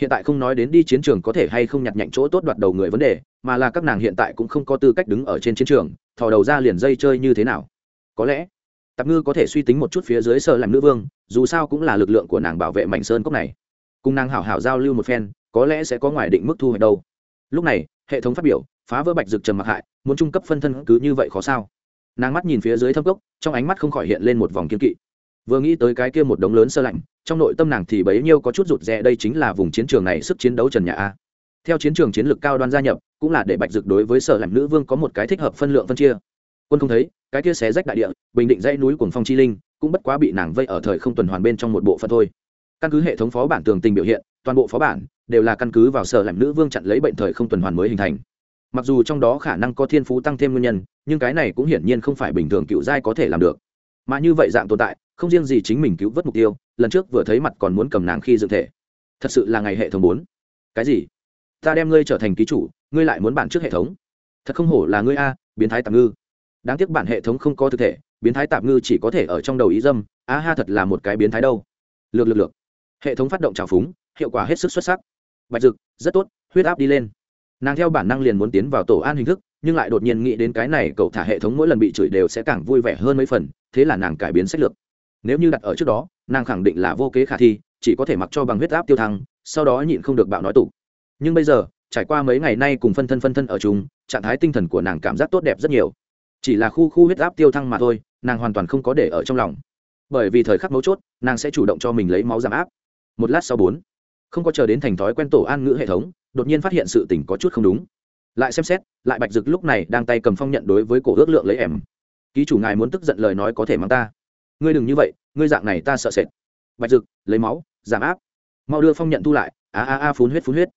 hiện tại không nói đến đi chiến trường có thể hay không nhặt nhạnh chỗ tốt đoạt đầu người vấn đề, mà là các nàng hiện tại cũng không có tư cách đứng ở trên chiến trường, thò đầu ra liền dây chơi như thế nào? Có lẽ, tạp ngư có thể suy tính một chút phía dưới sơ làm nữ vương, dù sao cũng là lực lượng của nàng bảo vệ mảnh sơn cốc này. Cùng nàng hảo hảo giao lưu một phen, có lẽ sẽ có ngoài định mức thu hoạch đâu. Lúc này, hệ thống phát biểu, phá vỡ bạch rực trầm mặc hại, muốn trung cấp phân thân cứ như vậy khó sao? Nàng mắt nhìn phía dưới thâm cốc, trong ánh mắt không khỏi hiện lên một vòng kiên kỵ vừa nghĩ tới cái kia một đống lớn sơ lạnh, trong nội tâm nàng thì bấy nhiêu có chút rụt rè, đây chính là vùng chiến trường này sức chiến đấu trần nhà a. Theo chiến trường chiến lược cao đoan gia nhập, cũng là để bạch dực đối với sở lạnh nữ vương có một cái thích hợp phân lượng phân chia. Quân không thấy, cái kia xé rách đại địa, bình định dãy núi cuồng phong chi linh, cũng bất quá bị nàng vây ở thời không tuần hoàn bên trong một bộ phận thôi. Căn cứ hệ thống phó bản tường tình biểu hiện, toàn bộ phó bản đều là căn cứ vào sở lạnh nữ vương chặn lấy bệnh thời không tuần hoàn mới hình thành. Mặc dù trong đó khả năng có thiên phú tăng thêm nguyên nhân, nhưng cái này cũng hiển nhiên không phải bình thường cựu giai có thể làm được. Mà như vậy dạng tồn tại không riêng gì chính mình cứu vớt mục tiêu, lần trước vừa thấy mặt còn muốn cầm nàng khi dựng thể. Thật sự là ngày hệ thống bốn. Cái gì? Ta đem ngươi trở thành ký chủ, ngươi lại muốn bản trước hệ thống? Thật không hổ là ngươi a, biến thái tạm ngư. Đáng tiếc bản hệ thống không có thực thể, biến thái tạm ngư chỉ có thể ở trong đầu ý dâm, a ha thật là một cái biến thái đâu. Lược lược lược. Hệ thống phát động trào phúng, hiệu quả hết sức xuất sắc. Bạch dực, rất tốt, huyết áp đi lên. Nàng theo bản năng liền muốn tiến vào tổ an hình thức, nhưng lại đột nhiên nghĩ đến cái này, cậu thả hệ thống mỗi lần bị chửi đều sẽ càng vui vẻ hơn mấy phần, thế là nàng cải biến sách lược nếu như đặt ở trước đó, nàng khẳng định là vô kế khả thi, chỉ có thể mặc cho bằng huyết áp tiêu thăng, sau đó nhịn không được bạo nói tụ nhưng bây giờ, trải qua mấy ngày nay cùng phân thân phân thân ở chung, trạng thái tinh thần của nàng cảm giác tốt đẹp rất nhiều. Chỉ là khu khu huyết áp tiêu thăng mà thôi, nàng hoàn toàn không có để ở trong lòng. Bởi vì thời khắc mấu chốt, nàng sẽ chủ động cho mình lấy máu giảm áp. Một lát sau bốn, không có chờ đến thành thói quen tổ an ngữ hệ thống, đột nhiên phát hiện sự tình có chút không đúng. Lại xem xét, lại bạch dực lúc này đang tay cầm phong nhận đối với cổ ước lượng lấy em ký chủ ngài muốn tức giận lời nói có thể mang ta ngươi đừng như vậy, ngươi dạng này ta sợ sệt. Bạch dực, lấy máu, giảm áp. Mau đưa phong nhận thu lại. A a a, phun huyết phun huyết.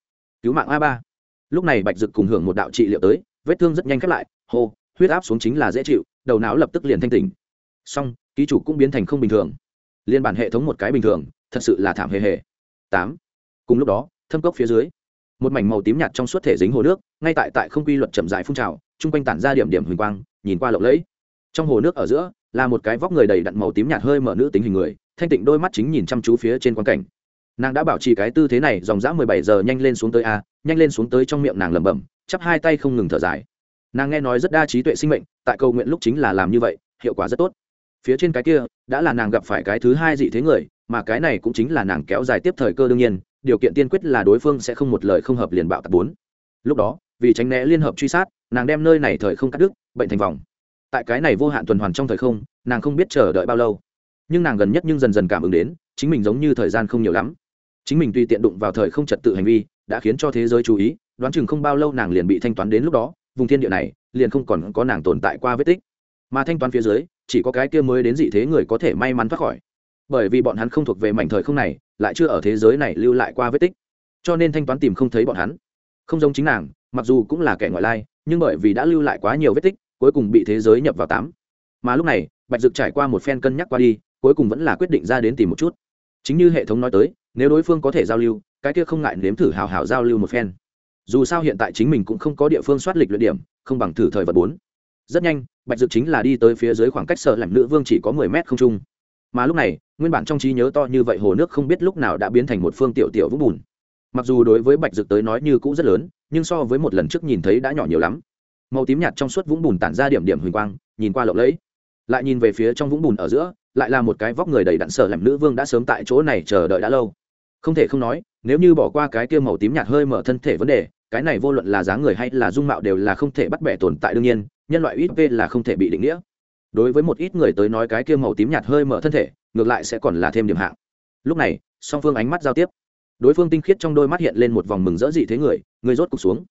Cứu mạng a ba. Lúc này bạch dực cùng hưởng một đạo trị liệu tới, vết thương rất nhanh khép lại. Hô, huyết áp xuống chính là dễ chịu, đầu não lập tức liền thanh tỉnh. Xong, ký chủ cũng biến thành không bình thường. Liên bản hệ thống một cái bình thường, thật sự là thảm hề hề. Tám. Cùng lúc đó, thâm cốc phía dưới, một mảnh màu tím nhạt trong suốt thể dính hồ nước, ngay tại tại không quy luật chậm dài phun trào, chung quanh tản ra điểm điểm huỳnh quang, nhìn qua lộng lẫy. Trong hồ nước ở giữa là một cái vóc người đầy đặn màu tím nhạt hơi mở nữ tính hình người, thanh tịnh đôi mắt chính nhìn chăm chú phía trên quan cảnh. Nàng đã bảo trì cái tư thế này dòng dã mười bảy giờ nhanh lên xuống tới a, nhanh lên xuống tới trong miệng nàng lẩm bẩm, chắp hai tay không ngừng thở dài. Nàng nghe nói rất đa trí tuệ sinh mệnh, tại cầu nguyện lúc chính là làm như vậy, hiệu quả rất tốt. Phía trên cái kia, đã là nàng gặp phải cái thứ hai dị thế người, mà cái này cũng chính là nàng kéo dài tiếp thời cơ đương nhiên, điều kiện tiên quyết là đối phương sẽ không một lời không hợp liền bạo tập bốn. Lúc đó, vì tránh né liên hợp truy sát, nàng đem nơi này thời không cắt đứt, bệnh thành vòng tại cái này vô hạn tuần hoàn trong thời không, nàng không biết chờ đợi bao lâu. Nhưng nàng gần nhất nhưng dần dần cảm ứng đến, chính mình giống như thời gian không nhiều lắm. Chính mình tùy tiện đụng vào thời không trật tự hành vi, đã khiến cho thế giới chú ý, đoán chừng không bao lâu nàng liền bị thanh toán đến lúc đó, vùng thiên địa này, liền không còn có nàng tồn tại qua vết tích. Mà thanh toán phía dưới, chỉ có cái kia mới đến dị thế người có thể may mắn thoát khỏi. Bởi vì bọn hắn không thuộc về mảnh thời không này, lại chưa ở thế giới này lưu lại qua vết tích. Cho nên thanh toán tìm không thấy bọn hắn. Không giống chính nàng, mặc dù cũng là kẻ ngoại lai, nhưng bởi vì đã lưu lại quá nhiều vết tích cuối cùng bị thế giới nhập vào tám. Mà lúc này, bạch dực trải qua một phen cân nhắc qua đi, cuối cùng vẫn là quyết định ra đến tìm một chút. Chính như hệ thống nói tới, nếu đối phương có thể giao lưu, cái kia không ngại nếm thử hào hào giao lưu một phen. Dù sao hiện tại chính mình cũng không có địa phương soát lịch luyện điểm, không bằng thử thời vật bốn. Rất nhanh, bạch dực chính là đi tới phía dưới khoảng cách sợ làm nữ vương chỉ có mười mét không trung. Mà lúc này, nguyên bản trong trí nhớ to như vậy hồ nước không biết lúc nào đã biến thành một phương tiểu tiểu vũng bùn. Mặc dù đối với bạch dực tới nói như cũng rất lớn, nhưng so với một lần trước nhìn thấy đã nhỏ nhiều lắm màu tím nhạt trong suốt vũng bùn tản ra điểm điểm huỳnh quang, nhìn qua lộng lẫy. Lại nhìn về phía trong vũng bùn ở giữa, lại là một cái vóc người đầy đặn sở làm nữ vương đã sớm tại chỗ này chờ đợi đã lâu. Không thể không nói, nếu như bỏ qua cái kia màu tím nhạt hơi mở thân thể vấn đề, cái này vô luận là dáng người hay là dung mạo đều là không thể bắt bẻ tồn tại đương nhiên, nhân loại ít v là không thể bị định nghĩa. Đối với một ít người tới nói cái kia màu tím nhạt hơi mở thân thể, ngược lại sẽ còn là thêm điểm hạng. Lúc này, song phương ánh mắt giao tiếp. Đối phương tinh khiết trong đôi mắt hiện lên một vòng mừng rỡ dị thế người người rốt cục xuống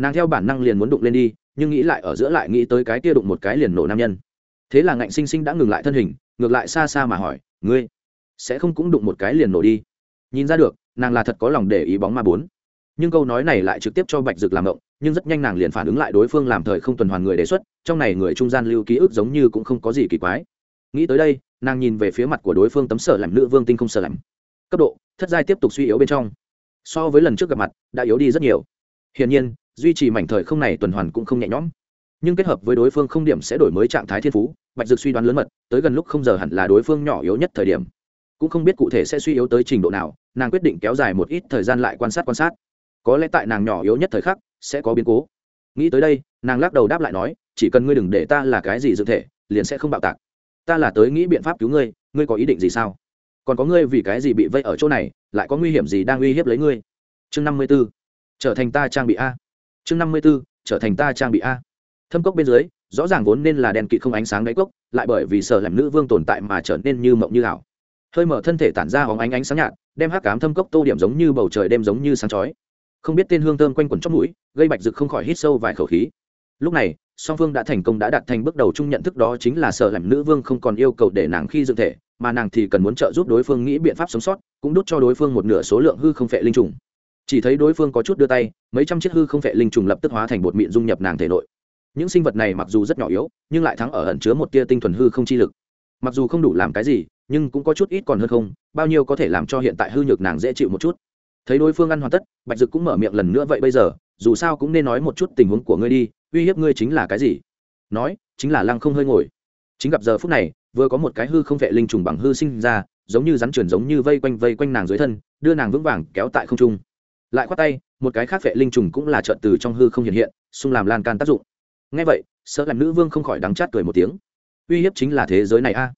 nàng theo bản năng liền muốn đụng lên đi, nhưng nghĩ lại ở giữa lại nghĩ tới cái kia đụng một cái liền nổ nam nhân. Thế là ngạnh sinh sinh đã ngừng lại thân hình, ngược lại xa xa mà hỏi, ngươi sẽ không cũng đụng một cái liền nổ đi? Nhìn ra được, nàng là thật có lòng để ý bóng ma bốn. Nhưng câu nói này lại trực tiếp cho bạch dực làm động nhưng rất nhanh nàng liền phản ứng lại đối phương làm thời không tuần hoàn người đề xuất, trong này người trung gian lưu ký ức giống như cũng không có gì kỳ quái. Nghĩ tới đây, nàng nhìn về phía mặt của đối phương tấm sở làm nữ vương tinh không sở làm cấp độ, thất giai tiếp tục suy yếu bên trong. So với lần trước gặp mặt, đã yếu đi rất nhiều. Hiển nhiên duy trì mảnh thời không này tuần hoàn cũng không nhẹ nhõm. Nhưng kết hợp với đối phương không điểm sẽ đổi mới trạng thái thiên phú, bạch dực suy đoán lớn mật, tới gần lúc không giờ hẳn là đối phương nhỏ yếu nhất thời điểm. Cũng không biết cụ thể sẽ suy yếu tới trình độ nào, nàng quyết định kéo dài một ít thời gian lại quan sát quan sát. Có lẽ tại nàng nhỏ yếu nhất thời khắc, sẽ có biến cố. Nghĩ tới đây, nàng lắc đầu đáp lại nói, chỉ cần ngươi đừng để ta là cái gì dự thể, liền sẽ không bạo tạc. Ta là tới nghĩ biện pháp cứu ngươi ngươi có ý định gì sao? Còn có ngươi vì cái gì bị vây ở chỗ này, lại có nguy hiểm gì đang uy hiếp lấy ngươi? Chương năm mươi b ố trở thành ta trang bị a chương năm mươi b ố trở thành ta trang bị a. Thâm cốc bên dưới, rõ ràng vốn nên là đèn kỵ không ánh sáng đáy cốc, lại bởi vì sợ làm nữ vương tồn tại mà trở nên như mộng như ảo. Hơi mở thân thể tản ra hóng ánh ánh sáng nhạt, đem hắc cám thâm cốc tô điểm giống như bầu trời đêm giống như sáng chói. Không biết tên hương thơm quanh quẩn trong mũi, gây bạch rực không khỏi hít sâu vài khẩu khí. Lúc này, song phương đã thành công đã đạt thành bước đầu chung nhận thức đó chính là sợ làm nữ vương không còn yêu cầu để nàng khi dựng thể, mà nàng thì cần muốn trợ giúp đối phương nghĩ biện pháp sống sót, cũng đút cho đối phương một nửa số lượng hư không phệ linh trùng chỉ thấy đối phương có chút đưa tay, mấy trăm chiếc hư không vệ linh trùng lập tức hóa thành bột mịn dung nhập nàng thể nội. Những sinh vật này mặc dù rất nhỏ yếu, nhưng lại thắng ở ẩn chứa một tia tinh thuần hư không chi lực. Mặc dù không đủ làm cái gì, nhưng cũng có chút ít còn hơn không, bao nhiêu có thể làm cho hiện tại hư nhược nàng dễ chịu một chút. Thấy đối phương ăn hoàn tất, bạch dực cũng mở miệng lần nữa, vậy bây giờ, dù sao cũng nên nói một chút tình huống của ngươi đi, uy hiếp ngươi chính là cái gì? Nói, chính là lăng không hơi ngồi. Chính gặp giờ phút này, vừa có một cái hư không vệ linh trùng bằng hư sinh ra, giống như rắn truyền giống như vây quanh vây quanh nàng dưới thân, đưa nàng vững vàng kéo tại không trung lại khoát tay, một cái khác vệ linh trùng cũng là trợn từ trong hư không hiện hiện, xung làm lan can tác dụng. Ngay vậy, sợ làm nữ vương không khỏi đắng chát cười một tiếng. Uy hiếp chính là thế giới này a.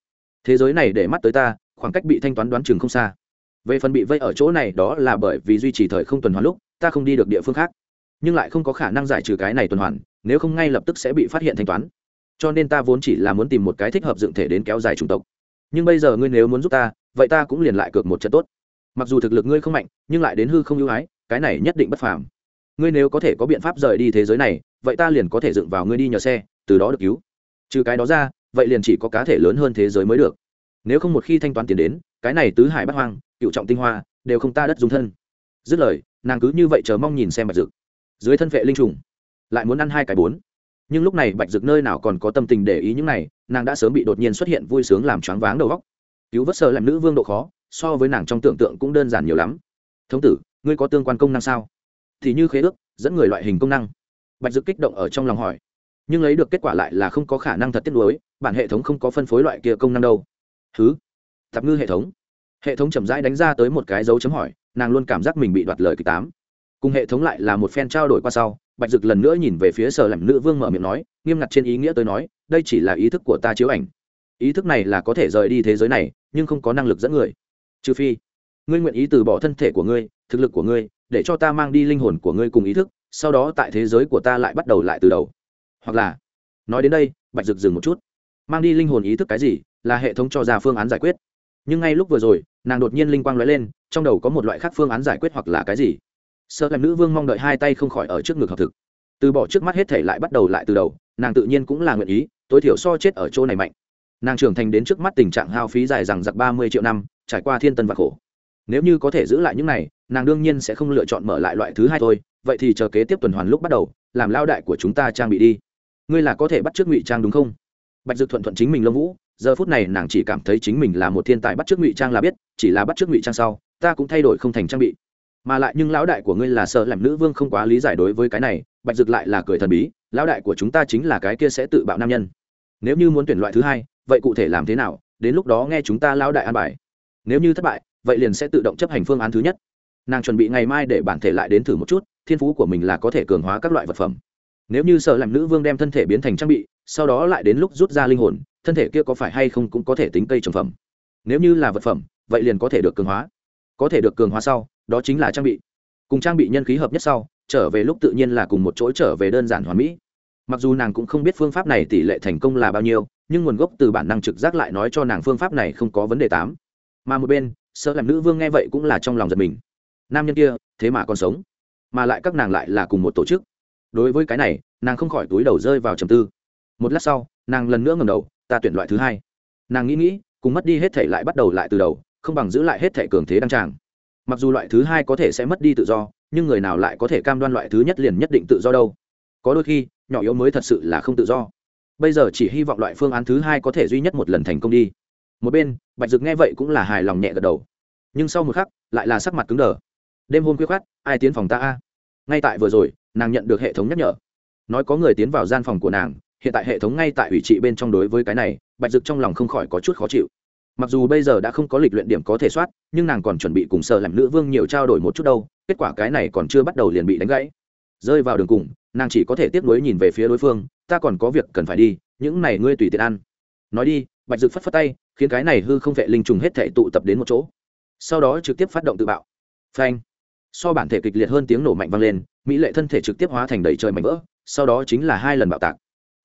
Thế giới này để mắt tới ta, khoảng cách bị thanh toán đoán chừng không xa. Về phần bị vây ở chỗ này đó là bởi vì duy trì thời không tuần hoàn lúc, ta không đi được địa phương khác. Nhưng lại không có khả năng giải trừ cái này tuần hoàn, nếu không ngay lập tức sẽ bị phát hiện thanh toán. Cho nên ta vốn chỉ là muốn tìm một cái thích hợp dựng thể đến kéo dài chủng tộc. Nhưng bây giờ ngươi nếu muốn giúp ta, vậy ta cũng liền lại cược một trận tốt. Mặc dù thực lực ngươi không mạnh, nhưng lại đến hư không ưu ái cái này nhất định bất phàm. Ngươi nếu có thể có biện pháp rời đi thế giới này, vậy ta liền có thể dựng vào ngươi đi nhờ xe, từ đó được cứu. Trừ cái đó ra, vậy liền chỉ có cá thể lớn hơn thế giới mới được. Nếu không một khi thanh toán tiền đến, cái này tứ hải bắt hoang, cựu trọng tinh hoa, đều không ta đất dung thân. Dứt lời, nàng cứ như vậy chờ mong nhìn xem bạch dực. Dưới thân vệ linh trùng, lại muốn ăn hai cái bốn. Nhưng lúc này bạch dực nơi nào còn có tâm tình để ý những này, nàng đã sớm bị đột nhiên xuất hiện vui sướng làm choáng váng đầu góc cứu vớt sợ làm nữ vương độ khó, so với nàng trong tưởng tượng cũng đơn giản nhiều lắm. Thống tử ngươi có tương quan công năng sao? Thì như khế ước, dẫn người loại hình công năng. Bạch dực kích động ở trong lòng hỏi. Nhưng lấy được kết quả lại là không có khả năng thật tiết lối bản hệ thống không có phân phối loại kia công năng đâu. Thứ tạp ngư hệ thống. Hệ thống chậm rãi đánh ra tới một cái dấu chấm hỏi, nàng luôn cảm giác mình bị đoạt lời kịch tám. Cùng hệ thống lại là một phen trao đổi qua sau, bạch dực lần nữa nhìn về phía sở làm nữ vương mở miệng nói, nghiêm ngặt trên ý nghĩa tôi nói, đây chỉ là ý thức của ta chiếu ảnh. Ý thức này là có thể rời đi thế giới này, nhưng không có năng lực dẫn người. Trừ phi, ngươi nguyện ý từ bỏ thân thể của ngươi thực lực của ngươi, để cho ta mang đi linh hồn của ngươi cùng ý thức, sau đó tại thế giới của ta lại bắt đầu lại từ đầu. Hoặc là, nói đến đây, bạch rực dừng một chút. Mang đi linh hồn ý thức cái gì, là hệ thống cho ra phương án giải quyết. Nhưng ngay lúc vừa rồi, nàng đột nhiên linh quang nói lên, trong đầu có một loại khác phương án giải quyết hoặc là cái gì. Sợ làm nữ vương mong đợi hai tay không khỏi ở trước ngực hợp thực. Từ bỏ trước mắt hết thể lại bắt đầu lại từ đầu, nàng tự nhiên cũng là nguyện ý, tối thiểu so chết ở chỗ này mạnh. Nàng trưởng thành đến trước mắt tình trạng hao phí dài rằng giặc ba mươi triệu năm, trải qua thiên tân và khổ nếu như có thể giữ lại những này, nàng đương nhiên sẽ không lựa chọn mở lại loại thứ hai thôi, vậy thì chờ kế tiếp tuần hoàn lúc bắt đầu, làm lao đại của chúng ta trang bị đi. Ngươi là có thể bắt trước ngụy trang đúng không? Bạch dực thuận thuận chính mình lâm vũ, giờ phút này nàng chỉ cảm thấy chính mình là một thiên tài bắt trước ngụy trang là biết, chỉ là bắt trước ngụy trang sau, ta cũng thay đổi không thành trang bị. Mà lại nhưng lão đại của ngươi là sợ làm nữ vương không quá lý giải đối với cái này, bạch dực lại là cười thần bí, lão đại của chúng ta chính là cái kia sẽ tự bạo nam nhân. Nếu như muốn tuyển loại thứ hai, vậy cụ thể làm thế nào, đến lúc đó nghe chúng ta lão đại an bài. Nếu như thất bại vậy liền sẽ tự động chấp hành phương án thứ nhất. Nàng chuẩn bị ngày mai để bản thể lại đến thử một chút, thiên phú của mình là có thể cường hóa các loại vật phẩm. Nếu như sợ làm nữ vương đem thân thể biến thành trang bị, sau đó lại đến lúc rút ra linh hồn, thân thể kia có phải hay không cũng có thể tính cây trồng phẩm. Nếu như là vật phẩm, vậy liền có thể được cường hóa. Có thể được cường hóa sau, đó chính là trang bị. Cùng trang bị nhân khí hợp nhất sau, trở về lúc tự nhiên là cùng một chỗ trở về đơn giản hoàn mỹ. Mặc dù nàng cũng không biết phương pháp này tỷ lệ thành công là bao nhiêu, nhưng nguồn gốc từ bản năng trực giác lại nói cho nàng phương pháp này không có vấn đề tám. Mà một bên sợ làm nữ vương nghe vậy cũng là trong lòng giật mình. Nam nhân kia, thế mà còn sống. Mà lại các nàng lại là cùng một tổ chức. Đối với cái này, nàng không khỏi túi đầu rơi vào trầm tư. Một lát sau, nàng lần nữa ngầm đầu, ta tuyển loại thứ hai. Nàng nghĩ nghĩ, cùng mất đi hết thể lại bắt đầu lại từ đầu, không bằng giữ lại hết thể cường thế đăng tràng. Mặc dù loại thứ hai có thể sẽ mất đi tự do, nhưng người nào lại có thể cam đoan loại thứ nhất liền nhất định tự do đâu? Có đôi khi, nhỏ yếu mới thật sự là không tự do. Bây giờ chỉ hy vọng loại phương án thứ hai có thể duy nhất một lần thành công đi một bên, bạch dực nghe vậy cũng là hài lòng nhẹ gật đầu. Nhưng sau một khắc, lại là sắc mặt cứng đờ. Đêm hôm khuya khát ai tiến phòng ta a? Ngay tại vừa rồi, nàng nhận được hệ thống nhắc nhở. Nói có người tiến vào gian phòng của nàng, hiện tại hệ thống ngay tại ủy trị bên trong đối với cái này, bạch dực trong lòng không khỏi có chút khó chịu. Mặc dù bây giờ đã không có lịch luyện điểm có thể soát, nhưng nàng còn chuẩn bị cùng sợ làm nữ vương nhiều trao đổi một chút đâu, kết quả cái này còn chưa bắt đầu liền bị đánh gãy. Rơi vào đường cùng, nàng chỉ có thể tiếp nối nhìn về phía đối phương, ta còn có việc cần phải đi, những này ngươi tùy tiện ăn. Nói đi bạch dực phất phất tay khiến cái này hư không vệ linh trùng hết thể tụ tập đến một chỗ. Sau đó trực tiếp phát động tự bạo. Phanh. So bản thể kịch liệt hơn tiếng nổ mạnh vang lên mỹ lệ thân thể trực tiếp hóa thành đầy trời mảnh vỡ sau đó chính là hai lần bạo tạc.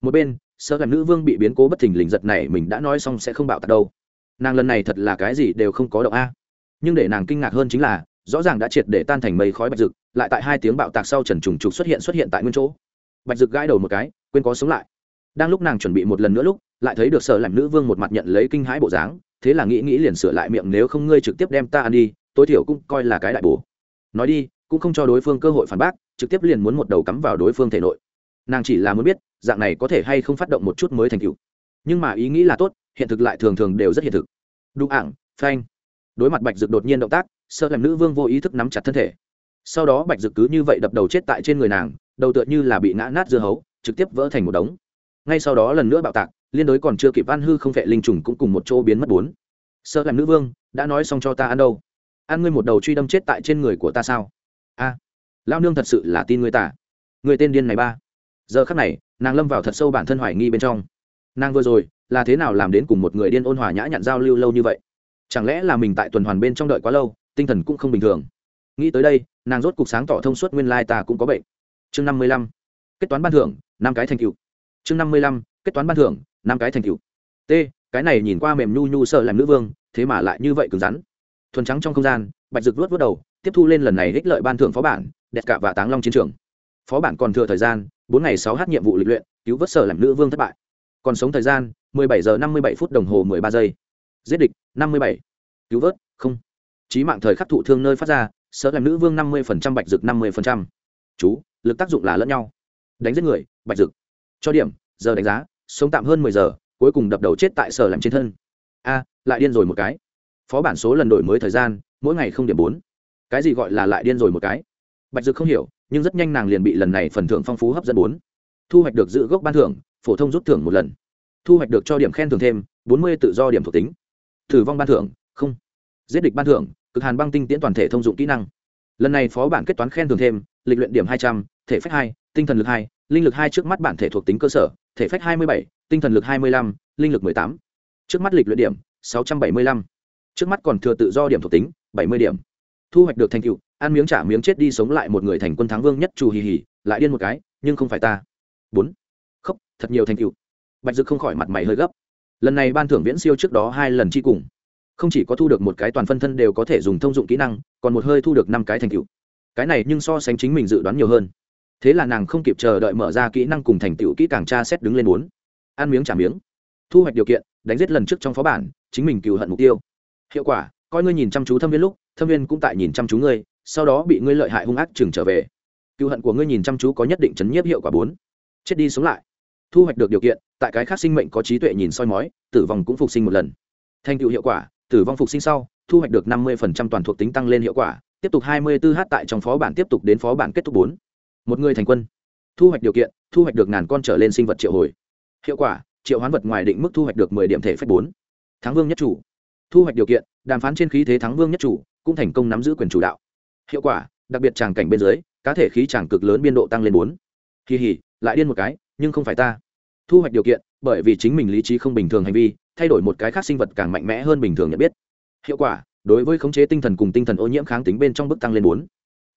Một bên sơ làm nữ vương bị biến cố bất thình lình giật này mình đã nói xong sẽ không bạo tạc đâu. Nàng lần này thật là cái gì đều không có động a. Nhưng để nàng kinh ngạc hơn chính là rõ ràng đã triệt để tan thành mây khói bạch dực, lại tại hai tiếng bạo tạc sau trần trùng trục xuất hiện xuất hiện tại nguyên chỗ. Bạch Dực gãi đầu một cái quên có sống lại. Đang lúc nàng chuẩn bị một lần nữa lúc lại thấy được sợ làm nữ vương một mặt nhận lấy kinh hãi bộ dáng, thế là nghĩ nghĩ liền sửa lại miệng nếu không ngươi trực tiếp đem ta ăn đi, tối thiểu cũng coi là cái đại bổ. Nói đi, cũng không cho đối phương cơ hội phản bác, trực tiếp liền muốn một đầu cắm vào đối phương thể nội. Nàng chỉ là muốn biết, dạng này có thể hay không phát động một chút mới thành cựu nhưng mà ý nghĩ là tốt, hiện thực lại thường thường đều rất hiện thực. Đụng ảng, phanh. Đối mặt bạch dực đột nhiên động tác sợ làm nữ vương vô ý thức nắm chặt thân thể. Sau đó bạch dực cứ như vậy đập đầu chết tại trên người nàng, đầu tựa như là bị ngã nát dưa hấu, trực tiếp vỡ thành một đống. Ngay sau đó lần nữa bạo tạc liên đối còn chưa kịp ăn hư không vệ linh trùng cũng cùng một chỗ biến mất bốn. Sợ làm nữ vương, đã nói xong cho ta ăn đâu? Ăn ngươi một đầu truy đâm chết tại trên người của ta sao? A lao nương thật sự là tin ngươi ta. Người tên điên này ba. Giờ khắc này, nàng lâm vào thật sâu bản thân hoài nghi bên trong. Nàng vừa rồi, là thế nào làm đến cùng một người điên ôn hòa nhã nhặn giao lưu lâu như vậy? Chẳng lẽ là mình tại tuần hoàn bên trong đợi quá lâu, tinh thần cũng không bình thường? Nghĩ tới đây, nàng rốt cục sáng tỏ thông suốt nguyên lai ta cũng có bệnh. Chương năm mươi lăm, kết toán ban thưởng, năm cái thành cựu chương năm mươi lăm, kết toán ban thưởng năm cái thành cựu t, cái này nhìn qua mềm nhu nhu sợ làm nữ vương, thế mà lại như vậy cứng rắn. Thuần trắng trong không gian, bạch rực vuốt vuốt đầu, tiếp thu lên lần này ích lợi ban thưởng phó bản, đẹp cả và táng long chiến trường. Phó bản còn thừa thời gian, bốn ngày sáu h nhiệm vụ lịch luyện, cứu vớt sở làm nữ vương thất bại. Còn sống thời gian bảy giờ năm mươi bảy phút đồng hồ ba giây. Giết địch, năm mươi bảy. Cứu vớt, không. Trí mạng thời khắc thụ thương nơi phát ra sở làm nữ vương năm mươi bạch rực năm mươi chú, lực tác dụng là lẫn nhau. Đánh giết người, bạch rực. Cho điểm, giờ đánh giá sống tạm hơn mười giờ, cuối cùng đập đầu chết tại sở làm trên thân. A, lại điên rồi một cái. Phó bản số lần đổi mới thời gian, mỗi ngày không điểm bốn. Cái gì gọi là lại điên rồi một cái? Bạch dực không hiểu, nhưng rất nhanh nàng liền bị lần này phần thưởng phong phú hấp dẫn bốn. Thu hoạch được giữ gốc ban thưởng, phổ thông rút thưởng một lần. Thu hoạch được cho điểm khen thưởng thêm, bốn mươi tự do điểm thuộc tính. Thử vong ban thưởng, không. Giết địch ban thưởng, cực hàn băng tinh tiễn toàn thể thông dụng kỹ năng. Lần này phó bản kết toán khen thưởng thêm, lịch luyện điểm hai trăm, thể phách hai, tinh thần lực hai, linh lực hai trước mắt bản thể thuộc tính cơ sở thể phách hai mươi bảy, tinh thần lực hai mươi lăm, linh lực mười tám. Trước mắt lịch luyện điểm, sáu trăm bảy mươi lăm. Trước mắt còn thừa tự do điểm thuộc tính, bảy mươi điểm. Thu hoạch được thành tựu, ăn miếng trả miếng chết đi sống lại một người thành quân thắng vương nhất trù hì hì, lại điên một cái, nhưng không phải ta. Bốn. Khóc, thật nhiều thành tựu. Bạch dực không khỏi mặt mày hơi gấp. Lần này ban thưởng viễn siêu trước đó hai lần chi cùng. Không chỉ có thu được một cái toàn phân thân đều có thể dùng thông dụng kỹ năng, còn một hơi thu được năm cái thành tựu. Cái này nhưng so sánh chính mình dự đoán nhiều hơn thế là nàng không kịp chờ đợi mở ra kỹ năng cùng thành tựu kỹ càng tra xét đứng lên bốn ăn miếng trả miếng. Thu hoạch điều kiện, đánh giết lần trước trong phó bản, chính mình cựu hận mục tiêu. Hiệu quả, coi ngươi nhìn chăm chú thâm viên lúc, thâm viên cũng tại nhìn chăm chú ngươi, sau đó bị ngươi lợi hại hung ác trừng trở về. Cựu hận của ngươi nhìn chăm chú có nhất định chấn nhiếp hiệu quả bốn. Chết đi sống lại. Thu hoạch được điều kiện, tại cái khác sinh mệnh có trí tuệ nhìn soi mói, tử vong cũng phục sinh một lần. Thành tựu hiệu quả, tử vong phục sinh sau, thu hoạch được năm mươi toàn thuộc tính tăng lên hiệu quả, tiếp tục hai mươi 24h tại trong phó bản tiếp tục đến phó bản kết thúc bốn một người thành quân. Thu hoạch điều kiện, thu hoạch được ngàn con trở lên sinh vật triệu hồi. Hiệu quả, triệu hoán vật ngoài định mức thu hoạch được mười điểm thể phép bốn. Thắng vương nhất chủ. Thu hoạch điều kiện, đàm phán trên khí thế thắng vương nhất chủ, cũng thành công nắm giữ quyền chủ đạo. Hiệu quả, đặc biệt tràng cảnh bên dưới, cá thể khí tràng cực lớn biên độ tăng lên bốn. Kỳ hỉ lại điên một cái, nhưng không phải ta. Thu hoạch điều kiện, bởi vì chính mình lý trí không bình thường hành vi, thay đổi một cái khác sinh vật càng mạnh mẽ hơn bình thường nhận biết. Hiệu quả, đối với khống chế tinh thần cùng tinh thần ô nhiễm kháng tính bên trong bức tăng lên bốn.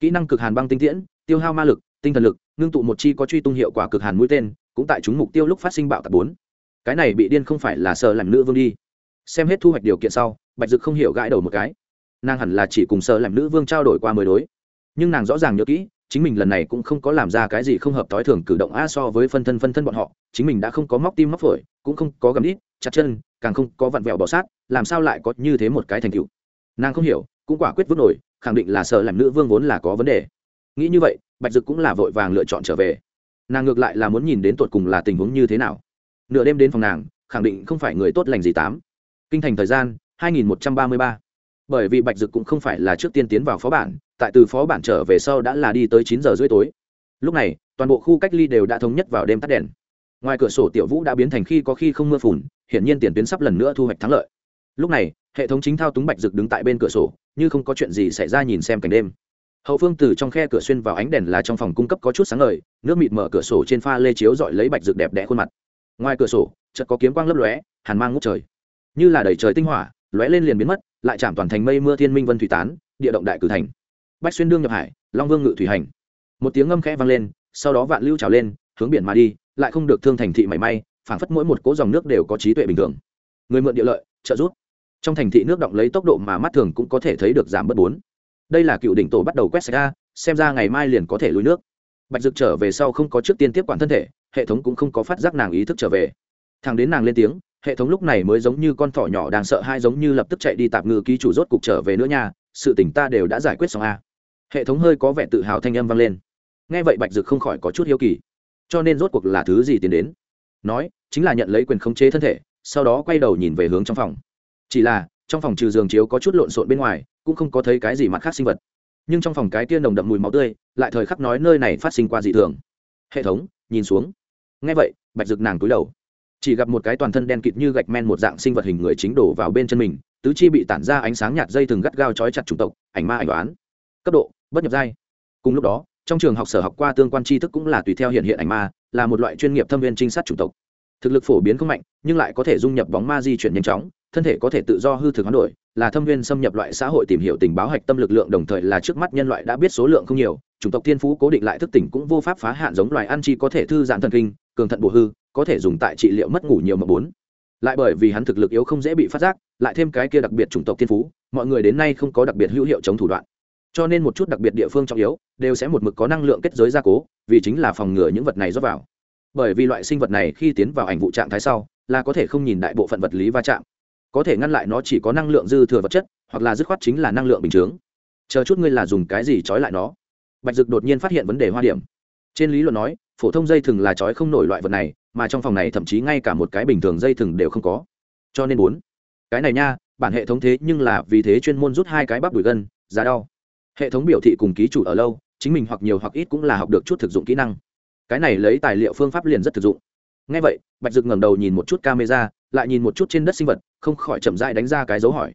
Kỹ năng cực hàn băng tinh tiễn, tiêu hao ma lực tinh thần lực, ngưng tụ một chi có truy tung hiệu quả cực hàn mũi tên, cũng tại chúng mục tiêu lúc phát sinh bạo tạc bốn. Cái này bị điên không phải là sợ làm nữ vương đi. Xem hết thu hoạch điều kiện sau, bạch dực không hiểu gãi đầu một cái. Nàng hẳn là chỉ cùng sợ làm nữ vương trao đổi qua mười đối. Nhưng nàng rõ ràng nhớ kỹ, chính mình lần này cũng không có làm ra cái gì không hợp t ố i thường cử động a so với phân thân phân thân bọn họ, chính mình đã không có móc tim móc phổi, cũng không có gầm đít, chặt chân, càng không có vặn vẹo bỏ sát, làm sao lại có như thế một cái thành tựu. Nàng không hiểu, cũng quả quyết vứt nổi, khẳng định là sợ làm nữ vương vốn là có vấn đề. Nghĩ như vậy bạch dực cũng là vội vàng lựa chọn trở về. Nàng ngược lại là muốn nhìn đến tột cùng là tình huống như thế nào. Nửa đêm đến phòng nàng, khẳng định không phải người tốt lành gì tám. Kinh thành thời gian 2133. bởi vì bạch dực cũng không phải là trước tiên tiến vào phó bản, tại từ phó bản trở về sau đã là đi tới chín giờ rưỡi tối. Lúc này, toàn bộ khu cách ly đều đã thống nhất vào đêm tắt đèn. Ngoài cửa sổ tiểu vũ đã biến thành khi có khi không mưa phùn, hiển nhiên tiền tuyến sắp lần nữa thu hoạch thắng lợi. Lúc này, hệ thống chính thao túng bạch dực đứng tại bên cửa sổ, như không có chuyện gì xảy ra nhìn xem cảnh đêm hậu phương từ trong khe cửa xuyên vào ánh đèn là trong phòng cung cấp có chút sáng ngời, nước mịt mở cửa sổ trên pha lê chiếu dọi lấy bạch rực đẹp đẽ khuôn mặt. Ngoài cửa sổ, chợt có kiếm quang lấp lóe, hàn mang ngút trời. Như là đẩy trời tinh hỏa, lóe lên liền biến mất, lại chạm toàn thành mây mưa thiên minh vân thủy tán, địa động đại cử thành. Bách xuyên đương nhập hải, long vương ngự thủy hành. Một tiếng ngâm khẽ vang lên, sau đó vạn lưu trào lên, hướng biển mà đi, lại không được thương thành thị mảy may, phảng phất mỗi một cỗ dòng nước đều có trí tuệ bình thường. Người mượn địa lợi, trợ giúp. Trong thành thị nước động lấy tốc độ mà mắt thường cũng có thể thấy được giảm bớt bốn đây là cựu đỉnh tổ bắt đầu quét sạch ra xem ra ngày mai liền có thể lùi nước. Bạch dực trở về sau không có trước tiên tiếp quản thân thể, hệ thống cũng không có phát giác nàng ý thức trở về. Thằng đến nàng lên tiếng, hệ thống lúc này mới giống như con thỏ nhỏ đang sợ hai giống như lập tức chạy đi tạp ngư ký chủ rốt cục trở về nữa nha, sự tỉnh ta đều đã giải quyết xong a. Hệ thống hơi có vẻ tự hào thanh âm vang lên. Nghe vậy bạch dực không khỏi có chút hiếu kỳ. Cho nên rốt cuộc là thứ gì tiến đến? Nói, chính là nhận lấy quyền khống chế thân thể, sau đó quay đầu nhìn về hướng trong phòng. Chỉ là, trong phòng trừ giường chiếu có chút lộn xộn bên ngoài cũng không có thấy cái gì mặt khác sinh vật. Nhưng trong phòng cái tia nồng đậm mùi máu tươi, lại thời khắc nói nơi này phát sinh qua dị thường. Hệ thống, nhìn xuống. Ngay vậy, bạch rực nàng túi đầu. Chỉ gặp một cái toàn thân đen kịt như gạch men một dạng sinh vật hình người chính đổ vào bên chân mình, tứ chi bị tản ra ánh sáng nhạt dây thừng gắt gao trói chặt chủng tộc, ảnh ma ảnh đoán. Cấp độ, bất nhập giai. Cùng lúc đó, trong trường học sở học qua tương quan tri thức cũng là tùy theo hiện hiện ảnh ma, là một loại chuyên nghiệp thâm viên trinh sát chủng tộc. Thực lực phổ biến không mạnh, nhưng lại có thể dung nhập bóng ma di chuyển nhanh chóng thân thể có thể tự do hư thực hoán đổi, là thâm viên xâm nhập loại xã hội tìm hiểu tình báo hạch tâm lực lượng, đồng thời là trước mắt nhân loại đã biết số lượng không nhiều, chủng tộc thiên phú cố định lại thức tỉnh cũng vô pháp phá hạn giống loài ăn chi có thể thư giãn thần kinh, cường thận bổ hư, có thể dùng tại trị liệu mất ngủ nhiều mà bốn. Lại bởi vì hắn thực lực yếu không dễ bị phát giác, lại thêm cái kia đặc biệt chủng tộc thiên phú, mọi người đến nay không có đặc biệt hữu hiệu chống thủ đoạn. Cho nên một chút đặc biệt địa phương trọng yếu, đều sẽ một mực có năng lượng kết giới gia cố, vì chính là phòng ngừa những vật này rót vào. Bởi vì loại sinh vật này khi tiến vào ảnh vụ trạng thái sau, là có thể không nhìn đại bộ phận vật lý va chạm có thể ngăn lại nó chỉ có năng lượng dư thừa vật chất, hoặc là dứt khoát chính là năng lượng bình chướng. Chờ chút ngươi là dùng cái gì trói lại nó? Bạch dực đột nhiên phát hiện vấn đề hoa điểm. Trên lý luận nói, phổ thông dây thừng là trói không nổi loại vật này, mà trong phòng này thậm chí ngay cả một cái bình thường dây thừng đều không có. Cho nên bốn, cái này nha, bản hệ thống thế nhưng là vì thế chuyên môn rút hai cái bắp đùi gân, giá đau. Hệ thống biểu thị cùng ký chủ ở lâu, chính mình hoặc nhiều hoặc ít cũng là học được chút thực dụng kỹ năng. Cái này lấy tài liệu phương pháp liền rất thực dụng ngay vậy, bạch dực ngẩng đầu nhìn một chút camera, lại nhìn một chút trên đất sinh vật, không khỏi chậm rãi đánh ra cái dấu hỏi.